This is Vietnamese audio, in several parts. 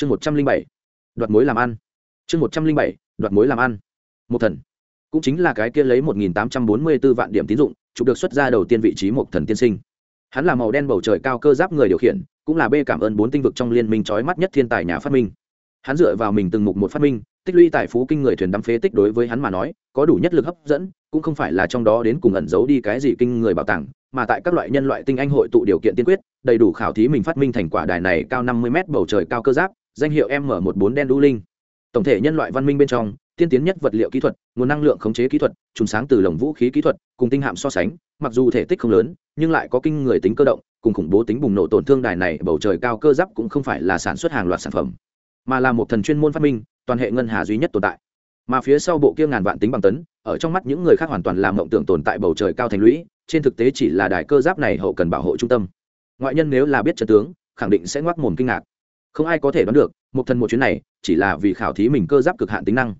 chương một trăm linh bảy, đoạt mối làm ăn. Chương một trăm linh bảy, đoạt mối làm ăn. Một thần. Cũng chính là cái kia lấy một nghìn tám trăm bốn mươi b ố vạn điểm tín dụng, chụp được xuất ra đầu tiên vị trí một thần tiên sinh. Hắn là màu đen bầu trời cao cơ giáp người điều khiển, cũng là b cảm ơn bốn tinh vực trong liên minh trói mắt nhất thiên tài nhà phát minh. Hắn dựa vào mình từng mục một phát minh, tích lũy tài phú kinh người thuyền đắm phế tích đối với hắn mà nói, có đủ nhất lực hấp dẫn, cũng không phải là trong đó đến cùng ẩn giấu đi cái gì kinh người bảo tàng, mà tại các loại nhân loại tinh anh hội tụ điều kiện tiên quyết, đầy đủ khảo thí mình phát minh thành quả đài này cao năm mươi m bầu trời cao cơ giáp danh hiệu m một bốn đen đu linh. Tổng thể nhân loại văn minh bên trong, tiên tiến nhất vật liệu kỹ thuật, nguồn năng lượng khống chế kỹ thuật, trùng sáng từ lồng vũ khí kỹ thuật, cùng tinh hạm so sánh, mặc dù thể tích không lớn, nhưng lại có kinh người tính cơ động, cùng khủng bố tính bùng nổ tổn thương đài này, bầu trời cao cơ giáp cũng không phải là sản xuất hàng loạt sản phẩm, mà là một thần chuyên môn phát minh, toàn hệ ngân hà duy nhất tồn tại. Mà phía sau bộ kia ngàn vạn tính bằng tấn, ở trong mắt những người khác hoàn toàn làm mộng tưởng tồn tại bầu trời cao thành lũy, trên thực tế chỉ là đài cơ giáp này hậu cần bảo hộ trung tâm. Ngoại nhân nếu là biết trận tướng, khẳng định sẽ ngoác mồm kinh ngạc không ai có thể đoán được, một thần một chuyến này chỉ là vì khảo thí mình cơ giáp cực hạn tính năng.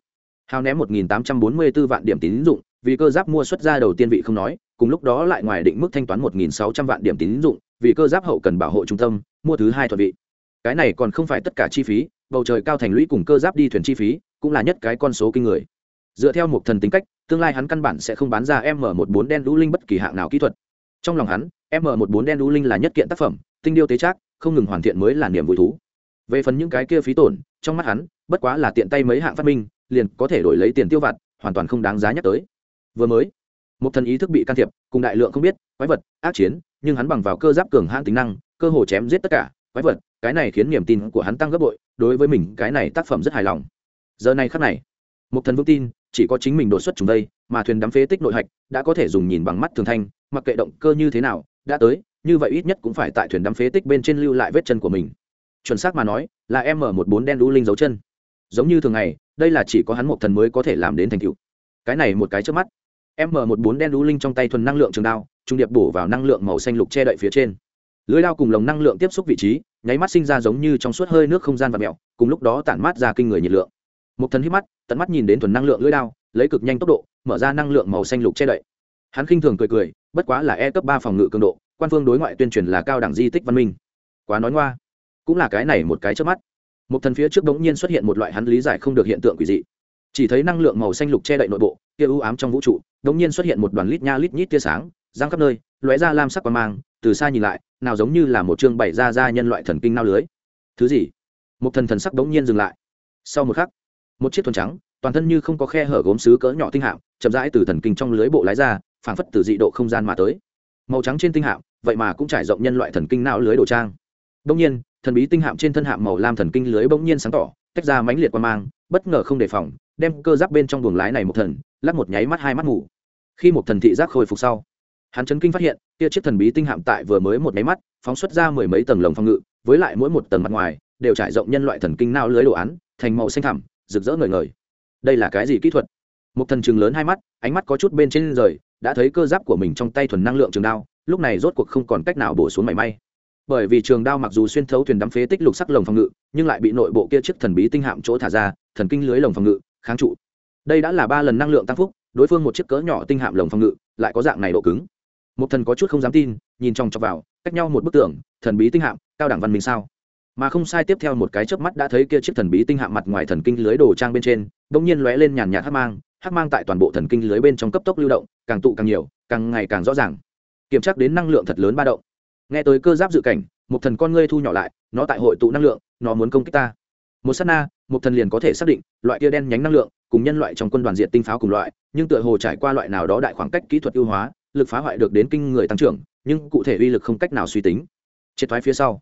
Hao ném một nghìn tám trăm bốn mươi 1844 vạn điểm tín dụng, vì cơ giáp mua xuất ra đầu tiên vị không nói, cùng lúc đó lại ngoài định mức thanh toán một nghìn sáu trăm vạn điểm tín dụng, vì cơ giáp hậu cần bảo hộ trung tâm, mua thứ hai thuận vị. Cái này còn không phải tất cả chi phí, bầu trời cao thành lũy cùng cơ giáp đi thuyền chi phí, cũng là nhất cái con số kinh người. Dựa theo một thần tính cách, tương lai hắn căn bản sẽ không bán ra m một bốn đen lũ linh bất kỳ hạng nào kỹ thuật. Trong lòng hắn, m một bốn đen lũ linh là nhất kiện tác phẩm, tinh điêu tế trác, không ngừng hoàn thiện mới là niềm vui thú về phần những cái kia phí tổn, trong mắt hắn, bất quá là tiện tay mấy hạng phát minh, liền có thể đổi lấy tiền tiêu vặt, hoàn toàn không đáng giá nhắc tới. Vừa mới, một thần ý thức bị can thiệp, cùng đại lượng không biết, quái vật, ác chiến, nhưng hắn bằng vào cơ giáp cường hãn tính năng, cơ hồ chém giết tất cả quái vật, cái này khiến niềm tin của hắn tăng gấp bội, đối với mình, cái này tác phẩm rất hài lòng. Giờ này khắc này, một thần vững tin, chỉ có chính mình đột xuất chúng đây, mà thuyền đắm phế tích nội hạch đã có thể dùng nhìn bằng mắt thường thanh, mặc kệ động cơ như thế nào, đã tới, như vậy ít nhất cũng phải tại thuyền đắm phế tích bên trên lưu lại vết chân của mình chuẩn xác mà nói, là m một bốn đen đu linh dấu chân. Giống như thường ngày, đây là chỉ có hắn một thần mới có thể làm đến thành tựu. Cái này một cái trước mắt, m một bốn đen đu linh trong tay thuần năng lượng trường đao, trung điệp bổ vào năng lượng màu xanh lục che đậy phía trên. Lưới đao cùng lồng năng lượng tiếp xúc vị trí, nháy mắt sinh ra giống như trong suốt hơi nước không gian và mẹo, cùng lúc đó tản mát ra kinh người nhiệt lượng. Một thần hít mắt, tận mắt nhìn đến thuần năng lượng lưới đao, lấy cực nhanh tốc độ, mở ra năng lượng màu xanh lục che đậy. Hắn khinh thường cười cười, bất quá là e cấp ba phòng ngự cường độ, quan phương đối ngoại tuyên truyền là cao đẳng di tích văn minh. Quá nói ngoa cũng là cái này một cái trước mắt. Một thần phía trước đống nhiên xuất hiện một loại hắn lý giải không được hiện tượng quỷ dị. Chỉ thấy năng lượng màu xanh lục che đậy nội bộ, kia ưu ám trong vũ trụ, đống nhiên xuất hiện một đoàn lít nha lít nhít tia sáng giang khắp nơi, lóe ra lam sắc qua mang, từ xa nhìn lại, nào giống như là một chương bảy ra ra nhân loại thần kinh nao lưới. Thứ gì? Một thần thần sắc đống nhiên dừng lại. Sau một khắc, một chiếc thuần trắng, toàn thân như không có khe hở gốm xứ cỡ nhỏ tinh hạm, chậm rãi từ thần kinh trong lưới bộ lái ra, phảng phất từ dị độ không gian mà tới. Màu trắng trên tinh hạm, vậy mà cũng trải rộng nhân loại thần kinh não lưới đồ trang. Đông nhiên thần bí tinh hạm trên thân hạm màu lam thần kinh lưới bỗng nhiên sáng tỏ, tách ra mãnh liệt qua mang, bất ngờ không đề phòng, đem cơ giáp bên trong buồng lái này một thần, lắc một nháy mắt hai mắt ngủ khi một thần thị giác khôi phục sau, hắn chấn kinh phát hiện, kia chiếc thần bí tinh hạm tại vừa mới một nháy mắt, phóng xuất ra mười mấy tầng lồng phòng ngự, với lại mỗi một tầng mặt ngoài, đều trải rộng nhân loại thần kinh não lưới đồ án, thành màu xanh thẳm, rực rỡ ngời ngời. Đây là cái gì kỹ thuật? Một thần chừng lớn hai mắt, ánh mắt có chút bên trên rời, đã thấy cơ giáp của mình trong tay thuần năng lượng trường đao, lúc này rốt cuộc không còn cách nào bổ xuống mảy may bởi vì trường đao mặc dù xuyên thấu thuyền đắm phế tích lục sắc lồng phòng ngự, nhưng lại bị nội bộ kia chiếc thần bí tinh hạm chỗ thả ra, thần kinh lưới lồng phòng ngự, kháng trụ. Đây đã là ba lần năng lượng tăng phúc, đối phương một chiếc cỡ nhỏ tinh hạm lồng phòng ngự, lại có dạng này độ cứng. Một thần có chút không dám tin, nhìn trong chọc vào, cách nhau một bức tường, thần bí tinh hạm, cao đẳng văn minh sao? Mà không sai tiếp theo một cái chớp mắt đã thấy kia chiếc thần bí tinh hạm mặt ngoài thần kinh lưới đồ trang bên trên bỗng nhiên lóe lên nhàn nhạt hắc mang hắc mang tại toàn bộ thần kinh lưới bên trong cấp tốc lưu động, càng tụ càng nhiều, càng ngày càng rõ ràng. Kiểm tra đến năng lượng thật lớn ba động nghe tới cơ giáp dự cảnh, một thần con ngươi thu nhỏ lại, nó tại hội tụ năng lượng, nó muốn công kích ta. Một s á t na, một thần liền có thể xác định, loại kia đen nhánh năng lượng, cùng nhân loại trong quân đoàn diện tinh pháo cùng loại, nhưng tựa hồ trải qua loại nào đó đại khoảng cách kỹ thuật ưu hóa, lực phá hoại được đến kinh người tăng trưởng, nhưng cụ thể uy lực không cách nào suy tính. Triệt thoái phía sau,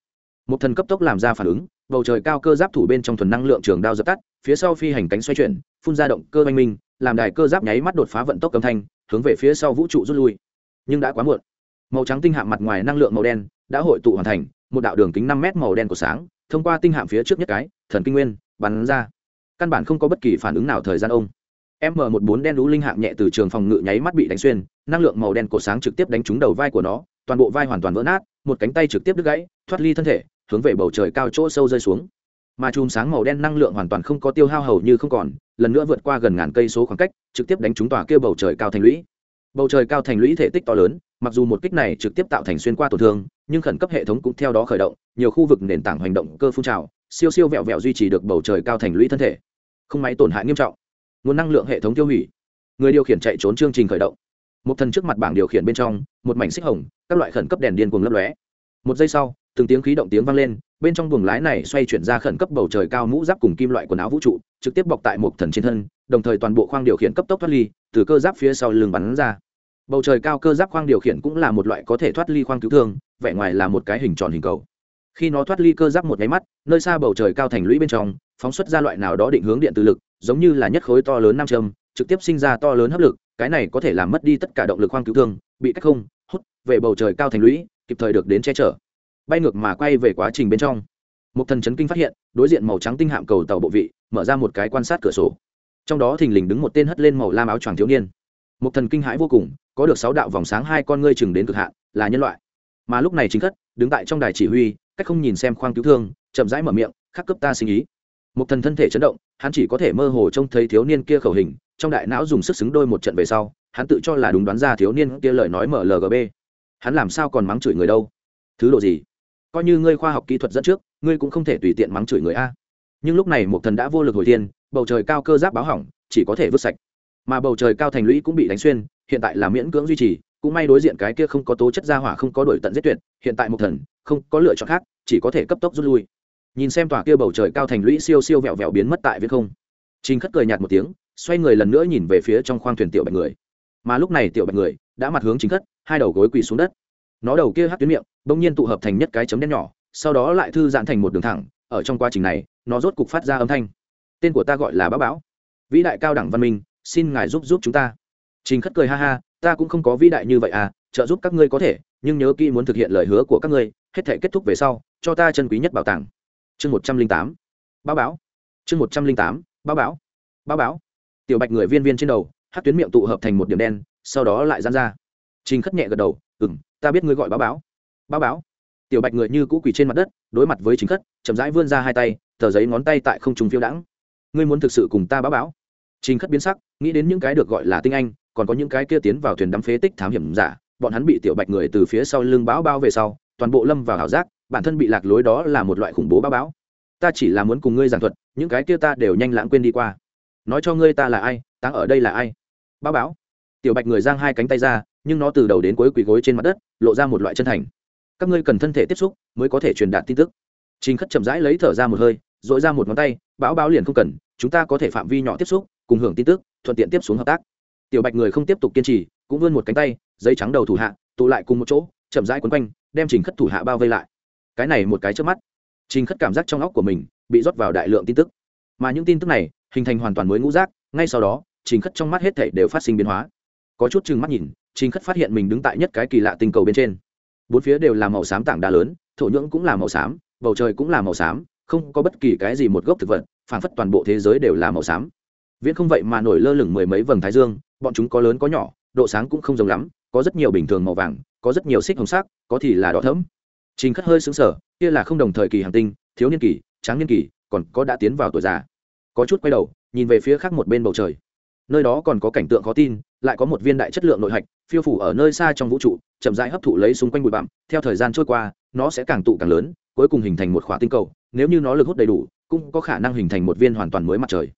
một thần cấp tốc làm ra phản ứng, bầu trời cao cơ giáp thủ bên trong thuần năng lượng trường đao dập tắt, phía sau phi hành cánh xoay chuyển, phun ra động cơ oanh minh, làm đài cơ giáp nháy mắt đột phá vận tốc âm thanh, hướng về phía sau vũ trụ rút lui. Nhưng đã quá muộn màu trắng tinh hạm mặt ngoài năng lượng màu đen đã hội tụ hoàn thành, một đạo đường kính năm mét màu đen của sáng, thông qua tinh hạm phía trước nhất cái, thần kinh nguyên, bắn ra. Căn bản không có bất kỳ phản ứng nào thời gian ông. M một bốn đen lũ linh hạng nhẹ từ trường phòng ngự nháy mắt bị đánh xuyên, năng lượng màu đen cổ sáng trực tiếp đánh trúng đầu vai của nó, toàn bộ vai hoàn toàn vỡ nát, một cánh tay trực tiếp đứt gãy, thoát ly thân thể, hướng về bầu trời cao chỗ sâu rơi xuống. Mà chùm sáng màu đen năng lượng hoàn toàn không có tiêu hao, hầu như không còn, lần nữa vượt qua gần ngàn cây số khoảng cách, trực tiếp đánh trúng tòa kia bầu trời cao thành lũy bầu trời cao thành lũy thể tích to lớn, mặc dù một kích này trực tiếp tạo thành xuyên qua tổn thương, nhưng khẩn cấp hệ thống cũng theo đó khởi động, nhiều khu vực nền tảng hành động, cơ phun trào, siêu siêu vẹo vẹo duy trì được bầu trời cao thành lũy thân thể. Không máy tổn hại nghiêm trọng. Nguồn năng lượng hệ thống tiêu hủy. Người điều khiển chạy trốn chương trình khởi động. Một thần trước mặt bảng điều khiển bên trong, một mảnh xích hồng, các loại khẩn cấp đèn điên cuồng lấp lóe. Một giây sau từng tiếng khí động tiếng vang lên, bên trong buồng lái này xoay chuyển ra khẩn cấp bầu trời cao mũ giáp cùng kim loại quần áo vũ trụ, trực tiếp bọc tại một thần trên thân, đồng thời toàn bộ khoang điều khiển cấp tốc thoát ly, từ cơ giáp phía sau lưng bắn ra. Bầu trời cao cơ giáp khoang điều khiển cũng là một loại có thể thoát ly khoang cứu thương, vẻ ngoài là một cái hình tròn hình cầu. Khi nó thoát ly cơ giáp một nháy mắt, nơi xa bầu trời cao thành lũy bên trong, phóng xuất ra loại nào đó định hướng điện từ lực, giống như là nhất khối to lớn nam châm, trực tiếp sinh ra to lớn hấp lực, cái này có thể làm mất đi tất cả động lực khoang cứu thương, bị cách không, hút, về bầu trời cao thành lũy, kịp thời được đến che chở bay ngược mà quay về quá trình bên trong. Một thần chấn kinh phát hiện, đối diện màu trắng tinh hạm cầu tàu bộ vị, mở ra một cái quan sát cửa sổ. Trong đó thình lình đứng một tên hất lên màu lam áo choàng thiếu niên. Một thần kinh hãi vô cùng, có được sáu đạo vòng sáng hai con ngươi chừng đến cực hạn, là nhân loại. Mà lúc này chính thất, đứng tại trong đài chỉ huy, cách không nhìn xem khoang cứu thương, chậm rãi mở miệng, khắc cấp ta sinh ý. Một thần thân thể chấn động, hắn chỉ có thể mơ hồ trông thấy thiếu niên kia khẩu hình, trong đại não dùng sức xứng đôi một trận về sau, hắn tự cho là đúng đoán ra thiếu niên kia lời nói mở lgb hắn làm sao còn mắng chửi người đâu? Thứ độ gì? Coi như ngươi khoa học kỹ thuật dẫn trước, ngươi cũng không thể tùy tiện mắng chửi người a. Nhưng lúc này một thần đã vô lực hồi thiên, bầu trời cao cơ giáp báo hỏng, chỉ có thể vứt sạch. Mà bầu trời cao thành lũy cũng bị đánh xuyên, hiện tại là miễn cưỡng duy trì, cũng may đối diện cái kia không có tố chất gia hỏa không có đổi tận giết tuyệt, hiện tại một thần, không có lựa chọn khác, chỉ có thể cấp tốc rút lui. Nhìn xem tòa kia bầu trời cao thành lũy siêu siêu vẹo vẹo biến mất tại viễn không. Trình khất cười nhạt một tiếng, xoay người lần nữa nhìn về phía trong khoang thuyền tiểu bạch người. Mà lúc này tiểu bạch người đã mặt hướng chính khất, hai đầu gối quỳ xuống đất nó đầu kia hát tuyến miệng, bỗng nhiên tụ hợp thành nhất cái chấm đen nhỏ, sau đó lại thư giãn thành một đường thẳng, ở trong quá trình này, nó rốt cục phát ra âm thanh. Tên của ta gọi là bá bão. Vĩ đại cao đẳng văn minh, xin ngài giúp giúp chúng ta. Trình khất cười ha ha, ta cũng không có vĩ đại như vậy à trợ giúp các ngươi có thể, nhưng nhớ kỹ muốn thực hiện lời hứa của các ngươi, hết thể kết thúc về sau, cho ta chân quý nhất bảo tàng. Chương một trăm linh tám. Báo báo chương một trăm linh tám. Báo báo báo báo tiểu bạch người viên viên trên đầu, hát tuyến miệng tụ hợp thành một điểm đen, sau đó lại dán ra. Trình khất nhẹ gật đầu ừ m ta biết ngươi gọi báo báo. Báo báo. Tiểu bạch người như cũ quỳ trên mặt đất, đối mặt với chính khất, chậm rãi vươn ra hai tay tờ giấy ngón tay tại không trùng phiêu đãng. Ngươi muốn thực sự cùng ta báo báo? Chính khất biến sắc, nghĩ đến những cái được gọi là tinh anh, còn có những cái kia tiến vào thuyền đắm phế tích thám hiểm giả, bọn hắn bị tiểu bạch người từ phía sau lưng báo bao về sau, toàn bộ lâm vào ảo giác, bản thân bị lạc lối đó là một loại khủng bố báo báo. Ta chỉ là muốn cùng ngươi giảng thuật, những cái kia ta đều nhanh lãng quên đi qua. Nói cho ngươi ta là ai táng ở đây là ai? Báo báo. Tiểu bạch người giang hai cánh tay ra, nhưng nó từ đầu đến cuối quỳ gối trên mặt đất lộ ra một loại chân thành. Các ngươi cần thân thể tiếp xúc mới có thể truyền đạt tin tức. Trình khất chậm rãi lấy thở ra một hơi dội ra một ngón tay bão báo liền không cần, chúng ta có thể phạm vi nhỏ tiếp xúc, cùng hưởng tin tức, thuận tiện tiếp xuống hợp tác. Tiểu bạch người không tiếp tục kiên trì, cũng vươn một cánh tay, giấy trắng đầu thủ hạ, tụ lại cùng một chỗ, chậm rãi quấn quanh, đem trình khất thủ hạ bao vây lại. Cái này một cái trước mắt, trình khất cảm giác trong óc của mình bị rót vào đại lượng tin tức. Mà những tin tức này, hình thành hoàn toàn mới ngũ rác ngay sau đó, trình khất trong mắt hết thảy đều phát sinh biến hóa. Có chút chừng mắt nhìn trình khất phát hiện mình đứng tại nhất cái kỳ lạ tinh cầu bên trên. Bốn phía đều là màu xám tảng đá lớn thổ nhưỡng cũng là màu xám bầu trời cũng là màu xám không có bất kỳ cái gì một gốc thực vật phản phất toàn bộ thế giới đều là màu xám. Viễn không vậy mà nổi lơ lửng mười mấy vầng thái dương bọn chúng có lớn có nhỏ độ sáng cũng không giống lắm có rất nhiều bình thường màu vàng có rất nhiều xích hồng sắc có thì là đỏ thẫm. Trình khất hơi sững sờ, kia là không đồng thời kỳ hành tinh thiếu niên kỳ tráng niên kỳ còn có đã tiến vào tuổi già. Có chút quay đầu nhìn về phía khác một bên bầu trời. Nơi đó còn có cảnh tượng khó tin lại có một viên đại chất lượng nội hạch phiêu phủ ở nơi xa trong vũ trụ, chậm rãi hấp thụ lấy xung quanh bụi bặm. Theo thời gian trôi qua, nó sẽ càng tụ càng lớn, cuối cùng hình thành một khỏa tinh cầu. Nếu như nó lực hút đầy đủ, cũng có khả năng hình thành một viên hoàn toàn mới mặt trời.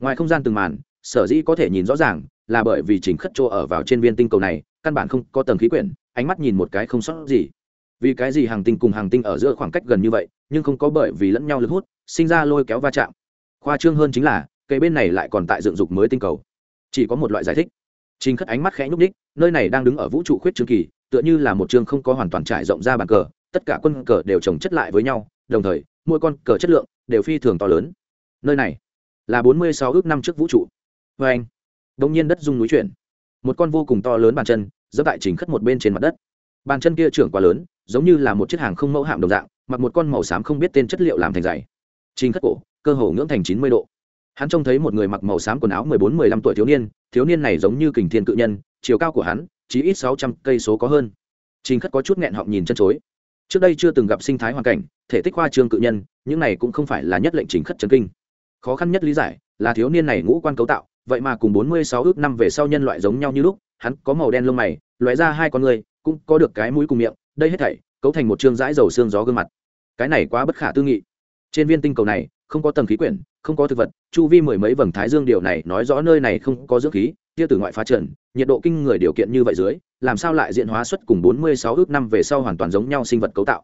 Ngoài không gian từng màn, sở dĩ có thể nhìn rõ ràng là bởi vì chỉnh khất chỗ ở vào trên viên tinh cầu này, căn bản không có tầng khí quyển, ánh mắt nhìn một cái không sót gì. Vì cái gì hàng tinh cùng hàng tinh ở giữa khoảng cách gần như vậy, nhưng không có bởi vì lẫn nhau lực hút, sinh ra lôi kéo va chạm. Khoa trương hơn chính là, cây bên này lại còn tại dựng dục mới tinh cầu. Chỉ có một loại giải thích. Trình khất ánh mắt khẽ nhúc ních nơi này đang đứng ở vũ trụ khuyết trương kỳ, tựa như là một chương không có hoàn toàn trải rộng ra bàn cờ, tất cả quân cờ đều trồng chất lại với nhau, đồng thời, mỗi con cờ chất lượng đều phi thường to lớn. Nơi này là bốn mươi sáu ước năm trước vũ trụ. Vê anh đông nhiên đất rung núi chuyển. Một con vô cùng to lớn bàn chân dẫm tại trình khất một bên trên mặt đất. Bàn chân kia trưởng quá lớn, giống như là một chiếc hàng không mẫu hạm đồng dạng, mặc một con màu xám không biết tên chất liệu làm thành dày. Trình khất cổ, cơ hồ ngưỡng thành chín mươi độ. Hắn trông thấy một người mặc màu xám quần áo mười bốn, mười lăm tuổi thiếu niên thiếu niên này giống như kình thiên cự nhân chiều cao của hắn chỉ ít sáu trăm cây số có hơn. Trình khất có chút nghẹn họng nhìn chân chối. Trước đây chưa từng gặp sinh thái hoàn cảnh, thể tích khoa trương cự nhân, những này cũng không phải là nhất lệnh trình khất chấn kinh. Khó khăn nhất lý giải là thiếu niên này ngũ quan cấu tạo, vậy mà cùng bốn mươi sáu ước năm về sau nhân loại giống nhau như lúc, hắn có màu đen lông mày, lóe ra hai con người, cũng có được cái mũi cùng miệng, đây hết thảy, cấu thành một chương dãi dầu xương gió gương mặt. Cái này quá bất khả tư nghị. Trên viên tinh cầu này, không có tầng khí quyển, không có thực vật, chu vi mười mấy vầng thái dương điều này nói rõ nơi này không có dưỡng khí tia tử ngoại phá trần, nhiệt độ kinh người điều kiện như vậy dưới, làm sao lại diện hóa xuất cùng 46 ước năm về sau hoàn toàn giống nhau sinh vật cấu tạo?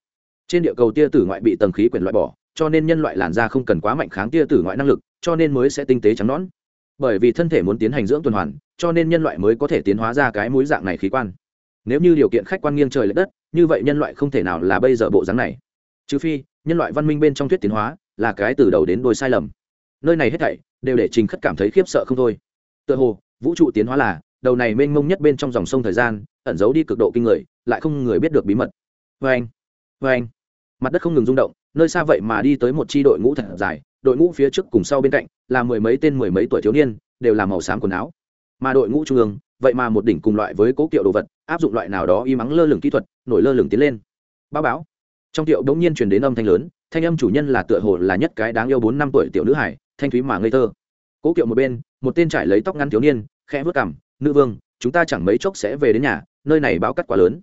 Trên địa cầu tia tử ngoại bị tầng khí quyển loại bỏ, cho nên nhân loại làn da không cần quá mạnh kháng tia tử ngoại năng lực, cho nên mới sẽ tinh tế trắng nõn. Bởi vì thân thể muốn tiến hành dưỡng tuần hoàn, cho nên nhân loại mới có thể tiến hóa ra cái mũi dạng này khí quan. Nếu như điều kiện khách quan nghiêng trời l ệ đất, như vậy nhân loại không thể nào là bây giờ bộ dáng này. Trừ phi, nhân loại văn minh bên trong thuyết tiến hóa là cái từ đầu đến đôi sai lầm. Nơi này hết thảy đều để trình khất cảm thấy khiếp sợ không thôi. Tựa hồ vũ trụ tiến hóa là, đầu này mênh mông nhất bên trong dòng sông thời gian, ẩn giấu đi cực độ kinh người, lại không người biết được bí mật. Vê anh vê anh. Mặt đất không ngừng rung động, nơi xa vậy mà đi tới một chi đội ngũ thật dài, đội ngũ phía trước cùng sau bên cạnh, là mười mấy tên mười mấy tuổi thiếu niên, đều là màu xám quần áo. Mà đội ngũ trung ương, vậy mà một đỉnh cùng loại với cố kiệu đồ vật, áp dụng loại nào đó y mắng lơ lửng kỹ thuật, nổi lơ lửng tiến lên. Báo báo. Trong tiệu đ ố n g nhiên truyền đến âm thanh lớn, thanh âm chủ nhân là tựa hồ là nhất cái đáng yêu bốn năm tuổi tiểu nữ hải, thanh thúy mà ngây thơ. Cố kiệu một bên một tên trải lấy tóc ngắn thiếu niên khẽ vớt cảm nữ vương chúng ta chẳng mấy chốc sẽ về đến nhà nơi này báo cắt quá lớn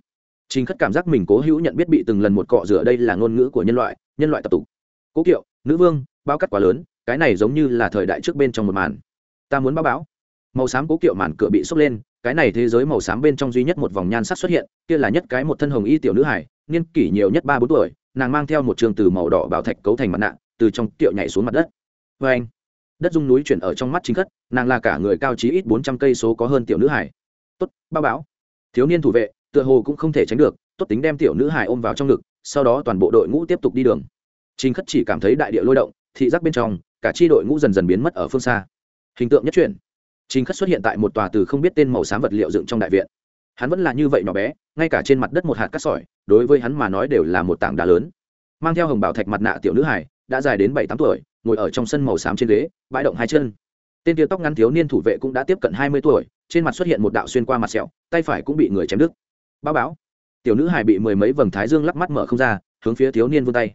Trình Khất cảm giác mình cố hữu nhận biết bị từng lần một cọ rửa đây là ngôn ngữ của nhân loại, nhân loại tập tục. Cố Kiệu, nữ vương, báo cắt quá lớn, cái này giống như là thời đại trước bên trong một màn. Ta muốn báo báo. Màu xám Cố Kiệu màn cửa bị sốc lên, cái này thế giới màu xám bên trong duy nhất một vòng nhan sắc xuất hiện, kia là nhất cái một thân hồng y tiểu nữ hải, niên kỷ nhiều nhất ba bốn tuổi, nàng mang theo một trường từ màu đỏ bảo thạch cấu thành mặt nạ, từ trong kiệu nhảy xuống mặt đất. Oeng! Đất dung núi chuyển ở trong mắt Trình Khất, nàng là cả người cao trí ít bốn trăm cây số có hơn tiểu nữ hải. Tốt, bao báo. Thiếu niên thủ vệ, tựa hồ cũng không thể tránh được tốt tính đem tiểu nữ hải ôm vào trong ngực sau đó toàn bộ đội ngũ tiếp tục đi đường. Trình khất chỉ cảm thấy đại địa lôi động thị giác bên trong cả chi đội ngũ dần dần biến mất ở phương xa. Hình tượng nhất chuyển, trình khất xuất hiện tại một tòa từ không biết tên màu xám vật liệu dựng trong đại viện. Hắn vẫn là như vậy nhỏ bé ngay cả trên mặt đất một hạt cát sỏi đối với hắn mà nói đều là một tảng đá lớn. Mang theo hồng bảo thạch mặt nạ tiểu nữ hải đã dài đến bảy tám tuổi, ngồi ở trong sân màu xám trên ghế, bãi động hai chân. Tên tia tóc ngắn thiếu niên thủ vệ cũng đã tiếp cận hai mươi tuổi, trên mặt xuất hiện một đạo xuyên qua mặt sẹo, tay phải cũng bị người chém đứt. Báo báo. Tiểu nữ hải bị mười mấy vầng thái dương lắc mắt mở không ra, hướng phía thiếu niên vươn tay.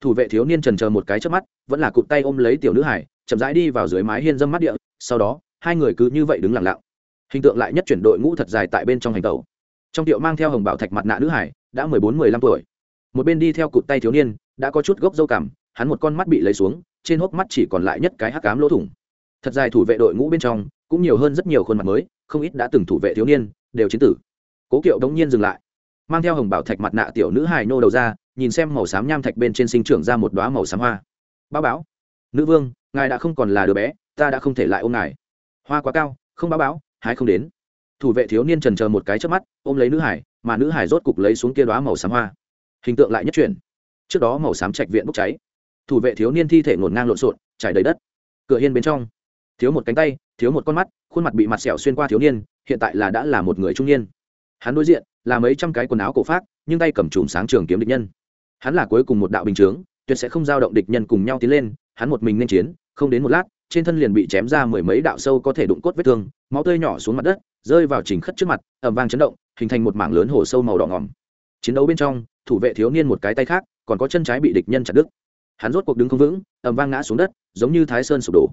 Thủ vệ thiếu niên trần chờ một cái trước mắt, vẫn là cụt tay ôm lấy tiểu nữ hải chậm rãi đi vào dưới mái hiên dâm mắt địa, sau đó, hai người cứ như vậy đứng lặng lặng. Hình tượng lại nhất chuyển đội ngũ thật dài tại bên trong hành tàu trong tiệu mang theo hồng bảo thạch mặt nạ nữ hải đã mười bốn, mười lăm tuổi. Một bên đi theo cụt tay thiếu niên, đã có chút gốc dâu cảm hắn một con mắt bị lấy xuống, trên hốc mắt chỉ còn lại nhất cái hắc cám lỗ thủng. Thật dài thủ vệ đội ngũ bên trong, cũng nhiều hơn rất nhiều khuôn mặt mới, không ít đã từng thủ vệ thiếu niên, đều chiến tử. Cố kiệu đống nhiên dừng lại, mang theo hồng bảo thạch mặt nạ tiểu nữ hài nô đầu ra, nhìn xem màu xám nham thạch bên trên sinh trưởng ra một đoá màu xám hoa. Báo báo, nữ vương, ngài đã không còn là đứa bé, ta đã không thể lại ôm ngài. Hoa quá cao, không báo báo, hái không đến. Thủ vệ thiếu niên trần chờ một cái trước mắt, ôm lấy nữ hải mà nữ hải rốt cục lấy xuống kia đoá màu xám hoa. Hình tượng lại nhất chuyển. Trước đó màu xám trạch viện bốc cháy thủ vệ thiếu niên thi thể ngổn ngang lộn xộn, trải đầy đất. Cửa hiên bên trong, thiếu một cánh tay, thiếu một con mắt, khuôn mặt bị mặt sẹo xuyên qua thiếu niên, hiện tại là đã là một người trung niên. Hắn đối diện, là mấy trăm cái quần áo cổ phát nhưng tay cầm chùm sáng trường kiếm địch nhân. Hắn là cuối cùng một đạo bình chướng, tuyệt sẽ không giao động địch nhân cùng nhau tiến lên, hắn một mình nên chiến, không đến một lát, trên thân liền bị chém ra mười mấy đạo sâu có thể đụng cốt vết thương, máu tươi nhỏ xuống mặt đất, rơi vào trình khất trước mặt ẩm vang chấn động, hình thành một mảng lớn hồ sâu màu đỏ ngỏm chiến đấu bên trong, thủ vệ thiếu niên một cái tay khác, còn có chân trái bị địch nhân chặt đứt hắn rốt cuộc đứng không vững ầm vang ngã xuống đất giống như thái sơn sụp đổ.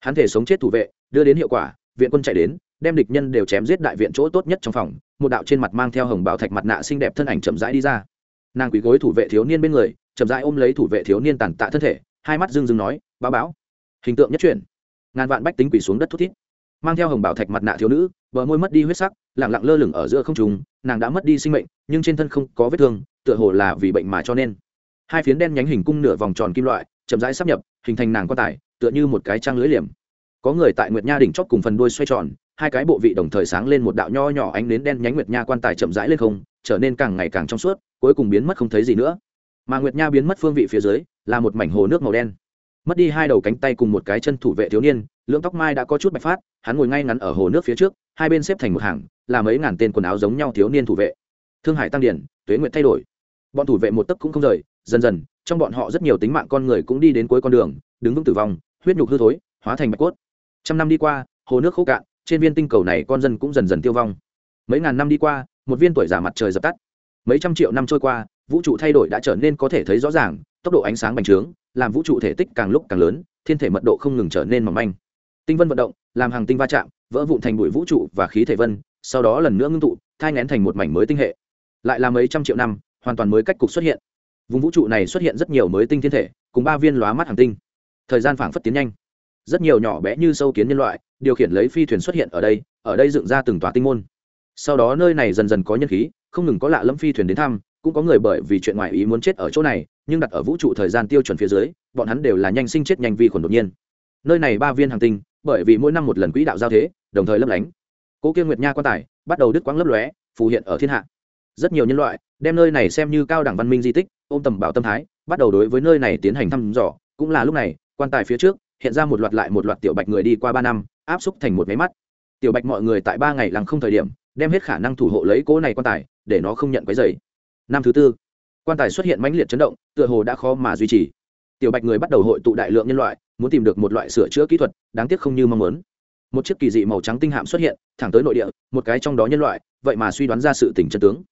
Hắn thể sống chết thủ vệ đưa đến hiệu quả viện quân chạy đến đem địch nhân đều chém giết đại viện chỗ tốt nhất trong phòng một đạo trên mặt mang theo hồng bảo thạch mặt nạ xinh đẹp thân ảnh chậm rãi đi ra. Nàng quỳ gối thủ vệ thiếu niên bên người chậm rãi ôm lấy thủ vệ thiếu niên tàn tạ thân thể hai mắt dưng dưng nói báo báo. Hình tượng nhất truyền, ngàn vạn bách tính quỳ xuống đất thút thít. Mang theo hồng bảo thạch mặt nạ thiếu nữ bờ môi mất đi huyết sắc lẳng lặng lơ lửng ở giữa không trùng nàng đã mất đi sinh mệnh nhưng trên thân không có vết thương tựa hồ là vì bệnh mà cho nên hai phiến đen nhánh hình cung nửa vòng tròn kim loại, chậm rãi sắp nhập, hình thành nàng quan tài, tựa như một cái trang lưới liềm. Có người tại nguyệt nha đỉnh chót cùng phần đuôi xoay tròn, hai cái bộ vị đồng thời sáng lên một đạo nho nhỏ ánh đến đen nhánh nguyệt nha quan tài chậm rãi lên không, trở nên càng ngày càng trong suốt, cuối cùng biến mất không thấy gì nữa. Mà nguyệt nha biến mất phương vị phía dưới, là một mảnh hồ nước màu đen. Mất đi hai đầu cánh tay cùng một cái chân thủ vệ thiếu niên, lưỡng tóc mai đã có chút bạch phát, hắn ngồi ngay ngắn ở hồ nước phía trước, hai bên xếp thành một hàng, là mấy ngàn tên quần áo giống nhau thiếu niên thủ vệ. Thương hải tăng điển, tuế nguyệt thay đổi. Bọn thủ vệ một tấc cũng không rời dần dần, trong bọn họ rất nhiều tính mạng con người cũng đi đến cuối con đường, đứng vững tử vong, huyết nhục hư thối, hóa thành bạch cốt. Trăm năm đi qua, hồ nước khô cạn, trên viên tinh cầu này con dân cũng dần dần tiêu vong. Mấy ngàn năm đi qua, một viên tuổi giả mặt trời dập tắt. Mấy trăm triệu năm trôi qua, vũ trụ thay đổi đã trở nên có thể thấy rõ ràng, tốc độ ánh sáng bành trướng, làm vũ trụ thể tích càng lúc càng lớn, thiên thể mật độ không ngừng trở nên mỏng manh. Tinh vân vận động, làm hàng tinh va chạm, vỡ vụn thành bụi vũ trụ và khí thể vân, sau đó lần nữa ngưng tụ, thai ngén thành một mảnh mới tinh hệ. Lại là mấy trăm triệu năm, hoàn toàn mới cách cục xuất hiện vùng vũ trụ này xuất hiện rất nhiều mới tinh thiên thể, cùng ba viên lóa mắt hàng tinh. Thời gian phảng phất tiến nhanh. Rất nhiều nhỏ bé như sâu kiến nhân loại, điều khiển lấy phi thuyền xuất hiện ở đây ở đây dựng ra từng tòa tinh môn. Sau đó nơi này dần dần có nhân khí, không ngừng có lạ lâm phi thuyền đến thăm, cũng có người bởi vì chuyện ngoại ý muốn chết ở chỗ này, nhưng đặt ở vũ trụ thời gian tiêu chuẩn phía dưới, bọn hắn đều là nhanh sinh chết nhanh vi khuẩn đột nhiên. Nơi này ba viên hàng tinh, bởi vì mỗi năm một lần quỹ đạo giao thế, đồng thời lấp lánh. Cố kia nguyệt nha quan tài, bắt đầu đứt quãng lấp lóe, phù hiện ở thiên hạ rất nhiều nhân loại đem nơi này xem như cao đẳng văn minh di tích, ôm tầm bảo tâm thái, bắt đầu đối với nơi này tiến hành thăm dò. Cũng là lúc này, quan tài phía trước, hiện ra một loạt lại một loạt tiểu bạch người đi qua ba năm, áp xúc thành một máy mắt. Tiểu bạch mọi người tại ba ngày lặng không thời điểm, đem hết khả năng thủ hộ lấy cỗ này quan tài, để nó không nhận cái dày năm thứ tư, quan tài xuất hiện mãnh liệt chấn động, tựa hồ đã khó mà duy trì. Tiểu bạch người bắt đầu hội tụ đại lượng nhân loại, muốn tìm được một loại sửa chữa kỹ thuật, đáng tiếc không như mong muốn. Một chiếc kỳ dị màu trắng tinh hạm xuất hiện, thẳng tới nội địa, một cái trong đó nhân loại, vậy mà suy đoán ra sự tình chân tướng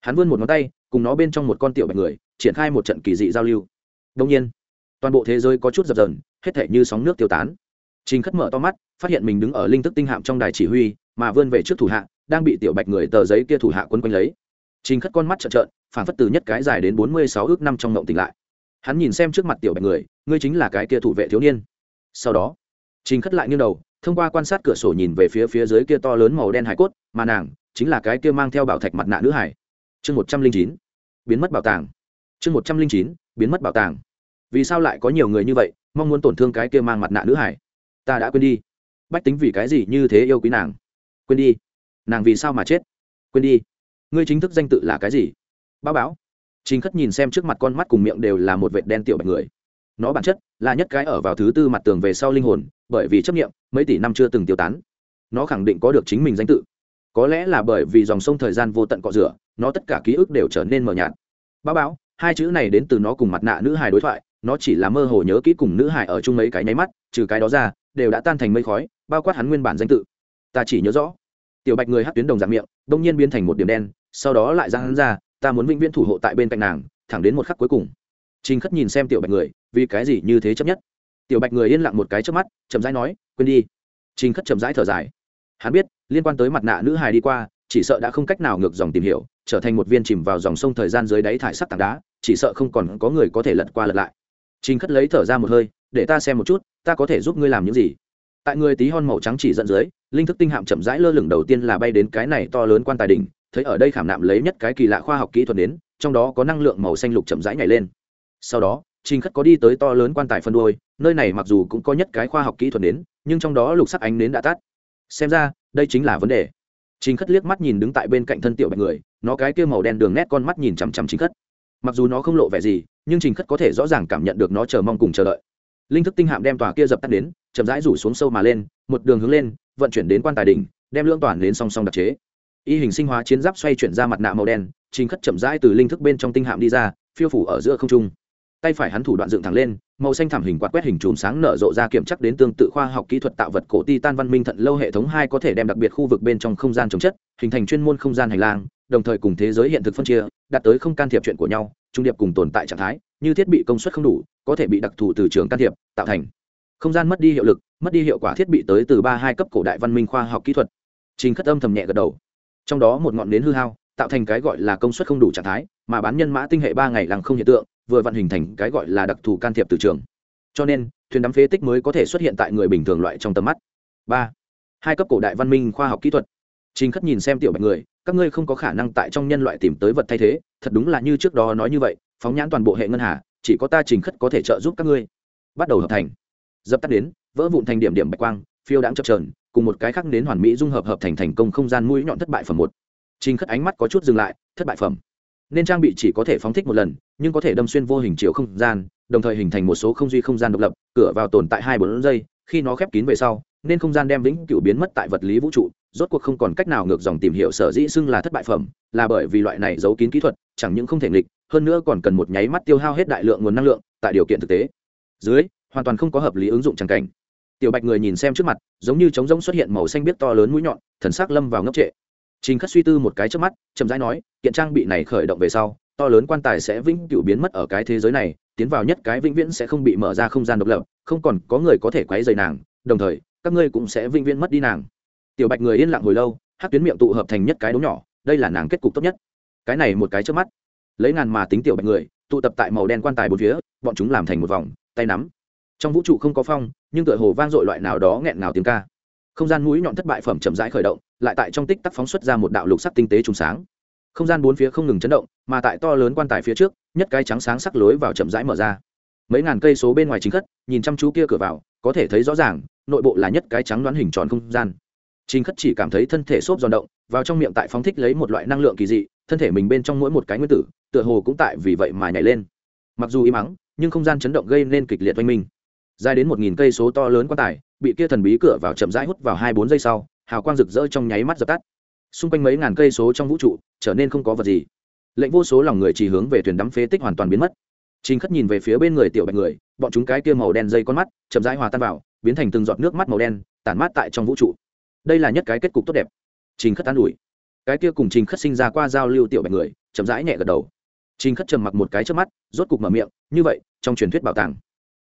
hắn vươn một ngón tay, cùng nó bên trong một con tiểu bạch người, triển khai một trận kỳ dị giao lưu. Đông nhiên, toàn bộ thế giới có chút dập dờn, hết thể như sóng nước tiêu tán. Trình khất mở to mắt, phát hiện mình đứng ở linh thức tinh hạm trong đài chỉ huy, mà vươn về trước thủ hạ, đang bị tiểu bạch người tờ giấy kia thủ hạ quân quanh lấy. Trình khất con mắt trợn trợn phản phất từ nhất cái dài đến bốn mươi sáu ước năm trong ngộng tỉnh lại. Hắn nhìn xem trước mặt tiểu bạch người, ngươi chính là cái kia thủ vệ thiếu niên. Sau đó, trình khất lại nghiêng đầu, thông qua quan sát cửa sổ nhìn về phía phía dưới kia to lớn màu đen hải cốt, mà nàng chính là cái kia mang theo bảo thạch mặt nạ nữ hải chương một trăm linh chín, biến mất bảo tàng. Chương một trăm linh chín, biến mất bảo tàng. Vì sao lại có nhiều người như vậy, mong muốn tổn thương cái kia mang mặt nạ nữ hải? Ta đã quên đi. Bách tính vì cái gì như thế yêu quý nàng? Quên đi. Nàng vì sao mà chết? Quên đi. Ngươi chính thức danh tự là cái gì? Báo báo chính khất nhìn xem trước mặt con mắt cùng miệng đều là một vệt đen tiểu bạch người. Nó bản chất là nhất cái ở vào thứ tư mặt tường về sau linh hồn, bởi vì chấp nghiệm mấy tỷ năm chưa từng tiêu tán. Nó khẳng định có được chính mình danh tự có lẽ là bởi vì dòng sông thời gian vô tận cọ rửa, nó tất cả ký ức đều trở nên mờ nhạt. Báo báo hai chữ này đến từ nó cùng mặt nạ nữ hài đối thoại, nó chỉ là mơ hồ nhớ kỹ cùng nữ hài ở chung mấy cái nháy mắt, trừ cái đó ra, đều đã tan thành mây khói, bao quát hắn nguyên bản danh tự. Ta chỉ nhớ rõ. Tiểu bạch người hát tuyến đồng dạng miệng, đông nhiên biến thành một điểm đen, sau đó lại ra hắn ra, ta muốn vĩnh viễn thủ hộ tại bên cạnh nàng, thẳng đến một khắc cuối cùng. Trình khất nhìn xem tiểu bạch người, vì cái gì như thế chấp nhất? Tiểu bạch người yên lặng một cái trước mắt, chậm rãi nói, quên đi. Trình khất chậm rãi thở dài. Hắn biết liên quan tới mặt nạ nữ hài đi qua, chỉ sợ đã không cách nào ngược dòng tìm hiểu, trở thành một viên chìm vào dòng sông thời gian dưới đáy thải sắc tảng đá, chỉ sợ không còn có người có thể lật qua lật lại. Trình khất lấy thở ra một hơi, để ta xem một chút, ta có thể giúp ngươi làm những gì? Tại người tí hon màu trắng chỉ dẫn dưới, linh thức tinh hạm chậm rãi lơ lửng đầu tiên là bay đến cái này to lớn quan tài đỉnh, thấy ở đây khảm nạm lấy nhất cái kỳ lạ khoa học kỹ thuật đến, trong đó có năng lượng màu xanh lục chậm rãi nhảy lên. Sau đó, trình khất có đi tới to lớn quan tài phân đôi nơi này mặc dù cũng có nhất cái khoa học kỹ thuật đến, nhưng trong đó lục sắc ánh nến đã tắt. Xem ra đây chính là vấn đề. Trình khất liếc mắt nhìn đứng tại bên cạnh thân tiểu bạch người, nó cái kia màu đen đường nét con mắt nhìn chằm chằm trình khất. Mặc dù nó không lộ vẻ gì, nhưng trình khất có thể rõ ràng cảm nhận được nó chờ mong cùng chờ đợi. Linh thức tinh hạm đem tòa kia dập tắt đến, chậm rãi rủ xuống sâu mà lên, một đường hướng lên, vận chuyển đến quan tài đỉnh, đem lưỡng toàn đến song song đặc chế. Y hình sinh hóa chiến giáp xoay chuyển ra mặt nạ màu đen, trình khất chậm rãi từ linh thức bên trong tinh hạm đi ra, phiêu phủ ở giữa không trung tay phải hắn thủ đoạn dựng thẳng lên, màu xanh thảm hình quạt quét hình chùm sáng nở rộ ra kiểm chắc đến tương tự khoa học kỹ thuật tạo vật cổ titan văn minh thận lâu hệ thống hai có thể đem đặc biệt khu vực bên trong không gian chống chất, hình thành chuyên môn không gian hành lang, đồng thời cùng thế giới hiện thực phân chia, đạt tới không can thiệp chuyện của nhau, trung điệp cùng tồn tại trạng thái, như thiết bị công suất không đủ, có thể bị đặc thù từ trường can thiệp, tạo thành không gian mất đi hiệu lực, mất đi hiệu quả thiết bị tới từ ba hai cấp cổ đại văn minh khoa học kỹ thuật. Trình khất âm thầm nhẹ gật đầu. Trong đó một ngọn nến hư hao, tạo thành cái gọi là công suất không đủ trạng thái, mà bán nhân mã tinh hệ ba ngày làng không hiện tượng vừa vận hình thành cái gọi là đặc thù can thiệp từ trường. Cho nên, thuyền đắm phế tích mới có thể xuất hiện tại người bình thường loại trong tầm mắt. Ba, hai cấp cổ đại văn minh khoa học kỹ thuật. Trình khất nhìn xem tiểu bạch người, các ngươi không có khả năng tại trong nhân loại tìm tới vật thay thế, thật đúng là như trước đó nói như vậy, phóng nhãn toàn bộ hệ ngân hà, chỉ có ta trình khất có thể trợ giúp các ngươi. Bắt đầu hợp thành. Dập tắt đến, vỡ vụn thành điểm điểm bạch quang, phiêu đáng chập trờn cùng một cái khác đến hoàn mỹ dung hợp hợp thành thành công không gian mũi nhọn thất bại phẩm một. Trình khất ánh mắt có chút dừng lại, thất bại phẩm nên trang bị chỉ có thể phóng thích một lần, nhưng có thể đâm xuyên vô hình chiều không gian, đồng thời hình thành một số không duy không gian độc lập, cửa vào tồn tại hai bốn giây, khi nó khép kín về sau, nên không gian đem vĩnh cửu biến mất tại vật lý vũ trụ, rốt cuộc không còn cách nào ngược dòng tìm hiểu sở dĩ xưng là thất bại phẩm, là bởi vì loại này giấu kín kỹ thuật, chẳng những không thể nghịch, hơn nữa còn cần một nháy mắt tiêu hao hết đại lượng nguồn năng lượng, tại điều kiện thực tế. Dưới, hoàn toàn không có hợp lý ứng dụng tràng cảnh. Tiểu bạch người nhìn xem trước mặt, giống như trống rỗng xuất hiện màu xanh biết to lớn mũi nhọn, thần sắc lâm vào ngốc trệ trình khất suy tư một cái trước mắt, chậm rãi nói, kiện trang bị này khởi động về sau, to lớn quan tài sẽ vĩnh cửu biến mất ở cái thế giới này, tiến vào nhất cái vĩnh viễn sẽ không bị mở ra không gian độc lập, không còn có người có thể quấy rầy nàng, đồng thời, các ngươi cũng sẽ vĩnh viễn mất đi nàng. Tiểu bạch người yên lặng hồi lâu, hắc tuyến miệng tụ hợp thành nhất cái đống nhỏ, đây là nàng kết cục tốt nhất. Cái này một cái trước mắt. Lấy ngàn mà tính tiểu bạch người, tụ tập tại màu đen quan tài bốn phía, bọn chúng làm thành một vòng, tay nắm. Trong vũ trụ không có phong, nhưng tựa hồ vang dội loại nào đó nghẹn ngào tiếng ca không gian mũi nhọn thất bại phẩm chậm rãi khởi động, lại tại trong tích tắc phóng xuất ra một đạo lục sắc tinh tế trùng sáng. Không gian bốn phía không ngừng chấn động, mà tại to lớn quan tài phía trước, nhất cái trắng sáng sắc lối vào chậm rãi mở ra. Mấy ngàn cây số bên ngoài chính khất, nhìn chăm chú kia cửa vào, có thể thấy rõ ràng, nội bộ là nhất cái trắng đoán hình tròn không gian. Chính khất chỉ cảm thấy thân thể xốp giòn động, vào trong miệng tại phóng thích lấy một loại năng lượng kỳ dị, thân thể mình bên trong mỗi một cái nguyên tử, tựa hồ cũng tại vì vậy mà nhảy lên. Mặc dù im ắng, nhưng không gian chấn động gây nên kịch liệt oanh minh dài đến một nghìn cây số to lớn quan tài bị kia thần bí cửa vào chậm rãi hút vào hai bốn giây sau hào quang rực rỡ trong nháy mắt dập tắt xung quanh mấy ngàn cây số trong vũ trụ trở nên không có vật gì lệnh vô số lòng người chỉ hướng về thuyền đắm phế tích hoàn toàn biến mất Trình Khất nhìn về phía bên người tiểu bạch người, bọn chúng cái kia màu đen dây con mắt, chậm rãi hòa tan vào, biến thành từng giọt nước mắt màu đen, tản mát tại trong vũ trụ. Đây là nhất cái kết cục tốt đẹp. Trình Khất tán đuổi. Cái kia cùng Trình Khất sinh ra qua giao lưu tiểu bạch người, chậm rãi nhẹ gật đầu. Trình Khất trầm mặc một cái trước mắt, rốt cục mở miệng, như vậy, trong truyền thuyết bảo tàng.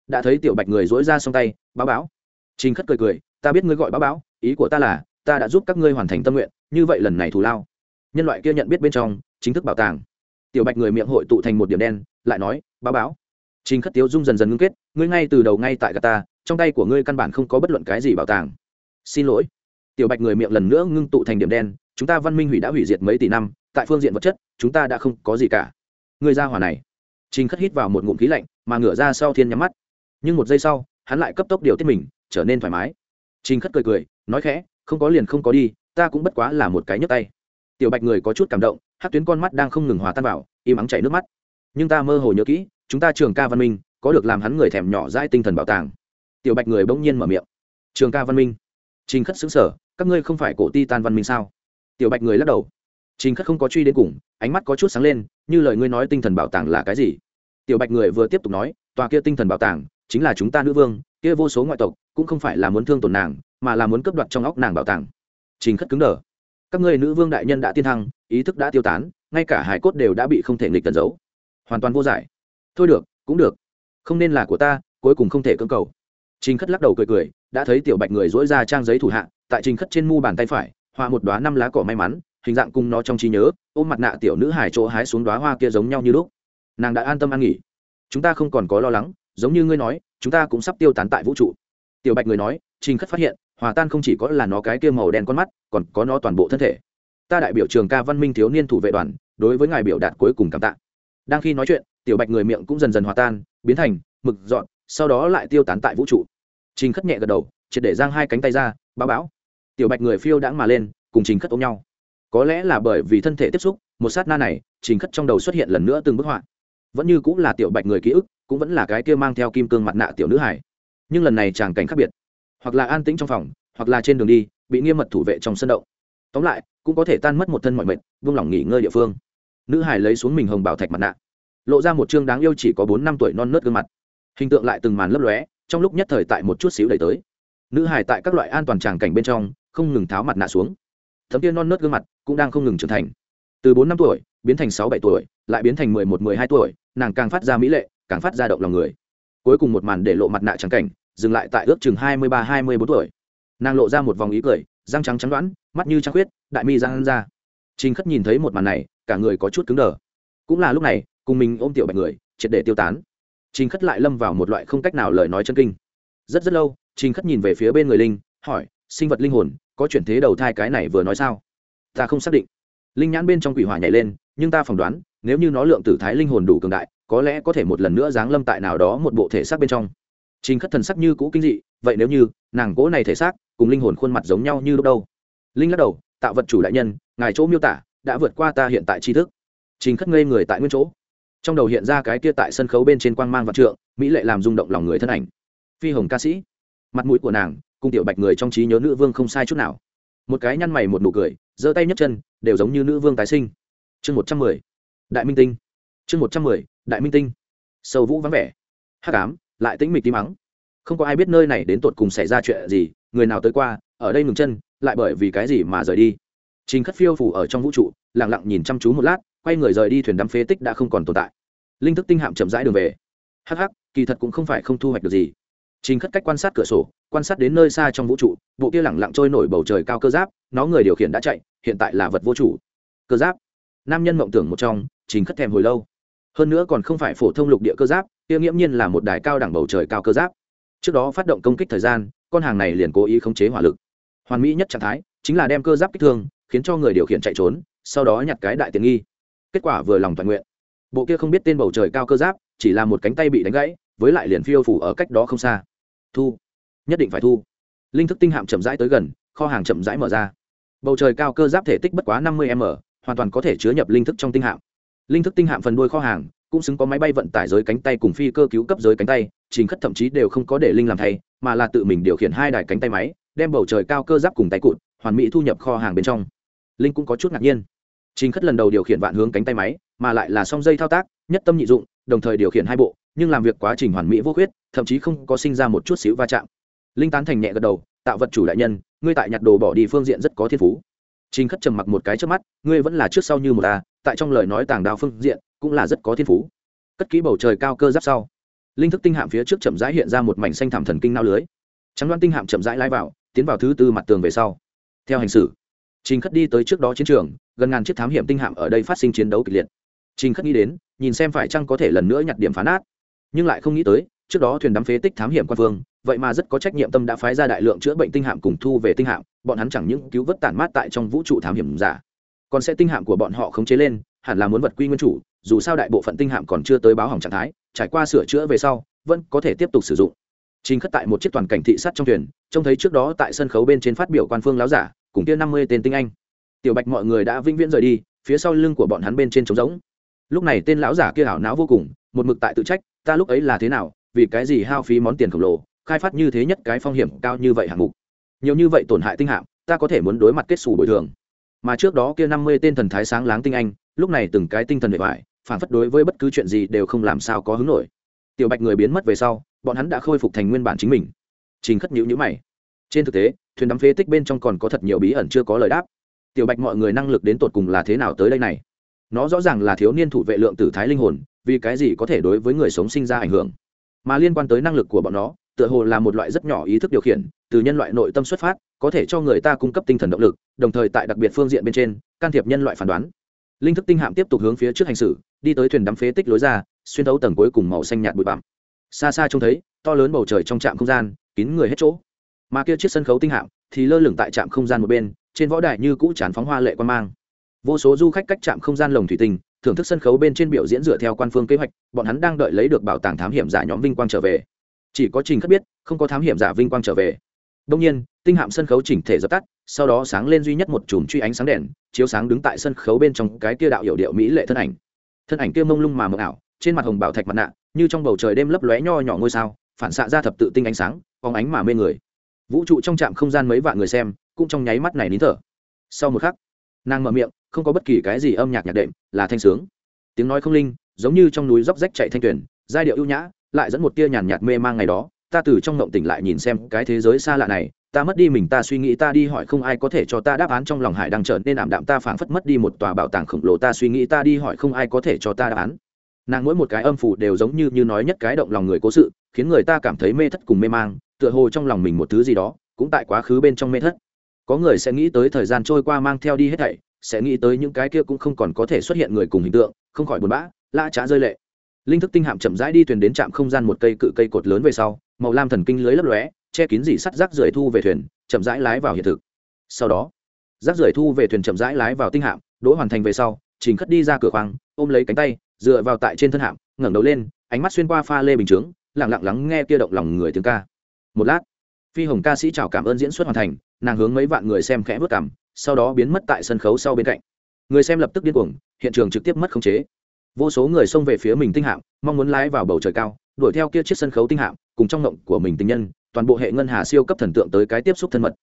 Đã thấy tiểu bạch người dỗi ra song tay, báo báo. Trình Khất cười cười, ta biết ngươi gọi báo báo, ý của ta là, ta đã giúp các ngươi hoàn thành tâm nguyện, như vậy lần này thù lao. Nhân loại kia nhận biết bên trong, chính thức bảo tàng. Tiểu bạch người miệng hội tụ thành một điểm đen, lại nói, báo báo trình khất tiếu dung dần dần ngưng kết ngươi ngay từ đầu ngay tại gà ta trong tay của ngươi căn bản không có bất luận cái gì bảo tàng xin lỗi tiểu bạch người miệng lần nữa ngưng tụ thành điểm đen chúng ta văn minh hủy đã hủy diệt mấy tỷ năm tại phương diện vật chất chúng ta đã không có gì cả người ra hỏa này trình khất hít vào một ngụm khí lạnh mà ngửa ra sau thiên nhắm mắt nhưng một giây sau, hắn lại cấp tốc điều tiết mình, trở nên thoải mái. Trình khất cười cười, nói khẽ, không có liền không có đi, ta cũng bất quá là một cái nhấp tay. Tiểu bạch người có chút cảm động hát tuyến con mắt đang không ngừng hòa tan vào, im ắng chảy nước mắt. Nhưng ta mơ hồ nhớ kỹ, chúng ta trường ca văn minh, có được làm hắn người thèm nhỏ dãi tinh thần bảo tàng. Tiểu bạch người bỗng nhiên mở miệng. Trường ca văn minh? Trình khất xứng sở các ngươi không phải cổ ti tan văn minh sao? Tiểu bạch người lắc đầu. Trình khất không có truy đến cùng, ánh mắt có chút sáng lên, như lời ngươi nói tinh thần bảo tàng là cái gì? Tiểu bạch người vừa tiếp tục nói, tòa kia tinh thần bảo tàng chính là chúng ta nữ vương, kia vô số ngoại tộc, cũng không phải là muốn thương tổn nàng, mà là muốn cướp đoạt trong óc nàng bảo tàng. Trình khất cứng đờ. Các ngươi nữ vương đại nhân đã tiên thăng, ý thức đã tiêu tán, ngay cả hải cốt đều đã bị không thể nghịch tận giấu. Hoàn toàn vô giải. Thôi được, cũng được. Không nên là của ta, cuối cùng không thể cưỡng cầu. Trình khất lắc đầu cười cười, đã thấy tiểu bạch người dỗi ra trang giấy thủ hạ, tại trình khất trên mu bàn tay phải hoa một đoá năm lá cỏ may mắn, hình dạng cùng nó trong trí nhớ, ôm mặt nạ tiểu nữ hải chỗ hái xuống đoá hoa kia giống nhau như lúc. Nàng đã an tâm an nghỉ. Chúng ta không còn có lo lắng giống như ngươi nói, chúng ta cũng sắp tiêu tán tại vũ trụ. Tiểu bạch người nói, trình khất phát hiện, hòa tan không chỉ có là nó cái kia màu đen con mắt, còn có nó toàn bộ thân thể. Ta đại biểu trường ca văn minh thiếu niên thủ vệ đoàn, đối với ngài biểu đạt cuối cùng cảm tạ. Đang khi nói chuyện, tiểu bạch người miệng cũng dần dần hòa tan, biến thành mực dọn, sau đó lại tiêu tán tại vũ trụ. Trình khất nhẹ gật đầu, triệt để giang hai cánh tay ra, báo bão tiểu bạch người phiêu đãng mà lên, cùng trình khất ôm nhau. Có lẽ là bởi vì thân thể tiếp xúc, một sát na này, trình khất trong đầu xuất hiện lần nữa từng bức họa vẫn như cũng là tiểu bạch người ký ức, cũng vẫn là cái kia mang theo kim cương mặt nạ tiểu nữ hải nhưng lần này tràng cảnh khác biệt. Hoặc là an tĩnh trong phòng, hoặc là trên đường đi, bị nghiêm mật thủ vệ trong sân động. Tóm lại, cũng có thể tan mất một thân mọi mệnh vung lòng nghỉ ngơi địa phương. Nữ hải lấy xuống mình hồng bảo thạch mặt nạ. Lộ ra một chương đáng yêu chỉ có bốn năm tuổi non nớt gương mặt. Hình tượng lại từng màn lấp lóe, trong lúc nhất thời tại một chút xíu đẩy tới. Nữ hải tại các loại an toàn tràng cảnh bên trong, không ngừng tháo mặt nạ xuống. Thấm tiên non nớt gương mặt cũng đang không ngừng trưởng thành. Từ bốn năm tuổi biến thành sáu bảy tuổi, lại biến thành mười một, mười hai tuổi, nàng càng phát ra mỹ lệ, càng phát ra động lòng người. Cuối cùng một màn để lộ mặt nạ trắng cảnh, dừng lại tại ước chừng hai mươi ba, hai mươi bốn tuổi. Nàng lộ ra một vòng ý cười, răng trắng trắng đoán, mắt như trăng khuyết, đại mi răng ra. Trình khất nhìn thấy một màn này, cả người có chút cứng đờ. Cũng là lúc này, cùng mình ôm tiểu bạch người, triệt để tiêu tán. Trình khất lại lâm vào một loại không cách nào lời nói chân kinh. Rất rất lâu, trình khất nhìn về phía bên người linh, hỏi, sinh vật linh hồn, có chuyển thế đầu thai cái này vừa nói sao? Ta không xác định. Linh nhãn bên trong quỷ hỏa nhảy lên nhưng ta phỏng đoán, nếu như nó lượng tử thái linh hồn đủ cường đại, có lẽ có thể một lần nữa giáng lâm tại nào đó một bộ thể xác bên trong. Trình khất thần sắc như cũ kinh dị, vậy nếu như, nàng cố này thể xác, cùng linh hồn khuôn mặt giống nhau như lúc đâu? Linh lắc đầu tạo vật chủ đại nhân, ngài chỗ miêu tả, đã vượt qua ta hiện tại tri thức. Trình khất ngây người tại nguyên chỗ. Trong đầu hiện ra cái kia tại sân khấu bên trên quang mang vạn trượng, mỹ lệ làm rung động lòng người thân ảnh. Phi hồng ca sĩ. Mặt mũi của nàng, cùng tiểu bạch người trong trí nhớ nữ vương không sai chút nào. Một cái nhăn mày một nụ cười, giơ tay nhấc chân, đều giống như nữ vương tái sinh chương một trăm mười, đại minh tinh. Chương một trăm mười, đại minh tinh. Sâu vũ vắng vẻ. Hắc ám, lại tĩnh mịch tí mắng. Không có ai biết nơi này đến tột cùng xảy ra chuyện gì, người nào tới qua, ở đây ngừng chân, lại bởi vì cái gì mà rời đi. Trình khất phiêu phủ ở trong vũ trụ lẳng lặng nhìn chăm chú một lát, quay người rời đi thuyền đắm phế tích đã không còn tồn tại. Linh thức tinh hạm chậm rãi đường về. Hh kỳ thật cũng không phải không thu hoạch được gì. Trình khất cách quan sát cửa sổ, quan sát đến nơi xa trong vũ trụ, bộ kia lẳng lặng trôi nổi bầu trời cao cơ giáp, nó người điều khiển đã chạy, hiện tại là vật vô chủ. Cơ giáp nam nhân mộng tưởng một trong chính khất thèm hồi lâu. Hơn nữa còn không phải phổ thông lục địa cơ giáp, kia nghiễm nhiên là một đài cao đẳng bầu trời cao cơ giáp. Trước đó phát động công kích thời gian, con hàng này liền cố ý khống chế hỏa lực. Hoàn mỹ nhất trạng thái chính là đem cơ giáp kích thương, khiến cho người điều khiển chạy trốn, sau đó nhặt cái đại tiện nghi. Kết quả vừa lòng toàn nguyện. Bộ kia không biết tên bầu trời cao cơ giáp, chỉ là một cánh tay bị đánh gãy, với lại liền phiêu phủ ở cách đó không xa. Thu. Nhất định phải thu. Linh thức tinh hạm chậm rãi tới gần, kho hàng chậm rãi mở ra. Bầu trời cao cơ giáp thể tích bất quá năm mươi m hoàn toàn có thể chứa nhập linh thức trong tinh hạm. Linh thức tinh hạm phần đuôi kho hàng, cũng xứng có máy bay vận tải giới cánh tay cùng phi cơ cứu cấp giới cánh tay, trình khất thậm chí đều không có để linh làm thay, mà là tự mình điều khiển hai đài cánh tay máy, đem bầu trời cao cơ giáp cùng tay cụt, hoàn mỹ thu nhập kho hàng bên trong. Linh cũng có chút ngạc nhiên. Trình khất lần đầu điều khiển vạn hướng cánh tay máy, mà lại là song dây thao tác, nhất tâm nhị dụng, đồng thời điều khiển hai bộ, nhưng làm việc quá trình hoàn mỹ vô khuyết, thậm chí không có sinh ra một chút xíu va chạm. Linh tán thành nhẹ gật đầu tạo vật chủ đại nhân, ngươi tại nhặt đồ bỏ đi phương diện rất có thiên phú trình khất trầm mặc một cái trước mắt ngươi vẫn là trước sau như một ta tại trong lời nói tàng đao phương diện cũng là rất có thiên phú. Cất kỹ bầu trời cao cơ giáp sau linh thức tinh hạm phía trước chậm rãi hiện ra một mảnh xanh thảm thần kinh nao lưới. Trắng đoan tinh hạm chậm rãi lai vào tiến vào thứ tư mặt tường về sau. Theo hành xử trình khất đi tới trước đó chiến trường gần ngàn chiếc thám hiểm tinh hạm ở đây phát sinh chiến đấu kịch liệt. Trình khất nghĩ đến nhìn xem phải chăng có thể lần nữa nhặt điểm phá nát. Nhưng lại không nghĩ tới trước đó thuyền đắm phế tích thám hiểm quan vương, vậy mà rất có trách nhiệm tâm đã phái ra đại lượng chữa bệnh tinh hạm cùng thu về tinh hạm bọn hắn chẳng những cứu vớt tản mát tại trong vũ trụ thám hiểm giả, còn sẽ tinh hạm của bọn họ khống chế lên, hẳn là muốn vật quy nguyên chủ, dù sao đại bộ phận tinh hạm còn chưa tới báo hỏng trạng thái, trải qua sửa chữa về sau, vẫn có thể tiếp tục sử dụng. Trình khất tại một chiếc toàn cảnh thị sát trong thuyền, trông thấy trước đó tại sân khấu bên trên phát biểu quan phương láo giả, cùng kia năm mươi tên tinh anh. Tiểu bạch mọi người đã vĩnh viễn rời đi, phía sau lưng của bọn hắn bên trên trống rỗng. Lúc này tên lão giả kia ảo não vô cùng, một mực tại tự trách, ta lúc ấy là thế nào, vì cái gì hao phí món tiền khổng lồ, khai phát như thế nhất cái phong hiểm cao như vậy hạng mục nhiều như vậy tổn hại tinh hạm, ta có thể muốn đối mặt kết xù bồi thường. Mà trước đó kia năm mươi tên thần thái sáng láng tinh anh, lúc này từng cái tinh thần bề ngoài phản phất đối với bất cứ chuyện gì đều không làm sao có hứng nổi. Tiểu bạch người biến mất về sau, bọn hắn đã khôi phục thành nguyên bản chính mình. Trình khất nhữ nhữ mày. Trên thực tế, thuyền đắm phế tích bên trong còn có thật nhiều bí ẩn chưa có lời đáp. Tiểu bạch mọi người năng lực đến tột cùng là thế nào tới đây này? Nó rõ ràng là thiếu niên thủ vệ lượng tử thái linh hồn, vì cái gì có thể đối với người sống sinh ra ảnh hưởng? Mà liên quan tới năng lực của bọn nó tựa hồ là một loại rất nhỏ ý thức điều khiển, từ nhân loại nội tâm xuất phát, có thể cho người ta cung cấp tinh thần động lực, đồng thời tại đặc biệt phương diện bên trên, can thiệp nhân loại phán đoán. Linh thức tinh hạm tiếp tục hướng phía trước hành xử, đi tới thuyền đắm phế tích lối ra, xuyên thấu tầng cuối cùng màu xanh nhạt bụi bặm. Xa xa trông thấy, to lớn bầu trời trong trạm không gian, kín người hết chỗ. Mà kia chiếc sân khấu tinh hạm thì lơ lửng tại trạm không gian một bên, trên võ đài như cũ tràn phóng hoa lệ quan mang. Vô số du khách cách trạm không gian lồng thủy tinh, thưởng thức sân khấu bên trên biểu diễn dựa theo quan phương kế hoạch, bọn hắn đang đợi lấy được bảo tàng thám hiểm giả nhóm vinh quang trở về chỉ có trình khất biết, không có thám hiểm giả vinh quang trở về. Đông nhiên, tinh hạm sân khấu chỉnh thể dập tắt, sau đó sáng lên duy nhất một chùm truy ánh sáng đèn, chiếu sáng đứng tại sân khấu bên trong cái kia đạo hiệu điệu mỹ lệ thân ảnh. Thân ảnh kia mông lung mà mờ ảo, trên mặt hồng bảo thạch mặt nạ, như trong bầu trời đêm lấp lóe nho nhỏ ngôi sao, phản xạ ra thập tự tinh ánh sáng, phóng ánh mà mê người. Vũ trụ trong trạm không gian mấy vạn người xem, cũng trong nháy mắt này nín thở. Sau một khắc, nàng mở miệng, không có bất kỳ cái gì âm nhạc nhạc đệm, là thanh sướng. Tiếng nói không linh, giống như trong núi róc rách chạy thanh tuyển giai điệu ưu nhã lại dẫn một tia nhàn nhạt mê mang ngày đó, ta từ trong ngộng tỉnh lại nhìn xem cái thế giới xa lạ này, ta mất đi mình, ta suy nghĩ, ta đi hỏi không ai có thể cho ta đáp án, trong lòng hải đang trở nên ảm đạm, ta phảng phất mất đi một tòa bảo tàng khổng lồ, ta suy nghĩ, ta đi hỏi không ai có thể cho ta đáp án. Nàng mỗi một cái âm phủ đều giống như như nói nhất cái động lòng người cố sự, khiến người ta cảm thấy mê thất cùng mê mang, tựa hồ trong lòng mình một thứ gì đó, cũng tại quá khứ bên trong mê thất. Có người sẽ nghĩ tới thời gian trôi qua mang theo đi hết thảy, sẽ nghĩ tới những cái kia cũng không còn có thể xuất hiện người cùng hình tượng, không khỏi buồn bã la trá rơi lệ linh thức tinh hạm chậm rãi đi thuyền đến trạm không gian một cây cự cây cột lớn về sau, màu lam thần kinh lưới lấp lóe, che kín dỉ sắt rác rưởi thu về thuyền, chậm rãi lái vào hiện thực. Sau đó, rác rưởi thu về thuyền chậm rãi lái vào tinh hạm, đỗ hoàn thành về sau, trình khất đi ra cửa khoang, ôm lấy cánh tay, dựa vào tại trên thân hạm, ngẩng đầu lên, ánh mắt xuyên qua pha lê bình chướng, lặng lặng lắng nghe kia động lòng người tiếng ca. Một lát, phi hồng ca sĩ chào cảm ơn diễn xuất hoàn thành, nàng hướng mấy vạn người xem khẽ vớt cảm, sau đó biến mất tại sân khấu sau bên cạnh. Người xem lập tức điên cuồng, hiện trường trực tiếp mất khống chế vô số người xông về phía mình tinh hạm, mong muốn lái vào bầu trời cao, đuổi theo kia chiếc sân khấu tinh hạm, cùng trong ngộng của mình tình nhân, toàn bộ hệ ngân hà siêu cấp thần tượng tới cái tiếp xúc thân mật.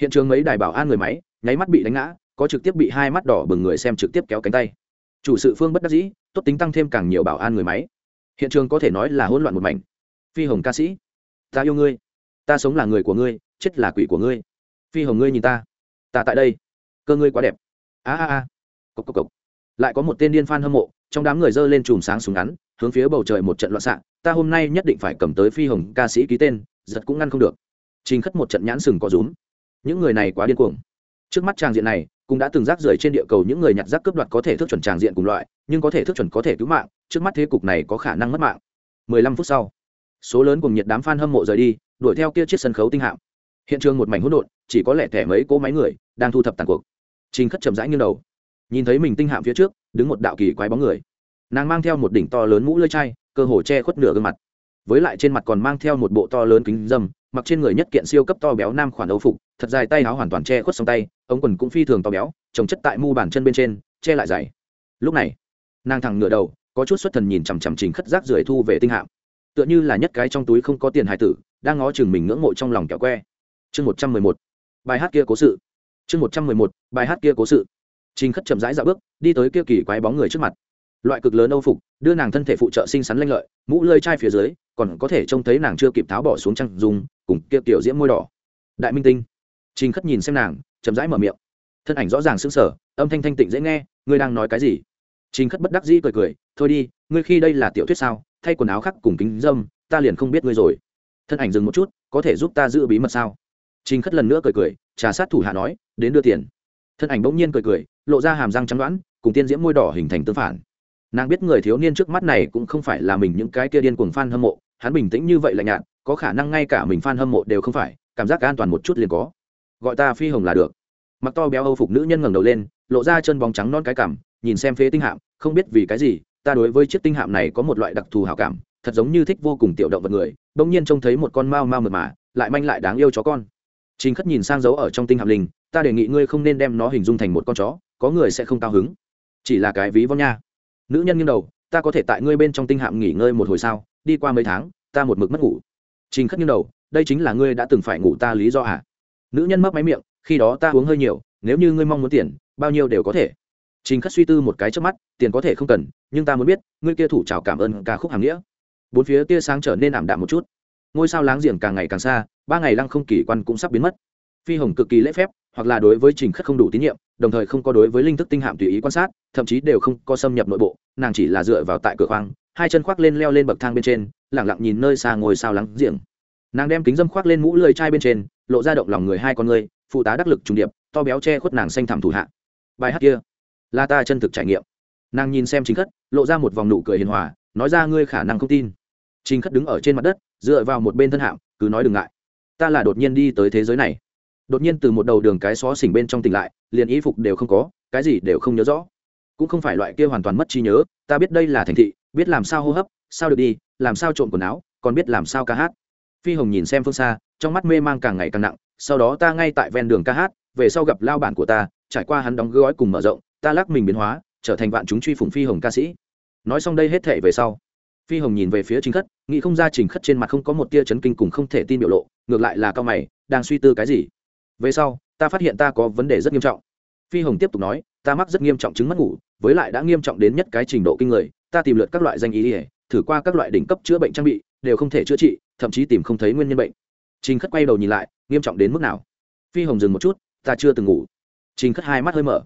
Hiện trường mấy đài bảo an người máy, nháy mắt bị đánh ngã, có trực tiếp bị hai mắt đỏ bừng người xem trực tiếp kéo cánh tay. Chủ sự phương bất đắc dĩ, tốt tính tăng thêm càng nhiều bảo an người máy. Hiện trường có thể nói là hỗn loạn một mảnh. Phi hồng ca sĩ, ta yêu ngươi. Ta sống là người của ngươi, chết là quỷ của ngươi. Phi hồng ngươi nhìn ta. Ta tại đây. Cơ ngươi quá đẹp. A a a. Cộc cộc cộc lại có một tên điên phan hâm mộ, trong đám người dơ lên chùm sáng súng ngắn, hướng phía bầu trời một trận loạn xạ, ta hôm nay nhất định phải cầm tới phi hồng ca sĩ ký tên, giật cũng ngăn không được. Trình khất một trận nhãn sừng có rúm. Những người này quá điên cuồng. Trước mắt tràng diện này, cũng đã từng rác rưởi trên địa cầu những người nhặt rác cướp đoạt có thể thức chuẩn tràng diện cùng loại, nhưng có thể thức chuẩn có thể cứu mạng, trước mắt thế cục này có khả năng mất mạng. 15 phút sau, số lớn cùng nhiệt đám fan hâm mộ rời đi, đuổi theo kia chiếc sân khấu tinh hạm. Hiện trường một mảnh hỗn độn, chỉ có lẻ thẻ mấy cỗ máy người đang thu thập tàn cuộc. Trình khất chậm rãi nghiêng đầu nhìn thấy mình tinh hạm phía trước, đứng một đạo kỳ quái bóng người. Nàng mang theo một đỉnh to lớn mũ lưỡi chai, cơ hồ che khuất nửa gương mặt. Với lại trên mặt còn mang theo một bộ to lớn kính dâm, mặc trên người nhất kiện siêu cấp to béo nam khoản âu phục, thật dài tay áo hoàn toàn che khuất song tay, ống quần cũng phi thường to béo, trồng chất tại mu bàn chân bên trên, che lại dày. Lúc này, nàng thẳng ngửa đầu, có chút xuất thần nhìn chằm chằm trình khất rác rưởi thu về tinh hạm. Tựa như là nhất cái trong túi không có tiền hài tử, đang ngó chừng mình ngưỡng mộ trong lòng kẹo que. Chương một trăm mười một. Bài hát kia cố sự. Chương một trăm mười một. Bài hát kia cố sự trình khất chậm rãi dạo bước, đi tới kia kỳ quái bóng người trước mặt. Loại cực lớn âu phục, đưa nàng thân thể phụ trợ xinh xắn lanh lợi, mũ lơi chai phía dưới, còn có thể trông thấy nàng chưa kịp tháo bỏ xuống trăng dùng, cùng kia tiểu diễm môi đỏ. Đại minh tinh. Trình khất nhìn xem nàng, chậm rãi mở miệng. Thân ảnh rõ ràng sững sờ, âm thanh thanh tịnh dễ nghe, ngươi đang nói cái gì? Trình khất bất đắc dĩ cười cười, thôi đi, ngươi khi đây là tiểu thuyết sao, thay quần áo khác cùng kính dâm, ta liền không biết ngươi rồi. Thân ảnh dừng một chút, có thể giúp ta giữ bí mật sao? Trình khất lần nữa cười cười, trà sát thủ hạ nói, đến đưa tiền. Thân ảnh bỗng nhiên cười cười lộ ra hàm răng trắng đoán cùng tiên diễm môi đỏ hình thành tương phản. Nàng biết người thiếu niên trước mắt này cũng không phải là mình, những cái kia điên cuồng f a n hâm mộ, hắn bình tĩnh như vậy là nhạt, có khả năng ngay cả mình f a n hâm mộ đều không phải, cảm giác an toàn một chút liền có. Gọi ta phi hồng là được. Mặc to béo âu phục nữ nhân ngẩng đầu lên, lộ ra chân bóng trắng non cái cảm, nhìn xem phế tinh hạm, không biết vì cái gì, ta đối với chiếc tinh hạm này có một loại đặc thù hảo cảm, thật giống như thích vô cùng tiểu động vật người, bỗng nhiên trông thấy một con mao mao mượt mà, lại manh lại đáng yêu chó con. Chính khất nhìn sang dấu ở trong tinh hạm linh, ta đề nghị ngươi không nên đem nó hình dung thành một con chó có người sẽ không cao hứng. Chỉ là cái ví von nha. Nữ nhân nghiêng đầu, ta có thể tại ngươi bên trong tinh hạm nghỉ ngơi một hồi sao? Đi qua mấy tháng, ta một mực mất ngủ. Trình khất nghiêng đầu, đây chính là ngươi đã từng phải ngủ ta lý do à? Nữ nhân mấp máy miệng, khi đó ta uống hơi nhiều, nếu như ngươi mong muốn tiền, bao nhiêu đều có thể. Trình khất suy tư một cái trước mắt, tiền có thể không cần, nhưng ta muốn biết, ngươi kia thủ chào cảm ơn ca khúc hàng nghĩa. Bốn phía tia sáng trở nên ảm đạm một chút. Ngôi sao láng giềng càng ngày càng xa, ba ngày lăng không kỳ quan cũng sắp biến mất. Phi hồng cực kỳ lễ phép hoặc là đối với trình khất không đủ tín nhiệm, đồng thời không có đối với linh thức tinh hạm tùy ý quan sát, thậm chí đều không có xâm nhập nội bộ, nàng chỉ là dựa vào tại cửa khoang, hai chân khoác lên leo lên bậc thang bên trên lẳng lặng nhìn nơi xa ngồi sao lắng giềng. Nàng đem kính dâm khoác lên mũ lưỡi chai bên trên, lộ ra động lòng người hai con người, phụ tá đắc lực trùng điệp, to béo che khuất nàng xanh thảm thủ hạ. Bài hát kia là ta chân thực trải nghiệm. Nàng nhìn xem chính khất, lộ ra một vòng nụ cười hiền hòa, nói ra ngươi khả năng không tin. Chính khất đứng ở trên mặt đất, dựa vào một bên thân hạm, cứ nói đừng ngại. Ta là đột nhiên đi tới thế giới này đột nhiên từ một đầu đường cái xó xỉnh bên trong tỉnh lại, liền y phục đều không có, cái gì đều không nhớ rõ. Cũng không phải loại kia hoàn toàn mất trí nhớ, ta biết đây là thành thị, biết làm sao hô hấp, sao được đi, làm sao trộn quần áo, còn biết làm sao ca hát. Phi hồng nhìn xem phương xa, trong mắt mê mang càng ngày càng nặng, sau đó ta ngay tại ven đường ca hát, về sau gặp lao bản của ta, trải qua hắn đóng gói cùng mở rộng, ta lắc mình biến hóa, trở thành vạn chúng truy phủng phi hồng ca sĩ. Nói xong đây hết thể về sau, phi hồng nhìn về phía trình khất, nghĩ không ra trình khất trên mặt không có một tia chấn kinh cùng không thể tin biểu lộ, ngược lại là cao mày, đang suy tư cái gì? Về sau, ta phát hiện ta có vấn đề rất nghiêm trọng. Phi hồng tiếp tục nói, ta mắc rất nghiêm trọng chứng mất ngủ, với lại đã nghiêm trọng đến nhất cái trình độ kinh người, ta tìm lượt các loại danh ý ỉa thử qua các loại đỉnh cấp chữa bệnh trang bị, đều không thể chữa trị, thậm chí tìm không thấy nguyên nhân bệnh. Trình khất quay đầu nhìn lại, nghiêm trọng đến mức nào? Phi hồng dừng một chút, ta chưa từng ngủ. Trình khất hai mắt hơi mở.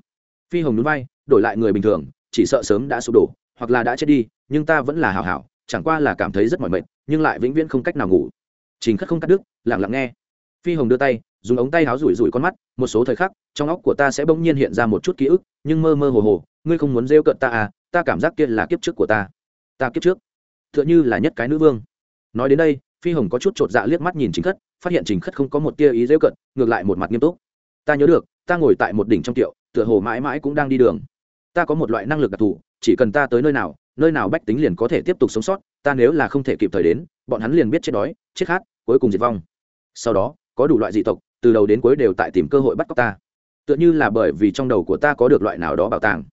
Phi hồng núi bay đổi lại người bình thường, chỉ sợ sớm đã sụp đổ, hoặc là đã chết đi, nhưng ta vẫn là hào hảo, chẳng qua là cảm thấy rất mỏi mệt, nhưng lại vĩnh viễn không cách nào ngủ. Trình khất không cắt đứt, lặng lặng nghe. Phi hồng đưa tay dùng ống tay áo rủi rủi con mắt, một số thời khắc, trong óc của ta sẽ bỗng nhiên hiện ra một chút ký ức, nhưng mơ mơ hồ hồ, ngươi không muốn rêu cận ta à ta cảm giác kia là kiếp trước của ta. Ta kiếp trước? T h ư ợ n h ư là nhất cái nữ vương. Nói đến đây, phi hồng có chút t r ộ t dạ liếc mắt nhìn chính khất, phát hiện chính khất không có một tia ý rêu cận ngược lại một mặt nghiêm túc. Ta nhớ được, ta ngồi tại một đỉnh trong tiệu, tựa hồ mãi mãi cũng đang đi đường. Ta có một loại năng lực đặc thù, chỉ cần ta tới nơi nào nơi nào bách tính liền có thể tiếp tục sống sót, ta nếu là không thể kịp thời đến, bọn hắn liền biết chết đói, chết khát, cuối cùng diệt vong. Sau đó, có đủ loại dị tộc từ đầu đến cuối đều tại tìm cơ hội bắt cóc ta. Tựa như là bởi vì trong đầu của ta có được loại nào đó bảo tàng.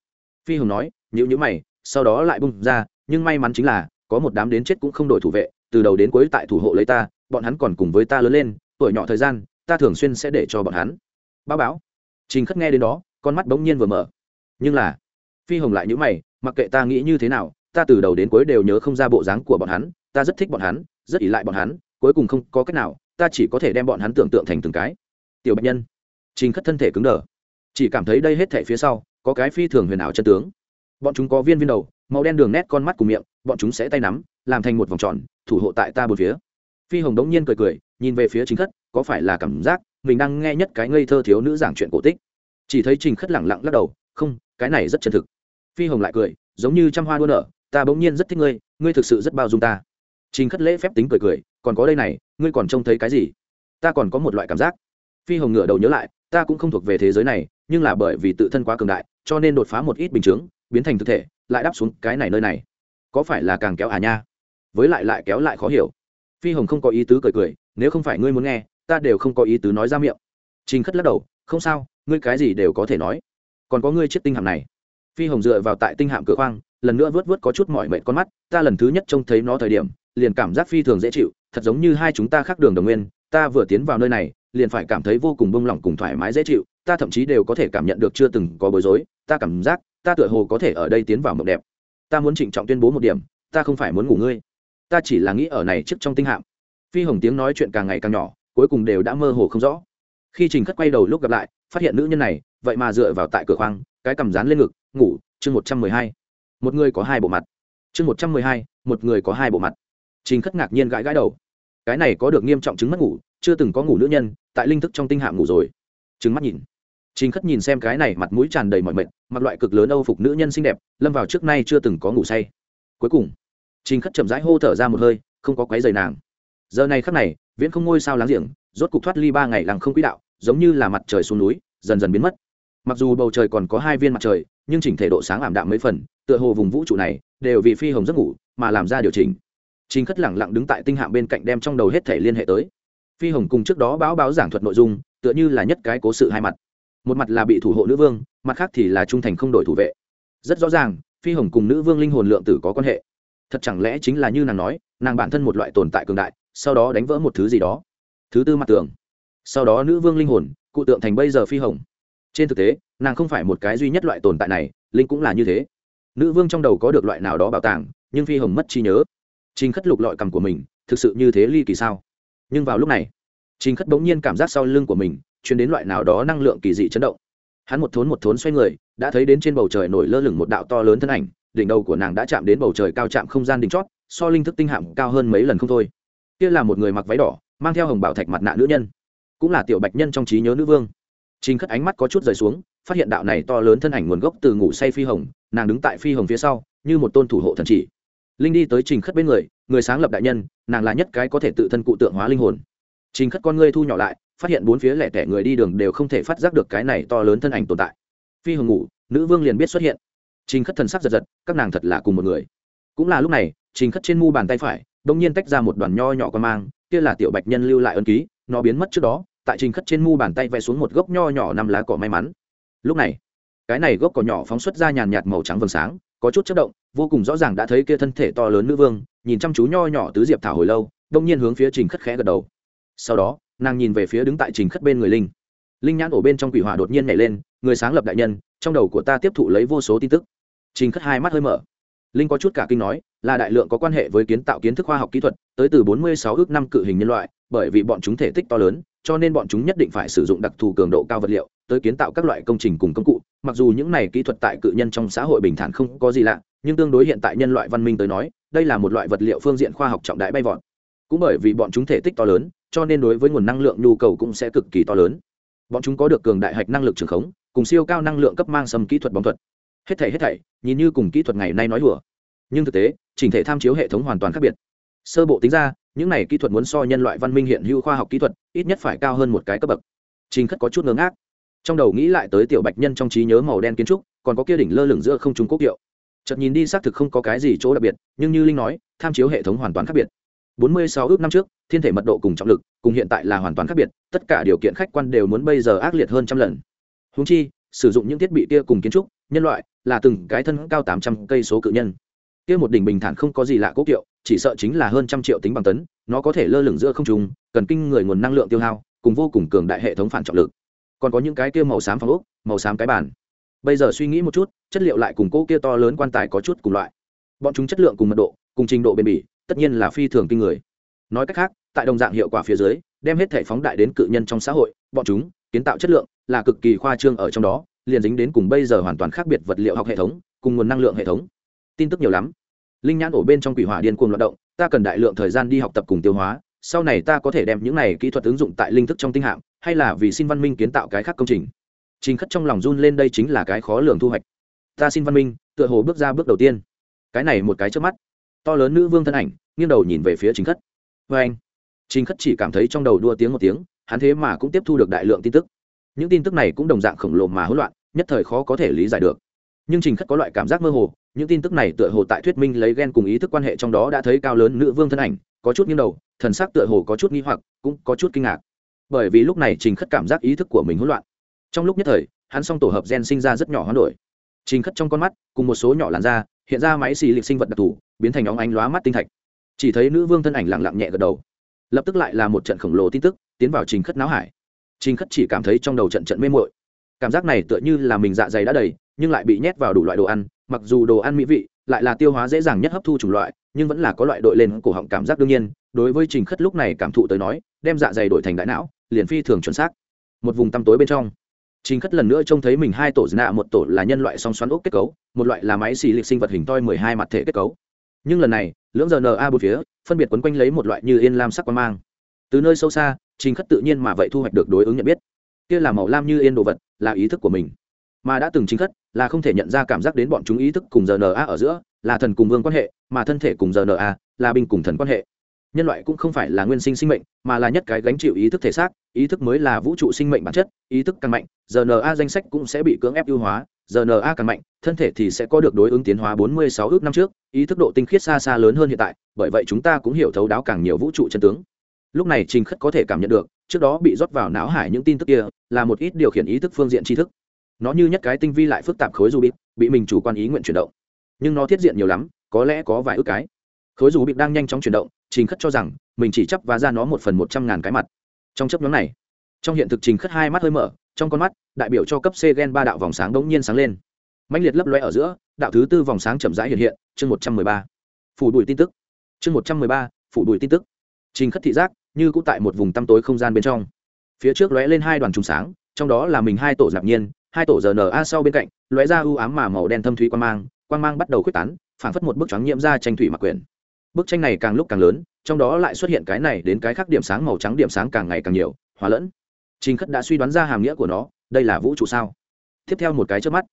Phi hồng nói nhữ nhữ mày, sau đó lại bung ra, nhưng may mắn chính là, có một đám đến chết cũng không đổi thủ vệ, từ đầu đến cuối tại thủ hộ lấy ta, bọn hắn còn cùng với ta lớn lên, tuổi nhỏ thời gian, ta thường xuyên sẽ để cho bọn hắn. Báo báo. Trình khất nghe đến đó, con mắt bỗng nhiên vừa mở. Nhưng là, phi hồng lại nhữ mày, mặc kệ ta nghĩ như thế nào, ta từ đầu đến cuối đều nhớ không ra bộ dáng của bọn hắn, ta rất thích bọn hắn, rất ỉ lại bọn hắn, cuối cùng không có cách nào, ta chỉ có thể đem bọn hắn tưởng tượng thành từng cái tiểu bệnh nhân. Trình khất thân thể cứng đờ, chỉ cảm thấy đây hết thể phía sau, có cái phi thường huyền ảo chân tướng. Bọn chúng có viên viên đầu, màu đen đường nét con mắt cùng miệng, bọn chúng sẽ tay nắm, làm thành một vòng tròn, thủ hộ tại ta một phía. Phi hồng đống nhiên cười cười, nhìn về phía chính khất, có phải là cảm giác mình đang nghe nhất cái ngây thơ thiếu nữ giảng chuyện cổ tích? Chỉ thấy trình khất lẳng lặng lắc đầu, không, cái này rất chân thực. Phi hồng lại cười, giống như trăm hoa đua nở, ta bỗng nhiên rất thích ngươi ngươi thực sự rất bao dung ta. Trình khất lễ phép tính cười cười, còn có đây này, ngươi còn trông thấy cái gì? Ta còn có một loại cảm giác phi hồng ngửa đầu nhớ lại, ta cũng không thuộc về thế giới này, nhưng là bởi vì tự thân quá cường đại, cho nên đột phá một ít bình chướng, biến thành thực thể, lại đáp xuống cái này nơi này. Có phải là càng kéo à nha? Với lại lại kéo lại khó hiểu. Phi hồng không có ý tứ cười cười, nếu không phải ngươi muốn nghe, ta đều không có ý tứ nói ra miệng. Trình khất lắc đầu, không sao, ngươi cái gì đều có thể nói. Còn có ngươi chiếc tinh hạm này. Phi hồng dựa vào tại tinh hạm cửa khoang, lần nữa vớt vớt có chút mỏi mệt con mắt, ta lần thứ nhất trông thấy nó thời điểm, liền cảm giác phi thường dễ chịu, thật giống như hai chúng ta khác đường đồng nguyên, ta vừa tiến vào nơi này liền phải cảm thấy vô cùng bông lỏng cùng thoải mái dễ chịu, ta thậm chí đều có thể cảm nhận được chưa từng có bối rối, ta cảm giác, ta tựa hồ có thể ở đây tiến vào mộng đẹp. Ta muốn trịnh trọng tuyên bố một điểm, ta không phải muốn ngủ ngươi. Ta chỉ là nghĩ ở này trước trong tinh hạm. Phi hồng tiếng nói chuyện càng ngày càng nhỏ, cuối cùng đều đã mơ hồ không rõ. Khi trình khất quay đầu lúc gặp lại, phát hiện nữ nhân này, vậy mà dựa vào tại cửa khoang, cái cầm dán lên ngực, ngủ, chương một trăm mười hai. Một người có hai bộ mặt. Chương một trăm mười hai, một người có hai bộ mặt. Trình khất ngạc nhiên gãi gãi đầu. Cái này có được nghiêm trọng chứng mất ngủ chưa từng có ngủ nữ nhân, tại linh thức trong tinh hạm ngủ rồi. Trứng mắt nhìn. Chính khất nhìn xem cái này mặt mũi tràn đầy mọi mệt, mặc loại cực lớn âu phục nữ nhân xinh đẹp, lâm vào trước nay chưa từng có ngủ say. Cuối cùng chính khất chậm rãi hô thở ra một hơi, không có quấy giày nàng. Giờ này khắc này, viễn không ngôi sao láng giềng, rốt cục thoát ly ba ngày làng không quỹ đạo, giống như là mặt trời xuống núi, dần dần biến mất. Mặc dù bầu trời còn có hai viên mặt trời, nhưng chỉnh thể độ sáng ảm đạm mấy phần, tựa hồ vùng vũ trụ này, đều vì phi hồng giấc ngủ, mà làm ra điều chỉnh. Chính khất lẳng lặng đứng tại tinh hạm bên cạnh đem trong đầu hết thể liên hệ tới phi hồng cùng trước đó báo báo giảng thuật nội dung, tựa như là nhất cái cố sự hai mặt. Một mặt là bị thủ hộ nữ vương, mặt khác thì là trung thành không đổi thủ vệ. Rất rõ ràng, phi hồng cùng nữ vương linh hồn lượng tử có quan hệ. Thật chẳng lẽ chính là như nàng nói, nàng bản thân một loại tồn tại cường đại, sau đó đánh vỡ một thứ gì đó. Thứ tư mặt tường. Sau đó nữ vương linh hồn, cụ tượng thành bây giờ phi hồng. Trên thực tế, nàng không phải một cái duy nhất loại tồn tại này, linh cũng là như thế. Nữ vương trong đầu có được loại nào đó bảo tàng, nhưng phi hồng mất trí nhớ. Trình khất lục lọi cầm của mình, thực sự như thế ly kỳ sao? Nhưng vào lúc này, trình khất bỗng nhiên cảm giác sau lưng của mình chuyển đến loại nào đó năng lượng kỳ dị chấn động. Hắn một thốn một thốn xoay người, đã thấy đến trên bầu trời nổi lơ lửng một đạo to lớn thân ảnh, đỉnh đầu của nàng đã chạm đến bầu trời cao chạm không gian đỉnh chót, so linh thức tinh hạm cao hơn mấy lần không thôi. Kia là một người mặc váy đỏ, mang theo hồng bảo thạch mặt nạ nữ nhân, cũng là tiểu bạch nhân trong trí nhớ nữ vương. Trình khất ánh mắt có chút rời xuống, phát hiện đạo này to lớn thân ảnh nguồn gốc từ ngủ say phi hồng, nàng đứng tại phi hồng phía sau, như một tôn thủ hộ thần chỉ linh đi tới trình khất bên người người sáng lập đại nhân, nàng là nhất cái có thể tự thân cụ tượng hóa linh hồn. Trình khất con ngươi thu nhỏ lại, phát hiện bốn phía lẻ tẻ người đi đường đều không thể phát giác được cái này to lớn thân ảnh tồn tại. Phi hồng ngủ, nữ vương liền biết xuất hiện. Trình khất thần sắc giật giật, các nàng thật là cùng một người. Cũng là lúc này, trình khất trên mu bàn tay phải đông nhiên tách ra một đoàn nho nhỏ con mang, kia là tiểu bạch nhân lưu lại ân ký, nó biến mất trước đó, tại trình khất trên mu bàn tay vẽ xuống một gốc nho nhỏ năm lá cỏ may mắn. Lúc này, cái này gốc cỏ nhỏ phóng xuất ra nhàn nhạt màu trắng vầng sáng, có chút chất động vô cùng rõ ràng đã thấy kia thân thể to lớn nữ vương, nhìn chăm chú nho nhỏ tứ diệp thảo hồi lâu, đông nhiên hướng phía trình khất khẽ gật đầu. Sau đó, nàng nhìn về phía đứng tại trình khất bên người linh. Linh nhãn ổ bên trong quỷ hỏa đột nhiên nhảy lên, người sáng lập đại nhân, trong đầu của ta tiếp thụ lấy vô số tin tức. Trình khất hai mắt hơi mở. Linh có chút cả kinh nói, là đại lượng có quan hệ với kiến tạo kiến thức khoa học kỹ thuật, tới từ 46 ước năm cự hình nhân loại, bởi vì bọn chúng thể tích to lớn, cho nên bọn chúng nhất định phải sử dụng đặc thù cường độ cao vật liệu, tới kiến tạo các loại công trình cùng công cụ. Mặc dù những này kỹ thuật tại cự nhân trong xã hội bình thản không có gì lạ nhưng tương đối hiện tại nhân loại văn minh tới nói, đây là một loại vật liệu phương diện khoa học trọng đại bay vọt. Cũng bởi vì bọn chúng thể tích to lớn, cho nên đối với nguồn năng lượng nhu cầu cũng sẽ cực kỳ to lớn. Bọn chúng có được cường đại hạch năng lực trường khống, cùng siêu cao năng lượng cấp mang sầm kỹ thuật bóng thuật. Hết thảy hết thảy, nhìn như cùng kỹ thuật ngày nay nói đùa. Nhưng thực tế, chỉnh thể tham chiếu hệ thống hoàn toàn khác biệt. Sơ bộ tính ra, những này kỹ thuật muốn so nhân loại văn minh hiện hữu khoa học kỹ thuật, ít nhất phải cao hơn một cái cấp bậc. Trình khất có chút ngớ ngác. Trong đầu nghĩ lại tới tiểu bạch nhân trong trí nhớ màu đen kiến trúc, còn có kia đỉnh lơ lửng giữa không trung quốc hiệu chợt nhìn đi xác thực không có cái gì chỗ đặc biệt, nhưng như linh nói, tham chiếu hệ thống hoàn toàn khác biệt. 46 ước năm trước, thiên thể mật độ cùng trọng lực, cùng hiện tại là hoàn toàn khác biệt, tất cả điều kiện khách quan đều muốn bây giờ ác liệt hơn trăm lần. Húng chi, sử dụng những thiết bị kia cùng kiến trúc, nhân loại, là từng cái thân cao 800 cây số cự nhân. Kia một đỉnh bình thản không có gì lạ cố kiệu, chỉ sợ chính là hơn trăm triệu tính bằng tấn, nó có thể lơ lửng giữa không trung, cần kinh người nguồn năng lượng tiêu hao, cùng vô cùng cường đại hệ thống phản trọng lực. Còn có những cái kia màu xám phòng ốc, màu xám cái bàn bây giờ suy nghĩ một chút chất liệu lại cùng cố kia to lớn quan tài có chút cùng loại. Bọn chúng chất lượng cùng mật độ cùng trình độ bền bỉ tất nhiên là phi thường kinh người. Nói cách khác tại đồng dạng hiệu quả phía dưới đem hết thể phóng đại đến cự nhân trong xã hội bọn chúng kiến tạo chất lượng là cực kỳ khoa trương ở trong đó liền dính đến cùng bây giờ hoàn toàn khác biệt vật liệu học hệ thống cùng nguồn năng lượng hệ thống. Tin tức nhiều lắm. Linh nhãn ổ bên trong quỷ hỏa điên cuồng loạt động ta cần đại lượng thời gian đi học tập cùng tiêu hóa sau này ta có thể đem những này kỹ thuật ứng dụng tại linh thức trong tinh hạng, hay là vì xin văn minh kiến tạo cái khác công trình trình khất trong lòng run lên đây chính là cái khó lường thu hoạch. Ta xin văn minh, tựa hồ bước ra bước đầu tiên. Cái này một cái trước mắt. To lớn nữ vương thân ảnh, nghiêng đầu nhìn về phía chính khất. Vê anh chính khất chỉ cảm thấy trong đầu đua tiếng một tiếng, hắn thế mà cũng tiếp thu được đại lượng tin tức. Những tin tức này cũng đồng dạng khổng lồ mà hỗn loạn, nhất thời khó có thể lý giải được. Nhưng trình khất có loại cảm giác mơ hồ, những tin tức này tựa hồ tại thuyết minh lấy ghen cùng ý thức quan hệ trong đó đã thấy cao lớn nữ vương thân ảnh, có chút nghiêng đầu, thần sắc tựa hồ có chút nghi hoặc, cũng có chút kinh ngạc. Bởi vì lúc này trình khất cảm giác ý thức của mình hỗn loạn trong lúc nhất thời, hắn song tổ hợp gen sinh ra rất nhỏ hoán đổi. Trình khất trong con mắt, cùng một số nhỏ làn da, hiện ra máy xì lịch sinh vật đặc thù, biến thành óng ánh lóa mắt tinh thạch. Chỉ thấy nữ vương thân ảnh lặng lặng nhẹ gật đầu. Lập tức lại là một trận khổng lồ tin tức, tiến vào trình khất não hải. Trình khất chỉ cảm thấy trong đầu trận trận mê mội cảm giác này tựa như là mình dạ dày đã đầy, nhưng lại bị nhét vào đủ loại đồ ăn, mặc dù đồ ăn mỹ vị, lại là tiêu hóa dễ dàng nhất hấp thu chủng loại, nhưng vẫn là có loại đội lên cổ họng cảm giác đương nhiên. Đối với trình khất lúc này cảm thụ tới nói, đem dạ dày đổi thành đại não, liền phi thường chuẩn xác. Một vùng tăm tối bên trong trình khất lần nữa trông thấy mình hai tổ nạ, một tổ là nhân loại song xoắn ốc kết cấu, một loại là máy xì lịch sinh vật hình toi mười hai mặt thể kết cấu. Nhưng lần này, lưỡng giờ na bốn phía, phân biệt quấn quanh lấy một loại như yên lam sắc quan mang. Từ nơi sâu xa, trình khất tự nhiên mà vậy thu hoạch được đối ứng nhận biết. Kia là màu lam như yên đồ vật, là ý thức của mình. Mà đã từng chính khất, là không thể nhận ra cảm giác đến bọn chúng ý thức cùng rna ở giữa, là thần cùng vương quan hệ, mà thân thể cùng rna là binh cùng thần quan hệ nhân loại cũng không phải là nguyên sinh sinh mệnh, mà là nhất cái gánh chịu ý thức thể xác, ý thức mới là vũ trụ sinh mệnh bản chất, ý thức càng mạnh rna danh sách cũng sẽ bị cưỡng ép ưu hóa rna càng mạnh, thân thể thì sẽ có được đối ứng tiến hóa 46 ước năm trước, ý thức độ tinh khiết xa xa lớn hơn hiện tại, bởi vậy chúng ta cũng hiểu thấu đáo càng nhiều vũ trụ chân tướng. Lúc này trình khất có thể cảm nhận được, trước đó bị rót vào não hải những tin tức kia, là một ít điều khiển ý thức phương diện tri thức. Nó như nhất cái tinh vi lại phức tạp khối du bịp bị mình chủ quan ý nguyện chuyển động. Nhưng nó thiết diện nhiều lắm, có lẽ có vài ước cái. Khối dù bịp đang nhanh chóng chuyển động trình khất cho rằng, mình chỉ chấp và ra nó một phần một trăm ngàn cái mặt. Trong chấp nhóm này, trong hiện thực trình khất hai mắt hơi mở, trong con mắt, đại biểu cho cấp c gen ba đạo vòng sáng đ ố n g nhiên sáng lên. Mạnh liệt lấp loe ở giữa, đạo thứ tư vòng sáng chậm rãi hiện hiện, chương một trăm mười ba. Phủ đuổi tin tức. Chương một trăm mười ba, phủ đuổi tin tức. Trình khất thị giác, như cũng tại một vùng tăm tối không gian bên trong. Phía trước lóe lên hai đoàn trùng sáng, trong đó là mình hai tổ giặc nhiên, hai tổ rna sau bên cạnh, lóe ra ưu ám mà màu đen thâm thủy quan mang quan mang bắt đầu khuếch tán, phảng phất một bức choáng nhiễm ra tranh thủy mặc quyền bức tranh này càng lúc càng lớn, trong đó lại xuất hiện cái này đến cái khác điểm sáng màu trắng điểm sáng càng ngày càng nhiều hóa lẫn. Trình khất đã suy đoán ra hàm nghĩa của nó, đây là vũ trụ sao? Tiếp theo một cái trước mắt.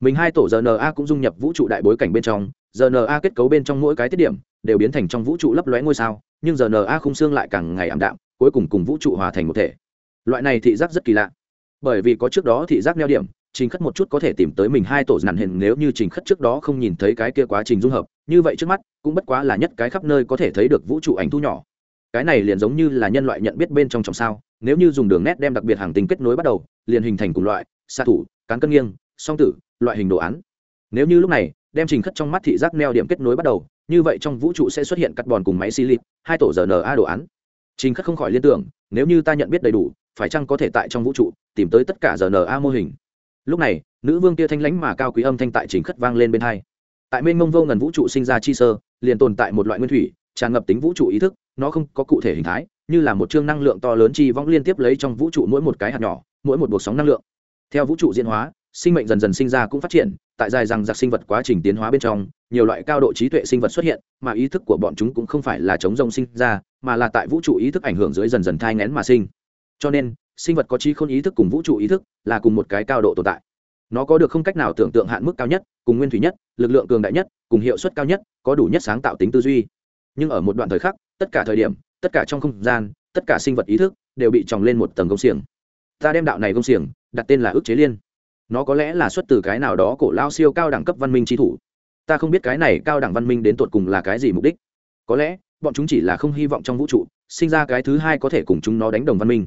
Mình hai tổ rna cũng dung nhập vũ trụ đại bối cảnh bên trong rna kết cấu bên trong mỗi cái tiết điểm đều biến thành trong vũ trụ lấp lóe ngôi sao, nhưng rna khung xương lại càng ngày ảm đạm, cuối cùng cùng vũ trụ hòa thành một thể. Loại này thị giác rất kỳ lạ. Bởi vì có trước đó thị giác neo điểm trình khất một chút có thể tìm tới mình hai tổ nản hình nếu như trình khất trước đó không nhìn thấy cái kia quá trình dung hợp, như vậy trước mắt, cũng bất quá là nhất cái khắp nơi có thể thấy được vũ trụ ảnh thu nhỏ. Cái này liền giống như là nhân loại nhận biết bên trong trọng sao, nếu như dùng đường nét đem đặc biệt hàng tinh kết nối bắt đầu, liền hình thành cùng loại, xạ thủ, cán cân nghiêng, song tử, loại hình đồ án. Nếu như lúc này, đem trình khất trong mắt thị giác neo điểm kết nối bắt đầu, như vậy trong vũ trụ sẽ xuất hiện cắt bòn cùng máy xi hai tổ rna đồ án. Trình khất không khỏi liên tưởng, nếu như ta nhận biết đầy đủ, phải chăng có thể tại trong vũ trụ tìm tới tất cả rna mô hình? Lúc này, nữ vương kia thanh lãnh mà cao quý âm thanh tại chính khất vang lên bên hai. Tại mênh mông vô ngần vũ trụ sinh ra chi sơ, liền tồn tại một loại nguyên thủy, tràn ngập tính vũ trụ ý thức, nó không có cụ thể hình thái, như là một chương năng lượng to lớn chi vong liên tiếp lấy trong vũ trụ mỗi một cái hạt nhỏ, mỗi một cuộc sóng năng lượng. Theo vũ trụ diễn hóa, sinh mệnh dần dần sinh ra cũng phát triển, tại dài rằng giặc sinh vật quá trình tiến hóa bên trong, nhiều loại cao độ trí tuệ sinh vật xuất hiện, mà ý thức của bọn chúng cũng không phải là chống rông sinh ra, mà là tại vũ trụ ý thức ảnh hưởng dưới dần dần thai ngén mà sinh. Cho nên sinh vật có trí khôn ý thức cùng vũ trụ ý thức là cùng một cái cao độ tồn tại. Nó có được không cách nào tưởng tượng hạn mức cao nhất, cùng nguyên thủy nhất, lực lượng cường đại nhất, cùng hiệu suất cao nhất, có đủ nhất sáng tạo tính tư duy. Nhưng ở một đoạn thời khắc, tất cả thời điểm, tất cả trong không gian, tất cả sinh vật ý thức đều bị tròng lên một tầng công xiềng. Ta đem đạo này công xiềng đặt tên là ước chế liên. Nó có lẽ là xuất từ cái nào đó cổ lao siêu cao đẳng cấp văn minh trí thủ. Ta không biết cái này cao đẳng văn minh đến tột cùng là cái gì mục đích. Có lẽ, bọn chúng chỉ là không hy vọng trong vũ trụ, sinh ra cái thứ hai có thể cùng chúng nó đánh đồng văn minh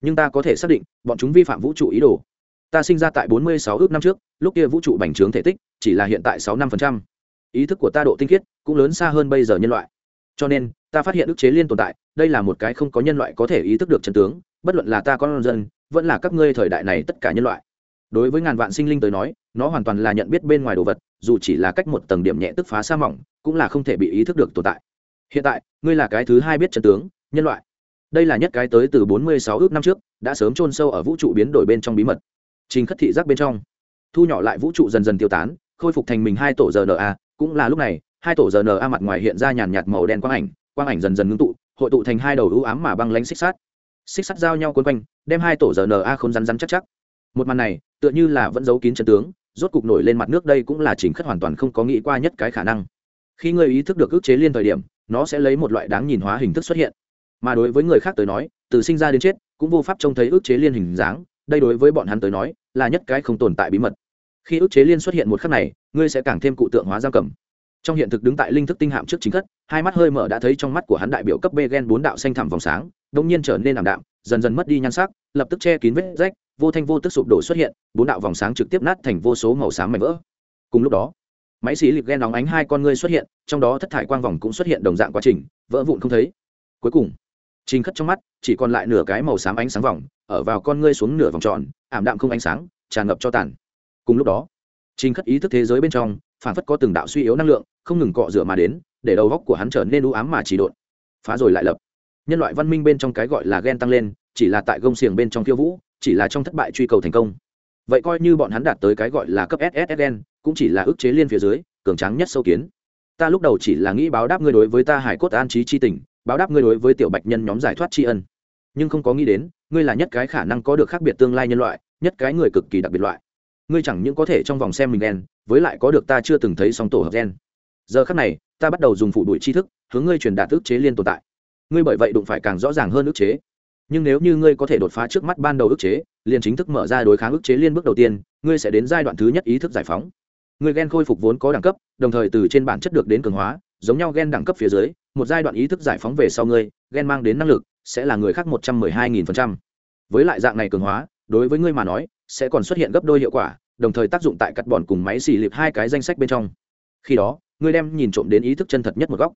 nhưng ta có thể xác định, bọn chúng vi phạm vũ trụ ý đồ. Ta sinh ra tại bốn mươi sáu ước năm trước, lúc kia vũ trụ bành trướng thể tích chỉ là hiện tại sáu năm ý thức của ta độ tinh khiết cũng lớn xa hơn bây giờ nhân loại. Cho nên, ta phát hiện ức chế liên tồn tại, đây là một cái không có nhân loại có thể ý thức được chân tướng, bất luận là ta con dân, vẫn là các ngươi thời đại này tất cả nhân loại. Đối với ngàn vạn sinh linh tới nói, nó hoàn toàn là nhận biết bên ngoài đồ vật, dù chỉ là cách một tầng điểm nhẹ tức phá sa mỏng, cũng là không thể bị ý thức được tồn tại. Hiện tại, ngươi là cái thứ hai biết chân tướng, nhân loại đây là nhất cái tới từ bốn mươi sáu ước năm trước, đã sớm chôn sâu ở vũ trụ biến đổi bên trong bí mật. Trình khất thị giác bên trong. Thu nhỏ lại vũ trụ dần dần tiêu tán, khôi phục thành mình hai tổ rna cũng là lúc này, hai tổ rna mặt ngoài hiện ra nhàn nhạt màu đen quang ảnh quang ảnh dần dần ngưng tụ, hội tụ thành hai đầu ưu ám mà băng lánh xích sắt. Xích sắt giao nhau quấn quanh, đem hai tổ rna không rắn rắn chắc chắc. Một màn này, tựa như là vẫn giấu kín chân tướng, rốt cục nổi lên mặt nước đây cũng là trình khất hoàn toàn không có nghĩ qua nhất cái khả năng. Khi người ý thức được ức chế liên thời điểm, nó sẽ lấy một loại đáng nhìn hóa hình thức xuất hiện mà đối với người khác tới nói, từ sinh ra đến chết, cũng vô pháp trông thấy ước chế liên hình dáng, đây đối với bọn hắn tới nói, là nhất cái không tồn tại bí mật. Khi ước chế liên xuất hiện một khắc này, ngươi sẽ càng thêm cụ tượng hóa giam cầm. Trong hiện thực đứng tại linh thức tinh hạm trước chính thất hai mắt hơi mở đã thấy trong mắt của hắn đại biểu cấp b gen bốn đạo xanh thẳm vòng sáng đông nhiên trở nên ảm đạm, dần dần mất đi nhan sắc, lập tức che kín vết rách, vô thanh vô tức sụp đổ xuất hiện, bốn đạo vòng sáng trực tiếp nát thành vô số màu sáng mảnh vỡ. Cùng lúc đó, máy xí lịch ghen nóng ánh hai con ngươi xuất hiện, trong đó thất thải quang vòng cũng xuất hiện đồng dạng quá trình, vỡ vụn không thấy. Cuối cùng trình khất trong mắt, chỉ còn lại nửa cái màu xám ánh sáng vòng, ở vào con ngươi xuống nửa vòng tròn, ảm đạm không ánh sáng, tràn ngập cho tàn. Cùng lúc đó, trình khất ý thức thế giới bên trong, phản phất có từng đạo suy yếu năng lượng, không ngừng cọ rửa mà đến, để đầu góc của hắn trở nên u ám mà chỉ độn. Phá rồi lại lập. Nhân loại văn minh bên trong cái gọi là ghen tăng lên, chỉ là tại gông xiềng bên trong khiêu vũ, chỉ là trong thất bại truy cầu thành công. Vậy coi như bọn hắn đạt tới cái gọi là cấp sss gen, cũng chỉ là ức chế liên phía dưới, cường tráng nhất sâu kiến. Ta lúc đầu chỉ là nghĩ báo đáp ngươi đối với ta hải cốt an trí chi tình báo đáp ngươi đối với tiểu bạch nhân nhóm giải thoát tri ân. Nhưng không có nghĩ đến, ngươi là nhất cái khả năng có được khác biệt tương lai nhân loại, nhất cái người cực kỳ đặc biệt loại. Ngươi chẳng những có thể trong vòng xem mình đen với lại có được ta chưa từng thấy song tổ hợp gen. Giờ khác này, ta bắt đầu dùng phụ đuổi tri thức, hướng ngươi truyền đạt ức chế liên tồn tại. Ngươi bởi vậy đụng phải càng rõ ràng hơn ức chế. Nhưng nếu như ngươi có thể đột phá trước mắt ban đầu ức chế, liền chính thức mở ra đối kháng ức chế liên bước đầu tiên, ngươi sẽ đến giai đoạn thứ nhất ý thức giải phóng. Ngươi ghen khôi phục vốn có đẳng cấp, đồng thời từ trên bản chất được đến cường hóa, giống nhau ghen đẳng cấp phía dưới một giai đoạn ý thức giải phóng về sau ngươi, gen mang đến năng lực, sẽ là người khác một trăm mười hai nghìn phần trăm. Với lại dạng này cường hóa, đối với ngươi mà nói, sẽ còn xuất hiện gấp đôi hiệu quả, đồng thời tác dụng tại cắt bọn cùng máy xì liệp hai cái danh sách bên trong. Khi đó, ngươi đem nhìn trộm đến ý thức chân thật nhất một góc.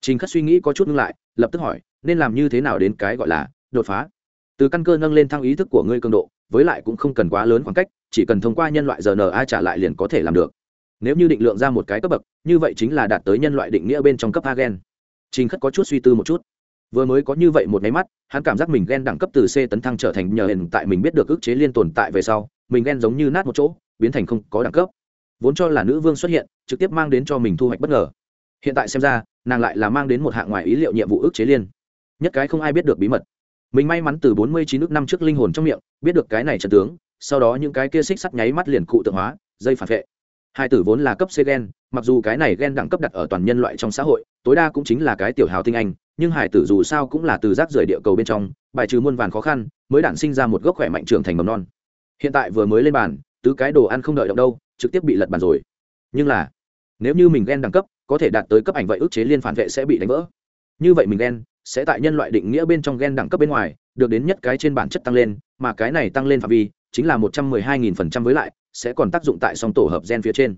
Trình khắc suy nghĩ có chút ngưng lại, lập tức hỏi, nên làm như thế nào đến cái gọi là đột phá? Từ căn cơ nâng lên thăng ý thức của ngươi cường độ, với lại cũng không cần quá lớn khoảng cách, chỉ cần thông qua nhân loại rna trả lại liền có thể làm được. Nếu như định lượng ra một cái cấp bậc, như vậy chính là đạt tới nhân loại định nghĩa bên trong cấp a gen trình khất có chút suy tư một chút. Vừa mới có như vậy một máy mắt, hắn cảm giác mình ghen đẳng cấp từ c tấn thăng trở thành nhờ hiện tại mình biết được ức chế liên tồn tại về sau, mình ghen giống như nát một chỗ, biến thành không có đẳng cấp. Vốn cho là nữ vương xuất hiện, trực tiếp mang đến cho mình thu hoạch bất ngờ. Hiện tại xem ra, nàng lại là mang đến một hạng ngoài ý liệu nhiệm vụ ức chế liên. Nhất cái không ai biết được bí mật. Mình may mắn từ bốn mươi chín nước năm trước linh hồn trong miệng, biết được cái này trận tướng, sau đó những cái kia xích sắt nháy mắt liền cụ tượng hóa, dây phản vệ hai tử vốn là cấp c gen, mặc dù cái này gen đẳng cấp đặt ở toàn nhân loại trong xã hội, tối đa cũng chính là cái tiểu hào tinh anh, nhưng hải tử dù sao cũng là từ rác rời địa cầu bên trong, bài trừ muôn vàn khó khăn, mới đản sinh ra một gốc khỏe mạnh trưởng thành mầm non. Hiện tại vừa mới lên bàn, tứ cái đồ ăn không đợi động đâu, trực tiếp bị lật bàn rồi. Nhưng là, nếu như mình gen đẳng cấp có thể đạt tới cấp ảnh vậy ức chế liên phản vệ sẽ bị đánh vỡ. Như vậy mình gen sẽ tại nhân loại định nghĩa bên trong gen đẳng cấp bên ngoài, được đến nhất cái trên bản chất tăng lên, mà cái này tăng lên phạm vi chính là một trăm mười hai nghìn phần trăm với lại sẽ còn tác dụng tại song tổ hợp gen phía trên.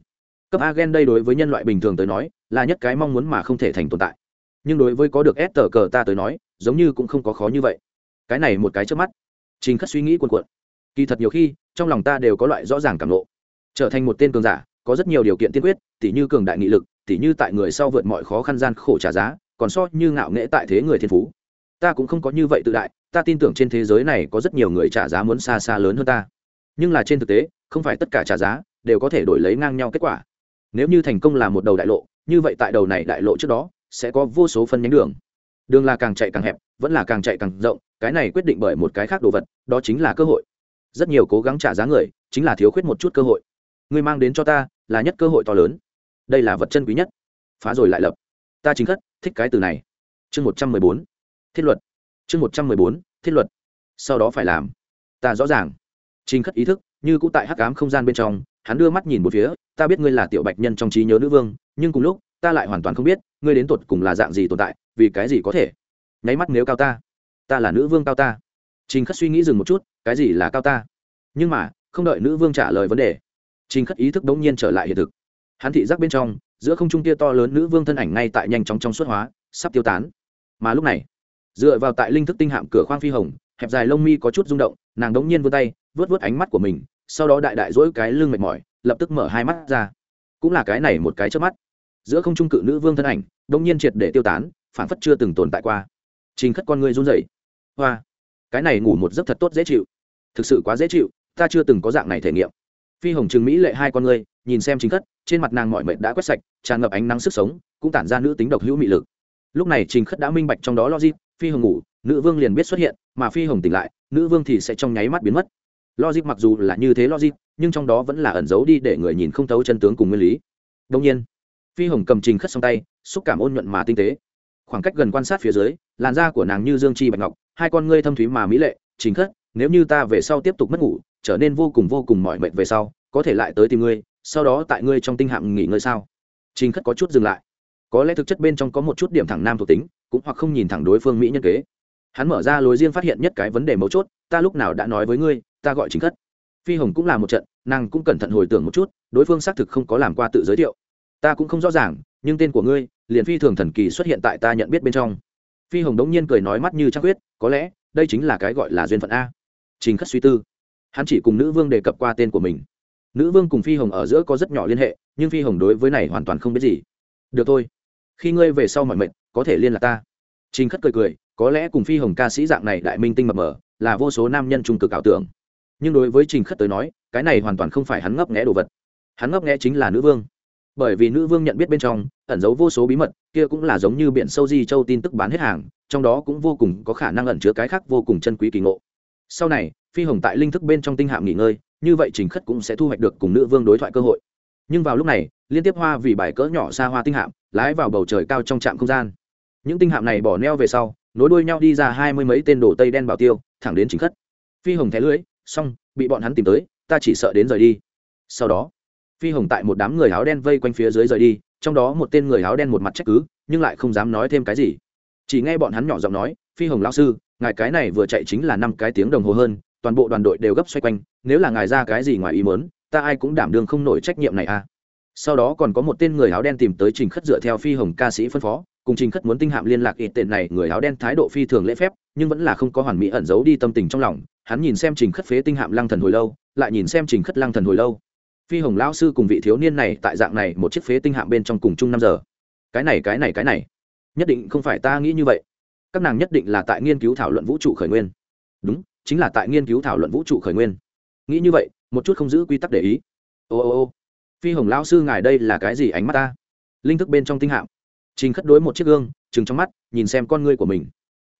Cấp a gen đây đối với nhân loại bình thường tới nói, là nhất cái mong muốn mà không thể thành tồn tại. Nhưng đối với có được s tờ cờ ta tới nói, giống như cũng không có khó như vậy. Cái này một cái trước mắt. Trình khất suy nghĩ cuồn cuộn. Kỳ thật nhiều khi, trong lòng ta đều có loại rõ ràng cảm lộ trở thành một tên cường giả, có rất nhiều điều kiện tiên quyết, tỉ như cường đại nghị lực, tỉ như tại người sau vượt mọi khó khăn gian khổ trả giá, còn so như ngạo nghễ tại thế người thiên phú. Ta cũng không có như vậy tự đại, ta tin tưởng trên thế giới này có rất nhiều người trả giá muốn xa xa lớn hơn ta. Nhưng là trên thực tế không phải tất cả trả giá đều có thể đổi lấy ngang nhau kết quả. Nếu như thành công là một đầu đại lộ, như vậy tại đầu này đại lộ trước đó sẽ có vô số phân nhánh đường. Đường là càng chạy càng hẹp, vẫn là càng chạy càng rộng, cái này quyết định bởi một cái khác đồ vật, đó chính là cơ hội. Rất nhiều cố gắng trả giá người, chính là thiếu khuyết một chút cơ hội. Người mang đến cho ta là nhất cơ hội to lớn. Đây là vật chân quý nhất. Phá rồi lại lập. Ta chính thất thích cái từ này. Chương một trăm mười bốn. Thiết luật. Chương một trăm mười bốn, thiết luật. Sau đó phải làm. Ta rõ ràng. Trình khất ý thức như cũng tại hắc ám không gian bên trong, hắn đưa mắt nhìn một phía, ta biết ngươi là tiểu bạch nhân trong trí nhớ nữ vương, nhưng cùng lúc, ta lại hoàn toàn không biết, ngươi đến tột cùng là dạng gì tồn tại, vì cái gì có thể? Nháy mắt nếu cao ta ta là nữ vương cao ta. Trình khất suy nghĩ dừng một chút, cái gì là cao ta? Nhưng mà, không đợi nữ vương trả lời vấn đề, trình khất ý thức đống nhiên trở lại hiện thực. Hắn thị giác bên trong, giữa không trung kia to lớn nữ vương thân ảnh ngay tại nhanh chóng trong suốt hóa, sắp tiêu tán. Mà lúc này, dựa vào tại linh thức tinh hạm cửa khoang phi hồng, hẹp dài lông mi có chút rung động, nàng đống nhiên vươn tay vớt vớt ánh mắt của mình, sau đó đại đại dỗi cái lưng mệt mỏi, lập tức mở hai mắt ra. Cũng là cái này một cái trước mắt. Giữa không trung cự nữ vương thân ảnh đống nhiên triệt để tiêu tán phản phất chưa từng tồn tại qua. Trình khất con người run rẩy. Hoa, cái này ngủ một giấc thật tốt dễ chịu. Thực sự quá dễ chịu, ta chưa từng có dạng này thể nghiệm. Phi hồng trừng mỹ lệ hai con người nhìn xem chính khất, trên mặt nàng mọi mệt đã quét sạch, tràn ngập ánh nắng sức sống, cũng tản ra nữ tính độc hữu mị lực. Lúc này trình khất đã minh bạch trong đó logic, phi hồng ngủ, nữ vương liền biết xuất hiện, mà phi hồng tỉnh lại, nữ vương thì sẽ trong nháy mắt biến mất logic mặc dù là như thế logic, nhưng trong đó vẫn là ẩn giấu đi để người nhìn không thấu chân tướng cùng nguyên lý. Đông nhiên, phi hồng cầm trình khất xong tay, xúc cảm ôn nhuận mà tinh tế. Khoảng cách gần quan sát phía dưới, làn da của nàng như dương chi bạch ngọc, hai con ngươi thâm thúy mà mỹ lệ, trình khất, nếu như ta về sau tiếp tục mất ngủ, trở nên vô cùng vô cùng mỏi mệt về sau, có thể lại tới tìm ngươi, sau đó tại ngươi trong tinh hạm nghỉ ngơi sao? Trình khất có chút dừng lại. Có lẽ thực chất bên trong có một chút điểm thẳng nam thuộc tính, cũng hoặc không nhìn thẳng đối phương mỹ nhân kế. Hắn mở ra lối riêng phát hiện nhất cái vấn đề mấu chốt, ta lúc nào đã nói với ngươi ta gọi chính khất. Phi hồng cũng là một trận, nàng cũng cẩn thận hồi tưởng một chút, đối phương xác thực không có làm qua tự giới thiệu. Ta cũng không rõ ràng, nhưng tên của ngươi, liền phi thường thần kỳ xuất hiện tại ta nhận biết bên trong. Phi hồng đống nhiên cười nói mắt như trăng huyết có lẽ, đây chính là cái gọi là duyên phận a. Trình khất suy tư. Hắn chỉ cùng nữ vương đề cập qua tên của mình. Nữ vương cùng phi hồng ở giữa có rất nhỏ liên hệ, nhưng phi hồng đối với này hoàn toàn không biết gì. Được thôi. Khi ngươi về sau mọi mệnh, có thể liên lạc ta. Trình khất cười cười, có lẽ cùng phi hồng ca sĩ dạng này đại minh tinh mập mờ, là vô số nam nhân trung cực ảo tưởng nhưng đối với trình khất tới nói, cái này hoàn toàn không phải hắn ngấp nghẽ đồ vật. Hắn ngấp nghẽ chính là nữ vương. Bởi vì nữ vương nhận biết bên trong, ẩn giấu vô số bí mật, kia cũng là giống như biển sâu di châu tin tức bán hết hàng, trong đó cũng vô cùng có khả năng ẩn chứa cái khác vô cùng chân quý kỳ ngộ. Sau này, phi hồng tại linh thức bên trong tinh hạm nghỉ ngơi, như vậy trình khất cũng sẽ thu hoạch được cùng nữ vương đối thoại cơ hội. Nhưng vào lúc này, liên tiếp hoa vì bài cỡ nhỏ xa hoa tinh hạm, lái vào bầu trời cao trong trạm không gian. Những tinh hạm này bỏ neo về sau, nối đuôi nhau đi ra hai mươi mấy tên đồ tây đen bảo tiêu, thẳng đến chính khất. Phi hồng thẻ lưới xong, bị bọn hắn tìm tới, ta chỉ sợ đến rời đi. Sau đó, phi hồng tại một đám người áo đen vây quanh phía dưới rời đi, trong đó một tên người áo đen một mặt trách cứ, nhưng lại không dám nói thêm cái gì. Chỉ nghe bọn hắn nhỏ giọng nói, phi hồng lao sư, ngài cái này vừa chạy chính là năm cái tiếng đồng hồ hơn, toàn bộ đoàn đội đều gấp xoay quanh, nếu là ngài ra cái gì ngoài ý mớn ta ai cũng đảm đương không nổi trách nhiệm này à. Sau đó còn có một tên người áo đen tìm tới trình khất dựa theo phi hồng ca sĩ phân phó, cùng trình khất muốn tinh hạm liên lạc ít tên này, người áo đen thái độ phi thường lễ phép, nhưng vẫn là không có hoàn mỹ ẩn giấu đi tâm tình trong lòng hắn nhìn xem trình khất phế tinh hạm lăng thần hồi lâu, lại nhìn xem trình khất lăng thần hồi lâu. Phi hồng lão sư cùng vị thiếu niên này tại dạng này một chiếc phế tinh hạm bên trong cùng chung năm giờ. Cái này cái này cái này. Nhất định không phải ta nghĩ như vậy. Các nàng nhất định là tại nghiên cứu thảo luận vũ trụ khởi nguyên. Đúng, chính là tại nghiên cứu thảo luận vũ trụ khởi nguyên. Nghĩ như vậy, một chút không giữ quy tắc để ý. Ô ô ô. Phi hồng lão sư ngài đây là cái gì ánh mắt ta? Linh thức bên trong tinh hạm. Trình khất đối một chiếc gương chừng trong mắt, nhìn xem con ngươi của mình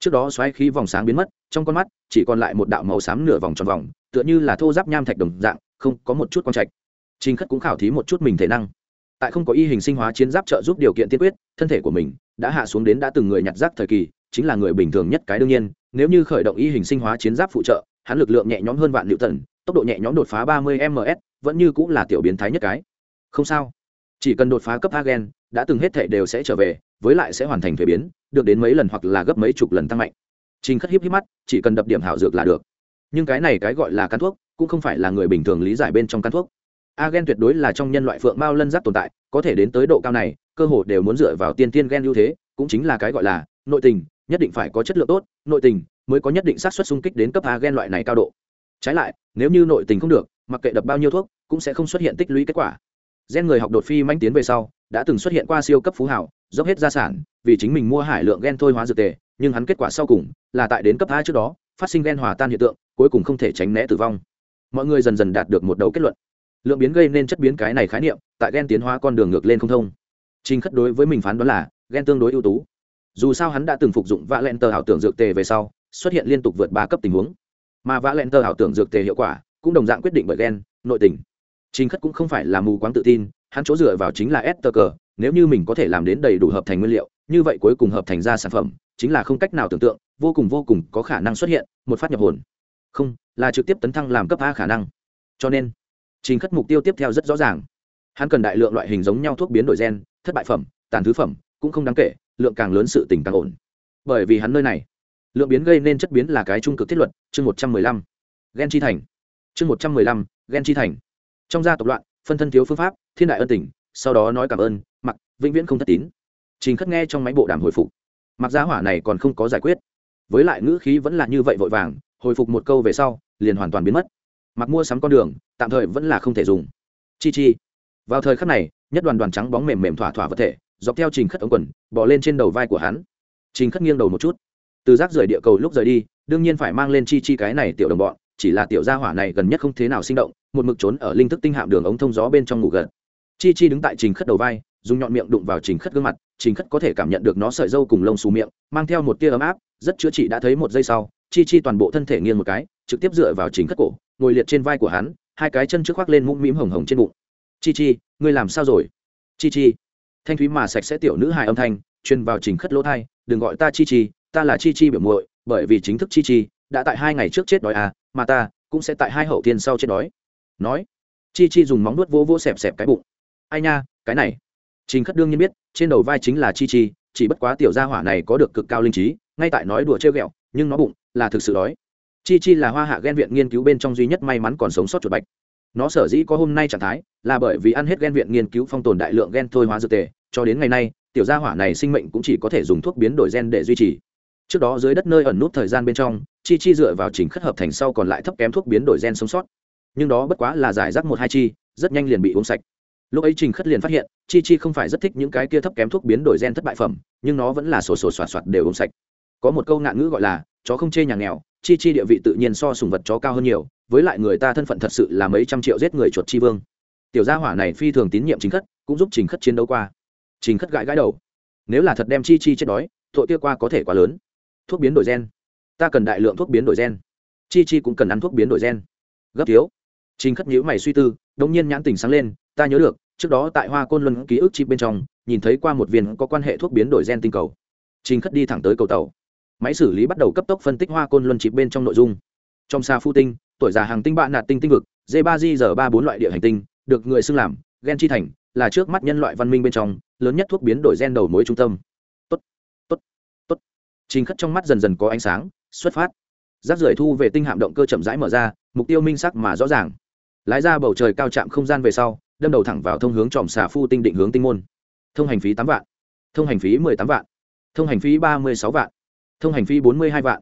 trước đó xoáy khí vòng sáng biến mất, trong con mắt chỉ còn lại một đạo màu xám nửa vòng tròn vòng, tựa như là thô giáp nham thạch đồng dạng, không có một chút con trạch. Trình khất cũng khảo thí một chút mình thể năng. Tại không có y hình sinh hóa chiến giáp trợ giúp điều kiện tiên quyết, thân thể của mình đã hạ xuống đến đã từng người nhặt rác thời kỳ, chính là người bình thường nhất cái đương nhiên. Nếu như khởi động y hình sinh hóa chiến giáp phụ trợ, hắn lực lượng nhẹ nhõm hơn vạn liệu tần tốc độ nhẹ nhõm đột phá ba mươi ms vẫn như cũng là tiểu biến thái nhất cái. Không sao. Chỉ cần đột phá cấp agen đã từng hết thể đều sẽ trở về, với lại sẽ hoàn thành thuế biến, được đến mấy lần hoặc là gấp mấy chục lần tăng mạnh. Trình khất hiếp hiếp mắt, chỉ cần đập điểm hảo dược là được. Nhưng cái này cái gọi là căn thuốc, cũng không phải là người bình thường lý giải bên trong căn thuốc. A gen tuyệt đối là trong nhân loại phượng mao lân giáp tồn tại, có thể đến tới độ cao này, cơ hồ đều muốn dựa vào tiên tiên gen ưu thế, cũng chính là cái gọi là nội tình, nhất định phải có chất lượng tốt, nội tình mới có nhất định xác suất xung kích đến cấp a gen loại này cao độ. Trái lại, nếu như nội tình không được, mặc kệ đập bao nhiêu thuốc, cũng sẽ không xuất hiện tích lũy kết quả gen người học đột phi manh tiến về sau, đã từng xuất hiện qua siêu cấp phú hảo dốc hết gia sản, vì chính mình mua hải lượng gen thôi hóa dược tề, nhưng hắn kết quả sau cùng là tại đến cấp a trước đó, phát sinh gen hòa tan hiện tượng, cuối cùng không thể tránh né tử vong. Mọi người dần dần đạt được một đầu kết luận. Lượng biến gây nên chất biến cái này khái niệm, tại gen tiến hóa con đường ngược lên không thông. Trình khất đối với mình phán đoán là, gen tương đối ưu tú. Dù sao hắn đã từng phục dụng vạ lẹn tờ ảo tưởng dược tề về sau, xuất hiện liên tục vượt ba cấp tình huống. Mà vạ lẹn tờ ảo tưởng dược tề hiệu quả cũng đồng dạng quyết định bởi gen, nội tình trình khất cũng không phải là mù quáng tự tin, hắn chỗ dựa vào chính là s cờ, nếu như mình có thể làm đến đầy đủ hợp thành nguyên liệu, như vậy cuối cùng hợp thành ra sản phẩm, chính là không cách nào tưởng tượng, vô cùng vô cùng có khả năng xuất hiện, một phát nhập hồn. Không, là trực tiếp tấn thăng làm cấp a khả năng. Cho nên, trình khất mục tiêu tiếp theo rất rõ ràng. Hắn cần đại lượng loại hình giống nhau thuốc biến đổi gen, thất bại phẩm, tàn thứ phẩm, cũng không đáng kể, lượng càng lớn sự tình càng ổn. Bởi vì hắn nơi này, lượng biến gây nên chất biến là cái trung cực thiết luật, chương một trăm mười lăm. Gen chi thành. Chương một trăm mười lăm, gen chi thành trong gia tộc loạn, phân thân thiếu phương pháp, thiên đại ân tình, sau đó nói cảm ơn, mặc, vĩnh viễn không thất tín. Trình khất nghe trong máy bộ đàm hồi phục. Mặc giá hỏa này còn không có giải quyết. Với lại ngữ khí vẫn là như vậy vội vàng, hồi phục một câu về sau, liền hoàn toàn biến mất. Mặc mua sắm con đường, tạm thời vẫn là không thể dùng. Chi chi. Vào thời khắc này, nhất đoàn đoàn trắng bóng mềm mềm thỏa thỏa vật thể, dọc theo trình khất ống quần bỏ lên trên đầu vai của hắn. Trình khất nghiêng đầu một chút. Từ rác rời địa cầu lúc rời đi, đương nhiên phải mang lên chi chi cái này tiểu đồng bọn chỉ là tiểu gia hỏa này gần nhất không thế nào sinh động, một mực trốn ở linh thức tinh hạm đường ống thông gió bên trong ngủ gần chi chi đứng tại trình khất đầu vai, dùng nhọn miệng đụng vào trình khất gương mặt, trình khất có thể cảm nhận được nó sợi dâu cùng lông xù miệng, mang theo một tia ấm áp, rất chữa trị đã thấy một giây sau, chi chi toàn bộ thân thể nghiêng một cái, trực tiếp dựa vào trình khất cổ, ngồi liệt trên vai của hắn, hai cái chân trước khoác lên mũm mĩm hồng hồng trên bụng. Chi chi, ngươi làm sao rồi? Chi chi. Thanh thúy mà sạch sẽ tiểu nữ hài âm thanh, truyền vào trình khất lỗ thai đừng gọi ta chi chi, ta là chi chi biểu muội, bởi vì chính thức chi chi, đã tại hai ngày trước chết đói à mà ta cũng sẽ tại hai hậu thiên sau chết đói. Nói, chi chi dùng móng nuốt vỗ vỗ xẹp xẹp cái bụng. Ai nha, cái này. Trình khất đương nhiên biết, trên đầu vai chính là chi chi, chỉ bất quá tiểu gia hỏa này có được cực cao linh trí, ngay tại nói đùa trêu ghẹo, nhưng nó bụng là thực sự đói. Chi chi là hoa hạ ghen viện nghiên cứu bên trong duy nhất may mắn còn sống sót chuột bạch. Nó sở dĩ có hôm nay trạng thái là bởi vì ăn hết ghen viện nghiên cứu phong tồn đại lượng ghen thôi hóa dược tề, cho đến ngày nay, tiểu gia hỏa này sinh mệnh cũng chỉ có thể dùng thuốc biến đổi gen để duy trì trước đó dưới đất nơi ẩn nút thời gian bên trong, chi chi dựa vào trình khất hợp thành sau còn lại thấp kém thuốc biến đổi gen sống sót. Nhưng đó bất quá là giải rác một hai chi, rất nhanh liền bị uống sạch. Lúc ấy trình khất liền phát hiện, chi chi không phải rất thích những cái kia thấp kém thuốc biến đổi gen thất bại phẩm, nhưng nó vẫn là sổ sổ soạt soạt đều uống sạch. Có một câu ngạn ngữ gọi là, chó không chê nhà nghèo, chi chi địa vị tự nhiên so sùng vật chó cao hơn nhiều, với lại người ta thân phận thật sự là mấy trăm triệu giết người chuột chi vương. Tiểu gia hỏa này phi thường tín nhiệm chính khất, cũng giúp trình khất chiến đấu qua. Trình khất gãi gãi đầu. Nếu là thật đem chi chi chết đói, tội kia qua có thể quá lớn thuốc biến đổi gen. Ta cần đại lượng thuốc biến đổi gen. Chi chi cũng cần ăn thuốc biến đổi gen. Gấp thiếu. Trình khất nhữ mày suy tư đông nhiên nhãn tình sáng lên, ta nhớ được, trước đó tại hoa côn luân ký ức chip bên trong, nhìn thấy qua một viên có quan hệ thuốc biến đổi gen tinh cầu. Trình khất đi thẳng tới cầu tàu. Máy xử lý bắt đầu cấp tốc phân tích hoa côn luân chip bên trong nội dung. Trong xa phu tinh, tuổi già hàng tinh bạn nạt tinh tinh vực d ba di giờ ba bốn loại địa hành tinh, được người xưng làm gen chi thành, là trước mắt nhân loại văn minh bên trong, lớn nhất thuốc biến đổi gen đầu mối trung tâm trình khất trong mắt dần dần có ánh sáng xuất phát. Rác rưởi thu về tinh hạm động cơ chậm rãi mở ra mục tiêu minh sắc mà rõ ràng. Lái ra bầu trời cao chạm không gian về sau đâm đầu thẳng vào thông hướng tròm xà phu tinh định hướng tinh môn. Thông hành phí tám vạn. Thông hành phí mười tám vạn. Thông hành phí ba mươi sáu vạn. Thông hành phí bốn mươi hai vạn.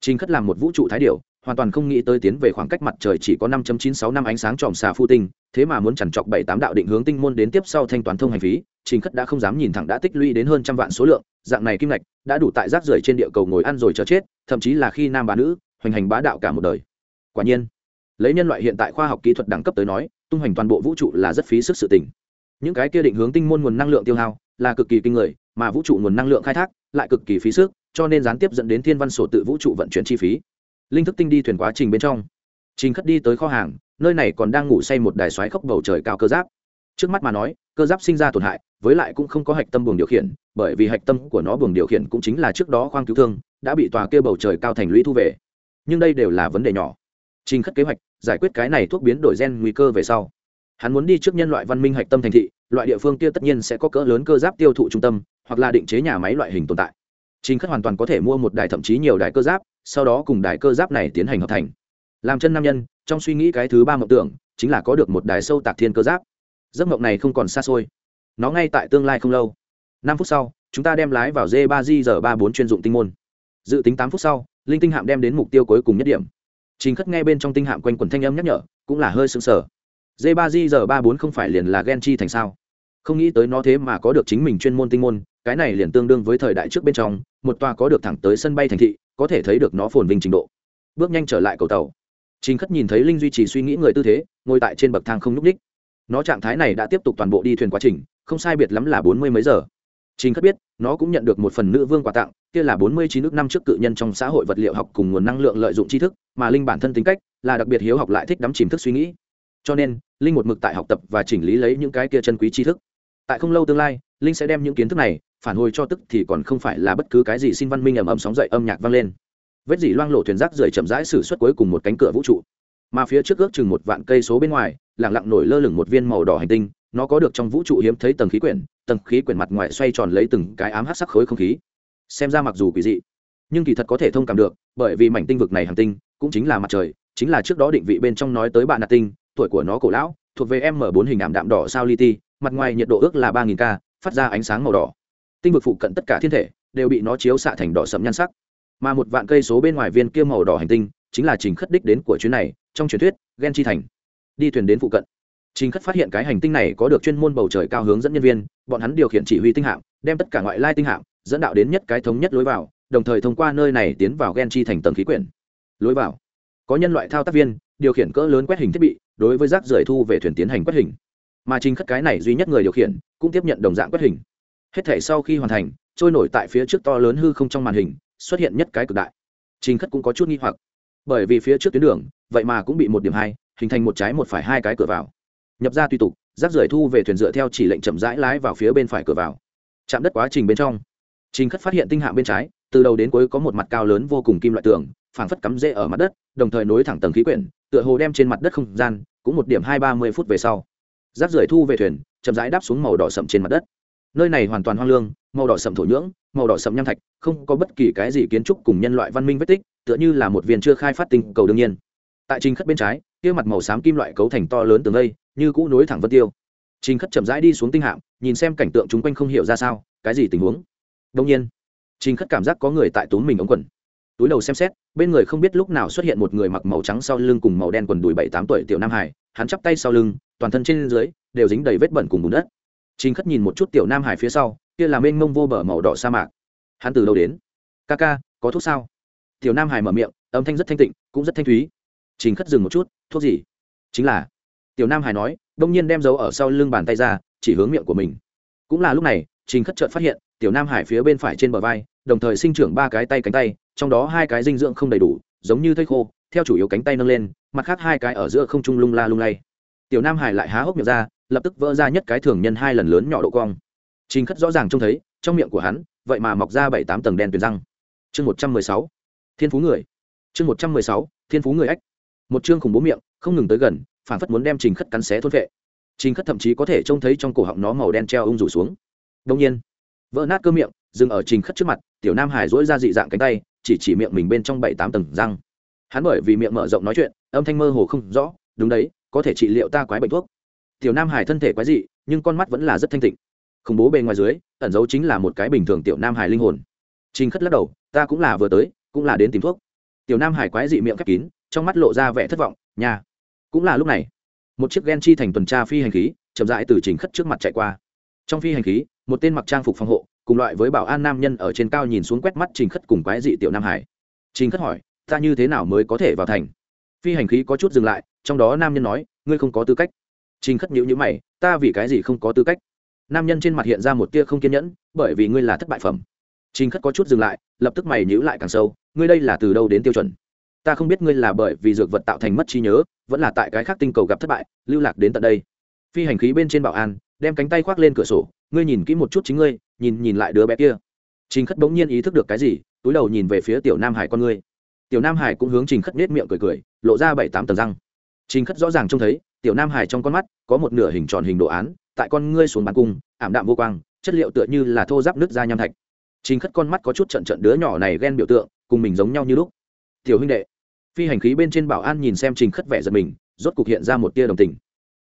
Trình khất làm một vũ trụ thái điểu, hoàn toàn không nghĩ tới tiến về khoảng cách mặt trời chỉ có 5.96 năm ánh sáng tròm xà phu tinh, thế mà muốn chằn chọc 7-8 đạo định hướng tinh môn đến tiếp sau thanh toán thông hành phí, Trình Khất đã không dám nhìn thẳng đã tích lũy đến hơn trăm vạn số lượng, dạng này kim ngạch đã đủ tại rác rưởi trên địa cầu ngồi ăn rồi chờ chết, thậm chí là khi nam bà nữ, hoành hành bá đạo cả một đời. Quả nhiên, lấy nhân loại hiện tại khoa học kỹ thuật đẳng cấp tới nói, tung hoành toàn bộ vũ trụ là rất phí sức sự tình. Những cái kia định hướng tinh môn nguồn năng lượng tiêu hao là cực kỳ kinh người, mà vũ trụ nguồn năng lượng khai thác lại cực kỳ phí sức, cho nên gián tiếp dẫn đến thiên văn sổ tự vũ trụ vận chuyển chi phí linh thức tinh đi thuyền quá trình bên trong trình khất đi tới kho hàng, nơi này còn đang ngủ say một đài xoáy khốc bầu trời cao cơ giáp. Trước mắt mà nói, cơ giáp sinh ra tổn hại, với lại cũng không có hạch tâm buồng điều khiển, bởi vì hạch tâm của nó buồng điều khiển cũng chính là trước đó khoang cứu thương, đã bị tòa kia bầu trời cao thành lũy thu về. Nhưng đây đều là vấn đề nhỏ. Trình khất kế hoạch, giải quyết cái này thuốc biến đổi gen nguy cơ về sau. Hắn muốn đi trước nhân loại văn minh hạch tâm thành thị, loại địa phương kia tất nhiên sẽ có cỡ lớn cơ giáp tiêu thụ trung tâm, hoặc là định chế nhà máy loại hình tồn tại. Trình khất hoàn toàn có thể mua một đài thậm chí nhiều đài cơ giáp, sau đó cùng đài cơ giáp này tiến hành hợp thành làm chân nam nhân, trong suy nghĩ cái thứ ba mộng tưởng, chính là có được một đài sâu tạc thiên cơ giáp. Giấc mộng này không còn xa xôi. Nó ngay tại tương lai không lâu. Năm phút sau, chúng ta đem lái vào d ba di giờ ba bốn chuyên dụng tinh môn. Dự tính tám phút sau, linh tinh hạm đem đến mục tiêu cuối cùng nhất điểm. Chính khất nghe bên trong tinh hạm quanh quần thanh âm nhắc nhở, cũng là hơi sững sờ. D ba di giờ ba bốn không phải liền là gen chi thành sao? Không nghĩ tới nó thế mà có được chính mình chuyên môn tinh môn, cái này liền tương đương với thời đại trước bên trong, một tòa có được thẳng tới sân bay thành thị, có thể thấy được nó phồn vinh trình độ. Bước nhanh trở lại cầu tàu trình khất nhìn thấy linh duy trì suy nghĩ người tư thế, ngồi tại trên bậc thang không nhúc nhích. nó trạng thái này đã tiếp tục toàn bộ đi thuyền quá trình, không sai biệt lắm là bốn mươi mấy giờ. Trình khất biết, nó cũng nhận được một phần nữ vương quà tặng, kia là bốn mươi chín nước năm trước cự nhân trong xã hội vật liệu học cùng nguồn năng lượng lợi dụng tri thức, mà linh bản thân tính cách là đặc biệt hiếu học lại thích đắm chìm thức suy nghĩ. Cho nên, linh một mực tại học tập và chỉnh lý lấy những cái kia chân quý tri thức. Tại không lâu tương lai, linh sẽ đem những kiến thức này phản hồi cho tức thì còn không phải là bất cứ cái gì xin văn minh ầm ầm sóng dậy âm nhạc vang lên vết dỉ loang lộ thuyền rác rời chậm rãi xử suất cuối cùng một cánh cửa vũ trụ. Mà phía trước ước chừng một vạn cây số bên ngoài lẳng lặng nổi lơ lửng một viên màu đỏ hành tinh, nó có được trong vũ trụ hiếm thấy tầng khí quyển, tầng khí quyển mặt ngoài xoay tròn lấy từng cái ám hát sắc khối không khí. Xem ra mặc dù quỷ dị, nhưng kỳ thật có thể thông cảm được, bởi vì mảnh tinh vực này hành tinh cũng chính là mặt trời, chính là trước đó định vị bên trong nói tới bạn nạt tinh, tuổi của nó cổ lão, thuộc về m bốn hình ảm đạm đỏ sao li ti, mặt ngoài nhiệt độ ước là ba nghìn k phát ra ánh sáng màu đỏ. Tinh vực phụ cận tất cả thiên thể đều bị nó chiếu xạ thành đỏ sẫm nhan sắc mà một vạn cây số bên ngoài viên kia màu đỏ hành tinh chính là trình khất đích đến của chuyến này trong truyền thuyết ghen chi thành. Đi thuyền đến phụ cận. Trình khất phát hiện cái hành tinh này có được chuyên môn bầu trời cao hướng dẫn nhân viên, bọn hắn điều khiển chỉ huy tinh hạm, đem tất cả ngoại lai tinh hạm, dẫn đạo đến nhất cái thống nhất lối vào, đồng thời thông qua nơi này tiến vào gen chi thành tầng khí quyển. Lối vào. Có nhân loại thao tác viên, điều khiển cỡ lớn quét hình thiết bị, đối với rác rưởi thu về thuyền tiến hành quét hình. Mà trình khất cái này duy nhất người điều khiển, cũng tiếp nhận đồng dạng quét hình. Hết thể sau khi hoàn thành, trôi nổi tại phía trước to lớn hư không trong màn hình xuất hiện nhất cái cực đại. Trình khất cũng có chút nghi hoặc. Bởi vì phía trước tuyến đường, vậy mà cũng bị một điểm hai, hình thành một trái một phải hai cái cửa vào. Nhập ra tùy tục, rác rưởi thu về thuyền dựa theo chỉ lệnh chậm rãi lái vào phía bên phải cửa vào. Chạm đất quá trình bên trong, trình khất phát hiện tinh hạng bên trái, từ đầu đến cuối có một mặt cao lớn vô cùng kim loại tường, phảng phất cắm rễ ở mặt đất, đồng thời nối thẳng tầng khí quyển, tựa hồ đem trên mặt đất không gian, cũng một điểm hai ba mươi phút về sau. Rác rưởi thu về thuyền, chậm rãi đáp xuống màu đỏ sậm trên mặt đất nơi này hoàn toàn hoang lương, màu đỏ sậm thổ nhưỡng, màu đỏ sậm nham thạch, không có bất kỳ cái gì kiến trúc cùng nhân loại văn minh vết tích, tựa như là một viên chưa khai phát tinh cầu đương nhiên. Tại trình khất bên trái, kia mặt màu xám kim loại cấu thành to lớn tường lây như cũ nối thẳng vân tiêu. Trình khất chậm rãi đi xuống tinh hạm, nhìn xem cảnh tượng chung quanh không hiểu ra sao, cái gì tình huống. Đông nhiên, trình khất cảm giác có người tại túm mình ống quần. Túi đầu xem xét, bên người không biết lúc nào xuất hiện một người mặc màu trắng sau lưng cùng màu đen quần đùi bảy tám tuổi tiểu nam hải hắn chắp tay sau lưng, toàn thân trên dưới đều dính đầy vết bẩn cùng bùn đất trình khất nhìn một chút tiểu nam hải phía sau, kia là mênh mông vô bờ màu đỏ sa mạc. Hắn từ đâu đến? Ca ca, có thuốc sao? Tiểu nam hải mở miệng, âm thanh rất thanh tịnh, cũng rất thanh thúy. Trình khất dừng một chút, thuốc gì? Chính là, tiểu nam hải nói, đông nhiên đem dấu ở sau lưng bàn tay ra, chỉ hướng miệng của mình. Cũng là lúc này, trình khất chợt phát hiện, tiểu nam hải phía bên phải trên bờ vai, đồng thời sinh trưởng ba cái tay cánh tay, trong đó hai cái dinh dưỡng không đầy đủ, giống như thây khô, theo chủ yếu cánh tay nâng lên, mặt khác hai cái ở giữa không trung lung la lung lay. Tiểu nam hải lại há hốc miệng ra lập tức vỡ ra nhất cái thường nhân hai lần lớn nhỏ độ cong. Trình khất rõ ràng trông thấy, trong miệng của hắn, vậy mà mọc ra bảy tám tầng đen tuyền răng. Chương một trăm mười sáu, thiên phú người. Chương một trăm mười sáu, thiên phú người ách. Một chương khủng bố miệng, không ngừng tới gần phản phất muốn đem trình khất cắn xé thôn vệ trình khất thậm chí có thể trông thấy trong cổ họng nó màu đen treo ung rủ xuống. Đông nhiên, vỡ nát cơ miệng, dừng ở trình khất trước mặt, tiểu nam hải dỗi ra dị dạng cánh tay, chỉ chỉ miệng mình bên trong bảy tám tầng răng. Hắn bởi vì miệng mở rộng nói chuyện, âm thanh mơ hồ không rõ, đúng đấy, có thể trị liệu ta quái bệnh thuốc tiểu nam hải thân thể quái dị, nhưng con mắt vẫn là rất thanh tịnh. Khủng bố bề ngoài dưới, ẩn dấu chính là một cái bình thường tiểu nam hải linh hồn. Trình khất lắc đầu, ta cũng là vừa tới, cũng là đến tìm thuốc. Tiểu nam hải quái dị miệng khép kín, trong mắt lộ ra vẻ thất vọng nhà cũng là lúc này. Một chiếc ghen chi thành tuần tra phi hành khí, chậm rãi từ trình khất trước mặt chạy qua. Trong phi hành khí, một tên mặc trang phục phòng hộ, cùng loại với bảo an nam nhân ở trên cao nhìn xuống quét mắt trình khất cùng quái dị tiểu nam hải. Trình khất hỏi, ta như thế nào mới có thể vào thành? Phi hành khí có chút dừng lại, trong đó nam nhân nói, ngươi không có tư cách trình khất nhữ nhữ mày, ta vì cái gì không có tư cách? Nam nhân trên mặt hiện ra một tia không kiên nhẫn, bởi vì ngươi là thất bại phẩm. Trình khất có chút dừng lại, lập tức mày nhữ lại càng sâu, ngươi đây là từ đâu đến tiêu chuẩn? Ta không biết ngươi là bởi vì dược vật tạo thành mất trí nhớ, vẫn là tại cái khác tinh cầu gặp thất bại, lưu lạc đến tận đây. Phi hành khí bên trên bảo an, đem cánh tay khoác lên cửa sổ, ngươi nhìn kỹ một chút chính ngươi, nhìn nhìn lại đứa bé kia. Trình khất bỗng nhiên ý thức được cái gì, túi đầu nhìn về phía tiểu nam hải con ngươi. Tiểu nam hải cũng hướng trình khất nết miệng cười cười, lộ ra bảy tám tầng răng. Trình khất rõ ràng trông thấy tiểu nam hải trong con mắt có một nửa hình tròn hình đồ án, tại con ngươi xuống bàn cung, ảm đạm vô quang, chất liệu tựa như là thô giáp nước da nham thạch. Trình khất con mắt có chút trận trận đứa nhỏ này ghen biểu tượng, cùng mình giống nhau như lúc. Tiểu huynh đệ. Phi hành khí bên trên bảo an nhìn xem trình khất vẻ giật mình, rốt cục hiện ra một tia đồng tình.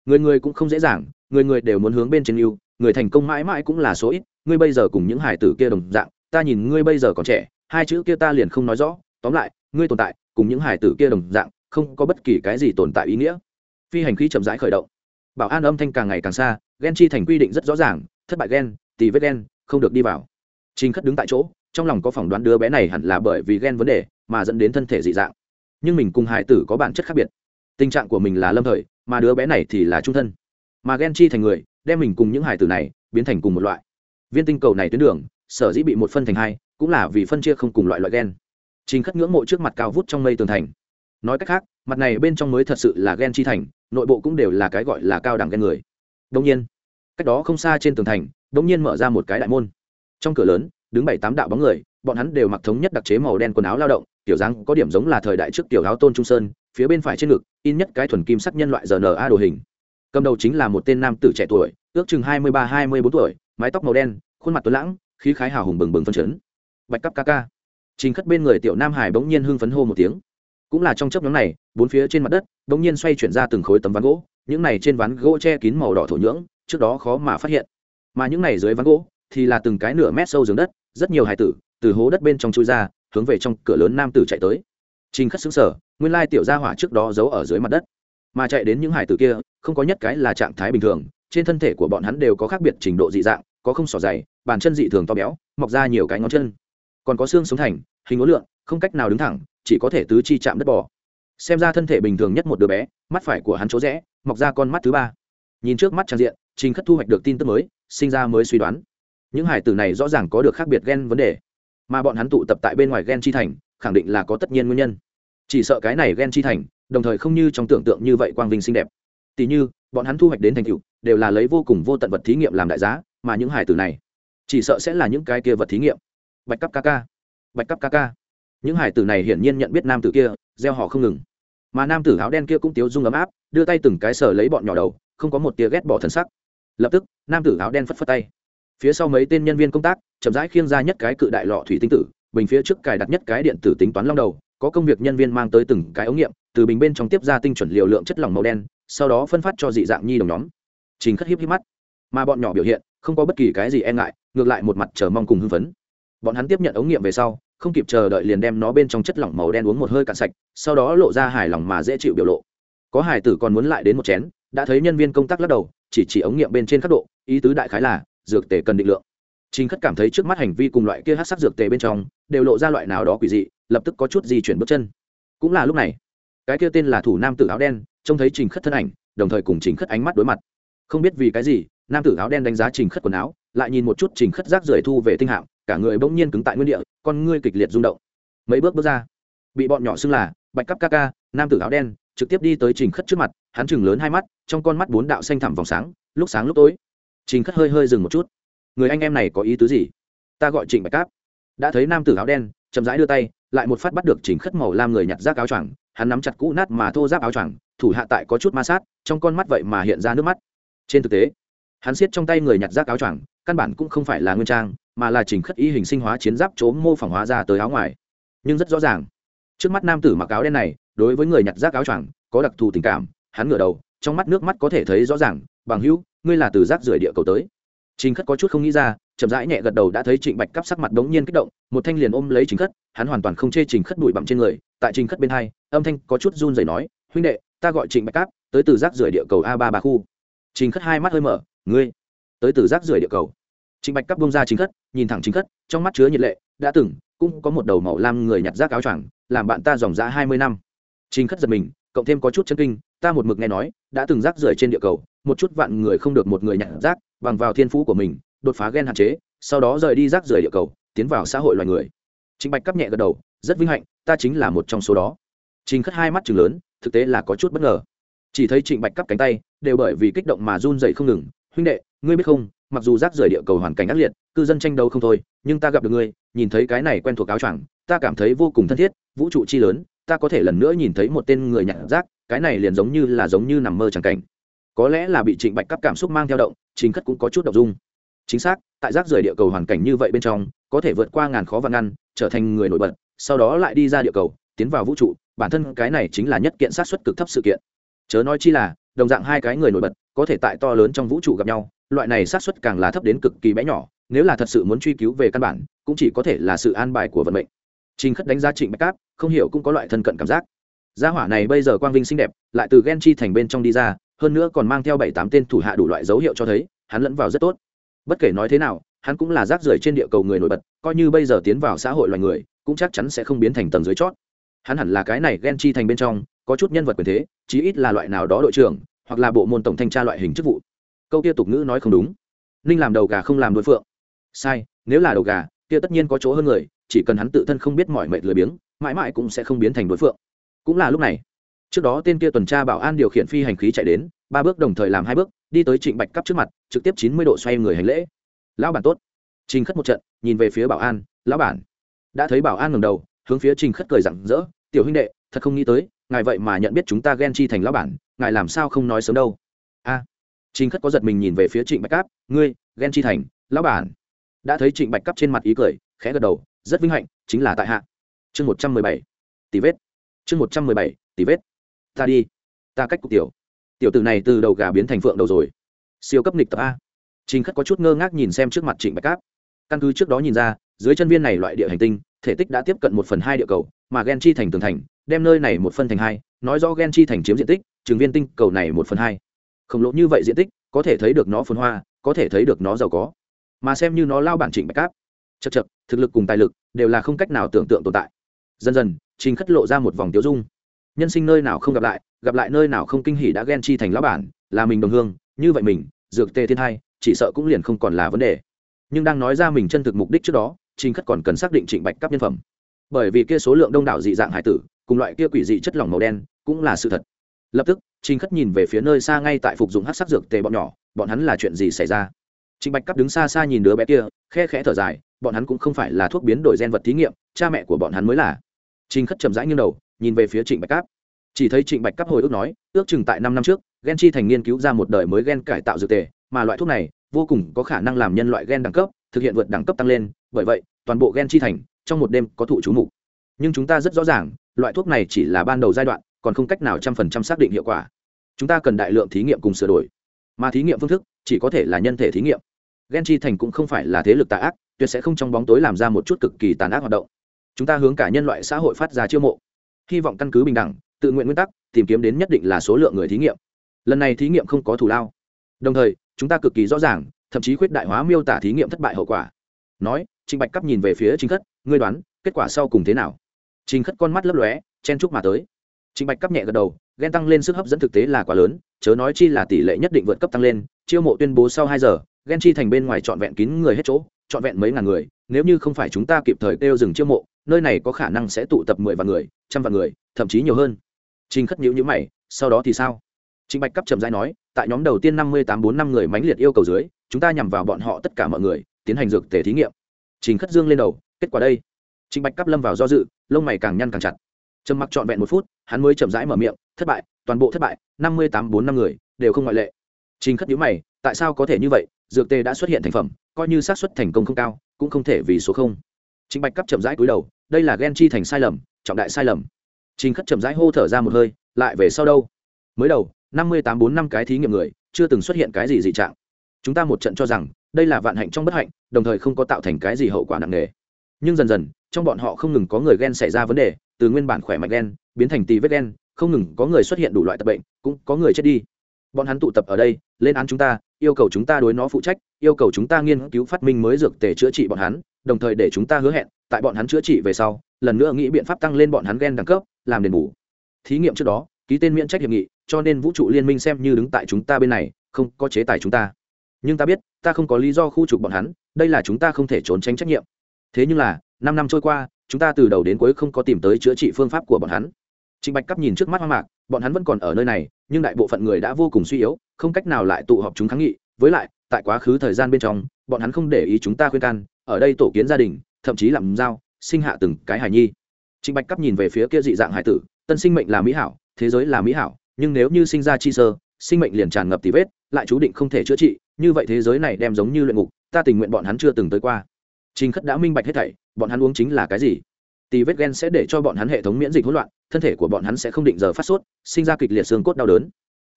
Người người cũng không dễ dàng, người người đều muốn hướng bên trên yêu người thành công mãi mãi cũng là số ít, ngươi bây giờ cùng những hải tử kia đồng dạng, ta nhìn ngươi bây giờ còn trẻ, hai chữ kia ta liền không nói rõ, tóm lại, ngươi tồn tại, cùng những hải tử kia đồng dạng, không có bất kỳ cái gì tồn tại ý nghĩa phi hành khí chậm rãi khởi động. Bảo an âm thanh càng ngày càng xa ghen chi thành quy định rất rõ ràng, thất bại ghen tì vết ghen không được đi vào. Trình khất đứng tại chỗ, trong lòng có phỏng đoán đứa bé này hẳn là bởi vì ghen vấn đề mà dẫn đến thân thể dị dạng. Nhưng mình cùng hải tử có bản chất khác biệt. Tình trạng của mình là lâm thời, mà đứa bé này thì là trung thân. Mà ghen chi thành người, đem mình cùng những hải tử này biến thành cùng một loại. Viên tinh cầu này tuyến đường, sở dĩ bị một phân thành hai, cũng là vì phân chia không cùng loại loại ghen trình khất ngưỡng mộ trước mặt cao vút trong mây tường thành nói cách khác, mặt này bên trong mới thật sự là ghen chi thành, nội bộ cũng đều là cái gọi là cao đẳng ghen người. Đông nhiên, cách đó không xa trên tường thành đông nhiên mở ra một cái đại môn. Trong cửa lớn, đứng bảy tám đạo bóng người, bọn hắn đều mặc thống nhất đặc chế màu đen quần áo lao động, tiểu dáng có điểm giống là thời đại trước tiểu áo tôn trung sơn, phía bên phải trên ngực, in nhất cái thuần kim sắc nhân loại rna đồ hình. Cầm đầu chính là một tên nam tử trẻ tuổi, ước chừng hai mươi ba, hai mươi bốn tuổi, mái tóc màu đen, khuôn mặt tuấn lãng, khí khái hào hùng bừng bừng phân chấn. Bạch cấp ca ca. Trình khất bên người tiểu nam hải bỗng nhiên hưng phấn hô một tiếng cũng là trong chấp nhóm này, bốn phía trên mặt đất bỗng nhiên xoay chuyển ra từng khối tấm ván gỗ, những này trên ván gỗ che kín màu đỏ thổ nhưỡng, trước đó khó mà phát hiện. Mà những này dưới ván gỗ, thì là từng cái nửa mét sâu giường đất, rất nhiều hải tử, từ hố đất bên trong chui ra, hướng về trong cửa lớn nam tử chạy tới. Trình khất xứng sở nguyên lai tiểu gia hỏa trước đó giấu ở dưới mặt đất. Mà chạy đến những hải tử kia, không có nhất cái là trạng thái bình thường, trên thân thể của bọn hắn đều có khác biệt trình độ dị dạng, có không sỏ dày, bàn chân dị thường to béo, mọc ra nhiều cái ngón chân. Còn có xương sống thành, hình ố lượng không cách nào đứng thẳng chỉ có thể tứ chi chạm đất bò. Xem ra thân thể bình thường nhất một đứa bé, mắt phải của hắn chỗ rẽ, mọc ra con mắt thứ ba. Nhìn trước mắt trang diện, trình khất thu hoạch được tin tức mới, sinh ra mới suy đoán. Những hải tử này rõ ràng có được khác biệt gen vấn đề, mà bọn hắn tụ tập tại bên ngoài gen chi thành, khẳng định là có tất nhiên nguyên nhân. Chỉ sợ cái này gen chi thành, đồng thời không như trong tưởng tượng như vậy quang vinh xinh đẹp. Tỉ như, bọn hắn thu hoạch đến thành tựu, đều là lấy vô cùng vô tận vật thí nghiệm làm đại giá, mà những hải tử này, chỉ sợ sẽ là những cái kia vật thí nghiệm. Bạch cấp ca ca. Bạch cấp ca ca những hải tử này hiển nhiên nhận biết nam tử kia, gieo họ không ngừng. Mà nam tử áo đen kia cũng tiếu dung ấm áp, đưa tay từng cái sờ lấy bọn nhỏ đầu, không có một tia ghét bỏ thần sắc. Lập tức, nam tử áo đen phất phất tay. Phía sau mấy tên nhân viên công tác, chậm rãi khiêng ra nhất cái cự đại lọ thủy tinh tử, bình phía trước cài đặt nhất cái điện tử tính toán long đầu, có công việc nhân viên mang tới từng cái ống nghiệm, từ bình bên trong tiếp ra tinh chuẩn liều lượng chất lỏng màu đen, sau đó phân phát cho dị dạng nhi đồng nhóm. Trình khất hiếp hiếp mắt. Mà bọn nhỏ biểu hiện, không có bất kỳ cái gì e ngại, ngược lại một mặt chờ mong cùng hưng phấn. Bọn hắn tiếp nhận ống nghiệm về sau không kịp chờ đợi liền đem nó bên trong chất lỏng màu đen uống một hơi cạn sạch sau đó lộ ra hài lòng mà dễ chịu biểu lộ có hải tử còn muốn lại đến một chén đã thấy nhân viên công tác lắc đầu chỉ chỉ ống nghiệm bên trên khắc độ ý tứ đại khái là dược tề cần định lượng Trình Khất cảm thấy trước mắt hành vi cùng loại kia hắc sắc dược tề bên trong đều lộ ra loại nào đó quỷ dị, lập tức có chút di chuyển bước chân. Cũng là lúc này, cái kia tên là thủ nam tử áo đen, trông thấy Trình Khất thân ảnh, đồng thời cùng Trình Khất ánh mắt đối mặt. Không biết vì cái gì, nam tử áo đen đánh giá Trình Khất quần áo, lại nhìn một chút Trình Khất rác rưởi thu về tinh hạm, cả người bỗng nhiên cứng tại nguyên địa, con ngươi kịch liệt rung động. Mấy bước bước ra, bị bọn nhỏ xưng là Bạch cắp ca ca, nam tử áo đen, trực tiếp đi tới Trình Khất trước mặt, hắn chừng lớn hai mắt, trong con mắt bốn đạo xanh thẳm vòng sáng, lúc sáng lúc tối. Trình Khất hơi hơi dừng một chút người anh em này có ý tứ gì ta gọi trịnh bạch cáp đã thấy nam tử áo đen chậm rãi đưa tay lại một phát bắt được chỉnh khất màu lam người nhặt rác áo choàng hắn nắm chặt cũ nát mà thô giáp áo choàng thủ hạ tại có chút ma sát trong con mắt vậy mà hiện ra nước mắt trên thực tế hắn siết trong tay người nhặt rác áo choàng căn bản cũng không phải là nguyên trang mà là chỉnh khất ý hình sinh hóa chiến giáp trốn mô phỏng hóa ra tới áo ngoài nhưng rất rõ ràng trước mắt nam tử mặc áo đen này đối với người nhặt rác áo choàng có đặc thù tình cảm hắn ngửa đầu trong mắt nước mắt có thể thấy rõ ràng bằng hữu ngươi là từ rác rưởi địa cầu tới Trình Khất có chút không nghĩ ra, chậm rãi nhẹ gật đầu đã thấy Trịnh Bạch Cáp sắc mặt đống nhiên kích động, một thanh liền ôm lấy Trình Khất, hắn hoàn toàn không chê Trình Khất bụi bặm trên người, tại Trình Khất bên hai, âm thanh có chút run rẩy nói, "Huynh đệ, ta gọi Trịnh Bạch Cáp, tới từ rác rưởi địa cầu a ba ba khu." Trình Khất hai mắt hơi mở, "Ngươi, tới từ rác rưởi địa cầu?" Trịnh Bạch cắp bông ra chính Khất, nhìn thẳng chính Khất, trong mắt chứa nhiệt lệ, đã từng cũng có một đầu màu lam người nhặt rác áo choàng, làm bạn ta dòng dã hai mươi năm. chính Khất giật mình, cộng thêm có chút chân kinh, ta một mực nghe nói, đã từng rác rưởi trên địa cầu, một chút vạn người không được một người nhặt rác, bằng vào thiên phú của mình, đột phá gen hạn chế sau đó rời đi rác rưởi địa cầu tiến vào xã hội loài người trịnh bạch cắp nhẹ gật đầu rất vinh hạnh ta chính là một trong số đó trình khất hai mắt chừng lớn thực tế là có chút bất ngờ chỉ thấy trịnh bạch cắp cánh tay đều bởi vì kích động mà run dậy không ngừng huynh đệ ngươi biết không, mặc dù rác rưởi địa cầu hoàn cảnh ác liệt, cư dân tranh đấu không thôi, nhưng ta gặp được ngươi, nhìn thấy cái này quen thuộc áo choàng, ta cảm thấy vô cùng thân thiết, vũ trụ chi lớn, ta có thể lần nữa nhìn thấy một tên người nhặt rác, cái này liền giống như là giống như nằm mơ chẳng cảnh. Có lẽ là bị trịnh bạch cắp cảm xúc mang theo động chính khất cũng có chút đ ộ n g dung. Chính xác, tại rác rời địa cầu hoàn cảnh như vậy bên trong, có thể vượt qua ngàn khó và ngăn, trở thành người nổi bật, sau đó lại đi ra địa cầu, tiến vào vũ trụ, bản thân cái này chính là nhất kiện sát xuất cực thấp sự kiện. Chớ nói chi là, đồng dạng hai cái người nổi bật, có thể tại to lớn trong vũ trụ gặp nhau loại này sát suất càng là thấp đến cực kỳ bé nhỏ, nếu là thật sự muốn truy cứu về căn bản, cũng chỉ có thể là sự an bài của vận mệnh. Trình khất đánh giá trịnh bạch cáp, không hiểu cũng có loại thân cận cảm giác. Gia hỏa này bây giờ quang vinh xinh đẹp, lại từ ghen chi thành bên trong đi ra, hơn nữa còn mang theo bảy tám tên thủ hạ đủ loại dấu hiệu cho thấy, hắn lẫn vào rất tốt. Bất kể nói thế nào, hắn cũng là rác rưởi trên địa cầu người nổi bật, coi như bây giờ tiến vào xã hội loài người, cũng chắc chắn sẽ không biến thành tầng dưới chót. Hắn hẳn là cái này ghen chi thành bên trong, có chút nhân vật quyền thế, chí ít là loại nào đó đội trưởng, hoặc là bộ môn tổng thanh tra loại hình chức vụ câu kia tục ngữ nói không đúng. Ninh làm đầu gà không làm đối phượng. Sai, nếu là đầu gà, kia tất nhiên có chỗ hơn người, chỉ cần hắn tự thân không biết mọi mệt lười biếng, mãi mãi cũng sẽ không biến thành đối phượng. Cũng là lúc này, trước đó tên kia tuần tra bảo an điều khiển phi hành khí chạy đến, ba bước đồng thời làm hai bước, đi tới trịnh bạch cắp trước mặt, trực tiếp chín mươi độ xoay người hành lễ. Lão bản tốt. Trình khất một trận, nhìn về phía bảo an, lão bản. Đã thấy bảo an ngầm đầu, hướng phía trình khất cười rặng rỡ, tiểu huynh đệ, thật không nghĩ tới, ngài vậy mà nhận biết chúng ta ghen chi thành lão bản, ngài làm sao không nói sớm đâu? A trình khất có giật mình nhìn về phía trịnh bạch cáp, ngươi ghen chi thành, lão bản. Đã thấy trịnh bạch Cáp trên mặt ý cười, khẽ gật đầu, rất vinh hạnh, chính là tại hạ. Chương một trăm mười bảy, tỷ vết. Chương một trăm mười bảy, tỷ vết. Ta đi, ta cách cục tiểu. Tiểu tử này từ đầu gà biến thành phượng đầu rồi. Siêu cấp nghịch tập a. Trình khất có chút ngơ ngác nhìn xem trước mặt trịnh bạch cáp. Căn cứ trước đó nhìn ra, dưới chân viên này loại địa hành tinh, thể tích đã tiếp cận một phần hai địa cầu, mà gen chi thành tường thành, đem nơi này một phân thành hai, nói rõ gen chi thành chiếm diện tích, trường viên tinh cầu này một phần hai khổng lồ như vậy diện tích, có thể thấy được nó phồn hoa, có thể thấy được nó giàu có. Mà xem như nó lao bản trịnh bạch cáp. Chật chật thực lực cùng tài lực đều là không cách nào tưởng tượng tồn tại. Dần dần, trình khất lộ ra một vòng tiêu dung. Nhân sinh nơi nào không gặp lại gặp lại nơi nào không kinh hỉ đã ghen chi thành lão bản, là mình đồng hương, như vậy mình, dược tê thiên hai, chỉ sợ cũng liền không còn là vấn đề. Nhưng đang nói ra mình chân thực mục đích trước đó, trình khất còn cần xác định trịnh bạch cáp nhân phẩm. Bởi vì kia số lượng đông đảo dị dạng hải tử, cùng loại kia quỷ dị chất lỏng màu đen, cũng là sự thật lập tức, trình khất nhìn về phía nơi xa ngay tại phục dụng hát sắc dược tề bọn nhỏ, bọn hắn là chuyện gì xảy ra? Trình bạch Cáp đứng xa xa nhìn đứa bé kia, khe khẽ thở dài, bọn hắn cũng không phải là thuốc biến đổi gen vật thí nghiệm, cha mẹ của bọn hắn mới là. Trình khất chậm rãi nghiêng đầu, nhìn về phía trịnh bạch cáp. Chỉ thấy trịnh bạch Cáp hồi ức nói, ước chừng tại năm năm trước, gen chi thành nghiên cứu ra một đời mới gen cải tạo dược tề, mà loại thuốc này vô cùng có khả năng làm nhân loại gen đẳng cấp, thực hiện vượt đẳng cấp tăng lên, bởi vậy, toàn bộ gen chi thành trong một đêm có thụ chú mục. Nhưng chúng ta rất rõ ràng, loại thuốc này chỉ là ban đầu giai đoạn còn không cách nào trăm phần trăm xác định hiệu quả. Chúng ta cần đại lượng thí nghiệm cùng sửa đổi. Mà thí nghiệm phương thức chỉ có thể là nhân thể thí nghiệm. Gen chi thành cũng không phải là thế lực tà ác, tuyệt sẽ không trong bóng tối làm ra một chút cực kỳ tàn ác hoạt động. Chúng ta hướng cả nhân loại xã hội phát ra chiêu mộ. Hy vọng căn cứ bình đẳng, tự nguyện nguyên tắc, tìm kiếm đến nhất định là số lượng người thí nghiệm. Lần này thí nghiệm không có thù lao. Đồng thời, chúng ta cực kỳ rõ ràng, thậm chí khuyết đại hóa miêu tả thí nghiệm thất bại hậu quả. Nói trịnh bạch cắp nhìn về phía chính khất, ngươi đoán, kết quả sau cùng thế nào? Trình khất con mắt lấp lóe, chen chúc mà tới. Trình bạch cấp nhẹ gật đầu, ghen tăng lên sức hấp dẫn thực tế là quá lớn, chớ nói chi là tỷ lệ nhất định vượt cấp tăng lên, chiêu mộ tuyên bố sau hai giờ, ghen chi thành bên ngoài trọn vẹn kín người hết chỗ, trọn vẹn mấy ngàn người, nếu như không phải chúng ta kịp thời kêu dừng chiêu mộ, nơi này có khả năng sẽ tụ tập mười vạn người, trăm vạn người, thậm chí nhiều hơn. Trình khất nhíu nhíu mày, sau đó thì sao? Trình bạch cấp trầm rãi nói, tại nhóm đầu tiên năm mươi tám bốn năm người mãnh liệt yêu cầu dưới, chúng ta nhằm vào bọn họ tất cả mọi người, tiến hành dược thể thí nghiệm. Trình khất dương lên đầu, kết quả đây. Trình bạch cấp lâm vào do dự, lông mày càng nhăn càng chặt trầm mặc trọn vẹn một phút, hắn mới chậm rãi mở miệng, thất bại, toàn bộ thất bại, năm mươi tám bốn năm người, đều không ngoại lệ. Trình khất nhữ mày, tại sao có thể như vậy? Dược tê đã xuất hiện thành phẩm, coi như xác suất thành công không cao, cũng không thể vì số không. Trình bạch cấp chậm rãi cúi đầu, đây là ghen chi thành sai lầm, trọng đại sai lầm. Trình khất chậm rãi hô thở ra một hơi, lại về sau đâu? Mới đầu, năm mươi tám bốn năm cái thí nghiệm người, chưa từng xuất hiện cái gì dị trạng. Chúng ta một trận cho rằng, đây là vạn hạnh trong bất hạnh, đồng thời không có tạo thành cái gì hậu quả nặng nề. Nhưng dần dần, trong bọn họ không ngừng có người ghen xảy ra vấn đề từ nguyên bản khỏe mạnh đen, biến thành tì vết đen, không ngừng có người xuất hiện đủ loại tập bệnh, cũng có người chết đi. Bọn hắn tụ tập ở đây, lên án chúng ta, yêu cầu chúng ta đối nó phụ trách, yêu cầu chúng ta nghiên cứu phát minh mới dược tề chữa trị bọn hắn, đồng thời để chúng ta hứa hẹn, tại bọn hắn chữa trị về sau, lần nữa nghĩ biện pháp tăng lên bọn hắn ghen đẳng cấp, làm đền bù. Thí nghiệm trước đó, ký tên miễn trách hiệp nghị, cho nên vũ trụ liên minh xem như đứng tại chúng ta bên này, không có chế tài chúng ta. Nhưng ta biết, ta không có lý do khu trục bọn hắn, đây là chúng ta không thể trốn tránh trách nhiệm. Thế nhưng là, năm năm trôi qua chúng ta từ đầu đến cuối không có tìm tới chữa trị phương pháp của bọn hắn. Trịnh bạch cắp nhìn trước mắt hoang mạc, bọn hắn vẫn còn ở nơi này, nhưng đại bộ phận người đã vô cùng suy yếu, không cách nào lại tụ họp chúng kháng nghị. Với lại, tại quá khứ thời gian bên trong, bọn hắn không để ý chúng ta khuyên can, ở đây tổ kiến gia đình, thậm chí làm giao, sinh hạ từng cái hài nhi. Trịnh bạch cắp nhìn về phía kia dị dạng hải tử, tân sinh mệnh là mỹ hảo, thế giới là mỹ hảo, nhưng nếu như sinh ra chi sơ, sinh mệnh liền tràn ngập tì vết, lại chú định không thể chữa trị, như vậy thế giới này đem giống như luyện ngục, ta tình nguyện bọn hắn chưa từng tới qua trình khất đã minh bạch hết thảy, bọn hắn uống chính là cái gì? Tì vết gen sẽ để cho bọn hắn hệ thống miễn dịch hỗn loạn, thân thể của bọn hắn sẽ không định giờ phát sốt, sinh ra kịch liệt xương cốt đau đớn.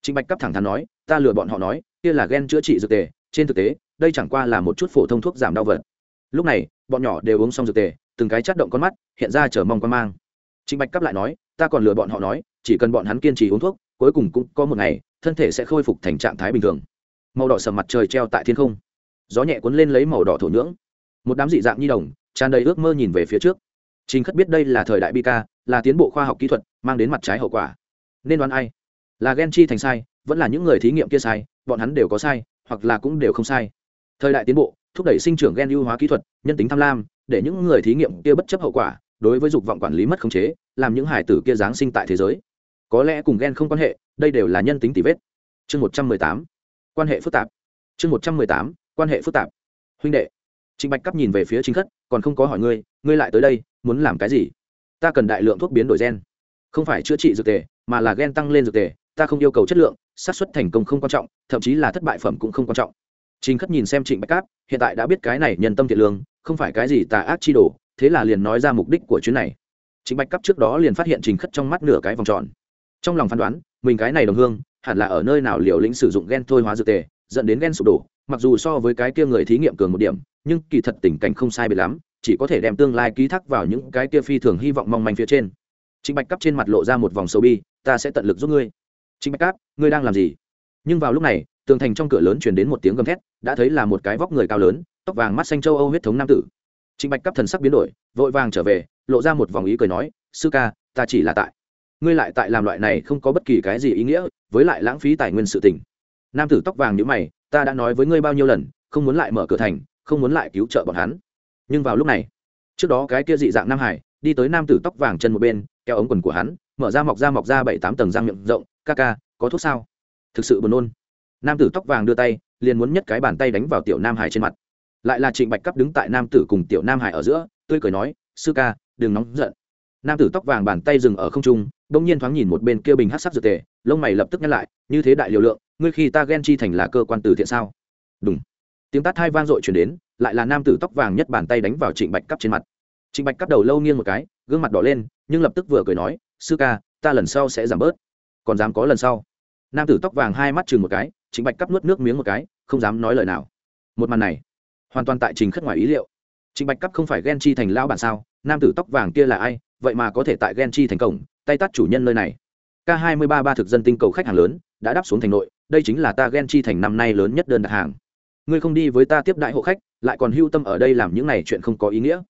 Trình bạch cấp thẳng thắn nói, ta lừa bọn họ nói, kia là gen chữa trị dược tề, trên thực tế, đây chẳng qua là một chút phổ thông thuốc giảm đau vật. Lúc này, bọn nhỏ đều uống xong dược tề, từng cái chớp động con mắt, hiện ra chờ mong quan mang. Trình bạch cấp lại nói, ta còn lừa bọn họ nói, chỉ cần bọn hắn kiên trì uống thuốc, cuối cùng cũng có một ngày, thân thể sẽ khôi phục thành trạng thái bình thường. Màu đỏ sầm mặt trời treo tại thiên không. Gió nhẹ cuốn lên lấy màu đỏ thổ nhưỡng một đám dị dạng nhi đồng, tràn đầy ước mơ nhìn về phía trước. Trình khất biết đây là thời đại bi ca là tiến bộ khoa học kỹ thuật, mang đến mặt trái hậu quả. Nên đoán ai? Là ghen chi thành sai, vẫn là những người thí nghiệm kia sai, bọn hắn đều có sai, hoặc là cũng đều không sai. Thời đại tiến bộ, thúc đẩy sinh trưởng gen ưu hóa kỹ thuật, nhân tính tham lam, để những người thí nghiệm kia bất chấp hậu quả, đối với dục vọng quản lý mất khống chế, làm những hải tử kia giáng sinh tại thế giới. Có lẽ cùng gen không quan hệ, đây đều là nhân tính tỷ vết. Chương một trăm mười tám. Quan hệ phức tạp. Chương một trăm mười tám. Quan hệ phức tạp. Huynh đệ trịnh bạch Cáp nhìn về phía chính khất còn không có hỏi ngươi ngươi lại tới đây muốn làm cái gì ta cần đại lượng thuốc biến đổi gen không phải chữa trị dược tề mà là gen tăng lên dược tề ta không yêu cầu chất lượng xác suất thành công không quan trọng thậm chí là thất bại phẩm cũng không quan trọng Trình Khất nhìn xem Trịnh Bạch Cáp, hiện tại đã biết cái này nhân tâm thiện lương, không phải cái gì tà ác chi đồ, thế là liền nói ra mục đích của chuyến này. Trịnh Bạch Cáp trước đó liền phát hiện Trình Khất trong mắt nửa cái vòng tròn. Trong lòng phán đoán, mình cái này đồng hương, hẳn là ở nơi nào liều lĩnh sử dụng gen thôi hóa dược tề, dẫn đến gen sụp đổ, mặc dù so với cái kia người thí nghiệm cường một điểm, nhưng kỳ thật tình cảnh không sai biệt lắm, chỉ có thể đem tương lai ký thác vào những cái kia phi thường hy vọng mong manh phía trên. Trịnh Bạch Cáp trên mặt lộ ra một vòng sâu bi, ta sẽ tận lực giúp ngươi. Trịnh Bạch Cáp, ngươi đang làm gì? Nhưng vào lúc này, tường thành trong cửa lớn truyền đến một tiếng gầm thét đã thấy là một cái vóc người cao lớn tóc vàng mắt xanh châu âu huyết thống nam tử trịnh bạch Cáp thần sắc biến đổi vội vàng trở về lộ ra một vòng ý cười nói sư ca ta chỉ là tại ngươi lại tại làm loại này không có bất kỳ cái gì ý nghĩa với lại lãng phí tài nguyên sự tình nam tử tóc vàng như mày ta đã nói với ngươi bao nhiêu lần không muốn lại mở cửa thành không muốn lại cứu trợ bọn hắn. Nhưng vào lúc này, trước đó cái kia dị dạng nam hải, đi tới nam tử tóc vàng chân một bên, kéo ống quần của hắn, mở ra mọc ra mọc ra bảy tám tầng răng miệng rộng, ca ca, có thuốc sao? Thực sự buồn nôn. Nam tử tóc vàng đưa tay, liền muốn nhất cái bàn tay đánh vào tiểu nam hải trên mặt. Lại là trịnh bạch cấp đứng tại nam tử cùng tiểu nam hải ở giữa, tươi cười nói, sư ca, đừng nóng giận. Nam tử tóc vàng bàn tay dừng ở không trung, bỗng nhiên thoáng nhìn một bên kia bình hát sắc dược tề, lông mày lập tức nhắc lại, như thế đại liều lượng, ngươi khi ta ghen chi thành là cơ quan từ thiện sao? Đúng tiếng tát hai vang dội chuyển đến, lại là nam tử tóc vàng nhất bàn tay đánh vào trịnh bạch cắp trên mặt. Trịnh bạch cắp đầu lâu nghiêng một cái, gương mặt đỏ lên, nhưng lập tức vừa cười nói, sư ca, ta lần sau sẽ giảm bớt. Còn dám có lần sau? Nam tử tóc vàng hai mắt chừng một cái, trịnh bạch cắp nuốt nước miếng một cái, không dám nói lời nào. Một màn này, hoàn toàn tại trình khất ngoài ý liệu. Trịnh bạch cắp không phải ghen chi thành lao bản sao? Nam tử tóc vàng kia là ai? Vậy mà có thể tại ghen chi thành cổng, tay tắt chủ nhân nơi này. K hai mươi ba ba thực dân tinh cầu khách hàng lớn, đã đáp xuống thành nội, đây chính là ta ghen chi thành năm nay lớn nhất đơn đặt hàng ngươi không đi với ta tiếp đại hộ khách, lại còn hưu tâm ở đây làm những này chuyện không có ý nghĩa.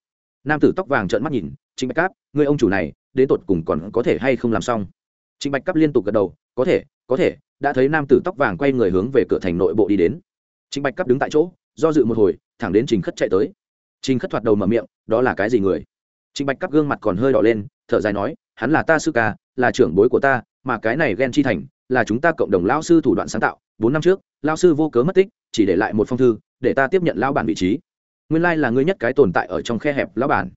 Nam tử tóc vàng trợn mắt nhìn, trịnh bạch cáp, ngươi ông chủ này, đến tột cùng còn có thể hay không làm xong? Trịnh bạch cáp liên tục gật đầu, có thể có thể, đã thấy nam tử tóc vàng quay người hướng về cửa thành nội bộ đi đến. Trịnh bạch cáp đứng tại chỗ, do dự một hồi, thẳng đến trình khất chạy tới. Trình khất thoạt đầu mở miệng, đó là cái gì người? Trịnh bạch cáp gương mặt còn hơi đỏ lên, thở dài nói, hắn là ta sư ca, là trưởng bối của ta, mà cái này ghen chi thành là chúng ta cộng đồng lao sư thủ đoạn sáng tạo, bốn năm trước lao sư vô cớ mất tích, chỉ để lại một phong thư, để ta tiếp nhận lao bản vị trí. Nguyên lai là ngươi nhất cái tồn tại ở trong khe hẹp lao bản.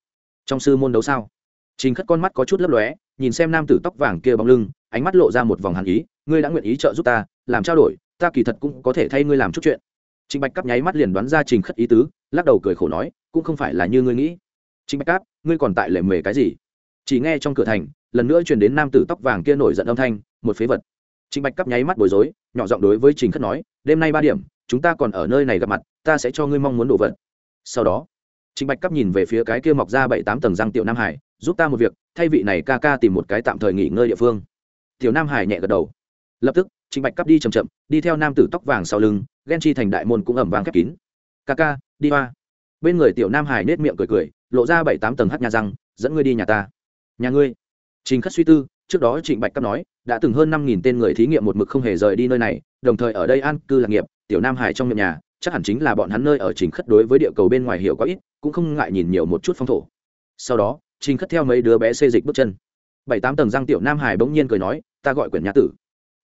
Trong sư môn đấu sao? Trình khất con mắt có chút lấp lóe, nhìn xem nam tử tóc vàng kia bóng lưng, ánh mắt lộ ra một vòng hàn ý, ngươi đã nguyện ý trợ giúp ta, làm trao đổi, ta kỳ thật cũng có thể thay ngươi làm chút chuyện. Trình bạch cắp nháy mắt liền đoán ra trình khất ý tứ, lắc đầu cười khổ nói, cũng không phải là như ngươi nghĩ. Trình bạch cáp, ngươi còn tại lệ mề cái gì? Chỉ nghe trong cửa thành, lần nữa truyền đến nam tử tóc vàng kia nổi giận âm thanh, một phế vật trình bạch cắp nháy mắt bối rối, nhỏ giọng đối với trình khất nói, đêm nay ba điểm, chúng ta còn ở nơi này gặp mặt, ta sẽ cho ngươi mong muốn đồ vật. Sau đó, Trình bạch cắp nhìn về phía cái kia mọc ra bảy tám tầng răng tiểu nam hải, giúp ta một việc, thay vị này ca ca tìm một cái tạm thời nghỉ ngơi địa phương. Tiểu nam hải nhẹ gật đầu. Lập tức, Trình bạch cắp đi chậm chậm, đi theo nam tử tóc vàng sau lưng ghen chi thành đại môn cũng ẩm vàng khép kín. Ca ca, đi hoa. Bên người tiểu nam hải nết miệng cười cười, lộ ra bảy tám tầng hắc nhà răng, dẫn ngươi đi nhà ta. Nhà ngươi? Trình khất suy tư trước đó trịnh bạch cấp nói, đã từng hơn năm nghìn tên người thí nghiệm một mực không hề rời đi nơi này, đồng thời ở đây an cư lạc nghiệp, tiểu nam hải trong nhà, chắc hẳn chính là bọn hắn nơi ở trình khất đối với địa cầu bên ngoài hiểu có ít, cũng không ngại nhìn nhiều một chút phong thổ. Sau đó, trình khất theo mấy đứa bé xê dịch bước chân. Bảy tám tầng răng tiểu nam hải bỗng nhiên cười nói, ta gọi quyển nhã tử.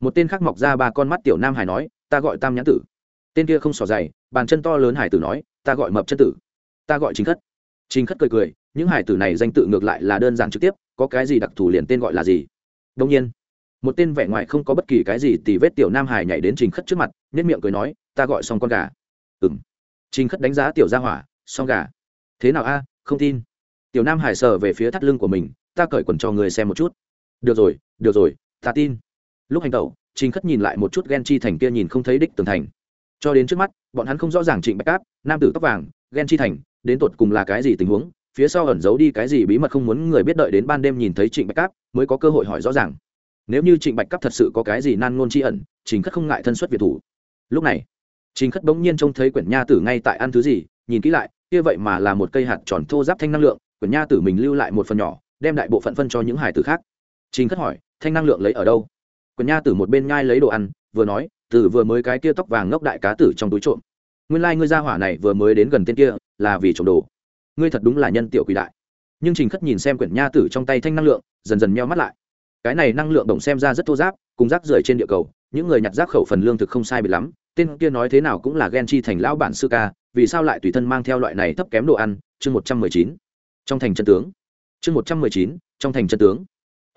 Một tên khác mọc ra ba con mắt tiểu nam hải nói, ta gọi tam nhã tử. Tên kia không xỏ dày bàn chân to lớn hải tử nói, ta gọi mập chân tử. Ta gọi chính khất. Chính khất cười cười, những hải tử này danh tự ngược lại là đơn giản trực tiếp, có cái gì đặc thù liền tên gọi là gì? Đông nhiên, một tên vẻ ngoài không có bất kỳ cái gì thì vết tiểu nam hải nhảy đến trình khất trước mặt nhất miệng cười nói, ta gọi xong con gà. Ừ m trình khất đánh giá tiểu gia hỏa, xong gà. Thế nào a? Không tin. Tiểu nam hải sờ về phía thắt lưng của mình, ta cởi quần cho người xem một chút. Được rồi được rồi, ta tin. Lúc hành tẩu, trình khất nhìn lại một chút ghen chi thành kia nhìn không thấy đích tường thành. Cho đến trước mắt, bọn hắn không rõ ràng trịnh bạch cáp, nam tử tóc vàng ghen chi thành, đến tột cùng là cái gì tình huống? Phía sau ẩn giấu đi cái gì bí mật không muốn người biết đợi đến ban đêm nhìn thấy trịnh bạch cáp mới có cơ hội hỏi rõ ràng. Nếu như trịnh bạch cáp thật sự có cái gì nan ngôn tri ẩn, trình khất không ngại thân xuất việt thủ. Lúc này, trình khất bỗng nhiên trông thấy quyển nha tử ngay tại ăn thứ gì, nhìn kỹ lại, kia vậy mà là một cây hạt tròn thô giáp thanh năng lượng, quyển nha tử mình lưu lại một phần nhỏ, đem đại bộ phận phân cho những hải tử khác. Trình khất hỏi, thanh năng lượng lấy ở đâu? Quyển nha tử một bên nhai lấy đồ ăn, vừa nói, từ vừa mới cái kia tóc vàng ngốc đại cá tử trong túi trộm. Nguyên lai、like、ngươi ra hỏa này vừa mới đến gần tên kia, là vì trộm đồ ngươi thật đúng là nhân tiểu quỷ đại. Nhưng trình khất nhìn xem quyển nha tử trong tay thanh năng lượng, dần dần meo mắt lại. Cái này năng lượng đồng xem ra rất thô giáp, cùng rác rưởi trên địa cầu, những người nhặt rác khẩu phần lương thực không sai bị lắm, tên kia nói thế nào cũng là ghen chi thành lão bản sư ca, vì sao lại tùy thân mang theo loại này thấp kém đồ ăn? Chương một trăm mười chín. Trong thành chân tướng. Chương một trăm mười chín, trong thành chân tướng.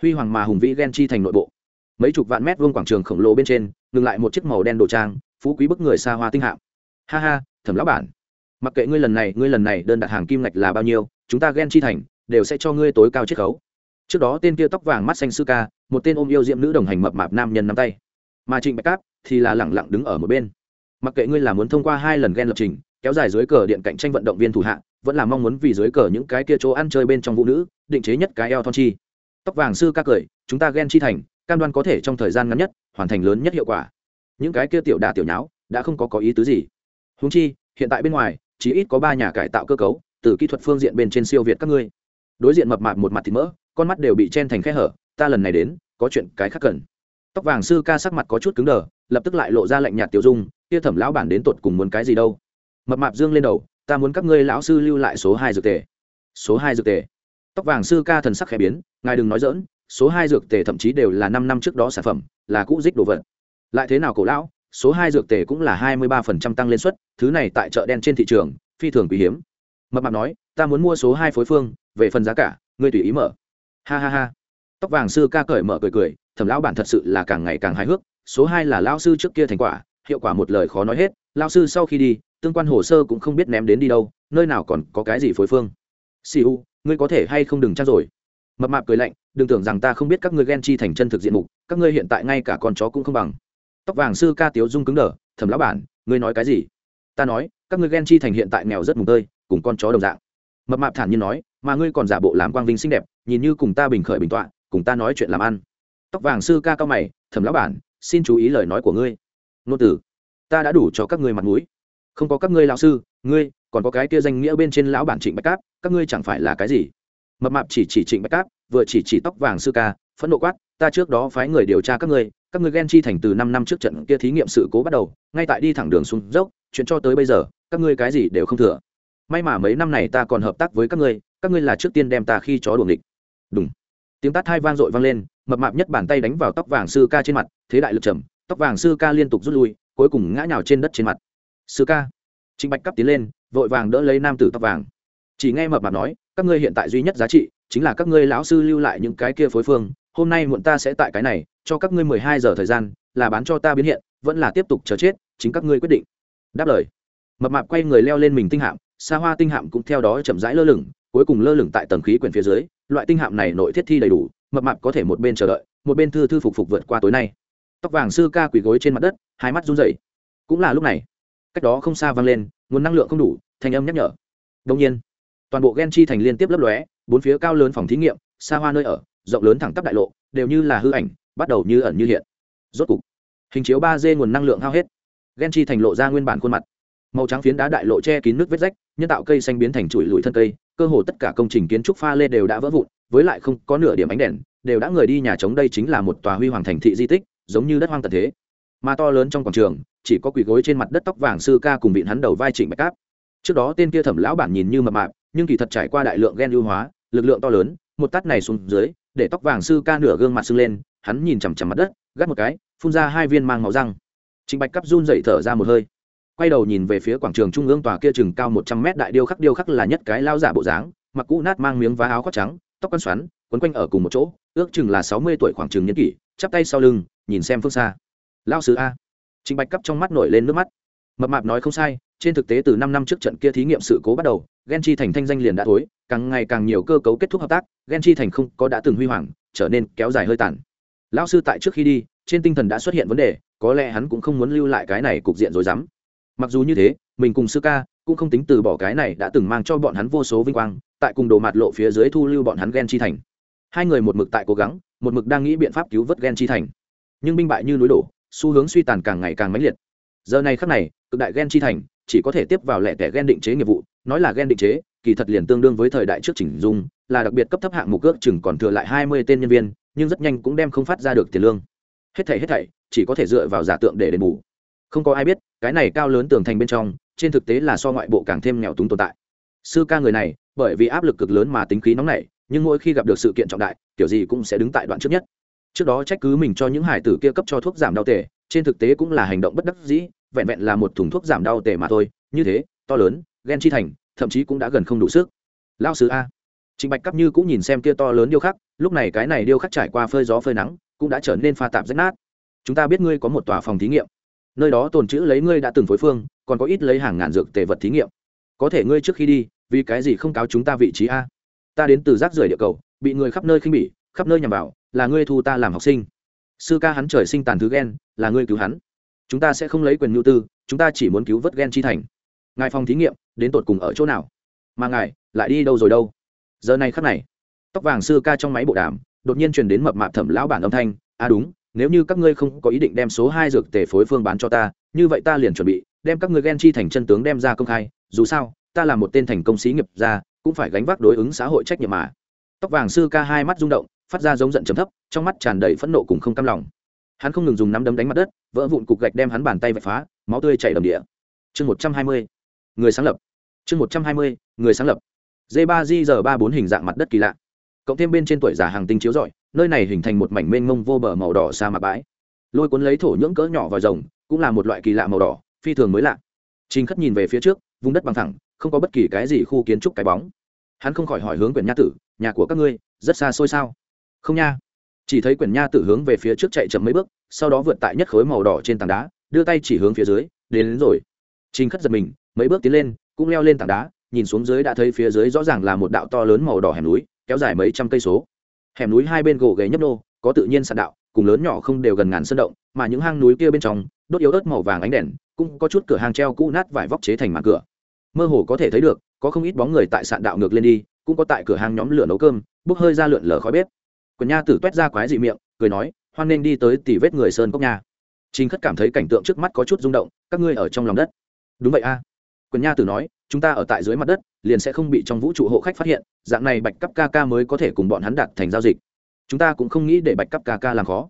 Huy hoàng mà hùng vĩ ghen chi thành nội bộ. Mấy chục vạn mét vuông quảng trường khổng lồ bên trên, ngừng lại một chiếc màu đen đồ trang, phú quý bức người xa hoa tinh hạm. Ha ha, thẩm lão bản mặc kệ ngươi lần này, ngươi lần này đơn đặt hàng kim ngạch là bao nhiêu, chúng ta ghen chi thành, đều sẽ cho ngươi tối cao chiết khấu. Trước đó tên kia tóc vàng mắt xanh sư ca, một tên ôm yêu diệm nữ đồng hành mập mạp nam nhân nắm tay. Mà trịnh bạch cáp thì là lẳng lặng đứng ở một bên. Mặc kệ ngươi là muốn thông qua hai lần ghen lập trình, kéo dài dưới cờ điện cạnh tranh vận động viên thủ hạ, vẫn là mong muốn vì dưới cờ những cái kia chỗ ăn chơi bên trong vũ nữ, định chế nhất cái eo thon chi. Tóc vàng sư ca cười, chúng ta ghen chi thành, cam đoan có thể trong thời gian ngắn nhất, hoàn thành lớn nhất hiệu quả. Những cái kia tiểu đà tiểu nháo, đã không có có ý tứ gì. Húng chi, hiện tại bên ngoài chỉ ít có ba nhà cải tạo cơ cấu, từ kỹ thuật phương diện bên trên siêu việt các ngươi. Đối diện mập mạp một mặt thịt mỡ, con mắt đều bị chen thành khe hở, ta lần này đến, có chuyện cái khác cần. Tóc vàng sư ca sắc mặt có chút cứng đờ, lập tức lại lộ ra lạnh nhạt tiêu dung, kia thẩm lão bản đến tột cùng muốn cái gì đâu. Mập mạp dương lên đầu, ta muốn các ngươi lão sư lưu lại số hai dược tề. Số hai dược tề. Tóc vàng sư ca thần sắc khẽ biến, ngài đừng nói dỡn số hai dược tề thậm chí đều là năm năm trước đó sản phẩm, là cũ dích đồ vật. Lại thế nào cổ lão số hai dược tề cũng là hai mươi ba phần trăm tăng lên suất, thứ này tại chợ đen trên thị trường, phi thường quý hiếm. Mập mạp nói, ta muốn mua số hai phối phương, về phần giá cả, ngươi tùy ý mở. Ha ha ha. Tóc vàng sư ca cởi mở cười cười, thẩm lão bản thật sự là càng ngày càng hài hước, số hai là lão sư trước kia thành quả, hiệu quả một lời khó nói hết, lão sư sau khi đi, tương quan hồ sơ cũng không biết ném đến đi đâu, nơi nào còn có cái gì phối phương. Siu ngươi có thể hay không đừng chắc rồi. Mập mạp cười lạnh, đừng tưởng rằng ta không biết các ngươi ghen chi thành chân thực diện mục, các ngươi hiện tại ngay cả con chó cũng không bằng tóc vàng sư ca tiếu dung cứng đờ, thẩm lão bản, ngươi nói cái gì? Ta nói, các ngươi ghen chi thành hiện tại nghèo rất mùng tơi, cùng con chó đồng dạng. Mập mạp thản nhiên nói, mà ngươi còn giả bộ làm quang vinh xinh đẹp, nhìn như cùng ta bình khởi bình tọa, cùng ta nói chuyện làm ăn. Tóc vàng sư ca cao mày, thẩm lão bản, xin chú ý lời nói của ngươi. Nô tử, ta đã đủ cho các ngươi mặt mũi. Không có các ngươi lão sư, ngươi, còn có cái kia danh nghĩa bên trên lão bản trịnh bạch cáp, các ngươi chẳng phải là cái gì? Mập mạp chỉ chỉ trịnh bạch cáp, vừa chỉ chỉ tóc vàng sư ca, phẫn nộ quát ta trước đó phái người điều tra các ngươi các ngươi ghen chi thành từ năm năm trước trận kia thí nghiệm sự cố bắt đầu, ngay tại đi thẳng đường xuống dốc, chuyện cho tới bây giờ, các ngươi cái gì đều không thừa. May mà mấy năm này ta còn hợp tác với các ngươi các ngươi là trước tiên đem ta khi chó đuồng địch đúng tiếng tát hai vang dội vang lên, mập mạp nhất bàn tay đánh vào tóc vàng sư ca trên mặt, thế đại lực trầm, tóc vàng sư ca liên tục rút lui, cuối cùng ngã nhào trên đất trên mặt. Sư ca. Trịnh bạch cắp tiến lên, vội vàng đỡ lấy nam tử tóc vàng. Chỉ nghe mập mạp nói, các ngươi hiện tại duy nhất giá trị, chính là các ngươi lão sư lưu lại những cái kia phối phương hôm nay muộn ta sẽ tại cái này, cho các ngươi mười hai giờ thời gian, là bán cho ta biến hiện, vẫn là tiếp tục chờ chết, chính các ngươi quyết định. Đáp lời. Mập mạp quay người leo lên mình tinh hạm xa hoa tinh hạm cũng theo đó chậm rãi lơ lửng, cuối cùng lơ lửng tại tầng khí quyển phía dưới, loại tinh hạm này nội thiết thi đầy đủ, mập mạp có thể một bên chờ đợi, một bên thư thư phục phục vượt qua tối nay. Tóc vàng sư ca quỳ gối trên mặt đất, hai mắt run rẩy. Cũng là lúc này, cách đó không xa vang lên, nguồn năng lượng không đủ, thanh âm nhắc nhở. Đông nhiên, toàn bộ gen chi thành liên tiếp lấp lóe, bốn phía cao lớn phòng thí nghiệm xa hoa nơi ở rộng lớn thẳng tắp đại lộ, đều như là hư ảnh, bắt đầu như ẩn như hiện. Rốt cục, hình chiếu ba d nguồn năng lượng hao hết. Gen chi thành lộ ra nguyên bản khuôn mặt. Màu trắng phiến đá đại lộ che kín nước vết rách, nhân tạo cây xanh biến thành chuỗi lùi thân cây, cơ hồ tất cả công trình kiến trúc pha lê đều đã vỡ vụn, với lại không có nửa điểm ánh đèn, đều đã người đi nhà trống đây chính là một tòa huy hoàng thành thị di tích, giống như đất hoang tận thế. Mà to lớn trong quảng trường, chỉ có quỳ gối trên mặt đất tóc vàng sư ca cùng vịn hắn đầu vai trịnh bạch cáp. Trước đó tên kia thẩm lão bản nhìn như mập mạp, nhưng kỳ thật trải qua đại lượng gen ưu hóa, lực lượng to lớn, một tát này xuống dưới để tóc vàng sư ca nửa gương mặt sưng lên, hắn nhìn chằm chằm mặt đất, gắt một cái, phun ra hai viên mang máu răng. Trịnh bạch cắp run dậy thở ra một hơi. Quay đầu nhìn về phía quảng trường trung ương tòa kia chừng cao một trăm mét đại điêu khắc điêu khắc là nhất cái lao giả bộ dáng, mặc cũ nát mang miếng vá áo khoác trắng, tóc quăn xoắn, quấn quanh ở cùng một chỗ, ước chừng là sáu mươi tuổi khoảng chừng nhân kỷ, chắp tay sau lưng, nhìn xem phương xa. Lao sứ a. Trịnh bạch cắp trong mắt nổi lên nước mắt. Mập mạp nói không sai, trên thực tế từ năm năm trước trận kia thí nghiệm sự cố bắt đầu gen chi thành thanh danh liền đã thối, càng ngày càng nhiều cơ cấu kết thúc hợp tác, gen chi thành không có đã từng huy hoàng, trở nên kéo dài hơi tàn. Lão sư tại trước khi đi, trên tinh thần đã xuất hiện vấn đề, có lẽ hắn cũng không muốn lưu lại cái này cục diện rồi dám mặc dù như thế, mình cùng sư ca cũng không tính từ bỏ cái này đã từng mang cho bọn hắn vô số vinh quang, tại cùng đồ mặt lộ phía dưới thu lưu bọn hắn ghen chi thành. Hai người một mực tại cố gắng, một mực đang nghĩ biện pháp cứu vớt ghen chi thành. Nhưng binh bại như núi đổ, xu hướng suy tàn càng ngày càng mãnh liệt giờ này khắc này, cực đại ghen chi thành, chỉ có thể tiếp vào lẻ tẻ ghen định chế nghiệp vụ, nói là ghen định chế, kỳ thật liền tương đương với thời đại trước chỉnh dung, là đặc biệt cấp thấp hạng mục ước chừng còn thừa lại hai mươi tên nhân viên, nhưng rất nhanh cũng đem không phát ra được tiền lương. Hết thảy hết thảy, chỉ có thể dựa vào giả tượng để đền bù. Không có ai biết, cái này cao lớn tường thành bên trong, trên thực tế là so ngoại bộ càng thêm nghèo túng tồn tại. Sư ca người này, bởi vì áp lực cực lớn mà tính khí nóng nảy, nhưng mỗi khi gặp được sự kiện trọng đại, kiểu gì cũng sẽ đứng tại đoạn trước nhất. Trước đó trách cứ mình cho những hải tử kia cấp cho thuốc giảm đau tề trên thực tế cũng là hành động bất đắc dĩ, vẹn vẹn là một thùng thuốc giảm đau tề mà thôi, như thế, to lớn ghen chi thành, thậm chí cũng đã gần không đủ sức. Lao sứ a. Trịnh bạch cấp như cũng nhìn xem kia to lớn điêu khắc, lúc này cái này điêu khắc trải qua phơi gió phơi nắng, cũng đã trở nên pha tạp rách nát. Chúng ta biết ngươi có một tòa phòng thí nghiệm. Nơi đó tồn chữ lấy ngươi đã từng phối phương, còn có ít lấy hàng ngàn dược tề vật thí nghiệm. Có thể ngươi trước khi đi, vì cái gì không cáo chúng ta vị trí a? Ta đến từ rác rưởi địa cầu, bị người khắp nơi khinh bỉ, khắp nơi nhằm vào, là ngươi thu ta làm học sinh sư ca hắn trời sinh tàn thứ ghen, là ngươi cứu hắn. Chúng ta sẽ không lấy quyền nhu tư, chúng ta chỉ muốn cứu vớt ghen chi thành. Ngài phòng thí nghiệm, đến tột cùng ở chỗ nào? Mà ngài, lại đi đâu rồi đâu? Giờ này khắc này, tóc vàng sư ca trong máy bộ đàm, đột nhiên truyền đến mập mạp thẩm lão bản âm thanh à đúng, nếu như các ngươi không có ý định đem số hai dược tề phối phương bán cho ta, như vậy ta liền chuẩn bị, đem các ngươi ghen chi thành chân tướng đem ra công khai, dù sao, ta là một tên thành công sĩ nghiệp ra cũng phải gánh vác đối ứng xã hội trách nhiệm mà. Tóc vàng sư ca hai mắt rung động phát ra giống giận chấm thấp, trong mắt tràn đầy phẫn nộ cùng không cam lòng. Hắn không ngừng dùng nắm đấm đánh mặt đất, vỡ vụn cục gạch đem hắn bàn tay vạch phá, máu tươi chảy đầm địa. Chương một trăm hai mươi, người sáng lập. Chương một trăm hai mươi, người sáng lập. D ba di giờ ba bốn hình dạng mặt đất kỳ lạ. Cộng thêm bên trên tuổi già hàng tinh chiếu rọi, nơi này hình thành một mảnh mênh mông vô bờ màu đỏ xa mạc bãi. Lôi cuốn lấy thổ nhưỡng cỡ nhỏ vào rồng, cũng là một loại kỳ lạ màu đỏ, phi thường mới lạ. Trình khất nhìn về phía trước, vùng đất bằng thẳng, không có bất kỳ cái gì khu kiến trúc cái bóng. Hắn không khỏi hỏi hướng quyển nha tử, nhà của các ngươi rất xa xôi sao? Không nha. Chỉ thấy quyển nha tử hướng về phía trước chạy chậm mấy bước sau đó vượt tại nhất khối màu đỏ trên tảng đá đưa tay chỉ hướng phía dưới đến, đến rồi. Trình khất giật mình mấy bước tiến lên cũng leo lên tảng đá nhìn xuống dưới đã thấy phía dưới rõ ràng là một đạo to lớn màu đỏ hẻm núi kéo dài mấy trăm cây số. Hẻm núi hai bên gỗ ghế nhấp nô có tự nhiên sạt đạo cùng lớn nhỏ không đều gần ngàn sân động mà những hang núi kia bên trong đốt yếu ớt màu vàng ánh đèn cũng có chút cửa hàng treo cũ nát vải vóc chế thành màn cửa. Mơ hồ có thể thấy được có không ít bóng người tại sạn đạo ngược lên đi cũng có tại cửa hàng nhóm lửa nấu cơm bốc hơi ra lượn lờ khói bếp quần nha tử toét ra quái dị miệng, cười nói, hoan nên đi tới tỉ vết người sơn cốc nha. Chính khất cảm thấy cảnh tượng trước mắt có chút rung động, các ngươi ở trong lòng đất. Đúng vậy a. À. quần nha tử nói, chúng ta ở tại dưới mặt đất, liền sẽ không bị trong vũ trụ hộ khách phát hiện, dạng này bạch cấp ca ca mới có thể cùng bọn hắn đạt thành giao dịch. Chúng ta cũng không nghĩ để bạch cấp ca ca làm khó.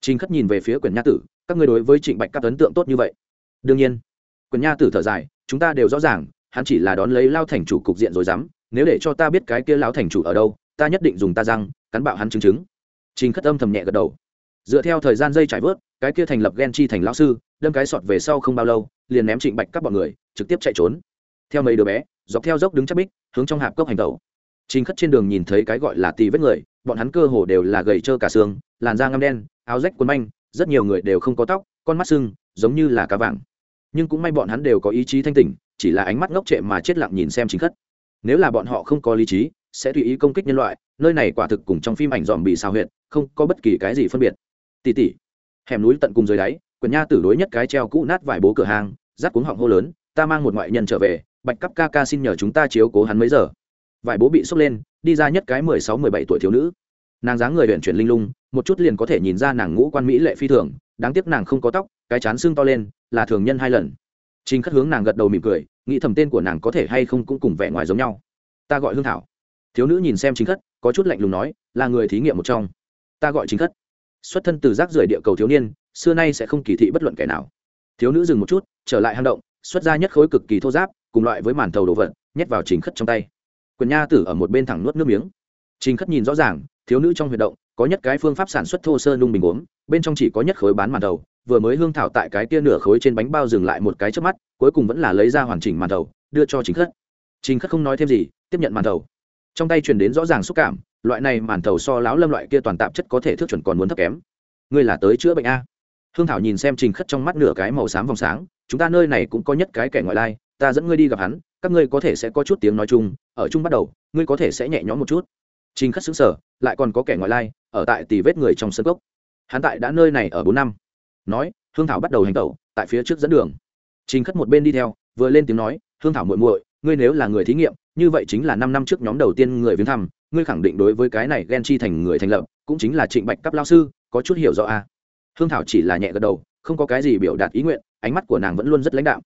Trình khất nhìn về phía quyển nha tử, các ngươi đối với trịnh bạch cấp ấn tượng tốt như vậy? Đương nhiên. Quyển nha tử thở dài, chúng ta đều rõ ràng, hắn chỉ là đón lấy lao thành chủ cục diện rồi dám, nếu để cho ta biết cái kia lao thành chủ ở đâu ta nhất định dùng ta răng, cắn bạo hắn chứng chứng. Trình khất âm thầm nhẹ gật đầu. Dựa theo thời gian dây trải vớt, cái kia thành lập ghen chi thành lão sư, đâm cái sọt về sau không bao lâu, liền ném trịnh bạch các bọn người, trực tiếp chạy trốn. Theo mấy đứa bé, dọc theo dốc đứng chắc bích, hướng trong hạp cốc hành tẩu. Trình khất trên đường nhìn thấy cái gọi là tì vết người, bọn hắn cơ hồ đều là gầy trơ cả xương, làn da ngăm đen, áo rách quần manh, rất nhiều người đều không có tóc, con mắt sưng, giống như là cá vàng. Nhưng cũng may bọn hắn đều có ý chí thanh tỉnh, chỉ là ánh mắt ngốc trệ mà chết lặng nhìn xem chính khất. Nếu là bọn họ không có lý trí sẽ tùy ý công kích nhân loại, nơi này quả thực cùng trong phim ảnh dòm bị xào huyệt, không có bất kỳ cái gì phân biệt. Tỉ tỉ, hẻm núi tận cùng dưới đáy quyền nha tử đối nhất cái treo cũ nát vài bố cửa hàng rát cuống họng hô lớn, ta mang một ngoại nhân trở về, bạch cấp ca ca xin nhờ chúng ta chiếu cố hắn mấy giờ. Vài bố bị sốc lên, đi ra nhất cái mười sáu, mười bảy tuổi thiếu nữ. Nàng dáng người huyện chuyển linh lung, một chút liền có thể nhìn ra nàng ngũ quan mỹ lệ phi thường, đáng tiếc nàng không có tóc, cái chán xương to lên, là thường nhân hai lần. Trình khất hướng nàng gật đầu mỉm cười, nghĩ thầm tên của nàng có thể hay không cũng cùng vẻ ngoài giống nhau. Ta gọi hương thảo thiếu nữ nhìn xem chính khất, có chút lạnh lùng nói, là người thí nghiệm một trong. Ta gọi chính khất. Xuất thân từ rác rưởi địa cầu thiếu niên, xưa nay sẽ không kỳ thị bất luận kẻ nào. Thiếu nữ dừng một chút, trở lại hang động, xuất ra nhất khối cực kỳ thô giáp, cùng loại với màn thầu đồ vật, nhét vào trình khất trong tay. Quyền nha tử ở một bên thẳng nuốt nước miếng. Trình khất nhìn rõ ràng, thiếu nữ trong huyệt động, có nhất cái phương pháp sản xuất thô sơ nung bình uống bên trong chỉ có nhất khối bán màn thầu, vừa mới hương thảo tại cái tia nửa khối trên bánh bao dừng lại một cái trước mắt, cuối cùng vẫn là lấy ra hoàn chỉnh màn thầu, đưa cho chính khất. Trình khất không nói thêm gì, tiếp nhận màn thầu trong tay truyền đến rõ ràng xúc cảm, loại này màn thầu so láo lâm loại kia toàn tạp chất có thể thước chuẩn còn muốn thấp kém. Ngươi là tới chữa bệnh a? Hương thảo nhìn xem trình khất trong mắt nửa cái màu xám vòng sáng, chúng ta nơi này cũng có nhất cái kẻ ngoại lai, ta dẫn ngươi đi gặp hắn, các ngươi có thể sẽ có chút tiếng nói chung, ở chung bắt đầu, ngươi có thể sẽ nhẹ nhõm một chút. Trình khất xứng sở lại còn có kẻ ngoại lai, ở tại tỷ vết người trong sân gốc. Hắn tại đã nơi này ở bốn năm. Nói, hương thảo bắt đầu hành tẩu, tại phía trước dẫn đường. Trình khất một bên đi theo, vừa lên tiếng nói, hương thảo muội muội ngươi nếu là người thí nghiệm, như vậy chính là năm năm trước nhóm đầu tiên người viếng thăm, ngươi khẳng định đối với cái này ghen chi thành người thành lập, cũng chính là trịnh bạch cấp lao sư, có chút hiểu rõ a à. hương thảo chỉ là nhẹ gật đầu, không có cái gì biểu đạt ý nguyện, ánh mắt của nàng vẫn luôn rất lãnh đạo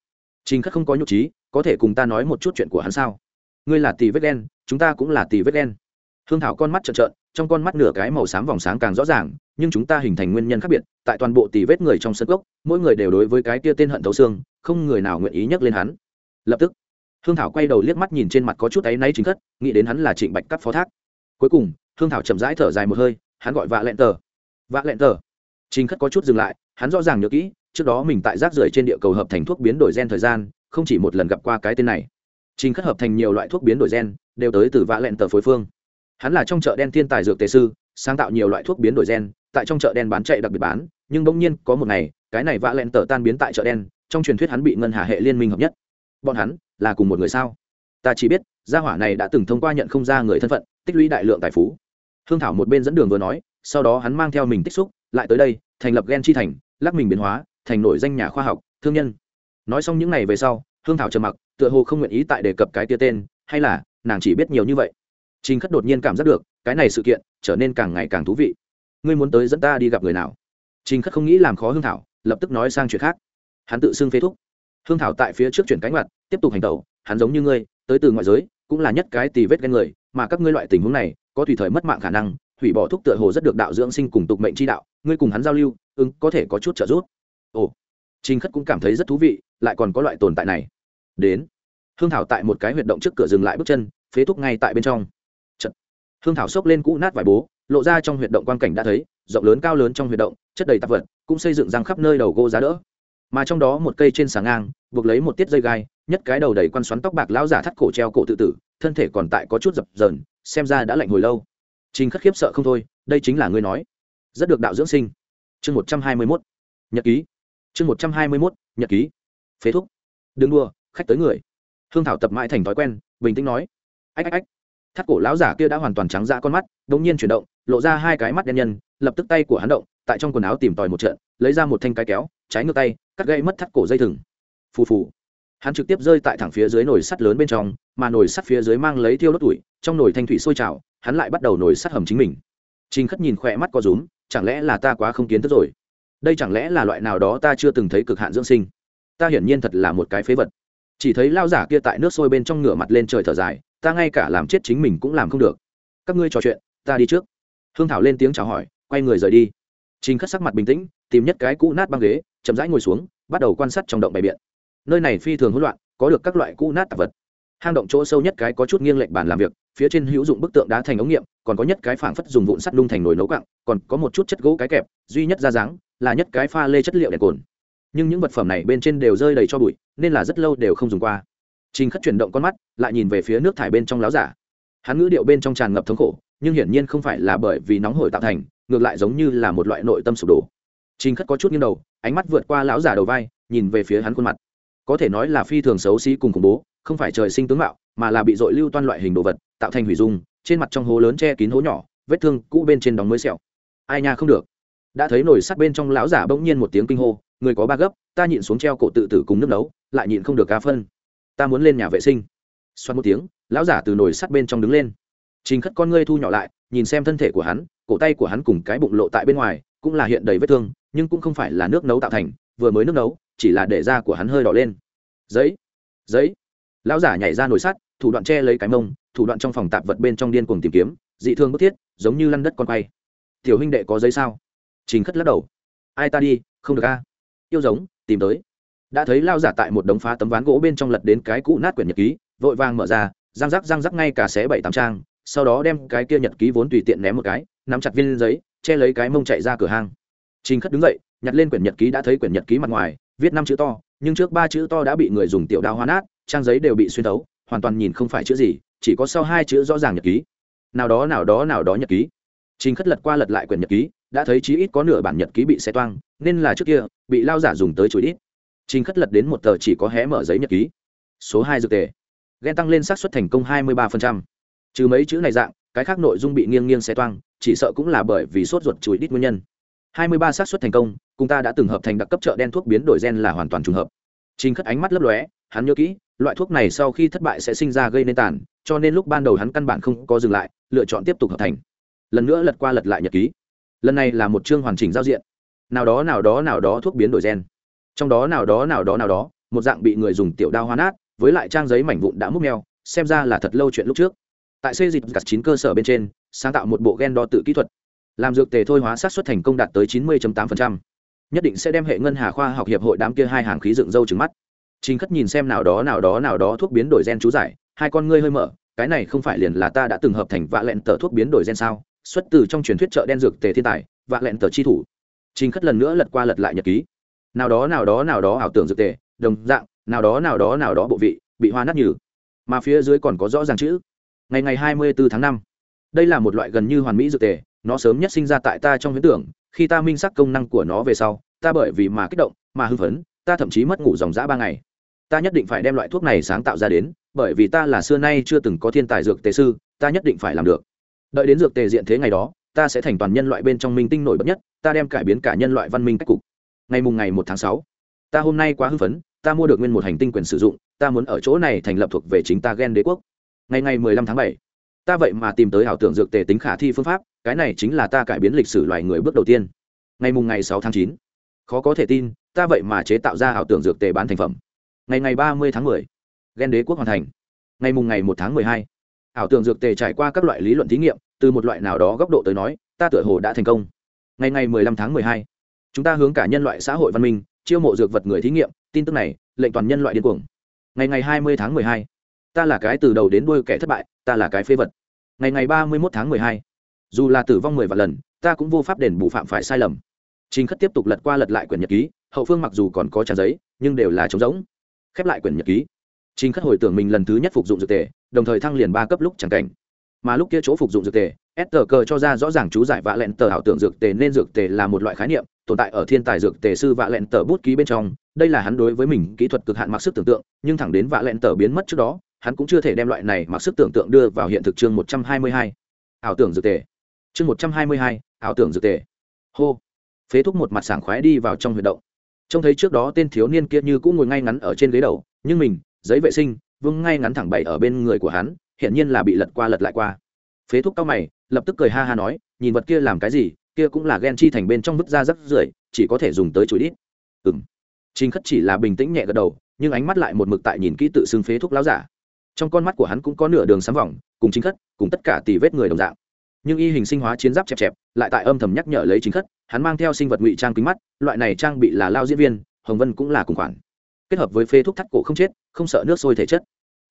trình khất không có nhục trí, có thể cùng ta nói một chút chuyện của hắn sao? Ngươi là Tì vết đen chúng ta cũng là Tì vết đen hương thảo con mắt trợn trợn, trong con mắt nửa cái màu xám vòng sáng càng rõ ràng, nhưng chúng ta hình thành nguyên nhân khác biệt, tại toàn bộ Tì vết người trong sân gốc, mỗi người đều đối với cái kia tên hận thấu xương, không người nào nguyện ý nhắc lên hắn. Lập tức hương thảo quay đầu liếc mắt nhìn trên mặt có chút áy náy chính thất nghĩ đến hắn là trịnh bạch cắt phó thác. Cuối cùng, hương thảo chậm rãi thở dài một hơi, hắn gọi vạ lẹn tờ. Vạ lẹn tờ. Chính khất có chút dừng lại, hắn rõ ràng nhớ kỹ, trước đó mình tại rác rưởi trên địa cầu hợp thành thuốc biến đổi gen thời gian, không chỉ một lần gặp qua cái tên này. Chính khất hợp thành nhiều loại thuốc biến đổi gen, đều tới từ vạ lẹn tờ phối phương. Hắn là trong chợ đen thiên tài dược tề sư, sáng tạo nhiều loại thuốc biến đổi gen, tại trong chợ đen bán chạy đặc biệt bán, nhưng bỗng nhiên có một ngày, cái này vạ lẹn tờ tan biến tại chợ đen, trong truyền thuyết hắn bị ngân hà hệ liên minh hợp nhất. Bọn hắn là cùng một người sao? Ta chỉ biết, gia hỏa này đã từng thông qua nhận không ra người thân phận, tích lũy đại lượng tài phú. Hương thảo một bên dẫn đường vừa nói, sau đó hắn mang theo mình tích xúc, lại tới đây, thành lập ghen chi thành, lắc mình biến hóa, thành nổi danh nhà khoa học, thương nhân. Nói xong những n à y về sau, hương thảo trầm mặc, tựa hồ không nguyện ý tại đề cập cái tia tên, hay là nàng chỉ biết nhiều như vậy. Trình khất đột nhiên cảm giác được, cái này sự kiện trở nên càng ngày càng thú vị. Ngươi muốn tới dẫn ta đi gặp người nào? Trình khất không nghĩ làm khó hương thảo, lập tức nói sang chuyện khác. Hắn tự xưng phê thúc. Hương thảo tại phía trước chuyển cánh mặt tiếp tục hành tẩu, hắn giống như ngươi, tới từ ngoại giới, cũng là nhất cái tì vết ghen người, mà các ngươi loại tình huống này, có tùy thời mất mạng khả năng, hủy bỏ thuốc tựa hồ rất được đạo dưỡng sinh cùng tục mệnh chi đạo, ngươi cùng hắn giao lưu ứng có thể có chút trợ giúp. Ồ, trình khất cũng cảm thấy rất thú vị, lại còn có loại tồn tại này. Đến, hương thảo tại một cái huyệt động trước cửa dừng lại bước chân, phế thúc ngay tại bên trong. Chật. hương thảo xốc lên cũ nát vải bố, lộ ra trong huyệt động quan cảnh đã thấy, rộng lớn cao lớn trong huyệt động, chất đầy tạp vật, cũng xây dựng răng khắp nơi đầu gỗ giá đỡ mà trong đó một cây trên sáng ngang, buộc lấy một tiết dây gai, nhất cái đầu đầy quan xoắn tóc bạc lão giả thắt cổ treo cổ tự tử, thân thể còn tại có chút dập dờn, xem ra đã lạnh hồi lâu. Trình khất khiếp sợ không thôi, đây chính là ngươi nói. Rất được đạo dưỡng sinh. Chương một trăm hai mươi mốt. Nhật ký. Chương một trăm hai mươi mốt, nhật ký. Phế thúc. Đừng đua khách tới người. Hương thảo tập mãi thành thói quen, bình tĩnh nói. Ách ách ách. Thắt cổ lão giả kia đã hoàn toàn trắng ra con mắt đ ỗ n g nhiên chuyển động, lộ ra hai cái mắt đen nhân, lập tức tay của hắn động, tại trong quần áo tìm tòi một trận, lấy ra một thanh cái kéo trái ngược tay, cắt gây mất thắt cổ dây thừng. Phù phù. Hắn trực tiếp rơi tại thẳng phía dưới nồi sắt lớn bên trong, mà nồi sắt phía dưới mang lấy thiêu đốt tuổi, trong nồi thanh thủy sôi trào, hắn lại bắt đầu nồi sắt hầm chính mình. Trình khất nhìn khỏe mắt có rúm, chẳng lẽ là ta quá không kiến thức rồi? Đây chẳng lẽ là loại nào đó ta chưa từng thấy cực hạn dưỡng sinh? Ta hiển nhiên thật là một cái phế vật. Chỉ thấy lao giả kia tại nước sôi bên trong ngửa mặt lên trời thở dài, ta ngay cả làm chết chính mình cũng làm không được. Các ngươi trò chuyện, ta đi trước. Hương thảo lên tiếng chào hỏi, quay người rời đi. Trình khất sắc mặt bình tĩnh, tìm nhất cái cũ nát băng ghế chậm rãi ngồi xuống, bắt đầu quan sát trong động bày biện. Nơi này phi thường hỗn loạn, có được các loại cũ nát tạp vật. Hang động chỗ sâu nhất cái có chút nghiêng lệnh bàn làm việc, phía trên hữu dụng bức tượng đá thành ống nghiệm, còn có nhất cái phảng phất dùng vụn sắt đung thành nồi nấu cặng còn có một chút chất gỗ cái kẹp, duy nhất ra dáng là nhất cái pha lê chất liệu đèn cồn. Nhưng những vật phẩm này bên trên đều rơi đầy cho bụi, nên là rất lâu đều không dùng qua. Trình khất chuyển động con mắt, lại nhìn về phía nước thải bên trong láo giả. Hắn ngữ điệu bên trong tràn ngập thống khổ, nhưng hiển nhiên không phải là bởi vì nóng hổi tạo thành, ngược lại giống như là một loại nội tâm sụp đổ trình khất có chút nghiêng đầu, ánh mắt vượt qua lão giả đầu vai, nhìn về phía hắn khuôn mặt. Có thể nói là phi thường xấu xí cùng khủng bố, không phải trời sinh tướng mạo, mà là bị dội lưu toan loại hình đồ vật, tạo thành hủy dung, trên mặt trong hố lớn che kín hố nhỏ, vết thương cũ bên trên đóng mới sẹo. Ai nha không được. Đã thấy nồi sắt bên trong lão giả bỗng nhiên một tiếng kinh hô, người có ba gấp, ta nhịn xuống treo cổ tự tử cùng nước nấu, lại nhịn không được cá phân. Ta muốn lên nhà vệ sinh. Xoan một tiếng, lão giả từ nồi sắt bên trong đứng lên. Trình khất con ngươi thu nhỏ lại, nhìn xem thân thể của hắn, cổ tay của hắn cùng cái bụng lộ tại bên ngoài, cũng là hiện đầy vết thương nhưng cũng không phải là nước nấu tạo thành, vừa mới nước nấu, chỉ là để da của hắn hơi đỏ lên. Giấy giấy. Lão giả nhảy ra nồi sắt, thủ đoạn che lấy cái mông, thủ đoạn trong phòng tạp vật bên trong điên cuồng tìm kiếm, dị thương bất thiết, giống như lăn đất con quay. Tiểu huynh đệ có giấy sao? Trình khất lắc đầu. Ai ta đi, không được a. Yêu giống, tìm tới. Đã thấy lao giả tại một đống phá tấm ván gỗ bên trong lật đến cái cũ nát quyển nhật ký, vội vàng mở ra, răng rắc răng rắc ngay cả xé bảy tám trang, sau đó đem cái kia nhật ký vốn tùy tiện ném một cái, nắm chặt viên giấy, che lấy cái mông chạy ra cửa hàng trình khất đứng dậy, nhặt lên quyển nhật ký đã thấy quyển nhật ký mặt ngoài, viết năm chữ to, nhưng trước ba chữ to đã bị người dùng tiểu đao hoa nát, trang giấy đều bị xuyên tấu hoàn toàn nhìn không phải chữ gì, chỉ có sau hai chữ rõ ràng nhật ký. Nào đó nào đó nào đó nhật ký. Trình khất lật qua lật lại quyển nhật ký, đã thấy chí ít có nửa bản nhật ký bị xé toang, nên là trước kia, bị lao giả dùng tới chối ít trình khất lật đến một tờ chỉ có hé mở giấy nhật ký. Số hai dược tề. Gen tăng lên xác suất thành công hai mươi ba trừ mấy chữ này dạng, cái khác nội dung bị nghiêng nghiêng xé toang, chỉ sợ cũng là bởi vì sốt ruột chùi đít nguyên nhân hai mươi ba xác suất thành công, cùng ta đã từng hợp thành đặc cấp chợ đen thuốc biến đổi gen là hoàn toàn trùng hợp. Trình khất ánh mắt lấp lóe, hắn nhớ kỹ, loại thuốc này sau khi thất bại sẽ sinh ra gây nên tàn, cho nên lúc ban đầu hắn căn bản không có dừng lại, lựa chọn tiếp tục hợp thành. Lần nữa lật qua lật lại nhật ký. Lần này là một chương hoàn chỉnh giao diện. Nào đó nào đó nào đó thuốc biến đổi gen. Trong đó, nào đó nào đó nào đó, một dạng bị người dùng tiểu đao hoa nát, với lại trang giấy mảnh vụn đã múc meo, xem ra là thật lâu chuyện lúc trước. Tại xây dịch cả chín cơ sở bên trên, sáng tạo một bộ gen đo tự kỹ thuật làm dược tề thôi hóa sát xuất thành công đạt tới chín mươi tám nhất định sẽ đem hệ ngân hà khoa học hiệp hội đám kia hai hàng khí dựng dâu trứng mắt. Chính khất nhìn xem nào đó nào đó nào đó thuốc biến đổi gen chú giải, hai con ngươi hơi mở, cái này không phải liền là ta đã từng hợp thành vạ lẹn tờ thuốc biến đổi gen sao? Xuất từ trong truyền thuyết chợ đen dược tề thiên tài, vạ lẹn tờ chi thủ. Chính khất lần nữa lật qua lật lại nhật ký. Nào đó nào đó nào đó ảo tưởng dược tề, đồng dạng, nào đó nào đó nào đó bộ vị, bị hoa nát nhừ. Mà phía dưới còn có rõ ràng chữ. Ngày ngày hai mươi bốn tháng năm. Đây là một loại gần như hoàn mỹ dược tề nó sớm nhất sinh ra tại ta trong huyễn tưởng, khi ta minh xác công năng của nó về sau, ta bởi vì mà kích động, mà hưng phấn, ta thậm chí mất ngủ dòng dã ba ngày. Ta nhất định phải đem loại thuốc này sáng tạo ra đến, bởi vì ta là xưa nay chưa từng có thiên tài dược tề sư, ta nhất định phải làm được. Đợi đến dược tề diện thế ngày đó, ta sẽ thành toàn nhân loại bên trong minh tinh nổi bật nhất, ta đem cải biến cả nhân loại văn minh cách cục. Ngày mùng ngày một tháng sáu, ta hôm nay quá hưng phấn, ta mua được nguyên một hành tinh quyền sử dụng, ta muốn ở chỗ này thành lập thuộc về chính ta ghen đế quốc. Ngày ngày mười lăm tháng bảy ta vậy mà tìm tới ảo tưởng dược tề tính khả thi phương pháp cái này chính là ta cải biến lịch sử loài người bước đầu tiên. Ngày mùng ngày sáu tháng chín khó có thể tin ta vậy mà chế tạo ra ảo tưởng dược tề bán thành phẩm. Ngày ngày ba mươi tháng mười ghen đế quốc hoàn thành. Ngày mùng ngày một tháng mười hai ảo tưởng dược tề trải qua các loại lý luận thí nghiệm từ một loại nào đó góc độ tới nói ta tựa hồ đã thành công. Ngày ngày 15 tháng 12, chúng ta hướng cả nhân loại xã hội văn minh chiêu mộ dược vật người thí nghiệm tin tức này lệnh toàn nhân loại điên cuồng. Ngày ngày 20 tháng 12, ta là cái từ đầu đến đuôi kẻ thất bại ta là cái phế vật. Ngày ngày 31 tháng 12, dù là tử vong mười vạn lần ta cũng vô pháp đền bù phạm phải sai lầm. Trình khất tiếp tục lật qua lật lại quyển nhật ký hậu phương mặc dù còn có trang giấy nhưng đều là trống rỗng. Khép lại quyển nhật ký. Trình khất hồi tưởng mình lần thứ nhất phục dụng dược tề đồng thời thăng liền ba cấp lúc chẳng cảnh. Mà lúc kia chỗ phục dụng dược tề s tờ cờ cho ra rõ ràng chú giải vạ lẹn tờ ảo tưởng dược tề nên dược tề là một loại khái niệm tồn tại ở thiên tài dược tề sư vạ lẹn tờ bút ký bên trong. Đây là hắn đối với mình kỹ thuật cực hạn mặc sức tưởng tượng nhưng thẳng đến vạ lẹn tờ biến mất trước đó hắn cũng chưa thể đem loại này mặc sức tưởng tượng đưa vào hiện thực chương một trăm hai mươi hai. Ảo tưởng dược tề. Chương một trăm hai mươi hai ảo tưởng dược tề. Hô. Phế thúc một mặt sảng khoái đi vào trong huyệt động. Trông thấy trước đó tên thiếu niên kia như cũng ngồi ngay ngắn ở trên ghế đầu nhưng mình giấy vệ sinh vương ngay ngắn thẳng bày ở bên người của hắn hiển nhiên là bị lật qua lật lại qua. Phế thúc cao mày lập tức cười ha ha nói nhìn vật kia làm cái gì kia cũng là ghen chi thành bên trong vứt ra rắc rưởi chỉ có thể dùng tới chùi đít. Ừm, trình khất chỉ là bình tĩnh nhẹ gật đầu nhưng ánh mắt lại một mực tại nhìn kỹ tự xưng phế thúc láo giả trong con mắt của hắn cũng có nửa đường sám vòng, cùng chính khất, cùng tất cả tỷ vết người đồng dạng. Nhưng y hình sinh hóa chiến giáp chẹp chẹp, lại tại âm thầm nhắc nhở lấy chính khất, hắn mang theo sinh vật ngụy trang kính mắt, loại này trang bị là lao diễn viên, hồng vân cũng là cùng khoản. Kết hợp với phế thuốc thắt cổ không chết, không sợ nước sôi thể chất.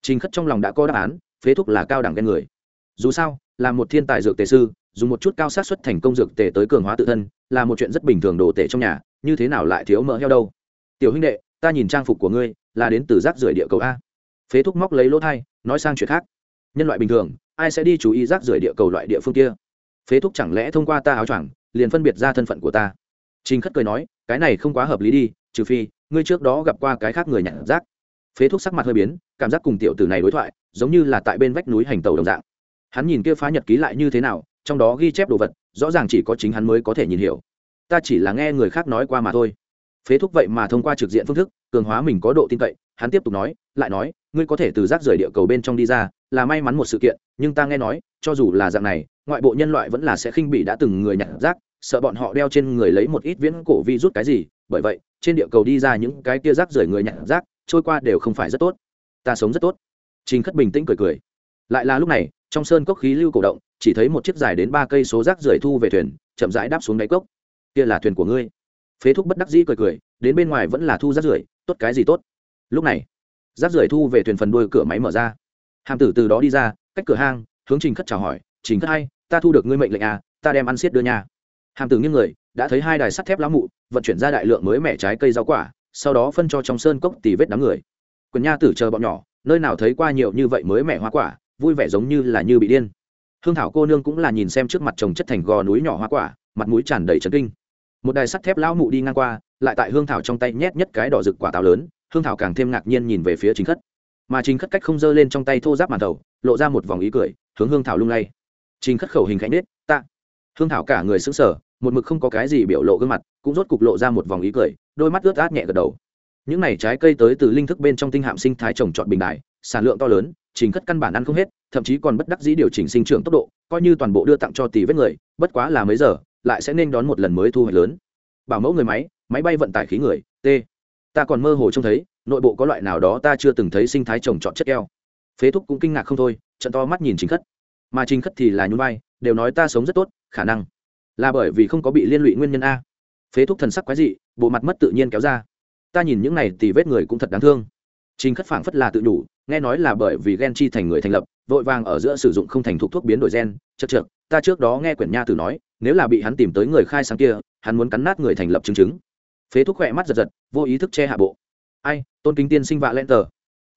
Chính khất trong lòng đã có đáp án, phế thuốc là cao đẳng ghen người. Dù sao, là một thiên tài dược tề sư, dùng một chút cao sát xuất thành công dược tề tới cường hóa tự thân, là một chuyện rất bình thường đồ tể trong nhà, như thế nào lại thiếu mỡ heo đâu? Tiểu huynh đệ, ta nhìn trang phục của ngươi, là đến từ rác rưởi địa cầu a phế thuốc móc lấy lỗ thai, nói sang chuyện khác. Nhân loại bình thường, ai sẽ đi chú ý rác rưởi địa cầu loại địa phương kia? Phế thuốc chẳng lẽ thông qua ta áo choàng, liền phân biệt ra thân phận của ta? Trình khất cười nói, cái này không quá hợp lý đi, trừ phi, ngươi trước đó gặp qua cái khác người nhặt rác. Phế thuốc sắc mặt hơi biến, cảm giác cùng tiểu tử này đối thoại, giống như là tại bên vách núi hành tàu đồng dạng. Hắn nhìn kia phá nhật ký lại như thế nào, trong đó ghi chép đồ vật, rõ ràng chỉ có chính hắn mới có thể nhìn hiểu. Ta chỉ là nghe người khác nói qua mà thôi. Phế thúc vậy mà thông qua trực diện phương thức, cường hóa mình có độ tin cậy, hắn tiếp tục nói, lại nói ngươi có thể từ rác rời địa cầu bên trong đi ra, là may mắn một sự kiện, nhưng ta nghe nói, cho dù là dạng này, ngoại bộ nhân loại vẫn là sẽ khinh bị đã từng người nhặt rác, sợ bọn họ đeo trên người lấy một ít viễn cổ vi rút cái gì, bởi vậy, trên địa cầu đi ra những cái kia rác rời người nhặt rác, trôi qua đều không phải rất tốt. Ta sống rất tốt. Trình khất bình tĩnh cười cười. Lại là lúc này, trong sơn cốc khí lưu cổ động, chỉ thấy một chiếc dài đến ba cây số rác rưởi thu về thuyền, chậm rãi đáp xuống đáy cốc. Kia là thuyền của ngươi. Phế thúc bất đắc dĩ cười cười, đến bên ngoài vẫn là thu rác rưởi, tốt cái gì tốt? Lúc này rác rưởi thu về thuyền phần đuôi cửa máy mở ra. Hàm tử từ đó đi ra, cách cửa hang, hướng trình khất chào hỏi, trình khất hay, ta thu được ngươi mệnh lệnh à ta đem ăn xiết đưa nhà hàm tử nghiêng người, đã thấy hai đài sắt thép lá mụ, vận chuyển ra đại lượng mới mẻ trái cây rau quả, sau đó phân cho trong sơn cốc tỉ vết đám người. Quần nha tử chờ bọn nhỏ, nơi nào thấy qua nhiều như vậy mới mẻ hoa quả, vui vẻ giống như là như bị điên. Hương thảo cô nương cũng là nhìn xem trước mặt chồng chất thành gò núi nhỏ hoa quả, mặt mũi tràn đầy trấn kinh. Một đài sắt thép lão mụ đi ngang qua lại tại hương thảo trong tay nhét nhất cái đỏ rực quả táo lớn, hương thảo càng thêm ngạc nhiên nhìn về phía chính khất. Mà chính khất cách không dơ lên trong tay thô giáp màn thầu lộ ra một vòng ý cười, hướng hương thảo lung lay. Chính khất khẩu hình khánh nết tạ hương thảo cả người xứng sở một mực không có cái gì biểu lộ gương mặt, cũng rốt cục lộ ra một vòng ý cười, đôi mắt ướt át nhẹ gật đầu. Những này trái cây tới từ linh thức bên trong tinh hạm sinh thái trồng trọt bình đại sản lượng to lớn Chính khất căn bản ăn không hết, thậm chí còn bất đắc dĩ điều chỉnh sinh trưởng tốc độ, coi như toàn bộ đưa tặng cho tỷ vết người, bất quá là mấy giờ, lại sẽ nên đón một lần mới thu hoạch lớn. Bảo mẫu người máy máy bay vận tải khí người, t. Ta còn mơ hồ trông thấy, nội bộ có loại nào đó ta chưa từng thấy sinh thái trồng trọt chất keo. Phế thúc cũng kinh ngạc không thôi, trận to mắt nhìn chính khất. Mà chính khất thì là nhún vai, đều nói ta sống rất tốt, khả năng là bởi vì không có bị liên lụy nguyên nhân a. Phế thúc thần sắc quái dị, bộ mặt mất tự nhiên kéo ra. Ta nhìn những này thì vết người cũng thật đáng thương. Chính khất phảng phất là tự đủ, nghe nói là bởi vì ghen chi thành người thành lập, vội vàng ở giữa sử dụng không thành thục thuốc biến đổi gen, chật chật ta trước đó nghe quyển nha tử nói, nếu là bị hắn tìm tới người khai sáng kia, hắn muốn cắn nát người thành lập chứng chứng phế thuốc khỏe mắt giật giật, vô ý thức che hạ bộ. Ai, tôn kính tiên sinh vạ len tờ.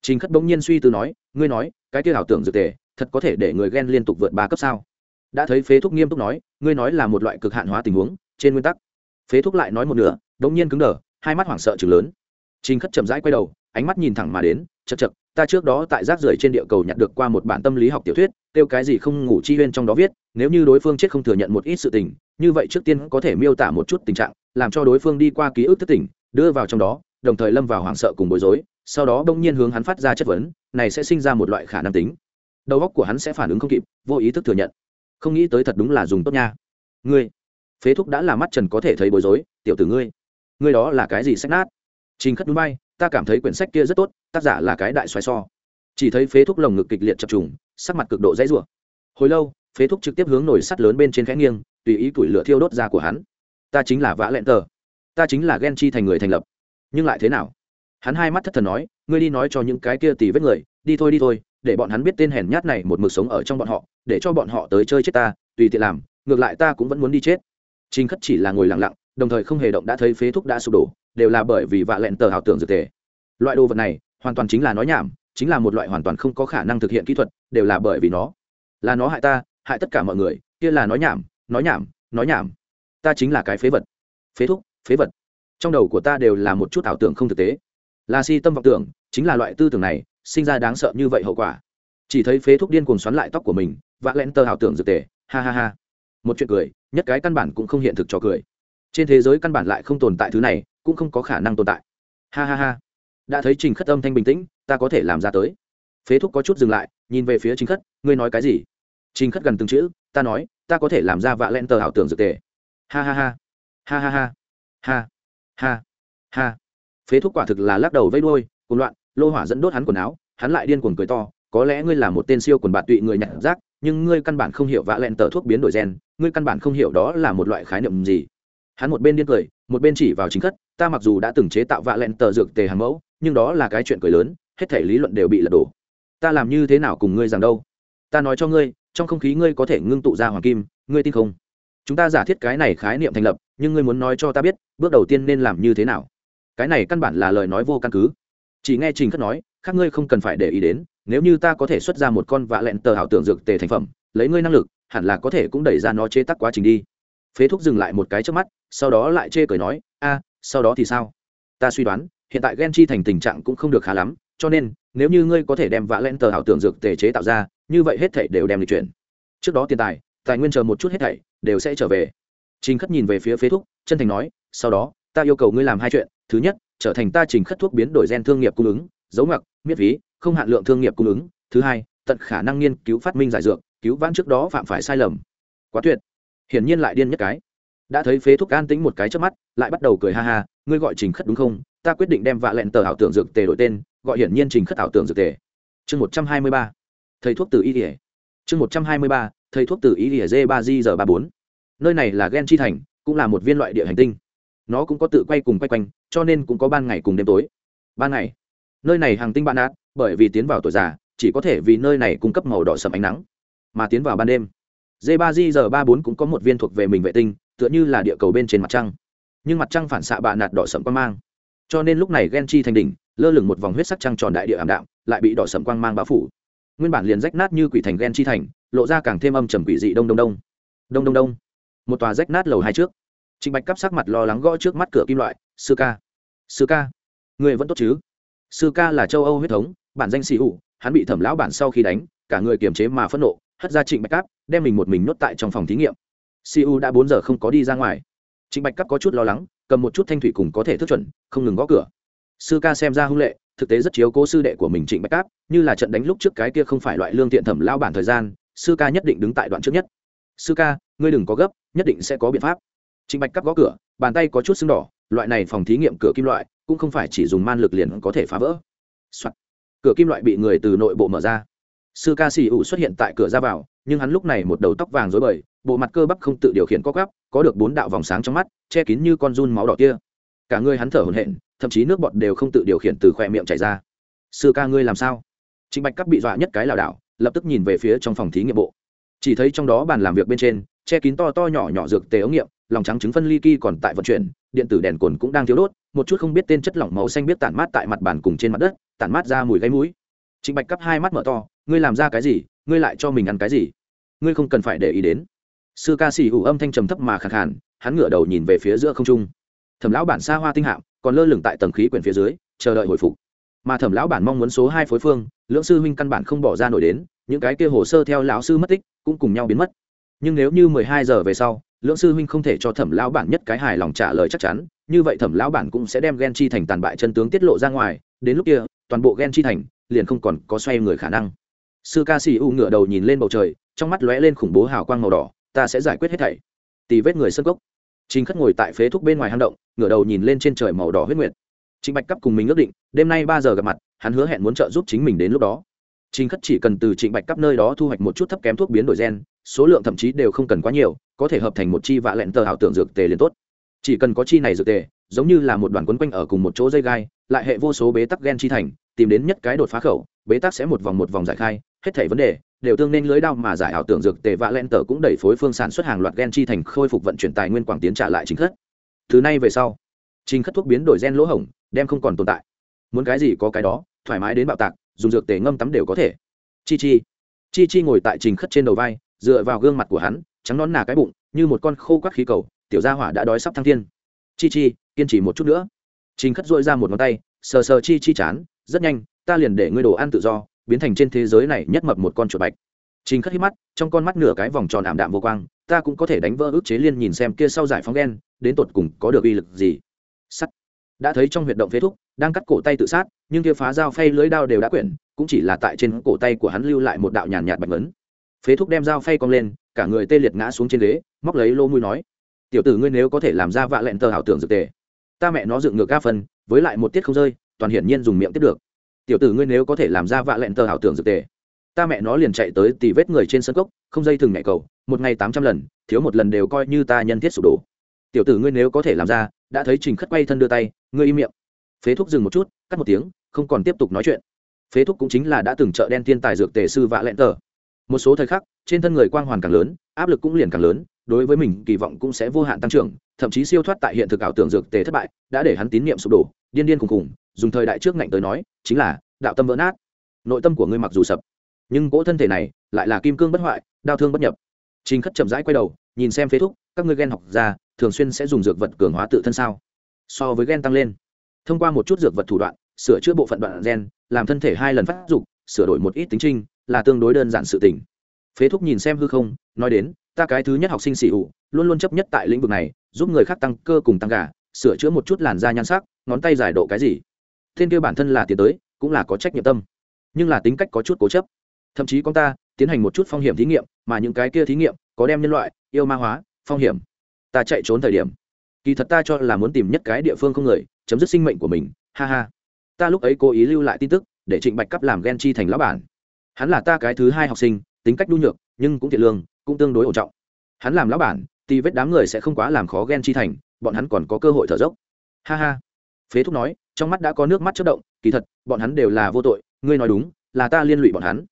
Trình khất bỗng nhiên suy tư nói, ngươi nói, cái kia ảo tưởng dược tề, thật có thể để người ghen liên tục vượt ba cấp sao? Đã thấy phế thúc nghiêm túc nói, ngươi nói là một loại cực hạn hóa tình huống, trên nguyên tắc. Phế thúc lại nói một nửa, bỗng nhiên cứng đờ, hai mắt hoảng sợ chừng lớn. Trình khất chậm rãi quay đầu, ánh mắt nhìn thẳng mà đến, chật chật, ta trước đó tại rác rưởi trên địa cầu nhặt được qua một bản tâm lý học tiểu thuyết tiêu cái gì không ngủ chi huyên trong đó viết, nếu như đối phương chết không thừa nhận một ít sự tình như vậy trước tiên có thể miêu tả một chút tình trạng, làm cho đối phương đi qua ký ức thất tỉnh đưa vào trong đó, đồng thời lâm vào hoảng sợ cùng bối rối, sau đó bỗng nhiên hướng hắn phát ra chất vấn, này sẽ sinh ra một loại khả năng tính. Đầu óc của hắn sẽ phản ứng không kịp, vô ý thức thừa nhận. Không nghĩ tới thật đúng là dùng tốt nha. Ngươi, phế thúc đã là mắt trần có thể thấy bối rối, tiểu tử ngươi. Ngươi đó là cái gì sách nát? Trình khất núi bay, ta cảm thấy quyển sách kia rất tốt, tác giả là cái đại xoáy so. Chỉ thấy phế thúc lồng ngực kịch liệt chập trùng, sắc mặt cực độ dãy rủa. Hồi lâu, phế thúc trực tiếp hướng nổi sắt lớn bên trên khẽ nghiêng tùy ý tuổi lửa thiêu đốt ra của hắn. Ta chính là vã lẹn tờ. Ta chính là ghen chi thành người thành lập. Nhưng lại thế nào? Hắn hai mắt thất thần nói ngươi đi nói cho những cái kia tì vết người đi thôi đi thôi để bọn hắn biết tên hèn nhát này một mực sống ở trong bọn họ để cho bọn họ tới chơi chết ta tùy tiện làm ngược lại ta cũng vẫn muốn đi chết. Trình Khất chỉ là ngồi lặng lặng, đồng thời không hề động đã thấy phế thúc đã sụp đổ, đều là bởi vì vạ lẹn tờ ảo tưởng dược tề. Loại đồ vật này, hoàn toàn chính là nói nhảm, chính là một loại hoàn toàn không có khả năng thực hiện kỹ thuật, đều là bởi vì nó. Là nó hại ta, hại tất cả mọi người, kia là nói nhảm, nói nhảm, nói nhảm. Ta chính là cái phế vật. Phế thúc, phế vật. Trong đầu của ta đều là một chút ảo tưởng không thực tế. Là si tâm vọng tưởng, chính là loại tư tưởng này, sinh ra đáng sợ như vậy hậu quả. Chỉ thấy phế thúc điên cuồng xoắn lại tóc của mình, vạ lẹn tờ ảo tưởng dược tề, ha ha ha. Một chuyện cười, nhất cái căn bản cũng không hiện thực cho cười trên thế giới căn bản lại không tồn tại thứ này cũng không có khả năng tồn tại ha ha ha đã thấy trình khất âm thanh bình tĩnh ta có thể làm ra tới phế thúc có chút dừng lại nhìn về phía trình khất ngươi nói cái gì trình khất gần từng chữ ta nói ta có thể làm ra vạ len tờ ảo tưởng dược tề. Ha ha ha. Ha ha ha. Ha. Ha. Ha. Phế thuốc quả thực là lắc đầu vây đôi cuồng loạn, lô hỏa dẫn đốt hắn quần áo, hắn lại điên cuồng cười to, có lẽ ngươi là một tên siêu quần bạt tụy người nhặt rác, nhưng ngươi căn bản không hiểu vạ len tờ thuốc biến đổi gen, ngươi căn bản không hiểu đó là một loại khái niệm gì. Hắn một bên điên cười, một bên chỉ vào chính khất, ta mặc dù đã từng chế tạo vạ len tờ dược tề hàng mẫu, nhưng đó là cái chuyện cười lớn, hết thể lý luận đều bị lật đổ. Ta làm như thế nào cùng ngươi rằng đâu? Ta nói cho ngươi trong không khí ngươi có thể ngưng tụ ra hoàng kim, ngươi tin không? Chúng ta giả thiết cái này khái niệm thành lập, nhưng ngươi muốn nói cho ta biết, bước đầu tiên nên làm như thế nào? Cái này căn bản là lời nói vô căn cứ. Chỉ nghe trình khất nói, khác ngươi không cần phải để ý đến, nếu như ta có thể xuất ra một con vạ lẹn tờ ảo tưởng dược tề thành phẩm, lấy ngươi năng lực, hẳn là có thể cũng đẩy ra nó chế tắc quá trình đi. Phế thúc dừng lại một cái trước mắt, sau đó lại chê cười nói, a, sau đó thì sao? Ta suy đoán, hiện tại gen chi thành tình trạng cũng không được khá lắm, cho nên nếu như ngươi có thể đem vạ len tờ ảo tưởng dược tề chế tạo ra như vậy hết thảy đều đem lịch chuyển. Trước đó tiền tài tài nguyên chờ một chút hết thảy đều sẽ trở về. Trình khất nhìn về phía phế thuốc, chân thành nói sau đó ta yêu cầu ngươi làm hai chuyện. Thứ nhất trở thành ta trình khất thuốc biến đổi gen thương nghiệp cung ứng dấu ngoặc miết phí không hạn lượng thương nghiệp cung ứng. Thứ hai tận khả năng nghiên cứu phát minh giải dược cứu vãn trước đó phạm phải sai lầm. Quá tuyệt. Hiển nhiên lại điên nhất cái. Đã thấy phế thuốc an tính một cái trước mắt lại bắt đầu cười ha ha ngươi gọi trình khất đúng không? Ta quyết định đem vạ lẹn tờ ảo tưởng dược tề đổi tên gọi hiển nhiên trình khất ảo tưởng dược tề. Chương một trăm hai mươi ba, thầy thuốc từ y ỉa chương một trăm hai mươi ba, thầy thuốc từ y ỉa g ba g giờ ba bốn. Nơi này là gen chi thành, cũng là một viên loại địa hành tinh. Nó cũng có tự quay cùng quay quanh, cho nên cũng có ban ngày cùng đêm tối. Ban ngày, nơi này hàng tinh bạn át bởi vì tiến vào tuổi già, chỉ có thể vì nơi này cung cấp màu đỏ sầm ánh nắng, mà tiến vào ban đêm. G ba g giờ ba bốn cũng có một viên thuộc về mình vệ tinh, tựa như là địa cầu bên trên mặt trăng. Nhưng mặt trăng phản xạ bạn nạt đỏ sầm quan mang cho nên lúc này gen chi thành đỉnh, lơ lửng một vòng huyết sắc trăng tròn đại địa ảm đạm, lại bị đỏ sầm quang mang bao phủ. Nguyên bản liền rách nát như quỷ thành gen chi thành, lộ ra càng thêm âm trầm quỷ dị đông đông đông. Đông đông đông. Một tòa rách nát lầu hai trước. Trịnh bạch cắp sắc mặt lo lắng gõ trước mắt cửa kim loại, sư ca sư ca, người vẫn tốt chứ? Sư ca là châu âu huyết thống, bản danh sĩ hụ hắn bị thẩm lão bản sau khi đánh, cả người kiềm chế mà phẫn nộ, hất ra trịnh bạch cáp đem mình một mình nhốt tại trong phòng thí nghiệm. Siêu đã bốn giờ không có đi ra ngoài trịnh bạch cáp có chút lo lắng, cầm một chút thanh thủy cùng có thể thức chuẩn, không ngừng gõ cửa. Sư ca xem ra hung lệ, thực tế rất chiếu cố sư đệ của mình trịnh bạch cáp như là trận đánh lúc trước cái kia không phải loại lương thiện thẩm lao bản thời gian, sư ca nhất định đứng tại đoạn trước nhất. Sư ca, ngươi đừng có gấp, nhất định sẽ có biện pháp. Trịnh bạch cáp gõ cửa, bàn tay có chút sưng đỏ, loại này phòng thí nghiệm cửa kim loại, cũng không phải chỉ dùng man lực liền có thể phá vỡ、Soạn. cửa kim loại bị người từ nội bộ mở ra. Sư ca xì ủ xuất hiện tại cửa ra vào, nhưng hắn lúc này một đầu tóc vàng rối bời bộ mặt cơ bắp không tự điều khiển co gắp có được bốn đạo vòng sáng trong mắt, che kín như con run máu đỏ kia. Cả người hắn thở hổn hển, thậm chí nước bọt đều không tự điều khiển từ khỏe miệng chảy ra. Sư ca ngươi làm sao? Trịnh bạch cắp bị dọa nhất cái lảo đảo, lập tức nhìn về phía trong phòng thí nghiệm bộ. Chỉ thấy trong đó bàn làm việc bên trên, che kín to to nhỏ nhỏ dược tề ống nghiệm, lòng trắng trứng phân ly kỳ còn tại vận chuyển, điện tử đèn cồn cũng đang thiếu đốt, một chút không biết tên chất lỏng màu xanh biết tản mát tại mặt bàn cùng trên mặt đất, tản mát ra mùi gáy mũi. Trịnh bạch cắp hai mắt mở to, ngươi làm ra cái gì? Ngươi lại cho mình ăn cái gì? Ngươi không cần phải để ý đến sư ca sĩ ủ âm thanh trầm thấp mà khẳng hẳn hắn ngửa đầu nhìn về phía giữa không trung. Thẩm lão bản xa hoa tinh hạm, còn lơ lửng tại tầng khí quyển phía dưới, chờ đợi hồi phục. Mà thẩm lão bản mong muốn số hai phối phương, lưỡng sư huynh căn bản không bỏ ra nổi đến, những cái kia hồ sơ theo lão sư mất tích, cũng cùng nhau biến mất. Nhưng nếu như mười hai giờ về sau, lưỡng sư huynh không thể cho thẩm lão bản nhất cái hài lòng trả lời chắc chắn, như vậy thẩm lão bản cũng sẽ đem ghen chi thành tàn bại chân tướng tiết lộ ra ngoài, đến lúc kia, toàn bộ ghen chi thành liền không còn có xoay người khả năng. Sư ca sĩ u ngửa đầu nhìn lên bầu trời, trong mắt lóe lên khủng bố hào quang màu đỏ ta sẽ giải quyết hết thảy. Tì vết người sân cốc. Chính khất ngồi tại phế thúc bên ngoài hang động ngửa đầu nhìn lên trên trời màu đỏ huyết nguyệt. Trình bạch cấp cùng mình ước định đêm nay ba giờ gặp mặt hắn hứa hẹn muốn trợ giúp chính mình đến lúc đó. Trình Khất chỉ cần từ Trịnh Bạch cấp nơi đó thu hoạch một chút thấp kém thuốc biến đổi gen, số lượng thậm chí đều không cần quá nhiều có thể hợp thành một chi vạ lẹn tờ ảo tưởng dược tề liền tốt. Chỉ cần có chi này dược tề giống như là một đoàn quấn quanh ở cùng một chỗ dây gai lại hệ vô số bế tắc gen chi thành tìm đến nhất cái đột phá khẩu bế tắc sẽ một vòng một vòng giải khai hết thảy vấn đề đều tương nên lưới đao mà giải ảo tưởng dược tề vạ len tờ cũng đẩy phối phương sản xuất hàng loạt gen chi thành khôi phục vận chuyển tài nguyên quảng tiến trả lại chính khất. Thứ nay về sau trình khất thuốc biến đổi gen lỗ hổng, đem không còn tồn tại. Muốn cái gì có cái đó, thoải mái đến bạo tạc, dùng dược tề ngâm tắm đều có thể. Chi chi chi chi ngồi tại trình khất trên đầu vai, dựa vào gương mặt của hắn, trắng nón nà cái bụng, như một con khô quắc khí cầu, tiểu gia hỏa đã đói sắp thăng thiên. Chi chi, kiên trì một chút nữa. Trình khất dội ra một ngón tay, sờ sờ chi chi chán, rất nhanh, ta liền để ngươi đồ ăn tự do biến thành trên thế giới này nhất mập một con chuột bạch. Trình khất hít mắt trong con mắt nửa cái vòng tròn ảm đạm vô quang ta cũng có thể đánh vỡ ước chế liên nhìn xem kia sau giải phóng đen đến tột cùng có được uy lực gì. Sắt. Đã thấy trong huyệt động phế thúc đang cắt cổ tay tự sát nhưng kia phá dao phay lưới đao đều đã quyển cũng chỉ là tại trên cổ tay của hắn lưu lại một đạo nhàn nhạt bạch ấn phế thúc đem dao phay cong lên cả người tê liệt ngã xuống trên ghế móc lấy lô mùi nói tiểu tử ngươi nếu có thể làm ra vạ lẹn tờ ảo tưởng dược tề ta mẹ nó dựng ngược ga phân, với lại một tiết không rơi toàn hiển nhiên dùng miệng tiếp được tiểu tử ngươi nếu có thể làm ra vạ lẹn tờ ảo tưởng dược tề. Ta mẹ nó liền chạy tới tì vết người trên sân cốc, không dây thừng nhẹ cầu, một ngày tám trăm lần, thiếu một lần đều coi như ta nhân thiết sụp đổ. Tiểu tử ngươi nếu có thể làm ra, đã thấy trình khất quay thân đưa tay, ngươi im miệng. Phế thúc dừng một chút, cắt một tiếng, không còn tiếp tục nói chuyện. Phế thúc cũng chính là đã từng trợ đen thiên tài dược tề sư vạ lẹn tờ. Một số thời khắc, trên thân người quang hoàn càng lớn, áp lực cũng liền càng lớn, đối với mình kỳ vọng cũng sẽ vô hạn tăng trưởng thậm chí siêu thoát tại hiện thực ảo tưởng dược tề thất bại, đã để hắn tín nhiệm sụp đổ, điên điên khùng khùng, dùng thời đại trước ngạnh tới nói, chính là đạo tâm vỡ nát. Nội tâm của ngươi mặc dù sập, nhưng cỗ thân thể này lại là kim cương bất hoại, đau thương bất nhập. Trình khất chậm rãi quay đầu, nhìn xem phế thúc, các ngươi ghen học ra, thường xuyên sẽ dùng dược vật cường hóa tự thân sao? So với ghen tăng lên, thông qua một chút dược vật thủ đoạn, sửa chữa bộ phận đoạn gen, làm thân thể hai lần phát dục, sửa đổi một ít tính trinh, là tương đối đơn giản sự tình. Phế thúc nhìn xem hư không, nói đến ta cái thứ nhất học sinh xỉ ủ, luôn luôn chấp nhất tại lĩnh vực này, giúp người khác tăng cơ cùng tăng gà, sửa chữa một chút làn da nhan sắc, ngón tay giải độ cái gì. Thiên kia bản thân là tiến tới, cũng là có trách nhiệm tâm, nhưng là tính cách có chút cố chấp. Thậm chí con ta tiến hành một chút phong hiểm thí nghiệm, mà những cái kia thí nghiệm có đem nhân loại, yêu ma hóa, phong hiểm. Ta chạy trốn thời điểm, kỳ thật ta cho là muốn tìm nhất cái địa phương không người, chấm dứt sinh mệnh của mình, ha ha. Ta lúc ấy cố ý lưu lại tin tức, để trịnh bạch cấp làm ghen chi thành lão bản. Hắn là ta cái thứ hai học sinh, tính cách nhu nhược, nhưng cũng thiện lương cũng tương đối ổn trọng. Hắn làm lão bản, tì vết đám người sẽ không quá làm khó ghen chi thành, bọn hắn còn có cơ hội thở dốc. Ha ha. Phế thúc nói, trong mắt đã có nước mắt chất động, kỳ thật, bọn hắn đều là vô tội, ngươi nói đúng, là ta liên lụy bọn hắn.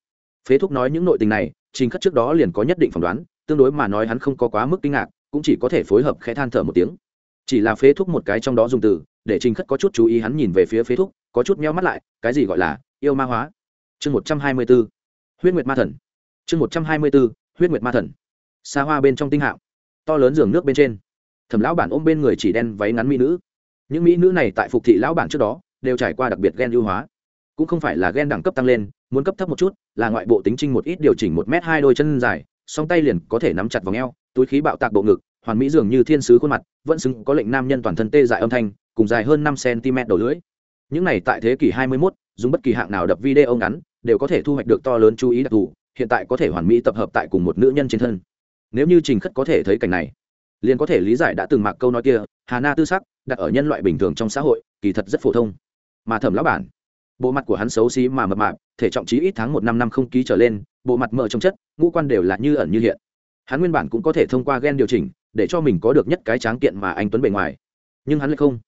Phế thúc nói những nội tình này, trình khất trước đó liền có nhất định phỏng đoán, tương đối mà nói hắn không có quá mức kinh ngạc, cũng chỉ có thể phối hợp khẽ than thở một tiếng. Chỉ là phế thúc một cái trong đó dùng từ, để trình khất có chút chú ý hắn nhìn về phía phế thúc, có chút meo mắt lại, cái gì gọi là yêu ma hóa. Chương một trăm hai mươi b ố huyết nguyệt ma thần. Chương một trăm hai mươi b ố huyết nguyệt ma thần. Xa hoa bên trong tinh hạo to lớn giường nước bên trên. Thẩm lão bản ôm bên người chỉ đen váy ngắn mỹ nữ. Những mỹ nữ này tại phục thị lão bản trước đó đều trải qua đặc biệt g e n ưu hóa. Cũng không phải là g e n đẳng cấp tăng lên muốn cấp thấp một chút là ngoại bộ tính trinh một ít điều chỉnh một m hai đôi chân dài song tay liền có thể nắm chặt vào ngheo túi khí bạo tạc bộ ngực hoàn mỹ dường như thiên sứ khuôn mặt vẫn xứng có lệnh nam nhân toàn thân tê dại âm thanh cùng dài hơn năm cm đầu lưỡi. Những này tại thế kỷ 21, dùng bất kỳ hạng nào đập video ngắn đều có thể thu hoạch được to lớn chú ý đặc thù hiện tại có thể hoàn mỹ tập hợp tại cùng một nữ nhân trên thân. Nếu như trình khất có thể thấy cảnh này, liền có thể lý giải đã từng mặc câu nói kia, hà na tư sắc, đặt ở nhân loại bình thường trong xã hội, kỳ thật rất phổ thông. Mà thẩm lão bản, bộ mặt của hắn xấu xí mà mập mạp, thể trọng trí ít tháng một năm năm không ký trở lên, bộ mặt mờ trong chất, ngũ quan đều là như ẩn như hiện. Hắn nguyên bản cũng có thể thông qua gen điều chỉnh, để cho mình có được nhất cái tráng kiện mà anh tuấn bề ngoài. Nhưng hắn lại không.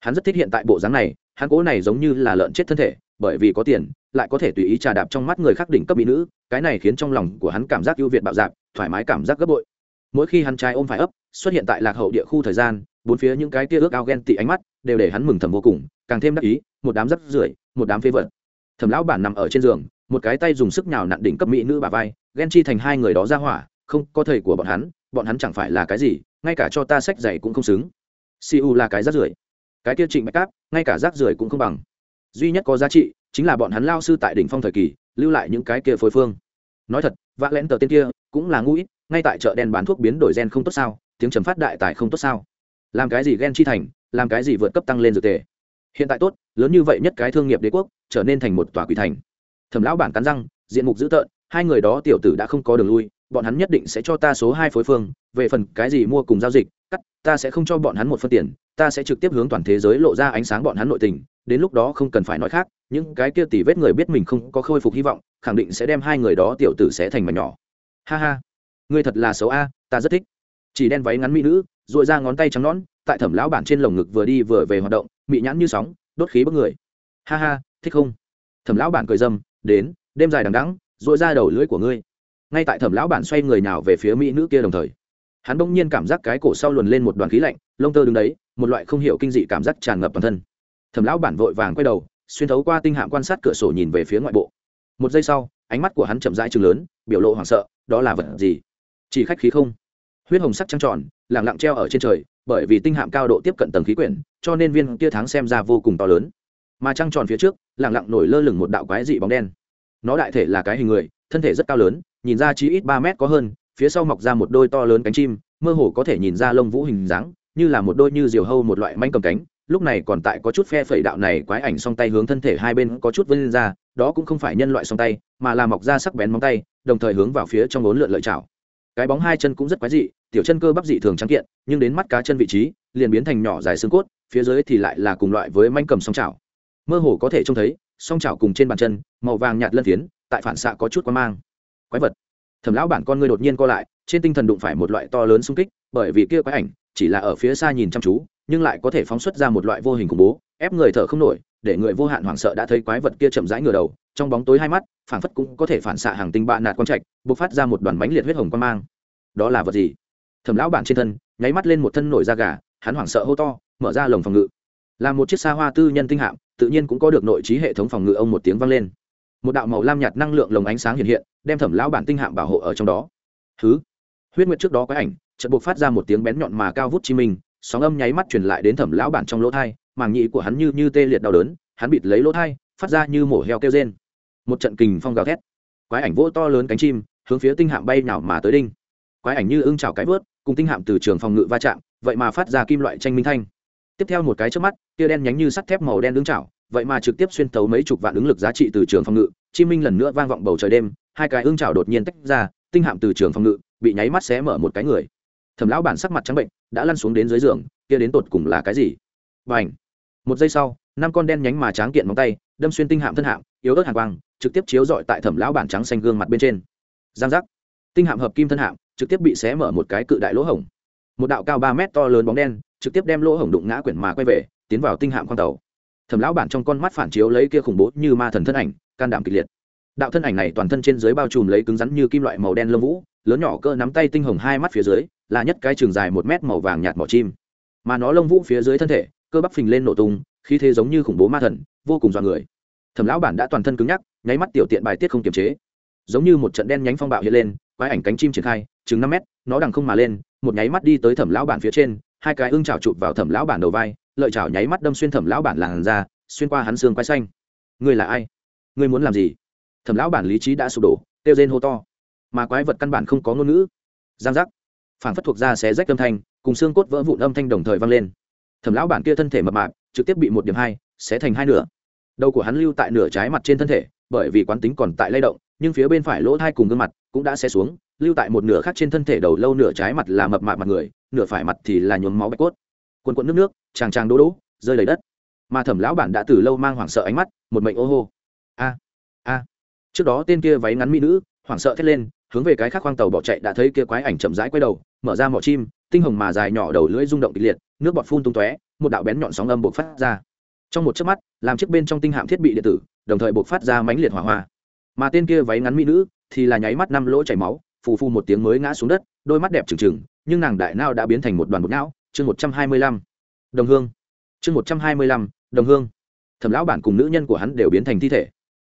Hắn rất thích hiện tại bộ dáng này, hắn cố này giống như là lợn chết thân thể bởi vì có tiền, lại có thể tùy ý trà đạp trong mắt người khác đỉnh cấp mỹ nữ, cái này khiến trong lòng của hắn cảm giác ưu việt bạo dạp thoải mái cảm giác gấp bội. Mỗi khi hắn trai ôm phải ấp, xuất hiện tại lạc hậu địa khu thời gian, bốn phía những cái tia ước ao ghen tị ánh mắt đều để hắn mừng thầm vô cùng, càng thêm đắc ý, một đám rắp rưởi, một đám phế vật. Thẩm lão bản nằm ở trên giường, một cái tay dùng sức nhào nặn đỉnh cấp mỹ nữ bà vai, ghen chi thành hai người đó ra hỏa, không có thầy của bọn hắn bọn hắn chẳng phải là cái gì, ngay cả cho ta sách dạy cũng không xứng. Siu là cái rác rưởi. Cái kia trịnh bạch cáp, ngay cả rác rưởi cũng không bằng duy nhất có giá trị chính là bọn hắn lao sư tại đỉnh phong thời kỳ, lưu lại những cái kia phối phương. Nói thật, vạ lẽn tờ tên kia cũng là ngũi ngay tại chợ đen bán thuốc biến đổi gen không tốt sao, tiếng trầm phát đại tài không tốt sao. Làm cái gì gen chi thành, làm cái gì vượt cấp tăng lên dược tề. Hiện tại tốt, lớn như vậy nhất cái thương nghiệp đế quốc, trở nên thành một tòa quỷ thành. Thẩm lão bản cắn răng, diện mục dữ tợn, hai người đó tiểu tử đã không có đường lui, bọn hắn nhất định sẽ cho ta số hai phối phương, về phần cái gì mua cùng giao dịch, cắt, ta sẽ không cho bọn hắn một phân tiền, ta sẽ trực tiếp hướng toàn thế giới lộ ra ánh sáng bọn hắn nội tình đến lúc đó không cần phải nói khác, những cái kia tỉ vết người biết mình không có khôi phục hy vọng, khẳng định sẽ đem hai người đó tiểu tử sẽ thành mà nhỏ. Ha ha, ngươi thật là xấu a, ta rất thích. Chỉ đen váy ngắn mỹ nữ dội ra ngón tay trắng nón tại thẩm lão bản trên lồng ngực vừa đi vừa về hoạt động, mị nhãn như sóng, đốt khí bức người. Ha ha, thích không? Thẩm lão bản cười dâm, đến, đêm dài đằng đắng dội ra đầu lưỡi của ngươi. Ngay tại thẩm lão bản xoay người nào về phía mỹ nữ kia đồng thời, hắn bỗng nhiên cảm giác cái cổ sau luồn lên một đoàn khí lạnh, lông tơ đứng đấy, một loại không hiểu kinh dị cảm giác tràn ngập toàn thân thẩm lão bản vội vàng quay đầu, xuyên thấu qua tinh hạm quan sát cửa sổ nhìn về phía ngoại bộ. Một giây sau, ánh mắt của hắn chậm rãi chừng lớn, biểu lộ hoảng sợ, đó là vật gì? Chỉ khách khí không? Huyết hồng sắc trăng tròn lẳng lặng treo ở trên trời, bởi vì tinh hạm cao độ tiếp cận tầng khí quyển, cho nên viên tia tháng xem ra vô cùng to lớn. Mà trăng tròn phía trước lẳng lặng nổi lơ lửng một đạo quái dị bóng đen. Nó đại thể là cái hình người, thân thể rất cao lớn, nhìn ra chỉ ít ba mét có hơn, phía sau mọc ra một đôi to lớn cánh chim, mơ hồ có thể nhìn ra lông vũ hình dáng, như là một đôi như diều hâu một loại manh cầm cánh lúc này còn tại có chút phe phẩy đạo này quái ảnh song tay hướng thân thể hai bên có chút vươn ra, đó cũng không phải nhân loại song tay, mà là mọc ra sắc bén móng tay, đồng thời hướng vào phía trong ốn lượn lợi chảo. Cái bóng hai chân cũng rất quái dị, tiểu chân cơ bắp dị thường trắng kiện, nhưng đến mắt cá chân vị trí, liền biến thành nhỏ dài xương cốt, phía dưới thì lại là cùng loại với manh cầm song chảo. Mơ hồ có thể trông thấy, song chảo cùng trên bàn chân, màu vàng nhạt lân phiến, tại phản xạ có chút quan mang. Quái vật. Thẩm lão bản con ngươi đột nhiên co lại, trên tinh thần đụng phải một loại to lớn xung kích, bởi vì kia quái ảnh chỉ là ở phía xa nhìn chăm chú nhưng lại có thể phóng xuất ra một loại vô hình khủng bố, ép người thở không nổi, để người vô hạn hoảng sợ đã thấy quái vật kia chậm rãi ngửa đầu, trong bóng tối hai mắt, phảng phất cũng có thể phản xạ hàng tinh bạ nạt quang trạch, bộc phát ra một đoàn bánh liệt huyết hồng quan mang. Đó là vật gì? Thẩm lão bản trên thân, nháy mắt lên một thân nổi da gà, hắn hoảng sợ hô to, mở ra lồng phòng ngự. Là một chiếc xa hoa tư nhân tinh hạm, tự nhiên cũng có được nội trí hệ thống phòng ngự ông một tiếng vang lên. Một đạo màu lam nhạt năng lượng lồng ánh sáng hiện hiện, đem thẩm lão bản tinh hạm bảo hộ ở trong đó. Thứ huyết nguyệt trước đó có ảnh, chợt buộc phát ra một tiếng bén nhọn mà cao vút chi minh sóng âm nháy mắt truyền lại đến thẩm lão bản trong lỗ thai, màng nhĩ của hắn như như tê liệt đau đớn, hắn bịt lấy lỗ thai, phát ra như mổ heo kêu rên. Một trận kình phong gào thét. Quái ảnh vỗ to lớn cánh chim, hướng phía tinh hạm bay nào mà tới đinh. Quái ảnh như ưng chảo cái vớt, cùng tinh hạm từ trường phòng ngự va chạm, vậy mà phát ra kim loại tranh minh thanh. Tiếp theo một cái trước mắt, tia đen nhánh như sắt thép màu đen đứng chảo, vậy mà trực tiếp xuyên tấu mấy chục vạn ứng lực giá trị từ trường phòng ngự, chi minh lần nữa vang vọng bầu trời đêm, hai cái ưng chảo đột nhiên tách ra, tinh hạm từ trường phòng ngự, bị nháy mắt xé mở một cái người. Thẩm lão bản sắc mặt trắng bệnh đã lăn xuống đến dưới giường, kia đến tột cùng là cái gì? Và h một giây sau, năm con đen nhánh mà tráng kiện móng tay, đâm xuyên tinh hạm thân hạm, yếu ớt hàng quang, trực tiếp chiếu dọi tại thẩm lão bản trắng xanh gương mặt bên trên. Giang giác! Tinh hạm hợp kim thân hạm, trực tiếp bị xé mở một cái cự đại lỗ hổng. Một đạo cao ba mét to lớn bóng đen, trực tiếp đem lỗ hổng đụng ngã quyển mà quay về, tiến vào tinh hạm khoang tàu. Thẩm lão bản trong con mắt phản chiếu lấy kia khủng bố như ma thần thân ảnh, can đảm kịch liệt. Đạo thân ảnh này toàn thân trên dưới bao trùm lấy cứng rắn như kim loại màu đen lông vũ, lớn nhỏ cơ nắm tay tinh hồng hai mắt phía dưới là nhất cái trường dài một mét màu vàng nhạt mỏ chim. Mà nó lông vũ phía dưới thân thể, cơ bắp phình lên nổ tung, khí thế giống như khủng bố ma thần, vô cùng dọa người. Thẩm lão bản đã toàn thân cứng nhắc, nháy mắt tiểu tiện bài tiết không kiềm chế. Giống như một trận đen nhánh phong bạo hiện lên, quái ảnh cánh chim triển khai, chừng năm mét, nó đằng không mà lên, một nháy mắt đi tới thẩm lão bản phía trên, hai cái ưng chảo chụp vào thẩm lão bản đầu vai, lợi chảo nháy mắt đâm xuyên thẩm lão bản làn ra xuyên qua hắn xương quai xanh. Ngươi là ai? Ngươi muốn làm gì? Thẩm lão bản lý trí đã sụp đổ, kêu rên hô to. Mà quái vật căn bản không có ngôn ngữ. Giang giác phản phất thuộc ra xé rách âm thanh, cùng xương cốt vỡ vụn âm thanh đồng thời vang lên. Thẩm lão bản kia thân thể mập mạp, trực tiếp bị một điểm hai, xé thành hai nửa. Đầu của hắn lưu tại nửa trái mặt trên thân thể, bởi vì quán tính còn tại lay động, nhưng phía bên phải lỗ thai cùng gương mặt cũng đã xé xuống, lưu tại một nửa khác trên thân thể đầu lâu nửa trái mặt là mập mạp mặt người, nửa phải mặt thì là nhuốm máu bạch cốt. Quần quận nước nước tràng tràng đỗ đỗ rơi đầy đất. Mà thẩm lão bản đã từ lâu mang hoảng sợ ánh mắt, một mệnh ô hô. A a. Trước đó tên kia váy ngắn mỹ nữ, hoảng sợ thét lên, hướng về cái khác khoang tàu bỏ chạy đã thấy kia quái ảnh chậm rãi quay đầu mở ra mỏ chim, tinh hồng mà dài nhỏ đầu lưỡi rung động kịch liệt, nước bọt phun tung tóe, một đạo bén nhọn sóng âm buộc phát ra. Trong một chớp mắt, làm chiếc bên trong tinh hạm thiết bị điện tử, đồng thời buộc phát ra mãnh liệt hỏa hoa. Mà tên kia váy ngắn mỹ nữ thì là nháy mắt năm lỗ chảy máu, phù phù một tiếng mới ngã xuống đất, đôi mắt đẹp trừng trừng, nhưng nàng đại nao đã biến thành một đoàn bột não. Chương một trăm hai mươi lăm. Đồng hương. Chương một trăm hai mươi lăm, đồng hương. Thẩm lão bản cùng nữ nhân của hắn đều biến thành thi thể.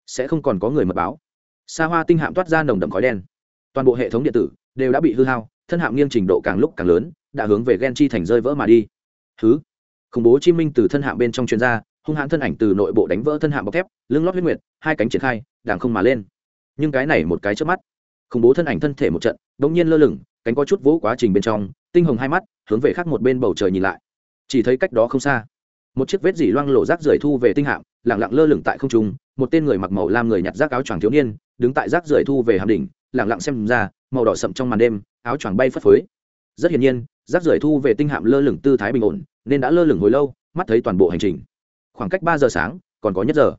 Sẽ không còn có người mật báo. Xa hoa tinh hạm toát ra nồng đậm khói đen. Toàn bộ hệ thống điện tử đều đã bị hư hao thân hạm nghiêng trình độ càng lúc càng lớn, đã hướng về ghen chi thành rơi vỡ mà đi. Thứ, khủng bố chi minh từ thân hạm bên trong chuyên gia hung hãn thân ảnh từ nội bộ đánh vỡ thân hạm bọc thép, lưng lót huyết nguyệt, hai cánh triển khai đảng không mà lên. Nhưng cái này một cái trước mắt, khủng bố thân ảnh thân thể một trận đ ỗ n g nhiên lơ lửng, cánh có chút vỗ quá trình bên trong, tinh hồng hai mắt, hướng về khác một bên bầu trời nhìn lại. Chỉ thấy cách đó không xa, một chiếc vết dỉ loang lộ rác rưởi thu về tinh hạm lẳng lặng lơ lửng tại không trung, một tên người mặc màu lam người nhặt rác áo choàng thiếu niên, đứng tại rác rưởi thu về hàm đỉnh lẳng lặng xem ra màu đỏ sậm trong màn đêm, áo choàng bay phất phới. Rất hiển nhiên, rác rưởi thu về tinh hạm lơ lửng tư thái bình ổn, nên đã lơ lửng hồi lâu, mắt thấy toàn bộ hành trình. Khoảng cách ba giờ sáng, còn có nhất giờ.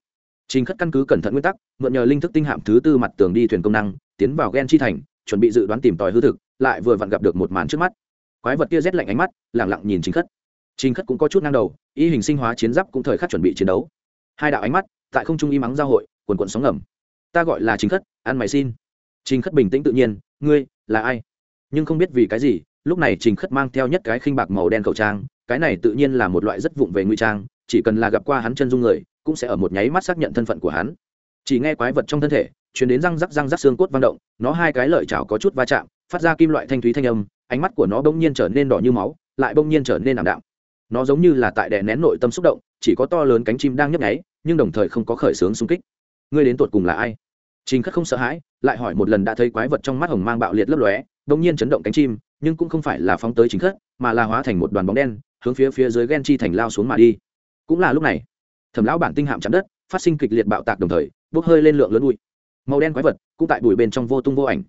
Trình khất căn cứ cẩn thận nguyên tắc, mượn nhờ linh thức tinh hạm thứ tư mặt tường đi thuyền công năng, tiến vào gen chi thành, chuẩn bị dự đoán tìm tòi hư thực, lại vừa vặn gặp được một màn trước mắt. Quái vật kia rét lạnh ánh mắt lẳng lặng nhìn chính khất. Chính khất cũng có chút ngang đầu, y hình sinh hóa chiến giáp cũng thời khắc chuẩn bị chiến đấu. Hai đạo ánh mắt, tại không trung y mắng giao hội, quần quận sóng ngầm. Ta gọi là chính khất, ăn mày xin. Chính khất bình tĩnh tự nhiên ngươi, là ai? Nhưng không biết vì cái gì, lúc này trình khất mang theo nhất cái khinh bạc màu đen khẩu trang, cái này tự nhiên là một loại rất vụng về nguy trang, chỉ cần là gặp qua hắn chân dung người, cũng sẽ ở một nháy mắt xác nhận thân phận của hắn. Chỉ nghe quái vật trong thân thể chuyển đến răng rắc răng rắc xương cốt vang động, nó hai cái lợi chảo có chút va chạm, phát ra kim loại thanh thúy thanh âm, ánh mắt của nó bỗng nhiên trở nên đỏ như máu, lại bỗng nhiên trở nên ảm đạm. Nó giống như là tại đè nén nội tâm xúc động, chỉ có to lớn cánh chim đang nhấp nháy, nhưng đồng thời không có khởi xướng xung kích. Ngươi đến tuột cùng là ai? Trình khất không sợ hãi, lại hỏi một lần đã thấy quái vật trong mắt hồng mang bạo liệt lấp lóe, đột nhiên chấn động cánh chim, nhưng cũng không phải là phóng tới chính khất, mà là hóa thành một đoàn bóng đen, hướng phía phía dưới Genchi thành lao xuống mà đi. Cũng là lúc này, thẩm lão bản tinh hạm chạm đất, phát sinh kịch liệt bạo tạc đồng thời, bốc hơi lên lượng lớn bụi. Màu đen quái vật cũng tại bụi bên trong vô tung vô ảnh.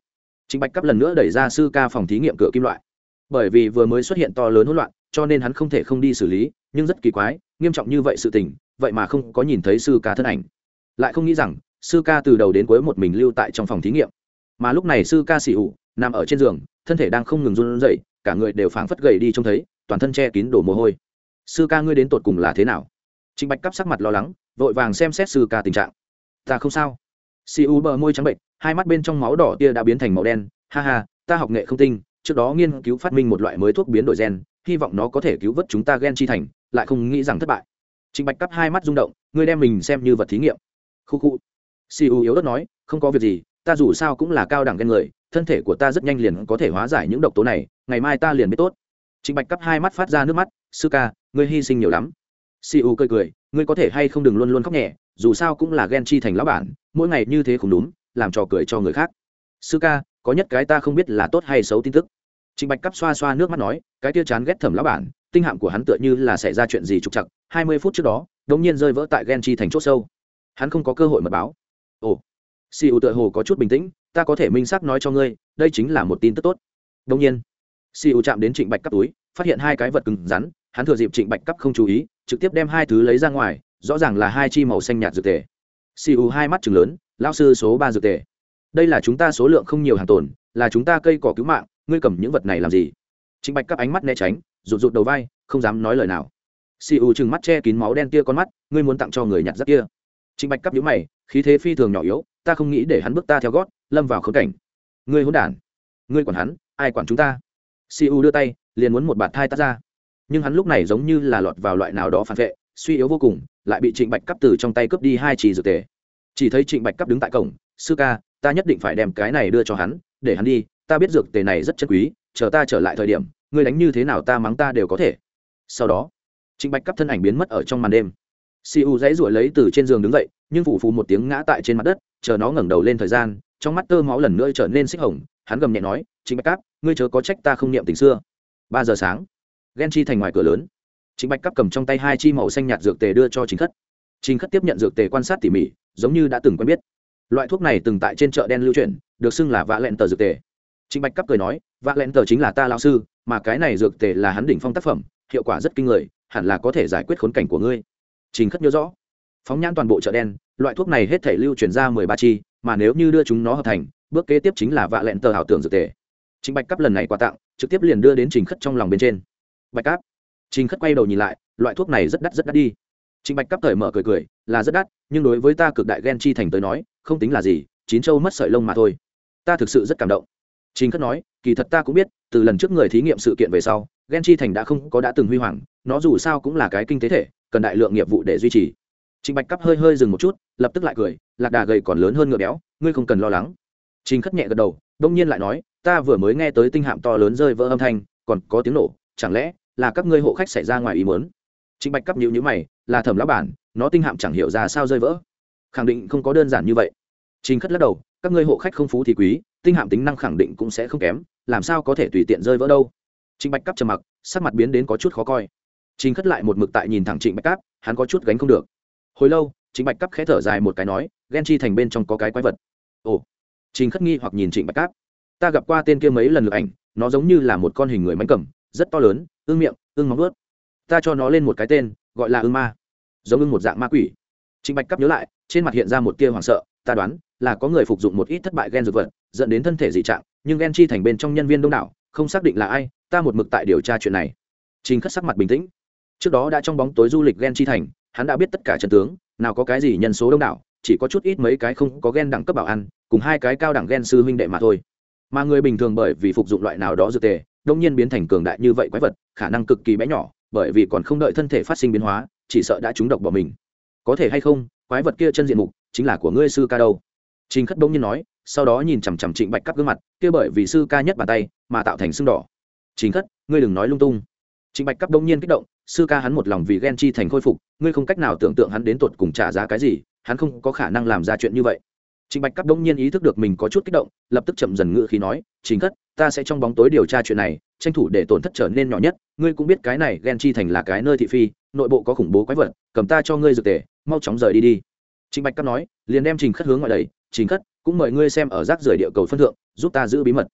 Trình bạch cấp lần nữa đẩy ra sư ca phòng thí nghiệm cửa kim loại. Bởi vì vừa mới xuất hiện to lớn hỗn loạn, cho nên hắn không thể không đi xử lý, nhưng rất kỳ quái, nghiêm trọng như vậy sự tình, vậy mà không có nhìn thấy sư ca thân ảnh. Lại không nghĩ rằng sư ca từ đầu đến cuối một mình lưu tại trong phòng thí nghiệm. Mà lúc này sư ca xỉ ủ, nằm ở trên giường, thân thể đang không ngừng run rẩy, cả người đều phảng phất gầy đi trông thấy, toàn thân che kín đổ mồ hôi. Sư ca ngươi đến tột cùng là thế nào? Trịnh bạch cắp sắc mặt lo lắng, vội vàng xem xét sư ca tình trạng. Ta không sao. Si u bờ môi trắng bệnh, hai mắt bên trong máu đỏ tia đã biến thành màu đen. Ha ha, ta học nghệ không tinh, trước đó nghiên cứu phát minh một loại mới thuốc biến đổi gen, hy vọng nó có thể cứu vớt chúng ta gen chi thành, lại không nghĩ rằng thất bại. Trịnh bạch cắp hai mắt rung động, ngươi đem mình xem như vật thí nghiệm. Khu khu si u yếu đất nói, không có việc gì, ta dù sao cũng là cao đẳng gen người, thân thể của ta rất nhanh liền có thể hóa giải những độc tố này, ngày mai ta liền biết tốt. Trịnh bạch cắp hai mắt phát ra nước mắt, sư ca, ngươi hy sinh nhiều lắm. Si u cười cười, ngươi có thể hay không đừng luôn luôn khóc nhẹ, dù sao cũng là ghen chi thành lão bản, mỗi ngày như thế không đúng, làm trò cười cho người khác. Sư ca, có nhất cái ta không biết là tốt hay xấu tin tức. Trịnh bạch cắp xoa xoa nước mắt nói, cái tia chán ghét thẩm lão bản, tinh hạm của hắn tựa như là xảy ra chuyện gì trục chặt hai mươi phút trước đó, đống nhiên rơi vỡ tại ghen chi thành c h ỗ sâu. Hắn không có cơ hội mật báo ồ, si u tựa hồ có chút bình tĩnh, ta có thể minh xác nói cho ngươi, đây chính là một tin tức tốt. Đông nhiên, si u chạm đến trịnh bạch cắp túi, phát hiện hai cái vật cứng rắn, hắn thừa dịp trịnh bạch cắp không chú ý, trực tiếp đem hai thứ lấy ra ngoài, rõ ràng là hai chi màu xanh nhạt dược tề. Si u hai mắt chừng lớn lao sư số ba dược tề. Đây là chúng ta số lượng không nhiều hàng tồn, là chúng ta cây cỏ cứu mạng, ngươi cầm những vật này làm gì? Trịnh bạch cắp ánh mắt né tránh, rụt rụt đầu vai, không dám nói lời nào. Si u chừng mắt che kín máu đen kia con mắt, ngươi muốn tặng cho người nhặt rác kia. Trịnh bạch cắp nhũ mày khí thế phi thường nhỏ yếu, ta không nghĩ để hắn bước ta theo gót, lâm vào khớp cảnh. Ngươi hỗn đản. Ngươi quản hắn, ai quản chúng ta? Si u đưa tay, liền muốn một bạt thai tắt ra. Nhưng hắn lúc này giống như là lọt vào loại nào đó phản vệ, suy yếu vô cùng, lại bị trịnh bạch cắp từ trong tay cướp đi hai chỉ dược tề. Chỉ thấy trịnh bạch cắp đứng tại cổng, sư ca, ta nhất định phải đem cái này đưa cho hắn, để hắn đi, ta biết dược tề này rất chân quý, chờ ta trở lại thời điểm, ngươi đánh như thế nào ta mắng ta đều có thể. Sau đó, trịnh bạch cắp thân ảnh biến mất ở trong màn đêm si u dãy ruổi lấy từ trên giường đứng dậy, nhưng phủ phù một tiếng ngã tại trên mặt đất, chờ nó ngẩng đầu lên thời gian, trong mắt tơ máu lần nữa trở nên xích hồng, hắn gầm nhẹ nói, trịnh bạch cáp, ngươi chớ có trách ta không niệm tình xưa. Ba giờ sáng ghen chi thành ngoài cửa lớn. Trịnh bạch cáp cầm trong tay hai chi màu xanh nhạt dược tề đưa cho chính khất. Chính khất tiếp nhận dược tề quan sát tỉ mỉ, giống như đã từng quen biết. Loại thuốc này từng tại trên chợ đen lưu truyền, được xưng là vạ lẹn tờ dược tề. Trịnh bạch cáp cười nói, vạ lẹn tờ chính là ta lao sư, mà cái này dược tề là hắn đỉnh phong tác phẩm, hiệu quả rất kinh người, hẳn là có thể giải quyết khốn cảnh của ngươi trình khất nhớ rõ. Phóng nhãn toàn bộ chợ đen, loại thuốc này hết thể lưu chuyển ra mười ba chi, mà nếu như đưa chúng nó hợp thành, bước kế tiếp chính là vạ lẹn tờ ảo tưởng dược tề. Chính bạch cắp lần này quà tặng, trực tiếp liền đưa đến trình khất trong lòng bên trên. Bạch cáp. Trình khất quay đầu nhìn lại, loại thuốc này rất đắt rất đắt đi. Trình bạch cắp thời mở cười cười, là rất đắt, nhưng đối với ta cực đại ghen chi thành tới nói, không tính là gì, chín châu mất sợi lông mà thôi. Ta thực sự rất cảm động trình khất nói kỳ thật ta cũng biết từ lần trước người thí nghiệm sự kiện về sau Gen chi thành đã không có đã từng huy hoàng nó dù sao cũng là cái kinh tế thể cần đại lượng nghiệp vụ để duy trì Trình Bạch Cáp hơi hơi dừng một chút, lập tức lại cười, lạc đà gầy còn lớn hơn ngựa béo, ngươi không cần lo lắng. Trình Khất nhẹ gật đầu, đông nhiên lại nói, ta vừa mới nghe tới tinh hạm to lớn rơi vỡ âm thanh, còn có tiếng nổ, chẳng lẽ là các ngươi hộ khách xảy ra ngoài ý muốn? Trình Bạch Cáp nhíu nhíu mày, là thẩm lão bản, nó tinh hạm chẳng hiểu ra sao rơi vỡ. Khẳng định không có đơn giản như vậy. Trình Khất lắc đầu, các ngươi hộ khách không phú thì quý, tinh hạm tính năng khẳng định cũng sẽ không kém, làm sao có thể tùy tiện rơi vỡ đâu? Trịnh Bạch Cáp trầm mặc, sắc mặt biến đến có chút khó coi. Trình Khất lại một mực tại nhìn thẳng Trịnh Bạch Cáp, hắn có chút gánh không được. Hồi lâu Trịnh bạch cắp khẽ thở dài một cái nói ghen chi thành bên trong có cái quái vật. Ồ. Trình khất nghi hoặc nhìn trịnh bạch cáp ta gặp qua tên kia mấy lần lượt ảnh nó giống như là một con hình người mánh cầm rất to lớn ương miệng ương móng ướt ta cho nó lên một cái tên gọi là ương ma. Giống ưng một dạng ma quỷ. Trịnh bạch cắp nhớ lại trên mặt hiện ra một tia hoảng sợ ta đoán là có người phục dụng một ít thất bại gen dược vật, dẫn đến thân thể dị trạng, nhưng gen chi thành bên trong nhân viên đông đảo, không xác định là ai, ta một mực tại điều tra chuyện này. Trình khất sắc mặt bình tĩnh. Trước đó đã trong bóng tối du lịch gen chi thành, hắn đã biết tất cả trận tướng, nào có cái gì nhân số đông đảo, chỉ có chút ít mấy cái không có gen đẳng cấp bảo ăn cùng hai cái cao đẳng gen sư huynh đệ mà thôi. Mà người bình thường bởi vì phục dụng loại nào đó dược tề, đông nhiên biến thành cường đại như vậy quái vật, khả năng cực kỳ bé nhỏ, bởi vì còn không đợi thân thể phát sinh biến hóa, chỉ sợ đã trúng độc bỏ mình. Có thể hay không, quái vật kia chân diện mục, chính là của ngươi sư ca đâu? Trình khất bỗng nhiên nói, sau đó nhìn chằm chằm trịnh bạch cắp gương mặt, kia bởi vì sư ca nhất bàn tay mà tạo thành sưng đỏ. Trình khất, ngươi đừng nói lung tung. Trịnh bạch cắp bỗng nhiên kích động, sư ca hắn một lòng vì ghen chi thành khôi phục, ngươi không cách nào tưởng tượng hắn đến tuột cùng trả giá cái gì, hắn không có khả năng làm ra chuyện như vậy. Trịnh bạch Cáp bỗng nhiên ý thức được mình có chút kích động, lập tức chậm dần ngựa khí nói, Trình khất, ta sẽ trong bóng tối điều tra chuyện này, tranh thủ để tổn thất trở nên nhỏ nhất, ngươi cũng biết cái này Genchi thành là cái nơi thị phi, nội bộ có khủng bố quái vật, cầm ta cho ngươi dược tề, mau chóng rời đi đi. Trịnh bạch Cáp nói, liền đem trình khất hướng ngoài đẩy trình khất, cũng mời ngươi xem ở rác rưởi địa cầu phân thượng, giúp ta giữ bí mật.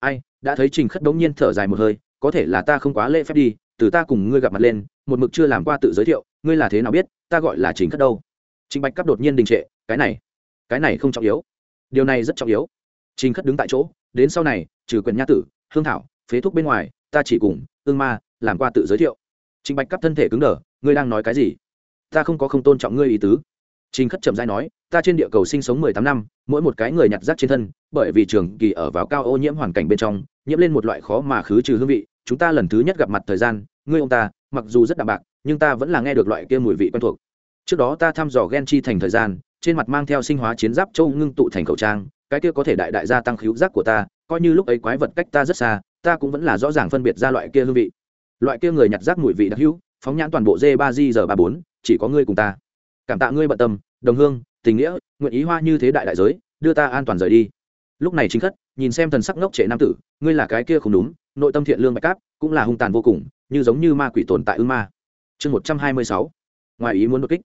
Ai, đã thấy trình khất đống nhiên thở dài một hơi, có thể là ta không quá lễ phép đi, từ ta cùng ngươi gặp mặt lên, một mực chưa làm qua tự giới thiệu, ngươi là thế nào biết, ta gọi là trình khất đâu? Trình bạch cấp đột nhiên đình trệ, cái này cái này không trọng yếu. Điều này rất trọng yếu. Trình khất đứng tại chỗ, đến sau này, trừ quyền nha tử, hương thảo, phế thuốc bên ngoài, ta chỉ cùng, ương ma, làm qua tự giới thiệu. Trình bạch cấp thân thể cứng đờ, ngươi đang nói cái gì? Ta không có không tôn trọng ngươi ý tứ trình khất chậm rãi nói, ta trên địa cầu sinh sống mười tám năm, mỗi một cái người nhặt rác trên thân, bởi vì trường kỳ ở vào cao ô nhiễm hoàn cảnh bên trong, nhiễm lên một loại khó mà khứ trừ hương vị. Chúng ta lần thứ nhất gặp mặt thời gian, ngươi ông ta, mặc dù rất đạm bạc, nhưng ta vẫn là nghe được loại kia mùi vị quen thuộc. Trước đó ta thăm dò gen chi thành thời gian, trên mặt mang theo sinh hóa chiến giáp châu ngưng tụ thành khẩu trang, cái kia có thể đại đại gia tăng khíu giác của ta, coi như lúc ấy quái vật cách ta rất xa, ta cũng vẫn là rõ ràng phân biệt ra loại kia hương vị. Loại kia người nhặt rác mùi vị đặc hữu, phóng nhãn toàn bộ d ba di giờ ba bốn, chỉ có ngươi cùng ta cảm tạ ngươi bận tâm, đồng hương, tình nghĩa, nguyện ý hoa như thế đại đại giới, đưa ta an toàn rời đi. Lúc này chính khất, nhìn xem thần sắc ngốc trệ nam tử, ngươi là cái kia không đúng, nội tâm thiện lương bạch cáp cũng là hung tàn vô cùng, như giống như ma quỷ tồn tại ư ma. Chương một trăm hai mươi sáu, ngoài ý muốn đột kích.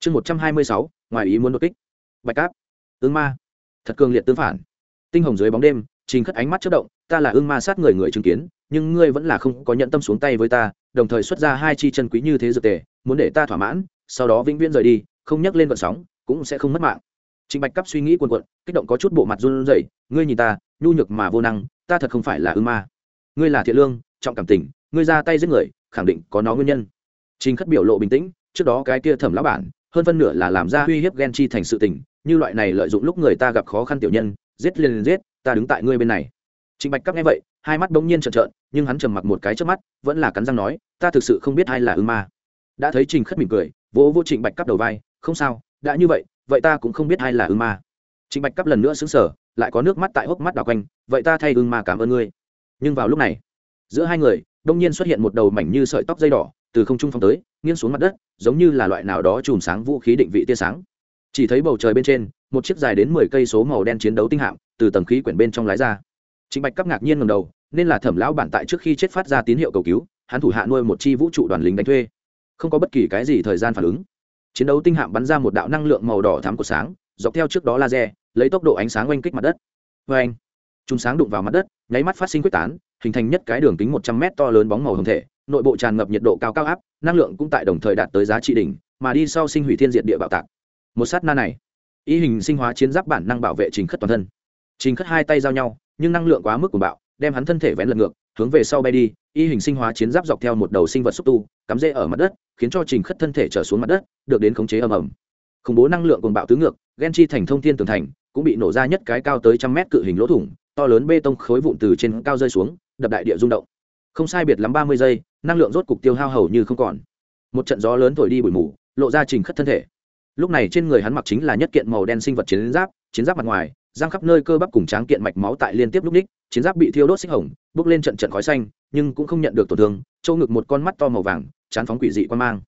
Chương một trăm hai mươi sáu, ngoài ý muốn đột kích. Bạch cáp ương ma. Thật cường liệt tương phản. Tinh hồng dưới bóng đêm trình khất ánh mắt chất động, ta là ương ma sát người người chứng kiến, nhưng ngươi vẫn là không có nhận tâm xuống tay với ta, đồng thời xuất ra hai chi chân quý như thế dược tề, muốn để ta thỏa mãn sau đó vĩnh viễn rời đi không nhắc lên vận sóng cũng sẽ không mất mạng Trình Bạch cắp suy nghĩ quần cuộn, kích động có chút bộ mặt run rẩy, ngươi nhìn ta, nhu nhược mà vô năng, ta thật không phải là ư ma. Ngươi là thiện lương, trọng cảm tình, ngươi ra tay giết người, khẳng định có nó nguyên nhân. Trình Khất biểu lộ bình tĩnh, trước đó cái kia thẩm lão bản, hơn phân nửa là làm ra uy hiếp ghen chi thành sự tình, như loại này lợi dụng lúc người ta gặp khó khăn tiểu nhân, giết liền giết, ta đứng tại ngươi bên này. Trình Bạch Cáp nghe vậy, hai mắt bỗng nhiên trợn trợn, nhưng hắn trầm mặc một cái trước mắt, vẫn là cắn răng nói, ta thực sự không biết ai là ư ma. Đã thấy Trình Khất mỉm cười, vỗ vỗ Trịnh Bạch cắp đầu vai, không sao, đã như vậy, vậy ta cũng không biết ai là ưng ma. Trịnh bạch cắp lần nữa xứng sở lại có nước mắt tại hốc mắt đào quanh vậy ta thay ưng ma cảm ơn ngươi. Nhưng vào lúc này giữa hai người đông nhiên xuất hiện một đầu mảnh như sợi tóc dây đỏ từ không trung phong tới nghiêng xuống mặt đất giống như là loại nào đó chùm sáng vũ khí định vị tia sáng. Chỉ thấy bầu trời bên trên một chiếc dài đến mười cây số màu đen chiến đấu tinh hạm từ tầng khí quyển bên trong lái ra. Trịnh bạch cắp ngạc nhiên ngầm đầu nên là thẩm lão bản tại trước khi chết phát ra tín hiệu cầu cứu hắn thủ hạ nuôi một chi vũ trụ đoàn lính đánh thuê không có bất kỳ cái gì thời gian phản ứng. Chiến đấu tinh hạm bắn ra một đạo năng lượng màu đỏ thắm của sáng, dọc theo trước đó laser, lấy tốc độ ánh sáng oanh kích mặt đất. Vê anh chúng sáng đụng vào mặt đất, nháy mắt phát sinh quyết tán, hình thành nhất cái đường kính một trăm mét to lớn bóng màu hồng thể, nội bộ tràn ngập nhiệt độ cao cao áp, năng lượng cũng tại đồng thời đạt tới giá trị đỉnh, mà đi sau sinh hủy thiên diện địa bạo tạc. Một sát na này ý hình sinh hóa chiến giáp bản năng bảo vệ trình khất toàn thân. Trình khất hai tay giao nhau, nhưng năng lượng quá mức của bạo, đem hắn thân thể vén lật ngược, hướng về sau bay đi y hình sinh hóa chiến giáp dọc theo một đầu sinh vật xúc tu, cắm rễ ở mặt đất, khiến cho trình khất thân thể trở xuống mặt đất, được đến khống chế ầm ầm. Khủng bố năng lượng cồn bạo tứ ngược ghen chi thành thông thiên tường thành, cũng bị nổ ra nhất cái cao tới trăm mét cự hình lỗ thủng, to lớn bê tông khối vụn từ trên cao rơi xuống, đập đại địa rung động. Không sai biệt lắm ba mươi giây, năng lượng rốt cục tiêu hao hầu như không còn. Một trận gió lớn thổi đi bụi mù, lộ ra trình khất thân thể. Lúc này trên người hắn mặc chính là nhất kiện màu đen sinh vật chiến giáp chiến giáp mặt ngoài, giang khắp nơi cơ bắp cùng tráng kiện mạch máu tại liên tiếp lúc ních chiến giáp bị thiêu đốt xích hồng, bước lên trận trận khói xanh nhưng cũng không nhận được tổn thương châu ngực một con mắt to màu vàng, chán phóng quỷ dị quan mang.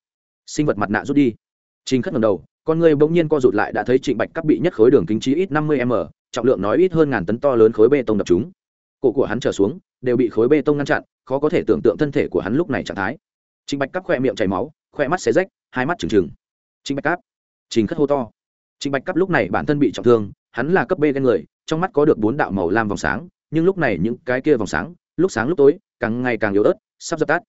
Sinh vật mặt nạ rút đi. Trình khất ngầm đầu, con người bỗng nhiên co rụt lại đã thấy trịnh bạch cắp bị nhất khối đường kính trí ít năm mươi m, trọng lượng nói ít hơn ngàn tấn to lớn khối bê tông đập chúng. Cổ của hắn trở xuống, đều bị khối bê tông ngăn chặn, khó có thể tưởng tượng thân thể của hắn lúc này trạng thái. Trịnh bạch cắp khoe miệng chảy máu khoe mắt xé rách, hai mắt trừng trừng. Trịnh bạch cắp trình khất hô to. Trịnh bạch cắp lúc này bản thân bị trọng thương, hắn là cấp b ghen người, trong mắt có được bốn đạo màu lam vòng sáng, nhưng lúc này những cái kia vòng sáng, lúc sáng lúc tối càng ngày càng yếu ớt, sắp dập tắt.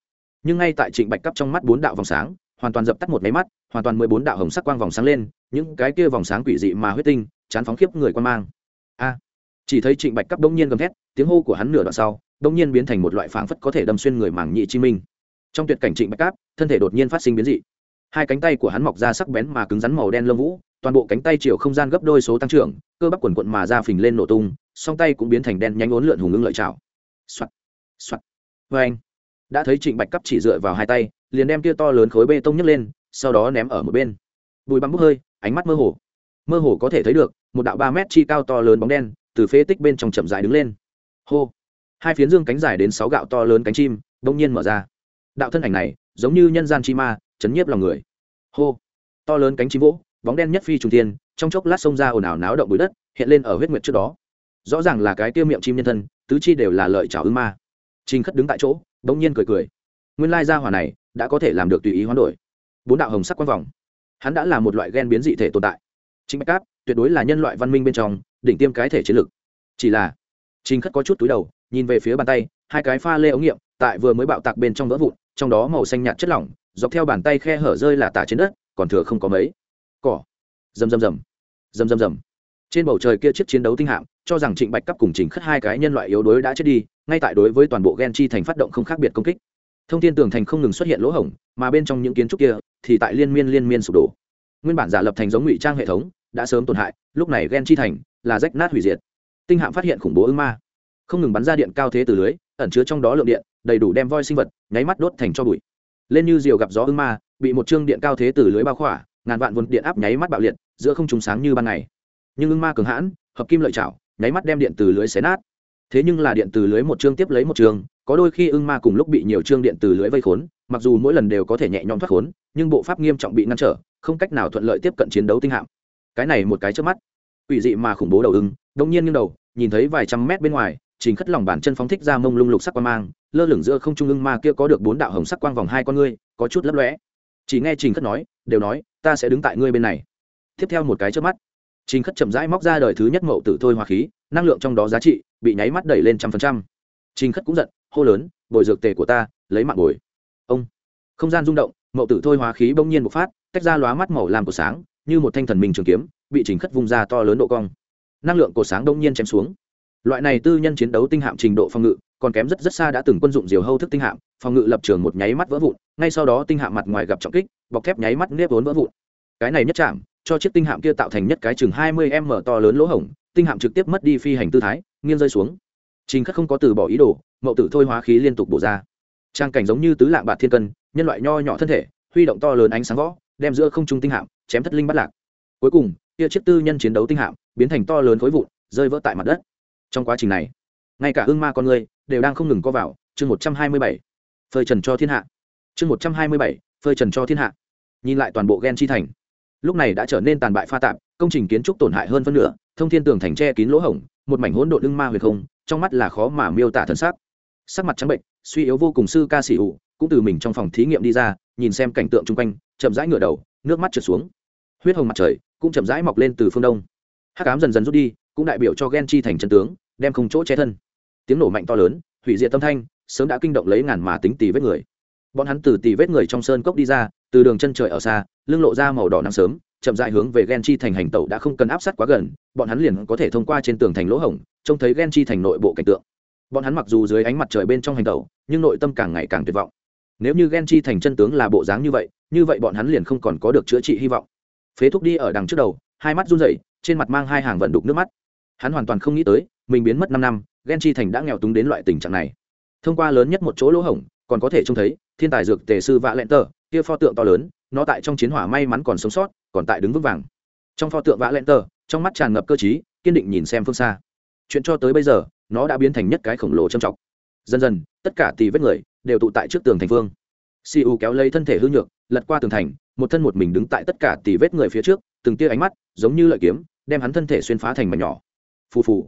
Nhưng ngay tại trịnh bạch cắp trong mắt bốn đạo vòng sáng, hoàn toàn dập tắt một máy mắt, hoàn toàn mười bốn đạo hồng sắc quang vòng sáng lên, những cái kia vòng sáng quỷ dị mà huyết tinh, chán phóng khiếp người quan mang. A! Chỉ thấy trịnh bạch cấp đông nhiên gầm thét, tiếng hô của hắn nửa đoạn sau đông nhiên biến thành một loại phảng phất có thể đâm xuyên người mảng nhị chi minh. Trong tuyệt cảnh trịnh bạch cáp, thân thể đột nhiên phát sinh biến dị. Hai cánh tay của hắn mọc ra sắc bén mà cứng rắn màu đen lông vũ, toàn bộ cánh tay chiều không gian gấp đôi số tăng trưởng, cơ bắp quần quận mà ra phình lên nổ tung, song tay cũng biến thành đen nhánh ốn lượn hùng ngưng lợi chảo soạt! Soạt! Vê anh, đã thấy trịnh bạch cấp chỉ dựa vào hai tay, liền đem kia to lớn khối bê tông nhấc lên, sau đó ném ở một bên. Bùi bắm bốc hơi, ánh mắt mơ hồ. Mơ hồ có thể thấy được, một đạo ba mét chi cao to lớn bóng đen, từ phế tích bên trong chậm dài đứng lên. Hô! Hai phiến dương cánh dài đến sáu gạo to lớn cánh chim, bỗng nhiên mở ra. Đạo thân ảnh này, giống như nhân gian chi ma, chấn nhiếp lòng người. Hô! To lớn cánh chim vỗ, bóng đen nhất phi trùng tiên trong chốc lát xông ra ồn ào náo động bụi đất, hiện lên ở huyết nguyệt trước đó. Rõ ràng là cái tiêu miệng chim nhân thân, tứ chi đều là lợi chảo ư ma trình khất đứng tại chỗ, bỗng nhiên cười cười. Nguyên lai gia hỏa này đã có thể làm được tùy ý hoán đổi. Bốn đạo hồng sắc quang vòng. Hắn đã là một loại gen biến dị thể tồn tại. Chính bạch cáp tuyệt đối là nhân loại văn minh bên trong đỉnh tiêm cái thể chiến lược. Chỉ là, trình khất có chút túi đầu, nhìn về phía bàn tay, hai cái pha lê ống nghiệm tại vừa mới bạo tạc bên trong vỡ vụn, trong đó màu xanh nhạt chất lỏng, dọc theo bàn tay khe hở rơi là tả trên đất, còn thừa không có mấy. Cỏ. Rầm rầm rầm. Rầm rầm rầm. Trên bầu trời kia chiếc chiến đấu tinh hạm, cho rằng trịnh bạch cấp cùng trình khất hai cái nhân loại yếu đuối đã chết đi ngay tại đối với toàn bộ gen chi thành phát động không khác biệt công kích, thông tin tường thành không ngừng xuất hiện lỗ hổng, mà bên trong những kiến trúc kia thì tại liên miên liên miên sụp đổ. Nguyên bản giả lập thành giống ngụy trang hệ thống, đã sớm tổn hại, lúc này gen chi thành là rách nát hủy diệt. Tinh hạm phát hiện khủng bố ưng ma, không ngừng bắn ra điện cao thế từ lưới, ẩn chứa trong đó lượng điện, đầy đủ đem voi sinh vật nháy mắt đốt thành cho bụi. Lên như diều gặp gió ưng ma, bị một chương điện cao thế từ lưới bao khỏa, ngàn vạn vốn điện áp nháy mắt bạo liệt, giữa không trùng sáng như ban ngày. Nhưng ưng ma cường hãn, hợp kim lợi chảo, nháy mắt đem điện từ lưới xé nát thế nhưng là điện từ lưới một chương tiếp lấy một chương, có đôi khi ưng ma cùng lúc bị nhiều chương điện từ lưới vây khốn, mặc dù mỗi lần đều có thể nhẹ nhõm thoát khốn, nhưng bộ pháp nghiêm trọng bị ngăn trở, không cách nào thuận lợi tiếp cận chiến đấu tinh hạm. Cái này một cái trước mắt, quỷ dị mà khủng bố đầu ưng, đông nhiên nghiêng đầu, nhìn thấy vài trăm mét bên ngoài, trình khất lòng bàn chân phóng thích ra mông lung lục sắc quang mang, lơ lửng giữa không trung ưng ma kia có được bốn đạo hồng sắc quang vòng hai con ngươi, có chút lấp lóe. Chỉ nghe trình khất nói, đều nói, ta sẽ đứng tại ngươi bên này. Tiếp theo một cái trước mắt, trình khất chậm rãi móc ra đời thứ nhất mậu tử thôi hòa khí, năng lượng trong đó giá trị bị nháy mắt đẩy lên trăm phần trăm. Trình khất cũng giận, hô lớn, bồi dược tề của ta, lấy mạng bồi. Ông. Không gian rung động, mậu tử thôi hóa khí bỗng nhiên một phát, tách ra lóa mắt màu làm của sáng, như một thanh thần minh trường kiếm, bị trình khất vung ra to lớn độ cong. Năng lượng của sáng đông nhiên chém xuống. Loại này tư nhân chiến đấu tinh hạm trình độ phòng ngự, còn kém rất rất xa đã từng quân dụng diều hâu thức tinh hạm, phòng ngự lập trường một nháy mắt vỡ vụn, ngay sau đó tinh hạm mặt ngoài gặp trọng kích, bọc thép nháy mắt nếp vốn vỡ vụn. Cái này nhất chạm, cho chiếc tinh hạm kia tạo thành nhất cái chừng hai mươi m to lớn lỗ hổng, tinh hạm trực tiếp mất đi phi hành tư thái nghiêng rơi xuống. Trình Khắc không có từ bỏ ý đồ, mậu tử thôi hóa khí liên tục bổ ra. Trang cảnh giống như tứ lạng bạc thiên cân, nhân loại nho nhỏ thân thể, huy động to lớn ánh sáng võ, đem giữa không trung tinh hạm chém thất linh bắt lạc. Cuối cùng kia chiếc tư nhân chiến đấu tinh hạm biến thành to lớn khối vụn, rơi vỡ tại mặt đất. Trong quá trình này, ngay cả ương ma con người đều đang không ngừng co vào. Chương một trăm hai mươi bảy, phơi trần cho thiên hạ. Chương một trăm hai mươi bảy, phơi trần cho thiên hạ. Nhìn lại toàn bộ ghen chi thành, lúc này đã trở nên tàn bại pha tạp, công trình kiến trúc tổn hại hơn phân nửa, thông thiên tường thành tre kín lỗ hổng một mảnh hỗn độn ưng ma huyền không, trong mắt là khó mà miêu tả thân xác. Sắc mặt trắng bệnh, suy yếu vô cùng sư ca sĩ ủ, cũng từ mình trong phòng thí nghiệm đi ra, nhìn xem cảnh tượng chung quanh, chậm rãi ngửa đầu, nước mắt trượt xuống. Huyết hồng mặt trời cũng chậm rãi mọc lên từ phương đông. Hắc ám dần dần rút đi, cũng đại biểu cho ghen chi thành chân tướng, đem không chỗ che thân. Tiếng nổ mạnh to lớn, hủy diệt tâm thanh, sớm đã kinh động lấy ngàn mà tính tì vết người. Bọn hắn từ tì vết người trong sơn cốc đi ra, từ đường chân trời ở xa, lưng lộ ra màu đỏ nắng sớm chậm dại hướng về Genchi thành hành tẩu đã không cần áp sát quá gần, bọn hắn liền có thể thông qua trên tường thành lỗ hổng, trông thấy Genchi thành nội bộ cảnh tượng. Bọn hắn mặc dù dưới ánh mặt trời bên trong hành tẩu, nhưng nội tâm càng ngày càng tuyệt vọng. Nếu như Genchi thành chân tướng là bộ dáng như vậy như vậy bọn hắn liền không còn có được chữa trị hy vọng. Phế thúc đi ở đằng trước đầu, hai mắt run rẩy, trên mặt mang hai hàng vận đục nước mắt. Hắn hoàn toàn không nghĩ tới, mình biến mất năm năm Genchi thành đã nghèo túng đến loại tình trạng này. Thông qua lớn nhất một chỗ lỗ hổng, còn có thể trông thấy thiên tài dược tề sư vạ lẹn tờ, kia pho tượng to lớn nó tại trong chiến hỏa may mắn còn sống sót, còn tại đứng vững vàng. Trong pho tượng vã len tờ, trong mắt tràn ngập cơ t kiên định nhìn xem phương xa. Chuyện cho tới bây giờ, nó đã biến thành nhất cái khổng lồ trầm trọng. Dần dần, tất cả tì vết người đều tụ tại trước tường thành phương si u kéo lấy thân thể hư nhược, lật qua tường thành, một thân một mình đứng tại tất cả tì vết người phía trước, từng tia ánh mắt giống như lợi kiếm, đem hắn thân thể xuyên phá thành mảnh nhỏ. Phù phù.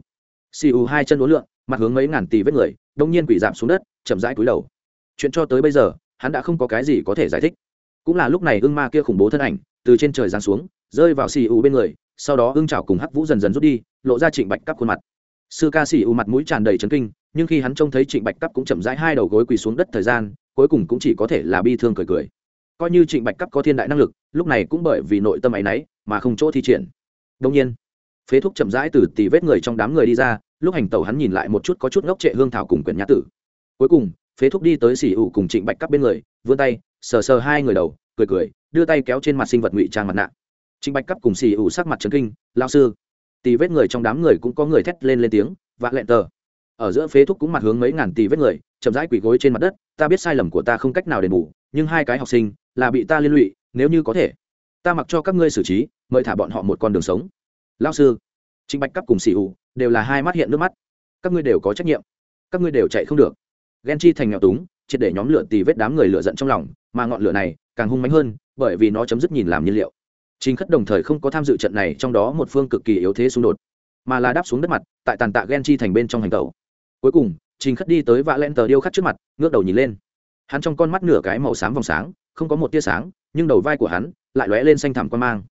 Si u hai chân uốn lượn, mặt hướng mấy ngàn tì vết người, đông nhiên quỷ giảm xuống đất, chậm rãi cúi đầu. Chuyện cho tới bây giờ, hắn đã không có cái gì có thể giải thích cũng là lúc này ưng ma kia khủng bố thân ảnh từ trên trời giáng xuống, rơi vào xì u bên người, sau đó ưng trào cùng hắc vũ dần dần rút đi, lộ ra trịnh bạch cắp khuôn mặt. Sư ca xì u mặt mũi tràn đầy trấn kinh, nhưng khi hắn trông thấy trịnh bạch cắp cũng chậm rãi hai đầu gối quỳ xuống đất thời gian, cuối cùng cũng chỉ có thể là bi thương cười cười. Coi như trịnh bạch cắp có thiên đại năng lực, lúc này cũng bởi vì nội tâm áy náy mà không chỗ thi triển. Đông nhiên, phế thúc chậm rãi từ tì vết người trong đám người đi ra, lúc hành tẩu hắn nhìn lại một chút có chút ngốc trệ hương thảo cùng quyển nhã tử. Cuối cùng phế thúc đi tới xỉ ủ cùng trịnh bạch cắp bên người, vươn tay, sờ sờ hai người đầu, cười cười, đưa tay kéo trên mặt sinh vật ngụy trang mặt nạ. Trịnh bạch cắp cùng xỉ ủ sắc mặt trấn kinh lao sư. Tì vết người trong đám người cũng có người thét lên lên tiếng, vạ lẹn tờ. Ở giữa phế thúc cũng mặt hướng mấy ngàn tì vết người, chậm rãi quỳ gối trên mặt đất, ta biết sai lầm của ta không cách nào đền bù, nhưng hai cái học sinh là bị ta liên lụy, nếu như có thể, ta mặc cho các ngươi xử trí, mời thả bọn họ một con đường sống. Lao sư. Trịnh bạch cắp cùng xỉ ủ đều là hai mắt hiện nước mắt. Các ngươi đều có trách nhiệm, các ngươi đều chạy không được ghen chi thành nghèo túng, triệt để nhóm lửa tì vết đám người lửa giận trong lòng, mà ngọn lửa này càng hung mạnh hơn, bởi vì nó chấm dứt nhìn làm nhiên liệu. Chính khất đồng thời không có tham dự trận này, trong đó một phương cực kỳ yếu thế xung đột, mà là đáp xuống đất mặt, tại tàn tạ ghen chi thành bên trong hành tàu cuối cùng, trình khất đi tới vạ len tờ điêu khắc trước mặt, ngước đầu nhìn lên. Hắn trong con mắt nửa cái màu xám vòng sáng, không có một tia sáng, nhưng đầu vai của hắn lại lóe lên xanh thẳm quan mang.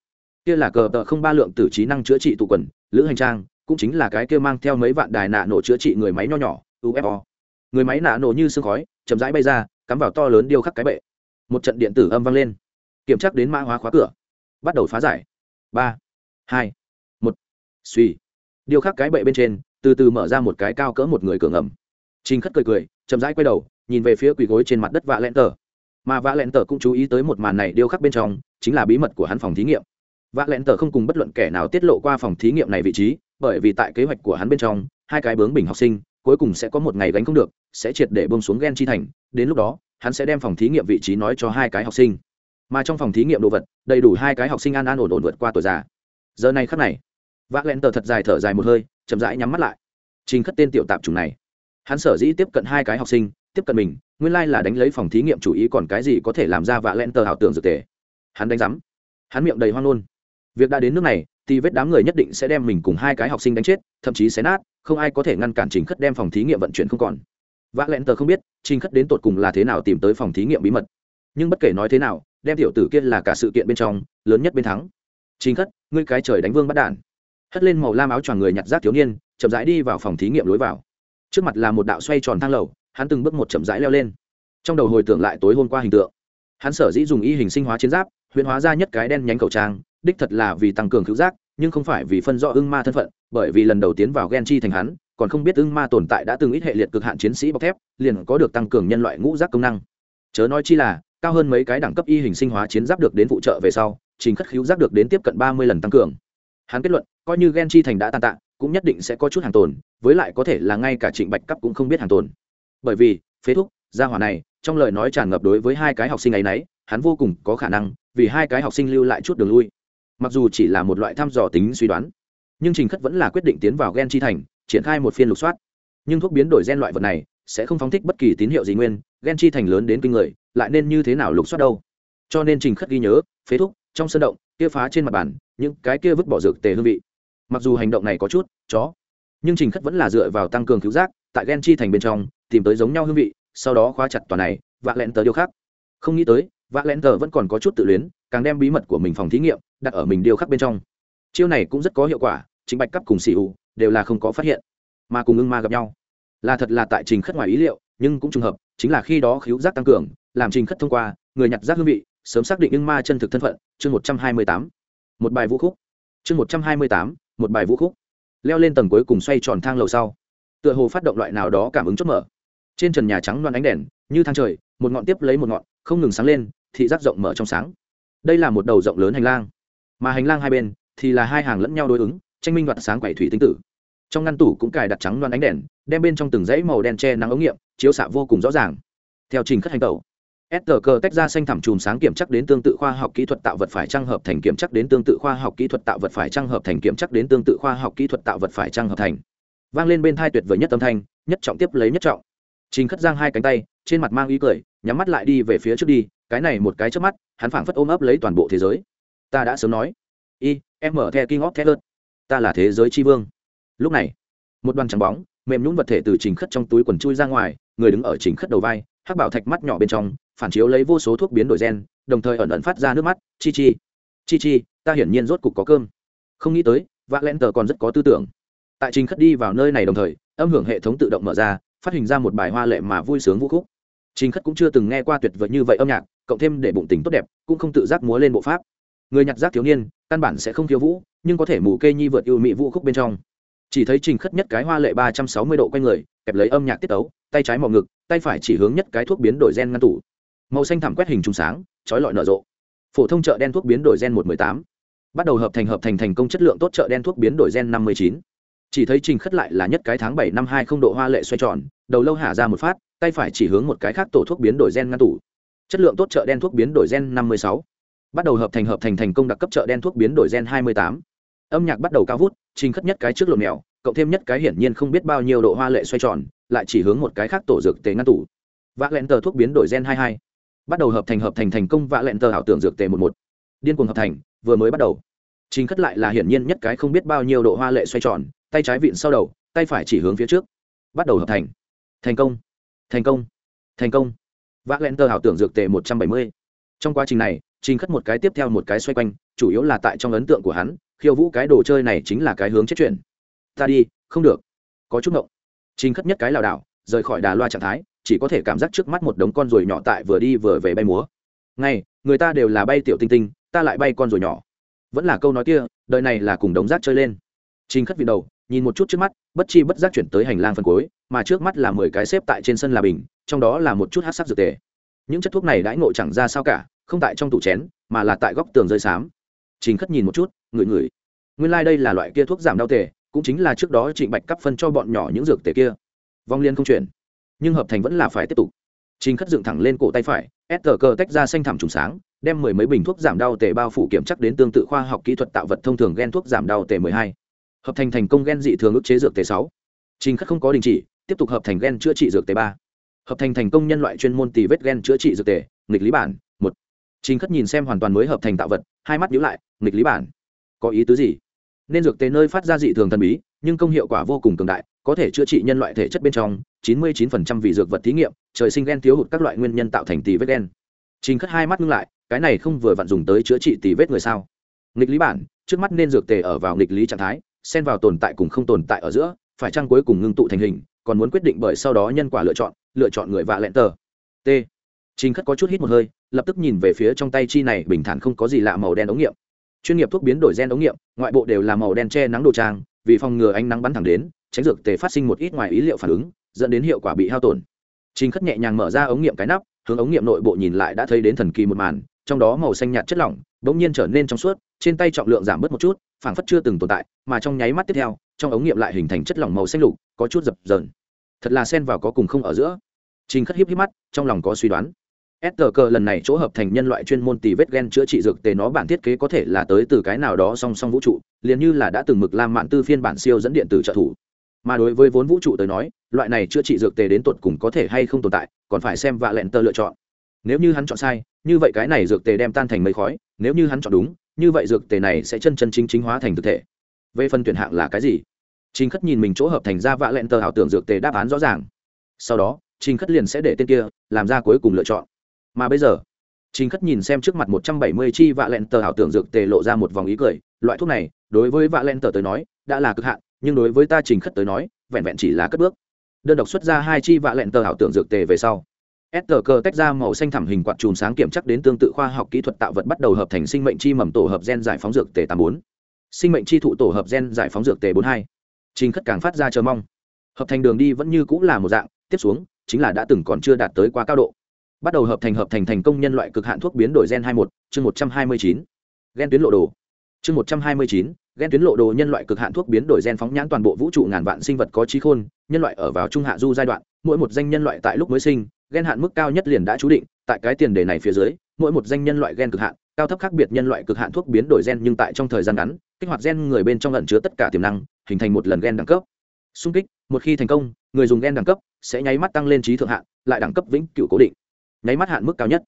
Kia là cờ tờ không ba lượng tử trí năng chữa trị tụ quần, lữ hành trang, cũng chính là cái kia mang theo mấy vạn đài nạ nổ chữa trị người máy nho nhỏ ufo người máy nạ nổ như sương khói, chậm rãi bay ra, cắm vào to lớn điêu khắc cái bệ. Một trận điện tử âm vang lên. Kiểm tra đến mã hóa khóa cửa. Bắt đầu phá giải. Ba, hai, một. Suy điêu khắc cái bệ bên trên, từ từ mở ra một cái cao cỡ một người cửa ngầm trình khất cười cười, chậm rãi quay đầu, nhìn về phía quỳ gối trên mặt đất vạ lẹn tờ. Mà vạ lẹn tờ cũng chú ý tới một màn này điêu khắc bên trong, chính là bí mật của hắn phòng thí nghiệm. Vạ lẹn tờ không cùng bất luận kẻ nào tiết lộ qua phòng thí nghiệm này vị trí, bởi vì tại kế hoạch của hắn bên trong, hai cái bướng bình học sinh cuối cùng sẽ có một ngày gánh không được, sẽ triệt để bông xuống ghen chi thành, đến lúc đó, hắn sẽ đem phòng thí nghiệm vị trí nói cho hai cái học sinh. Mà trong phòng thí nghiệm đồ vật, đầy đủ hai cái học sinh an an ổn ổn vượt qua tuổi già. Giờ này khắc này, vác len tờ thật dài thở dài một hơi, chậm rãi nhắm mắt lại. Trình khất tên tiểu tạp chủng này. Hắn sở dĩ tiếp cận hai cái học sinh, tiếp cận mình, nguyên lai là đánh lấy phòng thí nghiệm chủ ý còn cái gì có thể làm ra vạ len tờ ảo tưởng dược tề. Hắn đánh rắm hắn miệng đầy hoang nôn việc đã đến nước này thì vết đám người nhất định sẽ đem mình cùng hai cái học sinh đánh chết, thậm chí xé nát, không ai có thể ngăn cản trình khất đem phòng thí nghiệm vận chuyển không còn. Vạ lẹn tờ không biết trình khất đến tột cùng là thế nào tìm tới phòng thí nghiệm bí mật. Nhưng bất kể nói thế nào, đem tiểu tử kia là cả sự kiện bên trong, lớn nhất bên thắng. Trình khất, ngươi cái trời đánh vương bắt đản. Hất lên màu lam áo choàng người nhặt rác thiếu niên, chậm rãi đi vào phòng thí nghiệm lối vào. Trước mặt là một đạo xoay tròn thang lầu, hắn từng bước một chậm rãi leo lên. Trong đầu hồi tưởng lại tối hôm qua hình tượng. Hắn sở dĩ dùng y hình sinh hóa chiến giáp, huyễn hóa ra nhất cái đen nhánh khẩu trang đích thật là vì tăng cường cứu giác, nhưng không phải vì phân rõ ưng ma thân phận, bởi vì lần đầu tiến vào gen chi thành hắn, còn không biết ưng ma tồn tại đã từng ít hệ liệt cực hạn chiến sĩ bọc thép, liền có được tăng cường nhân loại ngũ giác công năng. Chớ nói chi là, cao hơn mấy cái đẳng cấp y hình sinh hóa chiến giáp được đến phụ trợ về sau, trình khất khíu giác được đến tiếp cận ba mươi lần tăng cường. Hắn kết luận, coi như gen chi thành đã tàn tạ, cũng nhất định sẽ có chút hàng tồn, với lại có thể là ngay cả trịnh bạch cấp cũng không biết hàng tồn. Bởi vì, phế thúc, gia hỏa này, trong lời nói tràn ngập đối với hai cái học sinh ấy nấy, hắn vô cùng có khả năng, vì hai cái học sinh lưu lại chút đường lui mặc dù chỉ là một loại thăm dò tính suy đoán, nhưng trình khất vẫn là quyết định tiến vào gen chi thành, triển khai một phiên lục soát. Nhưng thuốc biến đổi gen loại vật này sẽ không phóng thích bất kỳ tín hiệu gì nguyên, gen chi thành lớn đến kinh người, lại nên như thế nào lục soát đâu? Cho nên trình khất ghi nhớ, phế thúc trong sân động, kia phá trên mặt bàn, những cái kia vứt bỏ dược tề hương vị. Mặc dù hành động này có chút chó, nhưng trình khất vẫn là dựa vào tăng cường cứu giác, tại gen chi thành bên trong, tìm tới giống nhau hương vị, sau đó khóa chặt toàn này và lẹn tờ điều khác không nghĩ tới và lẹn tờ vẫn còn có chút tự luyến, càng đem bí mật của mình phòng thí nghiệm đặt ở mình điêu khắc bên trong. Chiêu này cũng rất có hiệu quả, chính bạch cấp cùng xì ủ đều là không có phát hiện, mà cùng ưng ma gặp nhau. Là thật là tại trình khất ngoài ý liệu, nhưng cũng trùng hợp, chính là khi đó khíu giác tăng cường, làm trình khất thông qua, người nhặt giác hương vị, sớm xác định ưng ma chân thực thân phận, chương một trăm hai mươi tám. Một bài vũ khúc. Chương một trăm hai mươi tám, một bài vũ khúc. Leo lên tầng cuối cùng xoay tròn thang lầu sau. Tựa hồ phát động loại nào đó cảm ứng chốt mở. Trên trần nhà trắng loan ánh đèn, như thang trời một ngọn tiếp lấy một ngọn, không ngừng sáng lên, thị giác rộng mở trong sáng. Đây là một đầu rộng lớn hành lang. Mà hành lang hai bên thì là hai hàng lẫn nhau đối ứng, tranh minh đoạt sáng quẩy thủy tinh tử. Trong ngăn tủ cũng cài đặt trắng loan ánh đèn, đem bên trong từng dãy màu đen che nắng ống nghiệm, chiếu xạ vô cùng rõ ràng. Theo trình khất hành tẩu, s cờ tách ra xanh thẳm chùm sáng kiểm chắc đến tương tự khoa học kỹ thuật tạo vật phải trang hợp thành kiểm chắc đến tương tự khoa học kỹ thuật tạo vật phải trang hợp thành kiểm chắc đến tương tự khoa học kỹ thuật tạo vật phải trang hợp thành. Vang lên bên thai tuyệt vời nhất âm thanh, nhất trọng tiếp lấy nhất trọng trình khất giang hai cánh tay, trên mặt mang ý cười, nhắm mắt lại đi về phía trước đi, cái này một cái chớp mắt, hắn phảng phất ôm ấp lấy toàn bộ thế giới. Ta đã sớm nói. Y, em mở the king of tether ta là thế giới tri vương. Lúc này, một đoàn trắng bóng, mềm nhũn vật thể từ trình khất trong túi quần chui ra ngoài, người đứng ở trình khất đầu vai, hắc bảo thạch mắt nhỏ bên trong, phản chiếu lấy vô số thuốc biến đổi gen, đồng thời ẩn ẩn phát ra nước mắt, chi chi chi chi, ta hiển nhiên rốt cục có cơm. Không nghĩ tới Vạc Lệnh Tở còn rất có tư tưởng. Tại trình khất đi vào nơi này đồng thời, âm hưởng hệ thống tự động mở ra phát hình ra một bài hoa lệ mà vui sướng vũ khúc. Trình khất cũng chưa từng nghe qua tuyệt vời như vậy âm nhạc, cộng thêm để bụng tình tốt đẹp, cũng không tự giác múa lên bộ pháp. Người nhặt rác thiếu niên, căn bản sẽ không thiếu vũ, nhưng có thể mù kê nhi vượt ưu mỹ vũ khúc bên trong. Chỉ thấy trình khất nhất cái hoa lệ ba trăm sáu mươi độ quay người, kẹp lấy âm nhạc tiết tấu, tay trái mò ngực, tay phải chỉ hướng nhất cái thuốc biến đổi gen ngăn tủ. Màu xanh thảm quét hình trùng sáng, trói lọi nở rộ. Phổ thông chợ đen thuốc biến đổi gen một mười tám. Bắt đầu hợp thành hợp thành thành công chất lượng tốt chợ đen thuốc biến đổi gen năm mươi chín chỉ thấy trình khất lại là nhất cái tháng bảy năm hai không độ hoa lệ xoay tròn, đầu lâu hạ ra một phát, tay phải chỉ hướng một cái khác tổ thuốc biến đổi gen ngăn tủ. Chất lượng tốt chợ đen thuốc biến đổi gen năm mươi sáu. Bắt đầu hợp thành hợp thành thành công đặc cấp chợ đen thuốc biến đổi gen hai mươi tám. Âm nhạc bắt đầu cao vút, trình khất nhất cái trước lộn mèo, cộng thêm nhất cái hiển nhiên không biết bao nhiêu độ hoa lệ xoay tròn, lại chỉ hướng một cái khác tổ dược tề ngăn tủ. Vạ lẹn tờ thuốc biến đổi gen hai hai. Bắt đầu hợp thành hợp thành thành công vạ lẹn tờ ảo tưởng dược tề một một. Điên cuồng hợp thành, vừa mới bắt đầu. Trình khất lại là hiển nhiên nhất cái không biết bao nhiêu độ hoa lệ xoay tròn tay trái vịn sau đầu, tay phải chỉ hướng phía trước. Bắt đầu hợp thành. Thành công. Thành công. Thành công. Vác len tơ ảo tưởng dược tệ một trăm bảy mươi. Trong quá trình này, trình khất một cái tiếp theo một cái xoay quanh, chủ yếu là tại trong ấn tượng của hắn, khiêu vũ cái đồ chơi này chính là cái hướng chết chuyển ta đi, không được. Có chút ngộng. Trình khất nhất cái lảo đảo, rời khỏi đà loa trạng thái, chỉ có thể cảm giác trước mắt một đống con ruồi nhỏ tại vừa đi vừa về bay múa. Ngay người ta đều là bay tiểu tinh tinh, ta lại bay con ruồi nhỏ. Vẫn là câu nói kia, đời này là cùng đống rác chơi lên trình khất vị đầu, nhìn một chút trước mắt, bất chi bất giác chuyển tới hành lang phần cuối, mà trước mắt là mười cái xếp tại trên sân là bình, trong đó là một chút hắc sắc dược tề. Những chất thuốc này đãi ngộ chẳng ra sao cả, không tại trong tủ chén, mà là tại góc tường rơi xám. Trình khất nhìn một chút, ngửi ngửi. Nguyên lai đây là loại kia thuốc giảm đau tề, cũng chính là trước đó trịnh bạch cấp phân cho bọn nhỏ những dược tề kia. Vong liên không chuyển. Nhưng hợp thành vẫn là phải tiếp tục. Trình khất dựng thẳng lên cổ tay phải ép tờ cơ tách ra xanh thảm trùng sáng, đem mười mấy bình thuốc giảm đau tề bao phủ kiểm chắc đến tương tự khoa học kỹ thuật tạo vật thông thường gen thuốc giảm đau tề mười hai hợp thành thành công gen dị thường ức chế dược tề sáu. Trình Khắc không có đình chỉ, tiếp tục hợp thành gen chữa trị dược tề ba. Hợp thành thành công nhân loại chuyên môn tì vết gen chữa trị dược tề, nghịch lý bản, một. Trình Khắc nhìn xem hoàn toàn mới hợp thành tạo vật, hai mắt nhíu lại, nghịch lý bản. Có ý tứ gì? Nên dược tề nơi phát ra dị thường thần bí, nhưng công hiệu quả vô cùng cường đại, có thể chữa trị nhân loại thể chất bên trong 99% vì dược vật thí nghiệm, trời sinh gen thiếu hụt các loại nguyên nhân tạo thành tì vết gen. Trình khất hai mắt ngưng lại, cái này không vừa vặn dùng tới chữa trị tì vết người sao? Nghịch lý bản, trước mắt nên dược tề ở vào nghịch lý trạng thái xen vào tồn tại cùng không tồn tại ở giữa, phải chăng cuối cùng ngưng tụ thành hình, còn muốn quyết định bởi sau đó nhân quả lựa chọn lựa chọn người vạ lẹn tờ. T. Trình khất có chút hít một hơi, lập tức nhìn về phía trong tay chi này bình thản không có gì lạ màu đen ống nghiệm. Chuyên nghiệp thuốc biến đổi gen ống nghiệm, ngoại bộ đều là màu đen che nắng đồ trang, vì phòng ngừa ánh nắng bắn thẳng đến, tránh dược tề phát sinh một ít ngoài ý liệu phản ứng, dẫn đến hiệu quả bị hao tổn. Trình khất nhẹ nhàng mở ra ống nghiệm cái nắp, hướng ống nghiệm nội bộ nhìn lại đã thấy đến thần kỳ một màn, trong đó màu xanh nhạt chất lỏng, bỗng nhiên trở nên trong suốt trên tay trọng lượng giảm bớt một chút phảng phất chưa từng tồn tại mà trong nháy mắt tiếp theo trong ống nghiệm lại hình thành chất lỏng màu xanh lục có chút dập dờn thật là xen vào có cùng không ở giữa trình khất hiếp hiếp mắt trong lòng có suy đoán STK lần này chỗ hợp thành nhân loại chuyên môn tì vết gen chữa trị dược tề nó bản thiết kế có thể là tới từ cái nào đó song song vũ trụ, liền như là đã từng mực làm mạn tư phiên bản siêu dẫn điện tử trợ thủ. Mà đối với vốn vũ trụ tới nói, loại này chữa trị dược tề đến tột cùng có thể hay không tồn tại, còn phải xem vạ lẹn tơ lựa chọn. Nếu như hắn chọn sai, như vậy cái này dược tề đem tan thành mây khói, nếu như hắn chọn đúng, như vậy dược tề này sẽ chân chân chính chính hóa thành thực thể. Về phần tuyển hạng là cái gì? Trình Khất nhìn mình chỗ hợp thành ra vạ lẹn tờ ảo tưởng dược tề đáp án rõ ràng. Sau đó, Trình Khất liền sẽ để tên kia làm ra cuối cùng lựa chọn. Mà bây giờ, Trình Khất nhìn xem trước mặt một trăm bảy mươi chi vạ lẹn tờ ảo tưởng dược tề lộ ra một vòng ý cười, loại thuốc này, đối với vạ lẹn tờ tới nói, đã là cực hạn, nhưng đối với ta Trình Khất tới nói, vẹn vẹn chỉ là cất bước. Đơn độc xuất ra hai chi vạ lẹn tờ ảo tưởng dược tề về sau, STK tách ra màu xanh thẳm hình quạt chùm sáng kiểm chắc đến tương tự khoa học kỹ thuật tạo vật bắt đầu hợp thành sinh mệnh chi mầm tổ hợp gen giải phóng dược tề 84. Sinh mệnh chi thụ tổ hợp gen giải phóng dược tề 42. Trình Khất càng phát ra chờ mong. Hợp thành đường đi vẫn như cũng là một dạng, tiếp xuống chính là đã từng còn chưa đạt tới quá cao độ. Bắt đầu hợp thành hợp thành thành công nhân loại cực hạn thuốc biến đổi gen 21, chương 129. Gen tuyến lộ đồ. Chương 129, gen tuyến lộ đồ nhân loại cực hạn thuốc biến đổi gen phóng nhãn toàn bộ vũ trụ ngàn vạn sinh vật có trí khôn, nhân loại ở vào trung hạ du giai đoạn, mỗi một danh nhân loại tại lúc mới sinh, gen hạn mức cao nhất liền đã chú định tại cái tiền đề này phía dưới mỗi một danh nhân loại gen cực hạn cao thấp khác biệt nhân loại cực hạn thuốc biến đổi gen nhưng tại trong thời gian ngắn kích hoạt gen người bên trong lẩn chứa tất cả tiềm năng hình thành một lần gen đẳng cấp. Xung kích một khi thành công người dùng gen đẳng cấp sẽ nháy mắt tăng lên trí thượng hạn lại đẳng cấp vĩnh cửu cố định. Nháy mắt hạn mức cao nhất.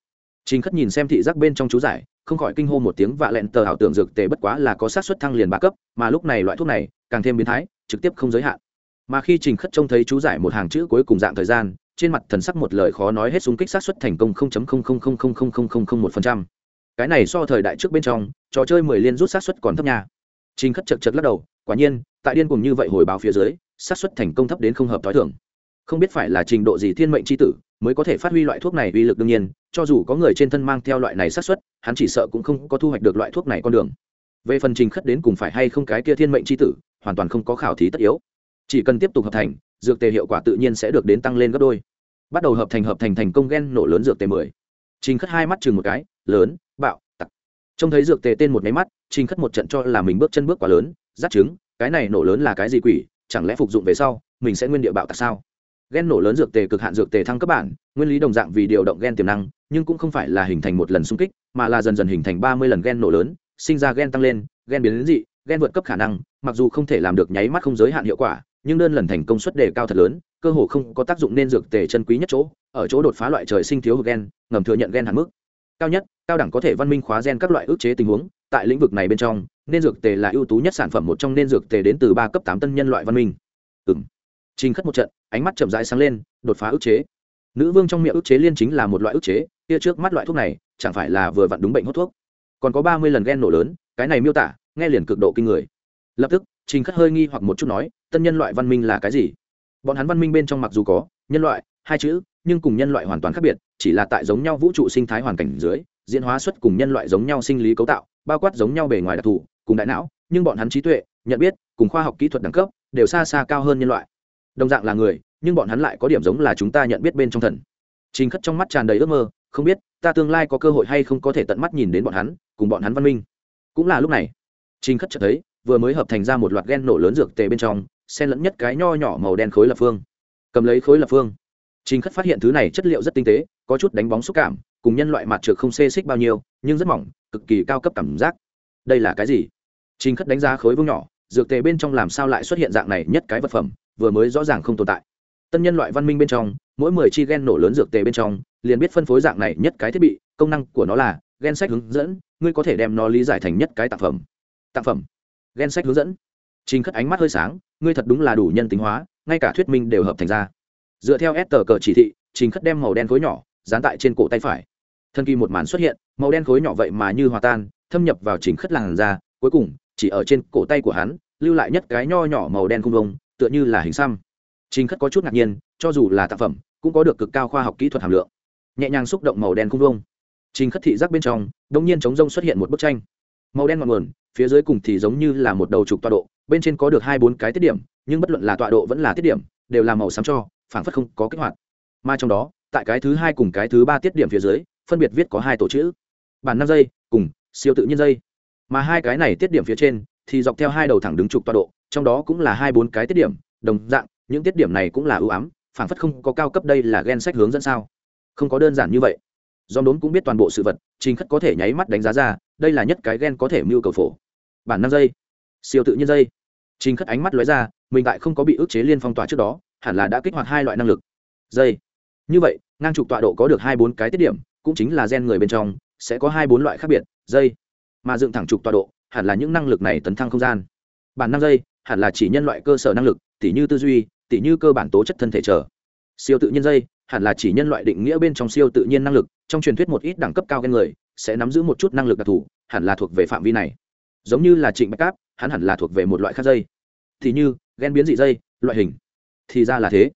Trình Khất nhìn xem thị giác bên trong chú giải, không khỏi kinh hô một tiếng vạ lẹn tờ ảo tưởng dược tề bất quá là có sát suất thăng liền ba cấp, mà lúc này loại thuốc này càng thêm biến thái, trực tiếp không giới hạn. Mà khi Trình Khất trông thấy chú giải một hàng chữ cuối cùng dạng thời gian, trên mặt thần sắc một lời khó nói hết xung kích sát xuất thành công 0.0000001%. Cái này so thời đại trước bên trong, trò chơi 10 liên rút sát xuất còn thấp nha. Trình Khất chật chật lắc đầu, quả nhiên, tại điên cuồng như vậy hồi báo phía dưới, sát xuất thành công thấp đến không hợp tối thường. Không biết phải là trình độ gì thiên mệnh chi tử, mới có thể phát huy loại thuốc này uy lực đương nhiên, cho dù có người trên thân mang theo loại này sát xuất, hắn chỉ sợ cũng không có thu hoạch được loại thuốc này con đường. Về phần trình khất đến cùng phải hay không cái kia thiên mệnh chi tử, hoàn toàn không có khảo thí tất yếu. Chỉ cần tiếp tục hợp thành dược tề hiệu quả tự nhiên sẽ được đến tăng lên gấp đôi. Bắt đầu hợp thành hợp thành thành công gen nổ lớn dược tề mười. Trình khất hai mắt chừng một cái lớn bạo tặc. Trông thấy dược tề tên một máy mắt trình khất một trận cho là mình bước chân bước quá lớn giáp chứng cái này nổ lớn là cái gì quỷ chẳng lẽ phục dụng về sau mình sẽ nguyên địa bạo tặc sao? Gen nổ lớn dược tề cực hạn dược tề thăng cấp bản, nguyên lý đồng dạng vì điều động gen tiềm năng, nhưng cũng không phải là hình thành một lần xung kích, mà là dần dần hình thành ba mươi lần gen nổ lớn, sinh ra gen tăng lên, gen biến đến dị, gen vượt cấp khả năng, mặc dù không thể làm được nháy mắt không giới hạn hiệu quả, nhưng đơn lần thành công suất đề cao thật lớn, cơ hồ không có tác dụng nên dược tề chân quý nhất chỗ, ở chỗ đột phá loại trời sinh thiếu hụt gen, ngầm thừa nhận gen hạn mức. Cao nhất, cao đẳng có thể văn minh khóa gen các loại ước chế tình huống, tại lĩnh vực này bên trong, nên dược tề là ưu tú nhất sản phẩm một trong nên dược tề đến từ ba cấp tám tân nhân loại văn minh. Ừng trình khất một trận ánh mắt chậm rãi sáng lên, đột phá ức chế. Nữ vương trong miệng ức chế liên chính là một loại ức chế, kia trước mắt loại thuốc này, chẳng phải là vừa vặn đúng bệnh hút thuốc. Còn có ba mươi lần gen nổ lớn, cái này miêu tả, nghe liền cực độ kinh người. Lập tức, trình khất hơi nghi hoặc một chút nói, tân nhân loại văn minh là cái gì? Bọn hắn văn minh bên trong mặc dù có, nhân loại, hai chữ, nhưng cùng nhân loại hoàn toàn khác biệt, chỉ là tại giống nhau vũ trụ sinh thái hoàn cảnh dưới, diễn hóa xuất cùng nhân loại giống nhau sinh lý cấu tạo, bao quát giống nhau bề ngoài đặc thù, cùng đại não, nhưng bọn hắn trí tuệ, nhận biết, cùng khoa học kỹ thuật đẳng cấp, đều xa xa cao hơn nhân loại đồng dạng là người, nhưng bọn hắn lại có điểm giống là chúng ta nhận biết bên trong thần. Trình khất trong mắt tràn đầy ước mơ, không biết, ta tương lai có cơ hội hay không có thể tận mắt nhìn đến bọn hắn, cùng bọn hắn văn minh. Cũng là lúc này, trình khất chợt thấy, vừa mới hợp thành ra một loạt gen nổ lớn dược tề bên trong, xen lẫn nhất cái nho nhỏ màu đen khối lập phương. Cầm lấy khối lập phương, trình khất phát hiện thứ này chất liệu rất tinh tế, có chút đánh bóng xúc cảm, cùng nhân loại mặt trượt không xê xích bao nhiêu, nhưng rất mỏng, cực kỳ cao cấp cảm giác. Đây là cái gì? Trình khất đánh giá khối vương nhỏ, dược tề bên trong làm sao lại xuất hiện dạng này nhất cái vật phẩm? Vừa mới rõ ràng không tồn tại. Tân nhân loại văn minh bên trong mỗi mười chi gen nổ lớn dược tề bên trong liền biết phân phối dạng này nhất cái thiết bị công năng của nó là gen sách hướng dẫn ngươi có thể đem nó lý giải thành nhất cái tạp phẩm. Tạp phẩm. Gen sách hướng dẫn. Trình khất ánh mắt hơi sáng ngươi thật đúng là đủ nhân tính hóa ngay cả thuyết minh đều hợp thành ra. Dựa theo s tờ cờ chỉ thị trình khất đem màu đen khối nhỏ dán tại trên cổ tay phải. Thân kỳ một màn xuất hiện màu đen khối nhỏ vậy mà như hòa tan thâm nhập vào trình khất làn da, cuối cùng chỉ ở trên cổ tay của hắn lưu lại nhất cái nho nhỏ màu đen cung vông tựa như là hình xăm. Trình khất có chút ngạc nhiên, cho dù là tác phẩm, cũng có được cực cao khoa học kỹ thuật hàm lượng. Nhẹ nhàng xúc động màu đen không vông trình khất thị giác bên trong đ ỗ n g nhiên chống rông xuất hiện một bức tranh. Màu đen ngọn nguồn, phía dưới cùng thì giống như là một đầu trục tọa độ, bên trên có được hai bốn cái tiết điểm, nhưng bất luận là tọa độ vẫn là tiết điểm, đều là màu xám cho phản phất không có kích hoạt. Mà trong đó, tại cái thứ hai cùng cái thứ ba tiết điểm phía dưới, phân biệt viết có hai tổ chữ. Bản năm giây, cùng, siêu tự nhiên dây mà hai cái này tiết điểm phía trên, thì dọc theo hai đầu thẳng đứng trục tọa độ trong đó cũng là hai bốn cái tiết điểm, đồng dạng, những tiết điểm này cũng là ưu ám phản phất không có cao cấp đây là gen sách hướng dẫn sao? Không có đơn giản như vậy. Do đốn cũng biết toàn bộ sự vật, trình khất có thể nháy mắt đánh giá ra, đây là nhất cái gen có thể mưu cầu phổ. Bản năm giây siêu tự nhiên giây trình khất ánh mắt lóe ra, mình tại không có bị ức chế liên phong tỏa trước đó, hẳn là đã kích hoạt hai loại năng lực. Dây. Như vậy, ngang trục tọa độ có được hai bốn cái tiết điểm, cũng chính là gen người bên trong, sẽ có hai bốn loại khác biệt, dây. Mà dựng thẳng trục tọa độ, hẳn là những năng lực này tấn thăng không gian. Bản năm giây hẳn là chỉ nhân loại cơ sở năng lực, tỉ như tư duy, tỉ như cơ bản tố chất thân thể trở siêu tự nhiên dây, hẳn là chỉ nhân loại định nghĩa bên trong siêu tự nhiên năng lực, trong truyền thuyết một ít đẳng cấp cao gen người, sẽ nắm giữ một chút năng lực đặc thù, hẳn là thuộc về phạm vi này. Giống như là trịnh bạch cáp, hắn hẳn là thuộc về một loại khác dây. Thì như, gen biến dị dây, loại hình. Thì ra là thế.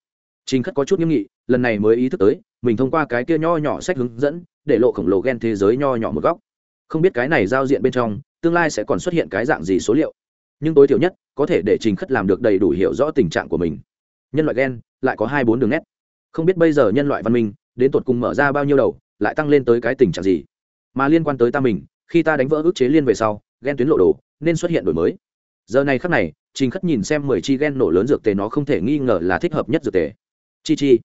Trình khất có chút nghiêm nghị, lần này mới ý thức tới, mình thông qua cái kia nho nhỏ sách hướng dẫn, để lộ khổng lồ gen thế giới nho nhỏ một góc. Không biết cái này giao diện bên trong, tương lai sẽ còn xuất hiện cái dạng gì số liệu nhưng tối thiểu nhất có thể để trình khất làm được đầy đủ hiểu rõ tình trạng của mình. Nhân loại gen lại có hai bốn đường nét. Không biết bây giờ nhân loại văn minh đến tột cùng mở ra bao nhiêu đầu, lại tăng lên tới cái tình trạng gì? Mà liên quan tới ta mình, khi ta đánh vỡ ước chế liên về sau, gen tuyến lộ đồ nên xuất hiện đổi mới. Giờ này khắc này, trình khất nhìn xem mười chi gen nổ lớn dược tề nó không thể nghi ngờ là thích hợp nhất dược tề. Chi chi.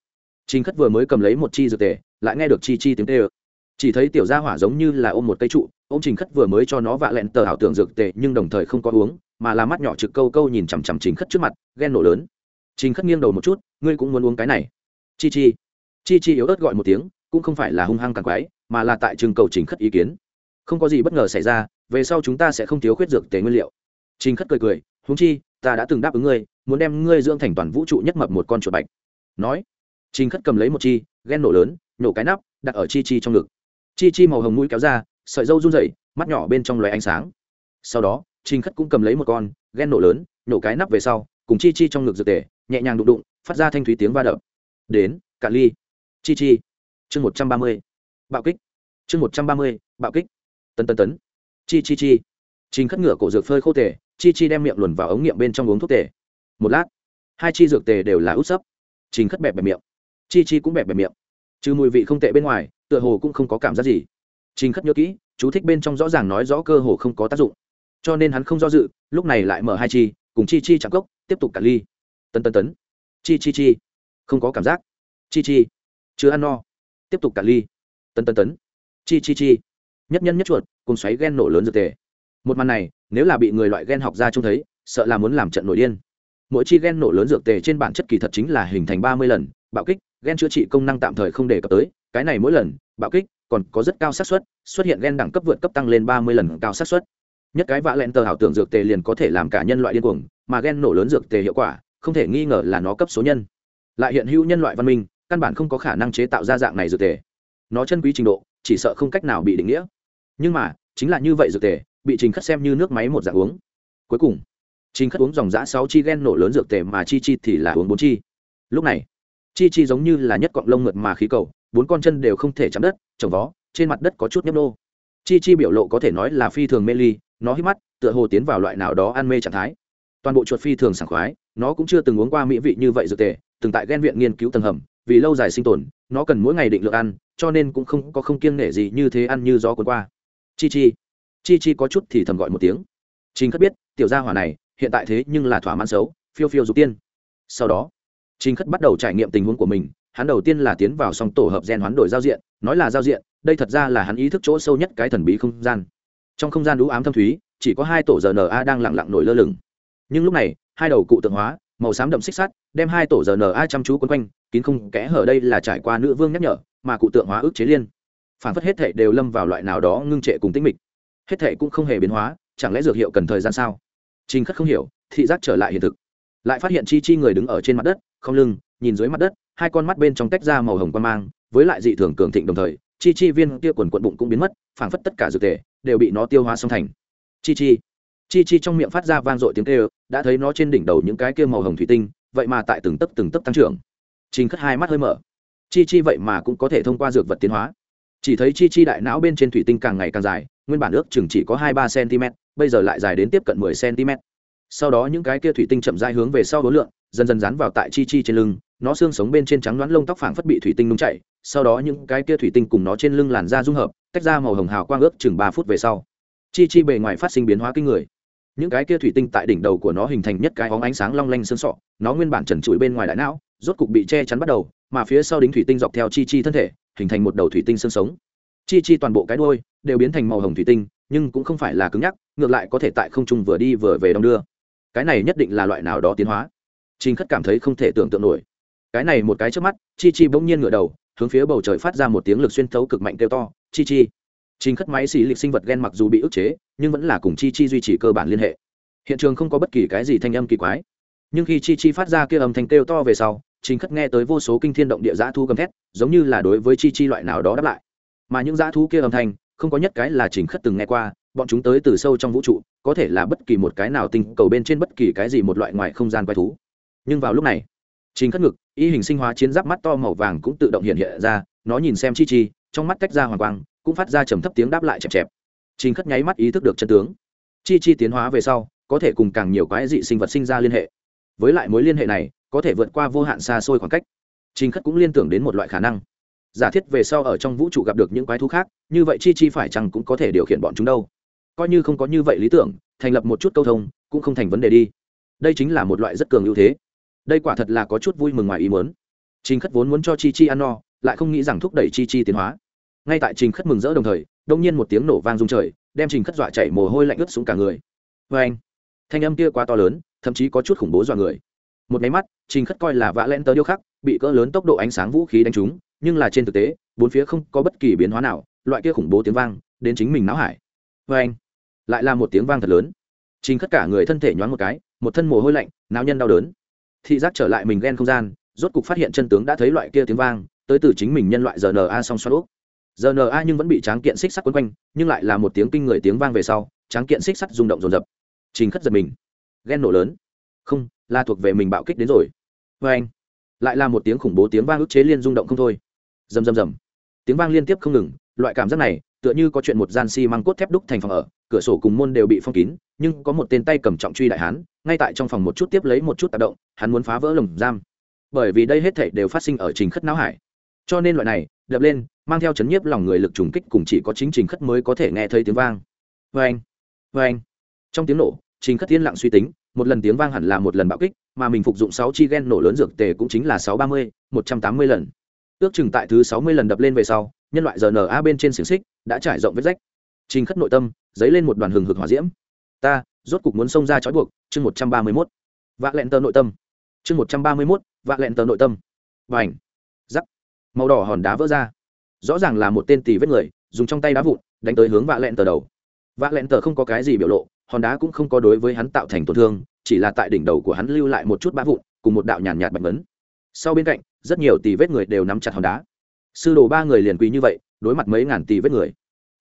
Trình khất vừa mới cầm lấy một chi dược tề, lại nghe được chi chi tiếng tê ơ. Chỉ thấy tiểu gia hỏa giống như là ôm một cây trụ ô m trình khất vừa mới cho nó vạ lẹn tờ ảo tưởng dược tệ nhưng đồng thời không có uống mà là mắt nhỏ trực câu câu nhìn chằm chằm trình khất trước mặt, ghen nổ lớn. Trình khất nghiêng đầu một chút, ngươi cũng muốn uống cái này? Chi chi. Chi chi yếu ớt gọi một tiếng, cũng không phải là hung hăng càng quái, mà là tại trường cầu trình khất ý kiến. Không có gì bất ngờ xảy ra, về sau chúng ta sẽ không thiếu khuyết dược tề nguyên liệu. Trình khất cười cười húng chi, ta đã từng đáp ứng ngươi, muốn đem ngươi dưỡng thành toàn vũ trụ nhất mập một con chuột bạch. Nói, trình khất cầm lấy một chi, ghen nổ lớn nhổ cái nắp, đặt ở chi chi trong ngực. Chi chi màu hồng mũi kéo ra, sợi dâu run rẩy, mắt nhỏ bên trong loài ánh sáng. Sau đó trình khất cũng cầm lấy một con, ghen nổ lớn, nổ cái nắp về sau, cùng chi chi trong ngực dược tề, nhẹ nhàng đụng đụng, phát ra thanh thúy tiếng va đập. Đến, cạn ly. Chi chi. Chương một trăm ba mươi. Bạo kích. Chương một trăm ba mươi, bạo kích. Tấn tấn tấn. Chi chi chi. Trình khất ngựa cổ dược phơi khô tề, chi chi đem miệng luồn vào ống nghiệm bên trong uống thuốc tề. Một lát, hai chi dược tề đều là út sấp. Trình khất bẹp bẹp miệng. Chi chi cũng bẹp bẹp miệng. Trừ mùi vị không tệ bên ngoài, tựa hồ cũng không có cảm giác gì. Trình khất nhớ kỹ, chú thích bên trong rõ ràng nói rõ cơ hồ không có tác dụng cho nên hắn không do dự, lúc này lại mở hai chi, cùng chi chi chạm cốc, tiếp tục cả ly. Tân tân tấn. Chi chi chi. Không có cảm giác. Chi chi. Chưa ăn no. Tiếp tục cả ly. Tân tân tấn. Chi chi chi. Nhất nhân nhất chuột, cùng xoáy ghen nổ lớn dược tề. Một màn này, nếu là bị người loại ghen học ra trông thấy, sợ là muốn làm trận nổi điên. Mỗi chi ghen nổ lớn dược tề trên bản chất kỳ thật chính là hình thành ba mươi lần, bạo kích, ghen chữa trị công năng tạm thời không đề cập tới, cái này mỗi lần, bạo kích, còn có rất cao xác suất, xuất hiện ghen đẳng cấp vượt cấp tăng lên ba mươi lần cao xác suất nhất cái vạ lẹn tờ ảo tưởng dược tề liền có thể làm cả nhân loại điên cuồng, mà ghen nổ lớn dược tề hiệu quả, không thể nghi ngờ là nó cấp số nhân. Lại hiện hữu nhân loại văn minh, căn bản không có khả năng chế tạo ra dạng này dược tề. Nó chân quý trình độ, chỉ sợ không cách nào bị định nghĩa. Nhưng mà, chính là như vậy dược tề, bị trình khất xem như nước máy một dạng uống. Cuối cùng, trình khất uống dòng giã sáu chi ghen nổ lớn dược tề mà chi chi thì là uống bốn chi. Lúc này, chi chi giống như là nhất cọng lông mượt mà khí cầu, bốn con chân đều không thể chạm đất trồng vó, trên mặt đất có chút nhấp nô. Chi chi biểu lộ có thể nói là phi thường mê ly nó hít mắt, tựa hồ tiến vào loại nào đó ăn mê trạng thái. Toàn bộ chuột phi thường sảng khoái, nó cũng chưa từng uống qua mỹ vị như vậy dược tề, từng tại ghen viện nghiên cứu tầng hầm, vì lâu dài sinh tồn, nó cần mỗi ngày định lượng ăn, cho nên cũng không có không kiêng nể gì như thế ăn như gió cuốn qua. Chi chi chi chi có chút thì thầm gọi một tiếng. Chính khất biết, tiểu gia hỏa này, hiện tại thế nhưng là thỏa mãn xấu, phiêu phiêu dục tiên. Sau đó chính khất bắt đầu trải nghiệm tình huống của mình, hắn đầu tiên là tiến vào song tổ hợp gen hoán đổi giao diện, nói là giao diện, đây thật ra là hắn ý thức chỗ sâu nhất cái thần bí không gian trong không gian đũ ám thâm thúy, chỉ có hai tổ rna đang lặng lặng nổi lơ lửng. Nhưng lúc này, hai đầu cụ tượng hóa, màu xám đậm xích sắt, đem hai tổ rna chăm chú quấn quanh, kín không kẽ hở đây là trải qua nữ vương nhắc nhở, mà cụ tượng hóa ước chế liên. Phản phất hết thể đều lâm vào loại nào đó ngưng trệ cùng tĩnh mịch. Hết thể cũng không hề biến hóa, chẳng lẽ dược hiệu cần thời gian sao? Trình khất không hiểu, thị giác trở lại hiện thực. Lại phát hiện chi chi người đứng ở trên mặt đất, không lưng, nhìn dưới mặt đất, hai con mắt bên trong tách ra màu hồng quan mang, với lại dị thường cường thịnh đồng thời, chi chi viên kia quần quận bụng cũng biến mất phảng phất tất cả dược thể đều bị nó tiêu hóa xong thành. Chi chi. Chi chi trong miệng phát ra vang dội tiếng kêu, đã thấy nó trên đỉnh đầu những cái kia màu hồng thủy tinh, vậy mà tại từng tấc từng tấc tăng trưởng. Trình khất hai mắt hơi mở. Chi chi vậy mà cũng có thể thông qua dược vật tiến hóa. Chỉ thấy chi chi đại não bên trên thủy tinh càng ngày càng dài, nguyên bản ước chừng chỉ có hai ba cm bây giờ lại dài đến tiếp cận mười cm sau đó những cái kia thủy tinh chậm rãi hướng về sau hối lượng dần dần dán vào tại chi chi trên lưng nó xương sống bên trên trắng đoán lông tóc phảng phất bị thủy tinh nung chảy, sau đó những cái kia thủy tinh cùng nó trên lưng làn da dung hợp tách ra màu hồng hào quang ước chừng ba phút về sau. Chi chi bề ngoài phát sinh biến hóa kinh người. Những cái kia thủy tinh tại đỉnh đầu của nó hình thành nhất cái óng ánh sáng long lanh sơn sọ nó nguyên bản trần trụi bên ngoài đại não rốt cục bị che chắn bắt đầu mà phía sau đính thủy tinh dọc theo chi chi thân thể hình thành một đầu thủy tinh xương sống. Chi chi toàn bộ cái đôi đều biến thành màu hồng thủy tinh nhưng cũng không phải là cứng nhắc ngược lại có thể tại không trung vừa đi vừa về đong đưa cái này nhất định là loại nào đó tiến hóa Trình Khất cảm thấy không thể tưởng tượng nổi. Cái này một cái trước mắt, Chi Chi bỗng nhiên ngửa đầu, hướng phía bầu trời phát ra một tiếng lực xuyên thấu cực mạnh kêu to, "Chi Chi." Trình Khất máy xì lịch sinh vật gen mặc dù bị ức chế, nhưng vẫn là cùng Chi Chi duy trì cơ bản liên hệ. Hiện trường không có bất kỳ cái gì thanh âm kỳ quái, nhưng khi Chi Chi phát ra kia âm thanh kêu to về sau, Trình Khất nghe tới vô số kinh thiên động địa dã thu gầm thét, giống như là đối với Chi Chi loại nào đó đáp lại. Mà những dã thú kia âm thanh, không có nhất cái là Trình Khất từng nghe qua, bọn chúng tới từ sâu trong vũ trụ, có thể là bất kỳ một cái nào tinh cầu bên trên bất kỳ cái gì một loại ngoài không gian quái thú. Nhưng vào lúc này trình khất ngực y hình sinh hóa chiến giáp mắt to màu vàng cũng tự động hiện hiện ra nó nhìn xem chi chi trong mắt tách ra hoàng quang cũng phát ra trầm thấp tiếng đáp lại chẹp chẹp. Trình khất nháy mắt ý thức được chân tướng. Chi chi tiến hóa về sau có thể cùng càng nhiều quái dị sinh vật sinh ra liên hệ. Với lại mối liên hệ này có thể vượt qua vô hạn xa xôi khoảng cách. Trình khất cũng liên tưởng đến một loại khả năng. Giả thiết về sau ở trong vũ trụ gặp được những quái thú khác như vậy chi chi phải chăng cũng có thể điều khiển bọn chúng đâu? Coi như không có như vậy lý tưởng, thành lập một chút câu thông, cũng không thành vấn đề đi. Đây chính là một loại rất cường ưu thế. Đây quả thật là có chút vui mừng ngoài ý muốn. Trình khất vốn muốn cho chi chi ăn no, lại không nghĩ rằng thúc đẩy chi chi tiến hóa. Ngay tại trình khất mừng rỡ đồng thời đông nhiên một tiếng nổ vang rung trời, đem trình khất dọa chảy mồ hôi lạnh ướt xuống cả người. Vê anh, thanh âm kia quá to lớn, thậm chí có chút khủng bố dọa người. Một máy mắt, trình khất coi là vã len tớ điêu khắc, bị cỡ lớn tốc độ ánh sáng vũ khí đánh trúng, nhưng là trên thực tế, bốn phía không có bất kỳ biến hóa nào, loại kia khủng bố tiếng vang, đến chính mình não hải. Vê anh lại là một tiếng vang thật lớn. Trình khất cả người thân thể nhoáng một cái, một thân mồ hôi lạnh não nhân đau đớn. Thị giác trở lại mình ghen không gian, rốt cục phát hiện chân tướng đã thấy loại kia tiếng vang, tới từ chính mình nhân loại rna song xoắn úp rna nhưng vẫn bị tráng kiện xích sắt quấn quanh, nhưng lại là một tiếng kinh người tiếng vang về sau, tráng kiện xích sắt rung động rồn rập trình khất giật mình. Ghen nổ lớn. Không, là thuộc về mình bạo kích đến rồi. Vê anh, lại là một tiếng khủng bố tiếng vang ức chế liên rung động không thôi. Rầm rầm rầm. Tiếng vang liên tiếp không ngừng, loại cảm giác này, tựa như có chuyện một gian xi măng cốt thép đúc thành phòng ở cửa sổ cùng môn đều bị phong kín, nhưng có một tên tay cầm trọng truy đại hán, ngay tại trong phòng một chút tiếp lấy một chút tác động, hắn muốn phá vỡ lồng giam. Bởi vì đây hết thảy đều phát sinh ở trình khất não hải. Cho nên loại này, đập lên, mang theo chấn nhiếp lòng người lực trùng kích cùng chỉ có chính trình khất mới có thể nghe thấy tiếng vang. Vê anh vê anh trong tiếng nổ, trình khất tiên lặng suy tính, một lần tiếng vang hẳn là một lần bạo kích, mà mình phục dụng sáu chi gen nổ lớn dược tề cũng chính là sáu ba mươi, một trăm tám mươi lần. Ước chừng tại thứ sáu mươi lần đập lên về sau, nhân loại rna bên trên xiềng xích đã trải rộng vết rách trình khất nội tâm, dấy lên một đoàn hừng hực hỏa diễm. Ta, rốt cục muốn xông ra trói buộc. Chương một trăm ba mươi lẹn tờ nội tâm. Chương một trăm ba mươi lẹn tờ nội tâm. Bành. Rắc. màu đỏ hòn đá vỡ ra. Rõ ràng là một tên tỷ vết người, dùng trong tay đá vụn, đánh tới hướng vạc lẹn tờ đầu. Vạc lẹn tờ không có cái gì biểu lộ, hòn đá cũng không có đối với hắn tạo thành tổn thương, chỉ là tại đỉnh đầu của hắn lưu lại một chút bã vụn, cùng một đạo nhàn nhạt bạch vấn sau bên cạnh, rất nhiều tỷ vết người đều nắm chặt hòn đá. Sư đồ ba người liền quỳ như vậy, đối mặt mấy ngàn tỷ vết người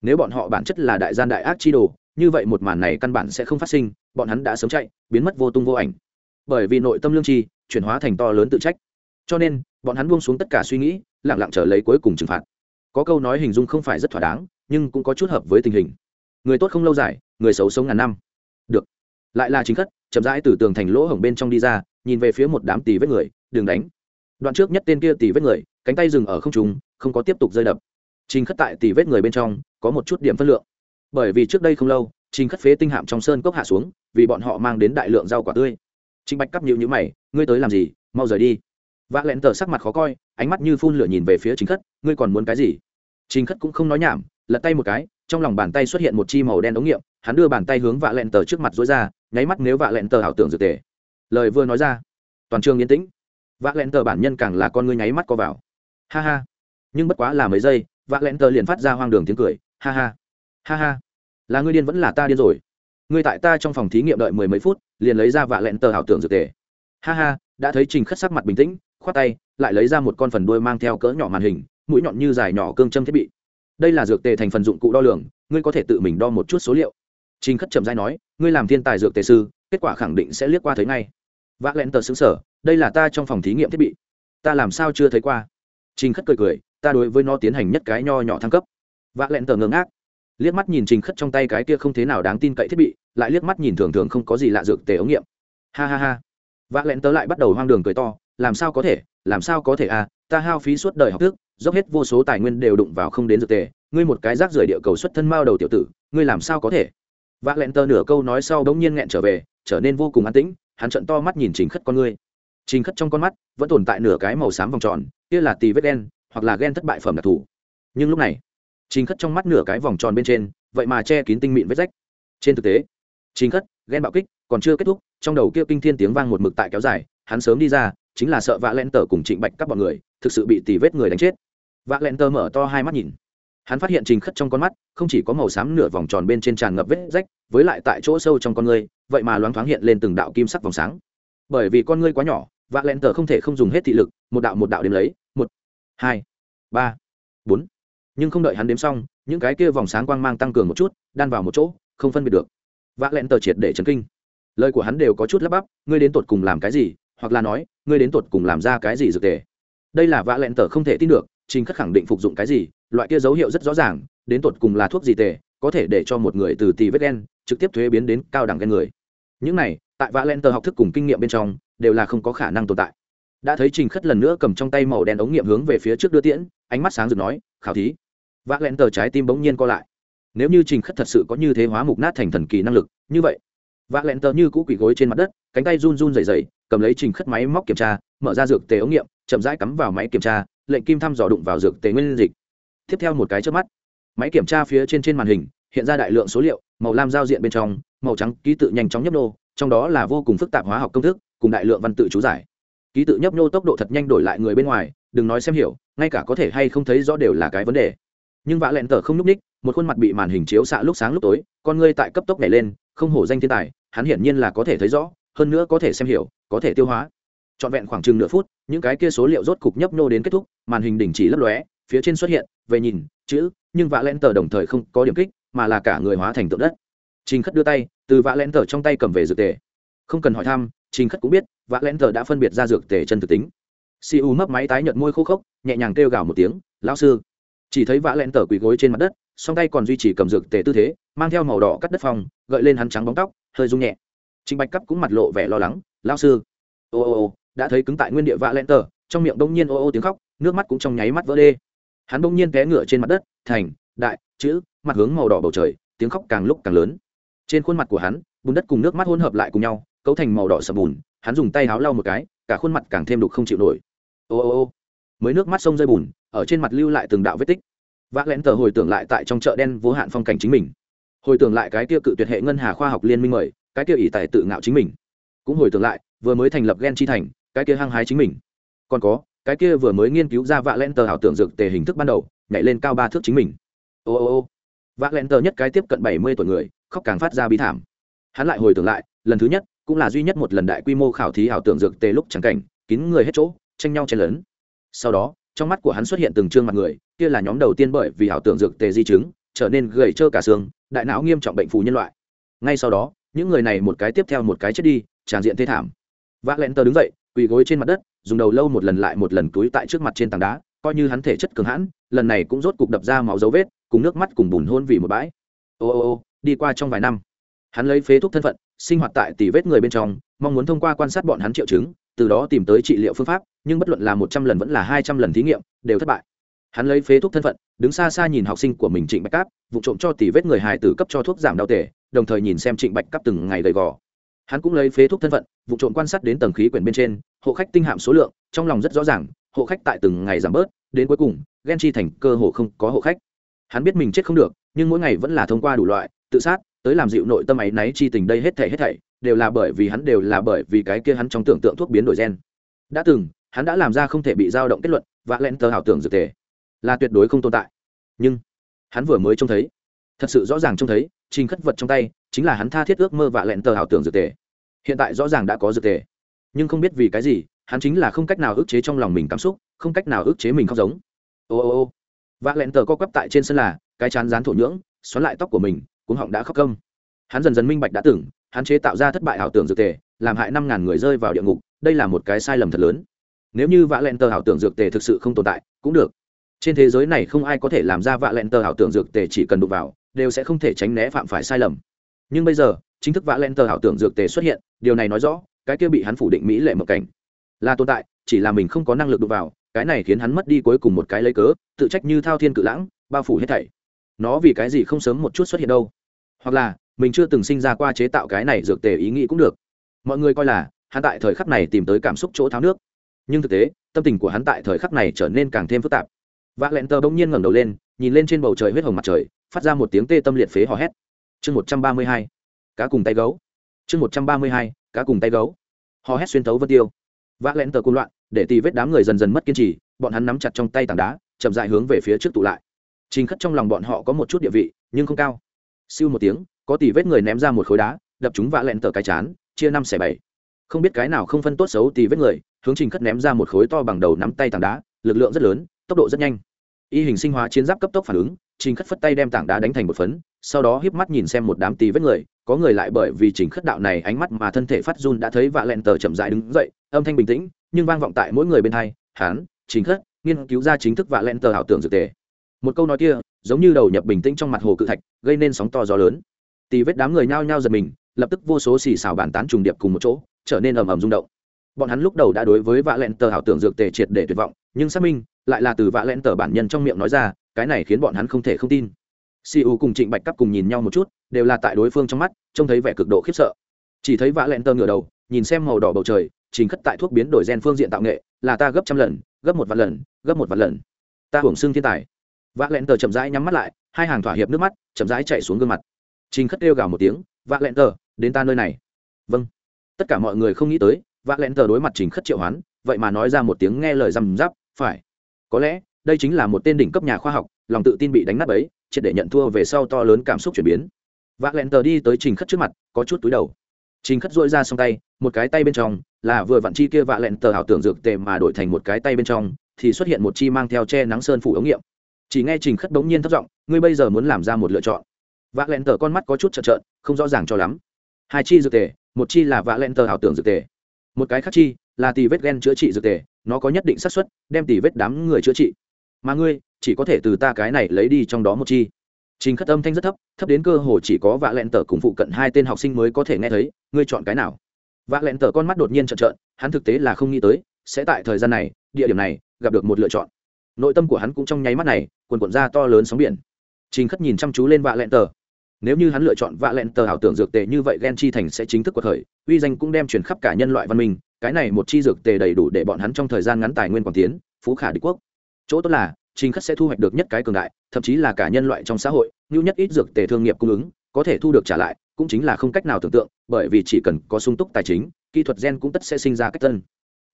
nếu bọn họ bản chất là đại gian đại ác chi đồ, như vậy một màn này căn bản sẽ không phát sinh, bọn hắn đã sớm chạy, biến mất vô tung vô ảnh. Bởi vì nội tâm lương tri, chuyển hóa thành to lớn tự trách. Cho nên, bọn hắn buông xuống tất cả suy nghĩ lẳng lặng trở lấy cuối cùng trừng phạt. Có câu nói hình dung không phải rất thỏa đáng, nhưng cũng có chút hợp với tình hình. Người tốt không lâu dài, người xấu sống ngàn năm. Được. Lại là chính khất, chậm rãi từ tường thành lỗ hổng bên trong đi ra, nhìn về phía một đám tỷ vết người, đường đánh. Đoạn trước nhất tên kia tỷ vết người, cánh tay dừng ở không trùng không có tiếp tục rơi đập trình khất tại tỷ vết người bên trong, có một chút điểm phân lượng. Bởi vì trước đây không lâu, trình khất phế tinh hạm trong sơn cốc hạ xuống, vì bọn họ mang đến đại lượng rau quả tươi. Trình bạch cắp nhịu nhữ mày, ngươi tới làm gì? Mau rời đi. Vạ lẹn tờ sắc mặt khó coi, ánh mắt như phun lửa nhìn về phía chính khất, ngươi còn muốn cái gì? Trình khất cũng không nói nhảm, lật tay một cái, trong lòng bàn tay xuất hiện một chi màu đen ống nghiệm, hắn đưa bàn tay hướng vạ lẹn tờ trước mặt dối ra, nháy mắt nếu vạ lẹn tờ ảo tưởng dược tề. Lời vừa nói ra, toàn trường yên tĩnh. Vạ lẹn tờ bản nhân càng là con ngươi nháy mắt co vào. Ha ha, nhưng bất quá là mấy giây vạ lẹn tờ liền phát ra hoang đường tiếng cười, ha ha ha ha. Là ngươi điên vẫn là ta điên rồi. Ngươi tại ta trong phòng thí nghiệm đợi mười mấy phút, liền lấy ra vạ lẹn tờ ảo tưởng dược tề. Ha ha, đã thấy trình khất sắc mặt bình tĩnh, khoát tay, lại lấy ra một con phần đuôi mang theo cỡ nhỏ màn hình, mũi nhọn như dài nhỏ cương châm thiết bị. Đây là dược tề thành phần dụng cụ đo lường, ngươi có thể tự mình đo một chút số liệu. Trình khất trầm dai nói, ngươi làm thiên tài dược tề sư, kết quả khẳng định sẽ liếc qua thấy ngay. Vạ lẹn tờ xứng sở đây là ta trong phòng thí nghiệm thiết bị. Ta làm sao chưa thấy qua? Trình khất cười cười ta đối với nó tiến hành nhất cái nho nhỏ thăng cấp. Vạ lẹn tờ ngơ ngác. Liếc mắt nhìn trình khất trong tay cái kia không thế nào đáng tin cậy thiết bị, lại liếc mắt nhìn thường thường không có gì lạ dược tề ống nghiệm. Ha ha ha. Vạ lẹn tớ lại bắt đầu hoang đường cười to, làm sao có thể, làm sao có thể à ta hao phí suốt đời học thức, dốc hết vô số tài nguyên đều đụng vào không đến dược tề, ngươi một cái rác rưởi địa cầu xuất thân mao đầu tiểu tử, ngươi làm sao có thể? Vạ lẹn tơ nửa câu nói sau đống nhiên nghẹn trở về, trở nên vô cùng an tĩnh, hắn trận to mắt nhìn trình khất con ngươi. Trình khất trong con mắt vẫn tồn tại nửa cái màu xám vòng tròn, kia là tì vết đen hoặc là ghen thất bại phẩm đặc thù. Nhưng lúc này, trình khất trong mắt nửa cái vòng tròn bên trên, vậy mà che kín tinh mịn vết rách. Trên thực tế, trình khất, ghen bạo kích còn chưa kết thúc, trong đầu kia kinh thiên tiếng vang một mực tại kéo dài, hắn sớm đi ra, chính là sợ vạ len tờ cùng trịnh bạch các bọn người, thực sự bị tì vết người đánh chết. Vạ len tờ mở to hai mắt nhìn. Hắn phát hiện trình khất trong con mắt, không chỉ có màu xám nửa vòng tròn bên trên tràn ngập vết rách, với lại tại chỗ sâu trong con ngươi, vậy mà loáng thoáng hiện lên từng đạo kim sắc vòng sáng. Bởi vì con ngươi quá nhỏ, vạ len tờ không thể không dùng hết thị lực, một đạo một đạo đếm lấy hai, ba, bốn. Nhưng không đợi hắn đếm xong, những cái kia vòng sáng quang mang tăng cường một chút, đan vào một chỗ, không phân biệt được. Vạ lẹn tờ triệt để chấn kinh. Lời của hắn đều có chút lắp bắp, ngươi đến tột cùng làm cái gì, hoặc là nói, ngươi đến tột cùng làm ra cái gì dược tề. Đây là vạ lẹn tờ không thể tin được, trình khắc khẳng định phục dụng cái gì, loại kia dấu hiệu rất rõ ràng, đến tột cùng là thuốc gì tề, có thể để cho một người từ tì vết đen, trực tiếp thuế biến đến cao đẳng ghen người. Những này, tại vạ lẹn tờ học thức cùng kinh nghiệm bên trong, đều là không có khả năng tồn tại đã thấy trình khất lần nữa cầm trong tay màu đen ống nghiệm hướng về phía trước đưa tiễn, ánh mắt sáng rực nói, khảo thí. Vác lẹn tờ trái tim bỗng nhiên co lại. Nếu như trình khất thật sự có như thế hóa mục nát thành thần kỳ năng lực, như vậy, vác lẹn tờ như cũ quỳ gối trên mặt đất, cánh tay run run dày dày cầm lấy trình khất máy móc kiểm tra, mở ra dược tề ống nghiệm, chậm rãi cắm vào máy kiểm tra, lệnh kim thăm dò đụng vào dược tề nguyên dịch. Tiếp theo một cái trước mắt, máy kiểm tra phía trên trên màn hình, hiện ra đại lượng số liệu, màu lam giao diện bên trong, màu trắng ký tự nhanh chóng nhấp nô, trong đó là vô cùng phức tạp hóa học công thức, cùng đại lượng văn tự chú giải ký tự nhấp nhô tốc độ thật nhanh đổi lại người bên ngoài, đừng nói xem hiểu, ngay cả có thể hay không thấy rõ đều là cái vấn đề. Nhưng vạ lẹn tờ không núp ních, một khuôn mặt bị màn hình chiếu xạ lúc sáng lúc tối, con ngươi tại cấp tốc nhảy lên, không hổ danh thiên tài, hắn hiển nhiên là có thể thấy rõ, hơn nữa có thể xem hiểu, có thể tiêu hóa. Trọn vẹn khoảng chừng nửa phút, những cái kia số liệu rốt cục nhấp nhô đến kết thúc, màn hình đình chỉ lấp lóe, phía trên xuất hiện, về nhìn, chữ, nhưng vạ lẹn tờ đồng thời không có điểm kích, mà là cả người hóa thành tượng đất. Trình khất đưa tay, từ vạ lẹn tờ trong tay cầm về dược tề. Không cần hỏi thăm trình khất cũng biết vạ len thờ đã phân biệt ra dược tề chân thực tính. Si u mấp máy tái nhợt môi khô khốc nhẹ nhàng kêu gào một tiếng lão sư! Chỉ thấy vạ len thờ quỳ gối trên mặt đất song tay còn duy trì cầm dược tề tư thế mang theo màu đỏ cắt đất phòng, gợi lên hắn trắng bóng tóc hơi rung nhẹ. Trình bạch cấp cũng mặt lộ vẻ lo lắng Lão sư! Ô ô ô đã thấy cứng tại nguyên địa vạ len thờ trong miệng đông nhiên ô ô tiếng khóc nước mắt cũng trong nháy mắt vỡ đê. Hắn đông nhiên té ngựa trên mặt đất thành đại chữ mặt hướng màu đỏ bầu trời tiếng khóc càng lúc càng lớn. Trên khuôn mặt của hắn bùn đất cùng nước mắt hỗn hợp lại cùng nhau cấu thành màu đỏ sập bùn, hắn dùng tay háo lau một cái, cả khuôn mặt càng thêm đục không chịu nổi. Ô ô ô, mới nước mắt sông rơi bùn, ở trên mặt lưu lại từng đạo vết tích. Vác lén tờ hồi tưởng lại tại trong chợ đen vô hạn phong cảnh chính mình. Hồi tưởng lại cái kia cự tuyệt hệ ngân hà khoa học liên minh mời, cái kia ỷ tài tự ngạo chính mình. Cũng hồi tưởng lại, vừa mới thành lập gen chi thành, cái kia hăng hái chính mình. Còn có, cái kia vừa mới nghiên cứu ra vạ len tờ ảo tưởng dược tề hình thức ban đầu, nhảy lên cao ba thước chính mình. Ô ô ô vạ len tờ nhất cái tiếp cận bảy mươi tuổi người, khóc càng phát ra bi thảm. Hắn lại hồi tưởng lại, lần thứ nhất cũng là duy nhất một lần đại quy mô khảo thí ảo tưởng dược tề lúc chẳng cảnh, kín người hết chỗ, tranh nhau chen lớn sau đó, trong mắt của hắn xuất hiện từng trương mặt người, kia là nhóm đầu tiên bởi vì ảo tưởng dược tề di chứng, trở nên gầy trơ cả xương, đại não nghiêm trọng bệnh phù nhân loại. Ngay sau đó, những người này một cái tiếp theo một cái chết đi, tràn diện thê thảm. Vác lẹn tờ đứng dậy, quỳ gối trên mặt đất, dùng đầu lâu một lần lại một lần túi tại trước mặt trên tảng đá, coi như hắn thể chất cường hãn, lần này cũng rốt cục đập ra máu dấu vết, cùng nước mắt cùng bùn hôn vì một bãi. Ô ô ô, đi qua trong vài năm. Hắn lấy phế thuốc thân phận sinh hoạt tại tỷ vết người bên trong, mong muốn thông qua quan sát bọn hắn triệu chứng, từ đó tìm tới trị liệu phương pháp, nhưng bất luận là một trăm lần vẫn là hai trăm lần thí nghiệm, đều thất bại. Hắn lấy phế thuốc thân phận, đứng xa xa nhìn học sinh của mình trịnh bạch cáp, vụ trộm cho tỷ vết người hài tử cấp cho thuốc giảm đau tể đồng thời nhìn xem trịnh bạch cáp từng ngày gầy gò. Hắn cũng lấy phế thuốc thân phận, vụ trộm quan sát đến tầng khí quyển bên trên, hộ khách tinh hạm số lượng, trong lòng rất rõ ràng, hộ khách tại từng ngày giảm bớt, đến cuối cùng ghen chi thành cơ hồ không có hộ khách. Hắn biết mình chết không được, nhưng mỗi ngày vẫn là thông qua đủ loại, tự sát tới làm dịu nội tâm ấy náy chi tình đây hết thảy hết thảy, đều là bởi vì hắn, đều là bởi vì cái kia hắn trong tưởng tượng thuốc biến đổi gen. Đã từng, hắn đã làm ra không thể bị dao động kết luận và lẹn tờ ảo tưởng dược tề. Là tuyệt đối không tồn tại. Nhưng, hắn vừa mới trông thấy, thật sự rõ ràng trông thấy, trình khất vật trong tay, chính là hắn tha thiết ước mơ và lẹn tờ ảo tưởng dược tề. Hiện tại rõ ràng đã có dược tề. Nhưng không biết vì cái gì, hắn chính là không cách nào ức chế trong lòng mình cảm xúc, không cách nào ức chế mình khóc giống. Ô ô ô. Vạ lẹn tờ co quắp tại trên sân là, cái chán rán thổ nhưỡng, xoắn lại tóc của mình cuống họng đã khóc công hắn dần dần minh bạch đã tưởng, hắn chế tạo ra thất bại ảo tưởng dược tề làm hại năm ngàn người rơi vào địa ngục đây là một cái sai lầm thật lớn. Nếu như vạ lẹn tờ ảo tưởng dược tề thực sự không tồn tại cũng được. Trên thế giới này không ai có thể làm ra vạ lẹn tờ ảo tưởng dược tề chỉ cần đụng vào đều sẽ không thể tránh né phạm phải sai lầm. Nhưng bây giờ chính thức vạ lẹn tờ ảo tưởng dược tề xuất hiện điều này nói rõ cái kia bị hắn phủ định mỹ lệ mộng cảnh. Là tồn tại chỉ là mình không có năng lực đụng vào cái này khiến hắn mất đi cuối cùng một cái lấy cớ tự trách như thao thiên cự lãng bao phủ hết thảy nó vì cái gì không sớm một chút xuất hiện đâu? Hoặc là, mình chưa từng sinh ra qua chế tạo cái này dược tề ý nghĩ cũng được. Mọi người coi là, hắn tại thời khắc này tìm tới cảm xúc chỗ tháo nước. Nhưng thực tế, tâm tình của hắn tại thời khắc này trở nên càng thêm phức tạp. Vác lẹn tờ bỗng nhiên ngẩng đầu lên, nhìn lên trên bầu trời huyết hồng mặt trời, phát ra một tiếng tê tâm liệt phế hò hét. Chương một trăm ba mươi hai, cá cùng tay gấu. Chương một trăm ba mươi hai, cá cùng tay gấu. Hò hét xuyên thấu vân tiêu. Vác lẹn tờ cung loạn, để tì vết đám người dần dần mất kiên trì, bọn hắn nắm chặt trong tay tảng đá, chậm dại hướng về phía trước tụ lại trình khất trong lòng bọn họ có một chút địa vị, nhưng không cao. Siêu một tiếng, có tỷ vết người ném ra một khối đá, đập chúng vạ lẹn tờ cái chán, chia năm xẻ bảy. Không biết cái nào không phân tốt xấu tỷ vết người, hướng trình khất ném ra một khối to bằng đầu nắm tay tảng đá, lực lượng rất lớn, tốc độ rất nhanh. Y hình sinh hóa chiến giáp cấp tốc phản ứng, trình khất phất tay đem tảng đá đánh thành một phấn, sau đó híp mắt nhìn xem một đám tỷ vết người, có người lại bởi vì trình khất đạo này ánh mắt mà thân thể phát run đã thấy vạ lẹn tờ chậm dại đứng dậy, âm thanh bình tĩnh, nhưng vang vọng tại mỗi người bên hai, hán, trình khất, nghiên cứu ra chính thức vạ lẹn tờ ảo tưởng dược tề một câu nói kia, giống như đầu nhập bình tĩnh trong mặt hồ cự thạch, gây nên sóng to gió lớn. Tì vết đám người nhao nhao giật mình, lập tức vô số xì xào bàn tán trùng điệp cùng một chỗ, trở nên ầm ầm rung động. Bọn hắn lúc đầu đã đối với vạ lẹn tờ ảo tưởng dược tề triệt để tuyệt vọng, nhưng xác minh, lại là từ vạ lẹn tờ bản nhân trong miệng nói ra, cái này khiến bọn hắn không thể không tin. Si u cùng trịnh bạch cắp cùng nhìn nhau một chút, đều là tại đối phương trong mắt, trông thấy vẻ cực độ khiếp sợ. Chỉ thấy vạ lẹn tờ ngửa đầu, nhìn xem màu đỏ bầu trời chính khất tại thuốc biến đổi gen phương diện tạo nghệ, là ta gấp trăm lần, gấp một vạn lần, gấp một vạn lần. Ta hưởng xương thiên tài vạ lẹn tờ chậm rãi nhắm mắt lại, hai hàng thỏa hiệp nước mắt chậm rãi chạy xuống gương mặt. Trình khất kêu gào một tiếng, vạ lẹn tờ, đến ta nơi này. Vâng. Tất cả mọi người không nghĩ tới, vạ lẹn tờ đối mặt trình khất triệu hoán, vậy mà nói ra một tiếng nghe lời răm rắp, phải. Có lẽ, đây chính là một tên đỉnh cấp nhà khoa học, lòng tự tin bị đánh nát ấy triệt để nhận thua về sau to lớn cảm xúc chuyển biến. Vạ lẹn tờ đi tới trình khất trước mặt, có chút túi đầu. Trình khất dội ra xong tay, một cái tay bên trong, là vừa vặn chi kia vạ lẹn tờ ảo tưởng dược tề mà đổi thành một cái tay bên trong, thì xuất hiện một chi mang theo che nắng sơn phủ ống nghiệm chỉ nghe trình khất bỗng nhiên thất giọng, ngươi bây giờ muốn làm ra một lựa chọn. Vạ lẹn tờ con mắt có chút chợt trợn, không rõ ràng cho lắm. Hai chi dược tề, một chi là vạ lẹn tờ ảo tưởng dược tề, một cái khác chi là tì vết gen chữa trị dược tề, nó có nhất định xác suất, đem tì vết đám người chữa trị. Mà ngươi, chỉ có thể từ ta cái này lấy đi trong đó một chi. Trình khất âm thanh rất thấp thấp đến cơ hồ chỉ có vạ lẹn tờ cùng phụ cận hai tên học sinh mới có thể nghe thấy, ngươi chọn cái nào? Vạ lẹn tờ con mắt đột nhiên trợn trợn, hắn thực tế là không nghĩ tới, sẽ tại thời gian này, địa điểm này, gặp được một lựa chọn. Nội tâm của hắn cũng trong nháy mắt này quần quần ra to lớn sóng biển. Trình khất nhìn chăm chú lên vạ lẹn tờ. Nếu như hắn lựa chọn vạ lẹn tờ ảo tưởng dược tề như vậy ghen chi thành sẽ chính thức cuộc khởi, uy danh cũng đem chuyển khắp cả nhân loại văn minh. Cái này một chi dược tề đầy đủ để bọn hắn trong thời gian ngắn tài nguyên quảng tiến, phú khả đế quốc. Chỗ tốt là, trình khất sẽ thu hoạch được nhất cái cường đại, thậm chí là cả nhân loại trong xã hội, như nhất ít dược tề thương nghiệp cung ứng, có thể thu được trả lại, cũng chính là không cách nào tưởng tượng, bởi vì chỉ cần có sung túc tài chính, kỹ thuật gen cũng tất sẽ sinh ra cách tân.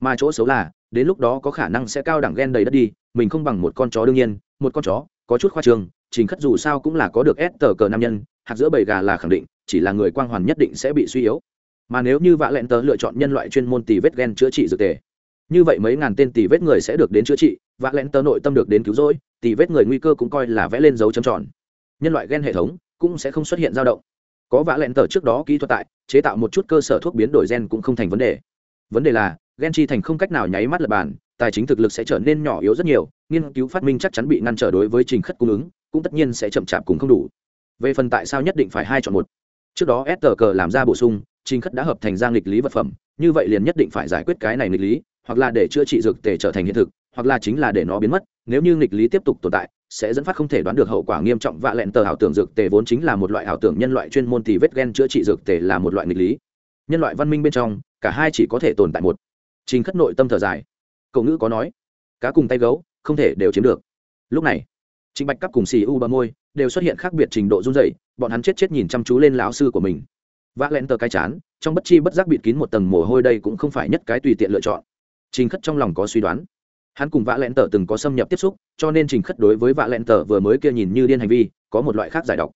Mà chỗ xấu là đến lúc đó có khả năng sẽ cao đẳng gen đầy đất đi, mình không bằng một con chó đương nhiên, một con chó, có chút khoa trương trình khất dù sao cũng là có được ép tờ cờ nam nhân, hạt giữa bầy gà là khẳng định, chỉ là người quang hoàn nhất định sẽ bị suy yếu. Mà nếu như vạ lẹn tờ lựa chọn nhân loại chuyên môn tì vết gen chữa trị dược tề, như vậy mấy ngàn tên tì vết người sẽ được đến chữa trị, vạ lẹn tờ nội tâm được đến cứu rỗi, tì vết người nguy cơ cũng coi là vẽ lên dấu trầm tròn. Nhân loại gen hệ thống cũng sẽ không xuất hiện dao động. Có vạ lẹn tờ trước đó kỹ thuật tại, chế tạo một chút cơ sở thuốc biến đổi gen cũng không thành vấn đề. Vấn đề là ghen chi thành không cách nào nháy mắt lập bàn, tài chính thực lực sẽ trở nên nhỏ yếu rất nhiều, nghiên cứu phát minh chắc chắn bị ngăn trở đối với trình khất cung ứng, cũng tất nhiên sẽ chậm chạp cùng không đủ. Về phần tại sao nhất định phải hai chọn một? Trước đó s tờ cờ làm ra bổ sung, trình khất đã hợp thành ra nghịch lý vật phẩm, như vậy liền nhất định phải giải quyết cái này nghịch lý, hoặc là để chữa trị dược tề trở thành hiện thực, hoặc là chính là để nó biến mất, nếu như nghịch lý tiếp tục tồn tại, sẽ dẫn phát không thể đoán được hậu quả nghiêm trọng và lẹn tờ ảo tưởng dược tề vốn chính là một loại ảo tưởng nhân loại chuyên môn thì vết gen chữa trị dược tề là một loại nghịch lý. Nhân loại văn minh bên trong, cả hai chỉ có thể tồn tại một trình khất nội tâm thở dài. Cậu ngữ có nói, cá cùng tay gấu, không thể đều chiếm được. Lúc này, trịnh bạch cắp cùng xì u bờ môi đều xuất hiện khác biệt trình độ run dày bọn hắn chết chết nhìn chăm chú lên lão sư của mình. Vã len tờ cái chán, trong bất chi bất giác bịt kín một tầng mồ hôi đây cũng không phải nhất cái tùy tiện lựa chọn. Trình khất trong lòng có suy đoán. Hắn cùng vã len tờ từng có xâm nhập tiếp xúc, cho nên trình khất đối với vã len tờ vừa mới kia nhìn như điên hành vi, có một loại khác giải độc.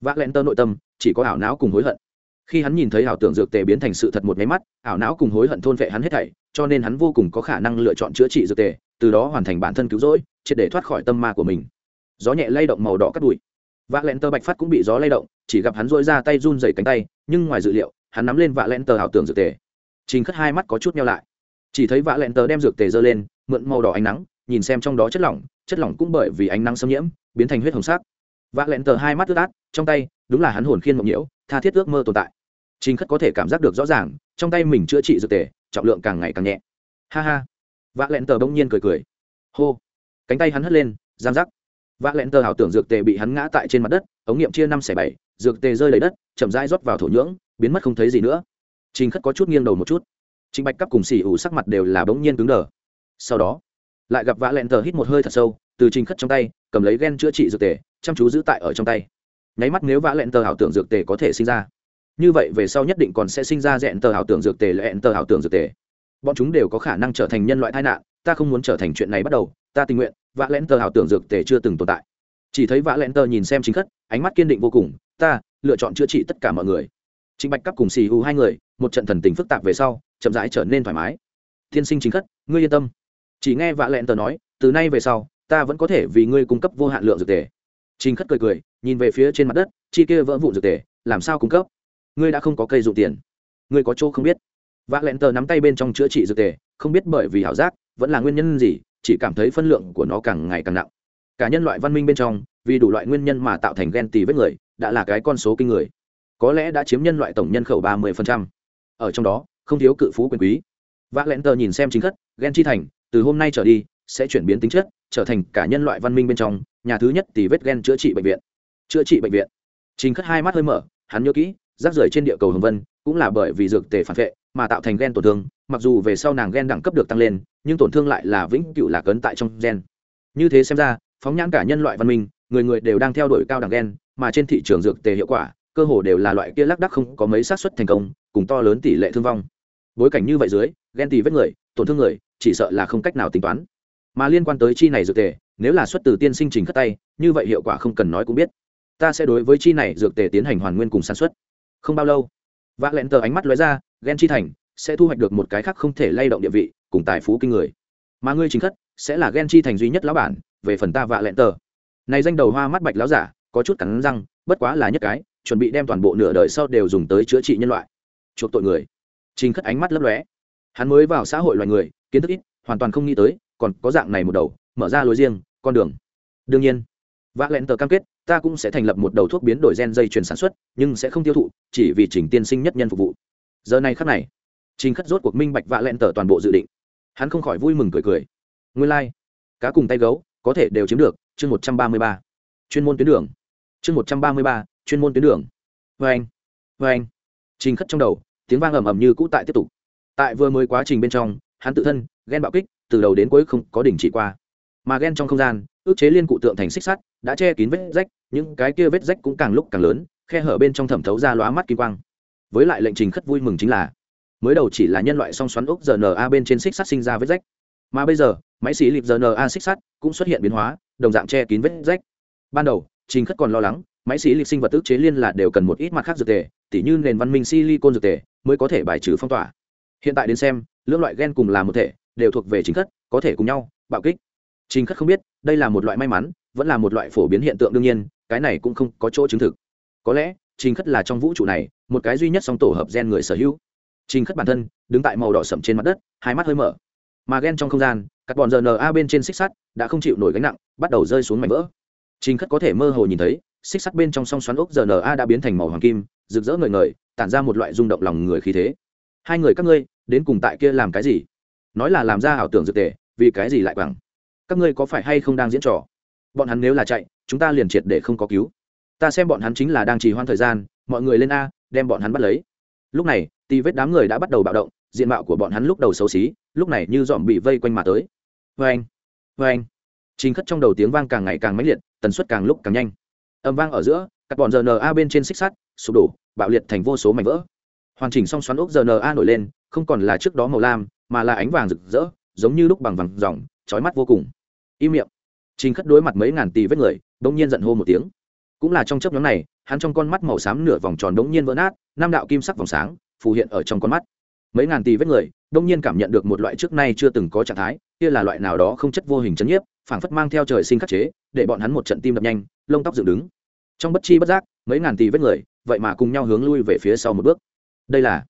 Vã len tờ nội tâm, chỉ có ảo não cùng hối hận. Khi hắn nhìn thấy ảo tưởng dược tề biến thành sự thật một máy mắt, ảo não cùng hối hận thôn vệ hắn hết thảy cho nên hắn vô cùng có khả năng lựa chọn chữa trị dược tề, từ đó hoàn thành bản thân cứu rỗi, triệt để thoát khỏi tâm ma của mình. Gió nhẹ lay động màu đỏ cắt đùi vạ lẹn tờ bạch phát cũng bị gió lay động, chỉ gặp hắn dỗi ra tay run dày cánh tay, nhưng ngoài dự liệu, hắn nắm lên vạ lẹn tờ ảo tưởng dược tề. Trình khất hai mắt có chút nhau lại. Chỉ thấy vạ lẹn tờ đem dược tề giơ lên, mượn màu đỏ ánh nắng, nhìn xem trong đó chất lỏng chất lỏng cũng bởi vì ánh nắng xâm nhiễm, biến thành huyết hồng sắc. Vạ lẹn tờ hai mắt ướt át, trong tay, đúng là hắn hồn khiên mộng nhiễu, tha thiết ước mơ tồn tại. Trình khất có thể cảm giác được rõ ràng, trong tay mình chữa trị dược tề trọng lượng càng ngày càng nhẹ. Ha ha. Vạ lẹn tờ bỗng nhiên cười cười. Hô. Cánh tay hắn hất lên, giang rắc. vạ lẹn tờ ảo tưởng dược tề bị hắn ngã tại trên mặt đất, ống nghiệm chia năm xẻ bảy, dược tề rơi lấy đất, chậm rãi rót vào thổ nhưỡng, biến mất không thấy gì nữa. Trình khất có chút nghiêng đầu một chút. Trình bạch cắp cùng xỉ ủ sắc mặt đều là bỗng nhiên cứng đờ. Sau đó, lại gặp vạ lẹn tờ hít một hơi thật sâu, từ trình khất trong tay, cầm lấy ghen chữa trị dược tề, chăm chú giữ tại ở trong tay. Nháy mắt nếu vạ lẹn tờ ảo tưởng dược tề có thể sinh ra như vậy về sau nhất định còn sẽ sinh ra dẹn tờ ảo tưởng dược tề, lẹn tờ ảo tưởng dược tề. Bọn chúng đều có khả năng trở thành nhân loại tai nạn, ta không muốn trở thành chuyện này bắt đầu, ta tình nguyện, vạ lẹn tờ ảo tưởng dược tề chưa từng tồn tại. Chỉ thấy vạ lẹn tờ nhìn xem chính khất, ánh mắt kiên định vô cùng, ta, lựa chọn chữa trị tất cả mọi người. Chính bạch cắp cùng xì u hai người, một trận thần tình phức tạp về sau, chậm rãi trở nên thoải mái. Thiên sinh chính khất, ngươi yên tâm. Chỉ nghe vạ lẹn tờ nói, từ nay về sau, ta vẫn có thể vì ngươi cung cấp vô hạn lượng dược tề. Chính khất cười cười, nhìn về phía trên mặt đất, chi kia vỡ vụn dược tề, làm sao cung cấp? Ngươi đã không có cây dụng tiền. Ngươi có chỗ không biết. Vạ lẹn tờ nắm tay bên trong chữa trị dược tề không biết bởi vì ảo giác vẫn là nguyên nhân gì chỉ cảm thấy phân lượng của nó càng ngày càng nặng. Cả nhân loại văn minh bên trong vì đủ loại nguyên nhân mà tạo thành ghen tì với người đã là cái con số kinh người. Có lẽ đã chiếm nhân loại tổng nhân khẩu ba mươi ở trong đó không thiếu cự phú quyền quý. Vạ lẹn tờ nhìn xem chính thất, ghen chi thành từ hôm nay trở đi sẽ chuyển biến tính chất trở thành cả nhân loại văn minh bên trong nhà thứ nhất tỷ vết ghen chữa trị bệnh viện. Chữa trị bệnh viện. Chính khất hai mắt hơi mở hắn nhớ kỹ rác rưởi trên địa cầu hồng vân, cũng là bởi vì dược tề phản vệ mà tạo thành gen tổn thương, mặc dù về sau nàng gen đẳng cấp được tăng lên, nhưng tổn thương lại là vĩnh cựu lạc ấn tại trong gen. Như thế xem ra, phóng nhãn cả nhân loại văn minh, người người đều đang theo đuổi cao đẳng gen, mà trên thị trường dược tề hiệu quả, cơ hồ đều là loại kia lác đắc không có mấy xác suất thành công, cùng to lớn tỷ lệ thương vong. Bối cảnh như vậy dưới, gen tì vết người, tổn thương người, chỉ sợ là không cách nào tính toán. Mà liên quan tới chi này dược tề, nếu là xuất từ tiên sinh trình khất tay, như vậy hiệu quả không cần nói cũng biết. Ta sẽ đối với chi này dược tề tiến hành hoàn nguyên cùng sản xuất không bao lâu, vạ lẹn tờ ánh mắt lóe ra ghen chi thành sẽ thu hoạch được một cái khác không thể lay động địa vị, cùng tài phú kinh người. Mà ngươi chính thất sẽ là ghen chi thành duy nhất lão bản, về phần ta vạ lẹn tờ. Này danh đầu hoa mắt bạch lão giả, có chút cắn răng, bất quá là nhất cái, chuẩn bị đem toàn bộ nửa đời sau đều dùng tới chữa trị nhân loại. Chuộc tội người. Trình khất ánh mắt lấp lóe. Hắn mới vào xã hội loài người, kiến thức ít, hoàn toàn không nghĩ tới, còn có dạng này một đầu, mở ra lối riêng, con đường. Đương nhiên, vạ lẹn tờ cam kết ta cũng sẽ thành lập một đầu thuốc biến đổi gen dây chuyển sản xuất, nhưng sẽ không tiêu thụ, chỉ vì trình tiên sinh nhất nhân phục vụ. Giờ này khắc này, trình khất rốt cuộc minh bạch vạ lẹn tờ toàn bộ dự định. Hắn không khỏi vui mừng cười cười. Nguyên lai、like. cá cùng tay gấu, có thể đều chiếm được, chương một trăm ba mươi ba. Chuyên môn tuyến đường. Chương một trăm ba mươi ba, chuyên môn tuyến đường. Vê anh vê anh. Trình khất trong đầu, tiếng vang ầm ầm như cũ tại tiếp tục. Tại vừa mới quá trình bên trong, hắn tự thân, ghen bạo kích, từ đầu đến cuối không có đỉnh chỉ qua mà ghen trong không gian, ước chế liên cụ tượng thành xích sắt, đã che kín vết rách, những cái kia vết rách cũng càng lúc càng lớn, khe hở bên trong thẩm thấu ra lóa mắt kim quang. Với lại lệnh trình khất vui mừng chính là, mới đầu chỉ là nhân loại song xoắn ốc rna bên trên xích sắt sinh ra vết rách. Mà bây giờ, máy xí lịp rna xích sắt cũng xuất hiện biến hóa, đồng dạng che kín vết rách. Ban đầu, trình khất còn lo lắng, máy xí lịp sinh vật ức chế liên là đều cần một ít mặt khác dược tề, tỉ như nền văn minh silicon dược tề mới có thể bài trừ phong tỏa. Hiện tại đến xem, lưỡng loại gen cùng là một thể, đều thuộc về chính khất, có thể cùng nhau, bạo kích trình khất không biết đây là một loại may mắn vẫn là một loại phổ biến hiện tượng đương nhiên cái này cũng không có chỗ chứng thực. Có lẽ trình khất là trong vũ trụ này một cái duy nhất song tổ hợp gen người sở hữu. Trình khất bản thân đứng tại màu đỏ sậm trên mặt đất hai mắt hơi mở. Mà gen trong không gian các bọn rna bên trên xích sắt đã không chịu nổi gánh nặng bắt đầu rơi xuống mảnh vỡ. Trình khất có thể mơ hồ nhìn thấy xích sắt bên trong song xoắn ốc rna đã biến thành màu hoàng kim rực rỡ ngời ngời tản ra một loại rung động lòng người khí thế. Hai người các ngươi đến cùng tại kia làm cái gì? Nói là làm ra ảo tưởng dược tệ, vì cái gì lại bằng các ngươi có phải hay không đang diễn trò? Bọn hắn nếu là chạy, chúng ta liền triệt để không có cứu. Ta xem bọn hắn chính là đang trì hoãn thời gian, mọi người lên a, đem bọn hắn bắt lấy. Lúc này, tì vết đám người đã bắt đầu bạo động, diện mạo của bọn hắn lúc đầu xấu xí, lúc này như dòm bị vây quanh mà tới. Vê anh vê anh chính khất trong đầu tiếng vang càng ngày càng mãnh liệt, tần suất càng lúc càng nhanh. Âm vang ở giữa, các bọn rna bên trên xích sắt, sụp đổ, bạo liệt thành vô số mảnh vỡ. Hoàn chỉnh song xoắn ốc rna nổi lên, không còn là trước đó màu lam, mà là ánh vàng rực rỡ, giống như lúc bằng vàng dòng trói mắt vô cùng im miệng. Trình khất đối mặt mấy ngàn tỷ vết người, bỗng nhiên giận hô một tiếng. Cũng là trong chấp nhóm này, hắn trong con mắt màu xám nửa vòng tròn bỗng nhiên vỡ nát, năm đạo kim sắc vòng sáng phù hiện ở trong con mắt. Mấy ngàn tỷ vết người đông nhiên cảm nhận được một loại trước nay chưa từng có trạng thái, kia là loại nào đó không chất vô hình chấn nhiếp, phảng phất mang theo trời sinh khắc chế, để bọn hắn một trận tim đập nhanh, lông tóc dựng đứng. Trong bất chi bất giác, mấy ngàn tỷ vết người, vậy mà cùng nhau hướng lui về phía sau một bước. Đây là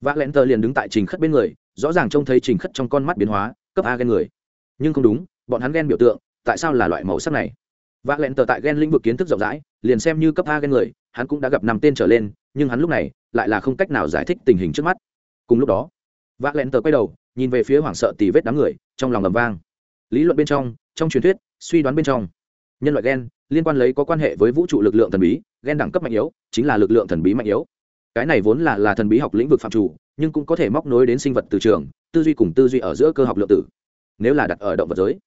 Vã lẽn tờ liền đứng tại trình khất bên người, rõ ràng trông thấy trình khất trong con mắt biến hóa, cấp a ghen người. Nhưng không đúng bọn hắn ghen biểu tượng, tại sao là loại màu sắc này? Vác lẹn tờ tại ghen lĩnh vực kiến thức rộng rãi, liền xem như cấp a ghen người, hắn cũng đã gặp năm tên trở lên, nhưng hắn lúc này lại là không cách nào giải thích tình hình trước mắt. Cùng lúc đó vác lẹn tờ quay đầu, nhìn về phía hoảng sợ tì vết đám người, trong lòng ầm vang. Lý luận bên trong trong truyền thuyết, suy đoán bên trong, nhân loại ghen liên quan lấy có quan hệ với vũ trụ lực lượng thần bí, ghen đẳng cấp mạnh yếu, chính là lực lượng thần bí mạnh yếu. Cái này vốn là là thần bí học lĩnh vực phạm chủ, nhưng cũng có thể móc nối đến sinh vật từ trường, tư duy cùng tư duy ở giữa cơ học lượng tử, nếu là đặt ở động vật giới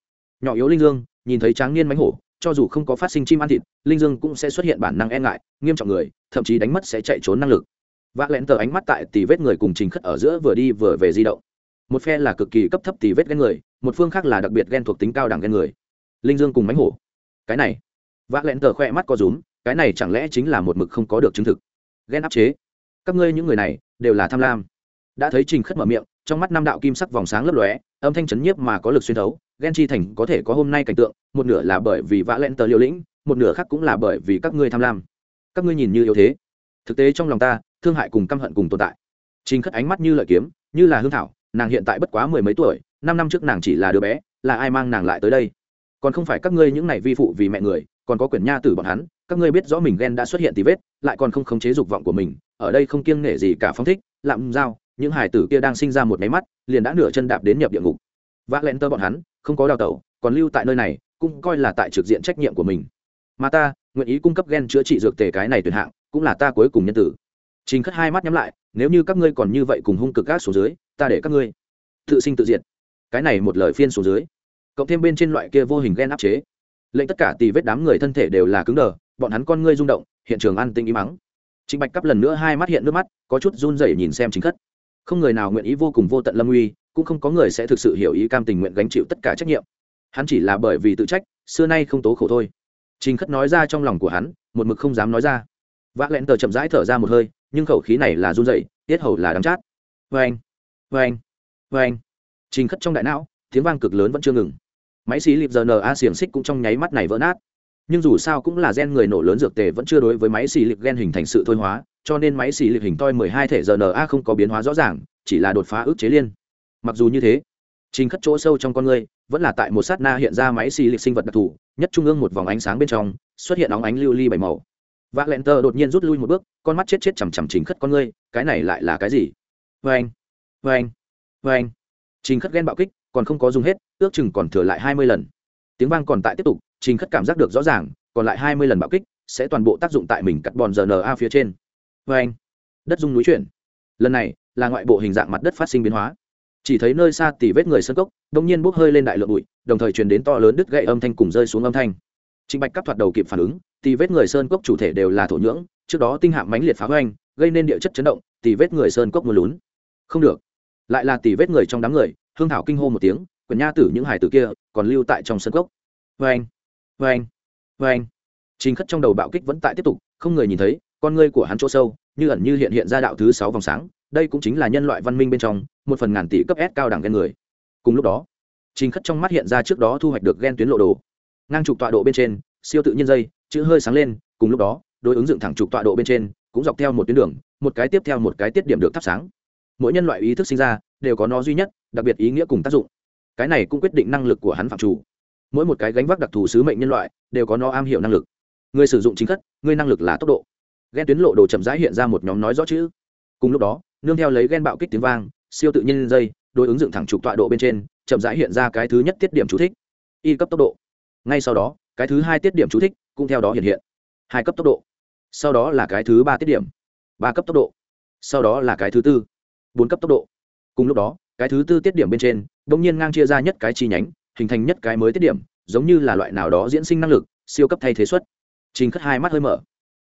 nhỏ yếu linh dương, nhìn thấy tráng niên mánh hổ, cho dù không có phát sinh chim ăn thịt, linh dương cũng sẽ xuất hiện bản năng e ngại, nghiêm trọng người, thậm chí đánh mất sẽ chạy trốn năng lực. V lẹn tờ ánh mắt tại tì vết người cùng trình khất ở giữa vừa đi vừa về di động. Một phe là cực kỳ cấp thấp tì vết ghen người, một phương khác là đặc biệt ghen thuộc tính cao đẳng ghen người. Linh dương cùng mánh hổ. Cái này. V lẹn tờ khoe mắt có rúm, cái này chẳng lẽ chính là một mực không có được chứng thực? Ghen áp chế. Các ngươi những người này, đều là tham lam. Đã thấy trình khất mở miệng, trong mắt năm đạo kim sắc vòng sáng lấp lóe, âm thanh chấn nhiếp mà có lực xuyên thấu ghen chi thành có thể có hôm nay cảnh tượng, một nửa là bởi vì vã lẹn tờ liều lĩnh, một nửa khác cũng là bởi vì các ngươi tham lam. Các ngươi nhìn như yếu thế. Thực tế trong lòng ta, thương hại cùng căm hận cùng tồn tại. Trình khất ánh mắt như lợi kiếm, như là hương thảo, nàng hiện tại bất quá mười mấy tuổi, năm năm trước nàng chỉ là đứa bé, là ai mang nàng lại tới đây? Còn không phải các ngươi những này vi phụ vì mẹ người, còn có quyển nha tử bọn hắn, các ngươi biết rõ mình ghen đã xuất hiện tí vết, lại còn không khống chế dục vọng của mình, ở đây không kiêng nể gì cả phong thích, lạm giao, những hải tử kia đang sinh ra một máy mắt, liền đã nửa chân đạp đến nhập địa ngục. Vác lẹn tơ bọn hắn không có đào tẩu, còn lưu tại nơi này, cũng coi là tại trực diện trách nhiệm của mình. Mà ta, nguyện ý cung cấp ghen chữa trị dược tề cái này tuyệt hạng, cũng là ta cuối cùng nhân tử. Trình khất hai mắt nhắm lại, nếu như các ngươi còn như vậy cùng hung cực gác xuống dưới, ta để các ngươi tự sinh tự diệt. Cái này một lời phiên xuống dưới, cộng thêm bên trên loại kia vô hình ghen áp chế, lệnh tất cả tì vết đám người thân thể đều là cứng đờ, bọn hắn con ngươi rung động, hiện trường an tinh im mắng trịnh bạch cắp lần nữa hai mắt hiện nước mắt, có chút run rẩy nhìn xem chính khất. Không người nào nguyện ý vô cùng vô tận lâm uy cũng không có người sẽ thực sự hiểu ý cam tình nguyện gánh chịu tất cả trách nhiệm. Hắn chỉ là bởi vì tự trách, xưa nay không tố khổ thôi. Trình khất nói ra trong lòng của hắn, một mực không dám nói ra. Vác ã lẹn tờ chậm rãi thở ra một hơi, nhưng khẩu khí này là run dậy tiết hầu là đắm chát. Vê anh vê anh vê anh trình khất trong đại não, tiếng vang cực lớn vẫn chưa ngừng. Máy xí lịp giờ na xiềng xích cũng trong nháy mắt này vỡ nát. Nhưng dù sao cũng là gen người nổ lớn dược tề vẫn chưa đối với máy xì lịp gen hình thành sự thôi hóa, cho nên máy xì lịp hình toi mười hai thể rna không có biến hóa rõ ràng, chỉ là đột phá ước chế liên mặc dù như thế, trình khất chỗ sâu trong con người vẫn là tại một sát na hiện ra máy xì lịch sinh vật đặc thù, nhất trung ương một vòng ánh sáng bên trong, xuất hiện óng ánh lưu ly bảy màu. V lẹn tờ đột nhiên rút lui một bước, con mắt chết chết chằm chằm trình khất con ngươi cái này lại là cái gì? Vê anh vê anh vê anh. Trình khất ghen bạo kích, còn không có dùng hết, ước chừng còn thừa lại hai mươi lần. Tiếng vang còn tại tiếp tục, trình khất cảm giác được rõ ràng, còn lại hai mươi lần bạo kích sẽ toàn bộ tác dụng tại mình cắt bòn rna phía trên. Vê anh, đất dung núi chuyển. Lần này là ngoại bộ hình dạng mặt đất phát sinh biến hóa chỉ thấy nơi xa tỉ vết người sân cốc, đông nhiên bốc hơi lên đại lượng bụi, đồng thời truyền đến to lớn đứt gậy âm thanh cùng rơi xuống âm thanh. Trịnh bạch cắp thoạt đầu kịp phản ứng tỉ vết người sơn cốc chủ thể đều là thổ nhưỡng, trước đó tinh hạm mãnh liệt phá hoành, gây nên địa chất chấn động tỉ vết người sơn cốc mưa lún. Không được. Lại là tỉ vết người trong đám người, hương thảo kinh hô một tiếng quần nha tử những hải tử kia còn lưu tại trong sân cốc. Vê anh vê anh vê anh chính khất trong đầu bạo kích vẫn tại tiếp tục, không người nhìn thấy, con ngươi của hắn chỗ sâu, như ẩn như hiện hiện ra đạo thứ sáu vòng sáng, đây cũng chính là nhân loại văn minh bên trong một phần ngàn tỷ cấp s cao đẳng ghen người. Cùng lúc đó, trình khất trong mắt hiện ra trước đó thu hoạch được ghen tuyến lộ đồ. Ngang trục tọa độ bên trên, siêu tự nhiên dây, chữ hơi sáng lên, cùng lúc đó, đối ứng dựng thẳng trục tọa độ bên trên, cũng dọc theo một tuyến đường, một cái tiếp theo một cái tiết điểm được thắp sáng. Mỗi nhân loại ý thức sinh ra, đều có nó duy nhất, đặc biệt ý nghĩa cùng tác dụng. Cái này cũng quyết định năng lực của hắn phạm chủ. Mỗi một cái gánh vác đặc thù sứ mệnh nhân loại, đều có nó am hiểu năng lực. Người sử dụng chính khất, người năng lực là tốc độ. Ghen tuyến lộ đồ chậm rãi hiện ra một nhóm nói rõ chữ. Cùng lúc đó, nương theo lấy ghen bạo kích tiếng vang siêu tự nhiên dây, đối ứng dựng thẳng trục tọa độ bên trên, chậm rãi hiện ra cái thứ nhất tiết điểm chú thích. Y cấp tốc độ. Ngay sau đó, cái thứ hai tiết điểm chú thích cũng theo đó hiện hiện. Hai cấp tốc độ. Sau đó là cái thứ ba tiết điểm. Ba cấp tốc độ. Sau đó là cái thứ tư. Bốn cấp tốc độ. Cùng lúc đó, cái thứ tư tiết điểm bên trên đ ỗ n g nhiên ngang chia ra nhất cái chi nhánh, hình thành nhất cái mới tiết điểm, giống như là loại nào đó diễn sinh năng lực, siêu cấp thay thế xuất trình khất hai mắt hơi mở.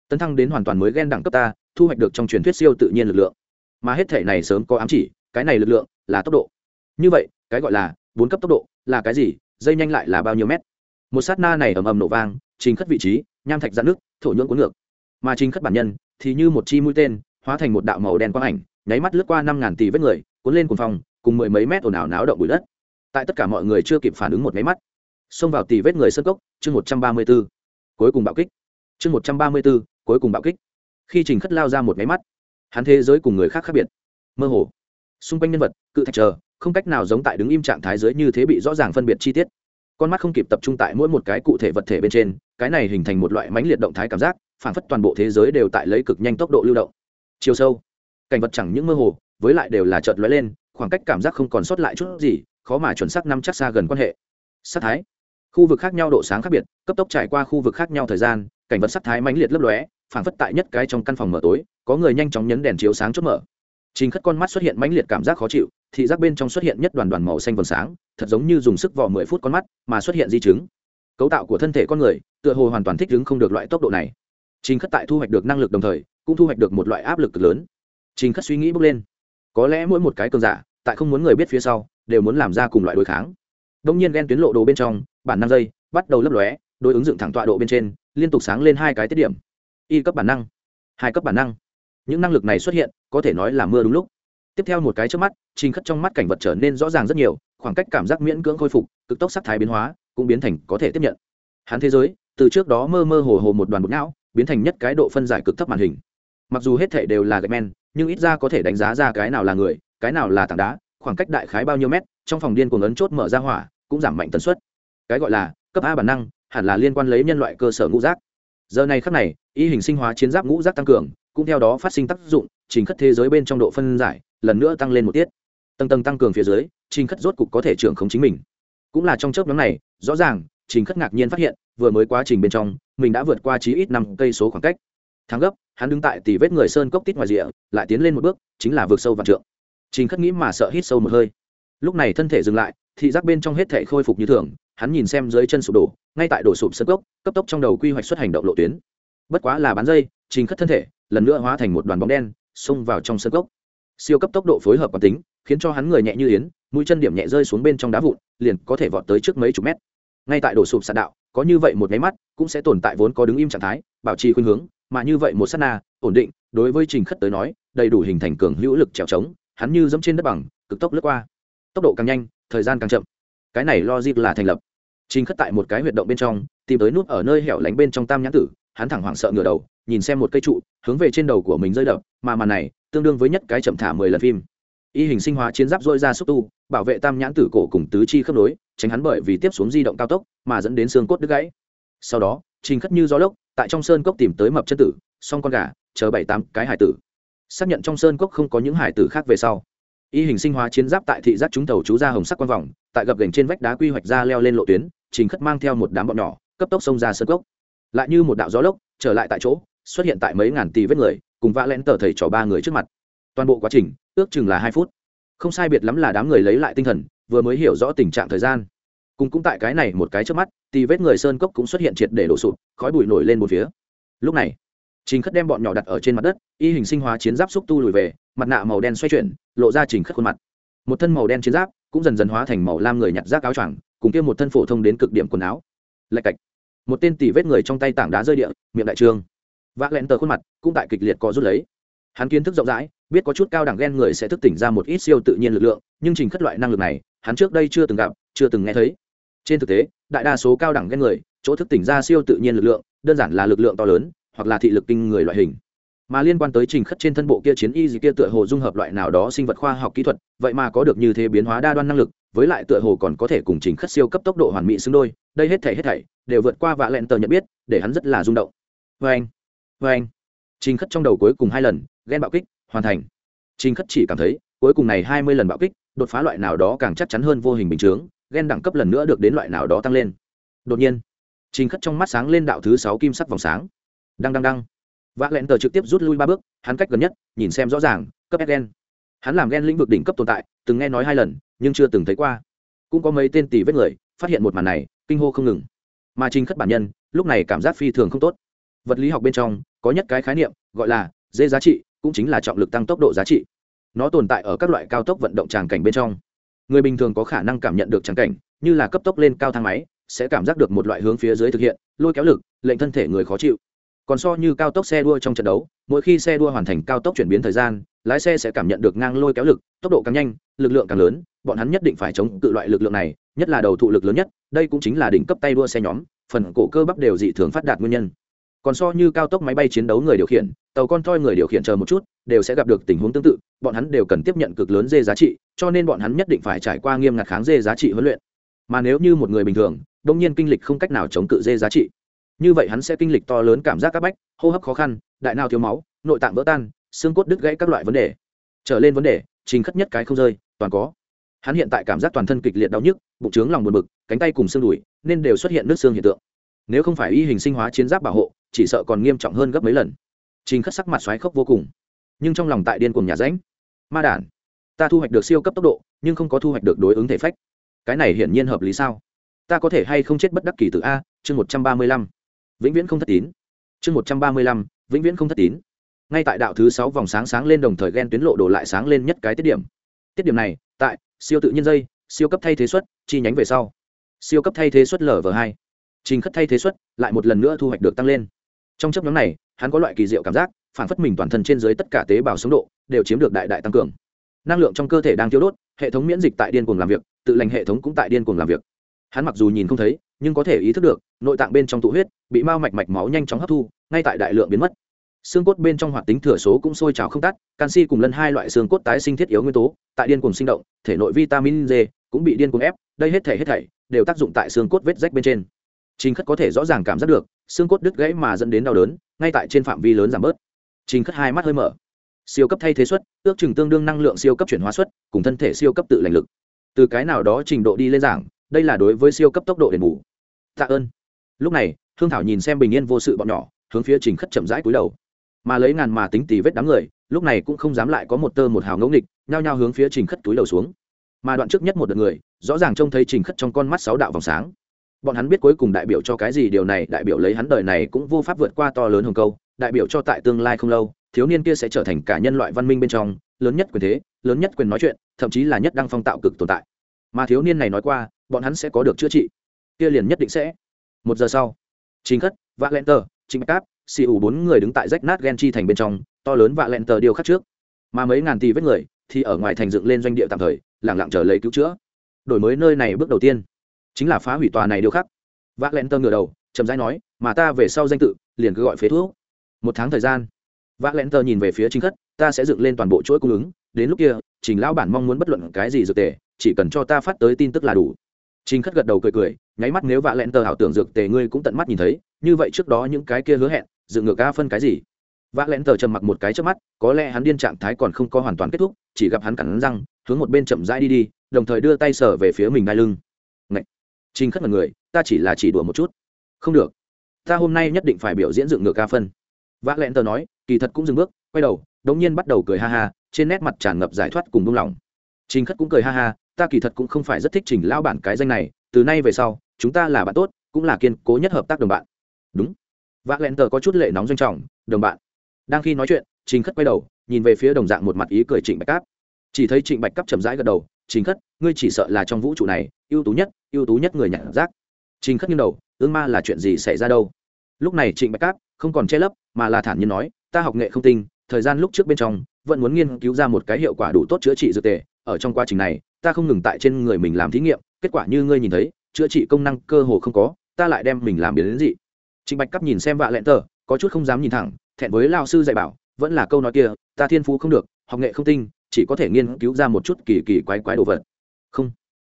Tấn thăng đến hoàn toàn mới ghen đẳng cấp ta, thu hoạch được trong truyền thuyết siêu tự nhiên lực lượng. Mà hết thể này sớm có ám chỉ cái này lực lượng là tốc độ. Như vậy, cái gọi là bốn cấp tốc độ là cái gì? Dây nhanh lại là bao nhiêu mét? Một sát na này ầm ầm nổ vang, trình khất vị trí, nham thạch dạn nước, thổ nhưỡng cuốn ngược. Mà trình khất bản nhân thì như một chi mũi tên, hóa thành một đạo màu đen quang ảnh, nháy mắt lướt qua năm ngàn tỷ vết người, cuốn lên cùng phòng cùng mười mấy mét ồn ào náo động bụi đất. Tại tất cả mọi người chưa kịp phản ứng một máy mắt, xông vào tỷ vết người sân cốc, chương một trăm ba mươi b ố cuối cùng bạo kích. Chương một trăm ba mươi b ố cuối cùng bạo kích. Khi trình khất lao ra một máy mắt, hắn thế giới cùng người khác khác biệt. Mơ hồ xung quanh nhân vật, cự thạch chờ, không cách nào giống tại đứng im trạng thái dưới như thế bị rõ ràng phân biệt chi tiết. Con mắt không kịp tập trung tại mỗi một cái cụ thể vật thể bên trên, cái này hình thành một loại mãnh liệt động thái cảm giác phản phất toàn bộ thế giới đều tại lấy cực nhanh tốc độ lưu động. Chiều sâu, cảnh vật chẳng những mơ hồ, với lại đều là chợt lóe lên, khoảng cách cảm giác không còn sót lại chút gì, khó mà chuẩn xác năm chắc xa gần quan hệ. Sắc thái, khu vực khác nhau độ sáng khác biệt, cấp tốc trải qua khu vực khác nhau thời gian, cảnh vật sắc thái mãnh liệt lấp lóe phản phất tại nhất cái trong căn phòng mở tối, có người nhanh chóng nhấn đèn chiếu sáng chốt mở trình khất con mắt xuất hiện mãnh liệt cảm giác khó chịu, thị giác bên trong xuất hiện nhất đoàn đoàn màu xanh vầng sáng, thật giống như dùng sức vò mười phút con mắt mà xuất hiện di chứng. Cấu tạo của thân thể con người, tựa hồ hoàn toàn thích ứng không được loại tốc độ này. Trình khất tại thu hoạch được năng lực đồng thời, cũng thu hoạch được một loại áp lực cực lớn. Trình khất suy nghĩ bốc lên. Có lẽ mỗi một cái cường giả, tại không muốn người biết phía sau, đều muốn làm ra cùng loại đối kháng. Đông nhiên ghen tuyến lộ đồ bên trong, bản năng dây bắt đầu lấp lóe, đối ứng dựng thẳng tọa độ bên trên, liên tục sáng lên hai cái tiết điểm. Y cấp bản năng. Hai cấp bản năng những năng lực này xuất hiện, có thể nói là mưa đúng lúc. Tiếp theo một cái trước mắt, trình khất trong mắt cảnh vật trở nên rõ ràng rất nhiều, khoảng cách cảm giác miễn cưỡng khôi phục, cực tốc sắc thái biến hóa, cũng biến thành có thể tiếp nhận. Hắn thế giới, từ trước đó mơ mơ hồ hồ một đoàn bột não, biến thành nhất cái độ phân giải cực thấp màn hình. Mặc dù hết thể đều là gạch men, nhưng ít ra có thể đánh giá ra cái nào là người, cái nào là tảng đá, khoảng cách đại khái bao nhiêu mét, trong phòng điên cuồng ấn chốt mở ra hỏa, cũng giảm mạnh tần suất. Cái gọi là cấp a bản năng, hẳn là liên quan lấy nhân loại cơ sở ngũ giác. Giờ này khắc này, y hình sinh hóa chiến giáp ngũ giác tăng cường cũng theo đó phát sinh tác dụng, trình khất thế giới bên trong độ phân giải, lần nữa tăng lên một tiết. Tầng tầng tăng cường phía dưới, trình khất rốt cục có thể trưởng không chính mình. Cũng là trong chớp nhóm này, rõ ràng, trình khất ngạc nhiên phát hiện, vừa mới quá trình bên trong, mình đã vượt qua chí ít năm cây số khoảng cách. Thắng gấp, hắn đứng tại tỷ vết người sơn cốc tít ngoài rìa, lại tiến lên một bước, chính là vượt sâu vạn trượng. Trình khất nghĩ mà sợ hít sâu một hơi. Lúc này thân thể dừng lại, thị giác bên trong hết thể khôi phục như thường, hắn nhìn xem dưới chân sụp đổ, ngay tại đổ sụp sơn cốc, cấp tốc trong đầu quy hoạch xuất hành động lộ tuyến. Bất quá là bán dây, trình khất thân thể lần nữa hóa thành một đoàn bóng đen, xông vào trong sân cốc. Siêu cấp tốc độ phối hợp quán tính, khiến cho hắn người nhẹ như yến, mũi chân điểm nhẹ rơi xuống bên trong đá vụn, liền có thể vọt tới trước mấy chục mét. Ngay tại đổ sụp sạt đạo, có như vậy một máy mắt, cũng sẽ tồn tại vốn có đứng im trạng thái, bảo trì khuynh hướng, mà như vậy một sát na, ổn định, đối với trình khất tới nói, đầy đủ hình thành cường hữu lực trèo trống, hắn như dẫm trên đất bằng, cực tốc lướt qua. Tốc độ càng nhanh, thời gian càng chậm. Cái này logic là thành lập. Trình khất tại một cái huyệt động bên trong, tìm tới nút ở nơi hẻo lánh bên trong tam nhãn tử hắn thẳng hoảng sợ ngửa đầu, nhìn xem một cây trụ, hướng về trên đầu của mình rơi đập, mà màn này, tương đương với nhất cái chậm thả mười lần phim. Y hình sinh hóa chiến giáp dôi ra xúc tu, bảo vệ tam nhãn tử cổ cùng tứ chi khớp nối, tránh hắn bởi vì tiếp xuống di động cao tốc, mà dẫn đến xương cốt đứt gãy. Sau đó, trình khất như gió lốc, tại trong sơn cốc tìm tới mập chân tử, song con gà, chờ bảy tám cái hải tử. Xác nhận trong sơn cốc không có những hải tử khác về sau. Y hình sinh hóa chiến giáp tại thị giác trúng tàu chú ra hồng sắc quan vòng, tại gập gành trên vách đá quy hoạch ra leo lên lộ tuyến, trình khất mang theo một đám bọn nhỏ, cấp tốc xông ra sơn cốc lại như một đạo gió lốc trở lại tại chỗ, xuất hiện tại mấy ngàn tỷ vết người, cùng vã lén tờ thầy trò ba người trước mặt. Toàn bộ quá trình, ước chừng là hai phút. Không sai biệt lắm là đám người lấy lại tinh thần, vừa mới hiểu rõ tình trạng thời gian. Cùng cũng tại cái này một cái trước mắt thì vết người sơn cốc cũng xuất hiện triệt để đổ sụt khói bụi nổi lên một phía. Lúc này, trình khất đem bọn nhỏ đặt ở trên mặt đất, y hình sinh hóa chiến giáp xúc tu lùi về, mặt nạ màu đen xoay chuyển, lộ ra trình khất khuôn mặt. Một thân màu đen chiến giáp cũng dần dần hóa thành màu lam người nhặt rác áo choàng, cùng kia một thân phổ thông đến cực điểm quần áo. Lạch cạch một tên tỷ vết người trong tay tảng đá rơi địa, miệng đại trương. Vác lẹn tờ khuôn mặt cũng tại kịch liệt có rút lấy. Hắn kiến thức rộng rãi, biết có chút cao đẳng ghen người sẽ thức tỉnh ra một ít siêu tự nhiên lực lượng, nhưng trình khất loại năng lực này, hắn trước đây chưa từng gặp, chưa từng nghe thấy. Trên thực tế, đại đa số cao đẳng ghen người, chỗ thức tỉnh ra siêu tự nhiên lực lượng, đơn giản là lực lượng to lớn, hoặc là thị lực kinh người loại hình mà liên quan tới trình khất trên thân bộ kia chiến y gì kia tựa hồ dung hợp loại nào đó sinh vật khoa học kỹ thuật, vậy mà có được như thế biến hóa đa đoan năng lực, với lại tựa hồ còn có thể cùng trình khất siêu cấp tốc độ hoàn mỹ xứng đôi, đây hết thảy hết thảy đều vượt qua vạ lẹn tờ nhận biết, để hắn rất là rung động. Vê anh vê anh. Trình khất trong đầu cuối cùng hai lần, ghen bạo kích, hoàn thành. Trình khất chỉ cảm thấy, cuối cùng này hai mươi lần bạo kích, đột phá loại nào đó càng chắc chắn hơn vô hình bình chướng, ghen đẳng cấp lần nữa được đến loại nào đó tăng lên. Đột nhiên, trình khất trong mắt sáng lên đạo thứ sáu kim sắc vòng sáng. Đăng đăng đăng vạ lẹn tờ trực tiếp rút lui ba bước, hắn cách gần nhất, nhìn xem rõ ràng, cấp s gen. Hắn làm gen lĩnh vực đỉnh cấp tồn tại, từng nghe nói hai lần, nhưng chưa từng thấy qua. Cũng có mấy tên tỷ vết người, phát hiện một màn này, kinh hô không ngừng. Mà trình khất bản nhân, lúc này cảm giác phi thường không tốt. Vật lý học bên trong, có nhất cái khái niệm, gọi là dê giá trị, cũng chính là trọng lực tăng tốc độ giá trị. Nó tồn tại ở các loại cao tốc vận động tràng cảnh bên trong. Người bình thường có khả năng cảm nhận được tràng cảnh, như là cấp tốc lên cao thang máy, sẽ cảm giác được một loại hướng phía dưới thực hiện, lôi kéo lực, lệnh thân thể người khó chịu còn so như cao tốc xe đua trong trận đấu, mỗi khi xe đua hoàn thành cao tốc chuyển biến thời gian, lái xe sẽ cảm nhận được ngang lôi kéo lực, tốc độ càng nhanh, lực lượng càng lớn, bọn hắn nhất định phải chống cự loại lực lượng này, nhất là đầu thụ lực lớn nhất, đây cũng chính là đỉnh cấp tay đua xe nhóm, phần cổ cơ bắp đều dị thường phát đạt nguyên nhân. Còn so như cao tốc máy bay chiến đấu người điều khiển, tàu con toi người điều khiển chờ một chút, đều sẽ gặp được tình huống tương tự, bọn hắn đều cần tiếp nhận cực lớn dê giá trị, cho nên bọn hắn nhất định phải trải qua nghiêm ngặt kháng dê giá trị huấn luyện. Mà nếu như một người bình thường, đông nhiên kinh lịch không cách nào chống cự dê giá trị như vậy hắn sẽ kinh lịch to lớn cảm giác các bách, hô hấp khó khăn, đại nào thiếu máu, nội tạng vỡ tan, xương cốt đứt gãy các loại vấn đề. Trở lên vấn đề, trình khất nhất cái không rơi, toàn có. Hắn hiện tại cảm giác toàn thân kịch liệt đau nhức, bụng trướng lòng buồn bực, cánh tay cùng xương đùi, nên đều xuất hiện nước xương hiện tượng. Nếu không phải y hình sinh hóa chiến giáp bảo hộ, chỉ sợ còn nghiêm trọng hơn gấp mấy lần. Trình khất sắc mặt xoáy khốc vô cùng. Nhưng trong lòng tại điên cùng nhà ránh ma đản, ta thu hoạch được siêu cấp tốc độ, nhưng không có thu hoạch được đối ứng thể phách. Cái này hiển nhiên hợp lý sao? Ta có thể hay không chết bất đắc kỳ từ a, chương một trăm ba mươi lăm vĩnh viễn không thất tín. Chương một trăm ba mươi lăm, vĩnh viễn không thất tín. Ngay tại đạo thứ sáu vòng sáng sáng lên đồng thời ghen tuyến lộ đổ lại sáng lên nhất cái tiết điểm. Tiết điểm này, tại siêu tự nhiên dây, siêu cấp thay thế suất, chi nhánh về sau. Siêu cấp thay thế suất lv hai. Trình khất thay thế suất lại một lần nữa thu hoạch được tăng lên. Trong chấp nhóm này, hắn có loại kỳ diệu cảm giác, phản phất mình toàn thân trên dưới tất cả tế bào sống độ đều chiếm được đại đại tăng cường. Năng lượng trong cơ thể đang thiếu đốt, hệ thống miễn dịch tại điên cuồng làm việc, tự lành hệ thống cũng tại điên cuồng làm việc. Hắn mặc dù nhìn không thấy nhưng có thể ý thức được, nội tạng bên trong tụ huyết bị mao mạch mạch máu nhanh chóng hấp thu, ngay tại đại lượng biến mất. Xương cốt bên trong hoạt tính thừa số cũng sôi trào không tắt, canxi cùng lân hai loại xương cốt tái sinh thiết yếu nguyên tố, tại điên cuồng sinh động, thể nội vitamin d cũng bị điên cuồng ép, đây hết thể hết thảy đều tác dụng tại xương cốt vết rách bên trên. Trình khất có thể rõ ràng cảm giác được, xương cốt đứt gãy mà dẫn đến đau đớn, ngay tại trên phạm vi lớn giảm bớt. Trình khất hai mắt hơi mở. Siêu cấp thay thế suất, ước chừng tương đương năng lượng siêu cấp chuyển hóa suất, cùng thân thể siêu cấp tự lành lực. Từ cái nào đó trình độ đi lên giảng, đây là đối với siêu cấp tốc độ đền bù tạ ơn. Lúc này thương thảo nhìn xem bình yên vô sự bọn nhỏ, hướng phía trình khất chậm rãi cúi đầu. Mà lấy ngàn mà tính tì vết đám người, lúc này cũng không dám lại có một tơ một hào ngẫu nghịch, nhao nhao hướng phía trình khất túi đầu xuống. Mà đoạn trước nhất một đợt người, rõ ràng trông thấy trình khất trong con mắt sáu đạo vòng sáng. Bọn hắn biết cuối cùng đại biểu cho cái gì, điều này, đại biểu lấy hắn đời này cũng vô pháp vượt qua to lớn hồng câu, đại biểu cho tại tương lai không lâu, thiếu niên kia sẽ trở thành cả nhân loại văn minh bên trong, lớn nhất quyền thế, lớn nhất quyền nói chuyện, thậm chí là nhất đăng phong tạo cực tồn tại. Mà thiếu niên này nói qua, bọn hắn sẽ có được chữa trị kia liền nhất định sẽ. Một giờ sau chính khất, vạ lẹn tờ chính cáp, xì ủ bốn người đứng tại rách nát ghen chi thành bên trong, to lớn vạ lẹn tờ điều khắc trước. Mà mấy ngàn tỷ vết người thì ở ngoài thành dựng lên doanh địa tạm thời lẳng lặng chờ lấy cứu chữa. Đổi mới nơi này bước đầu tiên, chính là phá hủy tòa này điều khắc. Vạ lẹn tờ ngửa đầu, chậm rãi nói, mà ta về sau danh tự, liền cứ gọi phế thuốc. Một tháng thời gian, vạ lẹn tờ nhìn về phía chính khất, ta sẽ dựng lên toàn bộ chuỗi cung ứng, đến lúc kia, trình lão bản mong muốn bất luận cái gì dược tề, chỉ cần cho ta phát tới tin tức là đủ. Trình Khất gật đầu cười cười, nháy mắt nếu vạ lẹn tờ hảo tưởng dược tề ngươi cũng tận mắt nhìn thấy, như vậy trước đó những cái kia hứa hẹn, dựng ngược ca phân cái gì? Vạ lẹn tờ trầm mặc một cái trước mắt, có lẽ hắn điên trạng thái còn không có hoàn toàn kết thúc, chỉ gặp hắn cắn răng, hướng một bên chậm rãi đi đi, đồng thời đưa tay sờ về phía mình đai lưng. Ngậy. Trình Khất mặt người, ta chỉ là chỉ đùa một chút. Không được, ta hôm nay nhất định phải biểu diễn dựng ngược ca phân. Vạ lẹn tờ nói, kỳ thật cũng dừng bước, quay đầu, đống nhiên bắt đầu cười ha ha, trên nét mặt tràn ngập giải thoát cùng buông lỏng. Trình Khất cũng cười ha ha, ta kỳ thật cũng không phải rất thích Trình lao bản cái danh này, từ nay về sau, chúng ta là bạn tốt, cũng là kiên cố nhất hợp tác đồng bạn. Đúng. Vạ lẹn tờ có chút lệ nóng doanh trọng, đồng bạn. Đang khi nói chuyện, Trình Khất quay đầu, nhìn về phía đồng dạng một mặt ý cười Trịnh Bạch Cáp. Chỉ thấy Trịnh Bạch Cáp chậm rãi gật đầu, "Trình Khất, ngươi chỉ sợ là trong vũ trụ này, ưu tú nhất, ưu tú nhất người nhặt rác." Trình Khất nghiêng đầu, "Ương ma là chuyện gì xảy ra đâu?" Lúc này Trịnh Bạch Cáp không còn che lấp, mà là thản nhiên nói, "Ta học nghệ không tinh, thời gian lúc trước bên trong, vẫn muốn nghiên cứu ra một cái hiệu quả đủ tốt chữa trị dược tề, ở trong quá trình này, ta không ngừng tại trên người mình làm thí nghiệm, kết quả như ngươi nhìn thấy, chữa trị công năng cơ hồ không có, ta lại đem mình làm biến đến dị. Trịnh bạch cắp nhìn xem vạ lẹn tờ, có chút không dám nhìn thẳng, thẹn với lao sư dạy bảo, vẫn là câu nói kia, ta thiên phú không được, học nghệ không tinh, chỉ có thể nghiên cứu ra một chút kỳ kỳ quái quái đồ vật. Không.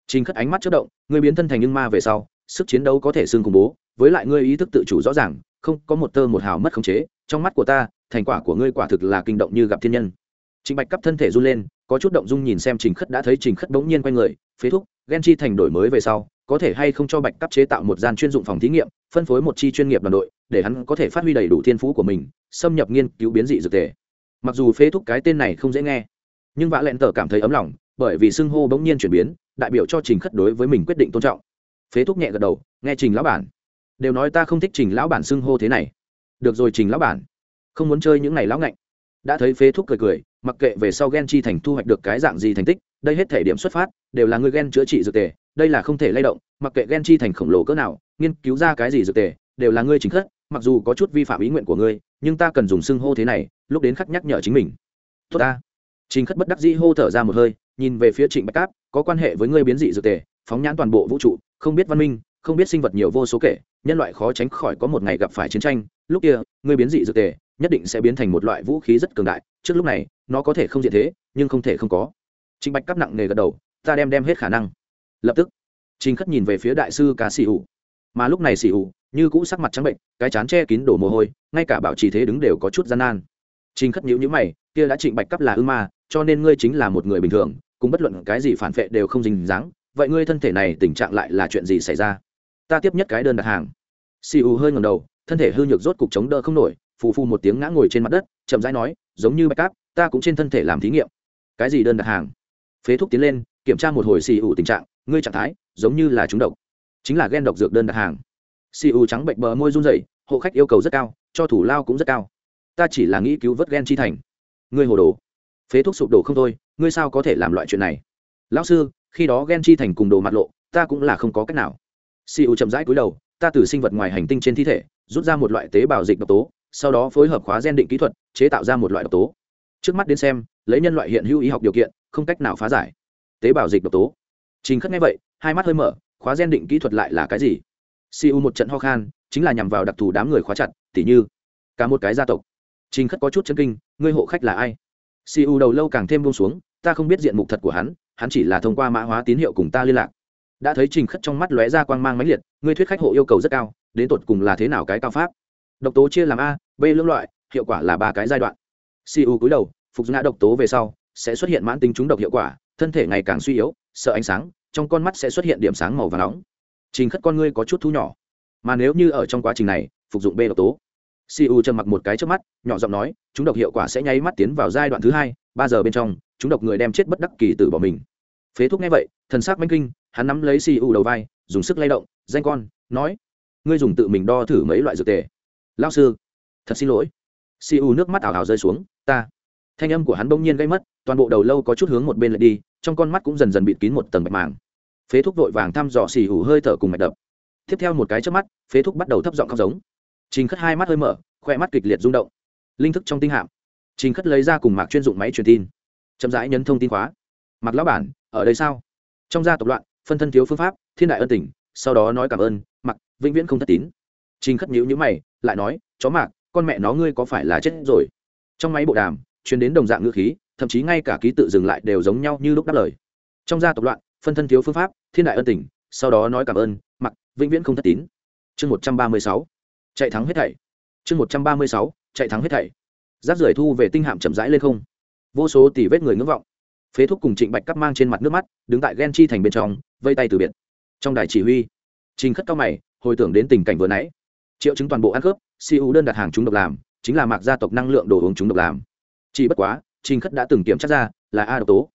Trình khất ánh mắt chất động, ngươi biến thân thành nhưng ma về sau, sức chiến đấu có thể xương khủng bố, với lại ngươi ý thức tự chủ rõ ràng, không có một tơ một hào mất khống chế, trong mắt của ta, thành quả của ngươi quả thực là kinh động như gặp thiên nhân. Trình Bạch cấp thân thể run lên, có chút động dung nhìn xem Trình Khất đã thấy Trình Khất bỗng nhiên quay người, phế thúc, Gen chi thành đổi mới về sau, có thể hay không cho Bạch cấp chế tạo một gian chuyên dụng phòng thí nghiệm, phân phối một chi chuyên nghiệp đoàn đội, để hắn có thể phát huy đầy đủ thiên phú của mình, xâm nhập nghiên cứu biến dị dược thể. Mặc dù phế thúc cái tên này không dễ nghe, nhưng Vã Lệnh Tở cảm thấy ấm lòng, bởi vì xưng hô bỗng nhiên chuyển biến, đại biểu cho Trình Khất đối với mình quyết định tôn trọng. Phế thúc nhẹ gật đầu, nghe Trình lão bản, đều nói ta không thích Trình lão bản xưng hô thế này. Được rồi Trình lão bản, không muốn chơi những này lão ngạnh đã thấy phế thúc cười cười, mặc kệ về sau ghen chi thành thu hoạch được cái dạng gì thành tích, đây hết thể điểm xuất phát, đều là người ghen chữa trị dược tề, đây là không thể lay động, mặc kệ ghen chi thành khổng lồ cỡ nào, nghiên cứu ra cái gì dược tề, đều là ngươi chính khất, mặc dù có chút vi phạm ý nguyện của ngươi, nhưng ta cần dùng xưng hô thế này, lúc đến khắc nhắc nhở chính mình. Tốt ta. Chính khất bất đắc dĩ hô thở ra một hơi, nhìn về phía trịnh bạch cáp, có quan hệ với ngươi biến dị dược tề, phóng nhãn toàn bộ vũ trụ, không biết văn minh, không biết sinh vật nhiều vô số kể, nhân loại khó tránh khỏi có một ngày gặp phải chiến tranh, lúc kia, ngươi biến dị dược tề nhất định sẽ biến thành một loại vũ khí rất cường đại, trước lúc này, nó có thể không diện thế, nhưng không thể không có. Trịnh bạch cắp nặng nề gật đầu, ta đem đem hết khả năng. Lập tức, trình khất nhìn về phía đại sư ca sĩ ủ mà lúc này xì ủ như cũ sắc mặt trắng bệnh, cái chán che kín đổ mồ hôi, ngay cả bảo trì thế đứng đều có chút gian nan. Trình khất nhữ nhữ mày, kia đã trịnh bạch cắp là ư ma, cho nên ngươi chính là một người bình thường cũng bất luận cái gì phản vệ đều không dính dáng, vậy ngươi thân thể này tình trạng lại là chuyện gì xảy ra? Ta tiếp nhất cái đơn đặt hàng. Xì ủ hơi ngầm đầu, thân thể hư nhược rốt cục chống đỡ không nổi phù phù một tiếng ngã ngồi trên mặt đất, chậm rãi nói, giống như bạch cáp, ta cũng trên thân thể làm thí nghiệm. Cái gì đơn đặt hàng? Phế thuốc tiến lên, kiểm tra một hồi xì ủ tình trạng, ngươi trạng thái, giống như là trúng độc. Chính là ghen độc dược đơn đặt hàng. Xì ủ trắng bệnh bờ môi run rẩy, hộ khách yêu cầu rất cao, cho thủ lao cũng rất cao. Ta chỉ là nghĩ cứu vớt ghen chi thành. Ngươi hồ đồ. Phế thuốc sụp đổ không thôi, ngươi sao có thể làm loại chuyện này? Lão sư, khi đó ghen chi thành cùng đồ mặt lộ, ta cũng là không có cách nào. Xì ủ chậm rãi cúi đầu, ta từ sinh vật ngoài hành tinh trên thi thể, rút ra một loại tế bào dịch độc tố sau đó phối hợp khóa gen định kỹ thuật, chế tạo ra một loại độc tố. Trước mắt đến xem, lấy nhân loại hiện hữu y học điều kiện, không cách nào phá giải. Tế bào dịch độc tố. Trình khất nghe vậy, hai mắt hơi mở, khóa gen định kỹ thuật lại là cái gì? Cu một trận ho khan, chính là nhằm vào đặc thù đám người khóa chặt, tỉ như cả một cái gia tộc. Trình khất có chút chân kinh, ngươi hộ khách là ai? Cu đầu lâu càng thêm bông xuống, ta không biết diện mục thật của hắn hắn chỉ là thông qua mã hóa tín hiệu cùng ta liên lạc. Đã thấy trình khất trong mắt lóe ra quang mang mãnh liệt, ngươi thuyết khách hộ yêu cầu rất cao, đến tột cùng là thế nào cái cao pháp? Độc tố chia làm a, b lưỡng loại, hiệu quả là ba cái giai đoạn. Cu cúi đầu, phục ngã độc tố về sau, sẽ xuất hiện mãn tính trúng độc hiệu quả, thân thể ngày càng suy yếu, sợ ánh sáng, trong con mắt sẽ xuất hiện điểm sáng màu và nóng. Trình khất con ngươi có chút thu nhỏ. Mà nếu như ở trong quá trình này, phục dụng b độc tố. Cu trầm mặc một cái trước mắt, nhỏ giọng nói chúng độc hiệu quả sẽ nháy mắt tiến vào giai đoạn thứ hai, ba giờ bên trong chúng độc người đem chết bất đắc kỳ tử bỏ mình. Phế thuốc nghe vậy, thần sắc manh kinh, hắn nắm lấy cu đầu vai, dùng sức lay động, danh con, nói, ngươi dùng tự mình đo thử mấy loại dược tề? Lao sư, thật xin lỗi. Si u nước mắt ảo ảo rơi xuống. Ta. Thanh âm của hắn bỗng nhiên gây mất, toàn bộ đầu lâu có chút hướng một bên lại đi, trong con mắt cũng dần dần bịt kín một tầng bạch màng. Phế thúc vội vàng thăm dò xì ủ hơi thở cùng mạch đập. Tiếp theo một cái trước mắt, phế thúc bắt đầu thấp giọng khóc giống. Trình khất hai mắt hơi mở, khoe mắt kịch liệt rung động. Linh thức trong tinh hạm. Trình khất lấy ra cùng mạc chuyên dụng máy truyền tin. Chậm rãi nhấn thông tin khóa. Mặc lão bản, ở đây sao? Trong gia tộc loạn, phân thân thiếu phương pháp, thiên đại ân tình, sau đó nói cảm ơn mặc vĩnh viễn không thất tín. Trình khất nhíu nhíu mày lại nói, chó mạc, con mẹ nó ngươi có phải là chết rồi? Trong máy bộ đàm chuyến đến đồng dạng ngữ khí, thậm chí ngay cả ký tự dừng lại đều giống nhau như lúc đáp lời. Trong gia tộc loạn, phân thân thiếu phương pháp, thiên đại ân tình, sau đó nói cảm ơn mặc vĩnh viễn không thất tín. Chương một trăm ba mươi sáu, chạy thắng hết thảy. Chương một trăm ba mươi sáu, chạy thắng hết thảy. Giáp rời thu về tinh hạm chậm rãi lên không. Vô số tỷ vết người ngưỡng vọng. Phế thúc cùng trịnh bạch cắp mang trên mặt nước mắt, đứng tại ghen chi thành bên trong, vây tay từ biệt. Trong đài chỉ huy, trình khất cao mày, hồi tưởng đến tình cảnh vừa nãy triệu chứng toàn bộ ăn khớp siêu đơn đặt hàng chúng độc làm, chính là mạc gia tộc năng lượng đồ uống chúng độc làm. Chỉ bất quá, trình khất đã từng kiểm tra ra là a độc tố,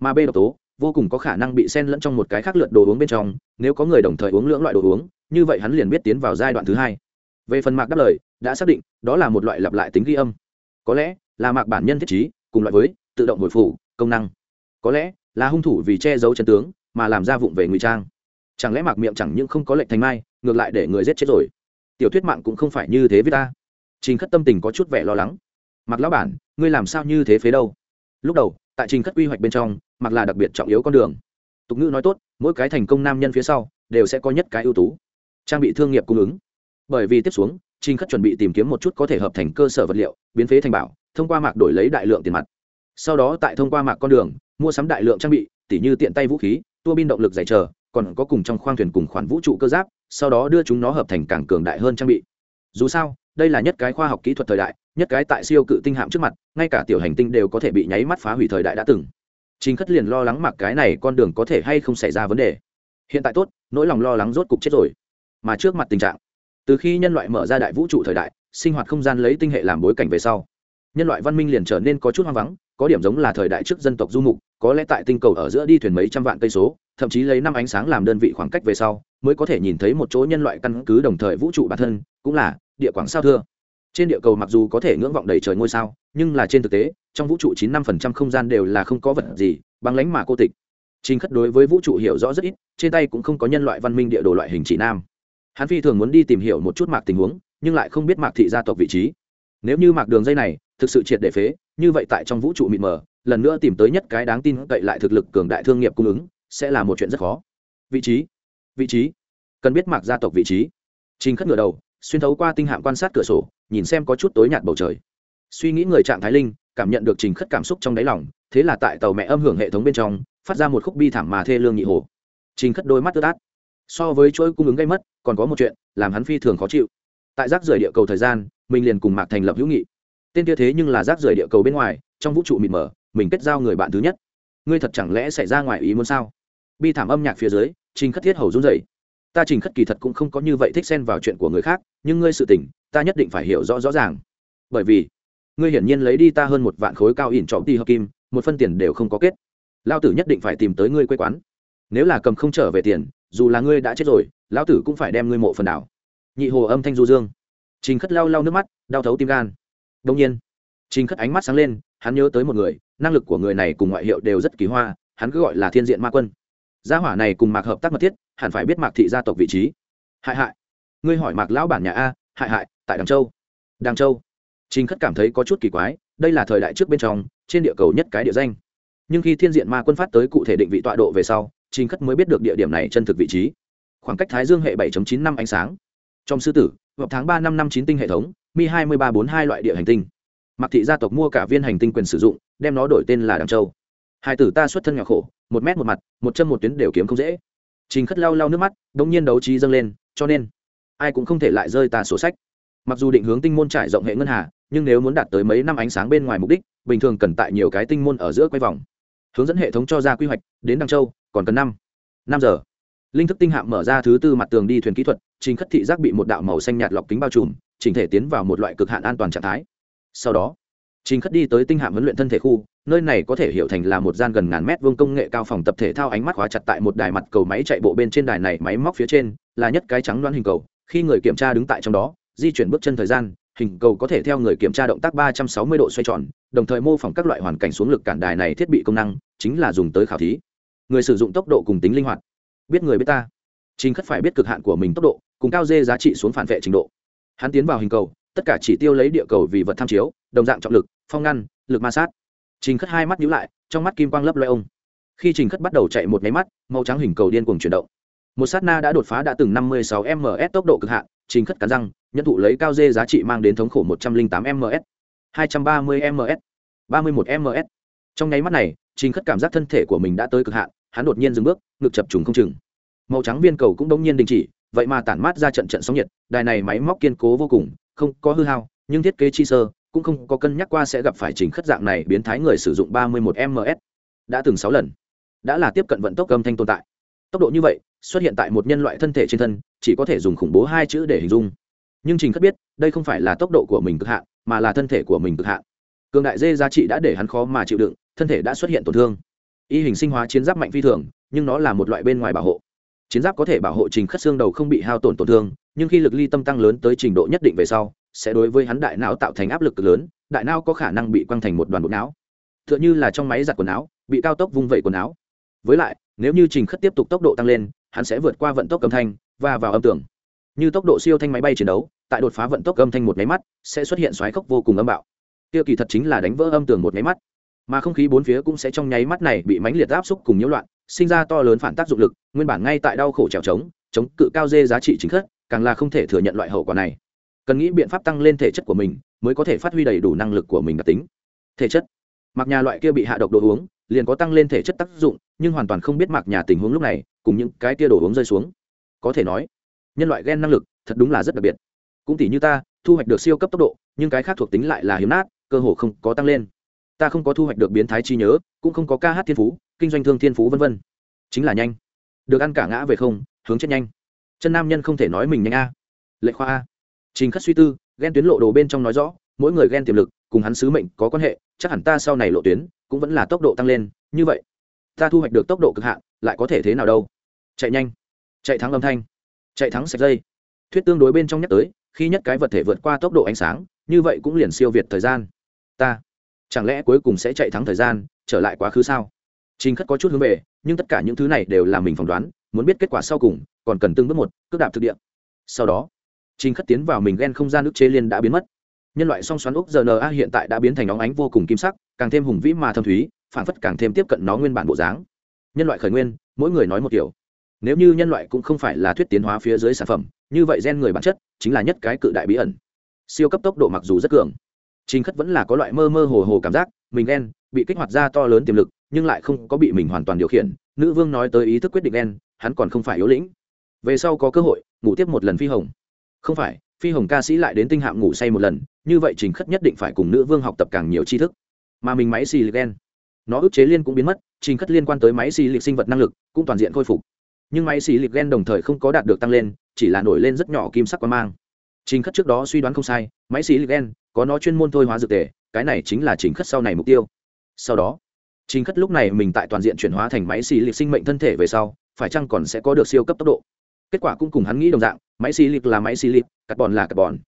mà b độc tố vô cùng có khả năng bị xen lẫn trong một cái khác lượt đồ uống bên trong, nếu có người đồng thời uống lưỡng loại đồ uống, như vậy hắn liền biết tiến vào giai đoạn thứ hai. Về phần mạc đáp lời, đã xác định, đó là một loại lặp lại tính ghi âm. Có lẽ là mạc bản nhân thiết trí, cùng loại với tự động hồi phủ, công năng. Có lẽ là hung thủ vì che giấu chân tướng, mà làm ra vụng về ngụy trang. Chẳng lẽ mạc miệng chẳng những không có lệnh thành mai, ngược lại để người giết chết rồi? Tiểu thuyết mạng cũng không phải như thế với ta. Trình khất tâm tình có chút vẻ lo lắng. Mặc lão bản, ngươi làm sao như thế phế đâu? Lúc đầu, tại trình khất quy hoạch bên trong mặc là đặc biệt trọng yếu con đường. Tục ngữ nói tốt, mỗi cái thành công nam nhân phía sau, đều sẽ có nhất cái ưu tú. Trang bị thương nghiệp cung ứng. Bởi vì tiếp xuống, trình khất chuẩn bị tìm kiếm một chút có thể hợp thành cơ sở vật liệu, biến phế thành bảo, thông qua mạc đổi lấy đại lượng tiền mặt. Sau đó tại thông qua mạc con đường, mua sắm đại lượng trang bị, tỉ như tiện tay vũ khí, tua bin động lực giải trở còn có cùng trong khoang thuyền cùng khoản vũ trụ cơ giáp, sau đó đưa chúng nó hợp thành càng cường đại hơn trang bị. Dù sao, đây là nhất cái khoa học kỹ thuật thời đại, nhất cái tại siêu cự tinh hạm trước mặt, ngay cả tiểu hành tinh đều có thể bị nháy mắt phá hủy thời đại đã từng. Chính khất liền lo lắng mặc cái này con đường có thể hay không xảy ra vấn đề. Hiện tại tốt, nỗi lòng lo lắng rốt cục chết rồi. Mà trước mặt tình trạng, từ khi nhân loại mở ra đại vũ trụ thời đại, sinh hoạt không gian lấy tinh hệ làm bối cảnh về sau, nhân loại văn minh liền trở nên có chút hoang vắng, có điểm giống là thời đại trước dân tộc du mục, có lẽ tại tinh cầu ở giữa đi thuyền mấy trăm vạn cây số thậm chí lấy năm ánh sáng làm đơn vị khoảng cách về sau, mới có thể nhìn thấy một chỗ nhân loại căn cứ đồng thời vũ trụ bản thân, cũng là địa quảng sao thưa. Trên địa cầu mặc dù có thể ngưỡng vọng đầy trời ngôi sao, nhưng là trên thực tế, trong vũ trụ chín năm phần trăm không gian đều là không có vật gì, băng lánh mà cô tịch. Trình khất đối với vũ trụ hiểu rõ rất ít, trên tay cũng không có nhân loại văn minh địa đồ loại hình chỉ nam. Hắn phi thường muốn đi tìm hiểu một chút mạc tình huống, nhưng lại không biết mạc thị gia tộc vị trí. Nếu như mạc đường dây này thực sự triệt để phế, như vậy tại trong vũ trụ mịt mờ, lần nữa tìm tới nhất cái đáng tin cậy lại thực lực cường đại thương nghiệp cung ứng sẽ là một chuyện rất khó. Vị trí vị trí, cần biết mạc gia tộc vị trí. Trình khất ngửa đầu, xuyên thấu qua tinh hạm quan sát cửa sổ, nhìn xem có chút tối nhạt bầu trời. Suy nghĩ người trạng thái linh, cảm nhận được trình khất cảm xúc trong đáy lòng, thế là tại tàu mẹ âm hưởng hệ thống bên trong, phát ra một khúc bi thảm mà thê lương nhị hồ. Trình khất đôi mắt ướt át. So với chuỗi cung ứng gây mất, còn có một chuyện, làm hắn phi thường khó chịu. Tại rác rưởi địa cầu thời gian, mình liền cùng mạc thành lập hữu nghị. Tên kia thế nhưng là rác rưởi địa cầu bên ngoài, trong vũ trụ mịt mờ, mình kết giao người bạn thứ nhất. Ngươi thật chẳng lẽ xảy ra ngoài ý muốn sao? Bi thảm âm nhạc phía dưới, trình khất thiết hầu run rẩy. Ta trình khất kỳ thật cũng không có như vậy thích xen vào chuyện của người khác, nhưng ngươi sự tình, ta nhất định phải hiểu rõ rõ ràng. Bởi vì, ngươi hiển nhiên lấy đi ta hơn một vạn khối cao ỉn trọng đi hợp kim, một phân tiền đều không có kết. Lao tử nhất định phải tìm tới ngươi quê quán. Nếu là cầm không trở về tiền, dù là ngươi đã chết rồi, lão tử cũng phải đem ngươi mộ phần đảo. Nhị hồ âm thanh du dương. Trình khất lau lau nước mắt, đau thấu tim gan. Đông nhiên, trình khất ánh mắt sáng lên, hắn nhớ tới một người, năng lực của người này cùng ngoại hiệu đều rất kỳ hoa, hắn cứ gọi là thiên diện ma quân gia hỏa này cùng mạc hợp tác mật thiết, hẳn phải biết mạc thị gia tộc vị trí. Hại hại, ngươi hỏi mạc lão bản nhà a, hại hại, tại đằng châu. Đằng châu. Trình khất cảm thấy có chút kỳ quái, đây là thời đại trước bên trong, trên địa cầu nhất cái địa danh. Nhưng khi thiên diện ma quân phát tới cụ thể định vị tọa độ về sau, trình khất mới biết được địa điểm này chân thực vị trí. Khoảng cách thái dương hệ 7.9 năm ánh sáng. Trong sư tử, vào tháng ba năm năm chín tinh hệ thống, mi hai mươi ba bốn hai loại địa hành tinh. Mạc thị gia tộc mua cả viên hành tinh quyền sử dụng, đem nó đổi tên là đằng châu hai tử ta xuất thân nhỏ khổ, một mét một mặt, một chân một tuyến đều kiếm không dễ. Trình khất lau lau nước mắt đ ỗ n g nhiên đấu trí dâng lên, cho nên, ai cũng không thể lại rơi ta sổ sách. Mặc dù định hướng tinh môn trải rộng hệ ngân hà, nhưng nếu muốn đạt tới mấy năm ánh sáng bên ngoài mục đích, bình thường cần tại nhiều cái tinh môn ở giữa quay vòng. Hướng dẫn hệ thống cho ra quy hoạch, đến đăng châu, còn cần năm. Năm giờ. Linh thức tinh hạm mở ra thứ tư mặt tường đi thuyền kỹ thuật, trình khất thị giác bị một đạo màu xanh nhạt lọc kính bao trùm, chỉnh thể tiến vào một loại cực hạn an toàn trạng thái. Sau đó trình khất đi tới tinh hạm huấn luyện thân thể khu, nơi này có thể hiểu thành là một gian gần ngàn mét vuông công nghệ cao phòng tập thể thao ánh mắt khóa chặt tại một đài mặt cầu máy chạy bộ bên trên đài này máy móc phía trên, là nhất cái trắng loan hình cầu. Khi người kiểm tra đứng tại trong đó, di chuyển bước chân thời gian, hình cầu có thể theo người kiểm tra động tác ba trăm sáu mươi độ xoay tròn, đồng thời mô phỏng các loại hoàn cảnh xuống lực cản đài này thiết bị công năng, chính là dùng tới khảo thí. Người sử dụng tốc độ cùng tính linh hoạt. Biết người biết ta. Chính khất phải biết cực hạn của mình tốc độ, cùng cao dê giá trị xuống phản vệ trình độ. Hắn tiến vào hình cầu tất cả chỉ tiêu lấy địa cầu vì vật tham chiếu, đồng dạng trọng lực, phong ngăn, lực ma sát. Trình khất hai mắt nhíu lại, trong mắt kim quang lấp loe ông. Khi trình khất bắt đầu chạy một máy mắt, màu trắng hình cầu điên cuồng chuyển động. Một sát na đã đột phá đã từng năm mươi sáu ms tốc độ cực hạn, trình khất cắn răng nhận thụ lấy cao dê giá trị mang đến thống khổ một trăm linh tám ms hai trăm ba mươi ms ba mươi một ms trong nháy mắt này, trình khất cảm giác thân thể của mình đã tới cực hạn, hắn đột nhiên dừng bước, ngực chập trùng không chừng. Màu trắng viên cầu cũng đông nhiên đình chỉ, vậy mà tản mát ra trận trận sóng nhiệt, đài này máy móc kiên cố vô cùng không có hư hao, nhưng thiết kế chi sơ cũng không có cân nhắc qua sẽ gặp phải trình khất dạng này biến thái người sử dụng 31 ms đã từng sáu lần. Đã là tiếp cận vận tốc âm thanh tồn tại. Tốc độ như vậy, xuất hiện tại một nhân loại thân thể trên thân, chỉ có thể dùng khủng bố hai chữ để hình dung. Nhưng trình khất biết, đây không phải là tốc độ của mình cực hạn, mà là thân thể của mình cực hạn. Cường đại dê giá trị đã để hắn khó mà chịu đựng, thân thể đã xuất hiện tổn thương. Y hình sinh hóa chiến giáp mạnh phi thường, nhưng nó là một loại bên ngoài bảo hộ. Chiến giáp có thể bảo hộ trình khất xương đầu không bị hao tổn tổn thương nhưng khi lực ly tâm tăng lớn tới trình độ nhất định về sau, sẽ đối với hắn đại não tạo thành áp lực cực lớn, đại não có khả năng bị quăng thành một đoàn bộ não. T h ư ợ n h ư là trong máy giặt quần áo, bị cao tốc vung vẩy quần áo. Với lại, nếu như trình khất tiếp tục tốc độ tăng lên, hắn sẽ vượt qua vận tốc âm thanh và vào âm tưởng. Như tốc độ siêu thanh máy bay chiến đấu, tại đột phá vận tốc âm thanh một máy mắt, sẽ xuất hiện xoáy khốc vô cùng âm bạo. Tiêu kỳ thật chính là đánh vỡ âm tường một máy mắt. Mà không khí bốn phía cũng sẽ trong nháy mắt này bị mánh liệt áp xúc cùng nhiễu loạn, sinh ra to lớn phản tác dụng lực, nguyên bản ngay tại đau khổ trèo trống, chống cự cao dê giá trị chính khất càng là không thể thừa nhận loại hậu quả này. Cần nghĩ biện pháp tăng lên thể chất của mình mới có thể phát huy đầy đủ năng lực của mình đặc tính. Thể chất. Mặc nhà loại kia bị hạ độc đồ uống, liền có tăng lên thể chất tác dụng, nhưng hoàn toàn không biết mặc nhà tình huống lúc này, cùng những cái kia đồ uống rơi xuống. Có thể nói, nhân loại ghen năng lực thật đúng là rất đặc biệt. Cũng tỷ như ta, thu hoạch được siêu cấp tốc độ, nhưng cái khác thuộc tính lại là hiếm nát, cơ hồ không có tăng lên. Ta không có thu hoạch được biến thái trí nhớ, cũng không có ca hát thiên phú, kinh doanh thương thiên phú v v chính là nhanh. Được ăn cả ngã về không, hướng chết nhanh chân nam nhân không thể nói mình nhanh a. Lệ khoa a. Trình khất suy tư, ghen tuyến lộ đồ bên trong nói rõ, mỗi người ghen tiềm lực, cùng hắn sứ mệnh có quan hệ, chắc hẳn ta sau này lộ tuyến, cũng vẫn là tốc độ tăng lên, như vậy, ta thu hoạch được tốc độ cực hạn, lại có thể thế nào đâu? Chạy nhanh, chạy thắng âm thanh, chạy thắng sạch dây. Thuyết tương đối bên trong nhắc tới, khi nhất cái vật thể vượt qua tốc độ ánh sáng, như vậy cũng liền siêu việt thời gian. Ta, chẳng lẽ cuối cùng sẽ chạy thắng thời gian, trở lại quá khứ sao? Trình khất có chút hướng về, nhưng tất cả những thứ này đều là mình phỏng đoán muốn biết kết quả sau cùng, còn cần từng bước một, cước đạp thực địa. Sau đó, trình khất tiến vào mình ghen không gian nước chế liên đã biến mất. Nhân loại song xoắn úc rna hiện tại đã biến thành óng ánh vô cùng kim sắc, càng thêm hùng vĩ mà thâm thúy, phản phất càng thêm tiếp cận nó nguyên bản bộ dáng. Nhân loại khởi nguyên, mỗi người nói một kiểu. Nếu như nhân loại cũng không phải là thuyết tiến hóa phía dưới sản phẩm, như vậy gen người bản chất chính là nhất cái cự đại bí ẩn. Siêu cấp tốc độ mặc dù rất cường, trình khất vẫn là có loại mơ mơ hồ hồ cảm giác, mình ghen bị kích hoạt ra to lớn tiềm lực, nhưng lại không có bị mình hoàn toàn điều khiển. Nữ vương nói tới ý thức quyết định ghen hắn còn không phải yếu lĩnh. Về sau có cơ hội, ngủ tiếp một lần phi hồng. Không phải, phi hồng ca sĩ lại đến tinh hạm ngủ say một lần, như vậy trình khất nhất định phải cùng nữ vương học tập càng nhiều tri thức. Mà mình máy xì lịch đen nó ức chế liên cũng biến mất, trình khất liên quan tới máy xì lịch sinh vật năng lực cũng toàn diện khôi phục. Nhưng máy xì lịch đen đồng thời không có đạt được tăng lên, chỉ là nổi lên rất nhỏ kim sắc quan mang. Trình khất trước đó suy đoán không sai, máy xì lịch đen có nó chuyên môn thôi hóa dược tề, cái này chính là trình khất sau này mục tiêu. Sau đó, trình khất lúc này mình tại toàn diện chuyển hóa thành máy xì lịch sinh mệnh thân thể về sau phải chăng còn sẽ có được siêu cấp tốc độ? Kết quả cũng cùng hắn nghĩ đồng dạng, máy xì lịch là máy xì lịch carbon là carbon.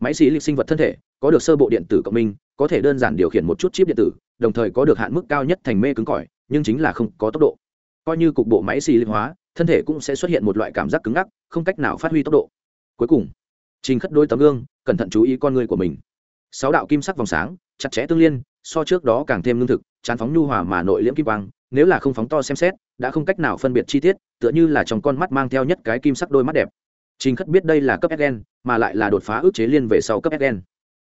Máy xì lịch sinh vật thân thể, có được sơ bộ điện tử cộng minh, có thể đơn giản điều khiển một chút chip điện tử, đồng thời có được hạn mức cao nhất thành mê cứng cỏi, nhưng chính là không có tốc độ. Coi như cục bộ máy xì lịch hóa, thân thể cũng sẽ xuất hiện một loại cảm giác cứng ngắc, không cách nào phát huy tốc độ. Cuối cùng, trình khất đôi tấm gương, cẩn thận chú ý con người của mình. Sáu đạo kim sắc vòng sáng, chặt chẽ tương liên, so trước đó càng thêm lương thực, chán phóng nhu hòa mà nội liễm kim quang nếu là không phóng to xem xét đã không cách nào phân biệt chi tiết tựa như là trong con mắt mang theo nhất cái kim sắc đôi mắt đẹp Trình Khất biết đây là cấp Sgen, mà lại là đột phá ước chế liên về sau cấp Sgen.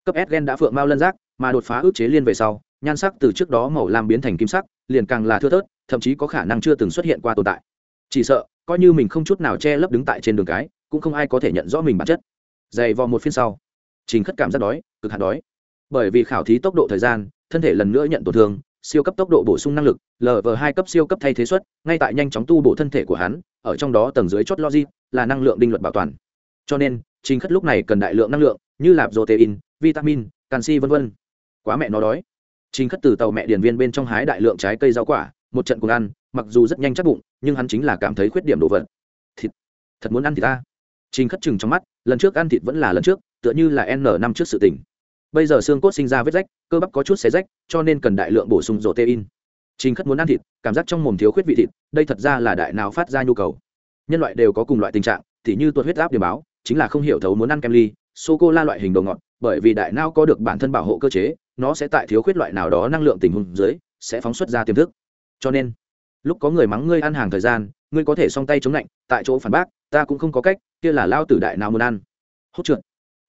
Cấp Sgen đã phượng mao lân giác, mà đột phá ước chế liên về sau, nhan sắc từ trước đó màu lam biến thành kim sắc, liền càng là thưa thớt, thậm chí có khả năng chưa từng xuất hiện qua tồn tại. Chỉ sợ, coi như mình không chút nào che lấp đứng tại trên đường cái, cũng không ai có thể nhận rõ mình bản chất. Dày vò một phiên sau, Trình Khất cảm giác đói, cực hạn đói. Bởi vì khảo thí tốc độ thời gian, thân thể lần nữa nhận tổn thương, siêu cấp tốc độ bổ sung năng lực, lv hai cấp siêu cấp thay thế suất, ngay tại nhanh chóng tu bổ thân thể của hắn, ở trong đó tầng dưới chót logic là năng lượng đinh luật bảo toàn. Cho nên trình khất lúc này cần đại lượng năng lượng như lạp protein vitamin canxi v v quá mẹ nó đói. Trình khất từ tàu mẹ điền viên bên trong hái đại lượng trái cây rau quả một trận cùng ăn mặc dù rất nhanh chắc bụng nhưng hắn chính là cảm thấy khuyết điểm đồ vật. Thịt. Thật muốn ăn thì ta. Trình khất chừng trong mắt lần trước ăn thịt vẫn là lần trước tựa như là n năm trước sự tỉnh bây giờ xương cốt sinh ra vết rách, cơ bắp có chút xé rách, cho nên cần đại lượng bổ sung protein. Trình khất muốn ăn thịt, cảm giác trong mồm thiếu khuyết vị thịt, đây thật ra là đại nào phát ra nhu cầu. Nhân loại đều có cùng loại tình trạng, thì như tuột huyết áp điểm báo, chính là không hiểu thấu muốn ăn kem ly sô cô la loại hình đồ ngọt, bởi vì đại não có được bản thân bảo hộ cơ chế, nó sẽ tại thiếu khuyết loại nào đó năng lượng tình huống dưới, sẽ phóng xuất ra tiềm thức. Cho nên, lúc có người mắng ngươi ăn hàng thời gian, ngươi có thể song tay chống lạnh, tại chỗ phản bác, ta cũng không có cách, kia là lao tử đại nào muốn ăn. Hốt trượt.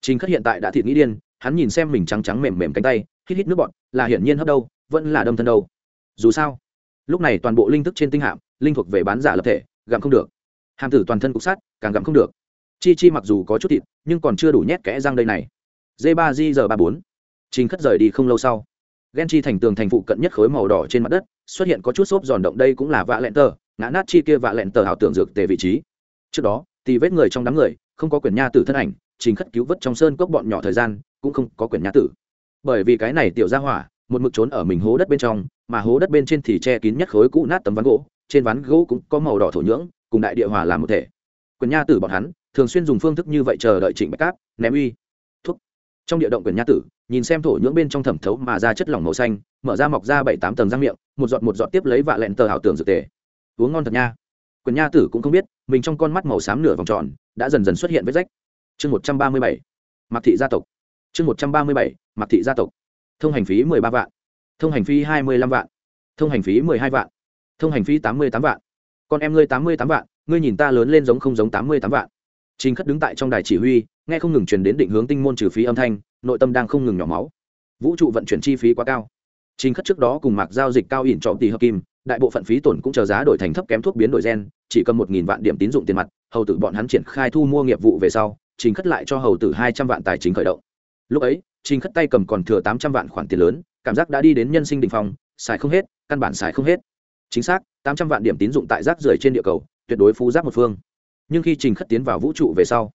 Trình khất hiện tại đã thịt nghĩ điên hắn nhìn xem mình trắng trắng mềm mềm cánh tay, hít hít nước bọn là hiển nhiên hấp đâu, vẫn là đâm thân đâu. Dù sao, lúc này toàn bộ linh thức trên tinh hạm, linh thuộc về bán giả lập thể, gặm không được. Hàm tử toàn thân cục sát càng gặm không được. Chi chi mặc dù có chút thịt, nhưng còn chưa đủ nhét kẽ răng đây này. D ba di giờ ba bốn. Chính khất rời đi không lâu sau. Ghen chi thành tường thành phụ cận nhất khối màu đỏ trên mặt đất, xuất hiện có chút xốp giòn động, đây cũng là vạ lẹn tờ, ngã nát chi kia vạ lẹn tờ ảo tưởng dược tề vị trí. Trước đó thì vết người trong đám người, không có quyền nha tử thân ảnh chính khất cứu vớt trong sơn cốc bọn nhỏ thời gian cũng không có quyền nha tử. Bởi vì cái này tiểu ra hỏa, một mực trốn ở mình hố đất bên trong, mà hố đất bên trên thì che kín nhất khối cũ nát tấm ván gỗ, trên ván gỗ cũng có màu đỏ thổ nhưỡng, cùng đại địa hòa làm một thể. Quyền nha tử bọn hắn thường xuyên dùng phương thức như vậy chờ đợi trịnh bạch cáp, ném uy, thuốc. Trong địa động quyền nha tử, nhìn xem thổ nhưỡng bên trong thẩm thấu mà ra chất lỏng màu xanh, mở ra mọc ra bảy tám tầng răng miệng, một giọt một giọt tiếp lấy vạ lẹn tờ ảo tưởng dược tề. Uống ngon thật nha. Quyền nha tử cũng không biết, mình trong con mắt màu xám nửa vòng tròn, đã dần dần xuất hiện vết rách. Chương một trăm ba mươi bảy mặc thị gia tộc chương một trăm ba mươi bảy mặc thị gia tộc. Thông hành phí mười ba vạn. Thông hành phí hai mươi lăm vạn. Thông hành phí mười hai vạn. Thông hành phí tám mươi tám vạn. Con em ngươi tám mươi tám vạn, ngươi nhìn ta lớn lên giống không giống tám mươi tám vạn. Trình khất đứng tại trong đài chỉ huy, nghe không ngừng truyền đến định hướng tinh môn trừ phí âm thanh, nội tâm đang không ngừng nhỏ máu. Vũ trụ vận chuyển chi phí quá cao. Trình khất trước đó cùng mặc giao dịch cao ỉn trọng tỷ hợp kim, đại bộ phận phí tổn cũng chờ giá đổi thành thấp kém thuốc biến đổi gen, chỉ cầm một nghìn vạn điểm tín dụng tiền mặt, hầu tử bọn hắn triển khai thu mua nghiệp vụ về sau, trình khất lại cho hầu tử hai trăm vạn tài chính khởi động lúc ấy, trình khất tay cầm còn thừa tám trăm vạn khoản tiền lớn, cảm giác đã đi đến nhân sinh định phòng xài không hết, căn bản xài không hết. Chính xác, tám trăm vạn điểm tín dụng tại rác rưởi trên địa cầu, tuyệt đối phú giáp một phương. Nhưng khi trình khất tiến vào vũ trụ về sau,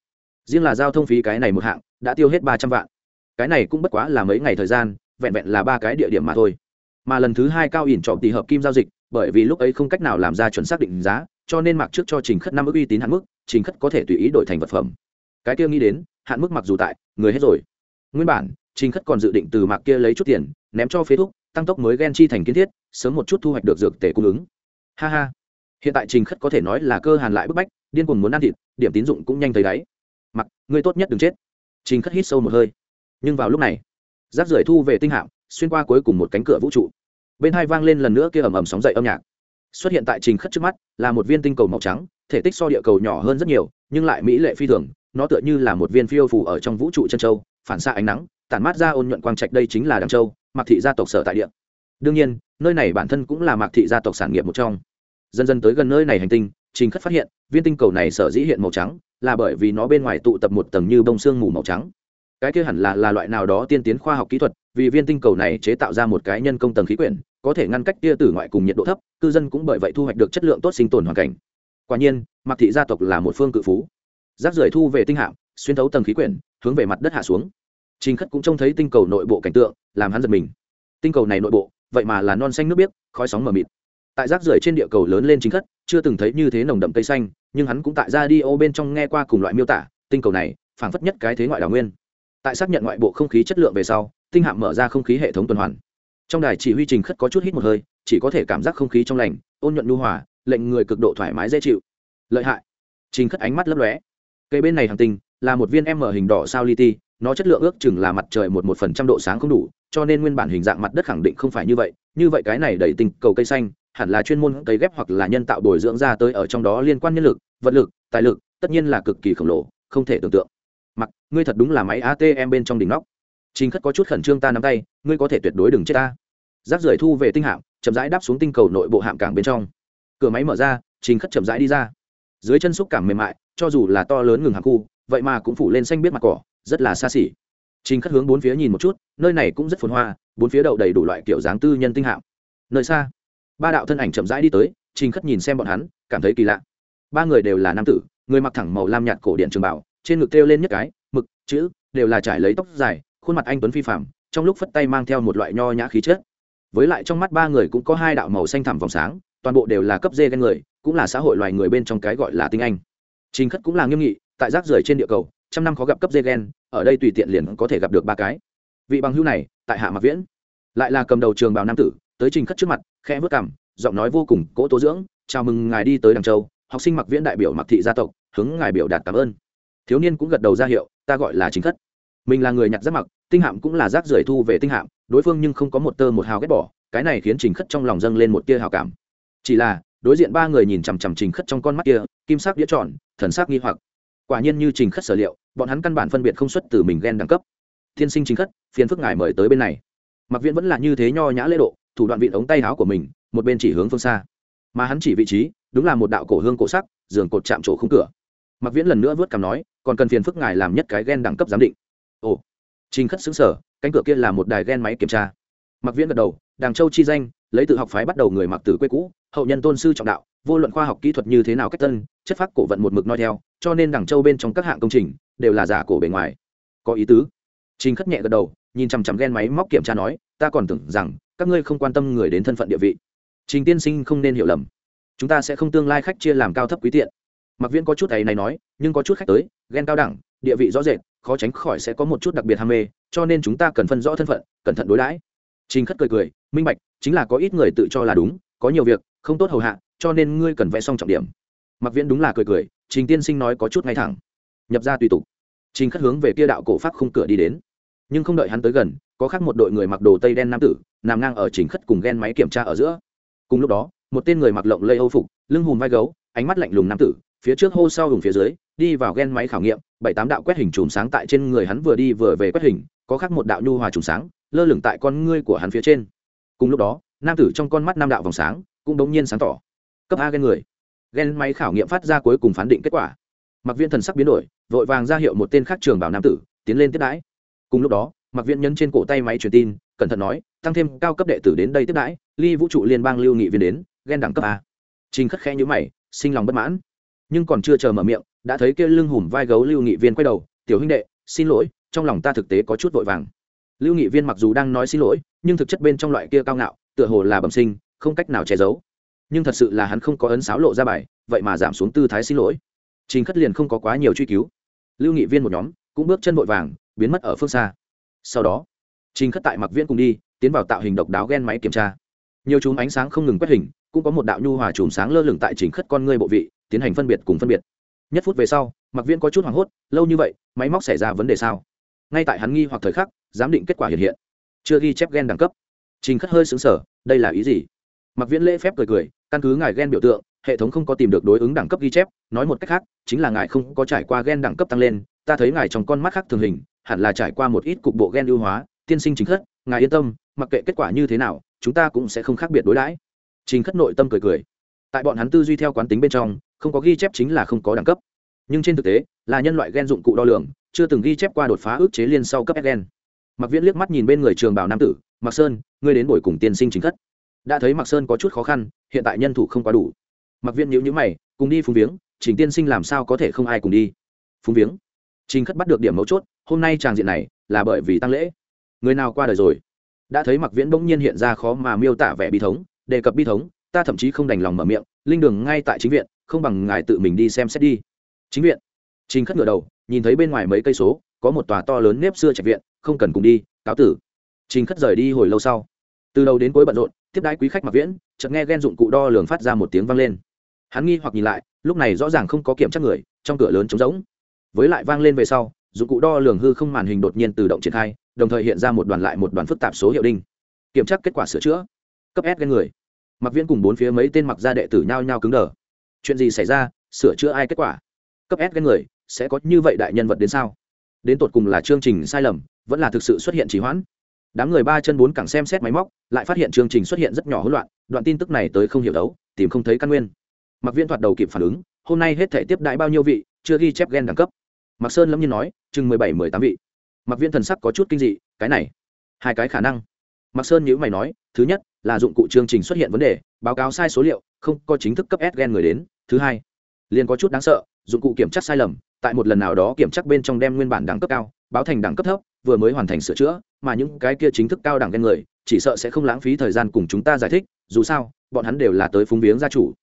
riêng là giao thông phí cái này một hạng, đã tiêu hết ba trăm vạn. Cái này cũng bất quá là mấy ngày thời gian, vẹn vẹn là ba cái địa điểm mà thôi. Mà lần thứ hai cao ỉn chọn tỷ hợp kim giao dịch, bởi vì lúc ấy không cách nào làm ra chuẩn xác định giá, cho nên mặc trước cho trình khất năm ước uy tín hạn mức, trình khất có thể tùy ý đổi thành vật phẩm. Cái kia nghĩ đến, hạn mức mặc dù tại, người hết rồi nguyên bản, trình khất còn dự định từ mạc kia lấy chút tiền, ném cho phế thuốc tăng tốc mới ghen chi thành kiến thiết, sớm một chút thu hoạch được dược tể cung ứng. Ha ha. Hiện tại trình khất có thể nói là cơ hàn lại bức bách, điên cuồng muốn ăn thịt, điểm tín dụng cũng nhanh thấy đáy. Mặc ngươi tốt nhất đừng chết. Trình khất hít sâu một hơi. Nhưng vào lúc này, rác rưởi thu về tinh hạm, xuyên qua cuối cùng một cánh cửa vũ trụ. Bên hai vang lên lần nữa kia ầm ầm sóng dậy âm nhạc. Xuất hiện tại trình khất trước mắt, là một viên tinh cầu màu trắng, thể tích so địa cầu nhỏ hơn rất nhiều, nhưng lại mỹ lệ phi thường, nó tựa như là một viên phiêu phủ ở trong vũ trụ chân châu phản xạ ánh nắng, tản mát ra ôn nhuận quang trạch đây chính là đằng châu, mạc thị gia tộc sở tại địa. Đương nhiên, nơi này bản thân cũng là mạc thị gia tộc sản nghiệp một trong. Dần dần tới gần nơi này hành tinh, trình khất phát hiện, viên tinh cầu này sở dĩ hiện màu trắng, là bởi vì nó bên ngoài tụ tập một tầng như bông xương mù màu trắng. Cái kia hẳn là là loại nào đó tiên tiến khoa học kỹ thuật, vì viên tinh cầu này chế tạo ra một cái nhân công tầng khí quyển, có thể ngăn cách tia tử ngoại cùng nhiệt độ thấp, cư dân cũng bởi vậy thu hoạch được chất lượng tốt sinh tồn hoàn cảnh. Quả nhiên mặc thị gia tộc là một phương cự phú. Rác rưởi thu về tinh hạm, xuyên thấu tầng khí quyển hướng về mặt đất hạ xuống. Trình khất cũng trông thấy tinh cầu nội bộ cảnh tượng, làm hắn giật mình. Tinh cầu này nội bộ, vậy mà là non xanh nước biếc, khói sóng mờ mịt. Tại rác rưởi trên địa cầu lớn lên chính khất, chưa từng thấy như thế nồng đậm cây xanh, nhưng hắn cũng tại ra đi ô bên trong nghe qua cùng loại miêu tả, tinh cầu này, phảng phất nhất cái thế ngoại đào nguyên. Tại xác nhận ngoại bộ không khí chất lượng về sau, tinh hạm mở ra không khí hệ thống tuần hoàn. Trong đài chỉ huy trình khất có chút hít một hơi, chỉ có thể cảm giác không khí trong lành, ôn nhuận nhu hòa, lệnh người cực độ thoải mái dễ chịu. Lợi hại. Trình khất ánh mắt lấp lóe. Cây bên này hàng tinh là một viên m hình đỏ sao li ti, nó chất lượng ước chừng là mặt trời một một phần trăm độ sáng không đủ, cho nên nguyên bản hình dạng mặt đất khẳng định không phải như vậy như vậy cái này đẩy tinh cầu cây xanh, hẳn là chuyên môn cấy ghép hoặc là nhân tạo bồi dưỡng ra tới ở trong đó liên quan nhân lực, vật lực, tài lực, tất nhiên là cực kỳ khổng lồ, không thể tưởng tượng. Mặc, ngươi thật đúng là máy atm bên trong đỉnh nóc. Chính khất có chút khẩn trương ta nắm tay, ngươi có thể tuyệt đối đừng chết ta. Rác rưởi thu về tinh hạm, chậm rãi đáp xuống tinh cầu nội bộ hạm cảng bên trong. Cửa máy mở ra chính khất chậm rãi đi ra. Dưới chân xúc cảm mềm mại, cho dù là to lớn ngừng hàng khu vậy mà cũng phủ lên xanh biết mặt cỏ, rất là xa xỉ. Trình khất hướng bốn phía nhìn một chút, nơi này cũng rất phồn hoa, bốn phía đậu đầy đủ loại kiểu dáng tư nhân tinh hạng nơi xa, ba đạo thân ảnh chậm rãi đi tới, trình khất nhìn xem bọn hắn, cảm thấy kỳ lạ. Ba người đều là nam tử, người mặc thẳng màu lam nhạt cổ điện trường bảo, trên ngực kêu lên nhất cái, mực, chữ, đều là trải lấy tóc dài, khuôn mặt anh tuấn phi phạm trong lúc phất tay mang theo một loại nho nhã khí chất. Với lại trong mắt ba người cũng có hai đạo màu xanh thẳm vòng sáng, toàn bộ đều là cấp dê ghen người, cũng là xã hội loài người bên trong cái gọi là tinh anh. Trình khất cũng là nghiêm nghị tại rác rưởi trên địa cầu, trăm năm khó gặp cấp dê gen, ở đây tùy tiện liền có thể gặp được ba cái. Vị bằng hưu này, tại hạ mặc viễn, lại là cầm đầu trường bào nam tử, tới trình khất trước mặt, khẽ vớt cảm giọng nói vô cùng cỗ tố dưỡng, chào mừng ngài đi tới đằng châu, học sinh mặc viễn đại biểu mặc thị gia tộc, hướng ngài biểu đạt cảm ơn. Thiếu niên cũng gật đầu ra hiệu, ta gọi là chính khất. Mình là người nhặt rác mặc, tinh hạm cũng là rác rưởi thu về tinh hạm, đối phương nhưng không có một tơ một hào ghét bỏ, cái này khiến trình khất trong lòng dâng lên một tia hào cảm. Chỉ là, đối diện ba người nhìn chằm chằm trình khất trong con mắt kia, kim sắc đĩa tròn, thần sắc nghi hoặc quả nhiên như trình khất sở liệu, bọn hắn căn bản phân biệt không xuất từ mình ghen đẳng cấp. Thiên sinh trình khất, phiền phức ngài mời tới bên này. Mặc viễn vẫn là như thế nho nhã lễ độ, thủ đoạn vịn ống tay áo của mình, một bên chỉ hướng phương xa. Mà hắn chỉ vị trí, đúng là một đạo cổ hương cổ sắc, giường cột chạm chỗ khung cửa. Mặc viễn lần nữa vớt cằm nói, còn cần phiền phức ngài làm nhất cái ghen đẳng cấp giám định. Ồ. Trình khất xứng sở cánh cửa kia là một đài ghen máy kiểm tra. Mặc viễn gật đầu, đàng châu chi danh, lấy tự học phái bắt đầu người mặc tử quê cũ, hậu nhân tôn sư trọng đạo vô luận khoa học kỹ thuật như thế nào cách tân, chất phác cổ vận một mực nói theo, cho nên đằng châu bên trong các hạng công trình đều là giả cổ bề ngoài. Có ý tứ. Trình khất nhẹ gật đầu, nhìn chằm chằm ghen máy móc kiểm tra nói, ta còn tưởng rằng các ngươi không quan tâm người đến thân phận địa vị. Trình tiên sinh không nên hiểu lầm. Chúng ta sẽ không tương lai khách chia làm cao thấp quý tiện. Mặc viễn có chút ấy này nói, nhưng có chút khách tới, ghen cao đẳng, địa vị rõ rệt, khó tránh khỏi sẽ có một chút đặc biệt ham mê, cho nên chúng ta cần phân rõ thân phận, cẩn thận đối đãi. Trình khất cười cười, minh bạch, chính là có ít người tự cho là đúng, có nhiều việc không tốt hầu hạ cho nên ngươi cần vẽ xong trọng điểm. Mặc viễn đúng là cười cười, trình tiên sinh nói có chút ngay thẳng. Nhập ra tùy tục. Trình khất hướng về kia đạo cổ pháp khung cửa đi đến. Nhưng không đợi hắn tới gần, có khác một đội người mặc đồ tây đen nam tử, nằm ngang ở trình khất cùng ghen máy kiểm tra ở giữa. Cùng lúc đó, một tên người mặc lộng lây âu phục, lưng hùm vai gấu, ánh mắt lạnh lùng nam tử, phía trước hô sau hùng phía dưới, đi vào ghen máy khảo nghiệm, bảy tám đạo quét hình chùm sáng tại trên người hắn vừa đi vừa về quét hình, có khác một đạo nhu hòa chùm sáng, lơ lửng tại con ngươi của hắn phía trên. Cùng lúc đó, nam tử trong con mắt nam đạo vòng sáng cũng đống nhiên sáng tỏ cấp a ghen người. Ghen máy khảo nghiệm phát ra cuối cùng phán định kết quả. Mặc viên thần sắc biến đổi, vội vàng ra hiệu một tên khác trường bảo nam tử, tiến lên tiếp đãi. Cùng lúc đó, mặc viên nhấn trên cổ tay máy truyền tin, cẩn thận nói, tăng thêm cao cấp đệ tử đến đây tiếp đãi, ly vũ trụ liên bang lưu nghị viên đến ghen đẳng cấp a. Trình khất khẽ nhữ mày, sinh lòng bất mãn. Nhưng còn chưa chờ mở miệng, đã thấy kia lưng hùm vai gấu lưu nghị viên quay đầu, tiểu huynh đệ, xin lỗi, trong lòng ta thực tế có chút vội vàng. Lưu nghị viên mặc dù đang nói xin lỗi, nhưng thực chất bên trong loại kia cao ngạo, tựa hồ là bẩm sinh, không cách nào che giấu nhưng thật sự là hắn không có ấn sáo lộ ra bài, vậy mà giảm xuống tư thái xin lỗi. Trình khất liền không có quá nhiều truy cứu. Lưu nghị viên một nhóm cũng bước chân vội vàng, biến mất ở phương xa. Sau đó, trình khất tại mặc viễn cùng đi, tiến vào tạo hình độc đáo ghen máy kiểm tra. Nhiều chùm ánh sáng không ngừng quét hình, cũng có một đạo nhu hòa chùm sáng lơ lửng tại trình khất con ngươi bộ vị, tiến hành phân biệt cùng phân biệt. Nhất phút về sau mặc viễn có chút hoảng hốt, lâu như vậy, máy móc xảy ra vấn đề sao? Ngay tại hắn nghi hoặc thời khắc, giám định kết quả hiện hiện. Chưa ghi chép gen đẳng cấp. Trình khất hơi xứng sở đây là ý gì? Mặc viễn lễ phép cười cười căn cứ ngài gen biểu tượng, hệ thống không có tìm được đối ứng đẳng cấp ghi chép, nói một cách khác, chính là ngài không có trải qua gen đẳng cấp tăng lên, ta thấy ngài trong con mắt khác thường hình, hẳn là trải qua một ít cục bộ gen ưu hóa, tiên sinh chính khất, ngài yên tâm, mặc kệ kết quả như thế nào, chúng ta cũng sẽ không khác biệt đối đãi. Trình khất nội tâm cười cười. Tại bọn hắn tư duy theo quán tính bên trong, không có ghi chép chính là không có đẳng cấp. Nhưng trên thực tế, là nhân loại gen dụng cụ đo lường, chưa từng ghi chép qua đột phá ước chế liên sau cấp gen. Mặc viễn liếc mắt nhìn bên người trường bảo nam tử mặc sơn, ngươi đến buổi cùng tiên sinh chính khất đã thấy mặc sơn có chút khó khăn, hiện tại nhân thủ không quá đủ. Mặc viên nhữ nhữ mày, cùng đi phùng viếng, trình tiên sinh làm sao có thể không ai cùng đi? Phùng viếng, trình khất bắt được điểm mấu chốt, hôm nay tràng diện này là bởi vì tăng lễ. Người nào qua đời rồi? Đã thấy mặc viễn bỗng nhiên hiện ra khó mà miêu tả vẻ bi thống, đề cập bi thống, ta thậm chí không đành lòng mở miệng, linh đường ngay tại chính viện, không bằng ngài tự mình đi xem xét đi. Chính viện. Trình khất ngửa đầu, nhìn thấy bên ngoài mấy cây số, có một tòa to lớn nếp xưa trạch viện, không cần cùng đi, cáo tử. Trình khất rời đi hồi lâu sau. Từ đầu đến cuối bận rộn tiếp đái quý khách mặc viễn, chợt nghe ghen dụng cụ đo lường phát ra một tiếng vang lên. Hắn nghi hoặc nhìn lại, lúc này rõ ràng không có kiểm tra người, trong cửa lớn trống rỗng. Với lại vang lên về sau, dụng cụ đo lường hư không màn hình đột nhiên tự động triển khai, đồng thời hiện ra một đoàn lại một đoàn phức tạp số hiệu đinh. Kiểm tra kết quả sửa chữa. Cấp s ghen người. Mặc viễn cùng bốn phía mấy tên mặc gia đệ tử nhao nhao cứng đờ. Chuyện gì xảy ra? Sửa chữa ai kết quả? Cấp s ghen người, sẽ có như vậy đại nhân vật đến sao? Đến tột cùng là chương trình sai lầm, vẫn là thực sự xuất hiện trì hoãn? Đám người ba chân bốn cẳng xem xét máy móc, lại phát hiện chương trình xuất hiện rất nhỏ hỗn loạn, đoạn tin tức này tới không hiểu đấu, tìm không thấy căn nguyên. Mặc viên thoạt đầu kịp phản ứng, hôm nay hết thể tiếp đại bao nhiêu vị, chưa ghi chép gen đẳng cấp. Mặc sơn lâm nhiên nói, chừng mười bảy, mười tám vị. Mặc viên thần sắc có chút kinh dị, cái này, hai cái khả năng. Mặc sơn nhữ mày nói, thứ nhất, là dụng cụ chương trình xuất hiện vấn đề, báo cáo sai số liệu, không có chính thức cấp s gen người đến. Thứ hai, liền có chút đáng sợ, dụng cụ kiểm tra sai lầm, tại một lần nào đó kiểm tra bên trong đem nguyên bản đẳng cấp cao, báo thành đẳng cấp thấp vừa mới hoàn thành sửa chữa, mà những cái kia chính thức cao đẳng ghen người, chỉ sợ sẽ không lãng phí thời gian cùng chúng ta giải thích, dù sao, bọn hắn đều là tới phúng viếng gia chủ.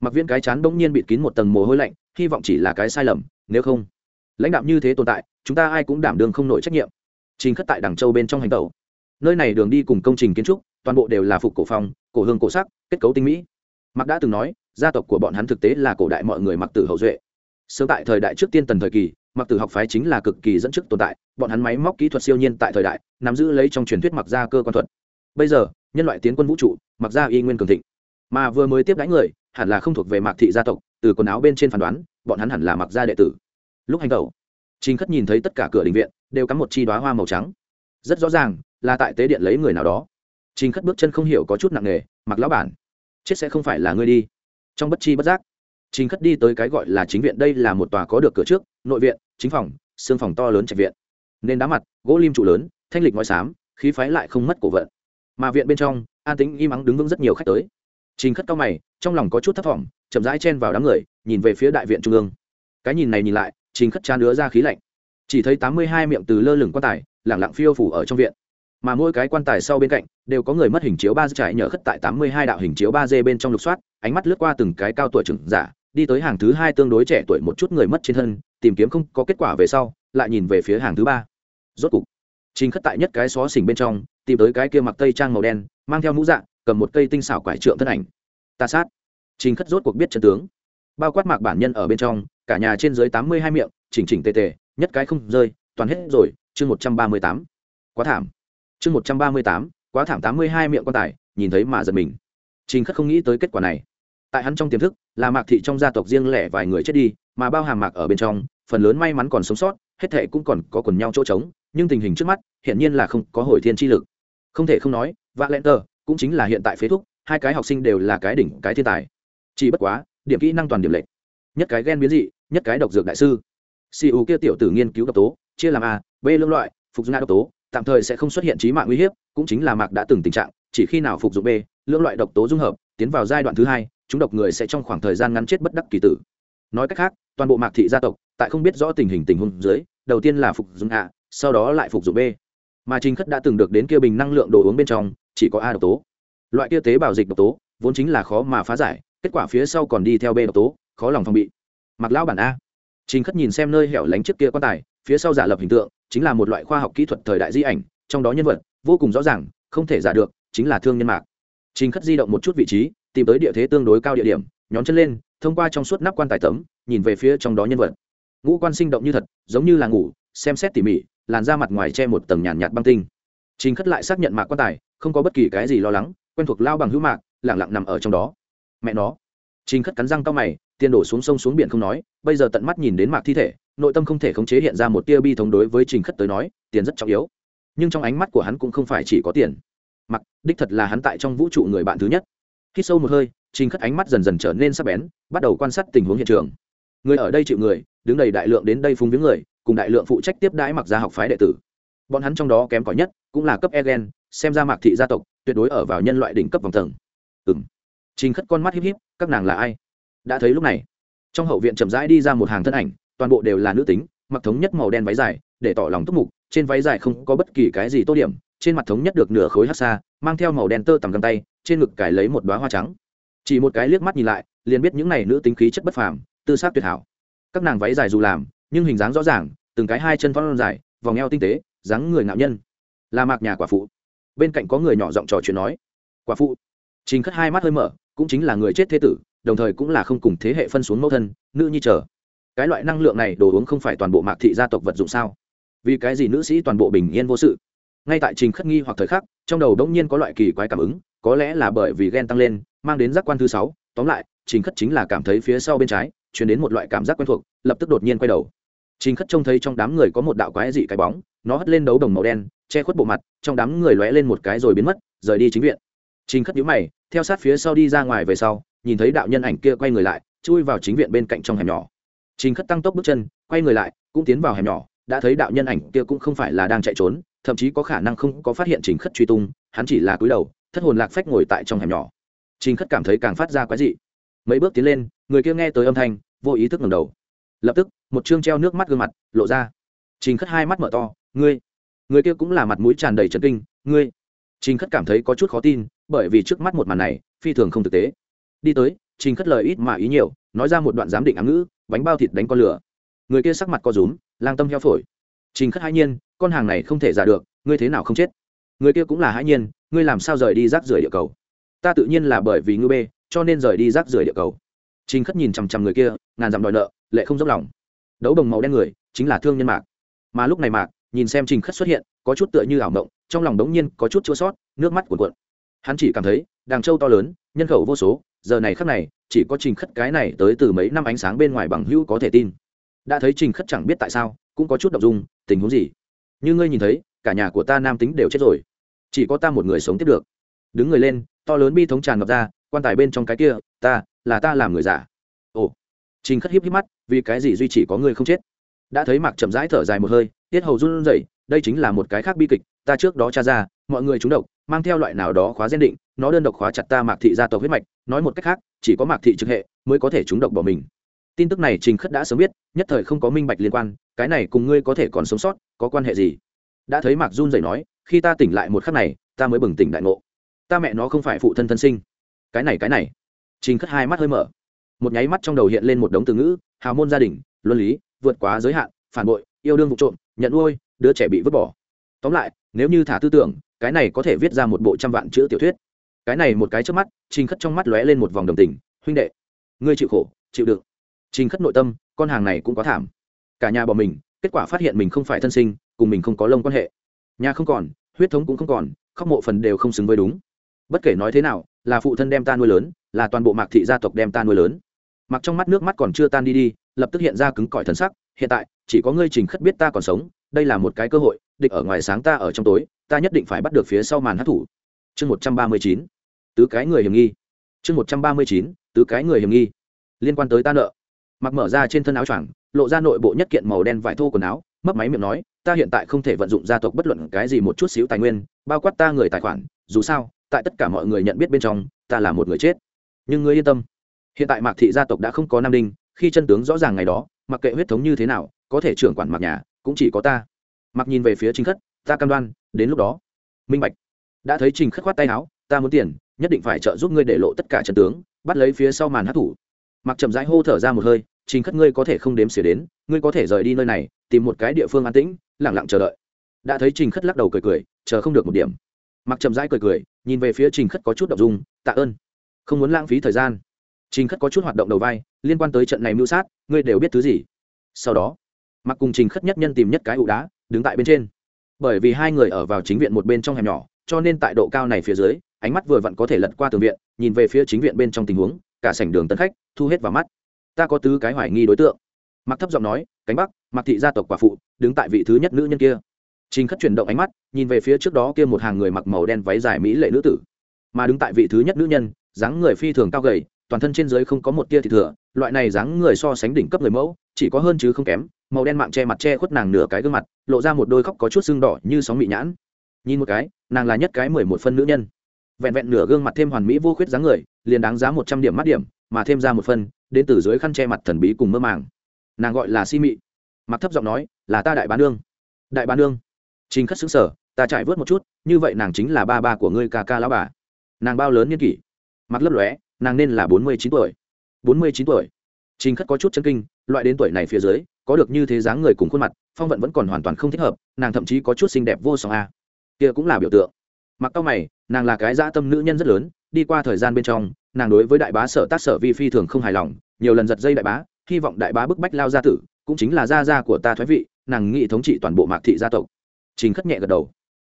Mặc viên cái chán bỗng nhiên bịt kín một tầng mồ hôi lạnh, hy vọng chỉ là cái sai lầm, nếu không, lãnh đạo như thế tồn tại, chúng ta ai cũng đảm đương không nổi trách nhiệm. Trình khất tại đằng châu bên trong hành tàu nơi này đường đi cùng công trình kiến trúc, toàn bộ đều là phục cổ phong, cổ hương cổ sắc, kết cấu tinh mỹ. Mặc đã từng nói, gia tộc của bọn hắn thực tế là cổ đại mọi người mặc tử hậu duệ sớm tại thời đại trước tiên tần thời kỳ, mặc tử học phái chính là cực kỳ dẫn trước tồn tại, bọn hắn máy móc kỹ thuật siêu nhiên tại thời đại, nắm giữ lấy trong truyền thuyết mặc gia cơ quan thuật. Bây giờ, nhân loại tiến quân vũ trụ, mặc gia y nguyên cường thịnh. Mà vừa mới tiếp đánh người, hẳn là không thuộc về mạc thị gia tộc, từ quần áo bên trên phán đoán, bọn hắn hẳn là mặc gia đệ tử. Lúc hành tẩu, trình khất nhìn thấy tất cả cửa đình viện, đều cắm một chi đoá hoa màu trắng. Rất rõ ràng, là tại tế điện lấy người nào đó. Trình khất bước chân không hiểu có chút nặng nề mặc lão bản, chết sẽ không phải là ngươi đi. Trong bất chi bất giác trình khất đi tới cái gọi là chính viện đây là một tòa có được cửa trước nội viện chính phòng xương phòng to lớn trạch viện. Nên đá mặt gỗ lim trụ lớn thanh lịch ngói xám khí phái lại không mất cổ vận. Mà viện bên trong an tĩnh im ắng đứng vững rất nhiều khách tới. Trình khất cao mày trong lòng có chút thấp vọng, chậm rãi chen vào đám người nhìn về phía đại viện trung ương. Cái nhìn này nhìn lại trình khất chán đứa ra khí lạnh. Chỉ thấy tám mươi hai miệng từ lơ lửng quan tài lẳng lặng phiêu phủ ở trong viện. Mà mỗi cái quan tài sau bên cạnh đều có người mất hình chiếu ba d trải nhờ khất tại tám mươi hai đạo hình chiếu ba d bên trong lục soát ánh mắt lướt qua từng cái cao tuổi trưởng giả đi tới hàng thứ hai tương đối trẻ tuổi một chút người mất trên thân, tìm kiếm không có kết quả về sau, lại nhìn về phía hàng thứ ba. Rốt cục, chính khất tại nhất cái xó xỉnh bên trong, tìm tới cái kia mặc tây trang màu đen, mang theo mũ dạng cầm một cây tinh xảo quải trượng thân ảnh. Ta sát. Chính khất rốt cuộc biết trận tướng. Bao quát mạc bản nhân ở bên trong, cả nhà trên dưới tám mươi hai miệng, chỉnh chỉnh tề tề, nhất cái không rơi, toàn hết rồi, chương một trăm ba mươi tám. Quá thảm. Chương một trăm ba mươi tám, quá thảm tám mươi hai miệng quan tài, nhìn thấy mà giật mình. Trình khất không nghĩ tới kết quả này tại hắn trong tiềm thức, là mạc thị trong gia tộc riêng lẻ vài người chết đi, mà bao hàm mạc ở bên trong, phần lớn may mắn còn sống sót, hết thệ cũng còn có quần nhau chỗ trống, nhưng tình hình trước mắt hiện nhiên là không có hồi thiên chi lực. Không thể không nói vạ lẹn tờ cũng chính là hiện tại phế thúc, hai cái học sinh đều là cái đỉnh, cái thiên tài. Chỉ bất quá, điểm kỹ năng toàn điểm lệch. Nhất cái ghen biến dị, nhất cái độc dược đại sư. Si u kia tiểu tử nghiên cứu độc tố, chia làm a, b lương loại, phục dụng độc tố, tạm thời sẽ không xuất hiện trí mạng nguy hiểm cũng chính là mạc đã từng tình trạng, chỉ khi nào phục dụng b lưỡng loại độc tố dung hợp, tiến vào giai đoạn thứ hai chúng độc người sẽ trong khoảng thời gian ngắn chết bất đắc kỳ tử. Nói cách khác, toàn bộ mạc thị gia tộc, tại không biết rõ tình hình tình huống dưới, đầu tiên là phục dụng a, sau đó lại phục dụng b. Mà trình khất đã từng được đến kia bình năng lượng đồ uống bên trong, chỉ có a độc tố. Loại kia tế bào dịch độc tố, vốn chính là khó mà phá giải, kết quả phía sau còn đi theo b độc tố, khó lòng phòng bị. Mặc lão bản a. Trình khất nhìn xem nơi hẻo lánh trước kia quan tài, phía sau giả lập hình tượng, chính là một loại khoa học kỹ thuật thời đại di ảnh, trong đó nhân vật, vô cùng rõ ràng, không thể giả được, chính là thương nhân mạc. Trình khất di động một chút vị trí tìm tới địa thế tương đối cao địa điểm nhón chân lên thông qua trong suốt nắp quan tài tấm nhìn về phía trong đó nhân vật. Ngũ quan sinh động như thật giống như là ngủ xem xét tỉ mỉ làn da mặt ngoài che một tầng nhàn nhạt, nhạt băng tinh. Trình khất lại xác nhận mạc quan tài không có bất kỳ cái gì lo lắng quen thuộc lao bằng hữu mạc lẳng lặng nằm ở trong đó. Mẹ nó. Trình khất cắn răng cao mày tiền đổ xuống sông xuống biển không nói bây giờ tận mắt nhìn đến mạc thi thể nội tâm không thể khống chế hiện ra một tia bi thống đối với trình khất tới nói tiền rất trọng yếu. Nhưng trong ánh mắt của hắn cũng không phải chỉ có tiền. Mặc đích thật là hắn tại trong vũ trụ người bạn thứ nhất khi sâu một hơi, trình khất ánh mắt dần dần trở nên sắc bén, bắt đầu quan sát tình huống hiện trường. Người ở đây chịu người, đứng đầy đại lượng đến đây phung viếng người, cùng đại lượng phụ trách tiếp đãi mặc gia học phái đệ tử. Bọn hắn trong đó kém cỏi nhất, cũng là cấp egen, xem ra mạc thị gia tộc, tuyệt đối ở vào nhân loại đỉnh cấp vòng tầng. Ừng trình khất con mắt híp híp, các nàng là ai? Đã thấy lúc này, trong hậu viện chậm rãi đi ra một hàng thân ảnh, toàn bộ đều là nữ tính, mặc thống nhất màu đen váy dài, để tỏ lòng túc mục, trên váy dài không có bất kỳ cái gì tô điểm trên mặt thống nhất được nửa khối hát xa, mang theo màu đen tơ tằm găng tay, trên ngực cải lấy một đoá hoa trắng. Chỉ một cái liếc mắt nhìn lại, liền biết những này nữ tính khí chất bất phàm, tư xác tuyệt hảo. Các nàng váy dài dù làm, nhưng hình dáng rõ ràng, từng cái hai chân phong dài, vòng eo tinh tế, dáng người ngạo nhân. Là mạc nhà quả phụ. Bên cạnh có người nhỏ giọng trò chuyện nói, quả phụ. Chính khất hai mắt hơi mở, cũng chính là người chết thế tử, đồng thời cũng là không cùng thế hệ phân xuống mẫu thân, nữ nhi trở cái loại năng lượng này đồ uống không phải toàn bộ mạc thị gia tộc vật dụng sao? Vì cái gì nữ sĩ toàn bộ bình yên vô sự? Ngay tại trình khất nghi hoặc thời khắc, trong đầu đông nhiên có loại kỳ quái cảm ứng, có lẽ là bởi vì ghen tăng lên, mang đến giác quan thứ sáu. Tóm lại, trình khất chính là cảm thấy phía sau bên trái chuyển đến một loại cảm giác quen thuộc, lập tức đột nhiên quay đầu. Trình khất trông thấy trong đám người có một đạo quái dị cái bóng, nó hất lên đấu đồng màu đen, che khuất bộ mặt, trong đám người lóe lên một cái rồi biến mất, rời đi chính viện. Trình khất nhíu mày, theo sát phía sau đi ra ngoài về sau, nhìn thấy đạo nhân ảnh kia quay người lại, chui vào chính viện bên cạnh trong hẻm nhỏ. Trình khất tăng tốc bước chân, quay người lại, cũng tiến vào hẻm nhỏ, đã thấy đạo nhân ảnh kia cũng không phải là đang chạy trốn thậm chí có khả năng không có phát hiện trình khất truy tung, hắn chỉ là cúi đầu, thất hồn lạc phách ngồi tại trong hẻm nhỏ. Trình khất cảm thấy càng phát ra quái dị. Mấy bước tiến lên, người kia nghe tới âm thanh, vô ý thức ngầm đầu. Lập tức, một chương treo nước mắt gương mặt, lộ ra. Trình khất hai mắt mở to, ngươi, người kia cũng là mặt mũi tràn đầy trần kinh, ngươi. Trình khất cảm thấy có chút khó tin, bởi vì trước mắt một màn này, phi thường không thực tế. Đi tới, trình khất lời ít mà ý nhiều, nói ra một đoạn giám định ám ngữ, bánh bao thịt đánh con lửa. Người kia sắc mặt co rúm, lang tâm heo phổi. Trình khất hai nhiên con hàng này không thể giả được, ngươi thế nào không chết? Người kia cũng là hãi nhiên, ngươi làm sao rời đi rác rưởi địa cầu? Ta tự nhiên là bởi vì ngư bê, cho nên rời đi rác rưởi địa cầu. Trình khất nhìn chằm chằm người kia, ngàn dặm đòi nợ, lệ không dốc lòng. Đấu đồng màu đen người, chính là thương nhân mạc. Mà lúc này mạc, nhìn xem trình khất xuất hiện, có chút tựa như ảo mộng, trong lòng đống nhiên có chút chua sót, nước mắt cuồn cuộn. Hắn chỉ cảm thấy, đàng châu to lớn, nhân khẩu vô số, giờ này khắc này, chỉ có trình khất cái này tới từ mấy năm ánh sáng bên ngoài bằng hữu có thể tin. Đã thấy trình khất chẳng biết tại sao, cũng có chút đ ộ n g dung, tình huống gì? Như ngươi nhìn thấy, cả nhà của ta nam tính đều chết rồi. Chỉ có ta một người sống tiếp được. Đứng người lên, to lớn bi thống tràn ngập ra, quan tài bên trong cái kia, ta, là ta làm người giả. Ồ. Trình khất hiếp hiếp mắt, vì cái gì duy chỉ có ngươi không chết? Đã thấy mạc chậm rãi thở dài một hơi, tiết hầu run rẩy, đây chính là một cái khác bi kịch, ta trước đó tra ra, mọi người trúng độc, mang theo loại nào đó khóa gen định, nó đơn độc khóa chặt ta mạc thị gia tộc huyết mạch, nói một cách khác, chỉ có mạc thị trực hệ, mới có thể trúng độc bỏ mình. Tin tức này trình khất đã sớm biết, nhất thời không có minh bạch liên quan cái này cùng ngươi có thể còn sống sót, có quan hệ gì? Đã thấy mạc run rẩy nói, khi ta tỉnh lại một khắc này, ta mới bừng tỉnh đại ngộ. Ta mẹ nó không phải phụ thân thân sinh. Cái này cái này. Trình khất hai mắt hơi mở. Một nháy mắt trong đầu hiện lên một đống từ ngữ, hào môn gia đình, luân lý, vượt quá giới hạn, phản bội, yêu đương vụ trộm, nhận nuôi, đứa trẻ bị vứt bỏ. Tóm lại, nếu như thả tư tưởng, cái này có thể viết ra một bộ trăm vạn chữ tiểu thuyết. Cái này một cái trước mắt, trình khất trong mắt lóe lên một vòng đồng tình. Huynh đệ, ngươi chịu khổ, chịu đựng. Trình khất nội tâm, con hàng này cũng quá thảm cả nhà bỏ mình, kết quả phát hiện mình không phải thân sinh, cùng mình không có lông quan hệ. Nhà không còn, huyết thống cũng không còn, khóc mộ phần đều không xứng với đúng. Bất kể nói thế nào, là phụ thân đem ta nuôi lớn, là toàn bộ mạc thị gia tộc đem ta nuôi lớn. Mặc trong mắt nước mắt còn chưa tan đi đi, lập tức hiện ra cứng cỏi thần sắc, hiện tại, chỉ có ngươi trình khất biết ta còn sống, đây là một cái cơ hội, địch ở ngoài sáng ta ở trong tối, ta nhất định phải bắt được phía sau màn hát thủ chương một trăm ba mươi chín, tứ cái người hiểm nghi. Chương một trăm ba mươi chín, tứ cái người hiểm nghi. Liên quan tới ta nợ. Mặc mở ra trên thân áo choàng lộ ra nội bộ nhất kiện màu đen vải thô quần áo, mấp máy miệng nói, ta hiện tại không thể vận dụng gia tộc bất luận cái gì một chút xíu tài nguyên, bao quát ta người tài khoản, dù sao, tại tất cả mọi người nhận biết bên trong, ta là một người chết. Nhưng ngươi yên tâm. Hiện tại mạc thị gia tộc đã không có nam đinh, khi chân tướng rõ ràng ngày đó, mặc kệ huyết thống như thế nào, có thể trưởng quản mặc nhà, cũng chỉ có ta. Mặc nhìn về phía trình khất, ta cam đoan, đến lúc đó, minh bạch. Đã thấy trình khất khoát tay áo, ta muốn tiền, nhất định phải trợ giúp ngươi để lộ tất cả chân tướng, bắt lấy phía sau màn hát thủ. Mặc chậm rãi hô thở ra một hơi trình khất ngươi có thể không đếm xỉa đến, ngươi có thể rời đi nơi này, tìm một cái địa phương an tĩnh lẳng lặng chờ đợi. Đã thấy trình khất lắc đầu cười cười, chờ không được một điểm. Mặc chậm rãi cười cười, nhìn về phía trình khất có chút đ ộ n g dung, tạ ơn. Không muốn lãng phí thời gian. Trình khất có chút hoạt động đầu vai, liên quan tới trận này mưu sát, ngươi đều biết thứ gì? Sau đó, mặc cùng trình khất nhất nhân tìm nhất cái ụ đá, đứng tại bên trên. Bởi vì hai người ở vào chính viện một bên trong hẻm nhỏ, cho nên tại độ cao này phía dưới, ánh mắt vừa vặn có thể lật qua tường viện, nhìn về phía chính viện bên trong tình huống, cả sảnh đường tân khách, thu hết vào mắt ta có tứ cái hoài nghi đối tượng. Mặc thấp giọng nói, cánh bắc mặc thị gia tộc quả phụ, đứng tại vị thứ nhất nữ nhân kia. Trình khất chuyển động ánh mắt, nhìn về phía trước đó kia một hàng người mặc màu đen váy dài mỹ lệ nữ tử. Mà đứng tại vị thứ nhất nữ nhân, dáng người phi thường cao gầy, toàn thân trên dưới không có một tia thịt thừa, loại này dáng người so sánh đỉnh cấp người mẫu, chỉ có hơn chứ không kém, màu đen mạng che mặt che khuất nàng nửa cái gương mặt, lộ ra một đôi khóc có chút sưng đỏ như sóng mị nhãn. Nhìn một cái, nàng là nhất cái mười một phân nữ nhân. Vẹn vẹn nửa gương mặt thêm hoàn mỹ vô khuyết dáng người, liền đáng giá một trăm điểm mắt điểm, mà thêm ra một phân đến từ dưới khăn che mặt thần bí cùng mơ màng. Nàng gọi là si mị. Mặc thấp giọng nói là ta đại bán Nương. đại bán Nương, trình khất xứng sở ta chạy vớt một chút như vậy nàng chính là ba ba của ngươi ca ca lão bà. Nàng bao lớn n kỷ? Mặc lấp lóe nàng nên là bốn mươi chín tuổi. Bốn mươi chín tuổi? Trình khất có chút chân kinh loại đến tuổi này phía dưới có được như thế dáng người cùng khuôn mặt phong vận vẫn còn hoàn toàn không thích hợp nàng thậm chí có chút xinh đẹp vô song a. Kia cũng là biểu tượng. Mặc cao mày nàng là cái dã tâm nữ nhân rất lớn đi qua thời gian bên trong nàng đối với đại bá sở tác sở vi phi thường không hài lòng nhiều lần giật dây đại bá, hy vọng đại bá bức bách lao gia tử, cũng chính là gia gia của ta thoái vị, nàng nghị thống trị toàn bộ mạc thị gia tộc. Trình khất nhẹ gật đầu.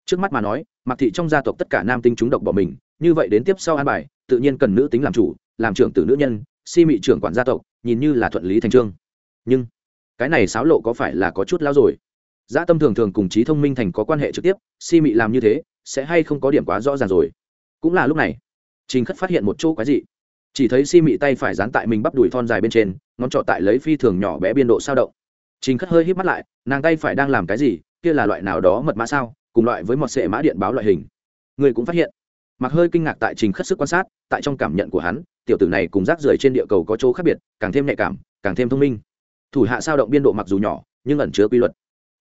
Trước mắt mà nói, mạc thị trong gia tộc tất cả nam tinh chúng độc bỏ mình, như vậy đến tiếp sau an bài, tự nhiên cần nữ tính làm chủ, làm trưởng tử nữ nhân, si mị trưởng quản gia tộc, nhìn như là thuận lý thành trương. Nhưng, cái này xáo lộ có phải là có chút lao rồi? Gia tâm thường thường cùng trí thông minh thành có quan hệ trực tiếp, si mị làm như thế, sẽ hay không có điểm quá rõ ràng rồi? Cũng là lúc này, trình khất phát hiện một chỗ quái dị chỉ thấy si mị tay phải dán tại mình bắp đùi thon dài bên trên, ngón trọ tại lấy phi thường nhỏ bé biên độ sao động. Trình khất hơi hít mắt lại, nàng tay phải đang làm cái gì, kia là loại nào đó mật mã sao, cùng loại với một sệ mã điện báo loại hình. Người cũng phát hiện. Mặc hơi kinh ngạc tại trình khất sức quan sát, tại trong cảm nhận của hắn, tiểu tử này cùng rác rưởi trên địa cầu có chỗ khác biệt, càng thêm nhạy cảm, càng thêm thông minh. Thủ hạ sao động biên độ mặc dù nhỏ, nhưng ẩn chứa quy luật.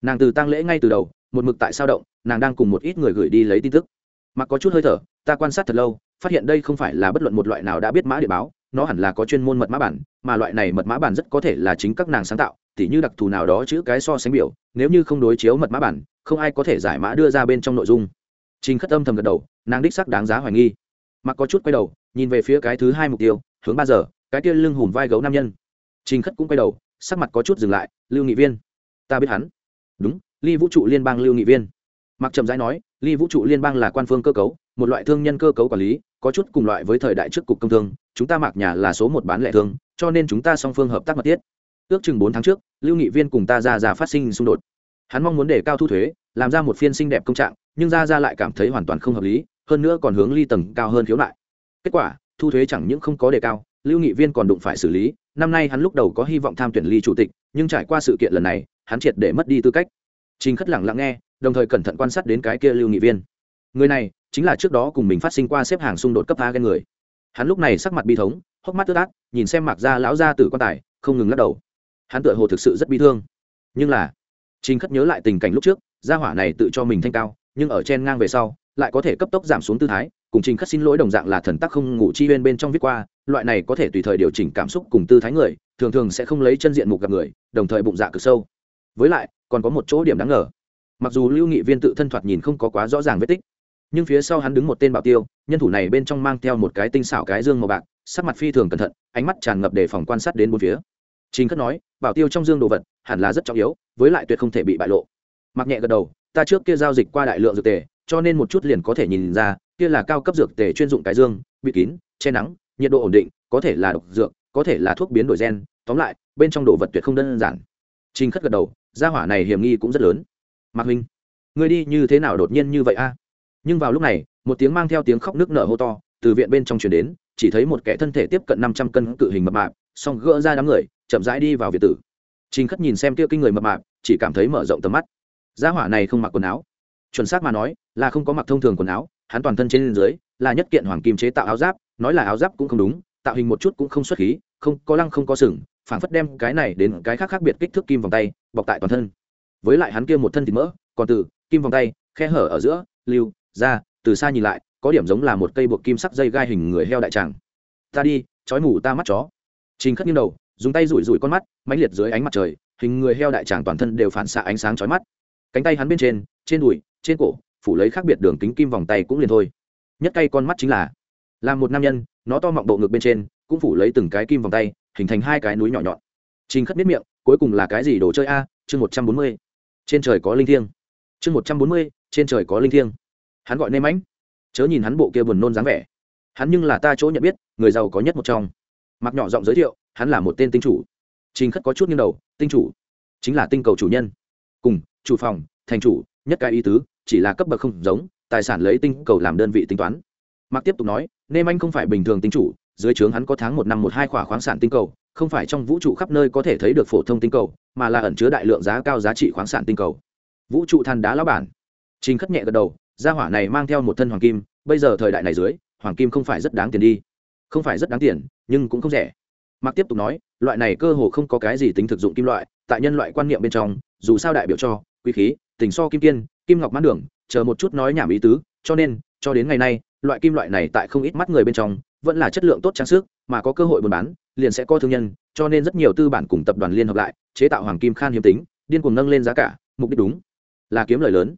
Nàng từ tăng lễ ngay từ đầu, một mực tại sao động, nàng đang cùng một ít người gửi đi lấy tin tức. Mặc có chút hơi thở, ta quan sát thật lâu phát hiện đây không phải là bất luận một loại nào đã biết mã địa báo, nó hẳn là có chuyên môn mật mã bản, mà loại này mật mã bản rất có thể là chính các nàng sáng tạo, tỉ như đặc thù nào đó chữ cái so sánh biểu, nếu như không đối chiếu mật mã bản, không ai có thể giải mã đưa ra bên trong nội dung. Trình khất âm thầm gật đầu, nàng đích sắc đáng giá hoài nghi. Mặc có chút quay đầu, nhìn về phía cái thứ hai mục tiêu, hướng ba giờ, cái kia lưng hùm vai gấu nam nhân. Trình khất cũng quay đầu, sắc mặt có chút dừng lại, lưu nghị viên. Ta biết hắn. Đúng, ly vũ trụ liên bang lưu nghị viên. Mặc trầm rãi nói, ly vũ trụ liên bang là quan phương cơ cấu một loại thương nhân cơ cấu quản lý, có chút cùng loại với thời đại trước cục công thương, chúng ta mạc nhà là số một bán lẻ thương, cho nên chúng ta song phương hợp tác mật thiết. Ước chừng bốn tháng trước, lưu nghị viên cùng ta ra ra phát sinh xung đột. Hắn mong muốn để cao thu thuế, làm ra một phiên xinh đẹp công trạng, nhưng ra ra lại cảm thấy hoàn toàn không hợp lý, hơn nữa còn hướng ly tầng cao hơn khiếu nại. Kết quả, thu thuế chẳng những không có đề cao, lưu nghị viên còn đụng phải xử lý, năm nay hắn lúc đầu có hy vọng tham tuyển ly chủ tịch, nhưng trải qua sự kiện lần này, hắn triệt để mất đi tư cách. Trình khất lẳng lặng nghe, đồng thời cẩn thận quan sát đến cái kia lưu nghị viên. Người này chính là trước đó cùng mình phát sinh qua xếp hàng xung đột cấp a ghen người. Hắn lúc này sắc mặt bi thống, hốc mắt tức át, nhìn xem mặc ra lão ra từ quan tài, không ngừng lắc đầu. Hắn tựa hồ thực sự rất bi thương. Nhưng là chính khất nhớ lại tình cảnh lúc trước, gia hỏa này tự cho mình thanh cao, nhưng ở trên ngang về sau, lại có thể cấp tốc giảm xuống tư thái, cùng trình khất xin lỗi đồng dạng là thần tắc không ngủ chi bên bên trong viết qua, loại này có thể tùy thời điều chỉnh cảm xúc cùng tư thái người, thường thường sẽ không lấy chân diện mục gặp người, đồng thời bụng dạ cực sâu. Với lại, còn có một chỗ điểm đáng ngờ. Mặc dù lưu nghị viên tự thân thoạt nhìn không có quá rõ ràng vết tích nhưng phía sau hắn đứng một tên bảo tiêu, nhân thủ này bên trong mang theo một cái tinh xảo cái dương màu bạc, sắc mặt phi thường cẩn thận, ánh mắt tràn ngập để phòng quan sát đến bốn phía. Chính khất nói, bảo tiêu trong dương đồ vật, hẳn là rất trọng yếu, với lại tuyệt không thể bị bại lộ. Mặc nhẹ gật đầu, ta trước kia giao dịch qua đại lượng dược tề, cho nên một chút liền có thể nhìn ra, kia là cao cấp dược tề chuyên dụng cái dương, bị kín, che nắng, nhiệt độ ổn định, có thể là độc dược, có thể là thuốc biến đổi gen, tóm lại, bên trong đồ vật tuyệt không đơn giản. Trình khất gật đầu, gia hỏa này hiểm nghi cũng rất lớn. Mạc minh, ngươi đi như thế nào đột nhiên như vậy a? Nhưng vào lúc này, một tiếng mang theo tiếng khóc nước nở hô to, từ viện bên trong truyền đến, chỉ thấy một kẻ thân thể tiếp cận năm trăm cân cự hình mập mạp xong gỡ ra đám người, chậm rãi đi vào việt tử. Trình khất nhìn xem kia kinh người mập mạp, chỉ cảm thấy mở rộng tầm mắt. Gia hỏa này không mặc quần áo. Chuẩn xác mà nói, là không có mặc thông thường quần áo, hắn toàn thân trên dưới là nhất kiện hoàng kim chế tạo áo giáp, nói là áo giáp cũng không đúng, tạo hình một chút cũng không xuất khí, không, có lăng không có sừng, phảng phất đem cái này đến cái khác khác biệt kích thước kim vòng tay, bọc tại toàn thân. Với lại hắn kia một thân thịt mỡ, còn từ kim vòng tay, khe hở ở giữa, lưu ra, từ xa nhìn lại, có điểm giống là một cây buộc kim sắc dây gai hình người heo đại tràng. Ta đi, chói mù ta mắt chó. Trình khất nghiêng đầu, dùng tay rủi rủi con mắt, mãnh liệt dưới ánh mặt trời, hình người heo đại tràng toàn thân đều phản xạ ánh sáng chói mắt. Cánh tay hắn bên trên trên đùi, trên cổ, phủ lấy khác biệt đường kính kim vòng tay cũng liền thôi. Nhất tay con mắt chính là là một nam nhân, nó to mọng bộ ngực bên trên, cũng phủ lấy từng cái kim vòng tay, hình thành hai cái núi nhỏ nhọn. Trình khất biết miệng, cuối cùng là cái gì đồ chơi a? Chương một trăm bốn mươi, trên trời có linh thiêng. Chương một trăm bốn mươi, trên trời có linh thiêng hắn gọi nêm ánh chớ nhìn hắn bộ kia buồn nôn dáng vẻ. Hắn nhưng là ta chỗ nhận biết, người giàu có nhất một trong. Mặc nhỏ giọng giới thiệu, hắn là một tên tinh chủ. Trình khất có chút nghiêng đầu, tinh chủ, chính là tinh cầu chủ nhân. Cùng, chủ phòng, thành chủ, nhất cái ý tứ, chỉ là cấp bậc không giống, tài sản lấy tinh cầu làm đơn vị tính toán. Mặc tiếp tục nói nêm anh không phải bình thường tinh chủ, dưới trướng hắn có tháng một năm một hai khỏa khoáng sản tinh cầu, không phải trong vũ trụ khắp nơi có thể thấy được phổ thông tinh cầu, mà là ẩn chứa đại lượng giá cao giá trị khoáng sản tinh cầu. Vũ trụ than đá lão bản. Trình khất nhẹ gật đầu gia hỏa này mang theo một thân hoàng kim, bây giờ thời đại này dưới, hoàng kim không phải rất đáng tiền đi. Không phải rất đáng tiền, nhưng cũng không rẻ. Mặc tiếp tục nói, loại này cơ hồ không có cái gì tính thực dụng kim loại, tại nhân loại quan niệm bên trong, dù sao đại biểu cho, quý khí, tình so kim kiên, kim ngọc mãn đường, chờ một chút nói nhảm ý tứ, cho nên, cho đến ngày nay, loại kim loại này tại không ít mắt người bên trong, vẫn là chất lượng tốt trang sức, mà có cơ hội buôn bán, liền sẽ có thương nhân, cho nên rất nhiều tư bản cùng tập đoàn liên hợp lại, chế tạo hoàng kim khan hiếm tính, điên cuồng nâng lên giá cả, mục đích đúng là kiếm lời lớn.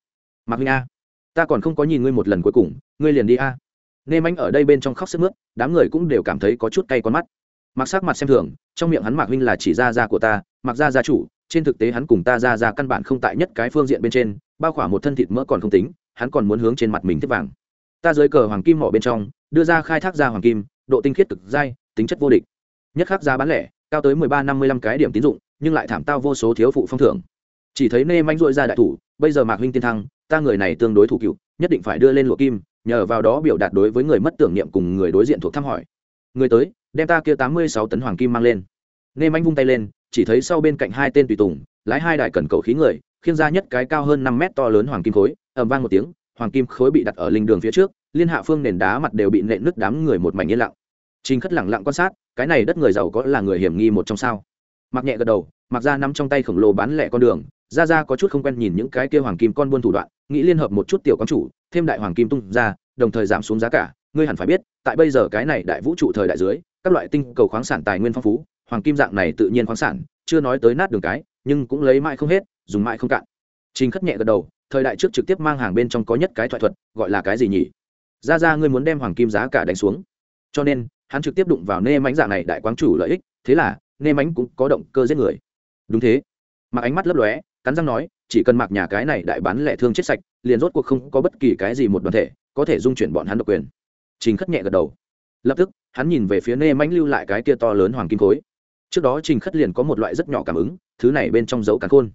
Mạc huynh a ta còn không có nhìn ngươi một lần cuối cùng, ngươi liền đi a. Nê manh ở đây bên trong khóc sức mướt, đám người cũng đều cảm thấy có chút cay con mắt. Mặc sắc mặt xem thường, trong miệng hắn mạc huynh là chỉ ra ra của ta mặc ra gia chủ, trên thực tế hắn cùng ta ra ra căn bản không tại nhất cái phương diện bên trên, bao khỏa một thân thịt mỡ còn không tính, hắn còn muốn hướng trên mặt mình tiếp vàng. Ta dưới cờ hoàng kim mỏ bên trong, đưa ra khai thác ra hoàng kim, độ tinh khiết cực dai, tính chất vô địch. Nhất khắc giá bán lẻ, cao tới mười ba năm mươi lăm cái điểm tín dụng, nhưng lại thảm tao vô số thiếu phụ phong thưởng chỉ thấy nê manh dội ra đại thủ, bây giờ mạc huynh tiên thăng, ta người này tương đối thủ cựu, nhất định phải đưa lên lụa kim, nhờ vào đó biểu đạt đối với người mất tưởng niệm cùng người đối diện thuộc thăm hỏi. Người tới, đem ta kia tám mươi sáu tấn hoàng kim mang lên. Nê manh vung tay lên, chỉ thấy sau bên cạnh hai tên tùy tùng, lái hai đại cần cầu khí người, khiêng ra nhất cái cao hơn năm mét to lớn hoàng kim khối, ầm vang một tiếng, hoàng kim khối bị đặt ở linh đường phía trước, liên hạ phương nền đá mặt đều bị nện nứt đám người một mảnh yên lặng. Trình khất lẳng lặng quan sát, cái này đất người giàu có là người hiểm nghi một trong sao. Mặc nhẹ gật đầu mặc ra nắm trong tay khổng lồ bán lẻ con đường ra ra có chút không quen nhìn những cái kia hoàng kim con buôn thủ đoạn, nghĩ liên hợp một chút tiểu con chủ, thêm đại hoàng kim tung ra, đồng thời giảm xuống giá cả. Ngươi hẳn phải biết, tại bây giờ cái này đại vũ trụ thời đại dưới, các loại tinh cầu khoáng sản tài nguyên phong phú, hoàng kim dạng này tự nhiên khoáng sản, chưa nói tới nát đường cái, nhưng cũng lấy mãi không hết, dùng mãi không cạn. Trình khất nhẹ gật đầu, thời đại trước trực tiếp mang hàng bên trong có nhất cái thoại thuật, gọi là cái gì nhỉ? Ra ra ngươi muốn đem hoàng kim giá cả đánh xuống. Cho nên, hắn trực tiếp đụng vào nê mánh dạng này đại quán chủ lợi ích, thế là, nê mánh cũng có động cơ giết người. Đúng thế. Mặc ánh mắt lấp lóe cắn răng nói, chỉ cần mặc nhà cái này đại bán lẻ thương chết sạch, liền rốt cuộc không có bất kỳ cái gì một đoàn thể, có thể dung chuyển bọn hắn độc quyền. Trình khất nhẹ gật đầu. Lập tức, hắn nhìn về phía nê mánh lưu lại cái kia to lớn hoàng kim khối. Trước đó trình khất liền có một loại rất nhỏ cảm ứng, thứ này bên trong dấu cắn khôn.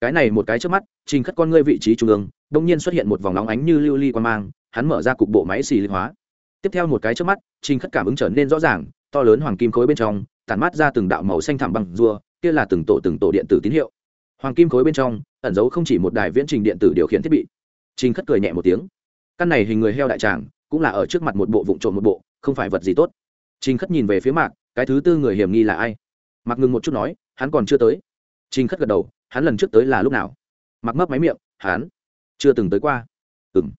Cái này một cái trước mắt, trình khất con ngươi vị trí trung ương đông nhiên xuất hiện một vòng nóng ánh như lưu ly li quan mang, hắn mở ra cục bộ máy xì linh hóa. Tiếp theo một cái trước mắt, trình khất cảm ứng trở nên rõ ràng, to lớn hoàng kim khối bên trong, tản mát ra từng đạo màu xanh thẳm bằng rùa, kia là từng tổ từng tổ điện tử tín hiệu hoàng kim khối bên trong, ẩn giấu không chỉ một đài viễn trình điện tử điều khiển thiết bị. Trình khất cười nhẹ một tiếng. Căn này hình người heo đại tràng, cũng là ở trước mặt một bộ vụn trộm một bộ, không phải vật gì tốt. Trình khất nhìn về phía mạc, cái thứ tư người hiểm nghi là ai? Mặc ngừng một chút nói, hắn còn chưa tới. Trình khất gật đầu, hắn lần trước tới là lúc nào? Mặc mấp máy miệng, hắn chưa từng tới qua. Ừ m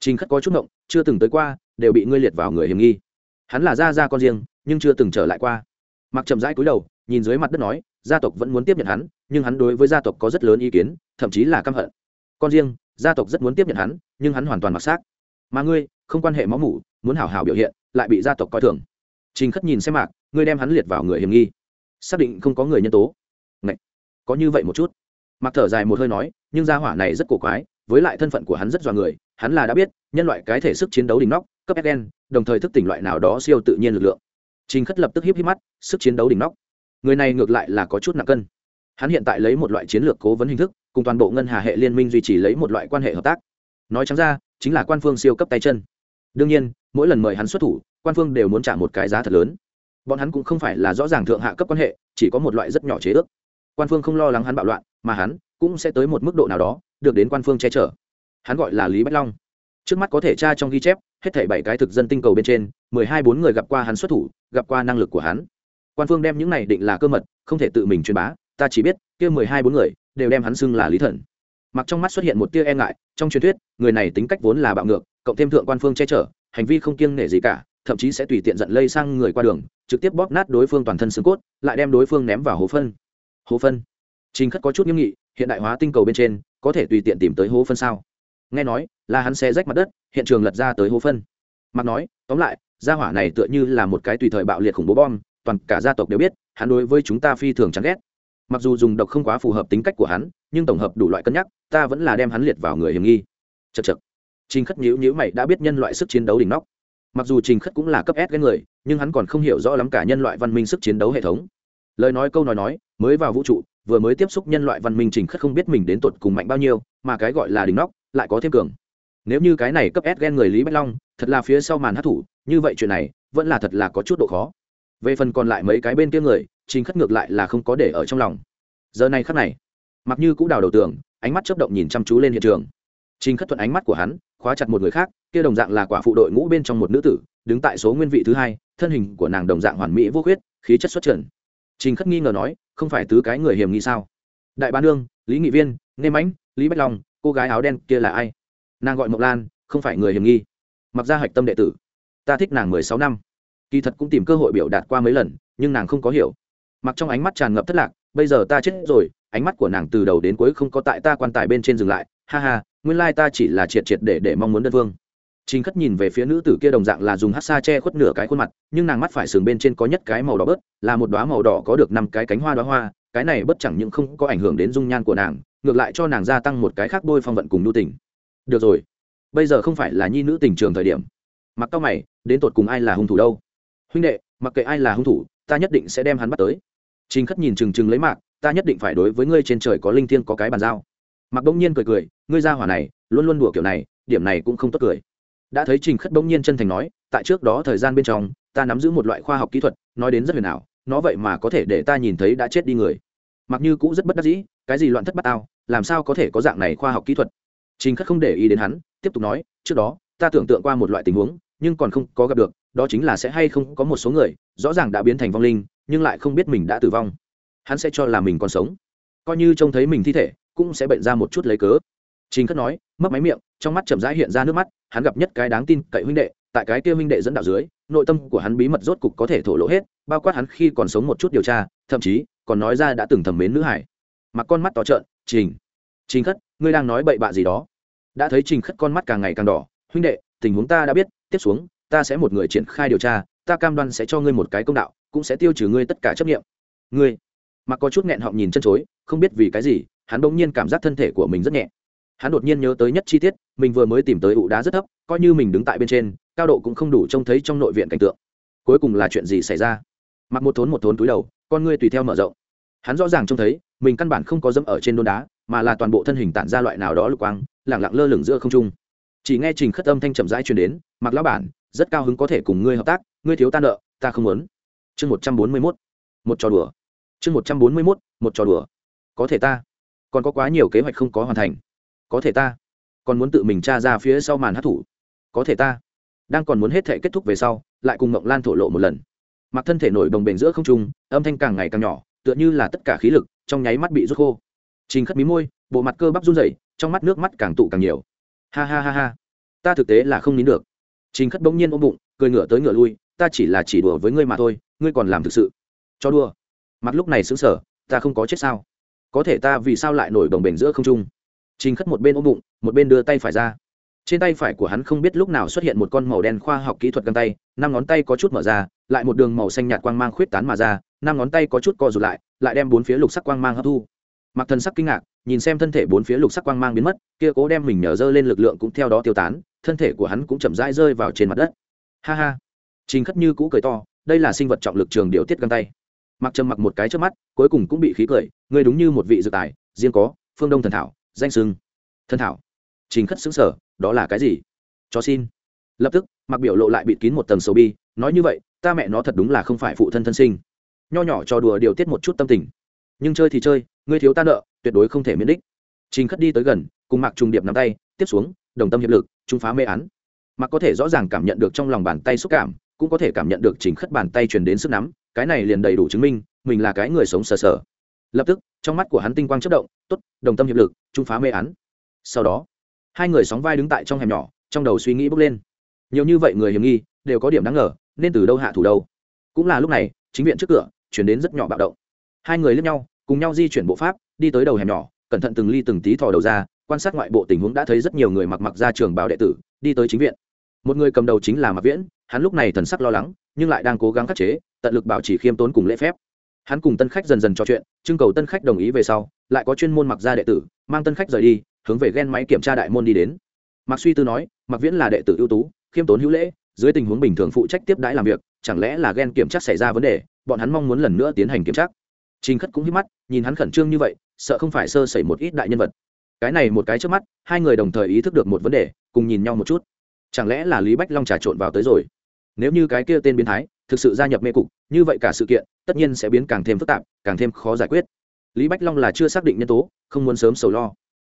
trình khất có chút ngộng, chưa từng tới qua, đều bị ngươi liệt vào người hiểm nghi. Hắn là gia gia con riêng, nhưng chưa từng trở lại qua. Mặc chậm rãi cúi đầu, nhìn dưới mặt đất nói, gia tộc vẫn muốn tiếp nhận hắn nhưng hắn đối với gia tộc có rất lớn ý kiến, thậm chí là căm hận. Con riêng, gia tộc rất muốn tiếp nhận hắn, nhưng hắn hoàn toàn mặc xác. Mà ngươi, không quan hệ máu mủ, muốn hảo hảo biểu hiện, lại bị gia tộc coi thường. Trình khất nhìn xem mạc, ngươi đem hắn liệt vào người hiểm nghi. Xác định không có người nhân tố. Ngậy! có như vậy một chút. Mặc thở dài một hơi nói, nhưng gia hỏa này rất cổ quái, với lại thân phận của hắn rất dọa người, hắn là đã biết, nhân loại cái thể sức chiến đấu đỉnh nóc, cấp sn đồng thời thức tỉnh loại nào đó siêu tự nhiên lực lượng. Trình khất lập tức híp híp mắt, sức chiến đấu đỉnh nóc. Người này ngược lại là có chút nặng cân hắn hiện tại lấy một loại chiến lược cố vấn hình thức, cùng toàn bộ ngân hà hệ liên minh duy trì lấy một loại quan hệ hợp tác. Nói chẳng ra, chính là quan phương siêu cấp tay chân. Đương nhiên, mỗi lần mời hắn xuất thủ, quan phương đều muốn trả một cái giá thật lớn. Bọn hắn cũng không phải là rõ ràng thượng hạ cấp quan hệ, chỉ có một loại rất nhỏ chế ước. Quan phương không lo lắng hắn bạo loạn, mà hắn cũng sẽ tới một mức độ nào đó, được đến quan phương che chở. Hắn gọi là lý bách long. Trước mắt có thể tra trong ghi chép, hết thảy bảy cái thực dân tinh cầu bên trên, mười hai bốn người gặp qua hắn xuất thủ, gặp qua năng lực của hắn. Quan phương đem những này định là cơ mật, không thể tự mình truyền bá ta chỉ biết, kia mười hai bốn người đều đem hắn xưng là lý thần. Mặc trong mắt xuất hiện một tia e ngại, trong truyền thuyết, người này tính cách vốn là bạo ngược, cộng thêm thượng quan phương che chở, hành vi không kiêng nể gì cả, thậm chí sẽ tùy tiện giận lây sang người qua đường, trực tiếp bóp nát đối phương toàn thân xương cốt, lại đem đối phương ném vào hố phân. Hố phân? Trình khất có chút nghiêm nghị, hiện đại hóa tinh cầu bên trên, có thể tùy tiện tìm tới hố phân sao? Nghe nói, là hắn xe rách mặt đất, hiện trường lật ra tới hố phân. Mặc nói, tóm lại, gia hỏa này tựa như là một cái tùy thời bạo liệt khủng bố bom, toàn cả gia tộc đều biết, hắn đối với chúng ta phi thường chán ghét mặc dù dùng độc không quá phù hợp tính cách của hắn, nhưng tổng hợp đủ loại cân nhắc, ta vẫn là đem hắn liệt vào người hiểm nghi. Chật chật trình khất nhữ nhữ mày đã biết nhân loại sức chiến đấu đỉnh nóc. Mặc dù trình khất cũng là cấp s cái người, nhưng hắn còn không hiểu rõ lắm cả nhân loại văn minh sức chiến đấu hệ thống. Lời nói câu nói nói, mới vào vũ trụ, vừa mới tiếp xúc nhân loại văn minh trình khất không biết mình đến tột cùng mạnh bao nhiêu, mà cái gọi là đỉnh nóc lại có thêm cường. Nếu như cái này cấp s ghen người lý bách long, thật là phía sau màn hát thủ như vậy chuyện này vẫn là thật là có chút độ khó. Về phần còn lại mấy cái bên kia người trình khất ngược lại là không có để ở trong lòng. Giờ này khắc này, mặc như cũng đào đầu tường, ánh mắt chấp động nhìn chăm chú lên hiện trường. Trình khất thuận ánh mắt của hắn, khóa chặt một người khác, kia đồng dạng là quả phụ đội ngũ bên trong một nữ tử, đứng tại số nguyên vị thứ hai, thân hình của nàng đồng dạng hoàn mỹ vô khuyết, khí chất xuất trần. Trình khất nghi ngờ nói, không phải tứ cái người hiểm nghi sao? Đại bá nương, lý nghị viên, nê mãnh, lý bách long, cô gái áo đen kia là ai? Nàng gọi mộc lan, không phải người hiểm nghi. Mặc ra hạch tâm đệ tử, ta thích nàng mười sáu năm. Kỳ thật cũng tìm cơ hội biểu đạt qua mấy lần, nhưng nàng không có hiểu mặc trong ánh mắt tràn ngập thất lạc bây giờ ta chết rồi ánh mắt của nàng từ đầu đến cuối không có tại ta quan tài bên trên dừng lại ha ha nguyên lai ta chỉ là triệt triệt để để mong muốn đơn phương Trình Khất nhìn về phía nữ tử kia đồng dạng là dùng hắc sa che khuất nửa cái khuôn mặt, nhưng nàng mắt phải sườn bên trên có nhất cái màu đỏ bớt, là một đóa màu đỏ có được năm cái cánh hoa đóa hoa, cái này bất chẳng những không có ảnh hưởng đến dung nhan của nàng, ngược lại cho nàng gia tăng một cái khác đôi phong vận cùng nhu tình. Được rồi, bây giờ không phải là nhi nữ tình trường thời điểm. Mặc cao mày, đến tột cùng ai là hung thủ đâu? Huynh đệ, mặc kệ ai là hung thủ, ta nhất định sẽ đem hắn bắt tới. Trình Khất nhìn chừng chừng lấy mạc, ta nhất định phải đối với ngươi trên trời có linh thiêng có cái bàn giao. Mặc Bỗng Nhiên cười cười, ngươi ra hỏa này, luôn luôn đùa kiểu này, điểm này cũng không tốt cười đã thấy trình khất bỗng nhiên chân thành nói tại trước đó thời gian bên trong ta nắm giữ một loại khoa học kỹ thuật nói đến rất huyền ảo nó vậy mà có thể để ta nhìn thấy đã chết đi người mặc như cũng rất bất đắc dĩ cái gì loạn thất bát ao làm sao có thể có dạng này khoa học kỹ thuật trình khất không để ý đến hắn tiếp tục nói trước đó ta tưởng tượng qua một loại tình huống nhưng còn không có gặp được đó chính là sẽ hay không có một số người rõ ràng đã biến thành vong linh nhưng lại không biết mình đã tử vong hắn sẽ cho là mình còn sống coi như trông thấy mình thi thể cũng sẽ bệnh ra một chút lấy cớ chính Khất nói, mất máy miệng, trong mắt chậm rãi hiện ra nước mắt, hắn gặp nhất cái đáng tin cậy huynh đệ, tại cái kia huynh đệ dẫn đạo dưới, nội tâm của hắn bí mật rốt cục có thể thổ lộ hết, bao quát hắn khi còn sống một chút điều tra, thậm chí còn nói ra đã từng thầm mến nữ hải. Mặc con mắt to trợn, "Trình, Trình Khất, ngươi đang nói bậy bạ gì đó?" Đã thấy Trình Khất con mắt càng ngày càng đỏ, "Huynh đệ, tình huống ta đã biết, tiếp xuống, ta sẽ một người triển khai điều tra, ta cam đoan sẽ cho ngươi một cái công đạo, cũng sẽ tiêu trừ ngươi tất cả chấp niệm." "Ngươi?" Mặc có chút nghẹn họng nhìn chân chối, không biết vì cái gì, hắn bỗng nhiên cảm giác thân thể của mình rất nhẹ hắn đột nhiên nhớ tới nhất chi tiết mình vừa mới tìm tới ụ đá rất thấp coi như mình đứng tại bên trên cao độ cũng không đủ trông thấy trong nội viện cảnh tượng cuối cùng là chuyện gì xảy ra mặc một thốn một thốn túi đầu con ngươi tùy theo mở rộng hắn rõ ràng trông thấy mình căn bản không có dẫm ở trên đôn đá mà là toàn bộ thân hình tản ra loại nào đó lục quang lẳng lặng lơ lửng giữa không trung chỉ nghe trình khất âm thanh chậm rãi truyền đến mặc lão bản rất cao hứng có thể cùng ngươi hợp tác, ngươi thiếu ta nợ, ta không muốn. Chương một trăm bốn mươi mốt, một trò đùa. Chương một trăm bốn mươi mốt, một trò đùa. Có thể ta. Còn có quá nhiều kế hoạch không có hoàn thành. Có thể ta. Còn muốn tự mình tra ra phía sau màn hát thủ. Có thể ta. Đang còn muốn hết thể kết thúc về sau, lại cùng mộng lan thổ lộ một lần. Mặc thân thể nổi đồng bền giữa không trung, âm thanh càng ngày càng nhỏ, tựa như là tất cả khí lực, trong nháy mắt bị rút khô. Trình khất mí môi, bộ mặt cơ bắp run rẩy, trong mắt nước mắt càng tụ càng nhiều. Ha ha ha ha. Ta thực tế là không nín được trình khất bỗng nhiên ôm bụng cười ngửa tới ngửa lui ta chỉ là chỉ đùa với ngươi mà thôi ngươi còn làm thực sự. Cho đùa. Mặt lúc này sững sờ, ta không có chết sao? Có thể ta vì sao lại nổi đồng bền giữa không trung? Trình khất một bên ôm bụng một bên đưa tay phải ra. Trên tay phải của hắn không biết lúc nào xuất hiện một con màu đen khoa học kỹ thuật găng tay năm ngón tay có chút mở ra lại một đường màu xanh nhạt quang mang khuyết tán mà ra năm ngón tay có chút co rụt lại lại đem bốn phía lục sắc quang mang hấp thu mặc thần sắc kinh ngạc, nhìn xem thân thể bốn phía lục sắc quang mang biến mất, kia cố đem mình nhờ dơ lên lực lượng cũng theo đó tiêu tán, thân thể của hắn cũng chậm rãi rơi vào trên mặt đất. Ha ha. Trình khất như cũ cười to, đây là sinh vật trọng lực trường điều tiết găng tay. Mặc trầm mặc một cái trước mắt, cuối cùng cũng bị khí cười người đúng như một vị dự tài, riêng có, phương đông thần thảo, danh sưng. Thần thảo. Trình khất xứng sở đó là cái gì? Cho xin. Lập tức mặc biểu lộ lại bịt kín một tầng sầu bi, nói như vậy, ta mẹ nó thật đúng là không phải phụ thân thân sinh. Nho nhỏ trò đùa điều tiết một chút tâm tình. Nhưng chơi thì chơi ngươi thiếu ta nợ, tuyệt đối không thể miễn đích. Trình khất đi tới gần, cùng mặc trùng điệp nắm tay, tiếp xuống, đồng tâm hiệp lực trung phá mê án. Mặc có thể rõ ràng cảm nhận được trong lòng bàn tay xúc cảm, cũng có thể cảm nhận được trình khất bàn tay truyền đến sức nắm, cái này liền đầy đủ chứng minh, mình là cái người sống sờ sờ. Lập tức, trong mắt của hắn tinh quang chất động, tốt, đồng tâm hiệp lực trung phá mê án. Sau đó, hai người sóng vai đứng tại trong hẻm nhỏ, trong đầu suy nghĩ bước lên. Nhiều như vậy người hiểm nghi, đều có điểm đáng ngờ, nên từ đâu hạ thủ đâu? Cũng là lúc này, chính viện trước cửa, chuyển đến rất nhỏ bạo động. Hai người lướt nhau cùng nhau di chuyển bộ pháp, đi tới đầu hẻm nhỏ, cẩn thận từng ly từng tí thò đầu ra, quan sát ngoại bộ tình huống đã thấy rất nhiều người mặc mặc ra trường bảo đệ tử, đi tới chính viện. Một người cầm đầu chính là mặc viễn, hắn lúc này thần sắc lo lắng, nhưng lại đang cố gắng khắc chế, tận lực bảo trì khiêm tốn cùng lễ phép. Hắn cùng tân khách dần dần trò chuyện, trưng cầu tân khách đồng ý về sau, lại có chuyên môn mặc ra đệ tử, mang tân khách rời đi, hướng về ghen máy kiểm tra đại môn đi đến. Mặc suy tư nói mặc viễn là đệ tử ưu tú, khiêm tốn hữu lễ, dưới tình huống bình thường phụ trách tiếp đãi làm việc, chẳng lẽ là ghen kiểm tra xảy ra vấn đề, bọn hắn mong muốn lần nữa tiến hành kiểm tra trình khất cũng hít mắt, nhìn hắn khẩn trương như vậy, sợ không phải sơ sẩy một ít đại nhân vật. Cái này một cái trước mắt, hai người đồng thời ý thức được một vấn đề, cùng nhìn nhau một chút. Chẳng lẽ là lý bách long trà trộn vào tới rồi? Nếu như cái kia tên biến thái, thực sự gia nhập mê cục, như vậy cả sự kiện, tất nhiên sẽ biến càng thêm phức tạp, càng thêm khó giải quyết. Lý bách long là chưa xác định nhân tố, không muốn sớm sầu lo.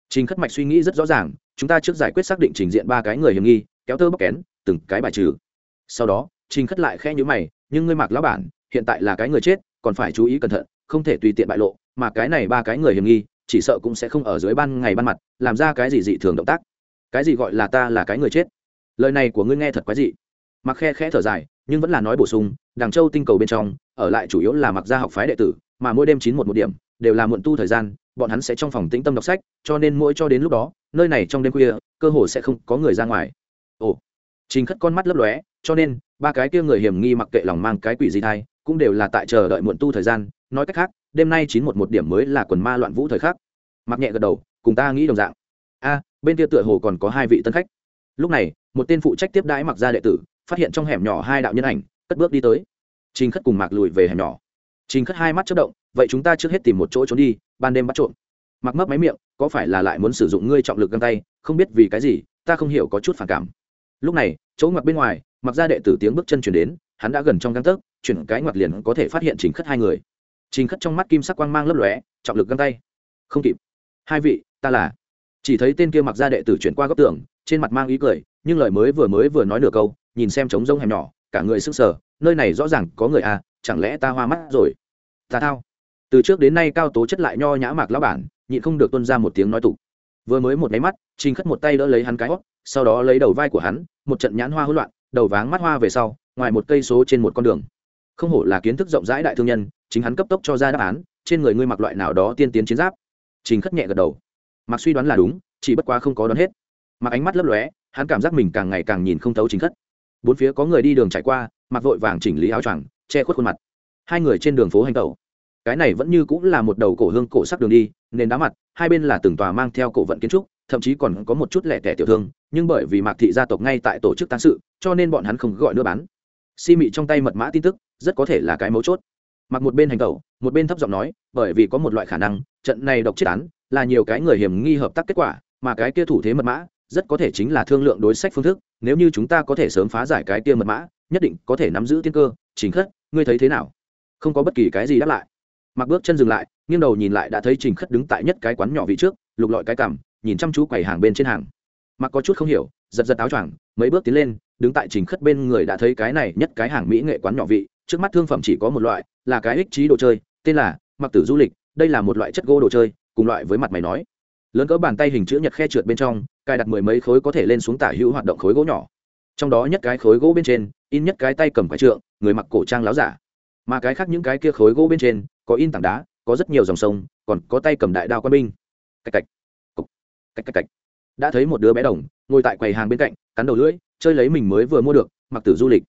Trình khất mạch suy nghĩ rất rõ ràng, chúng ta trước giải quyết xác định trình diện ba cái người hiểm nghi, kéo tơ bóc kén, từng cái bài trừ. Sau đó, trình khất lại khe nhữ mày, nhưng ngươi mặc lão bản, hiện tại là cái người chết, còn phải chú ý cẩn thận không thể tùy tiện bại lộ, mà cái này ba cái người hiểm nghi, chỉ sợ cũng sẽ không ở dưới ban ngày ban mặt, làm ra cái gì dị thường động tác. Cái gì gọi là ta là cái người chết? Lời này của ngươi nghe thật quái dị. Mặc khe khẽ thở dài, nhưng vẫn là nói bổ sung, đằng châu tinh cầu bên trong, ở lại chủ yếu là mặc gia học phái đệ tử, mà mỗi đêm chín một một điểm, đều là muộn tu thời gian, bọn hắn sẽ trong phòng tĩnh tâm đọc sách, cho nên mỗi cho đến lúc đó, nơi này trong đêm khuya, cơ hồ sẽ không có người ra ngoài. Ồ, trình khất con mắt lấp lóe, cho nên, ba cái kia người hiểm nghi mặc kệ lòng mang cái quỷ gì thai cũng đều là tại chờ đợi muộn tu thời gian, nói cách khác, đêm nay chín một một điểm mới là quần ma loạn vũ thời khắc. Mặc nhẹ gật đầu, cùng ta nghĩ đồng dạng. A, bên kia tựa hồ còn có hai vị tân khách. Lúc này, một tên phụ trách tiếp đãi mặc ra đệ tử, phát hiện trong hẻm nhỏ hai đạo nhân ảnh, cất bước đi tới. Trình khất cùng mạc lùi về hẻm nhỏ. Trình khất hai mắt chất động, vậy chúng ta trước hết tìm một chỗ trốn đi, ban đêm bắt trộm. Mặc mấp máy miệng, có phải là lại muốn sử dụng ngươi trọng lực găng tay, không biết vì cái gì, ta không hiểu có chút phản cảm. Lúc này, chỗ mặc bên ngoài mặc ra đệ tử tiếng bước chân chuyển đến, hắn đã gần trong găng tấc chuyển cái ngoặt liền có thể phát hiện trình khất hai người. Trình khất trong mắt kim sắc quang mang lấp lóe, trọng lực găng tay. Không kịp. Hai vị, ta là. Chỉ thấy tên kia mặc ra đệ tử chuyển qua góc tường, trên mặt mang ý cười, nhưng lời mới vừa mới vừa nói nửa câu, nhìn xem trống rông hẻm nhỏ, cả người sức sở nơi này rõ ràng có người à chẳng lẽ ta hoa mắt rồi? Ta thao. Từ trước đến nay cao tố chất lại nho nhã mạc lão bản, nhịn không được tuân ra một tiếng nói tục. Vừa mới một máy mắt, trình khất một tay đỡ lấy hắn cái hót, sau đó lấy đầu vai của hắn, một trận nhãn hoa hỗn loạn, đầu váng mắt hoa về sau, ngoài một cây số trên một con đường không hổ là kiến thức rộng rãi đại thương nhân, chính hắn cấp tốc cho ra đáp án, trên người ngươi mặc loại nào đó tiên tiến chiến giáp. Trình khất nhẹ gật đầu. Mặc suy đoán là đúng, chỉ bất quá không có đoán hết. Mặc ánh mắt lấp lóe, hắn cảm giác mình càng ngày càng nhìn không thấu chính khất. Bốn phía có người đi đường trải qua, mặc vội vàng chỉnh lý áo choàng, che khuất khuôn mặt. Hai người trên đường phố hành tẩu. Cái này vẫn như cũng là một đầu cổ hương cổ sắc đường đi nên đá mặt, hai bên là từng tòa mang theo cổ vận kiến trúc, thậm chí còn có một chút lẻ tẻ tiểu thương, nhưng bởi vì mạc thị gia tộc ngay tại tổ chức tán sự, cho nên bọn hắn không gọi nữa bán si mị trong tay mật mã tin tức, rất có thể là cái mấu chốt. Mặc một bên hành tẩu, một bên thấp giọng nói, bởi vì có một loại khả năng, trận này độc chết án là nhiều cái người hiểm nghi hợp tác kết quả, mà cái kia thủ thế mật mã rất có thể chính là thương lượng đối sách phương thức, nếu như chúng ta có thể sớm phá giải cái kia mật mã, nhất định có thể nắm giữ tiên cơ. Chính khất, ngươi thấy thế nào? Không có bất kỳ cái gì đáp lại. Mặc bước chân dừng lại, nghiêng đầu nhìn lại đã thấy trình khất đứng tại nhất cái quán nhỏ vị trước, lục lọi cái cằm, nhìn chăm chú quầy hàng bên trên hàng. Mặc có chút không hiểu, giật giật áo choàng mấy bước tiến lên, đứng tại trình khất bên người đã thấy cái này nhất cái hàng mỹ nghệ quán nhỏ vị, trước mắt thương phẩm chỉ có một loại, là cái ích trí đồ chơi, tên là mặc tử du lịch, đây là một loại chất gỗ đồ chơi, cùng loại với mặt mày nói. Lớn cỡ bàn tay hình chữ nhật khe trượt bên trong, cài đặt mười mấy khối có thể lên xuống tả hữu hoạt động khối gỗ nhỏ. Trong đó nhất cái khối gỗ bên trên, in nhất cái tay cầm quái trượng, người mặc cổ trang láo giả. Mà cái khác những cái kia khối gỗ bên trên, có in tảng đá, có rất nhiều dòng sông, còn có tay cầm đại đao quân binh. Cạch cạch. Cạch cạch cạch. Đã thấy một đứa bé đồng, ngồi tại quầy hàng bên cạnh cắn đầu lưỡi, chơi lấy mình mới vừa mua được, mặc tử du lịch.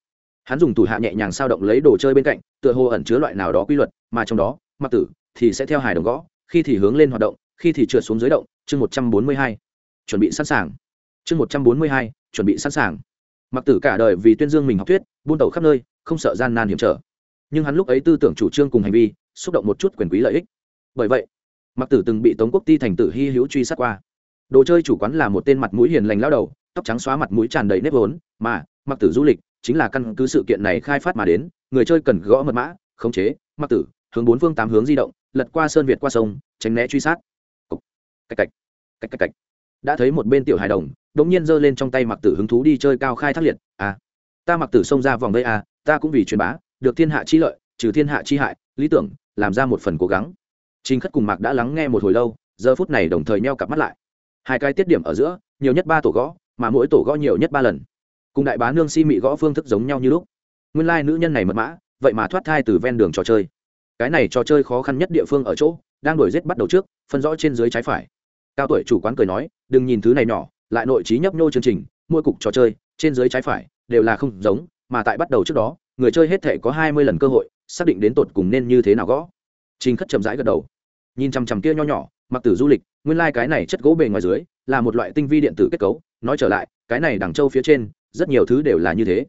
Hắn dùng thủ hạ nhẹ nhàng sao động lấy đồ chơi bên cạnh, tựa hồ ẩn chứa loại nào đó quy luật, mà trong đó, mặc tử thì sẽ theo hài đồng gõ, khi thì hướng lên hoạt động, khi thì trượt xuống dưới động, chương một trăm bốn mươi hai, chuẩn bị sẵn sàng. Chương một trăm bốn mươi hai, chuẩn bị sẵn sàng. Mặc tử cả đời vì tuyên dương mình học thuyết, buôn tẩu khắp nơi, không sợ gian nan hiểm trở. Nhưng hắn lúc ấy tư tưởng chủ trương cùng hành vi, xúc động một chút quyền quý lợi ích. Bởi vậy, mặc tử từng bị tống quốc ti thành tử hy hữu truy sát qua. Đồ chơi chủ quán là một tên mặt mũi hiền lành lao đầu tóc trắng xóa mặt mũi tràn đầy nếp vốn, mà, mặc tử du lịch, chính là căn cứ sự kiện này khai phát mà đến, người chơi cần gõ mật mã, khống chế, mặc tử, hướng bốn phương tám hướng di động, lật qua sơn việt qua sông, tránh né truy sát. Cạch cạch. Cạch cạch cạch. Đã thấy một bên tiểu hài đồng đống nhiên giơ lên trong tay mặc tử hứng thú đi chơi cao khai thác liệt. À ta mặc tử xông ra vòng đây à ta cũng vì truyền bá, được thiên hạ chi lợi, trừ thiên hạ chi hại, lý tưởng, làm ra một phần cố gắng. Trình khất cùng mạc đã lắng nghe một hồi lâu, giờ phút này đồng thời neo cặp mắt lại. Hai cái tiết điểm ở giữa, nhiều nhất ba tổ gõ mà mỗi tổ gõ nhiều nhất ba lần. Cùng đại bá nương si mị gõ phương thức giống nhau như lúc. Nguyên lai、like、nữ nhân này mật mã, vậy mà thoát thai từ ven đường trò chơi. Cái này trò chơi khó khăn nhất địa phương ở chỗ, đang đổi rết bắt đầu trước, phân rõ trên dưới trái phải. Cao tuổi chủ quán cười nói, đừng nhìn thứ này nhỏ, lại nội trí nhấp nhô chương trình, mỗi cục trò chơi, trên dưới trái phải, đều là không giống, mà tại bắt đầu trước đó, người chơi hết thể có hai mươi lần cơ hội, xác định đến tột cùng nên như thế nào gõ. Trình khất chậm rãi gật đầu. Nhìn chằm chằm kia nho nhỏ, mặc tử du lịch, nguyên lai、like、cái này chất gỗ bề ngoài dưới, là một loại tinh vi điện tử kết cấu nói trở lại, cái này đằng châu phía trên, rất nhiều thứ đều là như thế.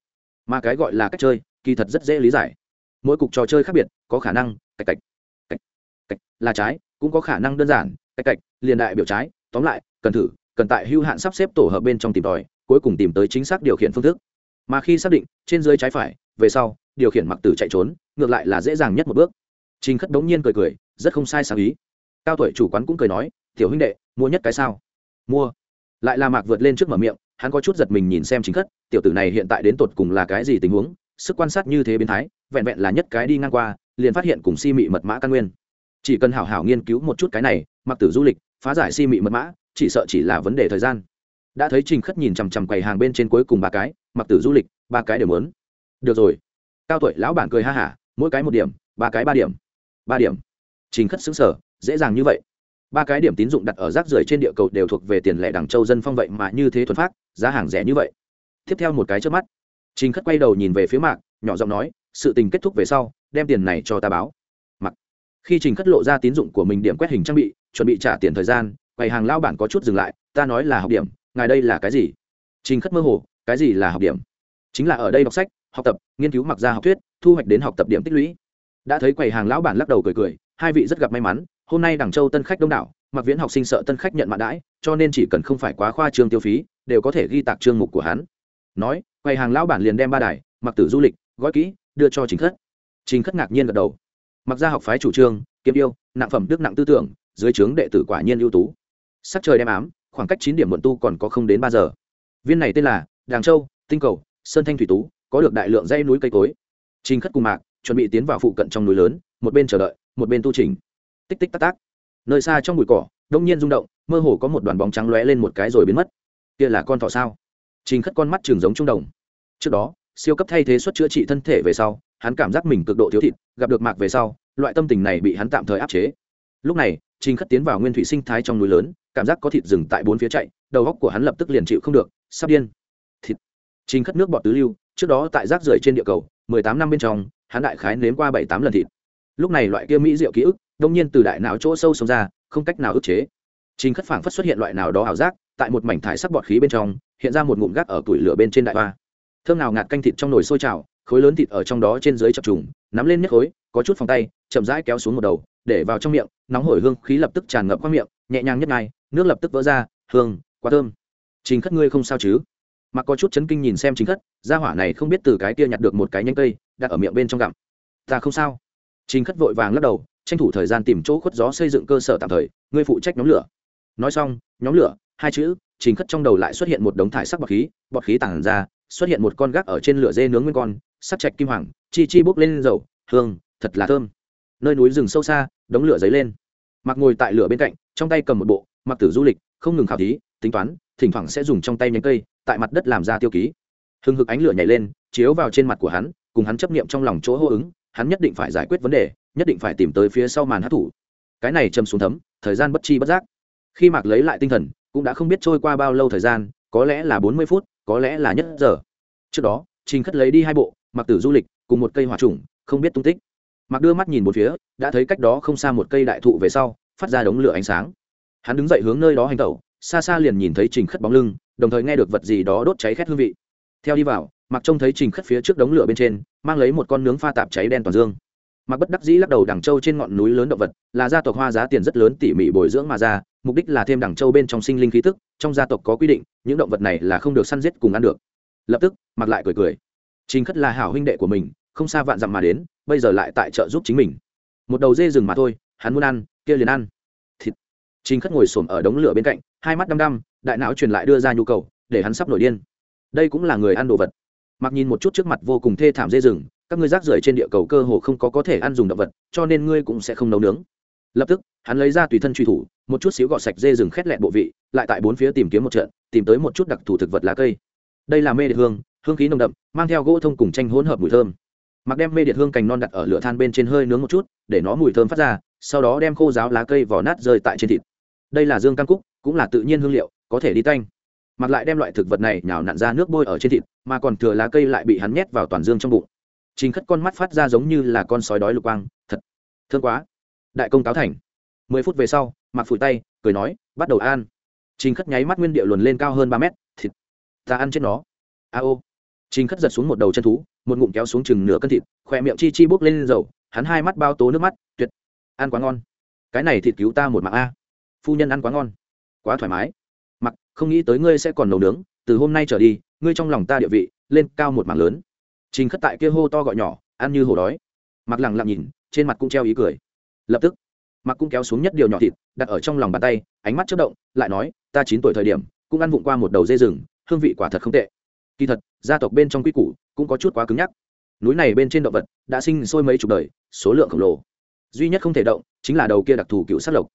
Mà cái gọi là cách chơi, kỳ thật rất dễ lý giải. Mỗi cục trò chơi khác biệt, có khả năng, cạch cạch cạch cạch, là trái, cũng có khả năng đơn giản, cạch cạch, liền đại biểu trái. Tóm lại, cần thử, cần tại hưu hạn sắp xếp tổ hợp bên trong tìm tòi, cuối cùng tìm tới chính xác điều khiển phương thức. Mà khi xác định, trên dưới trái phải, về sau, điều khiển mặc tử chạy trốn, ngược lại là dễ dàng nhất một bước. Trình khất đống nhiên cười cười, rất không sai sáng ý. Cao tuổi chủ quán cũng cười nói, tiểu huynh đệ, mua nhất cái sao? Mua lại là mạc vượt lên trước mở miệng, hắn có chút giật mình nhìn xem chính khất, tiểu tử này hiện tại đến tột cùng là cái gì tình huống, sức quan sát như thế biến thái, vẹn vẹn là nhất cái đi ngang qua, liền phát hiện cùng si mị mật mã căn nguyên. Chỉ cần hảo hảo nghiên cứu một chút cái này, mặc tử du lịch, phá giải si mị mật mã, chỉ sợ chỉ là vấn đề thời gian. Đã thấy trình khất nhìn chằm chằm quầy hàng bên trên cuối cùng ba cái, mặc tử du lịch, ba cái đều muốn. Được rồi. Cao tuổi lão bản cười ha hả, mỗi cái một điểm, ba cái ba điểm. Ba điểm. Trình khất xứng sở dễ dàng như vậy ba cái điểm tín dụng đặt ở rác rưởi trên địa cầu đều thuộc về tiền lẻ đằng châu dân phong vậy mà như thế thuần phát, giá hàng rẻ như vậy. Tiếp theo một cái trước mắt. Trình khất quay đầu nhìn về phía mạc, nhỏ giọng nói, sự tình kết thúc về sau, đem tiền này cho ta báo. Mặc khi trình khất lộ ra tín dụng của mình điểm quét hình trang bị, chuẩn bị trả tiền thời gian, quầy hàng lao bản có chút dừng lại, ta nói là học điểm, ngài đây là cái gì? Trình khất mơ hồ, cái gì là học điểm? Chính là ở đây đọc sách, học tập, nghiên cứu mặc ra học thuyết, thu hoạch đến học tập điểm tích lũy. Đã thấy quầy hàng lão bản lắc đầu cười cười hai vị rất gặp may mắn, hôm nay đảng châu tân khách đông đảo mặc viễn học sinh sợ tân khách nhận mạn đãi, cho nên chỉ cần không phải quá khoa trương tiêu phí, đều có thể ghi tạc trương mục của hắn. Nói, quầy hàng lão bản liền đem ba đài mặc tử du lịch, gói kỹ, đưa cho chính khất. Chính khất ngạc nhiên gật đầu. Mặc ra học phái chủ trương, kiếm yêu, nặng phẩm đức nặng tư tưởng, dưới trướng đệ tử quả nhiên ưu tú. Sắc trời đem ám, khoảng cách chín điểm muộn tu còn có không đến ba giờ. Viên này tên là đàng châu, tinh cầu, sơn thanh thủy tú, có được đại lượng dây núi cây cối. Trình khất cùng mạc chuẩn bị tiến vào phụ cận trong núi lớn, một bên chờ đợi một bên tu trình tích tích tắc tác nơi xa trong bụi cỏ đông nhiên rung động, mơ hồ có một đoàn bóng trắng lóe lên một cái rồi biến mất. Kia là con thỏ sao? Trình khất con mắt trường giống trung đồng. Trước đó, siêu cấp thay thế suất chữa trị thân thể về sau, hắn cảm giác mình cực độ thiếu thịt, gặp được mạc về sau, loại tâm tình này bị hắn tạm thời áp chế. Lúc này, trình khất tiến vào nguyên thủy sinh thái trong núi lớn, cảm giác có thịt rừng tại bốn phía chạy, đầu góc của hắn lập tức liền chịu không được, sắp điên. Thịt. Trình khất nước bọt tứ lưu, trước đó tại rác rưởi trên địa cầu, mười tám năm bên trong, hắn đại khái nếm qua bảy tám lần thịt lúc này loại kia mỹ diệu ký ức, đông nhiên từ đại não chỗ sâu sống ra, không cách nào ức chế. Chính khất phảng phất xuất hiện loại nào đó ảo giác, tại một mảnh thải sắc bọt khí bên trong, hiện ra một ngụm gác ở tuổi lửa bên trên đại hoa. Thơm nào ngạt canh thịt trong nồi sôi trào, khối lớn thịt ở trong đó trên dưới chập trùng, nắm lên nhất khối, có chút phòng tay, chậm rãi kéo xuống một đầu, để vào trong miệng, nóng hổi hương khí lập tức tràn ngập qua miệng, nhẹ nhàng nhất ngay nước lập tức vỡ ra, hương, quá thơm. Chính khất ngươi không sao chứ? Mặc có chút chấn kinh nhìn xem chính khất, gia hỏa này không biết từ cái kia nhặt được một cái nhánh cây, đặt ở miệng bên trong gặm. Ta không sao trình khất vội vàng lắc đầu, tranh thủ thời gian tìm chỗ khuất gió xây dựng cơ sở tạm thời, ngươi phụ trách nhóm lửa. Nói xong, nhóm lửa, hai chữ, trình khất trong đầu lại xuất hiện một đống thải sắc bọt khí bọt khí tản ra, xuất hiện một con gác ở trên lửa dê nướng nguyên con, sắc trạch kim hoàng, chi chi bốc lên dầu, hương, thật là thơm. Nơi núi rừng sâu xa, đống lửa dấy lên. Mặc ngồi tại lửa bên cạnh, trong tay cầm một bộ, mặc tử du lịch, không ngừng khảo thí, tính toán, thỉnh thoảng sẽ dùng trong tay nhánh cây, tại mặt đất làm ra tiêu ký. Hưng hực ánh lửa nhảy lên, chiếu vào trên mặt của hắn, cùng hắn chấp niệm trong lòng chỗ hô ứng hắn nhất định phải giải quyết vấn đề, nhất định phải tìm tới phía sau màn hát thủ. Cái này châm xuống thấm, thời gian bất chi bất giác. Khi mạc lấy lại tinh thần, cũng đã không biết trôi qua bao lâu thời gian, có lẽ là bốn mươi phút, có lẽ là nhất giờ. Trước đó, trình khất lấy đi hai bộ mặc tử du lịch cùng một cây hỏa trùng, không biết tung tích. Mặc đưa mắt nhìn một phía, đã thấy cách đó không xa một cây đại thụ về sau, phát ra đống lửa ánh sáng. Hắn đứng dậy hướng nơi đó hành tẩu, xa xa liền nhìn thấy trình khất bóng lưng, đồng thời nghe được vật gì đó đốt cháy khét hương vị. Theo đi vào mặc trông thấy trình khất phía trước đống lửa bên trên, mang lấy một con nướng pha tạp cháy đen toàn dương. Mặc bất đắc dĩ lắc đầu đằng châu trên ngọn núi lớn động vật, là gia tộc hoa giá tiền rất lớn tỉ mỉ bồi dưỡng mà ra, mục đích là thêm đằng châu bên trong sinh linh khí tức, trong gia tộc có quy định, những động vật này là không được săn giết cùng ăn được. Lập tức mặc lại cười cười. Trình khất là hảo huynh đệ của mình, không xa vạn dặm mà đến, bây giờ lại tại chợ giúp chính mình. Một đầu dê rừng mà thôi, hắn muốn ăn, kia liền ăn. Thịt. Trình khất ngồi xổm ở đống lửa bên cạnh, hai mắt đăm đăm, đại não truyền lại đưa ra nhu cầu, để hắn sắp nổi điên. Đây cũng là người ăn đồ vật mặc nhìn một chút trước mặt vô cùng thê thảm dê rừng, các ngươi rác rưởi trên địa cầu cơ hồ không có có thể ăn dùng động vật, cho nên ngươi cũng sẽ không nấu nướng. Lập tức, hắn lấy ra tùy thân truy thủ, một chút xíu gọt sạch dê rừng khét lẹn bộ vị, lại tại bốn phía tìm kiếm một trận, tìm tới một chút đặc thù thực vật lá cây. Đây là mê địa hương hương khí nồng đậm, mang theo gỗ thông cùng tranh hỗn hợp mùi thơm. Mặc đem mê điệt hương cành non đặt ở lửa than bên trên hơi nướng một chút, để nó mùi thơm phát ra, sau đó đem khô ráo lá cây vỏ nát rơi tại trên thịt. Đây là dương cam cúc, cũng là tự nhiên hương liệu, có thể đi tanh mặc lại đem loại thực vật này nhào nặn ra nước bôi ở trên thịt, mà còn thừa lá cây lại bị hắn nhét vào toàn dương trong bụng. Trình khất con mắt phát ra giống như là con sói đói lục quang, thật thương quá. Đại công cáo thành. Mười phút về sau mặc phủi tay, cười nói, bắt đầu ăn. Trình khất nháy mắt nguyên địa luồn lên cao hơn ba mét, thịt, ta ăn chết nó. A ô. Trình khất giật xuống một đầu chân thú, một ngụm kéo xuống chừng nửa cân thịt, khỏe miệng chi chi bốc lên dầu, hắn hai mắt bao tố nước mắt, tuyệt, ăn quá ngon. Cái này thịt cứu ta một mạng a. Phu nhân ăn quá ngon, quá thoải mái không nghĩ tới ngươi sẽ còn nấu nướng, từ hôm nay trở đi, ngươi trong lòng ta địa vị lên cao một mảng lớn. Trình khất tại kia hô to gọi nhỏ, ăn như hổ đói. Mặc lẳng lặng nhìn, trên mặt cũng treo ý cười. Lập tức mặc cũng kéo xuống nhất điều nhỏ thịt, đặt ở trong lòng bàn tay, ánh mắt chất động, lại nói, ta chín tuổi thời điểm, cũng ăn vụng qua một đầu dê rừng, hương vị quả thật không tệ. Kỳ thật, gia tộc bên trong quy củ cũng có chút quá cứng nhắc. Núi này bên trên động vật đã sinh sôi mấy chục đời, số lượng khổng lồ. Duy nhất không thể động, chính là đầu kia đặc thù cựu sát lộc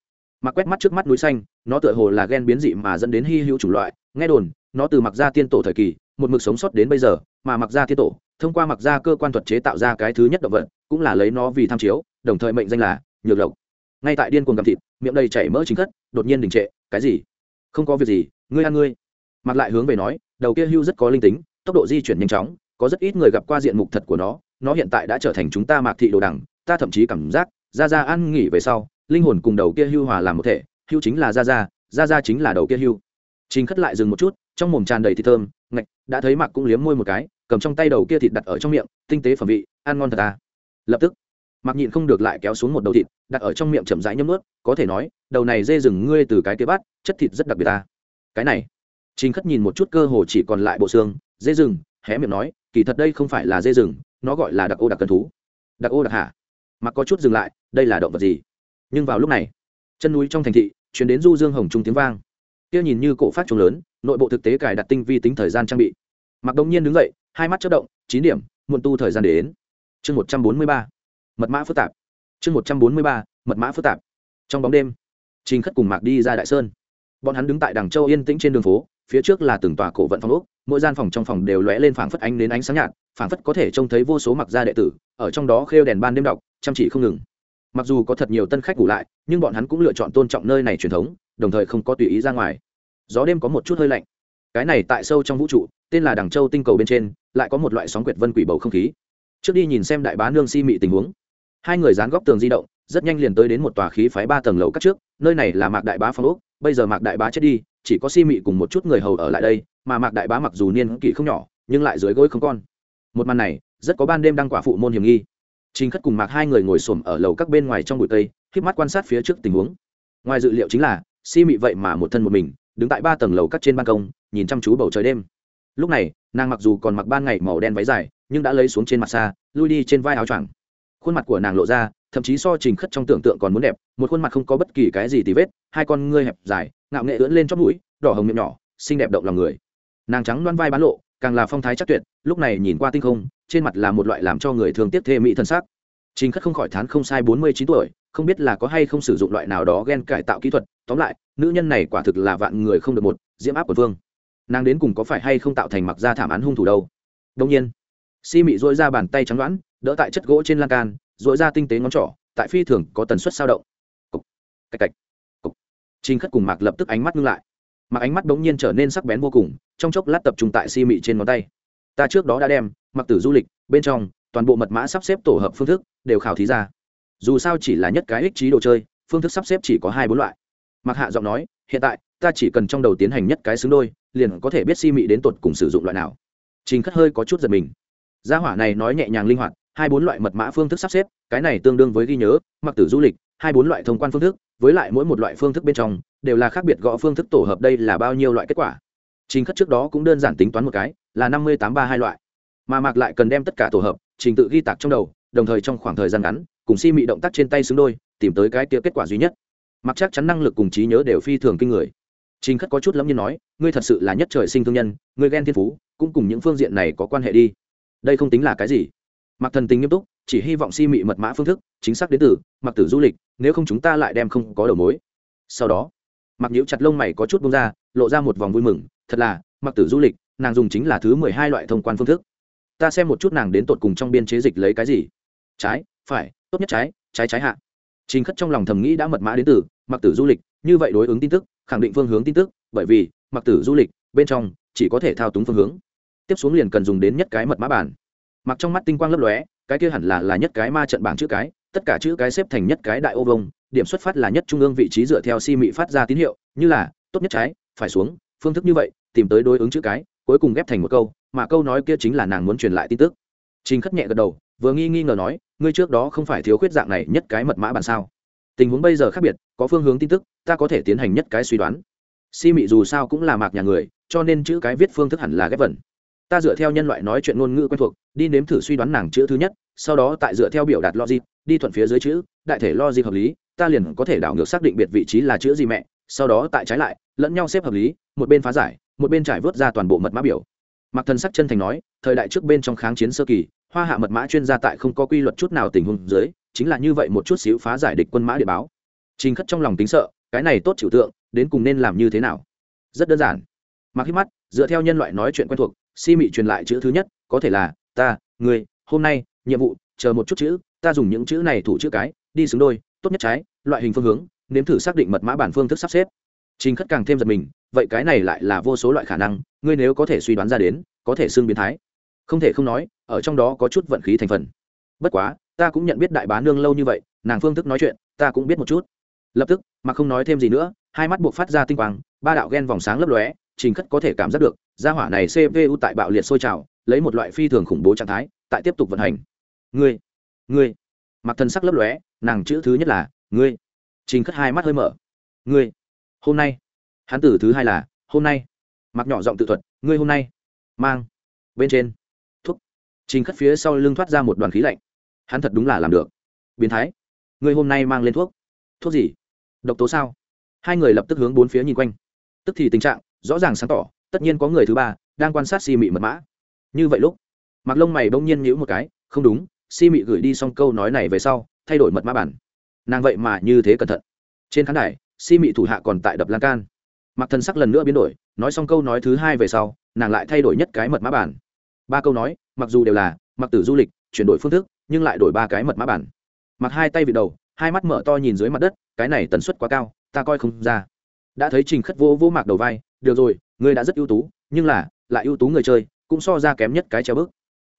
mặc quét mắt trước mắt núi xanh, nó tựa hồ là ghen biến dị mà dẫn đến hy hữu chủng loại. Nghe đồn, nó từ mặc gia tiên tổ thời kỳ, một mực sống sót đến bây giờ, mà mặc gia tiên tổ, thông qua mặc gia cơ quan thuật chế tạo ra cái thứ nhất động vật, cũng là lấy nó vì tham chiếu, đồng thời mệnh danh là nhược lộc. Ngay tại điên cuồng gặm thịt, miệng đầy chảy mỡ chính thất, đột nhiên đình trệ, cái gì? Không có việc gì, ngươi ăn ngươi. Mặc lại hướng về nói, đầu kia hưu rất có linh tính, tốc độ di chuyển nhanh chóng, có rất ít người gặp qua diện mục thật của nó nó hiện tại đã trở thành chúng ta mạc thị đồ đằng, ta thậm chí cảm giác, ra ra ăn nghỉ về sau linh hồn cùng đầu kia hưu hòa làm một thể, hưu chính là da da da da chính là đầu kia hưu. Trình khất lại dừng một chút, trong mồm tràn đầy thịt thơm, ngạch, đã thấy mạc cũng liếm môi một cái, cầm trong tay đầu kia thịt đặt ở trong miệng, tinh tế phẩm vị, ăn ngon thật à. Lập tức mặc nhịn không được lại kéo xuống một đầu thịt, đặt ở trong miệng chậm rãi nhấm ướt có thể nói, đầu này dê rừng ngươi từ cái kia bát chất thịt rất đặc biệt ta. Cái này, trình khất nhìn một chút cơ hồ chỉ còn lại bộ xương, dê rừng, hé miệng nói, kỳ thật đây không phải là dê rừng, nó gọi là đặc ô đặc cần thú. Đặc ô đặc hạ. Mặc có chút dừng lại, đây là động vật gì? Nhưng vào lúc này, chân núi trong thành thị chuyển đến du dương hồng trung tiếng vang. Kia nhìn như cổ phát trùng lớn, nội bộ thực tế cài đặt tinh vi tính thời gian trang bị. Mặc đông nhiên đứng dậy, hai mắt chất động, chín điểm, muộn tu thời gian đến. Chương một trăm bốn mươi ba, mật mã phức tạp. Chương một trăm bốn mươi ba, mật mã phức tạp. Trong bóng đêm, trình khất cùng mạc đi ra đại sơn. Bọn hắn đứng tại đằng châu yên tĩnh trên đường phố, phía trước là từng tòa cổ vận phòng úc mỗi gian phòng trong phòng đều lóe lên phảng phất ánh đến ánh sáng nhạt, phảng phất có thể trông thấy vô số mặc gia đệ tử, ở trong đó khêu đèn ban đêm đọc, chăm chỉ không ngừng mặc dù có thật nhiều tân khách ngủ lại, nhưng bọn hắn cũng lựa chọn tôn trọng nơi này truyền thống, đồng thời không có tùy ý ra ngoài. Gió đêm có một chút hơi lạnh. Cái này tại sâu trong vũ trụ, tên là đằng châu tinh cầu bên trên, lại có một loại sóng quyệt vân quỷ bầu không khí. Trước đi nhìn xem đại bá nương si mị tình huống. Hai người dán góc tường di động, rất nhanh liền tới đến một tòa khí phái ba tầng lầu cắt trước, nơi này là mạc đại bá phong úc bây giờ mạc đại bá chết đi, chỉ có si mị cùng một chút người hầu ở lại đây, mà mạc đại bá mặc dù niên kỷ không nhỏ, nhưng lại dưới gối không con. Một màn này, rất có ban đêm đăng quả phụ môn hiểm nghi trình khất cùng mạc hai người ngồi xổm ở lầu các bên ngoài trong bụi tây khép mắt quan sát phía trước tình huống. Ngoài dự liệu chính là, si mị vậy mà một thân một mình, đứng tại ba tầng lầu các trên ban công, nhìn chăm chú bầu trời đêm. Lúc này, nàng mặc dù còn mặc ban ngày màu đen váy dài, nhưng đã lấy xuống trên mặt xa, lui đi trên vai áo choàng. Khuôn mặt của nàng lộ ra, thậm chí so trình khất trong tưởng tượng còn muốn đẹp, một khuôn mặt không có bất kỳ cái gì tì vết, hai con ngươi hẹp dài, ngạo nghệ ưỡn lên chóp mũi, đỏ hồng miệng nhỏ, xinh đẹp động lòng người. Nàng trắng đoan vai bán lộ, càng là phong thái chắc tuyệt, lúc này nhìn qua tinh không trên mặt là một loại làm cho người thường tiếp thê mỹ thân xác. Trình khất không khỏi thán không sai bốn mươi chín tuổi, không biết là có hay không sử dụng loại nào đó ghen cải tạo kỹ thuật. Tóm lại, nữ nhân này quả thực là vạn người không được một, diễm áp của vương. Nàng đến cùng có phải hay không tạo thành mặc ra thảm án hung thủ đâu? Đông nhiên, si mị dội ra bàn tay trắng đoãn đỡ tại chất gỗ trên lan can dội ra tinh tế ngón trỏ, tại phi thường có tần suất sao động. Cục, cạch cạch, cục. Trinh khất cùng mạc lập tức ánh mắt ngưng lại. Mặc ánh mắt bỗng nhiên trở nên sắc bén vô cùng, trong chốc lát tập trung tại si mị trên ngón tay. Ta trước đó đã đem mặc tử du lịch, bên trong, toàn bộ mật mã sắp xếp tổ hợp phương thức đều khảo thí ra. Dù sao chỉ là nhất cái ích trí đồ chơi, phương thức sắp xếp chỉ có hai bốn loại. Mặc hạ giọng nói, hiện tại, ta chỉ cần trong đầu tiến hành nhất cái xứng đôi, liền có thể biết si mị đến tột cùng sử dụng loại nào. Trình khất hơi có chút giật mình. Gia hỏa này nói nhẹ nhàng linh hoạt, hai bốn loại mật mã phương thức sắp xếp, cái này tương đương với ghi nhớ, mặc tử du lịch, hai bốn loại thông quan phương thức, với lại mỗi một loại phương thức bên trong, đều là khác biệt gõ phương thức tổ hợp đây là bao nhiêu loại kết quả. Trình khất trước đó cũng đơn giản tính toán một cái, là năm mươi tám ba hai loại mà mạc lại cần đem tất cả tổ hợp, trình tự ghi tạc trong đầu, đồng thời trong khoảng thời gian ngắn, cùng si mị động tác trên tay xứng đôi, tìm tới cái kia kết quả duy nhất. Mặc chắc chắn năng lực cùng trí nhớ đều phi thường kinh người. Trình khất có chút lắm như nói, ngươi thật sự là nhất trời sinh thương nhân, ngươi ghen thiên phú, cũng cùng những phương diện này có quan hệ đi. Đây không tính là cái gì. Mặc thần tình nghiêm túc, chỉ hy vọng si mị mật mã phương thức, chính xác đến từ mặc tử du lịch, nếu không chúng ta lại đem không có đầu mối. Sau đó mặc nhiễu chặt lông mày có chút bông ra, lộ ra một vòng vui mừng, thật là mặc tử du lịch, nàng dùng chính là thứ mười hai loại thông quan phương thức ta xem một chút nàng đến tột cùng trong biên chế dịch lấy cái gì. Trái, phải, tốt nhất trái trái trái hạ. Chính khất trong lòng thầm nghĩ đã mật mã đến từ mặc tử du lịch, như vậy đối ứng tin tức, khẳng định phương hướng tin tức, bởi vì mặc tử du lịch bên trong chỉ có thể thao túng phương hướng. Tiếp xuống liền cần dùng đến nhất cái mật mã bản. Mặc trong mắt tinh quang lấp lóe, cái kia hẳn là là nhất cái ma trận bảng chữ cái, tất cả chữ cái xếp thành nhất cái đại ô vông điểm xuất phát là nhất trung ương vị trí dựa theo si mị phát ra tín hiệu, như là, tốt nhất trái, phải xuống, phương thức như vậy, tìm tới đối ứng chữ cái, cuối cùng ghép thành một câu mà câu nói kia chính là nàng muốn truyền lại tin tức. Trình khất nhẹ gật đầu, vừa nghi nghi ngờ nói, ngươi trước đó không phải thiếu khuyết dạng này nhất cái mật mã bản sao? Tình huống bây giờ khác biệt, có phương hướng tin tức, ta có thể tiến hành nhất cái suy đoán. Si mị dù sao cũng là mạc nhà người, cho nên chữ cái viết phương thức hẳn là ghép vần. Ta dựa theo nhân loại nói chuyện ngôn ngữ quen thuộc, đi nếm thử suy đoán nàng chữ thứ nhất, sau đó tại dựa theo biểu đạt logic, đi thuận phía dưới chữ, đại thể logic hợp lý, ta liền có thể đảo ngược xác định biệt vị trí là chữ gì mẹ, sau đó tại trái lại, lẫn nhau xếp hợp lý, một bên phá giải, một bên trải vớt ra toàn bộ mật mã biểu. Mạc thần sắc chân thành nói, thời đại trước bên trong kháng chiến sơ kỳ, hoa hạ mật mã chuyên gia tại không có quy luật chút nào tình huống dưới, chính là như vậy một chút xíu phá giải địch quân mã địa báo. Trình khất trong lòng tính sợ, cái này tốt chịu tượng, đến cùng nên làm như thế nào? Rất đơn giản. Mạc hít mắt, dựa theo nhân loại nói chuyện quen thuộc, si mị truyền lại chữ thứ nhất, có thể là, ta người hôm nay, nhiệm vụ, chờ một chút chữ, ta dùng những chữ này thủ chữ cái, đi xứng đôi, tốt nhất trái, loại hình phương hướng, nếm thử xác định mật mã bản phương thức sắp xếp trình khất càng thêm giật mình, vậy cái này lại là vô số loại khả năng, ngươi nếu có thể suy đoán ra đến, có thể xương biến thái. Không thể không nói, ở trong đó có chút vận khí thành phần. Bất quá, ta cũng nhận biết đại bá nương lâu như vậy, nàng phương thức nói chuyện, ta cũng biết một chút. Lập tức, mà không nói thêm gì nữa, hai mắt buộc phát ra tinh quang, ba đạo ghen vòng sáng lấp lóe, trình khất có thể cảm giác được, gia hỏa này cpu tại bạo liệt sôi trào, lấy một loại phi thường khủng bố trạng thái, tại tiếp tục vận hành. Ngươi ngươi. Mặc thân sắc lấp lóe, nàng chữ thứ nhất là, ngươi. Trình khất hai mắt hơi mở. Ngươi hôm nay. Hắn tử thứ hai là, hôm nay. Mặc nhỏ giọng tự thuật, ngươi hôm nay. Mang. Bên trên. Thuốc trình khất phía sau lưng thoát ra một đoàn khí lạnh. Hắn thật đúng là làm được. Biến thái. Ngươi hôm nay mang lên thuốc. Thuốc gì? Độc tố sao? Hai người lập tức hướng bốn phía nhìn quanh. Tức thì tình trạng, rõ ràng sáng tỏ, tất nhiên có người thứ ba đang quan sát si mị mật mã. Như vậy lúc mặc lông mày bỗng nhiên nhíu một cái, không đúng, si mị gửi đi xong câu nói này về sau, thay đổi mật mã bản. Nàng vậy mà như thế cẩn thận. Trên khán đài si mị thủ hạ còn tại đập lan can. Mặc thân sắc lần nữa biến đổi, nói xong câu nói thứ hai về sau, nàng lại thay đổi nhất cái mật mã bản. Ba câu nói, mặc dù đều là mặc tử du lịch, chuyển đổi phương thức, nhưng lại đổi ba cái mật mã bản. Mặc hai tay vị đầu, hai mắt mở to nhìn dưới mặt đất, cái này tần suất quá cao, ta coi không ra. Đã thấy trình khất vô vô mạc đầu vai, được rồi, ngươi đã rất ưu tú, nhưng là, lại ưu tú người chơi, cũng so ra kém nhất cái treo bước.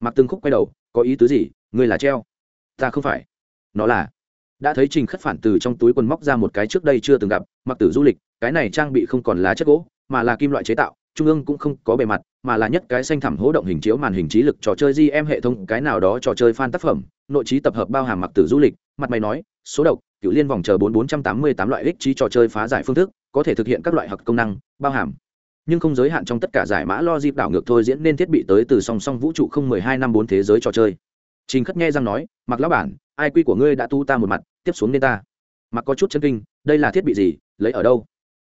Mặc từng khúc quay đầu, có ý tứ gì, ngươi là treo? Ta không phải. Nó là đã thấy trình khất phản từ trong túi quần móc ra một cái trước đây chưa từng gặp, mặc tử du lịch, cái này trang bị không còn lá chất gỗ, mà là kim loại chế tạo, trung ương cũng không có bề mặt, mà là nhất cái xanh thẳm hố động hình chiếu màn hình trí lực trò chơi gm hệ thống, cái nào đó trò chơi fan tác phẩm, nội trí tập hợp bao hàm mặc tử du lịch, mặt mày nói, số độc, cựu liên vòng chờ bốn bốn trăm tám mươi tám loại ích trí trò chơi phá giải phương thức, có thể thực hiện các loại học công năng, bao hàm. Nhưng không giới hạn trong tất cả giải mã lo dịp đảo ngược thôi diễn nên thiết bị tới từ song song vũ trụ không mười hai năm bốn thế giới trò chơi. Trình khất nghe rằng nói, mặc lão bản, ai quy của ngươi đã tu ta một mặt tiếp xuống nên ta. Mặc có chút chân kinh, đây là thiết bị gì, lấy ở đâu?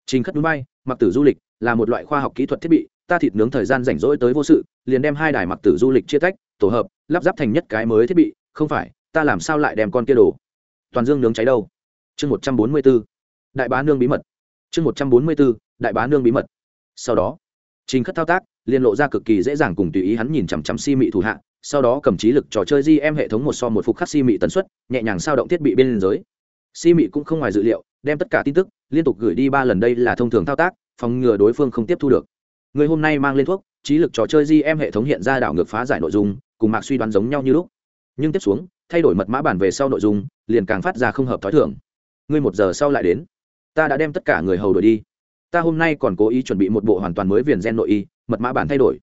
Trình khất núi bay, mặc tử du lịch, là một loại khoa học kỹ thuật thiết bị, ta thịt nướng thời gian rảnh rỗi tới vô sự, liền đem hai đài mặc tử du lịch chia tách, tổ hợp, lắp ráp thành nhất cái mới thiết bị, không phải, ta làm sao lại đem con kia đổ? Toàn dương nướng cháy đâu? Chương một trăm bốn mươi b ố đại bá nương bí mật. Chương một trăm bốn mươi b ố đại bá nương bí mật. Sau đó, trình khất thao tác, liền lộ ra cực kỳ dễ dàng cùng tùy ý hắn nhìn chằm chằm si mị thủ hạ sau đó cầm trí lực trò chơi di em hệ thống một so một phục khắc si mị tần suất, nhẹ nhàng sao động thiết bị bên liên giới si mị cũng không ngoài dự liệu, đem tất cả tin tức liên tục gửi đi ba lần đây là thông thường thao tác, phòng ngừa đối phương không tiếp thu được. Người hôm nay mang lên thuốc, trí lực trò chơi di em hệ thống hiện ra đảo ngược phá giải nội dung, cùng mạc suy đoán giống nhau như lúc. Nhưng tiếp xuống, thay đổi mật mã bản về sau nội dung, liền càng phát ra không hợp t h ó i thưởng ngươi một giờ sau lại đến. Ta đã đem tất cả người hầu đổi đi. Ta hôm nay còn cố ý chuẩn bị một bộ hoàn toàn mới viền gen nội y, mật mã bản thay đổi.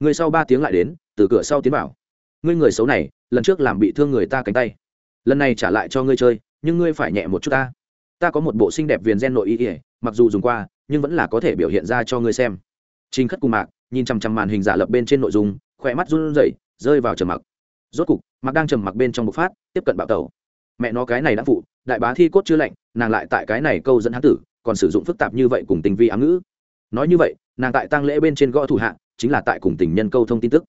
Ngươi sau ba tiếng lại đến, từ cửa sau tiến vào ngươi người xấu này lần trước làm bị thương người ta cánh tay lần này trả lại cho ngươi chơi nhưng ngươi phải nhẹ một chút ta ta có một bộ xinh đẹp viền gen nội y ỉa mặc dù dùng qua nhưng vẫn là có thể biểu hiện ra cho ngươi xem Trình Khất cùng Mạc, nhìn chằm chằm màn hình giả lập bên trên nội dung, khỏe mắt run rẩy, rơi vào trầm mặc. Rốt cục, Mạc đang trầm mặc bên trong bộc phát, tiếp cận bạo tẩu. Mẹ nó cái này đã phụ, đại bá thi cốt chưa lạnh, nàng lại tại cái này câu dẫn hán tử, còn sử dụng phức tạp như vậy cùng tình vi ám ngữ. Nói như vậy, nàng tại tăng lễ bên trên gõ thủ hạ, chính là tại cùng tình nhân câu thông tin tức.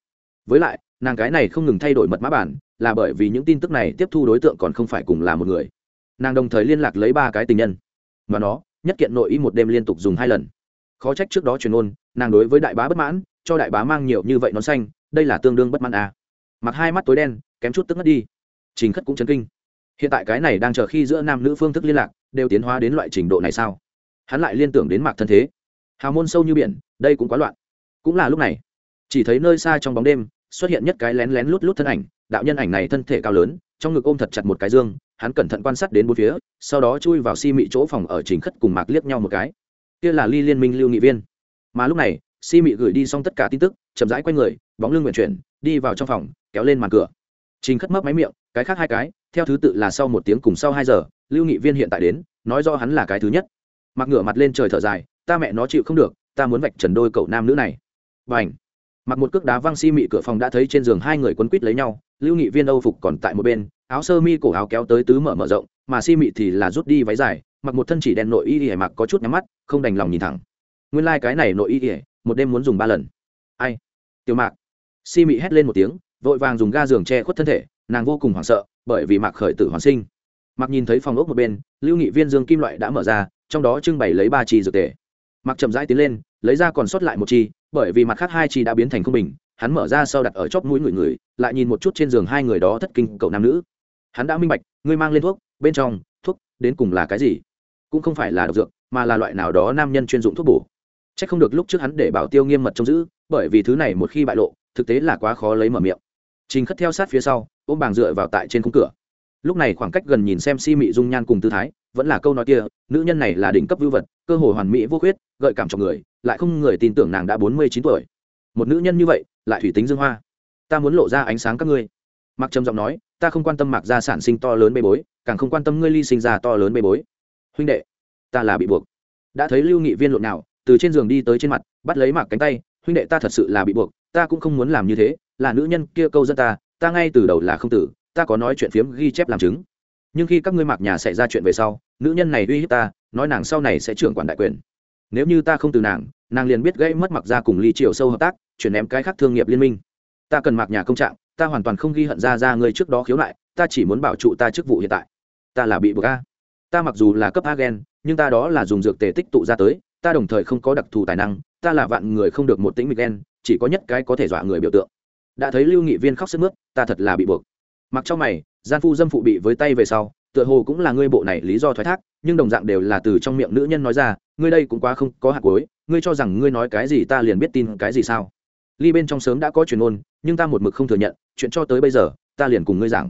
Với lại, nàng cái này không ngừng thay đổi mật mã bản, là bởi vì những tin tức này tiếp thu đối tượng còn không phải cùng là một người. Nàng đồng thời liên lạc lấy ba cái tình nhân. Mà nó, nhất kiện nội y một đêm liên tục dùng hai lần. Khó trách trước đó truyền ôn nàng đối với đại bá bất mãn cho đại bá mang nhiều như vậy nón xanh đây là tương đương bất mãn à. mặc hai mắt tối đen kém chút tức ngất đi. Trình khất cũng chấn kinh. Hiện tại cái này đang chờ khi giữa nam nữ phương thức liên lạc đều tiến hóa đến loại trình độ này sao? Hắn lại liên tưởng đến mạc thân thế. Hào môn sâu như biển đây cũng quá loạn. Cũng là lúc này. Chỉ thấy nơi xa trong bóng đêm xuất hiện nhất cái lén lén lút lút thân ảnh, đạo nhân ảnh này thân thể cao lớn, trong ngực ôm thật chặt một cái dương, hắn cẩn thận quan sát đến bốn phía, sau đó chui vào si mị chỗ phòng ở chính khất cùng mạc liếc nhau một cái. Kia là ly liên minh lưu nghị viên. Mà lúc này, si mị gửi đi xong tất cả tin tức, chậm rãi q u a y người, bóng lưng nguyện chuyển, đi vào trong phòng, kéo lên màn cửa. Trình khất mấp máy miệng, cái khác hai cái, theo thứ tự là sau một tiếng cùng sau hai giờ, lưu nghị viên hiện tại đến, nói do hắn là cái thứ nhất. Mặc ngửa mặt lên trời thở dài, ta mẹ nó chịu không được, ta muốn vạch trần đôi cậu nam nữ này. B à n h mặc một cước đá văng si mị cửa phòng đã thấy trên giường hai người quấn quít lấy nhau, lưu nghị viên âu phục còn tại một bên, áo sơ mi cổ áo kéo tới tứ mở mở rộng, mà si mị thì là rút đi váy dài, mặc một thân chỉ đen nội y ỉa mặc có chút nhắm mắt, không đành lòng nhìn thẳng. Nguyên lai、like、cái này nội y ỉa một đêm muốn dùng ba lần. Ai? Tiểu mạc. Si mị hét lên một tiếng, vội vàng dùng ga giường che khuất thân thể, nàng vô cùng hoảng sợ, bởi vì mạc khởi tử hoàn sinh. Mặc nhìn thấy phòng ốc một bên, lưu nghị viên dương kim loại đã mở ra, trong đó trưng bày lấy ba chi dược tề. Mặc chậm rãi tiến lên, lấy ra còn sót lại một chi bởi vì mặt khác hai chi đã biến thành không bình, hắn mở ra sau đặt ở chóp mũi người người, lại nhìn một chút trên giường hai người đó thất kinh cậu nam nữ. Hắn đã minh bạch, ngươi mang lên thuốc, bên trong, thuốc, đến cùng là cái gì? Cũng không phải là độc dược, mà là loại nào đó nam nhân chuyên dụng thuốc bổ. C h ắ c không được lúc trước hắn để bảo tiêu nghiêm mật trông giữ, bởi vì thứ này một khi bại lộ, thực tế là quá khó lấy mở miệng. Trình khất theo sát phía sau, ôm bàng dựa vào tại trên khung cửa lúc này khoảng cách gần nhìn xem si mị dung nhan cùng tư thái, vẫn là câu nói kia, nữ nhân này là đỉnh cấp vưu vật, cơ hồ hoàn mỹ vô khuyết, gợi cảm cho người, lại không người tin tưởng nàng đã bốn mươi chín tuổi. Một nữ nhân như vậy, lại thủy tính dương hoa. Ta muốn lộ ra ánh sáng các ngươi. Mặc trầm giọng nói, ta không quan tâm mặc ra sản sinh to lớn bê bối, càng không quan tâm ngươi ly sinh ra to lớn bê bối. Huynh đệ, ta là bị buộc. Đã thấy lưu nghị viên lộn nào, từ trên giường đi tới trên mặt, bắt lấy mạc cánh tay, huynh đệ, ta thật sự là bị buộc, ta cũng không muốn làm như thế, là nữ nhân kia câu dẫn ta ta ngay từ đầu là không tử ta có nói chuyện phiếm ghi chép làm chứng. Nhưng khi các ngươi mạc nhà xảy ra chuyện về sau, nữ nhân này uy hiếp ta, nói nàng sau này sẽ trưởng quản đại quyền. Nếu như ta không từ nàng nàng liền biết gây mất mặc ra cùng ly triều sâu hợp tác, chuyển ném cái khác thương nghiệp liên minh. Ta cần mạc nhà công trạng, ta hoàn toàn không ghi hận ra ra người trước đó khiếu nại, ta chỉ muốn bảo trụ ta chức vụ hiện tại. Ta là bị buộc a. Ta mặc dù là cấp agen nhưng ta đó là dùng dược tề tích tụ ra tới, ta đồng thời không có đặc thù tài năng, ta là vạn người không được một tĩnh mịch gen, chỉ có nhất cái có thể dọa người biểu tượng. Đã thấy lưu nghị viên khóc sức mướt, ta thật là bị buộc mặc trong mày, gian phu dâm phụ bị với tay về sau, tựa hồ cũng là ngươi bộ này lý do thoái thác, nhưng đồng dạng đều là từ trong miệng nữ nhân nói ra, ngươi đây cũng quá không có hạt cối ngươi cho rằng ngươi nói cái gì ta liền biết tin cái gì sao. Ly bên trong sớm đã có truyền ôn nhưng ta một mực không thừa nhận, chuyện cho tới bây giờ, ta liền cùng ngươi giảng.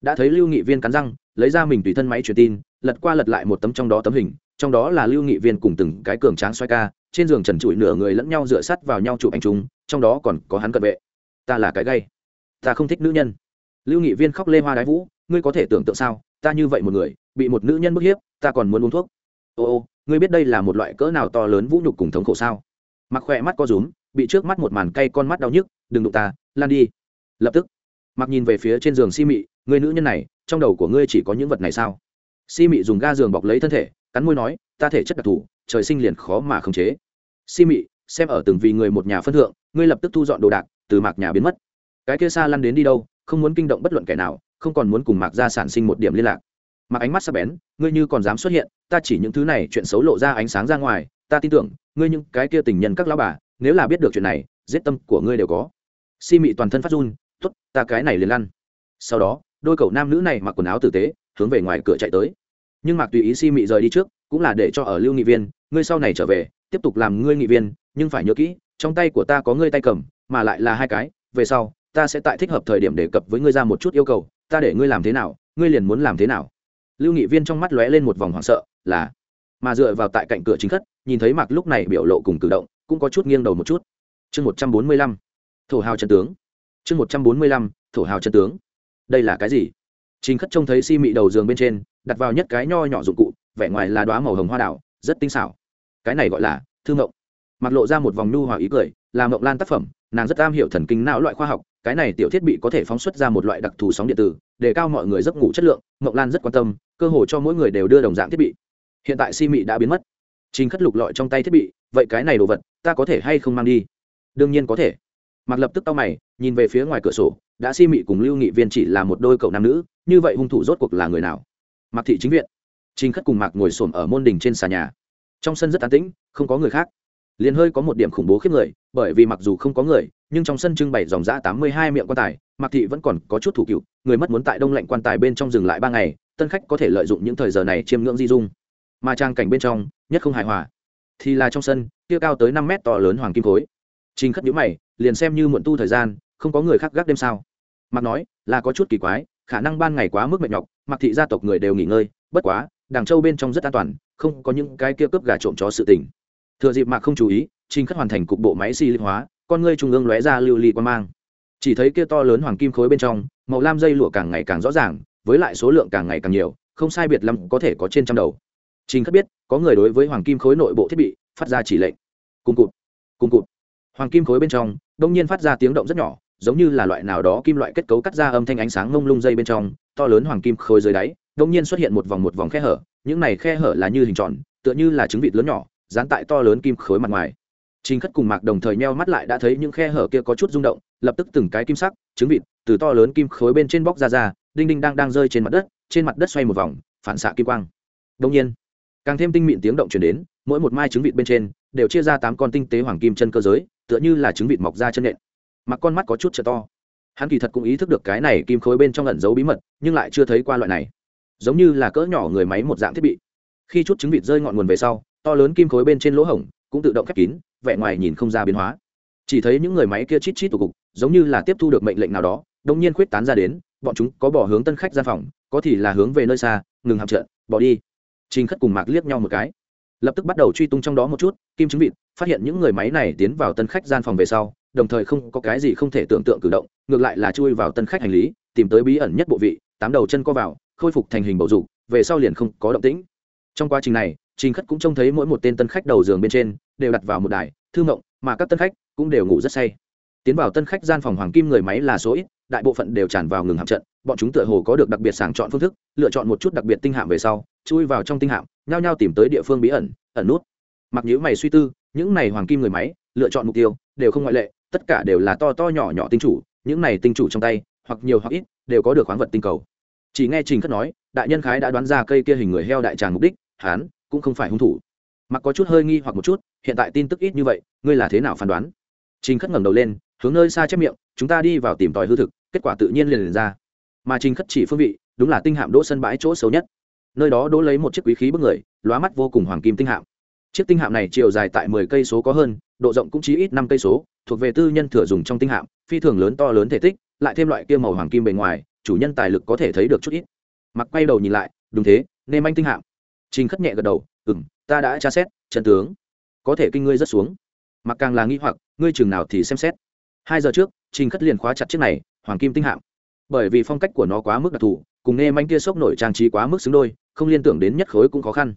Đã thấy lưu nghị viên cắn răng, lấy ra mình tùy thân máy truyền tin, lật qua lật lại một tấm trong đó tấm hình, trong đó là lưu nghị viên cùng từng cái cường tráng xoay ca, trên giường trần trụi nửa người lẫn nhau dựa sắt vào nhau chụp anh chúng, trong đó còn có hắn cận vệ. Ta là cái gay. Ta không thích nữ nhân lưu nghị viên khóc lê hoa đái vũ, ngươi có thể tưởng tượng sao? Ta như vậy một người, bị một nữ nhân bức hiếp, ta còn muốn uống thuốc. Ô ô, ngươi biết đây là một loại cỡ nào to lớn vũ nhục cùng thống khổ sao? Mặc khỏe mắt co rúm, bị trước mắt một màn cay con mắt đau nhức, đừng đụng ta, lan đi. Lập tức mặc nhìn về phía trên giường si mị người nữ nhân này, trong đầu của ngươi chỉ có những vật này sao? Si mị dùng ga giường bọc lấy thân thể, cắn môi nói, ta thể chất đặc thù, trời sinh liền khó mà khống chế. Si mị, xem ở từng vì người một nhà phân thượng, ngươi lập tức thu dọn đồ đạc, từ mạc nhà biến mất. Cái kia xa lăn đến đi đâu? Không muốn kinh động bất luận kẻ nào, không còn muốn cùng mạc ra sản sinh một điểm liên lạc. Mặc ánh mắt sắc bén, ngươi như còn dám xuất hiện, ta chỉ những thứ này chuyện xấu lộ ra ánh sáng ra ngoài, ta tin tưởng, ngươi những cái kia tình nhân các lão bà, nếu là biết được chuyện này, giết tâm của ngươi đều có. Si mị toàn thân phát run t ố t ta cái này liền lăn. Sau đó, đôi cậu nam nữ này mặc quần áo tử tế, hướng về ngoài cửa chạy tới. Nhưng mạc tùy ý si mị rời đi trước, cũng là để cho ở lưu nghị viên, ngươi sau này trở về, tiếp tục làm ngươi nghị viên, nhưng phải nhớ kỹ, trong tay của ta có ngươi tay cầm, mà lại là hai cái, về sau ta sẽ tại thích hợp thời điểm đề cập với ngươi ra một chút yêu cầu, ta để ngươi làm thế nào, ngươi liền muốn làm thế nào. Lưu nghị viên trong mắt lóe lên một vòng hoảng sợ, là, mà dựa vào tại cạnh cửa chính khất nhìn thấy mặc lúc này biểu lộ cùng cử động, cũng có chút nghiêng đầu một chút. Chương một trăm bốn mươi lăm, thổ hào chân tướng. Chương một trăm bốn mươi lăm, thổ hào chân tướng. Đây là cái gì? Chính khất trông thấy si mị đầu giường bên trên, đặt vào nhất cái nho nhỏ dụng cụ, vẻ ngoài là đoá màu hồng hoa đảo rất tinh xảo. Cái này gọi là thư mộng mặc lộ ra một vòng nhu hòa ý cười, là mộng lan tác phẩm, nàng rất am hiểu thần kinh não loại khoa học cái này tiểu thiết bị có thể phóng xuất ra một loại đặc thù sóng điện tử, để cao mọi người giấc ngủ chất lượng mộng lan rất quan tâm, cơ hồ cho mỗi người đều đưa đồng dạng thiết bị. Hiện tại si mị đã biến mất. Trình khất lục lọi trong tay thiết bị, vậy cái này đồ vật, ta có thể hay không mang đi? Đương nhiên có thể. Mặc lập tức tao mày, nhìn về phía ngoài cửa sổ, đã si mị cùng lưu nghị viên chỉ là một đôi cậu nam nữ, như vậy hung thủ rốt cuộc là người nào? Mặc thị chính viện. Trình khất cùng mạc ngồi xổm ở môn đình trên xà nhà. Trong sân rất an tĩnh, không có người khác. Liền hơi có một điểm khủng bố khiếp người, bởi vì mặc dù không có người nhưng trong sân trưng bày dòng giã tám mươi hai miệng quan tài mặc thị vẫn còn có chút thủ cựu, người mất muốn tại đông lạnh quan tài bên trong dừng lại ba ngày, tân khách có thể lợi dụng những thời giờ này chiêm ngưỡng di dung. Mà trang cảnh bên trong, nhất không hài hòa. Thì là trong sân, kia cao tới năm mét to lớn hoàng kim khối. Trình khất nhữ mày, liền xem như muộn tu thời gian, không có người khác gác đêm sao. Mặc nói, là có chút kỳ quái, khả năng ban ngày quá mức mệt nhọc mặc thị gia tộc người đều nghỉ ngơi, bất quá, đàng châu bên trong rất an toàn, không có những cái kia cướp gà trộm chó sự tình. Thừa dịp mạc không chú ý, trình khất hoàn thành cục bộ máy xi si hóa con ngươi trung ương lóe ra lưu ly quan mang. Chỉ thấy kia to lớn hoàng kim khối bên trong, màu lam dây lụa càng ngày càng rõ ràng, với lại số lượng càng ngày càng nhiều, không sai biệt lắm có thể có trên trăm đầu. Trình khất biết, có người đối với hoàng kim khối nội bộ thiết bị phát ra chỉ lệnh. Cùng cụt cùng cụt. Hoàng kim khối bên trong, đông nhiên phát ra tiếng động rất nhỏ, giống như là loại nào đó kim loại kết cấu cắt ra âm thanh ánh sáng ngông lung dây bên trong, to lớn hoàng kim khối dưới đáy, đông nhiên xuất hiện một vòng một vòng khe hở, những này khe hở là như hình tròn, tựa như là trứng vịt lớn nhỏ, dán tại to lớn kim khối mặt ngoài. Trình Khất cùng Mạc Đồng thời nheo mắt lại đã thấy những khe hở kia có chút rung động, lập tức từng cái kim sắc, trứng vịt từ to lớn kim khối bên trên bóc ra ra, đinh đinh đang đang rơi trên mặt đất, trên mặt đất xoay một vòng, phản xạ kim quang. Đồng nhiên, càng thêm tinh mịn tiếng động truyền đến, mỗi một mai trứng vịt bên trên đều chia ra tám con tinh tế hoàng kim chân cơ giới, tựa như là trứng vịt mọc ra chân nện. Mặc con mắt có chút trợ to. Hắn kỳ thật cũng ý thức được cái này kim khối bên trong ẩn giấu bí mật, nhưng lại chưa thấy qua loại này. Giống như là cỡ nhỏ người máy một dạng thiết bị. Khi chút trứng vịt rơi ngọn nguồn về sau, to lớn kim khối bên trên lỗ hổng cũng tự động khép kín vẻ ngoài nhìn không ra biến hóa. Chỉ thấy những người máy kia chít chít tụ cục, giống như là tiếp thu được mệnh lệnh nào đó đông nhiên khuyết tán ra đến, bọn chúng có bỏ hướng tân khách gian phòng, có thì là hướng về nơi xa, ngừng hạm trận, bỏ đi. Trình khất cùng mạc liếc nhau một cái. Lập tức bắt đầu truy tung trong đó một chút, kim chứng vịt phát hiện những người máy này tiến vào tân khách gian phòng về sau, đồng thời không có cái gì không thể tưởng tượng cử động, ngược lại là chui vào tân khách hành lý, tìm tới bí ẩn nhất bộ vị, tám đầu chân co vào, khôi phục thành hình bầu dục, về sau liền không có động tĩnh. Trong quá trình này, trình khất cũng trông thấy mỗi một tên tân khách đầu giường bên trên đều đặt vào một đài, thư mộng, mà các tân khách cũng đều ngủ rất say. Tiến vào tân khách gian phòng hoàng kim người máy là số ít, đại bộ phận đều tràn vào ngừng hạm trận, bọn chúng tựa hồ có được đặc biệt sàng chọn phương thức, lựa chọn một chút đặc biệt tinh hạm về sau, chui vào trong tinh hạm, nhao nhao tìm tới địa phương bí ẩn ẩn nút. Mặc nhữ mày suy tư, những này hoàng kim người máy, lựa chọn mục tiêu, đều không ngoại lệ, tất cả đều là to to nhỏ nhỏ tinh chủ, những này tinh chủ trong tay, hoặc nhiều hoặc ít, đều có được khoáng vật tinh cầu. Chỉ nghe trình khất nói, đại nhân khái đã đoán ra cây kia hình người heo đại tràng mục đích hán cũng không phải hung thủ mặc có chút hơi nghi hoặc một chút, hiện tại tin tức ít như vậy, ngươi là thế nào phán đoán? Trình khất ngẩng đầu lên, hướng nơi xa chép miệng, chúng ta đi vào tìm tòi hư thực, kết quả tự nhiên liền liền ra. Mà trình khất chỉ phương vị, đúng là tinh hạm đỗ sân bãi chỗ xấu nhất. Nơi đó đỗ lấy một chiếc quý khí bức người, lóa mắt vô cùng hoàng kim tinh hạm. Chiếc tinh hạm này chiều dài tại mười cây số có hơn, độ rộng cũng chỉ ít năm cây số, thuộc về tư nhân thừa dùng trong tinh hạm, phi thường lớn to lớn thể tích, lại thêm loại kia màu hoàng kim bề ngoài, chủ nhân tài lực có thể thấy được chút ít. Mặc quay đầu nhìn lại, đúng thế nên manh tinh hạm. Trình khất nhẹ gật đầu ừ m ta đã tra xét, chân tướng. Có thể kinh ngươi rất xuống. Mặc càng là nghi hoặc, ngươi chừng nào thì xem xét. Hai giờ trước, trình khất liền khóa chặt chiếc này, hoàng kim tinh hạm. Bởi vì phong cách của nó quá mức đặc thù, cùng nghe manh kia sốc nổi trang trí quá mức xứng đôi, không liên tưởng đến nhất khối cũng khó khăn.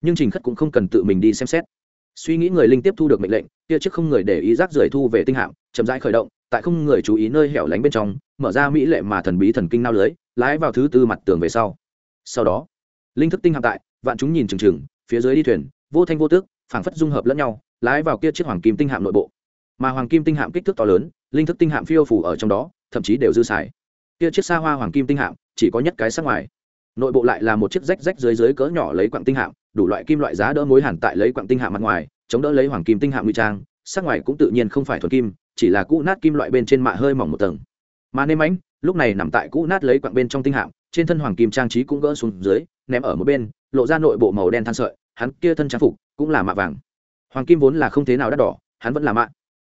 Nhưng trình khất cũng không cần tự mình đi xem xét. Suy nghĩ người linh tiếp thu được mệnh lệnh, kia trước không người để ý rác rưởi thu về tinh hạm, chậm rãi khởi động, tại không người chú ý nơi hẻo lánh bên trong, mở ra mỹ lệ mà thần bí thần kinh nao lưới, lái vào thứ tư mặt tường về sau. Sau đó, linh thức tinh hạm tại, vạn chúng nhìn chừng chừng phía dưới đi thuyền, vô thanh vô tước phảng phất dung hợp lẫn nhau, lái vào kia chiếc hoàng kim tinh hạm nội bộ. Mà hoàng kim tinh hạm kích thước to lớn, linh thức tinh hạm phiêu phủ ở trong đó, thậm chí đều dư xài. Kia chiếc xa hoa hoàng kim tinh hạm, chỉ có nhất cái sắc ngoài. Nội bộ lại là một chiếc rách rách dưới dưới cỡ nhỏ lấy quặng tinh hạm, đủ loại kim loại giá đỡ mối hẳn tại lấy quặng tinh hạm mặt ngoài, chống đỡ lấy hoàng kim tinh hạm nguy trang, sắc ngoài cũng tự nhiên không phải thuần kim, chỉ là cũ nát kim loại bên trên mạ hơi mỏng một tầng. Mà nêm ánh, lúc này nằm tại cũ nát lấy quặng bên trong tinh hạm, trên thân hoàng kim trang trí cũng gỡ xuống dưới, ném ở một bên lộ ra nội bộ màu đen than sợi, hắn kia thân trang phục cũng là mạ vàng. Hoàng kim vốn là không thế nào đắt đỏ, hắn vẫn là mạ.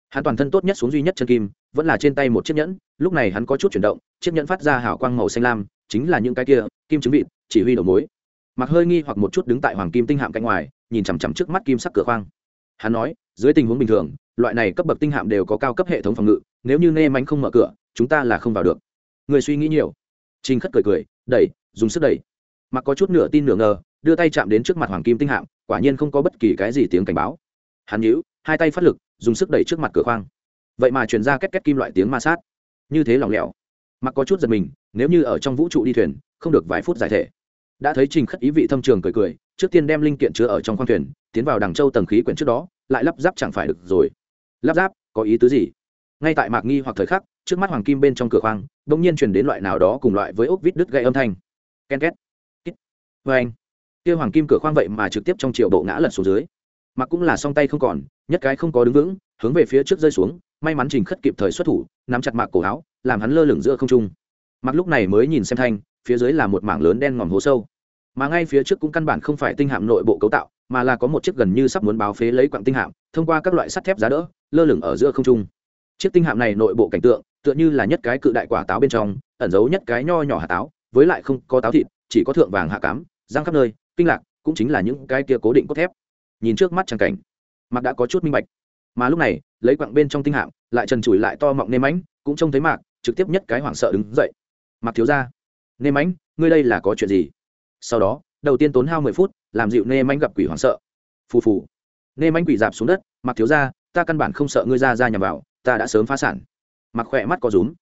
Hắn toàn thân tốt nhất xuống duy nhất chân kim, vẫn là trên tay một chiếc nhẫn, lúc này hắn có chút chuyển động, chiếc nhẫn phát ra hào quang màu xanh lam, chính là những cái kia, kim chứng vịt, chỉ huy đầu mối. Mặc hơi nghi hoặc một chút đứng tại hoàng kim tinh hạm cạnh ngoài, nhìn chằm chằm trước mắt kim sắc cửa khoang. Hắn nói, dưới tình huống bình thường, loại này cấp bậc tinh hạm đều có cao cấp hệ thống phòng ngự, nếu như nê mánh không mở cửa, chúng ta là không vào được. Người suy nghĩ nhiều. Trinh khất cười cười, đẩy, dùng sức đẩy. Mặc có chút nửa tin nửa ngờ đưa tay chạm đến trước mặt hoàng kim tinh hạm, quả nhiên không có bất kỳ cái gì tiếng cảnh báo. Hắn nhíu, hai tay phát lực, dùng sức đẩy trước mặt cửa khoang. Vậy mà truyền ra két két kim loại tiếng ma sát. Như thế lỏng lẻo. Mặc có chút giật mình, nếu như ở trong vũ trụ đi thuyền, không được vài phút giải thể. Đã thấy trình khất ý vị thâm trường cười cười, trước tiên đem linh kiện chứa ở trong khoang thuyền, tiến vào đằng châu tầng khí quyển trước đó, lại lắp ráp chẳng phải được rồi. Lắp ráp, có ý tứ gì? Ngay tại mạc nghi hoặc thời khắc, trước mắt hoàng kim bên trong cửa khoang đ ỗ n g nhiên chuyển đến loại nào đó cùng loại với ốc vít đứt gây âm thanh. Ken két. Kít vê vâng. anh kia hoàng kim cửa khoang vậy mà trực tiếp trong triệu bộ ngã lật xuống dưới. Mặc cũng là song tay không còn, nhất cái không có đứng vững, hướng về phía trước rơi xuống, may mắn trình khất kịp thời xuất thủ, nắm chặt mạc cổ áo, làm hắn lơ lửng giữa không trung. Mặc lúc này mới nhìn xem thanh, phía dưới là một mảng lớn đen ngòm hố sâu. Mà ngay phía trước cũng căn bản không phải tinh hạm nội bộ cấu tạo, mà là có một chiếc gần như sắp muốn báo phế lấy quặng tinh hạm, thông qua các loại sắt thép giá đỡ, lơ lửng ở giữa không trung. Chiếc tinh hạm này nội bộ cảnh tượng, tựa như là nhất cái cự đại quả táo bên trong, ẩn giấu nhất cái nho nhỏ hạt táo, với lại không có táo thịt, chỉ có thượng vàng hạ cám, răng khắp nơi kinh lạc cũng chính là những cái kia cố định cốt thép. Nhìn trước mắt tràng cảnh, mạc đã có chút minh bạch. Mà lúc này, lấy quặng bên trong tinh hạm, lại trần trụi lại to mọng nêm ánh, cũng trông thấy mạc, trực tiếp nhất cái hoảng sợ đứng dậy. Mạc thiếu ra nêm ánh, ngươi đây là có chuyện gì? Sau đó, đầu tiên tốn hao mười phút, làm dịu nêm ánh gặp quỷ hoảng sợ. Phù phù. Nêm ánh quỷ dạp xuống đất, mạc thiếu ra ta căn bản không sợ ngươi ra ra nhằm vào, ta đã sớm phá sản. Mặc khỏe mắt có rúm.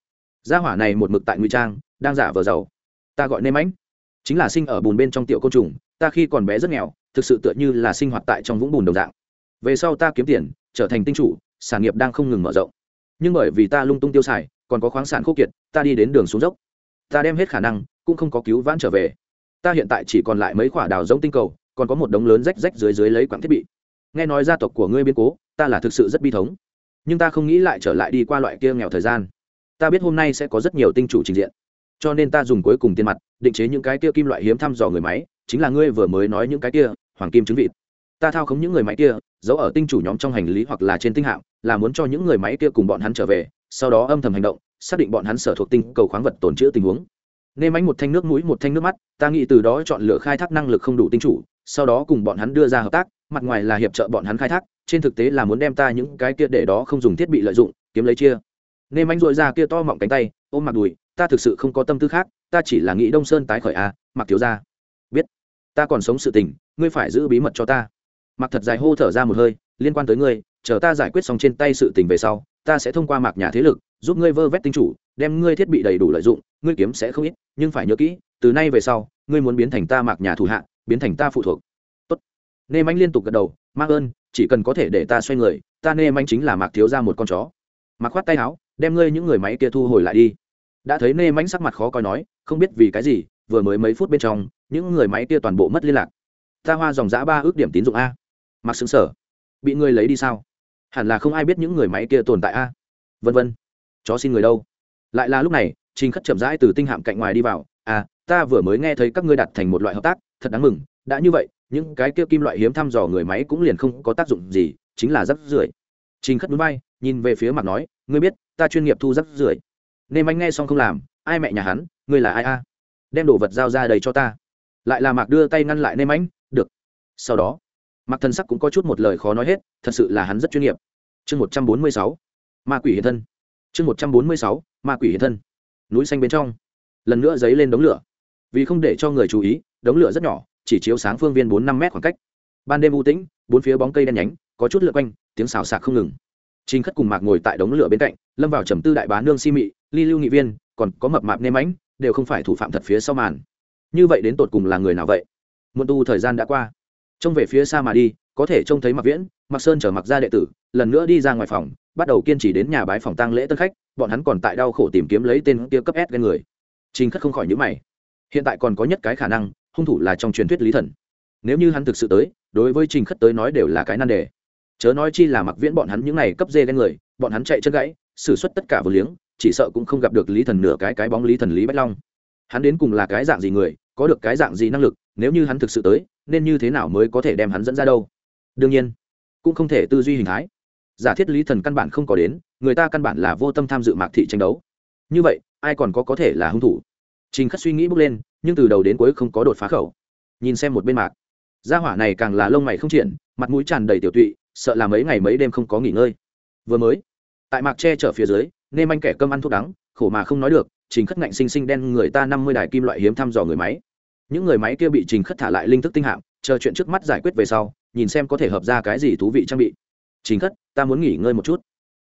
Gia hỏa này một mực tại ngụy trang, đang giả vờ giàu. Ta gọi nêm ánh, chính là sinh ở bùn bên trong tiểu côn trùng ta khi còn bé rất nghèo, thực sự tựa như là sinh hoạt tại trong vũng bùn đồng dạng. Về sau ta kiếm tiền, trở thành tinh chủ, sản nghiệp đang không ngừng mở rộng. Nhưng bởi vì ta lung tung tiêu xài, còn có khoáng sản khô kiệt, ta đi đến đường xuống dốc. Ta đem hết khả năng, cũng không có cứu vãn trở về. Ta hiện tại chỉ còn lại mấy quả đào giống tinh cầu, còn có một đống lớn rách rách dưới dưới lấy quặng thiết bị. Nghe nói gia tộc của ngươi biến cố, ta là thực sự rất bi thống. Nhưng ta không nghĩ lại trở lại đi qua loại kia nghèo thời gian. Ta biết hôm nay sẽ có rất nhiều tinh chủ trình diện. Cho nên ta dùng cuối cùng tiền mặt, định chế những cái kia kim loại hiếm thăm dò người máy chính là ngươi vừa mới nói những cái kia, hoàng kim chứng vịt. Ta thao khống những người máy kia, giấu ở tinh chủ nhóm trong hành lý hoặc là trên tinh hạm, là muốn cho những người máy kia cùng bọn hắn trở về, sau đó âm thầm hành động, xác định bọn hắn sở thuộc tinh cầu khoáng vật tồn chữ tình huống. Nêm mánh một thanh nước mũi, một thanh nước mắt, ta nghĩ từ đó chọn lựa khai thác năng lực không đủ tinh chủ, sau đó cùng bọn hắn đưa ra hợp tác, mặt ngoài là hiệp trợ bọn hắn khai thác, trên thực tế là muốn đem ta những cái kia để đó không dùng thiết bị lợi dụng, kiếm lấy chia. Nêm mánh dội ra kia to mọng cánh tay, ôm mặc đùi, ta thực sự không có tâm tư khác, ta chỉ là nghĩ đông sơn tái khởi a mặc thiếu ra ta còn sống sự tình, ngươi phải giữ bí mật cho ta. Mặc thật dài hô thở ra một hơi, liên quan tới ngươi, chờ ta giải quyết xong trên tay sự tình về sau, ta sẽ thông qua mạc nhà thế lực, giúp ngươi vơ vét tinh chủ, đem ngươi thiết bị đầy đủ lợi dụng, ngươi kiếm sẽ không ít, nhưng phải nhớ kỹ, từ nay về sau, ngươi muốn biến thành ta mạc nhà thủ hạ, biến thành ta phụ thuộc. Tốt. Nê manh liên tục gật đầu, mạc ơn, chỉ cần có thể để ta xoay người, ta nê manh chính là mạc thiếu ra một con chó. Mặc khoát tay áo, đem ngươi những người máy kia thu hồi lại đi. Đã thấy nê manh sắc mặt khó coi nói, không biết vì cái gì, vừa mới mấy phút bên trong những người máy kia toàn bộ mất liên lạc. Ta hoa dòng giã ba ước điểm tín dụng a. Mặc xứng sở. Bị người lấy đi sao? Hẳn là không ai biết những người máy kia tồn tại a. Vân vân. Chó xin người đâu? Lại là lúc này, trình khất chậm rãi từ tinh hạm cạnh ngoài đi vào. À ta vừa mới nghe thấy các ngươi đặt thành một loại hợp tác, thật đáng mừng. Đã như vậy, những cái kia kim loại hiếm thăm dò người máy cũng liền không có tác dụng gì, chính là rắc rưởi. Trình khất núi bay nhìn về phía mặt nói, ngươi biết, ta chuyên nghiệp thu rắc rưởi. Nên anh nghe xong không làm, ai mẹ nhà hắn, ngươi là ai a? Đem đồ vật giao ra đầy cho ta lại là mạc đưa tay ngăn lại nêm anh được. Sau đó, mạc thần sắc cũng có chút một lời khó nói hết, thật sự là hắn rất chuyên nghiệp. Chương một trăm bốn mươi sáu, ma quỷ hiện thân. Chương một trăm bốn mươi sáu, ma quỷ hiện thân. Núi xanh bên trong, lần nữa dấy lên đống lửa. Vì không để cho người chú ý, đống lửa rất nhỏ, chỉ chiếu sáng phương viên bốn năm mét khoảng cách. Ban đêm u tĩnh, bốn phía bóng cây đen nhánh, có chút lượt quanh, tiếng xào xạc không ngừng. Trình khất cùng mạc ngồi tại đống lửa bên cạnh, lâm vào trầm tư đại bá nương si mị ly lưu nghị viên, còn có mập mạp nêm ánh, đều không phải thủ phạm thật phía sau màn như vậy đến tột cùng là người nào vậy? Muôn tu thời gian đã qua. Trông về phía xa mà đi, có thể trông thấy mặc viễn mặc sơn chở mặc ra đệ tử, lần nữa đi ra ngoài phòng, bắt đầu kiên trì đến nhà bái phòng tăng lễ tân khách, bọn hắn còn tại đau khổ tìm kiếm lấy tên kia cấp s ghen người. Trình khất không khỏi nhữ mày. Hiện tại còn có nhất cái khả năng, hung thủ là trong truyền thuyết lý thần. Nếu như hắn thực sự tới, đối với trình khất tới nói đều là cái nan đề. Chớ nói chi là mặc viễn bọn hắn những n à y cấp dê ghen người, bọn hắn chạy chân gãy, xử suất tất cả vừa liếng, chỉ sợ cũng không gặp được lý thần nửa cái cái bóng lý thần lý bách long hắn đến cùng là cái dạng gì người, có được cái dạng gì năng lực, nếu như hắn thực sự tới, nên như thế nào mới có thể đem hắn dẫn ra đâu? Đương nhiên, cũng không thể tư duy hình thái. Giả thiết lý thần căn bản không có đến, người ta căn bản là vô tâm tham dự mạc thị tranh đấu. Như vậy, ai còn có có thể là hung thủ? Trình khất suy nghĩ bước lên, nhưng từ đầu đến cuối không có đột phá khẩu. Nhìn xem một bên mạc. Gia hỏa này càng là lông mày không triển, mặt mũi tràn đầy tiểu tụy, sợ là mấy ngày mấy đêm không có nghỉ ngơi. Vừa mới, tại mạc che chở phía dưới nên anh kẻ cơm ăn thuốc đắng, khổ mà không nói được trình khất ngạnh sinh sinh đen người ta năm mươi đài kim loại hiếm thăm dò người máy. Những người máy kia bị trình khất thả lại linh thức tinh hạng chờ chuyện trước mắt giải quyết về sau, nhìn xem có thể hợp ra cái gì thú vị trang bị. Trình khất, ta muốn nghỉ ngơi một chút.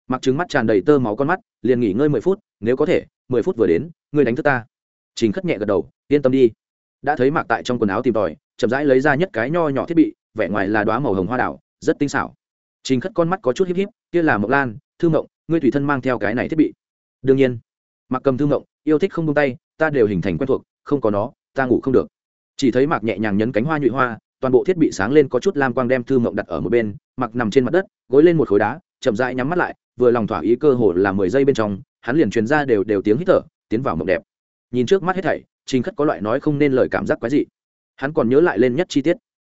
Mặc trứng mắt tràn đầy tơ máu con mắt, liền nghỉ ngơi mười phút, nếu có thể, mười phút vừa đến, ngươi đánh thức ta. Trình khất nhẹ gật đầu, yên tâm đi. Đã thấy mạc tại trong quần áo tìm tòi, chậm rãi lấy ra nhất cái nho nhỏ thiết bị, vẻ ngoài là đoá màu hồng hoa đảo, rất tinh xảo. Trình khất con mắt có chút híp híp, kia là mộc lan, thư mộng, ngươi tùy thân mang theo cái này thiết bị. Đương nhiên mặc cầm thư ngộng, yêu thích không tung tay, ta đều hình thành quen thuộc, không có nó, ta ngủ không được. Chỉ thấy mạc nhẹ nhàng nhấn cánh hoa nhụy hoa, toàn bộ thiết bị sáng lên có chút lam quang đem thư ngộng đặt ở một bên mặc nằm trên mặt đất, gối lên một khối đá, chậm rãi nhắm mắt lại, vừa lòng thỏa ý cơ hồ là mười giây bên trong, hắn liền truyền ra đều đều tiếng hít thở, tiến vào mộng đẹp. Nhìn trước mắt hết thảy, trình khất có loại nói không nên lời cảm giác quái dị. Hắn còn nhớ lại lên nhất chi tiết.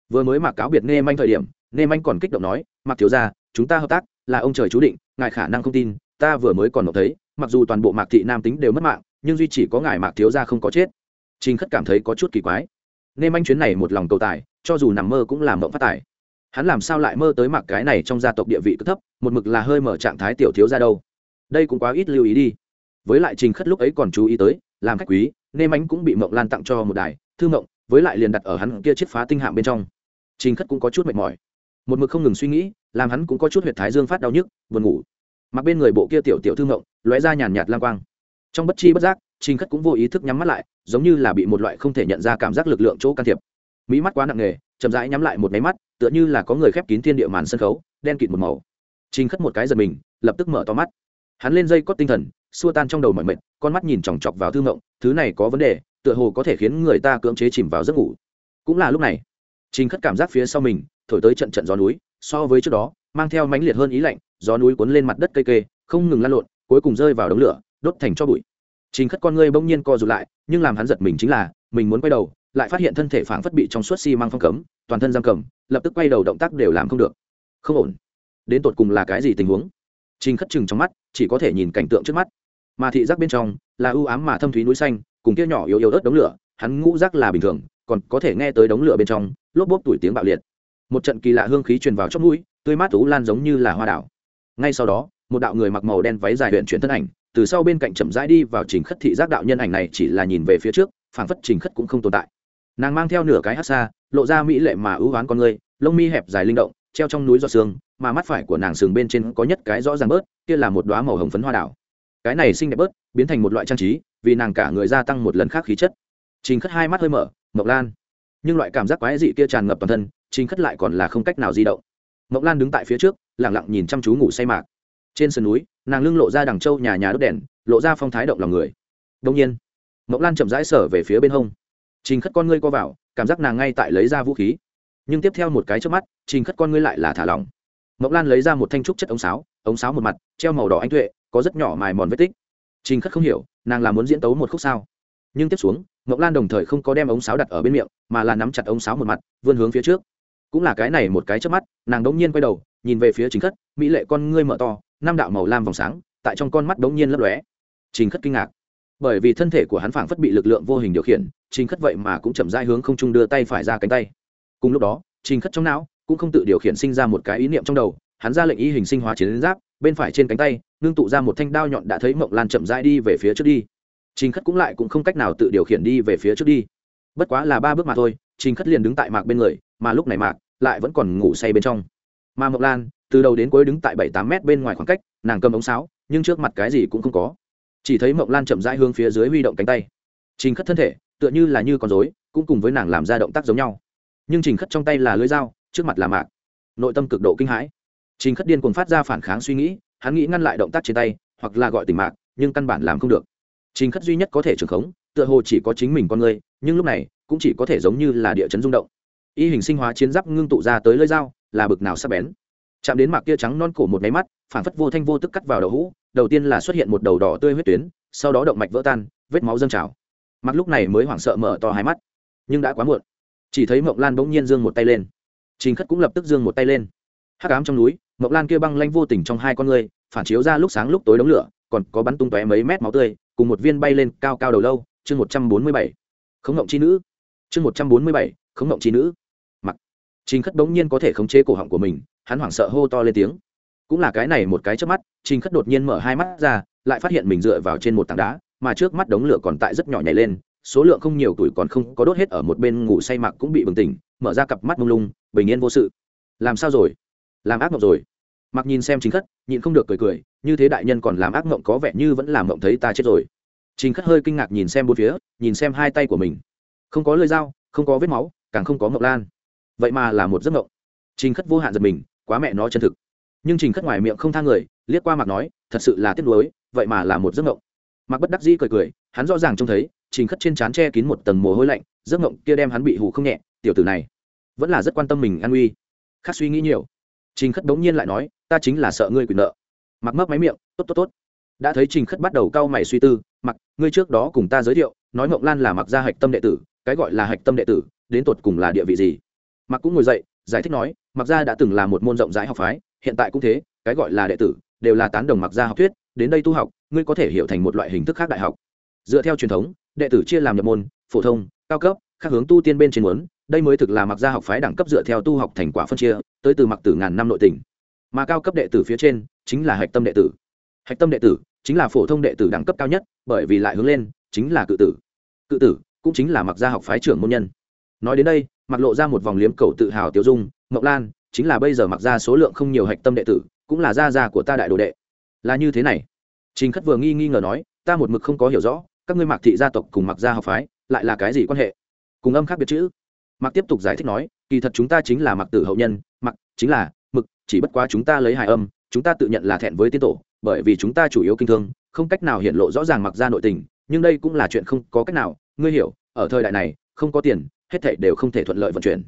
Vừa mới mặc cáo biệt nghe manh thời điểm nê manh còn kích động nói mặc thiếu ra chúng ta hợp tác, là ông trời chú định, ngài khả năng không tin, ta vừa mới còn mộng thấy mặc dù toàn bộ mạc thị nam tính đều mất mạng, nhưng duy chỉ có ngài mạc thiếu gia không có chết. Trình khất cảm thấy có chút kỳ quái. Nên anh chuyến này một lòng cầu tài, cho dù nằm mơ cũng làm mộng phát tài. Hắn làm sao lại mơ tới mặc cái này trong gia tộc địa vị cực thấp, một mực là hơi mở trạng thái tiểu thiếu ra đâu. Đây cũng quá ít lưu ý đi. Với lại trình khất lúc ấy còn chú ý tới, làm khách quý, nên anh cũng bị mộng lan tặng cho một đài, thư mộng, với lại liền đặt ở hắn kia chiếc phá tinh hạng bên trong. Trình khất cũng có chút mệt mỏi. Một mực không ngừng suy nghĩ, làm hắn cũng có chút huyệt thái dương phát đau nhức, buồn ngủ mặc bên người bộ kia tiểu tiểu thư mộng lóe ra nhàn nhạt lang quang. Trong bất chi bất giác, trình khất cũng vô ý thức nhắm mắt lại, giống như là bị một loại không thể nhận ra cảm giác lực lượng chỗ can thiệp. Mỹ mắt quá nặng nề, chậm rãi nhắm lại một máy mắt, tựa như là có người khép kín thiên địa màn sân khấu, đen kịt một màu. Trình khất một cái giật mình, lập tức mở to mắt. Hắn lên dây cót tinh thần, xua tan trong đầu mọi mệt, con mắt nhìn chòng chọc vào thư mộng thứ này có vấn đề, tựa hồ có thể khiến người ta cưỡng chế chìm vào giấc ngủ. Cũng là lúc này, trình khất cảm giác phía sau mình, thổi tới trận trận gió núi, so với trước đó mang theo mãnh liệt hơn ý lạnh, gió núi cuốn lên mặt đất cây kê, không ngừng lan lộn, cuối cùng rơi vào đống lửa, đốt thành cho bụi. Trình khất con ngươi bỗng nhiên co rụt lại, nhưng làm hắn giật mình chính là, mình muốn quay đầu, lại phát hiện thân thể phảng phất bị trong suốt xi、si、măng phong cấm, toàn thân giam cầm, lập tức quay đầu động tác đều làm không được. Không ổn. Đến tột cùng là cái gì tình huống? Trình khất chừng trong mắt, chỉ có thể nhìn cảnh tượng trước mắt. Mà thị giác bên trong, là ưu ám mà thâm thúy núi xanh, cùng kia nhỏ yếu yếu ớt đống lửa, hắn ngũ rác là bình thường, còn có thể nghe tới đống lửa bên trong, lốp bốp tuổi tiếng bạo liệt. Một trận kỳ lạ hương khí truyền vào trong mũi tươi mát tú lan giống như là hoa đảo. Ngay sau đó, một đạo người mặc màu đen váy dài huyện chuyển thân ảnh, từ sau bên cạnh chậm rãi đi vào trình khất thị giác đạo nhân ảnh này, chỉ là nhìn về phía trước, phảng phất trình khất cũng không tồn tại. Nàng mang theo nửa cái hát xa, lộ ra mỹ lệ mà ưu oán con người, lông mi hẹp dài linh động, treo trong núi do xương mà mắt phải của nàng sừng bên trên có nhất cái rõ ràng bớt, kia là một đoá màu hồng phấn hoa đảo. Cái này xinh đẹp bớt, biến thành một loại trang trí, vì nàng cả người gia tăng một lần khác khí chất. Trình khất hai mắt hơi mở, mộc lan. Nhưng loại cảm giác quái dị kia tràn ngập toàn thân, trình khất lại còn là không cách nào di động mộc lan đứng tại phía trước lẳng lặng nhìn chăm chú ngủ say mạc. Trên sườn núi, nàng lưng lộ ra đằng châu nhà nhà đốt đèn, lộ ra phong thái động lòng người. Đông nhiên mộc lan chậm rãi sở về phía bên hông. Trình khất con ngươi co vào, cảm giác nàng ngay tại lấy ra vũ khí. Nhưng tiếp theo một cái trước mắt, trình khất con ngươi lại là thả lỏng. Mộc lan lấy ra một thanh trúc chất ống sáo ống sáo một mặt, treo màu đỏ anh tuệ, có rất nhỏ mài mòn vết tích. Trình khất không hiểu, nàng là muốn diễn tấu một khúc sao? Nhưng tiếp xuống mộc lan đồng thời không có đem ống sáo đặt ở bên miệng, mà là nắm chặt ống sáo một mặt, vươn hướng phía trước cũng là cái này một cái trước mắt, nàng đống nhiên quay đầu, nhìn về phía chính khất, mỹ lệ con ngươi mở to, năm đạo màu lam vòng sáng, tại trong con mắt đống nhiên lấp lóe. Chính khất kinh ngạc. Bởi vì thân thể của hắn phảng phất bị lực lượng vô hình điều khiển chính khất vậy mà cũng chậm rãi hướng không trung đưa tay phải ra cánh tay. Cùng lúc đó chính khất trong não cũng không tự điều khiển sinh ra một cái ý niệm trong đầu, hắn ra lệnh ý hình sinh hóa chiến giáp, bên phải trên cánh tay, ngưng tụ ra một thanh đao nhọn đã thấy mộng lan chậm rãi đi về phía trước đi. Chính khất cũng lại cũng không cách nào tự điều khiển đi về phía trước đi. Bất quá là ba bước mà thôi trình khất liền đứng tại mạc bên người, mà lúc này mạc lại vẫn còn ngủ say bên trong. Mà mộc lan, từ đầu đến cuối đứng tại bảy tám mét bên ngoài khoảng cách, nàng cầm ống sáo, nhưng trước mặt cái gì cũng không có. Chỉ thấy mộc lan chậm rãi hướng phía dưới huy động cánh tay. Trình khất thân thể tựa như là như con dối cũng cùng với nàng làm ra động tác giống nhau. Nhưng trình khất trong tay là lưỡi dao, trước mặt là mạc. Nội tâm cực độ kinh hãi. Trình khất điên cuồng phát ra phản kháng suy nghĩ, hắn nghĩ ngăn lại động tác trên tay, hoặc là gọi tình mạc, nhưng căn bản làm không được trình khất duy nhất có thể trưởng khống, tựa hồ chỉ có chính mình con người, nhưng lúc này, cũng chỉ có thể giống như là địa chấn rung động. Y hình sinh hóa chiến giáp ngưng tụ ra tới lưỡi dao, là bực nào sắp bén. Chạm đến mạc kia trắng non cổ một máy mắt phản phất vô thanh vô tức cắt vào đầu hũ, đầu tiên là xuất hiện một đầu đỏ tươi huyết tuyến, sau đó động mạch vỡ tan, vết máu dâng trào. Mặc lúc này mới hoảng sợ mở to hai mắt. Nhưng đã quá muộn. Chỉ thấy mộng lan bỗng nhiên giương một tay lên. Trình khất cũng lập tức giương một tay lên. Hắc ám trong núi mộng lan kia băng lanh vô tình trong hai con người, phản chiếu ra lúc sáng lúc tối đống lửa còn có bắn tung tóe mấy mét máu tươi, cùng một viên bay lên cao cao đầu lâu, chương một trăm bốn mươi bảy. Khống ngộng chi nữ. Chương một trăm bốn mươi bảy, khống ngộng chi nữ. Mặc. Trình khất bỗng nhiên có thể khống chế cổ họng của mình, hắn hoảng sợ hô to lên tiếng. Cũng là cái này một cái trước mắt, trình khất đột nhiên mở hai mắt ra, lại phát hiện mình dựa vào trên một tảng đá, mà trước mắt đống lửa còn tại rất nhỏ nhảy lên, số lượng không nhiều tuổi còn không có đốt hết ở một bên ngủ say mặc cũng bị bừng tỉnh, mở ra cặp mắt mông lung, bình yên vô sự. Làm sao rồi? Làm ác mộng rồi mặc nhìn xem chính khất, nhịn không được cười cười, như thế đại nhân còn làm ác mộng có vẻ như vẫn làm mộng thấy ta chết rồi. Chính khất hơi kinh ngạc nhìn xem bốn phía, nhìn xem hai tay của mình. Không có lơi dao, không có vết máu, càng không có mộng lan. Vậy mà là một giấc mộng. Chính khất vô hạn giật mình, quá mẹ nó chân thực. Nhưng trình khất ngoài miệng không tha người, liếc qua mặt nói, thật sự là tiếc nuối, vậy mà là một giấc mộng. Mặc bất đắc dĩ cười cười, hắn rõ ràng trông thấy, trình khất trên trán che kín một tầng mồ hôi lạnh, giấc mộng kia đem hắn bị hù không nhẹ, tiểu tử này vẫn là rất quan tâm mình an uy khác suy nghĩ nhiều trình khất bỗng nhiên lại nói, ta chính là sợ ngươi quyền nợ. Mặc mấp máy miệng, tốt tốt tốt. Đã thấy trình khất bắt đầu cau mày suy tư mặc ngươi trước đó cùng ta giới thiệu, nói mộng lan là mặc gia hạch tâm đệ tử, cái gọi là hạch tâm đệ tử, đến tột cùng là địa vị gì? Mặc cũng ngồi dậy, giải thích nói mặc gia đã từng là một môn rộng rãi học phái, hiện tại cũng thế, cái gọi là đệ tử, đều là tán đồng mặc gia học thuyết, đến đây tu học, ngươi có thể hiểu thành một loại hình thức khác đại học. Dựa theo truyền thống, đệ tử chia làm nhập môn, phổ thông, cao cấp, khác hướng tu tiên bên trên muốn đây mới thực là mặc gia học phái đẳng cấp dựa theo tu học thành quả phân chia, tới từ mặc tử ngàn năm nội tỉnh mà cao cấp đệ tử phía trên, chính là hạch tâm đệ tử. Hạch tâm đệ tử, chính là phổ thông đệ tử đẳng cấp cao nhất, bởi vì lại hướng lên, chính là cự tử. Cự tử, cũng chính là mặc gia học phái trưởng môn nhân. Nói đến đây, mặc lộ ra một vòng liếm cầu tự hào tiêu dung mộng lan, chính là bây giờ mặc ra số lượng không nhiều hạch tâm đệ tử, cũng là gia gia của ta đại đồ đệ. Là như thế này. Trình khất vừa nghi nghi ngờ nói, ta một mực không có hiểu rõ, các ngươi mạc thị gia tộc cùng mặc gia học phái, lại là cái gì quan hệ? Cùng âm khác biệt chữ mặc tiếp tục giải thích nói, kỳ thật chúng ta chính là mặc tử hậu nhân mặc chính là mực, chỉ bất quá chúng ta lấy hài âm, chúng ta tự nhận là thẹn với tiên tổ, bởi vì chúng ta chủ yếu kinh thương, không cách nào hiện lộ rõ ràng mặc ra nội tình, nhưng đây cũng là chuyện không có cách nào, ngươi hiểu, ở thời đại này, không có tiền, hết thảy đều không thể thuận lợi vận chuyển.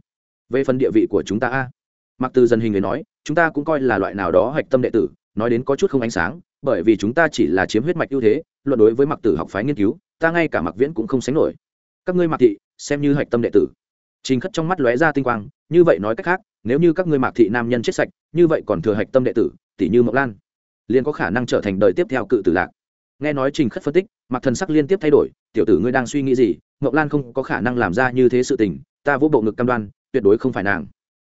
Về phần địa vị của chúng ta a mặc từ dân hình người nói, chúng ta cũng coi là loại nào đó hạch tâm đệ tử, nói đến có chút không ánh sáng, bởi vì chúng ta chỉ là chiếm huyết mạch ưu thế, luận đối với mặc tử học phái nghiên cứu, ta ngay cả mặc viễn cũng không sánh nổi. Các ngươi mặc thị, xem như hạch tâm đệ tử trình khất trong mắt lóe ra tinh quang, như vậy nói cách khác, nếu như các ngươi mạc thị nam nhân chết sạch, như vậy còn thừa hạch tâm đệ tử, tỷ như mộc lan, liền có khả năng trở thành đời tiếp theo cự tử lạc. Nghe nói trình khất phân tích mặc thần sắc liên tiếp thay đổi, tiểu tử ngươi đang suy nghĩ gì? Mộc lan không có khả năng làm ra như thế sự tình, ta vỗ bộ ngực cam đoan, tuyệt đối không phải nàng.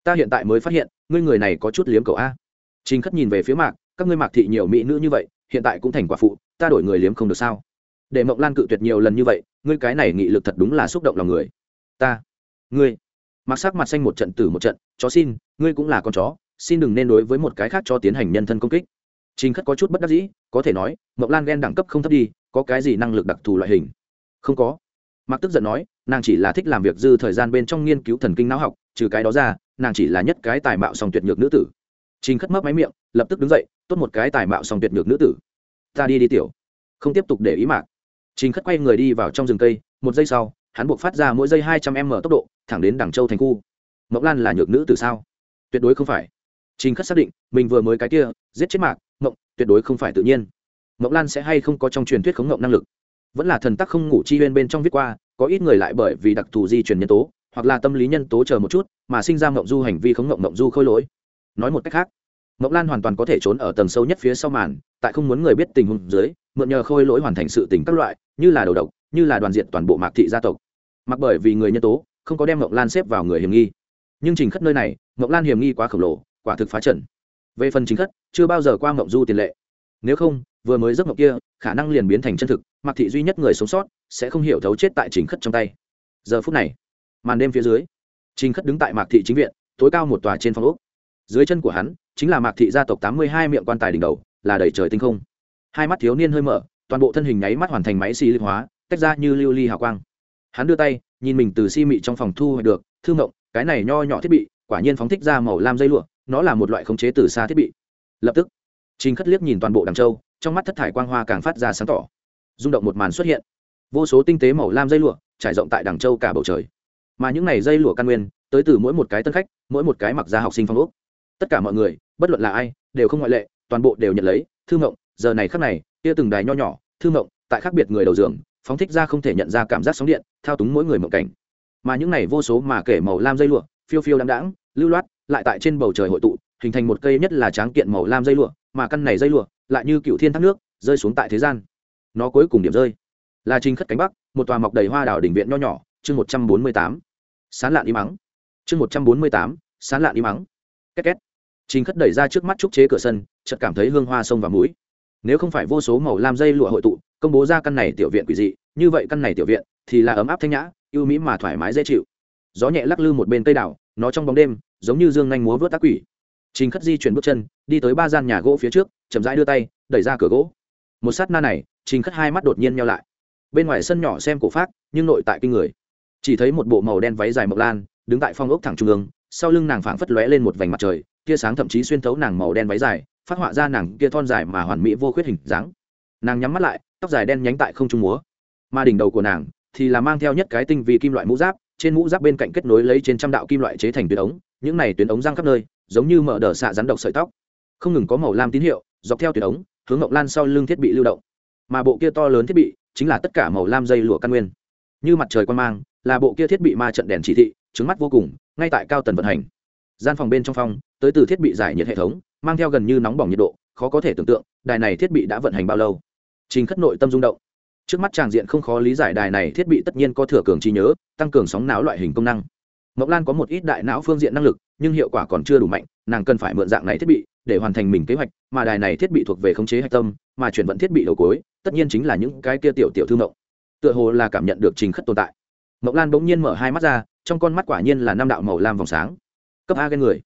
Ta hiện tại mới phát hiện, ngươi người này có chút liếm cầu a. Trình khất nhìn về phía mạc, các ngươi mạc thị nhiều mỹ nữ như vậy, hiện tại cũng thành quả phụ, ta đổi người liếm không được sao? Để mộc lan cự tuyệt nhiều lần như vậy, ngươi cái này nghị lực thật đúng là xúc động lòng người. Ta ngươi. Mặc sắc mặt xanh một trận tử một trận, chó xin, ngươi cũng là con chó, xin đừng nên đối với một cái khác cho tiến hành nhân thân công kích. Trình khất có chút bất đắc dĩ, có thể nói, mộc lan ghen đẳng cấp không thấp đi, có cái gì năng lực đặc thù loại hình? Không có. Mặc tức giận nói, nàng chỉ là thích làm việc dư thời gian bên trong nghiên cứu thần kinh não học, trừ cái đó ra, nàng chỉ là nhất cái tài mạo song tuyệt nhược nữ tử. Trình khất mấp máy miệng, lập tức đứng dậy, tốt một cái tài mạo song tuyệt nhược nữ tử. Ta đi đi tiểu. Không tiếp tục để ý mạc. Trình khất quay người đi vào trong rừng cây, một giây sau, hắn buộc phát ra mỗi giây hai trăm m tốc độ thẳng đến đằng châu thành khu. Mộng lan là nhược nữ từ sao? Tuyệt đối không phải. Trình khất xác định, mình vừa mới cái kia, giết chết mạc, mộng, tuyệt đối không phải tự nhiên. Mộng lan sẽ hay không có trong truyền thuyết khống mộng năng lực? Vẫn là thần tắc không ngủ chi huyên bên trong viết qua, có ít người lại bởi vì đặc thù di truyền nhân tố, hoặc là tâm lý nhân tố chờ một chút, mà sinh ra mộng du hành vi khống mộng mộng du khôi lỗi. Nói một cách khác mộng lan hoàn toàn có thể trốn ở tầng sâu nhất phía sau màn, tại không muốn người biết tình huống dưới, mượn nhờ khôi lỗi hoàn thành sự tình các loại, như là đầu độc, như là đoàn diện toàn bộ mạc thị gia tộc. Mặc bởi vì người nhân tố không có đem ngọc lan xếp vào người hiểm nghi. Nhưng trình khất nơi này, ngọc lan hiểm nghi quá khổng lồ, quả thực phá trần về phần chính khất, chưa bao giờ qua ngọc du tiền lệ. Nếu không, vừa mới giấc mộng kia, khả năng liền biến thành chân thực, mạc thị duy nhất người sống sót, sẽ không hiểu thấu chết tại trình khất trong tay. Giờ phút này, màn đêm phía dưới, trình khất đứng tại mạc thị chính viện, tối cao một tòa trên phòng úc dưới chân của hắn, chính là mạc thị gia tộc tám mươi hai miệng quan tài đỉnh đầu, là đầy trời tinh không. Hai mắt thiếu niên hơi mở, toàn bộ thân hình nháy mắt hoàn thành máy xì linh hóa, tách ra như lưu ly hào quang hắn đưa tay nhìn mình từ si mị trong phòng thu hoạch được thương mộng, cái này nho nhỏ thiết bị quả nhiên phóng thích ra màu lam dây lụa nó là một loại khống chế từ xa thiết bị. Lập tức trình khất liếc nhìn toàn bộ đằng châu trong mắt thất thải quang hoa càng phát ra sáng tỏ. Rung động một màn xuất hiện. Vô số tinh tế màu lam dây lụa trải rộng tại đằng châu cả bầu trời. Mà những này dây lụa căn nguyên tới từ mỗi một cái tân khách mỗi một cái mặc ra học sinh phong ốc. Tất cả mọi người bất luận là ai đều không ngoại lệ toàn bộ đều nhận lấy thư mộng, giờ này khắc này kia từng đài nho nhỏ thư mộng, tại khác biệt người đầu giường phóng thích ra không thể nhận ra cảm giác sóng điện, thao túng mỗi người mộng cảnh. Mà những này vô số mà kể màu lam dây lụa, phiêu phiêu đáng đáng lưu loát, lại tại trên bầu trời hội tụ, hình thành một cây nhất là tráng kiện màu lam dây lụa, mà căn này dây lụa lại như cựu thiên thác nước, rơi xuống tại thế gian. Nó cuối cùng điểm rơi là trình khất cánh bắc, một tòa mọc đầy hoa đảo đỉnh viện nho nhỏ, chương một trăm bốn mươi tám. Sán lạn im mắng chương một trăm bốn mươi tám, sán lạn im mắng két két. Trình khất đẩy ra trước mắt trúc chế cửa sân, chợt cảm thấy hương hoa sông và mũi. Nếu không phải vô số màu lam dây lụa hội tụ công bố ra căn này tiểu viện quỷ dị, như vậy căn này tiểu viện thì là ấm áp thanh nhã, ưu mỹ mà thoải mái dễ chịu. Gió nhẹ lắc lư một bên cây đảo, nó trong bóng đêm, giống như dương nhanh múa vớt tác quỷ. Trình khất di chuyển bước chân, đi tới ba gian nhà gỗ phía trước, chậm rãi đưa tay, đẩy ra cửa gỗ. Một sát na này, trình khất hai mắt đột nhiên nhau lại. Bên ngoài sân nhỏ xem cổ phát nhưng nội tại kinh người. Chỉ thấy một bộ màu đen váy dài mộc lan, đứng tại phong ốc thẳng trung ương, sau lưng nàng phảng phất lóe lên một vành mặt trời, tia sáng thậm chí xuyên thấu nàng màu đen váy dài, phát họa ra nàng kia thon dài mà hoàn mỹ vô khuyết hình dáng. Nàng nhắm mắt lại tóc dài đen nhánh tại không trung múa. Mà đỉnh đầu của nàng thì là mang theo nhất cái tinh vi kim loại mũ giáp, trên mũ giáp bên cạnh kết nối lấy trên trăm đạo kim loại chế thành tuyến ống, những này tuyến ống răng khắp nơi, giống như mở đờ xạ rắn độc sợi tóc. Không ngừng có màu lam tín hiệu dọc theo tuyến ống, hướng ngọc lan sau lưng thiết bị lưu động. Mà bộ kia to lớn thiết bị chính là tất cả màu lam dây lụa căn nguyên. Như mặt trời quan mang, là bộ kia thiết bị ma trận đèn chỉ thị, trứng mắt vô cùng, ngay tại cao tần vận hành. Gian phòng bên trong phòng, tới từ thiết bị giải nhiệt hệ thống, mang theo gần như nóng bỏng nhiệt độ, khó có thể tưởng tượng, đài này thiết bị đã vận hành bao lâu trình khất nội tâm rung động. Trước mắt tràng diện không khó lý giải đài này thiết bị tất nhiên có thừa cường trí nhớ, tăng cường sóng não loại hình công năng. Mộc lan có một ít đại não phương diện năng lực, nhưng hiệu quả còn chưa đủ mạnh, nàng cần phải mượn dạng này thiết bị để hoàn thành mình kế hoạch, mà đài này thiết bị thuộc về khống chế hạch tâm, mà chuyển vận thiết bị đầu cuối, tất nhiên chính là những cái kia tiểu tiểu thư mộng. Tựa hồ là cảm nhận được trình khất tồn tại. Mộc lan bỗng nhiên mở hai mắt ra, trong con mắt quả nhiên là năm đạo màu lam vòng sáng. Cấp a ghen người.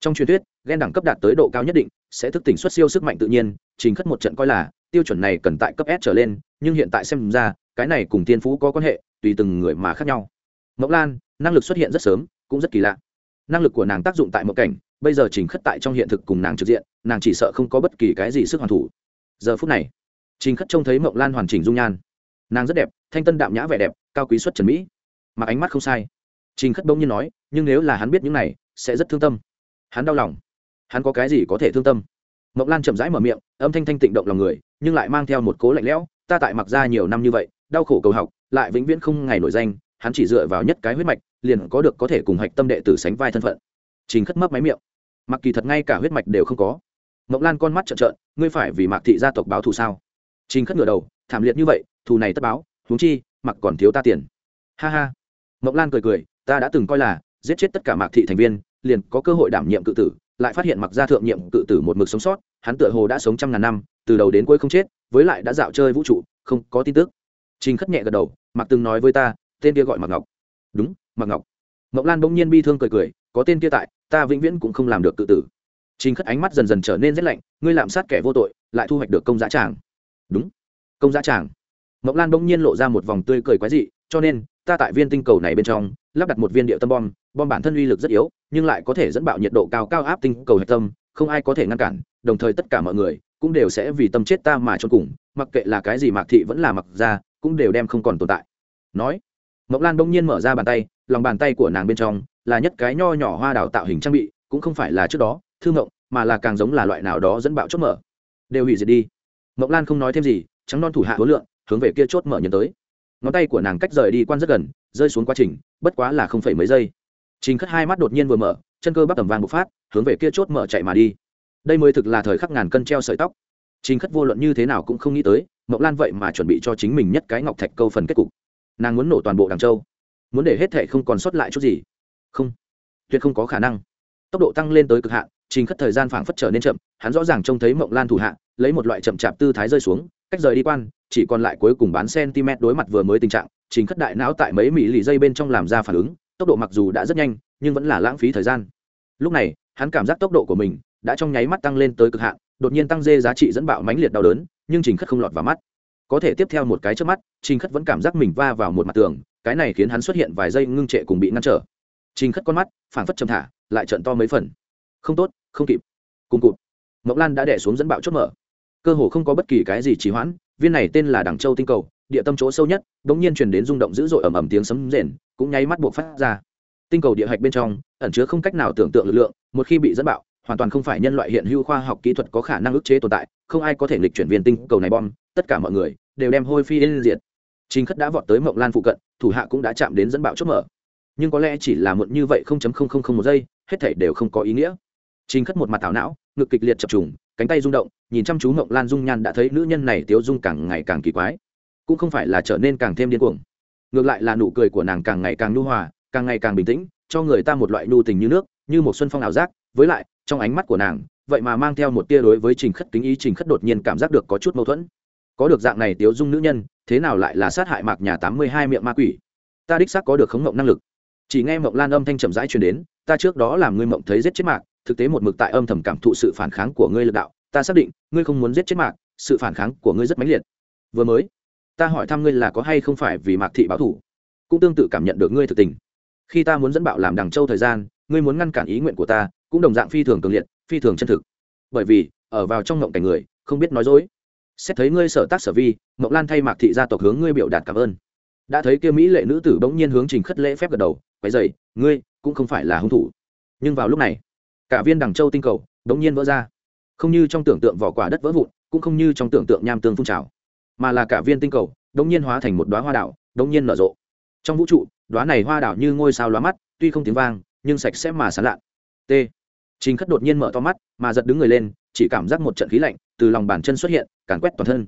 Trong truyền thuyết ghen đẳng cấp đạt tới độ cao nhất định, sẽ thức tỉnh xuất siêu sức mạnh tự nhiên, trình khất một trận coi là tiêu chuẩn này cần tại cấp s trở lên, nhưng hiện tại xem ra, cái này cùng tiên phú có quan hệ, tùy từng người mà khác nhau. Mộc lan, năng lực xuất hiện rất sớm, cũng rất kỳ lạ. Năng lực của nàng tác dụng tại một cảnh, bây giờ trình khất tại trong hiện thực cùng nàng trực diện, nàng chỉ sợ không có bất kỳ cái gì sức hoàn thủ. Giờ phút này, trình khất trông thấy mộng lan hoàn chỉnh dung nhan. Nàng rất đẹp, thanh tân đạm nhã vẻ đẹp, cao quý xuất trần mỹ. Mặc ánh mắt không sai. Trình khất bỗng nhiên nói, nhưng nếu là hắn biết những này, sẽ rất thương tâm. Hắn đau lòng. Hắn có cái gì có thể thương tâm? Mộng lan chậm rãi mở miệng, âm thanh thanh tịnh động lòng người, nhưng lại mang theo một cố lạnh lẽo, ta tại mặc ra nhiều năm như vậy, đau khổ cầu học, lại vĩnh viễn không ngày nổi danh, hắn chỉ dựa vào nhất cái huyết mạch, liền có được có thể cùng hạch tâm đệ tử sánh vai thân phận. Trình khất mấp máy miệng. Mặc kỳ thật ngay cả huyết mạch đều không có. Mộng lan con mắt trợn trợn, ngươi phải vì mạc thị gia tộc báo thù sao? Trình khất ngửa đầu, thảm liệt như vậy, thù này tất báo, huống chi mặc còn thiếu ta tiền. Ha ha. Mộng lan cười cười, ta đã từng coi là, giết chết tất cả mạc thị thành viên, liền có cơ hội đảm nhiệm cự tử lại phát hiện mặc gia thượng nhiệm cự tử một mực sống sót, hắn tựa hồ đã sống trăm ngàn năm, từ đầu đến cuối không chết, với lại đã dạo chơi vũ trụ, không có tin tức. Trình khất nhẹ gật đầu, mặc từng nói với ta, tên kia gọi mặc ngọc. Đúng, mặc ngọc. Mộng lan bỗng nhiên bi thương cười cười, có tên kia tại, ta vĩnh viễn cũng không làm được tự tử. Trình khất ánh mắt dần dần trở nên rét lạnh, ngươi lạm sát kẻ vô tội, lại thu hoạch được công giá tràng. Đúng, công giá tràng. Mộng lan bỗng nhiên lộ ra một vòng tươi cười quái dị, cho nên, ta tại viên tinh cầu này bên trong, lắp đặt một viên địa tâm bom bom bản thân uy lực rất yếu, nhưng lại có thể dẫn bạo nhiệt độ cao cao áp tinh cầu hạch tâm, không ai có thể ngăn cản, đồng thời tất cả mọi người cũng đều sẽ vì tâm chết ta mà cho cùng, mặc kệ là cái gì mạc thị vẫn là mặc ra cũng đều đem không còn tồn tại. Nói mộng lan bỗng nhiên mở ra bàn tay, lòng bàn tay của nàng bên trong là nhất cái nho nhỏ hoa đào tạo hình trang bị, cũng không phải là trước đó, thư mộng, mà là càng giống là loại nào đó dẫn bạo chốt mở. Đều hủy diệt đi. Mộng lan không nói thêm gì, trắng non thủ hạ hối lượng, hướng về kia chốt mở nhấn tới. Ngón tay của nàng cách rời đi quan rất gần, rơi xuống quá trình, bất quá là không phải mấy giây trình khất hai mắt đột nhiên vừa mở, chân cơ bắp tầm vàng bộc phát, hướng về kia chốt mở chạy mà đi. Đây mới thực là thời khắc ngàn cân treo sợi tóc. Trình khất vô luận như thế nào cũng không nghĩ tới, Mộc lan vậy mà chuẩn bị cho chính mình nhất cái ngọc thạch câu phần kết cục. Nàng muốn nổ toàn bộ đằng châu. Muốn để hết thảy không còn sót lại chút gì. Không. Tuyệt không có khả năng. Tốc độ tăng lên tới cực hạn, trình khất thời gian phảng phất trở nên chậm, hắn rõ ràng trông thấy Mộc lan thủ hạ, lấy một loại chậm chạp tư thái rơi xuống, cách rời đi quan, chỉ còn lại cuối cùng bán centimet đối mặt vừa mới tình trạng, trình khất đại não tại mấy mỹ lì dây bên trong làm ra phản ứng tốc độ mặc dù đã rất nhanh, nhưng vẫn là lãng phí thời gian. Lúc này, hắn cảm giác tốc độ của mình đã trong nháy mắt tăng lên tới cực hạn, đột nhiên tăng dê giá trị dẫn bạo mãnh liệt đau đớn, nhưng trình khất không lọt vào mắt. Có thể tiếp theo một cái trước mắt, trình khất vẫn cảm giác mình va vào một mặt tường, cái này khiến hắn xuất hiện vài giây ngưng trệ cùng bị ngăn trở. Trình khất con mắt phảng phất chầm thả, lại trận to mấy phần. Không tốt, không kịp. Cùng cụt. Mộc lan đã đẻ xuống dẫn bạo chốt mở. Cơ hồ không có bất kỳ cái gì trì hoãn, viên này tên là đằng châu tinh cầu địa tâm chỗ sâu nhất bỗng nhiên chuyển đến rung động dữ dội ầm ầm tiếng sấm rền, cũng nháy mắt buộc phát ra. Tinh cầu địa hạch bên trong, ẩn chứa không cách nào tưởng tượng lực lượng, một khi bị dẫn bạo, hoàn toàn không phải nhân loại hiện hữu khoa học kỹ thuật có khả năng ức chế tồn tại, không ai có thể nghịch chuyển viên tinh cầu này bom, tất cả mọi người đều đem hôi phi lên diệt. Chính khất đã vọt tới mộng lan phụ cận, thủ hạ cũng đã chạm đến dẫn bạo chốt mở. Nhưng có lẽ chỉ là muộn như vậy không chấm không không không một giây, hết thảy đều không có ý nghĩa. Chính khất một mặt thảo não, ngực kịch liệt chập trùng, cánh tay rung động, nhìn chăm chú mộng lan dung nhan đã thấy nữ nhân này tiếu dung càng ngày càng kỳ quái cũng không phải là trở nên càng thêm điên cuồng. Ngược lại là nụ cười của nàng càng ngày càng nhu hòa, càng ngày càng bình tĩnh, cho người ta một loại nhu tình như nước, như một xuân phong ảo giác. Với lại, trong ánh mắt của nàng, vậy mà mang theo một tia đối với trình khất kính ý, trình khất đột nhiên cảm giác được có chút mâu thuẫn. Có được dạng này tiếu dung nữ nhân, thế nào lại là sát hại mạc nhà tám mươi hai miệng ma quỷ? Ta đích xác có được khống mộng năng lực. Chỉ nghe mộng lan âm thanh chậm rãi truyền đến, ta trước đó làm ngươi mộng thấy giết chết mạc, thực tế một mực tại âm thầm cảm thụ sự phản kháng của ngươi lực đạo. Ta xác định, ngươi không muốn giết chết mạc, sự phản kháng của ngươi rất mãnh liệt. Vừa mới ta hỏi thăm ngươi là có hay không phải vì mạc thị báo thủ, cũng tương tự cảm nhận được ngươi thực tình. Khi ta muốn dẫn bạo làm đằng châu thời gian, ngươi muốn ngăn cản ý nguyện của ta, cũng đồng dạng phi thường cường liệt, phi thường chân thực. Bởi vì, ở vào trong ngộng cảnh người, không biết nói dối. Xét thấy ngươi sở tác sở vi mộng lan thay mạc thị gia tộc hướng ngươi biểu đạt cảm ơn. Đã thấy kia mỹ lệ nữ tử bỗng nhiên hướng trình khất lễ phép gật đầu quay dày ngươi cũng không phải là hung thủ. Nhưng vào lúc này, cả viên đằng châu tinh cầu bỗng nhiên vỡ ra. Không như trong tưởng tượng vỏ quả đất vỡ vụn, cũng không như trong tưởng tượng nham tương phun trào mà là cả viên tinh cầu, đống nhiên hóa thành một đoá hoa đảo, đống nhiên nở rộ. Trong vũ trụ đoá này hoa đảo như ngôi sao lóa mắt, tuy không tiếng vang, nhưng sạch sẽ mà sán lạn t. Trình khất đột nhiên mở to mắt, mà giật đứng người lên, chỉ cảm giác một trận khí lạnh từ lòng bàn chân xuất hiện, càn quét toàn thân.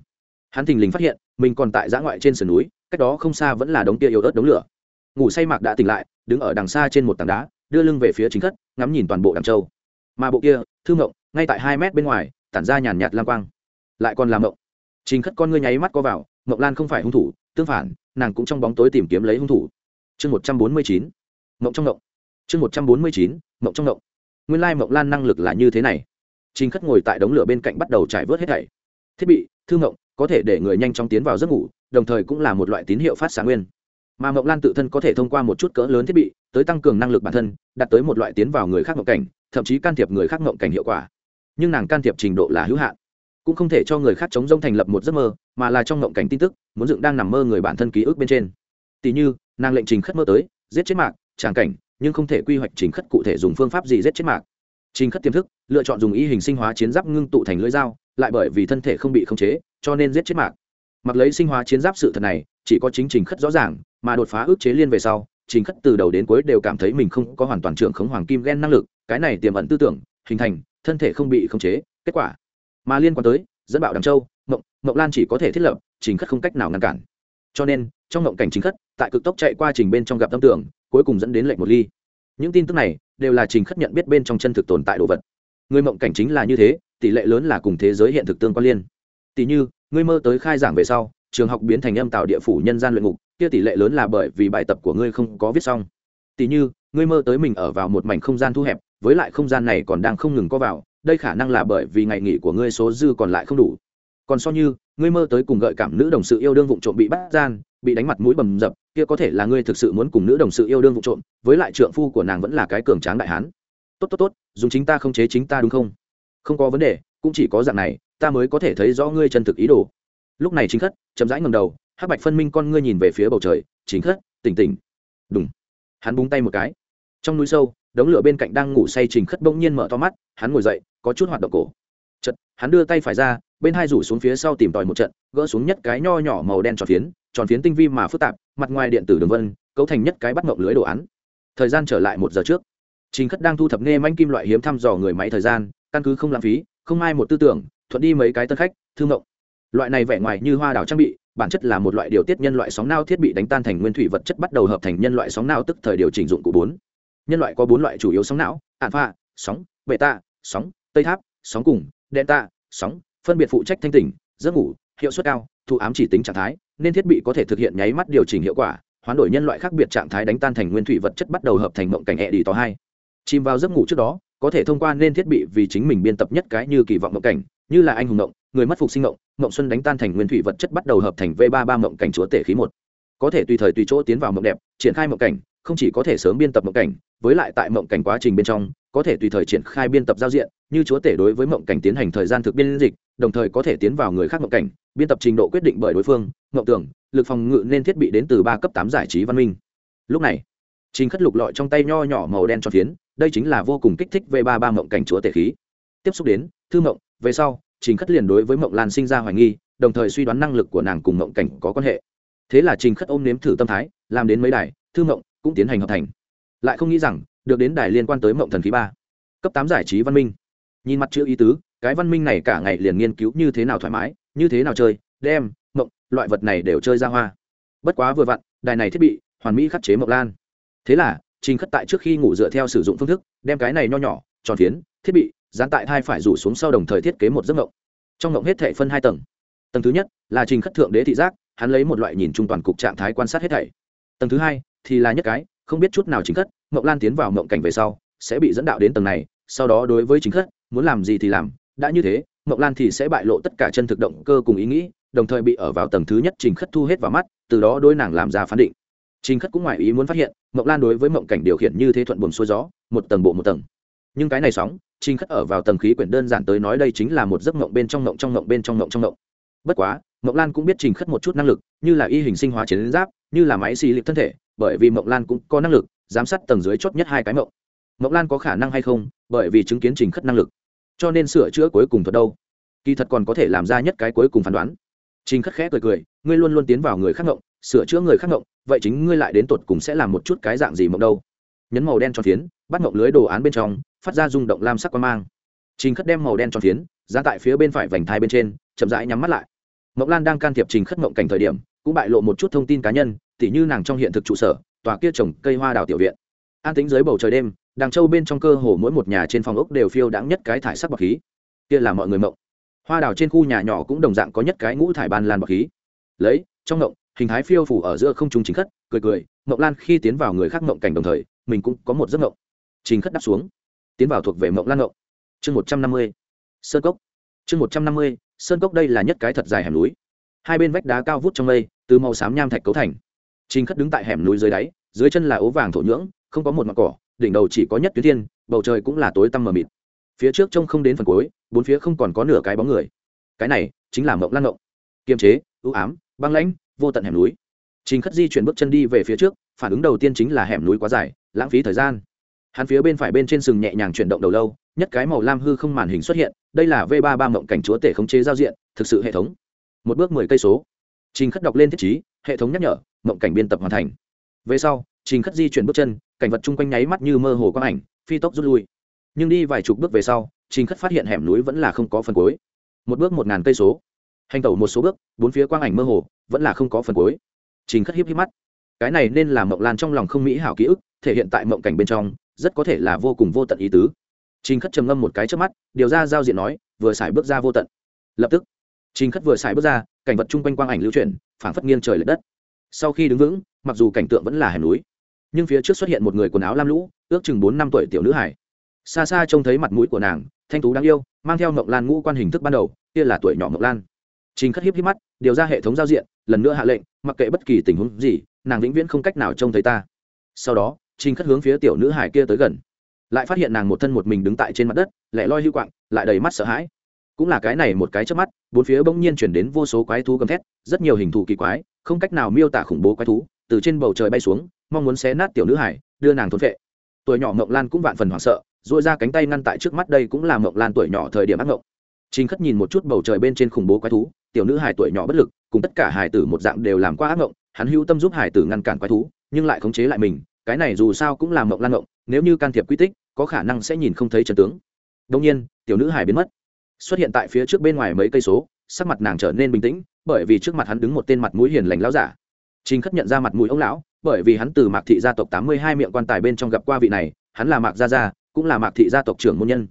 Hắn thình lình phát hiện, mình còn tại giã ngoại trên sườn núi, cách đó không xa vẫn là đống kia yếu ớt đống lửa. Ngủ say mạc đã tỉnh lại, đứng ở đằng xa trên một tảng đá, đưa lưng về phía chính khất, ngắm nhìn toàn bộ đằng châu. Mà bộ kia, thư mộng, ngay tại hai mét bên ngoài, tản ra nhàn nhạt lam quang. Lại còn làm mộng chính khất con ngươi nháy mắt co vào mộng lan không phải hung thủ, tương phản, nàng cũng trong bóng tối tìm kiếm lấy hung thủ. Chương một trăm bốn mươi chín, mộng trong mộng chương một trăm bốn mươi chín, mộng trong mộng nguyên lai mộng lan năng lực là như thế này. Trình khất ngồi tại đống lửa bên cạnh bắt đầu trải vớt hết thảy. Thiết bị, thư mộng có thể để người nhanh chóng tiến vào giấc ngủ, đồng thời cũng là một loại tín hiệu phát sáng nguyên. Mà mộng lan tự thân có thể thông qua một chút cỡ lớn thiết bị, tới tăng cường năng lực bản thân, đạt tới một loại tiến vào người khác mộng cảnh, thậm chí can thiệp người khác mộng cảnh hiệu quả. Nhưng nàng can thiệp trình độ là hữu hạn cũng không thể cho người khác chống rông thành lập một giấc mơ, mà là trong ngộng cảnh tin tức, muốn dựng đang nằm mơ người bản thân ký ức bên trên. Tỷ như, nàng lệnh trình khất mơ tới, giết chết mạc, tràng cảnh, nhưng không thể quy hoạch trình khất cụ thể dùng phương pháp gì giết chết mạc. Trình khất tiềm thức, lựa chọn dùng y hình sinh hóa chiến giáp ngưng tụ thành lưỡi dao, lại bởi vì thân thể không bị khống chế, cho nên giết chết mạc. Mặc lấy sinh hóa chiến giáp sự thật này, chỉ có chính trình khất rõ ràng, mà đột phá ước chế liên về sau, trình khất từ đầu đến cuối đều cảm thấy mình không có hoàn toàn trưởng khống hoàng kim ghen năng lực, cái này tiềm ẩn tư tưởng, hình thành, thân thể không bị khống chế, kết quả mà liên quan tới, dẫn bạo đằng châu, mộng mộng lan chỉ có thể thiết lập, trình khất không cách nào ngăn cản. Cho nên, trong mộng cảnh trình khất, tại cực tốc chạy qua trình bên trong gặp tâm tưởng, cuối cùng dẫn đến lệnh một ly. Những tin tức này đều là trình khất nhận biết bên trong chân thực tồn tại đồ vật. Người mộng cảnh chính là như thế, tỷ lệ lớn là cùng thế giới hiện thực tương quan liên. Tỷ như, ngươi mơ tới khai giảng về sau, trường học biến thành âm tạo địa phủ nhân gian luyện ngục, kia tỷ lệ lớn là bởi vì bài tập của ngươi không có viết xong. Tỷ như, ngươi mơ tới mình ở vào một mảnh không gian thu hẹp, với lại không gian này còn đang không ngừng có vào đây khả năng là bởi vì ngày nghỉ của ngươi số dư còn lại không đủ. Còn so như, ngươi mơ tới cùng gợi cảm nữ đồng sự yêu đương vụ trộm bị bắt gian, bị đánh mặt mũi bầm dập, kia có thể là ngươi thực sự muốn cùng nữ đồng sự yêu đương vụ trộm, với lại trượng phu của nàng vẫn là cái cường tráng đại hán. Tốt tốt tốt, dùng chính ta không chế chính ta đúng không? Không có vấn đề, cũng chỉ có dạng này, ta mới có thể thấy rõ ngươi chân thực ý đồ. Lúc này chính khất, chậm rãi ngầm đầu, hắc bạch phân minh con ngươi nhìn về phía bầu trời, chính khất, tỉnh tỉnh. Đúng hắn búng tay một cái. Trong núi sâu đống lửa bên cạnh đang ngủ say trình khất bỗng nhiên mở to mắt, hắn ngồi dậy, có chút hoạt động cổ. Chật hắn đưa tay phải ra, bên hai rủ xuống phía sau tìm tòi một trận, gỡ xuống nhất cái nho nhỏ màu đen tròn phiến tròn phiến tinh vi mà phức tạp, mặt ngoài điện tử đường vân, cấu thành nhất cái bắt mộng lưới đồ án. Thời gian trở lại một giờ trước, trình khất đang thu thập nghe manh kim loại hiếm thăm dò người máy thời gian, căn cứ không lãng phí, không ai một tư tưởng, thuận đi mấy cái tân khách thương mộng. Loại này vẻ ngoài như hoa đảo trang bị, bản chất là một loại điều tiết nhân loại sóng não thiết bị đánh tan thành nguyên thủy vật chất bắt đầu hợp thành nhân loại sóng não, tức thời điều chỉnh dụng cụ bốn nhân loại có bốn loại chủ yếu sóng não, alpha, sóng, beta, sóng, tây tháp, sóng cùng delta, sóng, phân biệt phụ trách thanh tỉnh, giấc ngủ, hiệu suất cao thụ ám chỉ tính trạng thái, nên thiết bị có thể thực hiện nháy mắt điều chỉnh hiệu quả, hoán đổi nhân loại khác biệt trạng thái đánh tan thành nguyên thủy vật chất bắt đầu hợp thành mộng cảnh e hẹ đi to hai. Chìm vào giấc ngủ trước đó, có thể thông qua nên thiết bị vì chính mình biên tập nhất cái như kỳ vọng mộng cảnh, như là anh hùng mộng, người mất phục sinh mộng mộng xuân đánh tan thành nguyên thủy vật chất bắt đầu hợp thành v ba ba mộng cảnh chúa tể khí một. Có thể tùy thời tùy chỗ tiến vào mộng đẹp, triển khai mộng cảnh không chỉ có thể sớm biên tập mộng cảnh, với lại tại mộng cảnh quá trình bên trong, có thể tùy thời triển khai biên tập giao diện, như chúa tể đối với mộng cảnh tiến hành thời gian thực biên dịch, đồng thời có thể tiến vào người khác mộng cảnh, biên tập trình độ quyết định bởi đối phương, mộng tưởng, lực phòng ngự nên thiết bị đến từ ba cấp tám giải trí văn minh. Lúc này, trình khất lục lọi trong tay nho nhỏ màu đen cho phiến, đây chính là vô cùng kích thích v ba ba mộng cảnh chúa tể khí. Tiếp xúc đến, thư mộng, về sau, trình khất liền đối với mộng lan sinh ra hoài nghi, đồng thời suy đoán năng lực của nàng cùng mộng cảnh có quan hệ. Thế là trình khất ôm nếm thử tâm thái, làm đến mấy đài, thư mộng cũng tiến hành hợp thành. Lại không nghĩ rằng, được đến đài liên quan tới mộng thần khí ba. Cấp tám giải trí văn minh. Nhìn mặt chữ ý tứ, cái văn minh này cả ngày liền nghiên cứu như thế nào thoải mái, như thế nào chơi, đem, mộng, loại vật này đều chơi ra hoa. Bất quá vừa vặn, đài này thiết bị, hoàn mỹ khắc chế mộng lan. Thế là, trình khất tại trước khi ngủ dựa theo sử dụng phương thức, đem cái này nho nhỏ, tròn phiến, thiết bị, dán tại thai phải rủ xuống sau đồng thời thiết kế một giấc mộng. Trong mộng hết thể phân hai tầng. Tầng thứ nhất là trình khất thượng đế thị giác, hắn lấy một loại nhìn trung toàn cục trạng thái quan sát hết thảy. Tầng thứ hai thì là nhất cái, không biết chút nào chính khất, mộng lan tiến vào mộng cảnh về sau, sẽ bị dẫn đạo đến tầng này, sau đó đối với chính khất, muốn làm gì thì làm, đã như thế, mộng lan thì sẽ bại lộ tất cả chân thực động cơ cùng ý nghĩ, đồng thời bị ở vào tầng thứ nhất trình khất thu hết vào mắt, từ đó đôi nàng làm ra phán định. Trình khất cũng ngoài ý muốn phát hiện, mộng lan đối với mộng cảnh điều khiển như thế thuận buồm xuôi gió, một tầng bộ một tầng. Nhưng cái này sóng trình khất ở vào tầng khí quyển đơn giản tới nói đây chính là một giấc mộng bên trong mộng trong mộng bên trong mộng trong mộng. Bất quá, mộng lan cũng biết trình khất một chút năng lực, như là y hình sinh hóa chiến giáp, như là máy xì lịp thân thể bởi vì mộng lan cũng có năng lực giám sát tầng dưới chót nhất hai cái mộng. Mộng lan có khả năng hay không, bởi vì chứng kiến trình khất năng lực. Cho nên sửa chữa cuối cùng thuật đâu? Kỳ thật còn có thể làm ra nhất cái cuối cùng phán đoán. Trình khất khẽ cười cười, ngươi luôn luôn tiến vào người khác mộng, sửa chữa người khác mộng, vậy chính ngươi lại đến tột cùng sẽ làm một chút cái dạng gì mộng đâu? Nhấn màu đen tròn phiến, bắt mộng lưới đồ án bên trong, phát ra rung động lam sắc quan mang. Trình khất đem màu đen tròn phiến ra tại phía bên phải vành thai bên trên, chậm rãi nhắm mắt lại. Mộng lan đang can thiệp trình khất mộng cảnh thời điểm, cũng bại lộ một chút thông tin cá nhân tỉ như nàng trong hiện thực trụ sở, tòa kia trồng cây hoa đào tiểu viện. An tính dưới bầu trời đêm đàng châu bên trong cơ hồ mỗi một nhà trên phòng ốc đều phiêu đáng nhất cái thải sắc bọc khí. Kia là mọi người mộng. Hoa đào trên khu nhà nhỏ cũng đồng dạng có nhất cái ngũ thải ban lan bọc khí. Lấy, trong mộng, hình thái phiêu phủ ở giữa không trung chính khất, cười cười, mộng lan khi tiến vào người khác mộng cảnh đồng thời, mình cũng có một giấc mộng. Chính khất đáp xuống. Tiến vào thuộc về mộng lan mộng. Chương một trăm năm mươi, sơn cốc. Chương một trăm năm mươi, sơn cốc đây là nhất cái thật dài hẻm núi. Hai bên vách đá cao vút trong mây, từ màu xám nham thạch cấu thành trình khất đứng tại hẻm núi dưới đáy dưới chân là ố vàng thổ nhưỡng không có một mảng cỏ đỉnh đầu chỉ có nhất tuyến thiên bầu trời cũng là tối tăm mờ mịt. Phía trước trông không đến phần cuối bốn phía không còn có nửa cái bóng người. Cái này chính là mộng lan mộng kiềm chế u ám băng lãnh vô tận hẻm núi. Trình khất di chuyển bước chân đi về phía trước phản ứng đầu tiên chính là hẻm núi quá dài lãng phí thời gian. Hắn phía bên phải bên trên sừng nhẹ nhàng chuyển động đầu lâu nhất cái màu lam hư không màn hình xuất hiện đây là v ba ba mộng cảnh chúa tể khống chế giao diện thực sự hệ thống. Một bước mười cây số. Trình khất đọc lên thiết trí, hệ thống nhắc nhở mộng cảnh biên tập hoàn thành. Về sau, trình khất di chuyển bước chân, cảnh vật chung quanh nháy mắt như mơ hồ quang ảnh, phi tốc rút lui. Nhưng đi vài chục bước về sau, trình khất phát hiện hẻm núi vẫn là không có phần cuối. Một bước một ngàn cây số. Hành tẩu một số bước, bốn phía quang ảnh mơ hồ, vẫn là không có phần cuối. Trình khất hiếp hiếp mắt. Cái này nên là mộng lan trong lòng không mỹ hảo ký ức, thể hiện tại mộng cảnh bên trong, rất có thể là vô cùng vô tận ý tứ. Trình khất trầm ngâm một cái trước mắt, điều ra giao diện nói, vừa xài bước ra vô tận. Lập tức, trình khất vừa xài bước ra, cảnh vật chung quanh quang ảnh lưu chuyển, phảng phất nghiêng trời l ệ đất sau khi đứng vững, mặc dù cảnh tượng vẫn là hẻm núi, nhưng phía trước xuất hiện một người quần áo lam lũ, ước chừng bốn năm tuổi tiểu nữ hải xa xa trông thấy mặt mũi của nàng, thanh tú đáng yêu, mang theo mộng lan ngũ quan hình thức ban đầu, kia là tuổi nhỏ mộng lan. Trình khất hiếp hiếp mắt, điều ra hệ thống giao diện, lần nữa hạ lệnh, mặc kệ bất kỳ tình huống gì, nàng vĩnh viễn không cách nào trông thấy ta. Sau đó, trình khất hướng phía tiểu nữ hải kia tới gần, lại phát hiện nàng một thân một mình đứng tại trên mặt đất, lẻ loi hưu quạng, lại đầy mắt sợ hãi cũng là cái này một cái trước mắt bốn phía bỗng nhiên chuyển đến vô số quái thú gầm thét rất nhiều hình thù kỳ quái không cách nào miêu tả khủng bố quái thú từ trên bầu trời bay xuống mong muốn xé nát tiểu nữ hải đưa nàng thốn vệ. Tuổi nhỏ mộng lan cũng vạn phần hoảng sợ dội ra cánh tay ngăn tại trước mắt đây cũng là mộng lan tuổi nhỏ thời điểm ác mộng Trình Khất nhìn một chút bầu trời bên trên khủng bố quái thú, tiểu nữ hài tuổi nhỏ bất lực, cùng tất cả hài tử một dạng đều làm qua ác mộng, hắn hữu tâm giúp hài tử ngăn cản quái thú, nhưng lại khống chế lại mình, cái này dù sao cũng là mộng lan mộng, nếu như can thiệp quy tích, có khả năng sẽ nhìn không thấy chân tướng. Đương nhiên, tiểu nữ hài biến mất, xuất hiện tại phía trước bên ngoài mấy cây số, sắc mặt nàng trở nên bình tĩnh, bởi vì trước mặt hắn đứng một tên mặt mũi hiền lành lão giả. chính Khất nhận ra mặt mũi ông lão, bởi vì hắn từ Mạc thị gia tộc tám mươi hai miệng quan tài bên trong gặp qua vị này, hắn là Mạc gia gia, cũng là Mạc thị gia tộc trưởng môn nhân.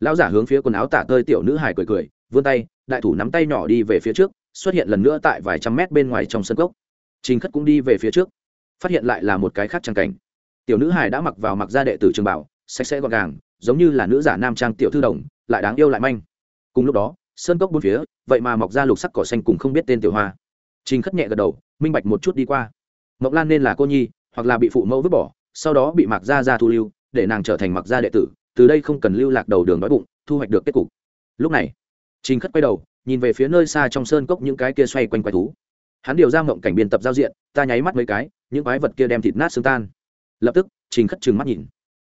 Lão giả hướng phía quần áo tả tơi tiểu nữ hải cười cười vươn tay đại thủ nắm tay nhỏ đi về phía trước xuất hiện lần nữa tại vài trăm mét bên ngoài trong sân cốc. Trình khất cũng đi về phía trước phát hiện lại là một cái khác trang cảnh. Tiểu nữ hải đã mặc vào mặc gia đệ tử trường bảo sạch sẽ gọn gàng giống như là nữ giả nam trang tiểu thư đồng lại đáng yêu lại manh cùng lúc đó, sơn cốc bốn phía, vậy mà mọc ra lục sắc cỏ xanh cùng không biết tên tiểu hoa. Trình khất nhẹ gật đầu, minh bạch một chút đi qua. Mộc lan nên là cô nhi, hoặc là bị phụ mẫu vứt bỏ, sau đó bị mặc gia ra thu lưu, để nàng trở thành mặc gia đệ tử, từ đây không cần lưu lạc đầu đường đói bụng, thu hoạch được kết cục. Lúc này, trình khất quay đầu, nhìn về phía nơi xa trong sơn cốc những cái kia xoay quanh quái thú. Hắn điều ra mộng cảnh biên tập giao diện, ta nháy mắt mấy cái, những quái vật kia đem thịt nát xương tan. Lập tức, trình khất trừng mắt nhìn.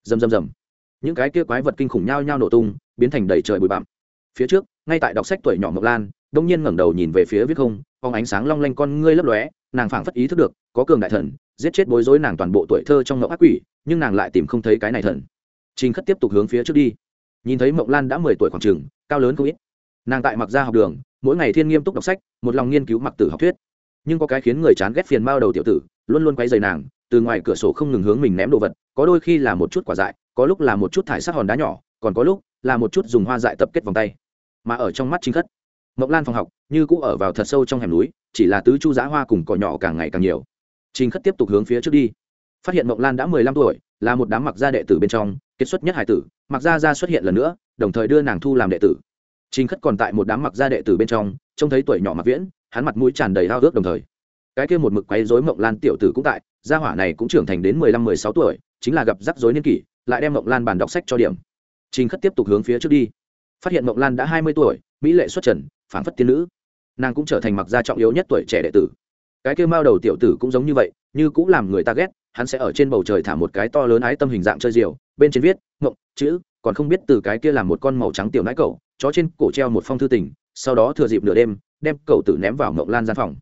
Rầm rầm rầm. Những cái kia quái vật kinh khủng nhao nhao nổ tung, biến thành đầy trời bụi bặm phía trước, ngay tại đọc sách tuổi nhỏ mộc lan, đông nhiên ngẩng đầu nhìn về phía viết không phóng ánh sáng long lanh con ngươi lấp lóe, nàng phảng phất ý thức được, có cường đại thần, giết chết bối rối nàng toàn bộ tuổi thơ trong ngậu ác quỷ, nhưng nàng lại tìm không thấy cái này thần. Trình khất tiếp tục hướng phía trước đi. Nhìn thấy mộng lan đã mười tuổi khoảng trường cao lớn không ít. Nàng tại mặc ra học đường, mỗi ngày thiên nghiêm túc đọc sách, một lòng nghiên cứu mặc tử học thuyết. Nhưng có cái khiến người chán ghét phiền mao đầu tiểu tử, luôn luôn quay dày nàng, từ ngoài cửa sổ không ngừng hướng mình ném đồ vật, có đôi khi là một chút quả dại, có lúc là một chút thải sắc hòn đá nhỏ, còn có lúc là một chút dùng hoa dại tập kết vòng tay. Mà ở trong mắt chính khất mộng lan phòng học như cũ ở vào thật sâu trong hẻm núi, chỉ là tứ chu giá hoa cùng cỏ nhỏ càng ngày càng nhiều. Trình khất tiếp tục hướng phía trước đi. Phát hiện mộng lan đã mười lăm tuổi, là một đám mặc gia đệ tử bên trong kết xuất nhất hải tử, mặc gia gia xuất hiện lần nữa, đồng thời đưa nàng thu làm đệ tử. Trình khất còn tại một đám mặc gia đệ tử bên trong, trông thấy tuổi nhỏ mặc viễn, hắn mặt mũi tràn đầy hao ước đồng thời. Cái kia một mực quấy rối mộng lan tiểu tử cũng tại, gia hỏa này cũng trưởng thành đến mười lăm, mười sáu tuổi, chính là gặp rắc rối niên kỷ, lại đem mộng lan bàn đọc sách cho điểm trình khất tiếp tục hướng phía trước đi. Phát hiện mộng lan đã hai mươi tuổi, mỹ lệ xuất trần phản phất tiên nữ. Nàng cũng trở thành mặc gia trọng yếu nhất tuổi trẻ đệ tử. Cái kêu mao đầu tiểu tử cũng giống như vậy, như cũng làm người ta ghét, hắn sẽ ở trên bầu trời thả một cái to lớn ái tâm hình dạng chơi diều, bên trên viết mộng chữ, còn không biết từ cái kia làm một con màu trắng tiểu nãi cậu, chó trên cổ treo một phong thư tình, sau đó thừa dịp nửa đêm, đem cậu tử ném vào mộng lan gian phòng.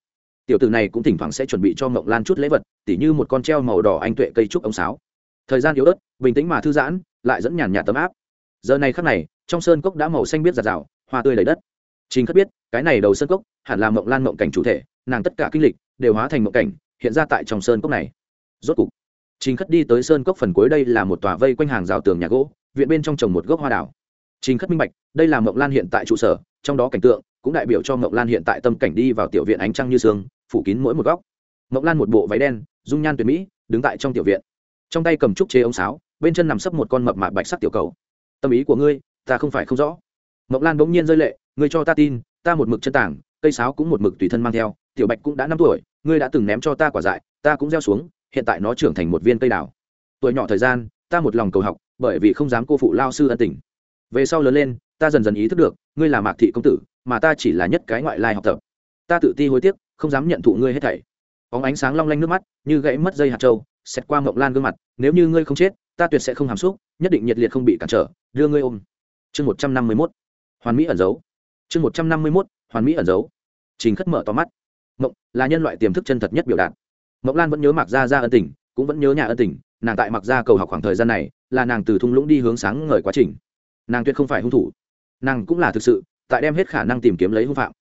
Tiểu tử này cũng thỉnh thoảng sẽ chuẩn bị cho mộng lan chút lễ vật, tỉ như một con treo màu đỏ anh tuệ cây trúc ống sáo. Thời gian yếu ớt, bình tĩnh mà thư giãn, lại dẫn nhàn nhạt tấm áp giờ này khắc này, trong sơn cốc đã màu xanh biết giạt rào, hoa tươi đầy đất. Chính khất biết, cái này đầu sơn cốc hẳn là mộng lan mộng cảnh chủ thể, nàng tất cả kinh lịch đều hóa thành mộng cảnh, hiện ra tại trong sơn cốc này. Rốt cục chính khất đi tới sơn cốc phần cuối đây là một tòa vây quanh hàng rào tường nhà gỗ, viện bên trong trồng một gốc hoa đảo chính khất minh bạch, đây là mộng lan hiện tại trụ sở, trong đó cảnh tượng cũng đại biểu cho mộng lan hiện tại tâm cảnh đi vào tiểu viện ánh trăng như sương, phủ kín mỗi một góc. Mộng lan một bộ váy đen, dung nhan tuyệt mỹ, đứng tại trong tiểu viện. Trong tay cầm trúc chế ống sáo, bên chân nằm sấp một con mập mạp bạch sắc tiểu cầu tâm ý của ngươi, ta không phải không rõ. Mộng lan bỗng nhiên rơi lệ, ngươi cho ta tin, ta một mực chân tảng, cây sáo cũng một mực tùy thân mang theo, tiểu bạch cũng đã năm tuổi, ngươi đã từng ném cho ta quả dại, ta cũng gieo xuống, hiện tại nó trưởng thành một viên cây đào. Tuổi nhỏ thời gian, ta một lòng cầu học, bởi vì không dám cô phụ lao sư ân tình. Về sau lớn lên, ta dần dần ý thức được, ngươi là mạc thị công tử, mà ta chỉ là nhất cái ngoại lai học tập. Ta tự ti hối tiếc, không dám nhận thụ ngươi hết thảy. Bóng ánh sáng long lanh nước mắt, như gãy mất dây hạt trâu xét qua mộng lan gương mặt, nếu như ngươi không chết ta tuyệt sẽ không hàm xúc, nhất định nhiệt liệt không bị cản trở, đưa ngươi ôm. Chương một trăm năm mươi mốt. Hoàn mỹ ẩn giấu chương một trăm năm mươi mốt, hoàn mỹ ẩn giấu trình khất mở to mắt. Mộng là nhân loại tiềm thức chân thật nhất biểu đạt. Mộng lan vẫn nhớ mặc gia ra ân tình, cũng vẫn nhớ nhà ân tình, nàng tại mặc gia cầu học khoảng thời gian này, là nàng từ thung lũng đi hướng sáng ngời quá trình. Nàng tuyệt không phải hung thủ. Nàng cũng là thực sự, tại đem hết khả năng tìm kiếm lấy hung phạm.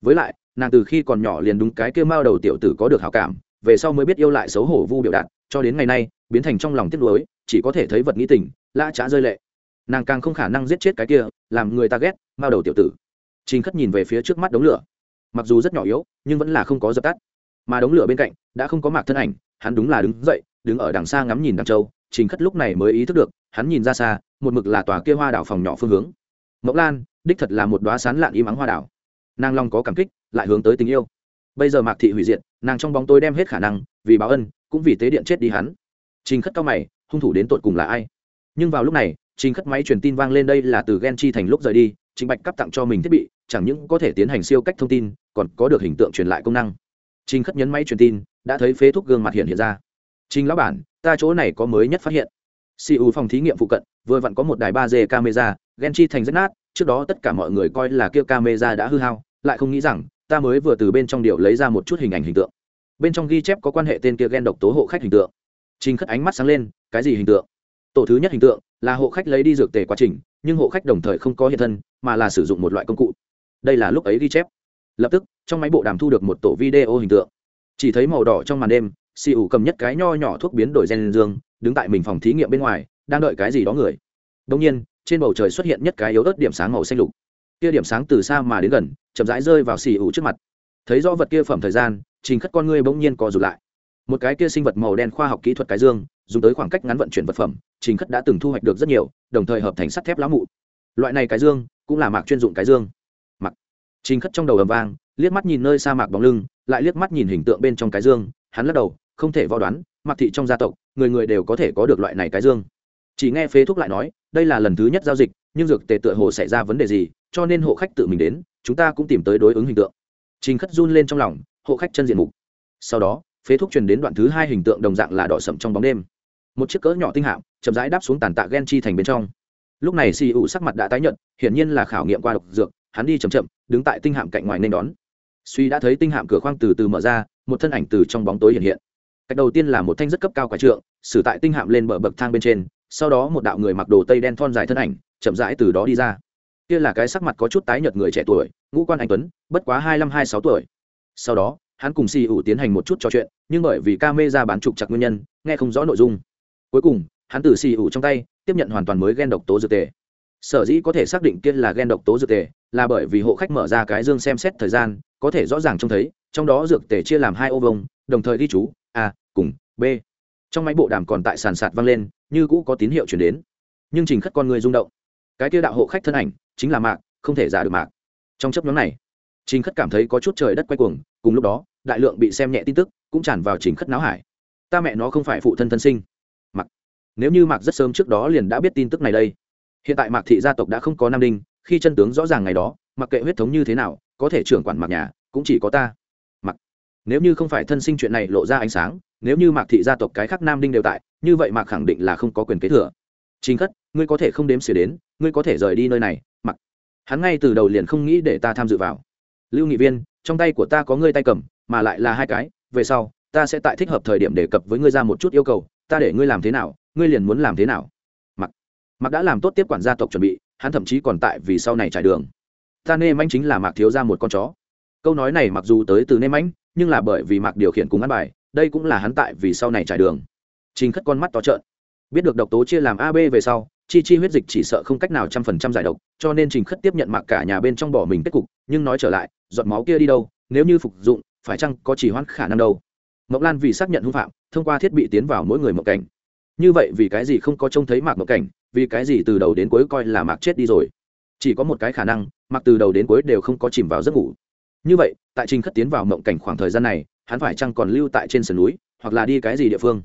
Với lại, nàng từ khi còn nhỏ liền đúng cái kêu mao đầu tiểu tử có được hảo cảm, về sau mới biết yêu lại xấu hổ vu biểu đạt cho đến ngày nay, biến thành trong lòng tiếc nuối, chỉ có thể thấy vật nghĩ tình, lã trá rơi lệ. Nàng càng không khả năng giết chết cái kia, làm người ta ghét, mao đầu tiểu tử. Trình khất nhìn về phía trước mắt đống lửa. Mặc dù rất nhỏ yếu, nhưng vẫn là không có dập tắt. Mà đống lửa bên cạnh, đã không có mạc thân ảnh, hắn đúng là đứng dậy, đứng ở đằng xa ngắm nhìn đằng châu. Trình khất lúc này mới ý thức được, hắn nhìn ra xa, một mực là tòa kia hoa đảo phòng nhỏ phương hướng. Mẫu lan, đích thật là một đoá sán lạn im ắng hoa đảo. Nàng long có cảm kích, lại hướng tới tình yêu. Bây giờ mạc thị hủy diệt nàng trong bóng tôi đem hết khả năng, vì báo ân, cũng vì tế điện chết đi hắn. Trình khất cao mày, hung thủ đến tột cùng là ai? Nhưng vào lúc này, trình khất máy truyền tin vang lên đây là từ gen chi thành lúc rời đi, trình bạch cấp tặng cho mình thiết bị, chẳng những có thể tiến hành siêu cách thông tin, còn có được hình tượng truyền lại công năng. Trình khất nhấn máy truyền tin, đã thấy phế thuốc gương mặt hiện hiện ra. Trình lão bản, ta chỗ này có mới nhất phát hiện. Cu phòng thí nghiệm phụ cận, vừa vặn có một đài ba d camera, gen chi thành rất nát, trước đó tất cả mọi người coi là kia camera đã hư hao, lại không nghĩ rằng, ta mới vừa từ bên trong điều lấy ra một chút hình ảnh hình tượng bên trong ghi chép có quan hệ tên kia gen độc tố hộ khách hình tượng. Trình khất ánh mắt sáng lên, cái gì hình tượng? Tổ thứ nhất hình tượng là hộ khách lấy đi dược tề quá trình, nhưng hộ khách đồng thời không có hiện thân, mà là sử dụng một loại công cụ. Đây là lúc ấy ghi chép. Lập tức, trong máy bộ đàm thu được một tổ video hình tượng. Chỉ thấy màu đỏ trong màn đêm xì ủ cầm nhất cái nho nhỏ thuốc biến đổi gen dương, đứng tại mình phòng thí nghiệm bên ngoài, đang đợi cái gì đó người. Đông nhiên, trên bầu trời xuất hiện nhất cái yếu ớt điểm sáng màu xanh lục. Kia điểm sáng từ xa mà đến gần, chậm rãi rơi vào xì ủ trước mặt. Thấy rõ vật kia phẩm thời gian trình khất con ngươi bỗng nhiên co rụt lại. Một cái kia sinh vật màu đen khoa học kỹ thuật cái dương, dùng tới khoảng cách ngắn vận chuyển vật phẩm, trình khất đã từng thu hoạch được rất nhiều, đồng thời hợp thành sắt thép lá mụ. Loại này cái dương cũng là mạc chuyên dụng cái dương. Mặc trình khất trong đầu ầm vang, liếc mắt nhìn nơi sa mạc bóng lưng, lại liếc mắt nhìn hình tượng bên trong cái dương, hắn lắc đầu, không thể vò đoán mặc thị trong gia tộc, người người đều có thể có được loại này cái dương. Chỉ nghe phế thuốc lại nói, đây là lần thứ nhất giao dịch, nhưng dược tề tựa hồ xảy ra vấn đề gì, cho nên hộ khách tự mình đến, chúng ta cũng tìm tới đối ứng hình tượng. Trình khất run lên trong lòng hộ khách chân diện mục. Sau đó, phế thuốc truyền đến đoạn thứ hai hình tượng đồng dạng là đỏ sậm trong bóng đêm. Một chiếc cỡ nhỏ tinh hạm, chậm rãi đáp xuống tàn tạ ghen chi thành bên trong. Lúc này xì ủ sắc mặt đã tái nhận hiển nhiên là khảo nghiệm qua độc dược, hắn đi chậm chậm, đứng tại tinh hạm cạnh ngoài nên đón. Suy đã thấy tinh hạm cửa khoang từ từ mở ra, một thân ảnh từ trong bóng tối hiện hiện. Cách đầu tiên là một thanh rất cấp cao quả trượng, xử tại tinh hạm lên bờ bậc thang bên trên, sau đó một đạo người mặc đồ tây đen thon dài thân ảnh, chậm rãi từ đó đi ra. Kia là cái sắc mặt có chút tái nhợt người trẻ tuổi, ngũ quan anh tuấn, bất quá hai mươi hai sáu tuổi sau đó, hắn cùng xì ủ tiến hành một chút trò chuyện, nhưng bởi vì ca mê ra bán trục chặt nguyên nhân, nghe không rõ nội dung. Cuối cùng, hắn từ xì ủ trong tay tiếp nhận hoàn toàn mới ghen độc tố dược tề. Sở dĩ có thể xác định kia là ghen độc tố dược tề là bởi vì hộ khách mở ra cái dương xem xét thời gian, có thể rõ ràng trông thấy, trong đó dược tề chia làm hai ô vông đồng thời ghi chú a cùng b. Trong máy bộ đàm còn tại sàn sạt vang lên, như cũ có tín hiệu chuyển đến. Nhưng trình khất con người rung động. Cái kia đạo hộ khách thân ảnh chính là mạc, không thể giả được mạc. Trong chấp nhóm này trình khất cảm thấy có chút trời đất quay cuồng, cùng lúc đó, đại lượng bị xem nhẹ tin tức cũng tràn vào trình khất náo hải. Ta mẹ nó không phải phụ thân thân sinh. Mặc nếu như mạc rất sớm trước đó liền đã biết tin tức này đây. Hiện tại mạc thị gia tộc đã không có nam đinh, khi chân tướng rõ ràng ngày đó, mặc kệ huyết thống như thế nào, có thể trưởng quản mạc nhà, cũng chỉ có ta. Mặc nếu như không phải thân sinh chuyện này lộ ra ánh sáng, nếu như mạc thị gia tộc cái khác nam đinh đều tại, như vậy mạc khẳng định là không có quyền kế thừa. Chính khất, ngươi có thể không đếm xỉa đến, ngươi có thể rời đi nơi này. Mặc hắn ngay từ đầu liền không nghĩ để ta tham dự vào lưu nghị viên, trong tay của ta có ngươi tay cầm, mà lại là hai cái, về sau, ta sẽ tại thích hợp thời điểm đề cập với ngươi ra một chút yêu cầu, ta để ngươi làm thế nào, ngươi liền muốn làm thế nào. Mặc mặc đã làm tốt tiếp quản gia tộc chuẩn bị, hắn thậm chí còn tại vì sau này trải đường. Ta nê manh chính là mạc thiếu ra một con chó. Câu nói này mặc dù tới từ nê manh, nhưng là bởi vì mạc điều khiển cùng ăn bài, đây cũng là hắn tại vì sau này trải đường. Trình khất con mắt to trợn. Biết được độc tố chia làm ab về sau chi chi huyết dịch chỉ sợ không cách nào trăm phần trăm giải độc, cho nên trình khất tiếp nhận mặc cả nhà bên trong bỏ mình kết cục, nhưng nói trở lại, giọt máu kia đi đâu, nếu như phục dụng, phải chăng có chỉ hoãn khả năng đâu? Mộc lan vì xác nhận hung phạm, thông qua thiết bị tiến vào mỗi người mộng cảnh. Như vậy vì cái gì không có trông thấy mạc mộng cảnh, vì cái gì từ đầu đến cuối coi là mạc chết đi rồi? Chỉ có một cái khả năng, mạc từ đầu đến cuối đều không có chìm vào giấc ngủ. Như vậy, tại trình khất tiến vào mộng cảnh khoảng thời gian này, hắn phải chăng còn lưu tại trên sườn núi, hoặc là đi cái gì địa phương?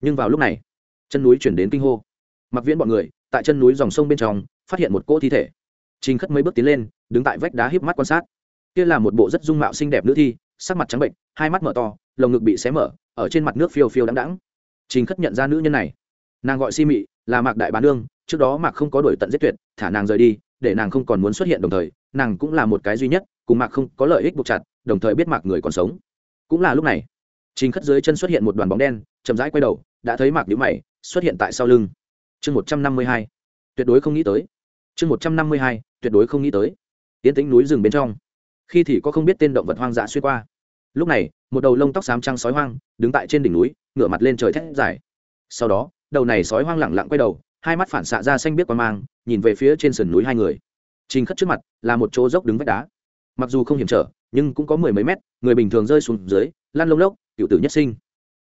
Nhưng vào lúc này, chân núi chuyển đến kinh hô. Mặc viễn bọn người tại chân núi dòng sông bên trong, phát hiện một cỗ thi thể. Trình khất mấy bước tiến lên, đứng tại vách đá híp mắt quan sát. Kia là một bộ rất dung mạo xinh đẹp nữ thi, sắc mặt trắng bệnh, hai mắt mở to, lồng ngực bị xé mở, ở trên mặt nước phiêu phiêu đắng đắng trình khất nhận ra nữ nhân này. Nàng gọi si mị, là mạc đại bán đương trước đó mạc không có đổi tận giết tuyệt, thả nàng rời đi, để nàng không còn muốn xuất hiện đồng thời, nàng cũng là một cái duy nhất, cùng mạc không có lợi ích buộc chặt, đồng thời biết mạc người còn sống. Cũng là lúc này, trình khất dưới chân xuất hiện một đoàn bóng đen, chậm rãi quay đầu, đã thấy mạc nhữ mày, xuất hiện tại sau lưng chương một trăm năm mươi hai, tuyệt đối không nghĩ tới. Chương một trăm năm mươi hai, tuyệt đối không nghĩ tới. Tiến tính núi rừng bên trong. Khi thì có không biết tên động vật hoang dã xuyên qua. Lúc này, một đầu lông tóc xám trăng sói hoang đứng tại trên đỉnh núi, ngửa mặt lên trời thét dài. Sau đó, đầu này sói hoang lẳng lặng quay đầu, hai mắt phản xạ ra xanh biết qua mang, nhìn về phía trên sườn núi hai người. Trình khất trước mặt là một chỗ dốc đứng vách đá. Mặc dù không hiểm trở, nhưng cũng có mười mấy mét, người bình thường rơi xuống dưới, lăn lông lốc, cựu tử nhất sinh.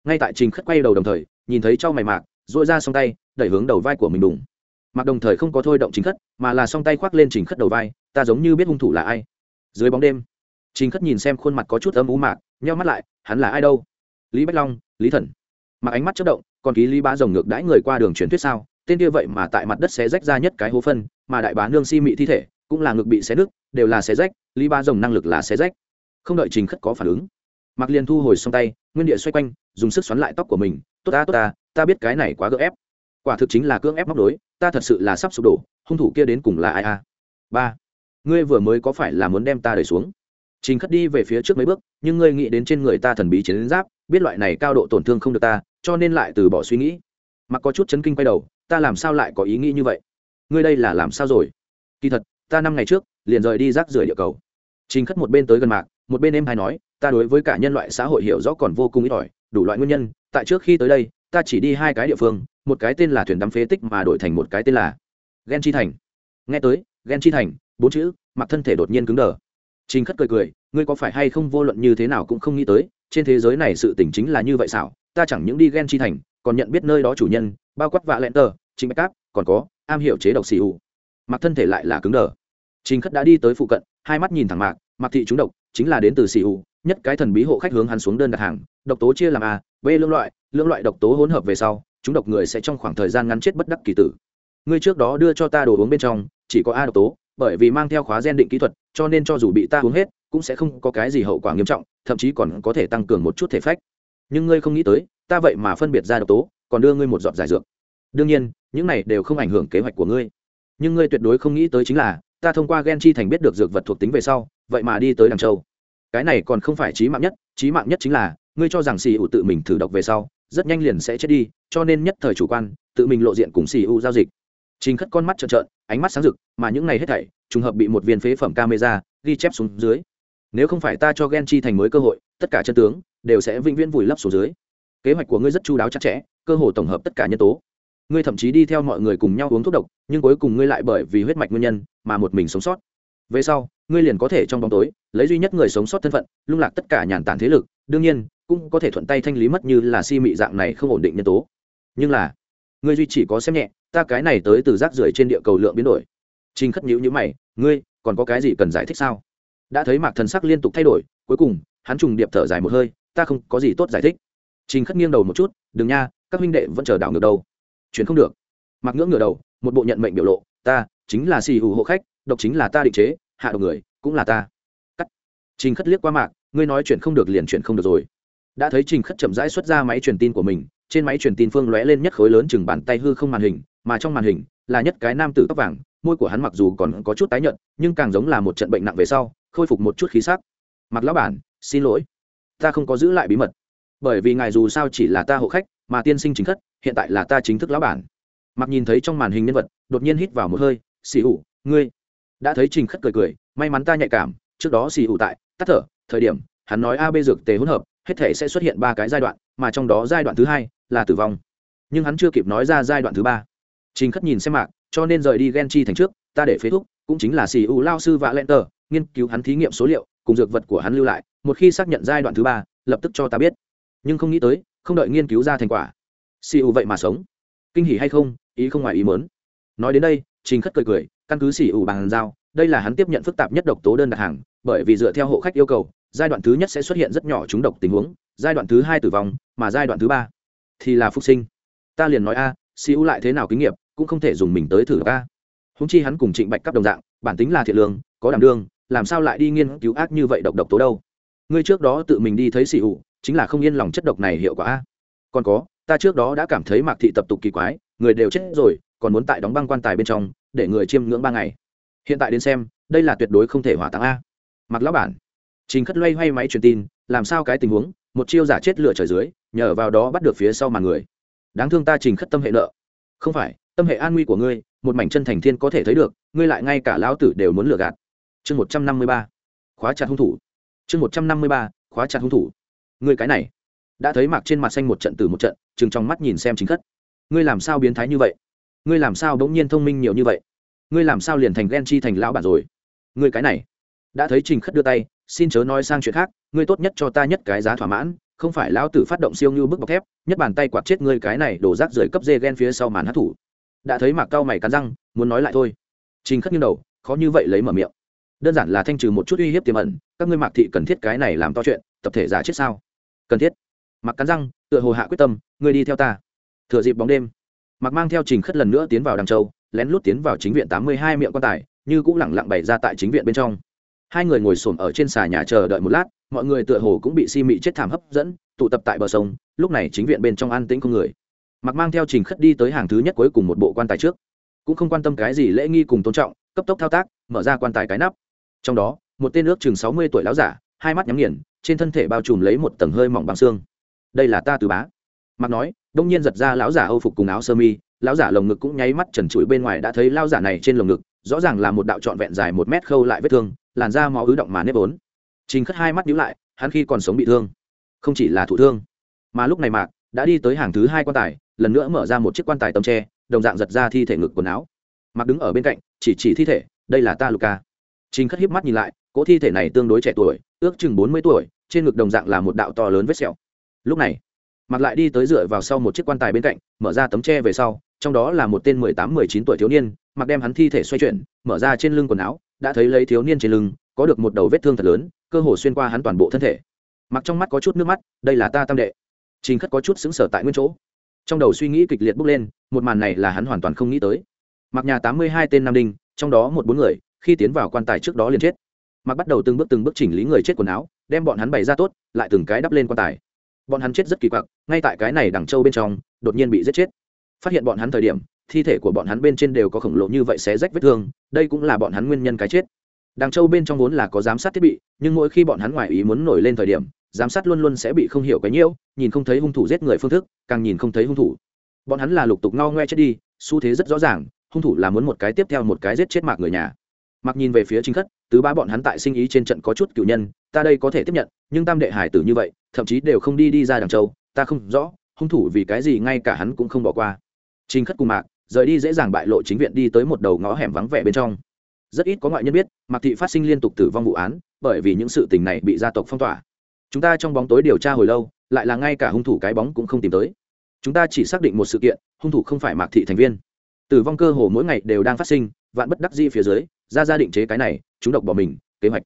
Ngay tại trình khất quay đầu đồng thời, nhìn thấy trong mày mạc dội ra song tay đẩy hướng đầu vai của mình đùng. Mặc đồng thời không có thôi động chính khất, mà là song tay khoác lên trình khất đầu vai, ta giống như biết hung thủ là ai. Dưới bóng đêm, trình khất nhìn xem khuôn mặt có chút ấm ú mạc, nheo mắt lại, hắn là ai đâu? Lý bách long, lý thần. Mặc ánh mắt chất động, còn ký lý bá rồng ngược đãi người qua đường truyền thuyết sao? Tên kia vậy mà tại mặt đất xé rách ra nhất cái hố phân, mà đại bá nương si mị thi thể, cũng là ngực bị xé nứt, đều là xé rách, lý bá rồng năng lực là xé rách. Không đợi trình khất có phản ứng mặc liền thu hồi xong tay, nguyên địa xoay quanh, dùng sức xoắn lại tóc của mình, tốt ta tốt ta ta biết cái này quá gỡ ép quả thực chính là cưỡng ép móc đối ta thật sự là sắp sụp đổ, hung thủ kia đến cùng là ai a? Ba, ngươi vừa mới có phải là muốn đem ta đẩy xuống? Trình khất đi về phía trước mấy bước, nhưng ngươi nghĩ đến trên người ta thần bí chiến giáp, biết loại này cao độ tổn thương không được ta, cho nên lại từ bỏ suy nghĩ. Mặc có chút chấn kinh quay đầu, ta làm sao lại có ý nghĩ như vậy? Ngươi đây là làm sao rồi? Kỳ thật, ta năm ngày trước, liền rời đi rác rưởi địa cầu. Trình khất một bên tới gần mạc, một bên em hay nói, ta đối với cả nhân loại xã hội hiểu rõ còn vô cùng ít ỏi, đủ loại nguyên nhân, tại trước khi tới đây, ta chỉ đi hai cái địa phương một cái tên là thuyền đắm phế tích mà đổi thành một cái tên là ghen chi thành. Nghe tới ghen chi thành, bốn chữ, mặc thân thể đột nhiên cứng đờ. Trình khất cười cười, ngươi có phải hay không vô luận như thế nào cũng không nghĩ tới, trên thế giới này sự tình chính là như vậy xảo, ta chẳng những đi ghen chi thành, còn nhận biết nơi đó chủ nhân, bao quát vạ lẹn tờ chính bạch cáp, còn có am hiểu chế độc xì ủ mặc thân thể lại là cứng đờ. Trình khất đã đi tới phụ cận, hai mắt nhìn thẳng mạc mặc thị chúng độc, chính là đến từ xì ủ nhất cái thần bí hộ khách hướng hắn xuống đơn đặt hàng, độc tố chia làm a, b lưỡng loại lưỡng loại độc tố hỗn hợp về sau chúng độc người sẽ trong khoảng thời gian ngắn chết bất đắc kỳ tử. Ngươi trước đó đưa cho ta đồ uống bên trong, chỉ có a độc tố, bởi vì mang theo khóa gen định kỹ thuật, cho nên cho dù bị ta uống hết, cũng sẽ không có cái gì hậu quả nghiêm trọng, thậm chí còn có thể tăng cường một chút thể phách. Nhưng ngươi không nghĩ tới, ta vậy mà phân biệt ra độc tố, còn đưa ngươi một giọt giải dược. Đương nhiên, những này đều không ảnh hưởng kế hoạch của ngươi. Nhưng ngươi tuyệt đối không nghĩ tới chính là, ta thông qua gen chi thành biết được dược vật thuộc tính về sau, vậy mà đi tới đằng châu. Cái này còn không phải trí mạng nhất trí mạng nhất chính là, ngươi cho rằng xì ủ tự mình thử độc về sau rất nhanh liền sẽ chết đi, cho nên nhất thời chủ quan, tự mình lộ diện cùng xì U giao dịch. Trình khất con mắt trợn trợn, ánh mắt sáng rực, mà những này hết thảy, trùng hợp bị một viên phế phẩm camera ghi chép xuống dưới. Nếu không phải ta cho gen chi thành mới cơ hội, tất cả chân tướng đều sẽ vĩnh viễn vùi lấp xuống dưới. Kế hoạch của ngươi rất chu đáo chặt chẽ, cơ hồ tổng hợp tất cả nhân tố. Ngươi thậm chí đi theo mọi người cùng nhau uống thuốc độc, nhưng cuối cùng ngươi lại bởi vì huyết mạch nguyên nhân mà một mình sống sót. Về sau, ngươi liền có thể trong bóng tối, lấy duy nhất người sống sót thân phận, lung lạc tất cả nhàn tản thế lực. Đương nhiên cũng có thể thuận tay thanh lý mất như là si mị dạng này không ổn định nhân tố. Nhưng là, ngươi duy chỉ có xem nhẹ, ta cái này tới từ rác rưởi trên địa cầu lượng biến đổi. Trình khất nhữ nhữ mày, ngươi, còn có cái gì cần giải thích sao? Đã thấy mạc thần sắc liên tục thay đổi, cuối cùng, hắn trùng điệp thở dài một hơi, ta không có gì tốt giải thích. Trình khất nghiêng đầu một chút, đừng nha, các huynh đệ vẫn chờ đảo ngược đầu chuyển không được. Mặc ngưỡng ngửa đầu, một bộ nhận mệnh biểu lộ, ta chính là xì hủ hộ khách, độc chính là ta định chế, hạ độc người, cũng là ta. Cắt. Trình khất liếc qua mạc, ngươi nói chuyện không được liền chuyện không được rồi đã thấy trình khất chậm rãi xuất ra máy truyền tin của mình, trên máy truyền tin phương lóe lên nhất khối lớn chừng bàn tay hư không màn hình, mà trong màn hình là nhất cái nam tử tóc vàng, môi của hắn mặc dù còn có chút tái nhợt, nhưng càng giống là một trận bệnh nặng về sau, khôi phục một chút khí sắc. Mặc lão bản, xin lỗi, ta không có giữ lại bí mật. Bởi vì ngài dù sao chỉ là ta hộ khách, mà tiên sinh chính khất, hiện tại là ta chính thức lão bản. Mặc nhìn thấy trong màn hình nhân vật, đột nhiên hít vào một hơi xì ủ ngươi đã thấy trình khất cười cười, may mắn ta nhạy cảm, trước đó xì ủ tại, tắt thở, thời điểm, hắn nói ab dược tề hỗn hợp hết thể sẽ xuất hiện ba cái giai đoạn, mà trong đó giai đoạn thứ hai là tử vong. Nhưng hắn chưa kịp nói ra giai đoạn thứ ba. Trình khất nhìn xem mạc, cho nên rời đi ghen chi thành trước, ta để phế thúc, cũng chính là xì U lao sư vạ len tờ, nghiên cứu hắn thí nghiệm số liệu, cùng dược vật của hắn lưu lại, một khi xác nhận giai đoạn thứ ba, lập tức cho ta biết. Nhưng không nghĩ tới, không đợi nghiên cứu ra thành quả. Xì U vậy mà sống. Kinh hỉ hay không, ý không ngoài ý mớn nói đến đây, trình khất cười cười, căn cứ xì U bằng giao, đây là hắn tiếp nhận phức tạp nhất độc tố đơn đặt hàng, bởi vì dựa theo hộ khách yêu cầu giai đoạn thứ nhất sẽ xuất hiện rất nhỏ trúng độc tình huống giai đoạn thứ hai tử vong mà giai đoạn thứ ba thì là phục sinh. Ta liền nói a à, lại thế nào kinh nghiệm cũng không thể dùng mình tới thử a. Húng chi hắn cùng trịnh bạch cấp đồng dạng bản tính là thiện lương có đảm đương làm sao lại đi nghiên cứu ác như vậy độc độc tố đâu? Ngươi trước đó tự mình đi thấy xì ủ chính là không yên lòng chất độc này hiệu quả a. Còn có ta trước đó đã cảm thấy mạc thị tập tục kỳ quái người đều chết rồi còn muốn tại đóng băng quan tài bên trong để người chiêm ngưỡng ba ngày. Hiện tại đến xem đây là tuyệt đối không thể hỏa táng a. Mặc lão bản trình khất loay hoay máy truyền tin, làm sao cái tình huống, một chiêu giả chết lửa trời dưới, nhờ vào đó bắt được phía sau màn người. Đáng thương ta trình khất tâm hệ nợ. Không phải, tâm hệ an nguy của ngươi, một mảnh chân thành thiên có thể thấy được, ngươi lại ngay cả lão tử đều muốn lừa gạt. Chương một trăm năm mươi ba. Khóa chặt hung thủ. Chương một trăm năm mươi ba. Khóa chặt hung thủ. Ngươi cái này. Đã thấy mạc trên mặt xanh một trận từ một trận chừng trong mắt nhìn xem chính khất. Ngươi làm sao biến thái như vậy? Ngươi làm sao đ n g nhiên thông minh nhiều như vậy? Ngươi làm sao liền thành ghen chi thành lão bản rồi? Ngươi cái này. Đã thấy trình khất đưa tay xin chớ nói sang chuyện khác, ngươi tốt nhất cho ta nhất cái giá thỏa mãn, không phải lão tử phát động siêu như bức bọc thép, nhất bàn tay quạt chết ngươi cái này đổ rác rời cấp dê ghen phía sau màn hát thủ. Đã thấy mạc cao mày cắn răng, muốn nói lại thôi. Trình khất như đầu, khó như vậy lấy mở miệng. Đơn giản là thanh trừ một chút uy hiếp tiềm ẩn, các ngươi mạc thị cần thiết cái này làm to chuyện, tập thể giả chết sao? Cần thiết. Mặc cắn răng, tựa hồ hạ quyết tâm, ngươi đi theo ta. Thừa dịp bóng đêm mặc mang theo trình khất lần nữa tiến vào đằng châu, lén lút tiến vào chính viện tám mươi hai miệng quan tài, như cũng lẳng lặng bày ra tại chính viện bên trong hai người ngồi xổm ở trên xà nhà chờ đợi một lát, mọi người tựa hồ cũng bị si mị chết thảm hấp dẫn, tụ tập tại bờ sông, lúc này chính viện bên trong an tĩnh không người. Mặc mang theo trình khất đi tới hàng thứ nhất cuối cùng một bộ quan tài trước. Cũng không quan tâm cái gì lễ nghi cùng tôn trọng, cấp tốc thao tác, mở ra quan tài cái nắp. Trong đó, một tên ước chừng sáu mươi tuổi láo giả, hai mắt nhắm nghiền, trên thân thể bao trùm lấy một tầng hơi mỏng bằng xương. Đây là ta từ bá. Mặc nói, đông nhiên giật ra lão giả âu phục cùng áo sơ mi, lão giả lồng ngực cũng nháy mắt trần trụi bên ngoài đã thấy lao giả này trên lồng ngực, rõ ràng là một đạo trọn vẹn dài một mét khâu lại vết thương làn da máu ứ động mà nếp vốn. Trình khất hai mắt nhíu lại, hắn khi còn sống bị thương. Không chỉ là thụ thương, mà lúc này mạc đã đi tới hàng thứ hai quan tài, lần nữa mở ra một chiếc quan tài tấm tre, đồng dạng giật ra thi thể ngực quần áo. Mạc đứng ở bên cạnh, chỉ chỉ thi thể, đây là ta luka trình khất hiếp mắt nhìn lại, cỗ thi thể này tương đối trẻ tuổi, ước chừng bốn mươi tuổi, trên ngực đồng dạng là một đạo to lớn vết sẹo. Lúc này, mạc lại đi tới dựa vào sau một chiếc quan tài bên cạnh, mở ra tấm tre về sau, trong đó là một tên mười tám, mười chín tuổi thiếu niên mặc đem hắn thi thể xoay chuyển, mở ra trên lưng quần áo đã thấy lấy thiếu niên trên lưng, có được một đầu vết thương thật lớn, cơ hồ xuyên qua hắn toàn bộ thân thể. Mặc trong mắt có chút nước mắt, đây là ta tam đệ. Trình khất có chút xứng sở tại nguyên chỗ. Trong đầu suy nghĩ kịch liệt bốc lên, một màn này là hắn hoàn toàn không nghĩ tới. Mặc nhà tám mươi hai tên nam đinh, trong đó một bốn người, khi tiến vào quan tài trước đó liền chết. Mặc bắt đầu từng bước từng bước chỉnh lý người chết quần áo, đem bọn hắn bày ra tốt, lại từng cái đắp lên quan tài. Bọn hắn chết rất kỳ quặc, ngay tại cái này đằng châu bên trong, đột nhiên bị giết chết. Phát hiện bọn hắn thời điểm thi thể của bọn hắn bên trên đều có khổng lồ như vậy xé rách vết thương, đây cũng là bọn hắn nguyên nhân cái chết. Đằng châu bên trong vốn là có giám sát thiết bị, nhưng mỗi khi bọn hắn ngoài ý muốn nổi lên thời điểm, giám sát luôn luôn sẽ bị không hiểu cái nhiễu, nhìn không thấy hung thủ giết người phương thức, càng nhìn không thấy hung thủ. Bọn hắn là lục tục ngao ngoe chết đi, xu thế rất rõ ràng, hung thủ là muốn một cái tiếp theo một cái giết chết mạc người nhà. Mặc nhìn về phía chính khất, tứ ba bọn hắn tại sinh ý trên trận có chút cựu nhân, ta đây có thể tiếp nhận, nhưng tam đệ hải tử như vậy, thậm chí đều không đi đi ra đằng châu, ta không rõ, hung thủ vì cái gì ngay cả hắn cũng không bỏ qua. Trình khất cùng mạc rời đi dễ dàng bại lộ chính viện đi tới một đầu ngõ hẻm vắng vẻ bên trong. Rất ít có ngoại nhân biết, mạc thị phát sinh liên tục tử vong vụ án, bởi vì những sự tình này bị gia tộc phong tỏa. Chúng ta trong bóng tối điều tra hồi lâu, lại là ngay cả hung thủ cái bóng cũng không tìm tới. Chúng ta chỉ xác định một sự kiện, hung thủ không phải mạc thị thành viên. Tử vong cơ hồ mỗi ngày đều đang phát sinh, vạn bất đắc di phía dưới, ra gia định chế cái này, chúng độc bỏ mình, kế hoạch.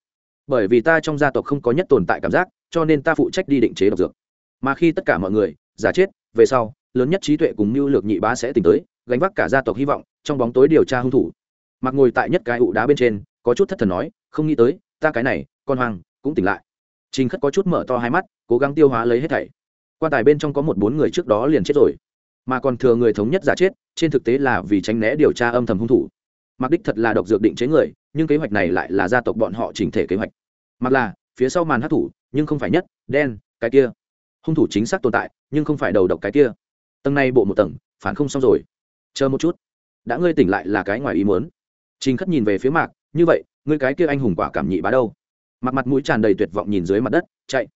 Bởi vì ta trong gia tộc không có nhất tồn tại cảm giác, cho nên ta phụ trách đi định chế độc dược. Mà khi tất cả mọi người, giả chết, về sau, lớn nhất trí tuệ cùng mưu lược nhị bá sẽ tỉnh tới gánh vác cả gia tộc hy vọng, trong bóng tối điều tra hung thủ. Mặc ngồi tại nhất cái ụ đá bên trên, có chút thất thần nói, không nghĩ tới, ta cái này, con hoàng cũng tỉnh lại. Trình khất có chút mở to hai mắt, cố gắng tiêu hóa lấy hết thảy. Quan tài bên trong có một bốn người trước đó liền chết rồi, mà còn thừa người thống nhất giả chết, trên thực tế là vì tránh né điều tra âm thầm hung thủ. Mặc đích thật là độc dược định chế người, nhưng kế hoạch này lại là gia tộc bọn họ chỉnh thể kế hoạch. Mặc là, phía sau màn hát thủ, nhưng không phải nhất, đen, cái kia. Hung thủ chính xác tồn tại, nhưng không phải đầu độc cái kia. Tầng này bộ một tầng, phản không xong rồi chờ một chút. Đã ngươi tỉnh lại là cái ngoài ý muốn. Trình khất nhìn về phía mạc, như vậy, ngươi cái kia anh hùng quả cảm nhị bá đâu? Mặt mặt mũi tràn đầy tuyệt vọng nhìn dưới mặt đất, chạy.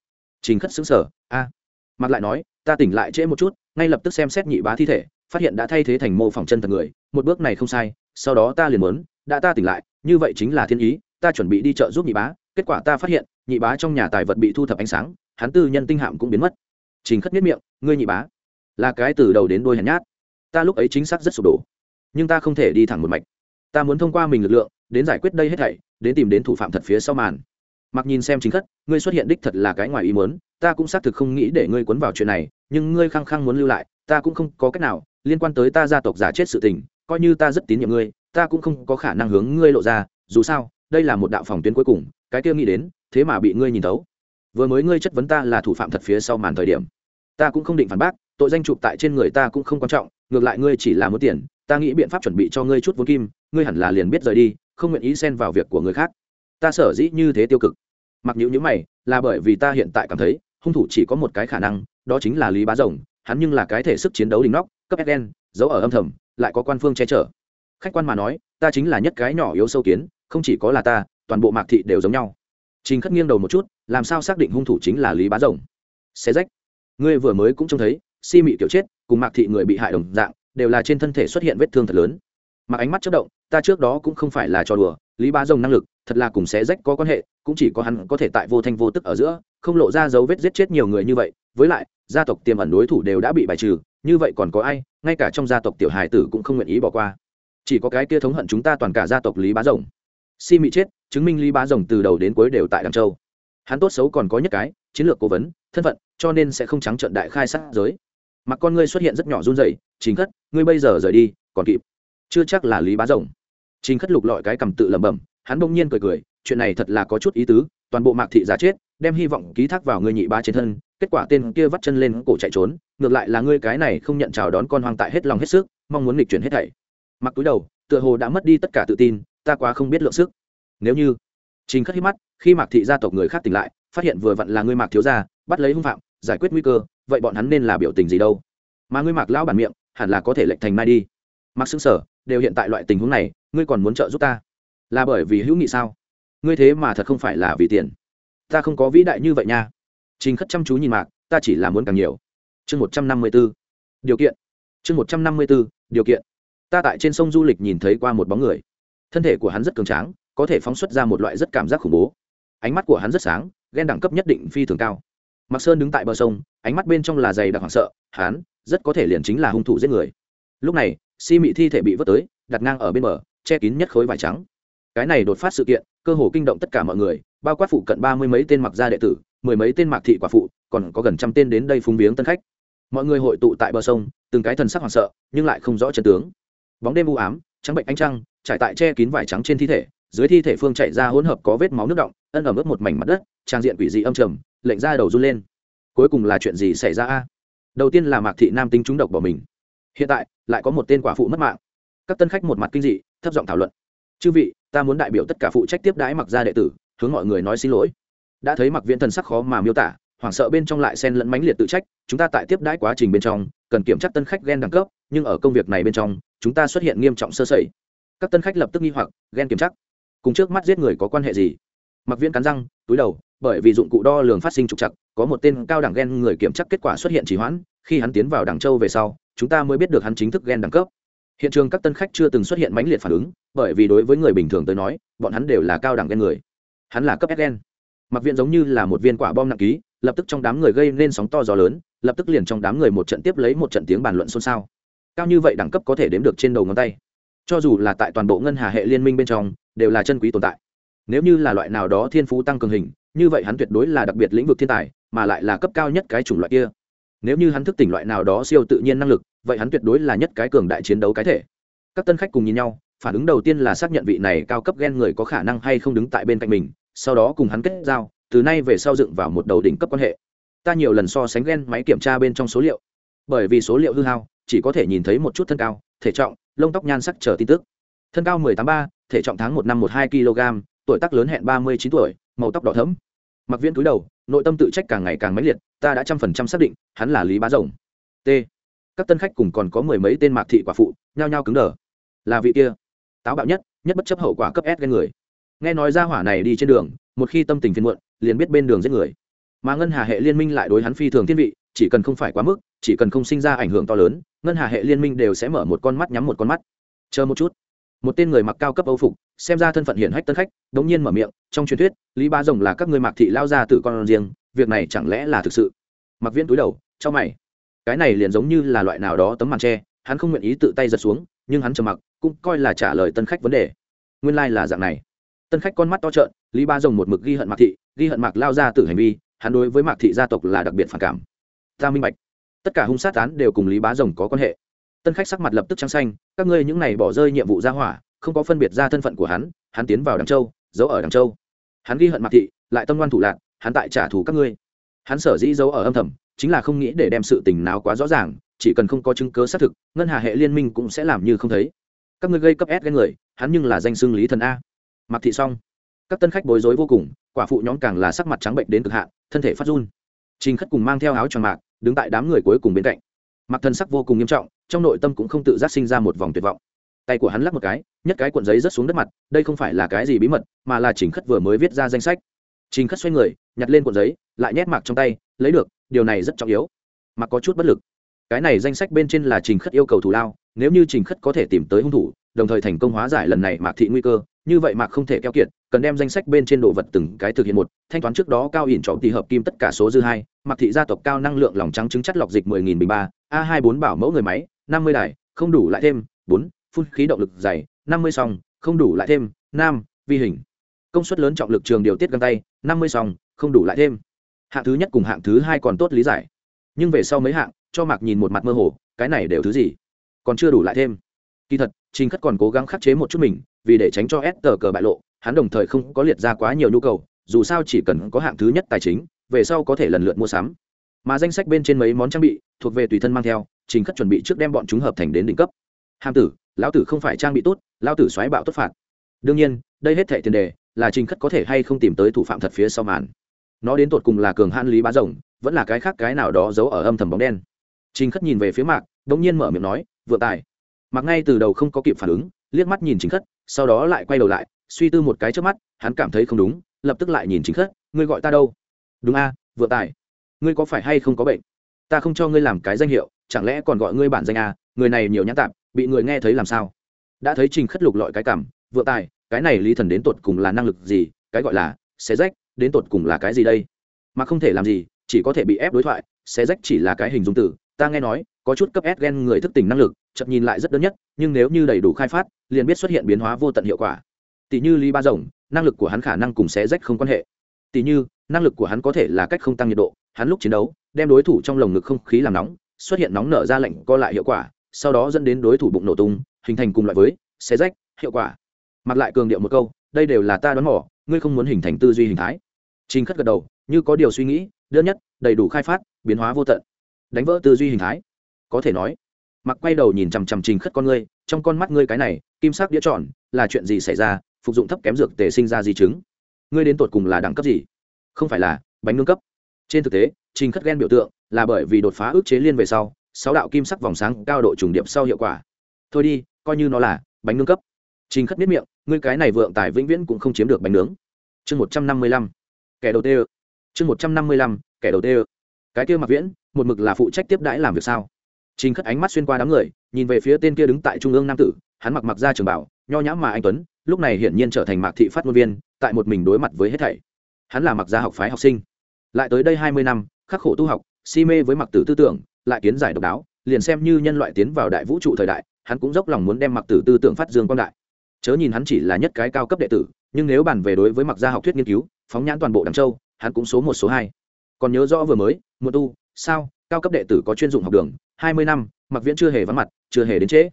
Trình khất xứng sở a. À. mặt lại nói, ta tỉnh lại trễ một chút, ngay lập tức xem xét nhị bá thi thể, phát hiện đã thay thế thành mô phỏng chân thật người, một bước này không sai, sau đó ta liền muốn, đã ta tỉnh lại, như vậy chính là thiên ý, ta chuẩn bị đi chợ giúp nhị bá, kết quả ta phát hiện, nhị bá trong nhà tài vật bị thu thập ánh sáng, hắn tư nhân tinh hạm cũng biến mất. Trình khất miết miệng, ngươi nhị bá, là cái từ đầu đến đôi hèn nhát ta lúc ấy chính xác rất sụp đổ. Nhưng ta không thể đi thẳng một mạch. Ta muốn thông qua mình lực lượng, đến giải quyết đây hết thảy, đến tìm đến thủ phạm thật phía sau màn. Mặc nhìn xem chính khất, ngươi xuất hiện đích thật là cái ngoài ý muốn, ta cũng xác thực không nghĩ để ngươi cuốn vào chuyện này, nhưng ngươi khăng khăng muốn lưu lại, ta cũng không có cách nào, liên quan tới ta gia tộc giả chết sự tình, coi như ta rất tín nhiệm ngươi, ta cũng không có khả năng hướng ngươi lộ ra, dù sao, đây là một đạo phòng tuyến cuối cùng, cái kia nghĩ đến, thế mà bị ngươi nhìn thấu. Vừa mới ngươi chất vấn ta là thủ phạm thật phía sau màn thời điểm, ta cũng không định phản bác, tội danh chụp tại trên người ta cũng không quan trọng ngược lại ngươi chỉ là muốn tiền, ta nghĩ biện pháp chuẩn bị cho ngươi chút vốn kim, ngươi hẳn là liền biết rời đi, không nguyện ý xen vào việc của người khác. Ta sở dĩ như thế tiêu cực. Mặc nhữ nhữ mày, là bởi vì ta hiện tại cảm thấy, hung thủ chỉ có một cái khả năng, đó chính là lý bá rồng, hắn nhưng là cái thể sức chiến đấu đỉnh nóc, cấp sn giấu ở âm thầm, lại có quan phương che chở. Khách quan mà nói, ta chính là nhất cái nhỏ yếu sâu kiến, không chỉ có là ta, toàn bộ mạc thị đều giống nhau. Trình khất nghiêng đầu một chút, làm sao xác định hung thủ chính là lý bá rồng? Xe rách. Ngươi vừa mới cũng trông thấy si mị kiểu chết, cùng mạc thị người bị hại đồng dạng, đều là trên thân thể xuất hiện vết thương thật lớn. Mặc ánh mắt chất động, ta trước đó cũng không phải là trò đùa, lý bá rồng năng lực, thật là cùng xé rách có quan hệ, cũng chỉ có hắn có thể tại vô thanh vô tức ở giữa, không lộ ra dấu vết giết chết nhiều người như vậy. Với lại, gia tộc tiềm ẩn đối thủ đều đã bị bài trừ, như vậy còn có ai, ngay cả trong gia tộc tiểu hài tử cũng không nguyện ý bỏ qua. Chỉ có cái kia thống hận chúng ta toàn cả gia tộc lý bá rồng. Si mị chết, chứng minh lý bá rồng từ đầu đến cuối đều tại đằng châu. Hắn tốt xấu còn có nhất cái, chiến lược cố vấn, thân phận, cho nên sẽ không trắng trận đại khai sát giới mặc con ngươi xuất hiện rất nhỏ run rẩy chính khất, ngươi bây giờ rời đi, còn kịp. Chưa chắc là lý bá rồng. Chính khất lục lọi cái cầm tự lẩm bẩm, hắn bỗng nhiên cười cười, chuyện này thật là có chút ý tứ, toàn bộ mạc thị giả chết, đem hy vọng ký thác vào ngươi nhị bá trên thân, kết quả tên kia vắt chân lên cổ chạy trốn, ngược lại là ngươi cái này không nhận chào đón con hoang tại hết lòng hết sức, mong muốn nghịch chuyển hết thảy. Mặc túi đầu, tựa hồ đã mất đi tất cả tự tin, ta quá không biết lượng sức. Nếu như trình khất hít mắt, khi mạc thị gia tộc người khác tỉnh lại, phát hiện vừa vặn là ngươi mạc thiếu gia, bắt lấy hung phạm giải quyết nguy cơ, vậy bọn hắn nên là biểu tình gì đâu? Mà ngươi mạc lão bản miệng, hẳn là có thể lệnh thành mai đi. Mặc xứng sở, đều hiện tại loại tình huống này, ngươi còn muốn trợ giúp ta? Là bởi vì hữu nghị sao? Ngươi thế mà thật không phải là vì tiền. Ta không có vĩ đại như vậy nha. Trình khất chăm chú nhìn mạc, ta chỉ là muốn càng nhiều. Chương một trăm năm mươi b ố điều kiện. Chương một trăm năm mươi b ố điều kiện. Ta tại trên sông du lịch nhìn thấy qua một bóng người. Thân thể của hắn rất cường tráng, có thể phóng xuất ra một loại rất cảm giác khủng bố. Ánh mắt của hắn rất sáng ghen đẳng cấp nhất định phi thường cao. Mạc sơn đứng tại bờ sông, ánh mắt bên trong là dày đặc hoảng sợ hán rất có thể liền chính là hung thủ giết người. Lúc này, si mị thi thể bị vớt tới, đặt ngang ở bên bờ, che kín nhất khối vải trắng. Cái này đột phát sự kiện, cơ hồ kinh động tất cả mọi người, bao quát phụ cận ba mươi mấy tên mặc gia đệ tử, mười mấy tên mặc thị quả phụ, còn có gần trăm tên đến đây phúng viếng tân khách. Mọi người hội tụ tại bờ sông, từng cái thần sắc hoảng sợ, nhưng lại không rõ chân tướng. Bóng đêm u ám, trắng bệnh ánh trăng, trải tại che kín vải trắng trên thi thể, dưới thi thể phương chạy ra hỗn hợp có vết máu nước động, ân ẩm ướt một mảnh mặt đất, trang diện quỷ dị âm trầm lệnh ra đầu run lên. Cuối cùng là chuyện gì xảy ra a? Đầu tiên là mạc thị nam tính trúng độc bỏ mình. Hiện tại, lại có một tên quả phụ mất mạng. Các tân khách một mặt kinh dị, thấp giọng thảo luận. Chư vị, ta muốn đại biểu tất cả phụ trách tiếp đãi mặc gia đệ tử, hướng mọi người nói xin lỗi. Đã thấy mặc viễn thần sắc khó mà miêu tả, hoảng sợ bên trong lại xen lẫn mãnh liệt tự trách, chúng ta tại tiếp đãi quá trình bên trong, cần kiểm tra tân khách ghen đẳng cấp, nhưng ở công việc này bên trong, chúng ta xuất hiện nghiêm trọng sơ sẩy. Các tân khách lập tức nghi hoặc ghen kiểm tra, cùng trước mắt giết người có quan hệ gì? Mặc viễn cắn răng, túi đầu bởi vì dụng cụ đo lường phát sinh trục trặc, có một tên cao đẳng gen người kiểm tra kết quả xuất hiện trì hoãn khi hắn tiến vào đảng châu về sau chúng ta mới biết được hắn chính thức gen đẳng cấp. Hiện trường các tân khách chưa từng xuất hiện mãnh liệt phản ứng bởi vì đối với người bình thường tới nói bọn hắn đều là cao đẳng gen người. Hắn là cấp s gen, mặc viện giống như là một viên quả bom nặng ký lập tức trong đám người gây nên sóng to gió lớn lập tức liền trong đám người một trận tiếp lấy một trận tiếng bàn luận xôn xao. Cao như vậy đẳng cấp có thể đếm được trên đầu ngón tay. Cho dù là tại toàn bộ ngân hà hệ liên minh bên trong đều là chân quý tồn tại. Nếu như là loại nào đó thiên phú tăng cường hình như vậy hắn tuyệt đối là đặc biệt lĩnh vực thiên tài mà lại là cấp cao nhất cái chủng loại kia. Nếu như hắn thức tỉnh loại nào đó siêu tự nhiên năng lực vậy hắn tuyệt đối là nhất cái cường đại chiến đấu cái thể. Các tân khách cùng nhìn nhau phản ứng đầu tiên là xác nhận vị này cao cấp ghen người có khả năng hay không đứng tại bên cạnh mình sau đó cùng hắn kết giao từ nay về sau dựng vào một đầu đỉnh cấp quan hệ. Ta nhiều lần so sánh ghen máy kiểm tra bên trong số liệu. Bởi vì số liệu hư hao chỉ có thể nhìn thấy một chút thân cao thể trọng lông tóc nhan sắc chờ tin tức. Thân cao 183, thể trọng tháng một năm một hai kg tuổi tác lớn hẹn ba mươi chín tuổi màu tóc đỏ thẫm mặc viễn túi đầu, nội tâm tự trách càng ngày càng mãnh liệt, ta đã trăm phần trăm xác định, hắn là lý bá rồng. T. Các tân khách cùng còn có mười mấy tên mạc thị quả phụ, nhao nhao cứng đờ. Là vị kia, táo bạo nhất nhất bất chấp hậu quả cấp s ghen người. Nghe nói ra hỏa này đi trên đường, một khi tâm tình phiền muộn, liền biết bên đường giết người. Mà ngân hà hệ liên minh lại đối hắn phi thường thiên vị, chỉ cần không phải quá mức, chỉ cần không sinh ra ảnh hưởng to lớn, ngân hà hệ liên minh đều sẽ mở một con mắt nhắm một con mắt. Chờ một chút một tên người mặc cao cấp âu phục, xem ra thân phận hiển hách tân khách, đống nhiên mở miệng, trong truyền thuyết, lý ba rồng là các người mạc thị lao ra từ con riêng, việc này chẳng lẽ là thực sự? Mặc viễn túi đầu cho mày. Cái này liền giống như là loại nào đó tấm màn tre hắn không nguyện ý tự tay giật xuống, nhưng hắn trầm mặc, cũng coi là trả lời tân khách vấn đề. Nguyên lai、like、là dạng này. Tân khách con mắt to trợn, lý ba rồng một mực ghi hận mạc thị, ghi hận mạc lao ra từ hành vi, hắn đối với mạc thị gia tộc là đặc biệt phản cảm. Ta minh bạch. Tất cả hung sát án đều cùng lý bá rồng có quan hệ tân khách sắc mặt lập tức trắng xanh, các ngươi những này bỏ rơi nhiệm vụ ra hỏa, không có phân biệt ra thân phận của hắn hắn tiến vào đằng châu, giấu ở đằng châu. Hắn ghi hận mạc thị, lại tâm ngoan thủ lạc, hắn tại trả thù các ngươi. Hắn sở dĩ giấu ở âm thầm, chính là không nghĩ để đem sự tình nào quá rõ ràng, chỉ cần không có chứng cớ xác thực, ngân hà hệ liên minh cũng sẽ làm như không thấy. Các ngươi gây cấp ép ghen người, hắn nhưng là danh xưng lý thần a. Mặc thị xong. Các tân khách bối rối vô cùng, quả phụ nhóm càng là sắc mặt trắng bệnh đến cực hạn, thân thể phát run. Trình khất cùng mang theo áo tròn mạc, đứng tại đám người cuối cùng bên cạnh mặc Thần sắc vô cùng nghiêm trọng, trong nội tâm cũng không tự giác sinh ra một vòng tuyệt vọng. Tay của hắn lắc một cái nhất cái cuộn giấy rớt xuống đất mặt, đây không phải là cái gì bí mật, mà là trình khất vừa mới viết ra danh sách. Trình khất xoay người, nhặt lên cuộn giấy, lại nhét mạc trong tay, lấy được, điều này rất trọng yếu. Mặc có chút bất lực. Cái này danh sách bên trên là trình khất yêu cầu thủ lao, nếu như trình khất có thể tìm tới hung thủ, đồng thời thành công hóa giải lần này mạc thị nguy cơ, như vậy mạc không thể keo kiệt, cần đem danh sách bên trên đồ vật từng cái thực hiện một, thanh toán trước đó cao ỉn trọng tỷ hợp kim tất cả số dư hai, mạc thị gia tộc cao năng lượng lòng trắng trứng chất lọc dịch mười nghìn bình ba a hai bốn bảo mẫu người máy năm mươi đài không đủ lại thêm bốn phun khí động lực dày năm mươi song không đủ lại thêm 5, vi hình. Công suất lớn trọng lực trường điều tiết găng tay năm mươi song không đủ lại thêm. Hạng thứ nhất cùng hạng thứ hai còn tốt lý giải. Nhưng về sau mấy hạng cho mạc nhìn một mặt mơ hồ cái này đều thứ gì? Còn chưa đủ lại thêm. Kỳ thật trình khất còn cố gắng khắc chế một chút mình vì để tránh cho s tờ cờ bại lộ hắn đồng thời không có liệt ra quá nhiều nhu cầu dù sao chỉ cần có hạng thứ nhất tài chính về sau có thể lần lượt mua sắm mà danh sách bên trên mấy món trang bị thuộc về tùy thân mang theo, trình khất chuẩn bị trước đem bọn chúng hợp thành đến đỉnh cấp. Hàm tử, lão tử không phải trang bị tốt, lão tử xoáy bạo tốt phạt. Đương nhiên, đây hết thệ tiền đề là trình khất có thể hay không tìm tới thủ phạm thật phía sau màn. Nó đến tột cùng là cường hãn lý bá rồng, vẫn là cái khác cái nào đó giấu ở âm thầm bóng đen. Trình khất nhìn về phía mạc đ ỗ n g nhiên mở miệng nói vượng tài. Mặc ngay từ đầu không có kịp phản ứng, liếc mắt nhìn trình khất, sau đó lại quay đầu lại, suy tư một cái trước mắt, hắn cảm thấy không đúng, lập tức lại nhìn trình khất, ngươi gọi ta đâu? Đúng a vượng tài ngươi có phải hay không có bệnh? Ta không cho ngươi làm cái danh hiệu, chẳng lẽ còn gọi ngươi bản danh à? người này nhiều nhãn tạp, bị người nghe thấy làm sao? Đã thấy trình khất lục lọi cái cảm vượng tài, cái này lý thần đến tột cùng là năng lực gì? Cái gọi là, xé rách, đến tột cùng là cái gì đây? Mà không thể làm gì, chỉ có thể bị ép đối thoại, xé rách chỉ là cái hình dung từ ta nghe nói, có chút cấp s gen người thức tỉnh năng lực chậm nhìn lại rất đơn nhất, nhưng nếu như đầy đủ khai phát, liền biết xuất hiện biến hóa vô tận hiệu quả. Tỷ như lý ba rồng, năng lực của hắn khả năng cùng xé rách không quan hệ tỷ như năng lực của hắn có thể là cách không tăng nhiệt độ hắn lúc chiến đấu đem đối thủ trong lồng ngực không khí làm nóng xuất hiện nóng nở ra lạnh, co lại hiệu quả sau đó dẫn đến đối thủ bụng nổ tung hình thành cùng loại với xé rách hiệu quả. Mặc lại cường điệu một câu đây đều là ta đoán mò, ngươi không muốn hình thành tư duy hình thái. Trình khất gật đầu như có điều suy nghĩ đơn nhất đầy đủ khai phát biến hóa vô tận đánh vỡ tư duy hình thái. Có thể nói mặc quay đầu nhìn chằm chằm trình khất con ngươi trong con mắt ngươi cái này kim sắc đĩa tròn là chuyện gì xảy ra phục dụng thấp kém dược tề sinh ra di chứng ngươi đến tột cùng là đẳng cấp gì? Không phải là, bánh nương cấp. Trên thực tế, trình khất ghen biểu tượng là bởi vì đột phá ước chế liên về sau, sáu đạo kim sắc vòng sáng cao độ trùng điệp sau hiệu quả. Thôi đi, coi như nó là bánh nướng cấp. Trình khất biết miệng, ngươi cái này vượng tài vĩnh viễn cũng không chiếm được bánh nướng. Chương một trăm năm mươi lăm, kẻ đầu tê chương một trăm năm mươi lăm, kẻ đầu tê cái kia mặc viễn, một mực là phụ trách tiếp đãi làm việc sao? Trình khất ánh mắt xuyên qua đám người, nhìn về phía tên kia đứng tại trung ương nam tử, hắn mặc mặc ra trường bảo, nho nhã mà anh tuấn, lúc này hiển nhiên trở thành mạc thị phát ngôn viên tại một mình đối mặt với hết thảy. Hắn là mặc gia học phái học sinh. Lại tới đây hai mươi năm, khắc khổ tu học, si mê với mặc tử tư tưởng, lại kiến giải độc đáo, liền xem như nhân loại tiến vào đại vũ trụ thời đại, hắn cũng dốc lòng muốn đem mặc tử tư tưởng phát dương quang đại. Chớ nhìn hắn chỉ là nhất cái cao cấp đệ tử, nhưng nếu bàn về đối với mặc gia học thuyết nghiên cứu, phóng nhãn toàn bộ đằng châu, hắn cũng số một, số hai. Còn nhớ rõ vừa mới, một tu, sao, cao cấp đệ tử có chuyên dụng học đường, hai mươi năm mặc viễn chưa hề vắng mặt, chưa hề đến trễ.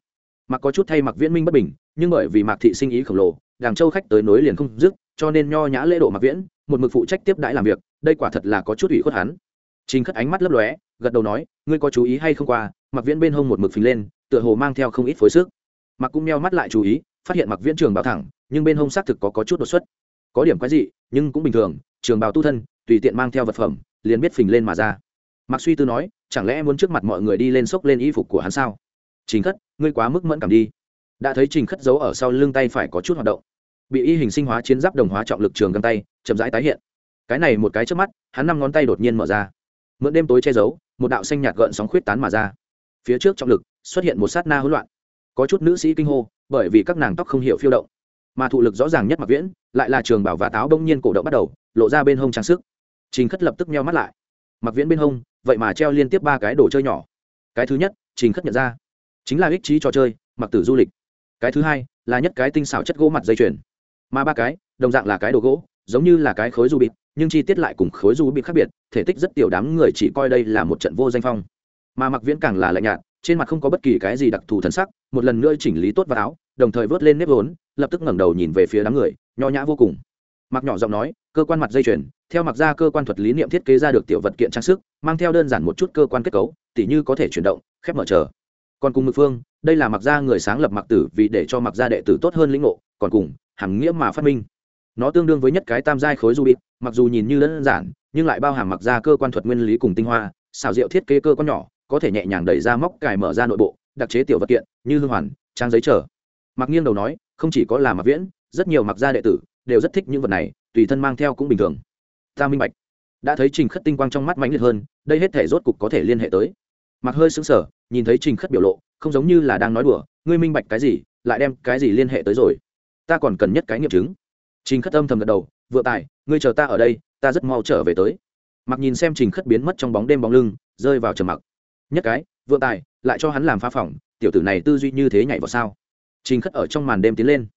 Mặc có chút thay mặc viễn minh bất bình, nhưng bởi vì mạc thị sinh ý khổng lồ đàng châu khách tới nối liền không dứt cho nên nho nhã lễ độ mặc viễn một mực phụ trách tiếp đãi làm việc đây quả thật là có chút ủy khuất hắn. Trình khất ánh mắt lấp lóe gật đầu nói ngươi có chú ý hay không qua? Mặc viễn bên hông một mực phình lên tựa hồ mang theo không ít phối sức. Mặc cũng meo mắt lại chú ý phát hiện mặc viễn trường bảo thẳng nhưng bên hông xác thực có, có chút đột xuất. Có điểm quái dị nhưng cũng bình thường trường bào tu thân tùy tiện mang theo vật phẩm liền biết phình lên mà ra. Mặc suy tư nói chẳng lẽ muốn trước mặt mọi người đi lên xốc lên y phục của hắn sao? Trình khất ngươi quá mức mẫn cảm đi. Đã thấy trình khất giấu ở sau lưng tay phải có chút hoạt động bị y hình sinh hóa chiến giáp đồng hóa trọng lực trường găng tay, chậm rãi tái hiện. Cái này một cái trước mắt, hắn năm ngón tay đột nhiên mở ra. Mượn đêm tối che giấu, một đạo xanh nhạt gợn sóng khuyết tán mà ra. Phía trước trọng lực xuất hiện một sát na hỗn loạn. Có chút nữ sĩ kinh hô, bởi vì các nàng tóc không hiểu phiêu động. Mà thụ lực rõ ràng nhất mặc viễn, lại là trường bảo và táo bỗng nhiên cổ động bắt đầu, lộ ra bên hông trang sức. Trình khất lập tức nheo mắt lại. Mặc viễn bên hông, vậy mà treo liên tiếp ba cái đồ chơi nhỏ. Cái thứ nhất, trình khất nhận ra, chính là ích trí trò chơi, mặc tử du lịch. Cái thứ hai, là nhất cái tinh xảo chất gỗ mặt dây chuyền mà ba cái, đồng dạng là cái đồ gỗ, giống như là cái khối du bịt nhưng chi tiết lại cùng khối du bịt khác biệt, thể tích rất tiểu đám người chỉ coi đây là một trận vô danh phong. Mà mặc viễn càng là lạnh nhạt, trên mặt không có bất kỳ cái gì đặc thù thân sắc, một lần nữa chỉnh lý tốt vào áo, đồng thời vớt lên nếp vốn, lập tức ngẩng đầu nhìn về phía đám người, nho nhã vô cùng. Mặc nhỏ giọng nói, cơ quan mặt dây chuyền, theo mặc ra cơ quan thuật lý niệm thiết kế ra được tiểu vật kiện trang sức, mang theo đơn giản một chút cơ quan kết cấu, tỉ như có thể chuyển động, khép mở chờ. Còn cùng mực phương, đây là mặc ra người sáng lập mặc tử vì để cho mặc ra đệ tử tốt hơn lĩnh ngộ, còn cùng hàm nghĩa mà phát minh. Nó tương đương với nhất cái tam giai khối du bịt, mặc dù nhìn như đơn giản, nhưng lại bao hàm mặc ra cơ quan thuật nguyên lý cùng tinh hoa xào rượu thiết kế cơ quan nhỏ, có thể nhẹ nhàng đẩy ra móc cài mở ra nội bộ, đặc chế tiểu vật kiện, như hương hoàn, trang giấy trở. mặc nghiêng đầu nói, không chỉ có là mặc viễn, rất nhiều mặc gia đệ tử đều rất thích những vật này, tùy thân mang theo cũng bình thường. Ta minh bạch. Đã thấy trình khất tinh quang trong mắt mãnh liệt hơn, đây hết thể rốt cục có thể liên hệ tới. Mặc hơi sững sờ, nhìn thấy trình khất biểu lộ, không giống như là đang nói đùa, ngươi minh bạch cái gì, lại đem cái gì liên hệ tới rồi? Ta còn cần nhất cái nghiệm chứng. Trình khất âm thầm gật đầu vừa tài, ngươi chờ ta ở đây, ta rất mau trở về tới. Mặc nhìn xem trình khất biến mất trong bóng đêm bóng lưng, rơi vào trầm mặc. Nhất cái, vượng tài, lại cho hắn làm phá phỏng tiểu tử này tư duy như thế nhảy vào sao? Trình khất ở trong màn đêm tiến lên.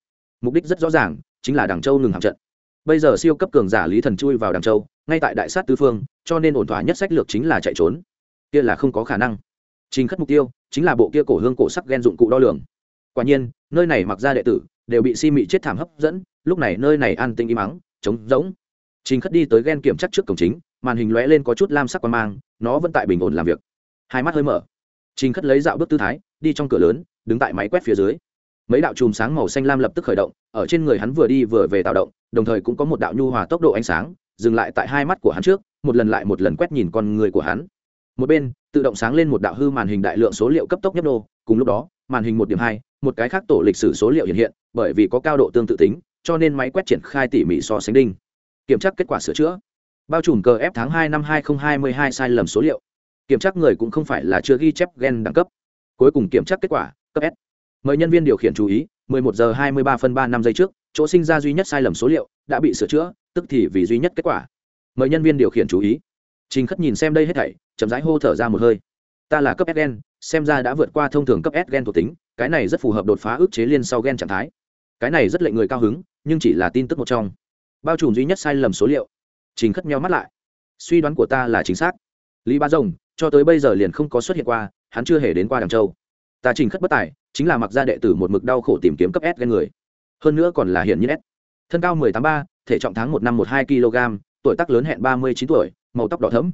Mục đích rất rõ ràng, chính là Đằng châu ngừng hạm trận. Bây giờ siêu cấp cường giả lý thần chui vào Đằng châu, ngay tại đại sát Tư phương, cho nên ổn thỏa nhất sách lược chính là chạy trốn. Kia là không có khả năng. Trình khất mục tiêu, chính là bộ kia cổ hương cổ sắc ghen dụng cụ đo lường. Quả nhiên, nơi này mặc ra đệ tử đều bị si mị chết thảm hấp dẫn, lúc này nơi này an tinh im ắng, trống rỗng. Trình khất đi tới ghen kiểm chắc trước cổng chính, màn hình lóe lên có chút lam sắc quan mang, nó vẫn tại bình ổn làm việc. Hai mắt hơi mở. Trình khất lấy dạo bước tư thái, đi trong cửa lớn, đứng tại máy quét phía dưới. Mấy đạo chùm sáng màu xanh lam lập tức khởi động, ở trên người hắn vừa đi vừa về tạo động, đồng thời cũng có một đạo nhu hòa tốc độ ánh sáng, dừng lại tại hai mắt của hắn trước, một lần lại một lần quét nhìn con người của hắn. Một bên, tự động sáng lên một đạo hư màn hình đại lượng số liệu cấp tốc nhấp đô cùng lúc đó, màn hình một điểm hai một cái khác tổ lịch sử số liệu hiện hiện, bởi vì có cao độ tương tự tính, cho nên máy quét triển khai tỉ mỉ so sánh đinh. Kiểm tra kết quả sửa chữa. Bao trùm cờ ép tháng hai năm hai nghìn hai mươi hai sai lầm số liệu. Kiểm tra người cũng không phải là chưa ghi chép gen đẳng cấp. Cuối cùng kiểm tra kết quả, cấp s. Mời nhân viên điều khiển chú ý 11 giờ 23 phân 3 năm giây trước, chỗ sinh ra duy nhất sai lầm số liệu đã bị sửa chữa, tức thì vì duy nhất kết quả. Mời nhân viên điều khiển chú ý. Trình khất nhìn xem đây hết thảy, chậm rãi hô thở ra một hơi. Ta là cấp s gen, xem ra đã vượt qua thông thường cấp s gen thuộc tính cái này rất phù hợp đột phá ức chế liên sau gen trạng thái. Cái này rất lệnh người cao hứng, nhưng chỉ là tin tức một trong. Bao trùm duy nhất sai lầm số liệu. Trình khất meo mắt lại. Suy đoán của ta là chính xác. Lý ba rồng, cho tới bây giờ liền không có xuất hiện qua, hắn chưa hề đến qua đằng châu. Ta trình khất bất tài, chính là mặc gia đệ tử một mực đau khổ tìm kiếm cấp s gen người. Hơn nữa còn là hiện như s. Thân cao mười tám ba, thể trọng tháng một năm một hai kg, tuổi tác lớn hẹn ba mươi chín tuổi, màu tóc đỏ thẫm.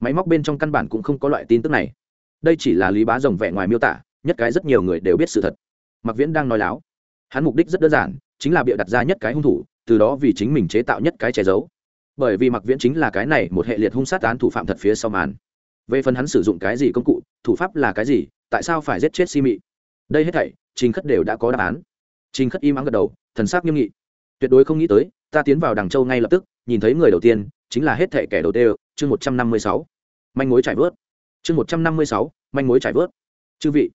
Máy móc bên trong căn bản cũng không có loại tin tức này. Đây chỉ là lý bá rồng vẻ ngoài miêu tả nhất cái rất nhiều người đều biết sự thật. Mặc viễn đang nói láo. Hắn mục đích rất đơn giản, chính là bịa đặt ra nhất cái hung thủ, từ đó vì chính mình chế tạo nhất cái che giấu. Bởi vì mặc viễn chính là cái này một hệ liệt hung sát án thủ phạm thật phía sau màn. Về phần hắn sử dụng cái gì công cụ, thủ pháp là cái gì, tại sao phải giết chết si mị? Đây hết thảy, trình khất đều đã có đáp án. Trình khất im ắng gật đầu, thần sắc nghiêm nghị. Tuyệt đối không nghĩ tới, ta tiến vào đằng châu ngay lập tức, nhìn thấy người đầu tiên, chính là hết thảy kẻ đầu tiên, chương một trăm năm mươi sáu. Manh mối trải vớt. Chương một trăm năm mươi sáu, manh mối trải vớt. Chư vị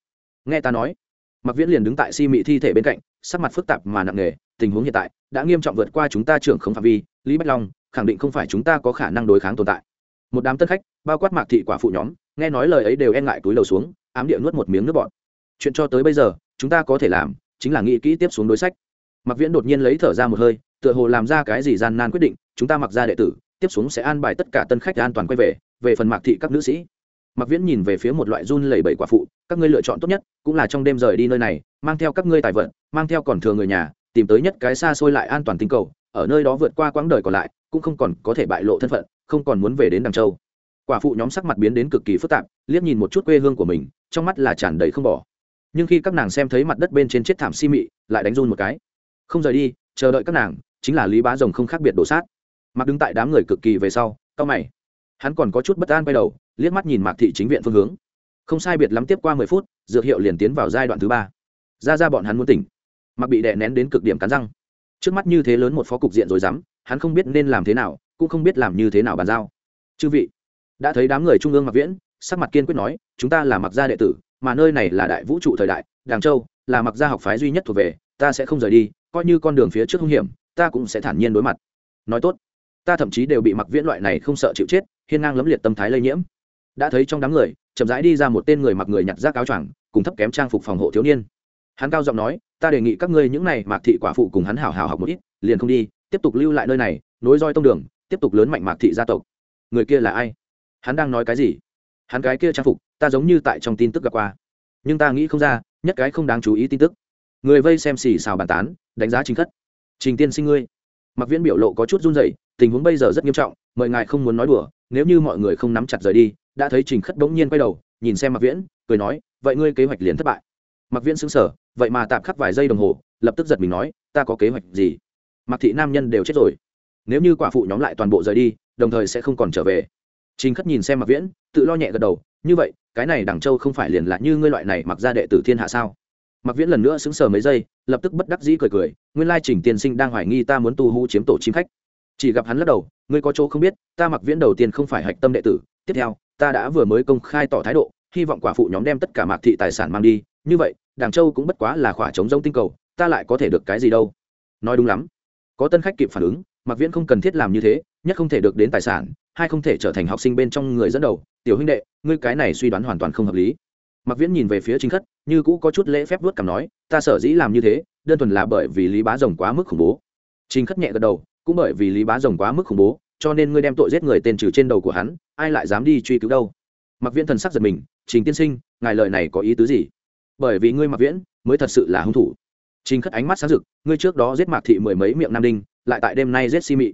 nghe ta nói. Mặc viễn liền đứng tại si mị thi thể bên cạnh, sắc mặt phức tạp mà nặng nề, tình huống hiện tại đã nghiêm trọng vượt qua chúng ta trưởng không phạm vi, lý bách long khẳng định không phải chúng ta có khả năng đối kháng tồn tại. Một đám tân khách, bao quát mạc thị quả phụ nhóm, nghe nói lời ấy đều e ngại túi lầu xuống, ám địa nuốt một miếng nước bọt. Chuyện cho tới bây giờ, chúng ta có thể làm chính là nghĩ kỹ tiếp xuống đối sách. Mặc viễn đột nhiên lấy thở ra một hơi, tựa hồ làm ra cái gì gian nan quyết định, chúng ta mặc ra đệ tử, tiếp xuống sẽ an bài tất cả tân khách an toàn quay về về phần mạc thị các nữ sĩ mặc viễn nhìn về phía một loại run lẩy bẩy quả phụ, các ngươi lựa chọn tốt nhất cũng là trong đêm rời đi nơi này, mang theo các ngươi tài vận mang theo còn thừa người nhà, tìm tới nhất cái xa xôi lại an toàn tinh cầu, ở nơi đó vượt qua quãng đời còn lại, cũng không còn có thể bại lộ thân phận, không còn muốn về đến đằng châu. Quả phụ nhóm sắc mặt biến đến cực kỳ phức tạp, liếc nhìn một chút quê hương của mình, trong mắt là tràn đầy không bỏ. Nhưng khi các nàng xem thấy mặt đất bên trên chết thảm si mị, lại đánh run một cái. Không rời đi, chờ đợi các nàng, chính là lý bá rồng không khác biệt đổ sát. Mặc đứng tại đám người cực kỳ về sau cao mày. Hắn còn có chút bất an quay đầu liếc mắt nhìn mạc thị chính viện phương hướng. Không sai biệt lắm tiếp qua mười phút, dược hiệu liền tiến vào giai đoạn thứ ba. Ra ra bọn hắn muốn tỉnh. Mặc bị đè nén đến cực điểm cắn răng. Trước mắt như thế lớn một phó cục diện rồi dám, hắn không biết nên làm thế nào, cũng không biết làm như thế nào bàn giao. Chư vị, đã thấy đám người trung ương mặc viễn, sắc mặt kiên quyết nói, chúng ta là mặc gia đệ tử, mà nơi này là đại vũ trụ thời đại, đàng châu, là mặc gia học phái duy nhất thuộc về, ta sẽ không rời đi, coi như con đường phía trước hung hiểm, ta cũng sẽ thản nhiên đối mặt. Nói tốt, ta thậm chí đều bị mặc viễn loại này không sợ chịu chết, hiên ngang lấm liệt tâm thái lây nhiễm đã thấy trong đám người, chậm rãi đi ra một tên người mặc người nhặt rác áo choàng, cùng thấp kém trang phục phòng hộ thiếu niên. Hắn cao giọng nói, ta đề nghị các ngươi những này mạc thị quả phụ cùng hắn hảo hảo học một ít, liền không đi, tiếp tục lưu lại nơi này, nối roi tông đường, tiếp tục lớn mạnh mạc thị gia tộc. Người kia là ai? Hắn đang nói cái gì? Hắn cái kia trang phục, ta giống như tại trong tin tức gặp qua. Nhưng ta nghĩ không ra, nhất cái không đáng chú ý tin tức. Người vây xem xì xào bàn tán, đánh giá chính khất trình tiên sinh ngươi. Mặc viễn biểu lộ có chút run dậy tình huống bây giờ rất nghiêm trọng, mời ngài không muốn nói đùa nếu như mọi người không nắm chặt rời đi, đã thấy trình khất bỗng nhiên quay đầu, nhìn xem mặc viễn, cười nói, vậy ngươi kế hoạch liền thất bại. Mặc viễn xứng sở vậy mà tạm khắc vài giây đồng hồ, lập tức giật mình nói, ta có kế hoạch gì? Mặc thị nam nhân đều chết rồi. Nếu như quả phụ nhóm lại toàn bộ rời đi, đồng thời sẽ không còn trở về. Trình khất nhìn xem mặc viễn, tự lo nhẹ gật đầu, như vậy, cái này đằng châu không phải liền là như ngươi loại này mặc ra đệ tử thiên hạ sao? Mặc viễn lần nữa sững sờ mấy giây, lập tức bất đắc dĩ cười cười, nguyên lai trình tiên sinh đang hoài nghi ta muốn tu hú chiếm tổ chim khách chỉ gặp hắn lắc đầu, ngươi có chỗ không biết, ta mặc viễn đầu tiên không phải hạch tâm đệ tử, tiếp theo, ta đã vừa mới công khai tỏ thái độ, hy vọng quả phụ nhóm đem tất cả mạc thị tài sản mang đi, như vậy, đàng châu cũng bất quá là khỏa chống rông tinh cầu, ta lại có thể được cái gì đâu? Nói đúng lắm. Có tân khách kịp phản ứng mặc viễn không cần thiết làm như thế, nhất không thể được đến tài sản, hai không thể trở thành học sinh bên trong người dẫn đầu. Tiểu huynh đệ, ngươi cái này suy đoán hoàn toàn không hợp lý. Mặc viễn nhìn về phía chính khất, như cũ có chút lễ phép vuốt cảm nói, ta sở dĩ làm như thế, đơn thuần là bởi vì lý bá rồng quá mức khủng bố. Chính khất nhẹ gật đầu cũng bởi vì lý bá rồng quá mức khủng bố, cho nên ngươi đem tội giết người tên trừ trên đầu của hắn, ai lại dám đi truy cứu đâu? Mặc viễn thần sắc giật mình, trình tiên sinh, ngài lời này có ý tứ gì? Bởi vì ngươi mặc viễn mới thật sự là hung thủ. Trình khất ánh mắt sáng rực, ngươi trước đó giết mạc thị mười mấy miệng nam đinh, lại tại đêm nay giết si mị.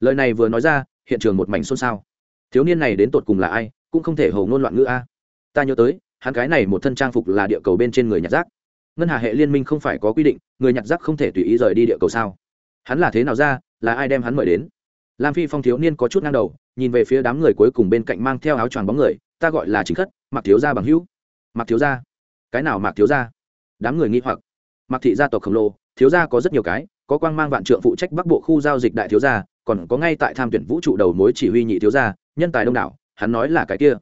Lời này vừa nói ra, hiện trường một mảnh xôn xao. Thiếu niên này đến tột cùng là ai, cũng không thể hầu ngôn loạn ngữ a. Ta nhớ tới, hắn cái này một thân trang phục là địa cầu bên trên người nhặt rác. Ngân hà hệ liên minh không phải có quy định, người nhặt rác không thể tùy ý rời đi địa cầu sao? Hắn là thế nào ra là ai đem hắn mời đến? Lam phi phong thiếu niên có chút ngang đầu, nhìn về phía đám người cuối cùng bên cạnh mang theo áo choàng bóng người, ta gọi là chính khất mặc thiếu gia bằng hữu. Mặc thiếu gia? Cái nào mặc thiếu gia? Đám người nghi hoặc. Mặc thị gia tộc khổng lồ, thiếu gia có rất nhiều cái, có quang mang vạn trượng phụ trách bắc bộ khu giao dịch đại thiếu gia, còn có ngay tại tham tuyển vũ trụ đầu mối chỉ huy nhị thiếu gia, nhân tài đông đảo, hắn nói là cái kia.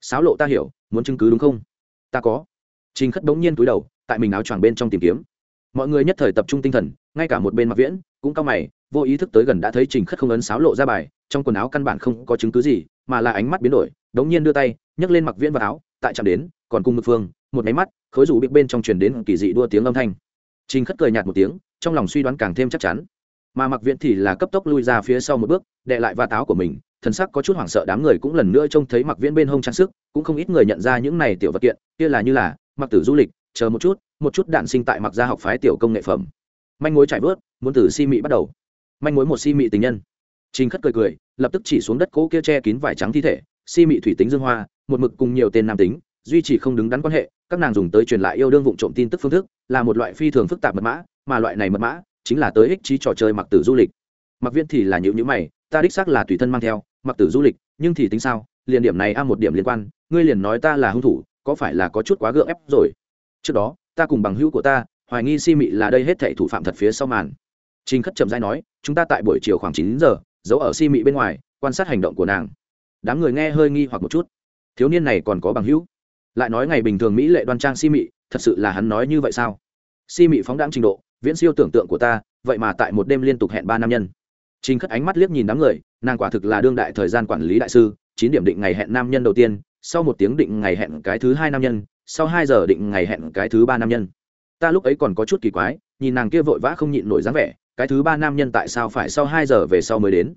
Sáo lộ ta hiểu, muốn chứng cứ đúng không? Ta có. Trình khất bỗng nhiên túi đầu, tại mình áo choàng bên trong tìm kiếm. Mọi người nhất thời tập trung tinh thần, ngay cả một bên mặc viễn cũng cao mày vô ý thức tới gần đã thấy trình khất không ấn sáo lộ ra bài, trong quần áo căn bản không có chứng cứ gì, mà là ánh mắt biến đổi đống nhiên đưa tay, nhấc lên mặc viễn vào áo, tại chạm đến, còn cùng mực phương, một máy mắt, khối rủ bị bên trong truyền đến kỳ dị đua tiếng âm thanh. Trình khất cười nhạt một tiếng, trong lòng suy đoán càng thêm chắc chắn. Mà mặc viễn thì là cấp tốc lui ra phía sau một bước, đệ lại va táo của mình thần sắc có chút hoảng sợ đám người cũng lần nữa trông thấy mặc viễn bên hông trang sức, cũng không ít người nhận ra những này tiểu vật kiện, kia là như là, mặc tử du lịch, chờ một chút một chút đạn sinh tại mặc gia học phái tiểu công nghệ phẩm. Manh mối chạy vớt, muốn từ si mị bắt đầu manh mối một si mị tình nhân. Trình khất cười cười, lập tức chỉ xuống đất cỗ kia che kín vải trắng thi thể, si mị thủy tính dương hoa, một mực cùng nhiều tên nam tính, duy trì không đứng đắn quan hệ, các nàng dùng tới truyền lại yêu đương vụ trộm tin tức phương thức, là một loại phi thường phức tạp mật mã, mà loại này mật mã chính là tới ích trí trò chơi mặc tử du lịch. Mặc viên thì là nhữ nhữ mày, ta đích xác là tùy thân mang theo, mặc tử du lịch, nhưng thì tính sao, liền điểm này a một điểm liên quan, ngươi liền nói ta là hung thủ, có phải là có chút quá gượng ép rồi? Trước đó, ta cùng bằng hữu của ta, hoài nghi si mị là đây hết thảy thủ phạm thật phía sau màn trình khất chậm rãi nói, chúng ta tại buổi chiều khoảng chín giờ, giấu ở si mị bên ngoài, quan sát hành động của nàng. Đám người nghe hơi nghi hoặc một chút. Thiếu niên này còn có bằng hữu. Lại nói ngày bình thường mỹ lệ đoan trang si mị, thật sự là hắn nói như vậy sao? Si mị phóng đãng trình độ, viễn siêu tưởng tượng của ta, vậy mà tại một đêm liên tục hẹn ba nam nhân. Trình khất ánh mắt liếc nhìn đám người, nàng quả thực là đương đại thời gian quản lý đại sư, chín điểm định ngày hẹn nam nhân đầu tiên, sau một tiếng định ngày hẹn cái thứ hai nam nhân, sau hai giờ định ngày hẹn cái thứ ba nam nhân. Ta lúc ấy còn có chút kỳ quái, nhìn nàng kia vội vã không nhịn nổi dáng vẻ cái thứ ba nam nhân tại sao phải sau hai giờ về sau mới đến?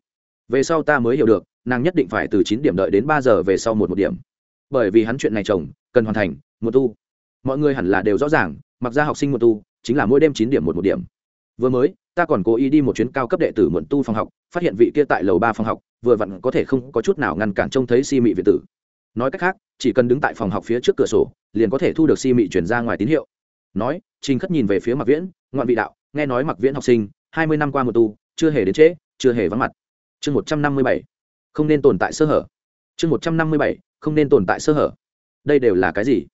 Về sau ta mới hiểu được, nàng nhất định phải từ chín điểm đợi đến ba giờ về sau một một điểm. Bởi vì hắn chuyện này chồng, cần hoàn thành một tu mọi người hẳn là đều rõ ràng, mặc ra học sinh một tu chính là mỗi đêm chín điểm một một điểm. Vừa mới, ta còn cố ý đi một chuyến cao cấp đệ tử muộn tu phòng học, phát hiện vị kia tại lầu ba phòng học, vừa vặn có thể không có chút nào ngăn cản trông thấy si mị việt tử. Nói cách khác, chỉ cần đứng tại phòng học phía trước cửa sổ, liền có thể thu được si mị chuyển ra ngoài tín hiệu. Nói, trình khất nhìn về phía mặc viễn, ngoạn vị đạo, nghe nói mặc viễn học sinh hai mươi năm qua một tu, chưa hề đến trễ, chưa hề vắng mặt. Chương một trăm năm mươi bảy, không nên tồn tại sơ hở. Chương một trăm năm mươi bảy, không nên tồn tại sơ hở. Đây đều là cái gì?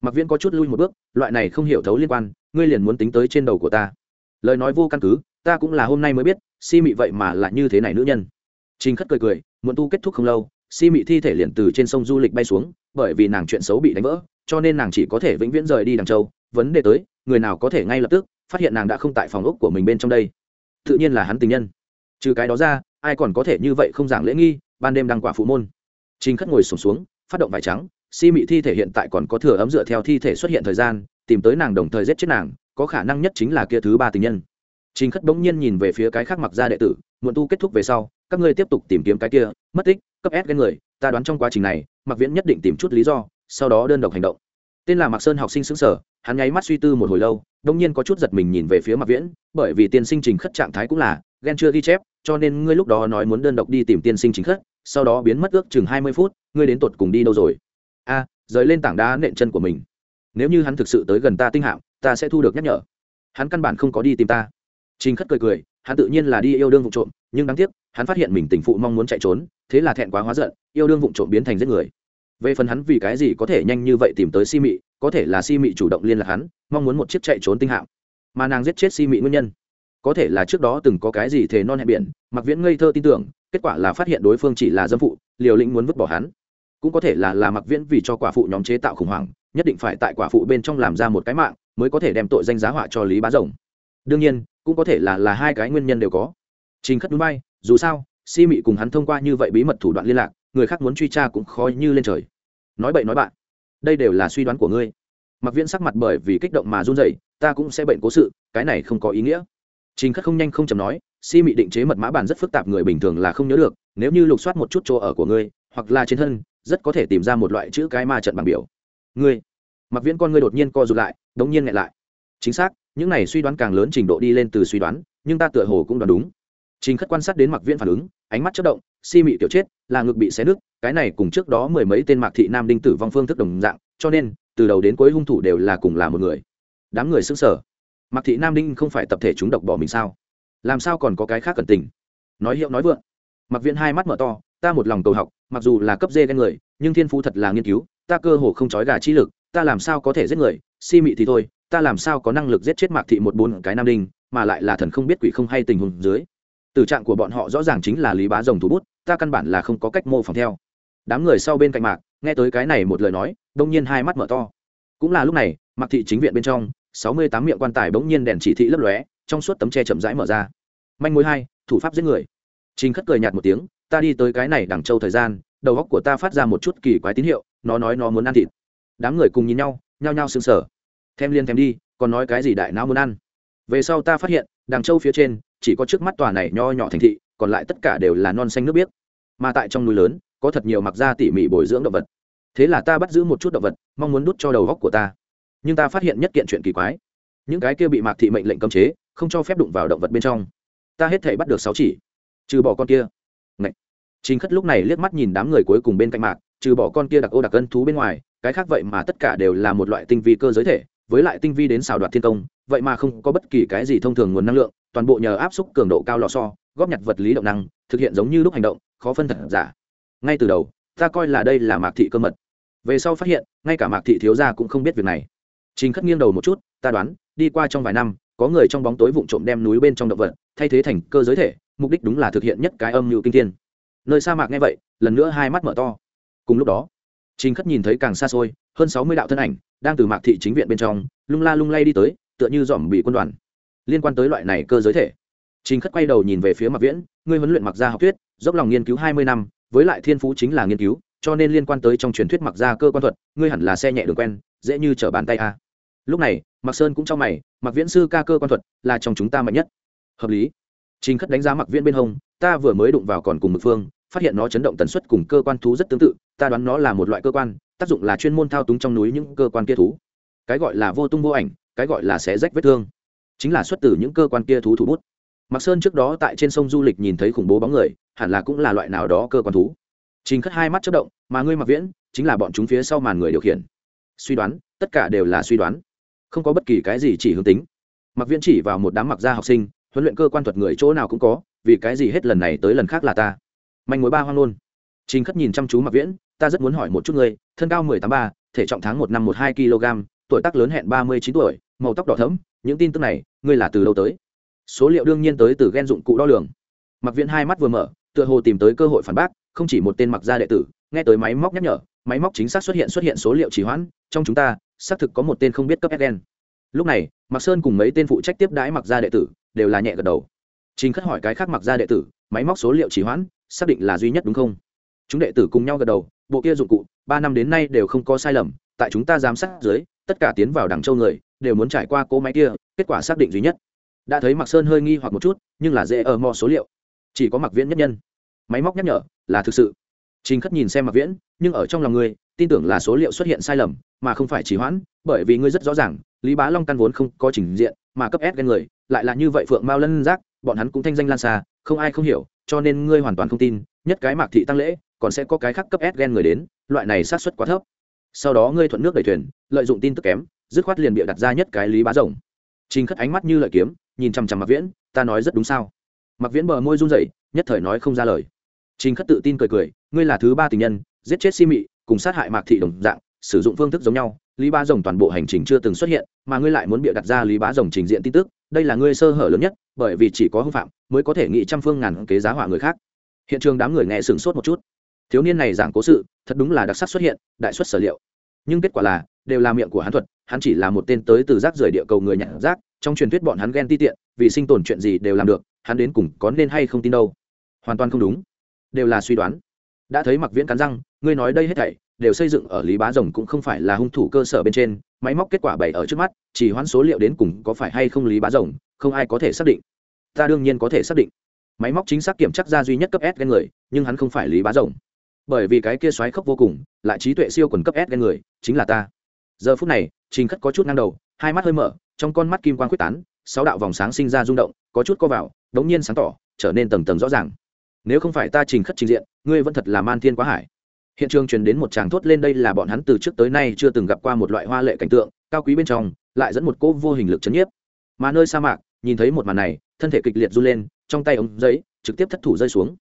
Mặc viễn có chút lui một bước, loại này không hiểu thấu liên quan, ngươi liền muốn tính tới trên đầu của ta. Lời nói vô căn cứ, ta cũng là hôm nay mới biết, si mị vậy mà là như thế này nữ nhân. Trình khất cười cười muộn tu kết thúc không lâu, si mị thi thể liền từ trên sông du lịch bay xuống, bởi vì nàng chuyện xấu bị đánh vỡ, cho nên nàng chỉ có thể vĩnh viễn rời đi đằng châu. Vấn đề tới, người nào có thể ngay lập tức phát hiện nàng đã không tại phòng ốc của mình bên trong đây? Tự nhiên là hắn tình nhân. Trừ cái đó ra ai còn có thể như vậy không giảng lễ nghi ban đêm đăng quả phụ môn. Trình khất ngồi sổm xuống, xuống phát động vải trắng si mị thi thể hiện tại còn có thừa ấm dựa theo thi thể xuất hiện thời gian tìm tới nàng đồng thời giết chết nàng có khả năng nhất chính là kia thứ ba tình nhân. Trình khất bỗng nhiên nhìn về phía cái khác mặc ra đệ tử muộn tu kết thúc về sau các ngươi tiếp tục tìm kiếm cái kia mất tích cấp ép cái người ta đoán trong quá trình này mặc viễn nhất định tìm chút lý do sau đó đơn độc hành động. Tên là mặc sơn học sinh xứng sở hắn nháy mắt suy tư một hồi lâu đông nhiên có chút giật mình nhìn về phía mạc viễn, bởi vì tiên sinh trình khất trạng thái cũng là, ghen chưa ghi chép, cho nên ngươi lúc đó nói muốn đơn độc đi tìm tiên sinh chính khất, sau đó biến mất ước chừng hai mươi phút, ngươi đến tột cùng đi đâu rồi? A, rời lên tảng đá nện chân của mình. Nếu như hắn thực sự tới gần ta tinh hạm, ta sẽ thu được nhắc nhở. Hắn căn bản không có đi tìm ta. Trình khất cười cười, hắn tự nhiên là đi yêu đương vụ trộm, nhưng đáng tiếc, hắn phát hiện mình tình phụ mong muốn chạy trốn, thế là thẹn quá hóa giận, yêu đương vụ trộm biến thành giết người về phần hắn vì cái gì có thể nhanh như vậy tìm tới si mị, có thể là si mị chủ động liên lạc hắn, mong muốn một chiếc chạy trốn tinh hạm. Mà nàng giết chết si mị nguyên nhân, có thể là trước đó từng có cái gì thề non hẹn biển mặc viễn ngây thơ tin tưởng, kết quả là phát hiện đối phương chỉ là dâm phụ, liều lĩnh muốn vứt bỏ hắn. Cũng có thể là là mặc viễn vì cho quả phụ nhóm chế tạo khủng hoảng, nhất định phải tại quả phụ bên trong làm ra một cái mạng, mới có thể đem tội danh giá họa cho lý bá rồng. Đương nhiên, cũng có thể là là hai cái nguyên nhân đều có. Trình khất núi bay dù sao, si mị cùng hắn thông qua như vậy bí mật thủ đoạn liên lạc người khác muốn truy tra cũng khó như lên trời. Nói bậy nói bạn, đây đều là suy đoán của ngươi. Mặc viễn sắc mặt bởi vì kích động mà run rẩy, ta cũng sẽ bệnh cố sự, cái này không có ý nghĩa. Trình khắc không nhanh không chầm nói, si mị định chế mật mã bản rất phức tạp, người bình thường là không nhớ được, nếu như lục soát một chút chỗ ở của ngươi, hoặc là trên thân, rất có thể tìm ra một loại chữ cái ma trận bằng biểu. Ngươi mặc viễn con ngươi đột nhiên co rụt lại, đống nhiên ngại lại. Chính xác, những này suy đoán càng lớn trình độ đi lên từ suy đoán, nhưng ta tựa hồ cũng đoán đúng trình khất quan sát đến Mạc viễn phản ứng, ánh mắt chớp động, si mị tiểu chết, là ngực bị xé nứt, cái này cùng trước đó mười mấy tên mạc thị nam đinh tử vong phương thức đồng dạng, cho nên, từ đầu đến cuối hung thủ đều là cùng là một người. Đám người sững sờ. mạc thị nam đinh không phải tập thể chúng độc bỏ mình sao? Làm sao còn có cái khác cần tình? Nói hiệu nói vượng. Mặc viễn hai mắt mở to, ta một lòng cầu học, mặc dù là cấp dê đen người, nhưng thiên phú thật là nghiên cứu, ta cơ hồ không chói gà chi lực, ta làm sao có thể giết người, si mị thì thôi, ta làm sao có năng lực giết chết mạc thị một bốn cái nam đinh, mà lại là thần không biết quỷ không hay tình huống dưới tử trạng của bọn họ rõ ràng chính là lý bá rồng thủ bút, ta căn bản là không có cách mô phỏng theo. Đám người sau bên cạnh mạc, nghe tới cái này một lời nói, đông nhiên hai mắt mở to. Cũng là lúc này, mạc thị chính viện bên trong, sáu mươi tám miệng quan tài bỗng nhiên đèn chỉ thị lấp lóe, trong suốt tấm tre chậm rãi mở ra. Manh mối hai, thủ pháp giết người. Trình khất cười nhạt một tiếng, ta đi tới cái này đằng châu thời gian, đầu góc của ta phát ra một chút kỳ quái tín hiệu, nó nói nó muốn ăn thịt. Đám người cùng nhìn nhau, nhao nhao sững sờ. Thêm liên thêm đi, còn nói cái gì đại não muốn ăn. Về sau ta phát hiện, đằng châu phía trên chỉ có trước mắt tòa này nho nhỏ thành thị còn lại tất cả đều là non xanh nước biếc. Mà tại trong núi lớn có thật nhiều mặc da tỉ mỉ bồi dưỡng động vật. Thế là ta bắt giữ một chút động vật mong muốn đút cho đầu góc của ta. Nhưng ta phát hiện nhất kiện chuyện kỳ quái. Những cái kia bị mạc thị mệnh lệnh cấm chế không cho phép đụng vào động vật bên trong. Ta hết thể bắt được sáu chỉ. Trừ bỏ con kia. Ngậy. chính Khất lúc này liếc mắt nhìn đám người cuối cùng bên cạnh mạc, trừ bỏ con kia đặc ô đặc ân thú bên ngoài, cái khác vậy mà tất cả đều là một loại tinh vi cơ giới thể, với lại tinh vi đến xào đoạt thiên công, vậy mà không có bất kỳ cái gì thông thường nguồn năng lượng, toàn bộ nhờ áp xúc cường độ cao lò xo, góp nhặt vật lý động năng, thực hiện giống như lúc hành động, khó phân thật giả. Ngay từ đầu, ta coi là đây là Mạc thị cơ mật. Về sau phát hiện, ngay cả Mạc thị thiếu gia cũng không biết việc này. Trình Khất nghiêng đầu một chút, ta đoán, đi qua trong vài năm, có người trong bóng tối vụng trộm đem núi bên trong động vật thay thế thành cơ giới thể, mục đích đúng là thực hiện nhất cái âm mưu kinh thiên nơi sa mạc nghe vậy lần nữa hai mắt mở to cùng lúc đó trình khất nhìn thấy càng xa xôi, hơn sáu mươi đạo thân ảnh đang từ mạc thị chính viện bên trong, lung la lung lay đi tới, tựa như dọm bị quân đoàn. Liên quan tới loại này cơ giới thể, trình khất quay đầu nhìn về phía mạc viễn, ngươi huấn luyện mạc gia học thuyết, dốc lòng nghiên cứu hai mươi năm, với lại thiên phú chính là nghiên cứu, cho nên liên quan tới trong truyền thuyết mạc gia cơ quan thuật, ngươi hẳn là xe nhẹ đường quen, dễ như trở bàn tay a. Lúc này, mạc sơn cũng trong mày, mạc viễn sư ca cơ quan thuật là trong chúng ta mạnh nhất. Hợp lý. Trình khất đánh giá mạc viễn bên hông, ta vừa mới đụng vào còn cùng mực phương phát hiện nó chấn động tần suất cùng cơ quan thú rất tương tự, ta đoán nó là một loại cơ quan, tác dụng là chuyên môn thao túng trong núi những cơ quan kia thú. Cái gọi là vô tung vô ảnh, cái gọi là xé rách vết thương. Chính là xuất từ những cơ quan kia thú thủ bút. Mặc sơn trước đó tại trên sông du lịch nhìn thấy khủng bố bóng người, hẳn là cũng là loại nào đó cơ quan thú. Trình khất hai mắt chất động, mà ngươi mặc viễn, chính là bọn chúng phía sau màn người điều khiển. Suy đoán, tất cả đều là suy đoán. Không có bất kỳ cái gì chỉ hướng tính. Mặc viễn chỉ vào một đám mặc gia học sinh, huấn luyện cơ quan thuật người chỗ nào cũng có, vì cái gì hết lần này tới lần khác là ta? Manh mối ba hoang luôn trình khất nhìn chăm chú mặc viễn, ta rất muốn hỏi một chút ngươi, thân cao mười tám ba, thể trọng tháng một năm một hai kg, tuổi tác lớn hẹn ba mươi chín tuổi, màu tóc đỏ thẫm, những tin tức này, ngươi là từ đâu tới? Số liệu đương nhiên tới từ ghen dụng cụ đo lường. Mặc viễn hai mắt vừa mở, tựa hồ tìm tới cơ hội phản bác, không chỉ một tên mặc gia đệ tử, nghe tới máy móc nhắc nhở, máy móc chính xác xuất hiện xuất hiện số liệu trì hoãn, trong chúng ta, xác thực có một tên không biết cấp gen lúc này mặc sơn cùng mấy tên phụ trách tiếp đãi mặc gia đệ tử, đều là nhẹ gật đầu. Trình khất hỏi cái khác mặc gia đệ tử, máy móc số liệu trì hoãn xác định là duy nhất đúng không? Chúng đệ tử cùng nhau gật đầu, bộ kia dụng cụ, ba năm đến nay đều không có sai lầm, tại chúng ta giám sát dưới, tất cả tiến vào đằng châu người, đều muốn trải qua cỗ máy kia, kết quả xác định duy nhất. Đã thấy mặc sơn hơi nghi hoặc một chút, nhưng là dễ ở mò số liệu. Chỉ có mặc viễn nhất nhân. Máy móc nhắc nhở, là thực sự. Chính khất nhìn xem mặc viễn, nhưng ở trong lòng ngươi tin tưởng là số liệu xuất hiện sai lầm, mà không phải chỉ hoãn, bởi vì ngươi rất rõ ràng, lý bá long căn vốn không có trình diện, mà cấp s ghen người, lại là như vậy phượng mao lân giác, bọn hắn cũng thanh danh lan xa, không ai không hiểu cho nên ngươi hoàn toàn không tin, nhất cái mạc thị tăng lễ, còn sẽ có cái khác cấp s gen người đến, loại này sát xuất quá thấp. Sau đó ngươi thuận nước đẩy thuyền, lợi dụng tin tức kém, dứt khoát liền bịa đặt ra nhất cái lý bá rồng. Trình khất ánh mắt như lợi kiếm, nhìn chằm chằm mặc viễn, ta nói rất đúng sao? Mặc viễn bờ môi run rẩy, nhất thời nói không ra lời. Trình khất tự tin cười cười, ngươi là thứ ba tình nhân, giết chết si mị, cùng sát hại mạc thị đồng dạng, sử dụng phương thức giống nhau, lý bá rồng toàn bộ hành trình chưa từng xuất hiện, mà ngươi lại muốn bịa đặt ra lý bá rồng trình diện tin tức, đây là ngươi sơ hở lớn nhất bởi vì chỉ có hưng phạm mới có thể nghĩ trăm phương ngàn kế giá họa người khác. Hiện trường đám người nghe sửng sốt một chút. Thiếu niên này giảng cố sự, thật đúng là đặc sắc xuất hiện, đại xuất sở liệu. Nhưng kết quả là, đều là miệng của hắn thuật, hắn chỉ là một tên tới từ rác rời địa cầu người nhặt rác, trong truyền thuyết bọn hắn ghen ti tiện, vì sinh tồn chuyện gì đều làm được, hắn đến cùng có nên hay không tin đâu. Hoàn toàn không đúng. Đều là suy đoán. Đã thấy mặc viễn cắn răng, ngươi nói đây hết thảy, đều xây dựng ở lý bá rồng cũng không phải là hung thủ cơ sở bên trên, máy móc kết quả bày ở trước mắt, chỉ hoãn số liệu đến cùng có phải hay không lý bá rồng không ai có thể xác định. Ta đương nhiên có thể xác định. Máy móc chính xác kiểm chắc ra duy nhất cấp s gen người, nhưng hắn không phải lý bá rồng. Bởi vì cái kia xoáy khốc vô cùng, lại trí tuệ siêu quần cấp s gen người, chính là ta. Giờ phút này, trình khất có chút ngang đầu, hai mắt hơi mở, trong con mắt kim quang quyết tán, sáu đạo vòng sáng sinh ra rung động, có chút co vào, đống nhiên sáng tỏ, trở nên tầng tầng rõ ràng. Nếu không phải ta trình khất trình diện, ngươi vẫn thật là man thiên quá hải. Hiện trường truyền đến một tràng thốt lên đây là bọn hắn từ trước tới nay chưa từng gặp qua một loại hoa lệ cảnh tượng, cao quý bên trong, lại dẫn một cỗ vô hình lực chấn nhiếp mà nơi sa mạc, nhìn thấy một màn này, thân thể kịch liệt run lên, trong tay ống giấy trực tiếp thất thủ rơi xuống.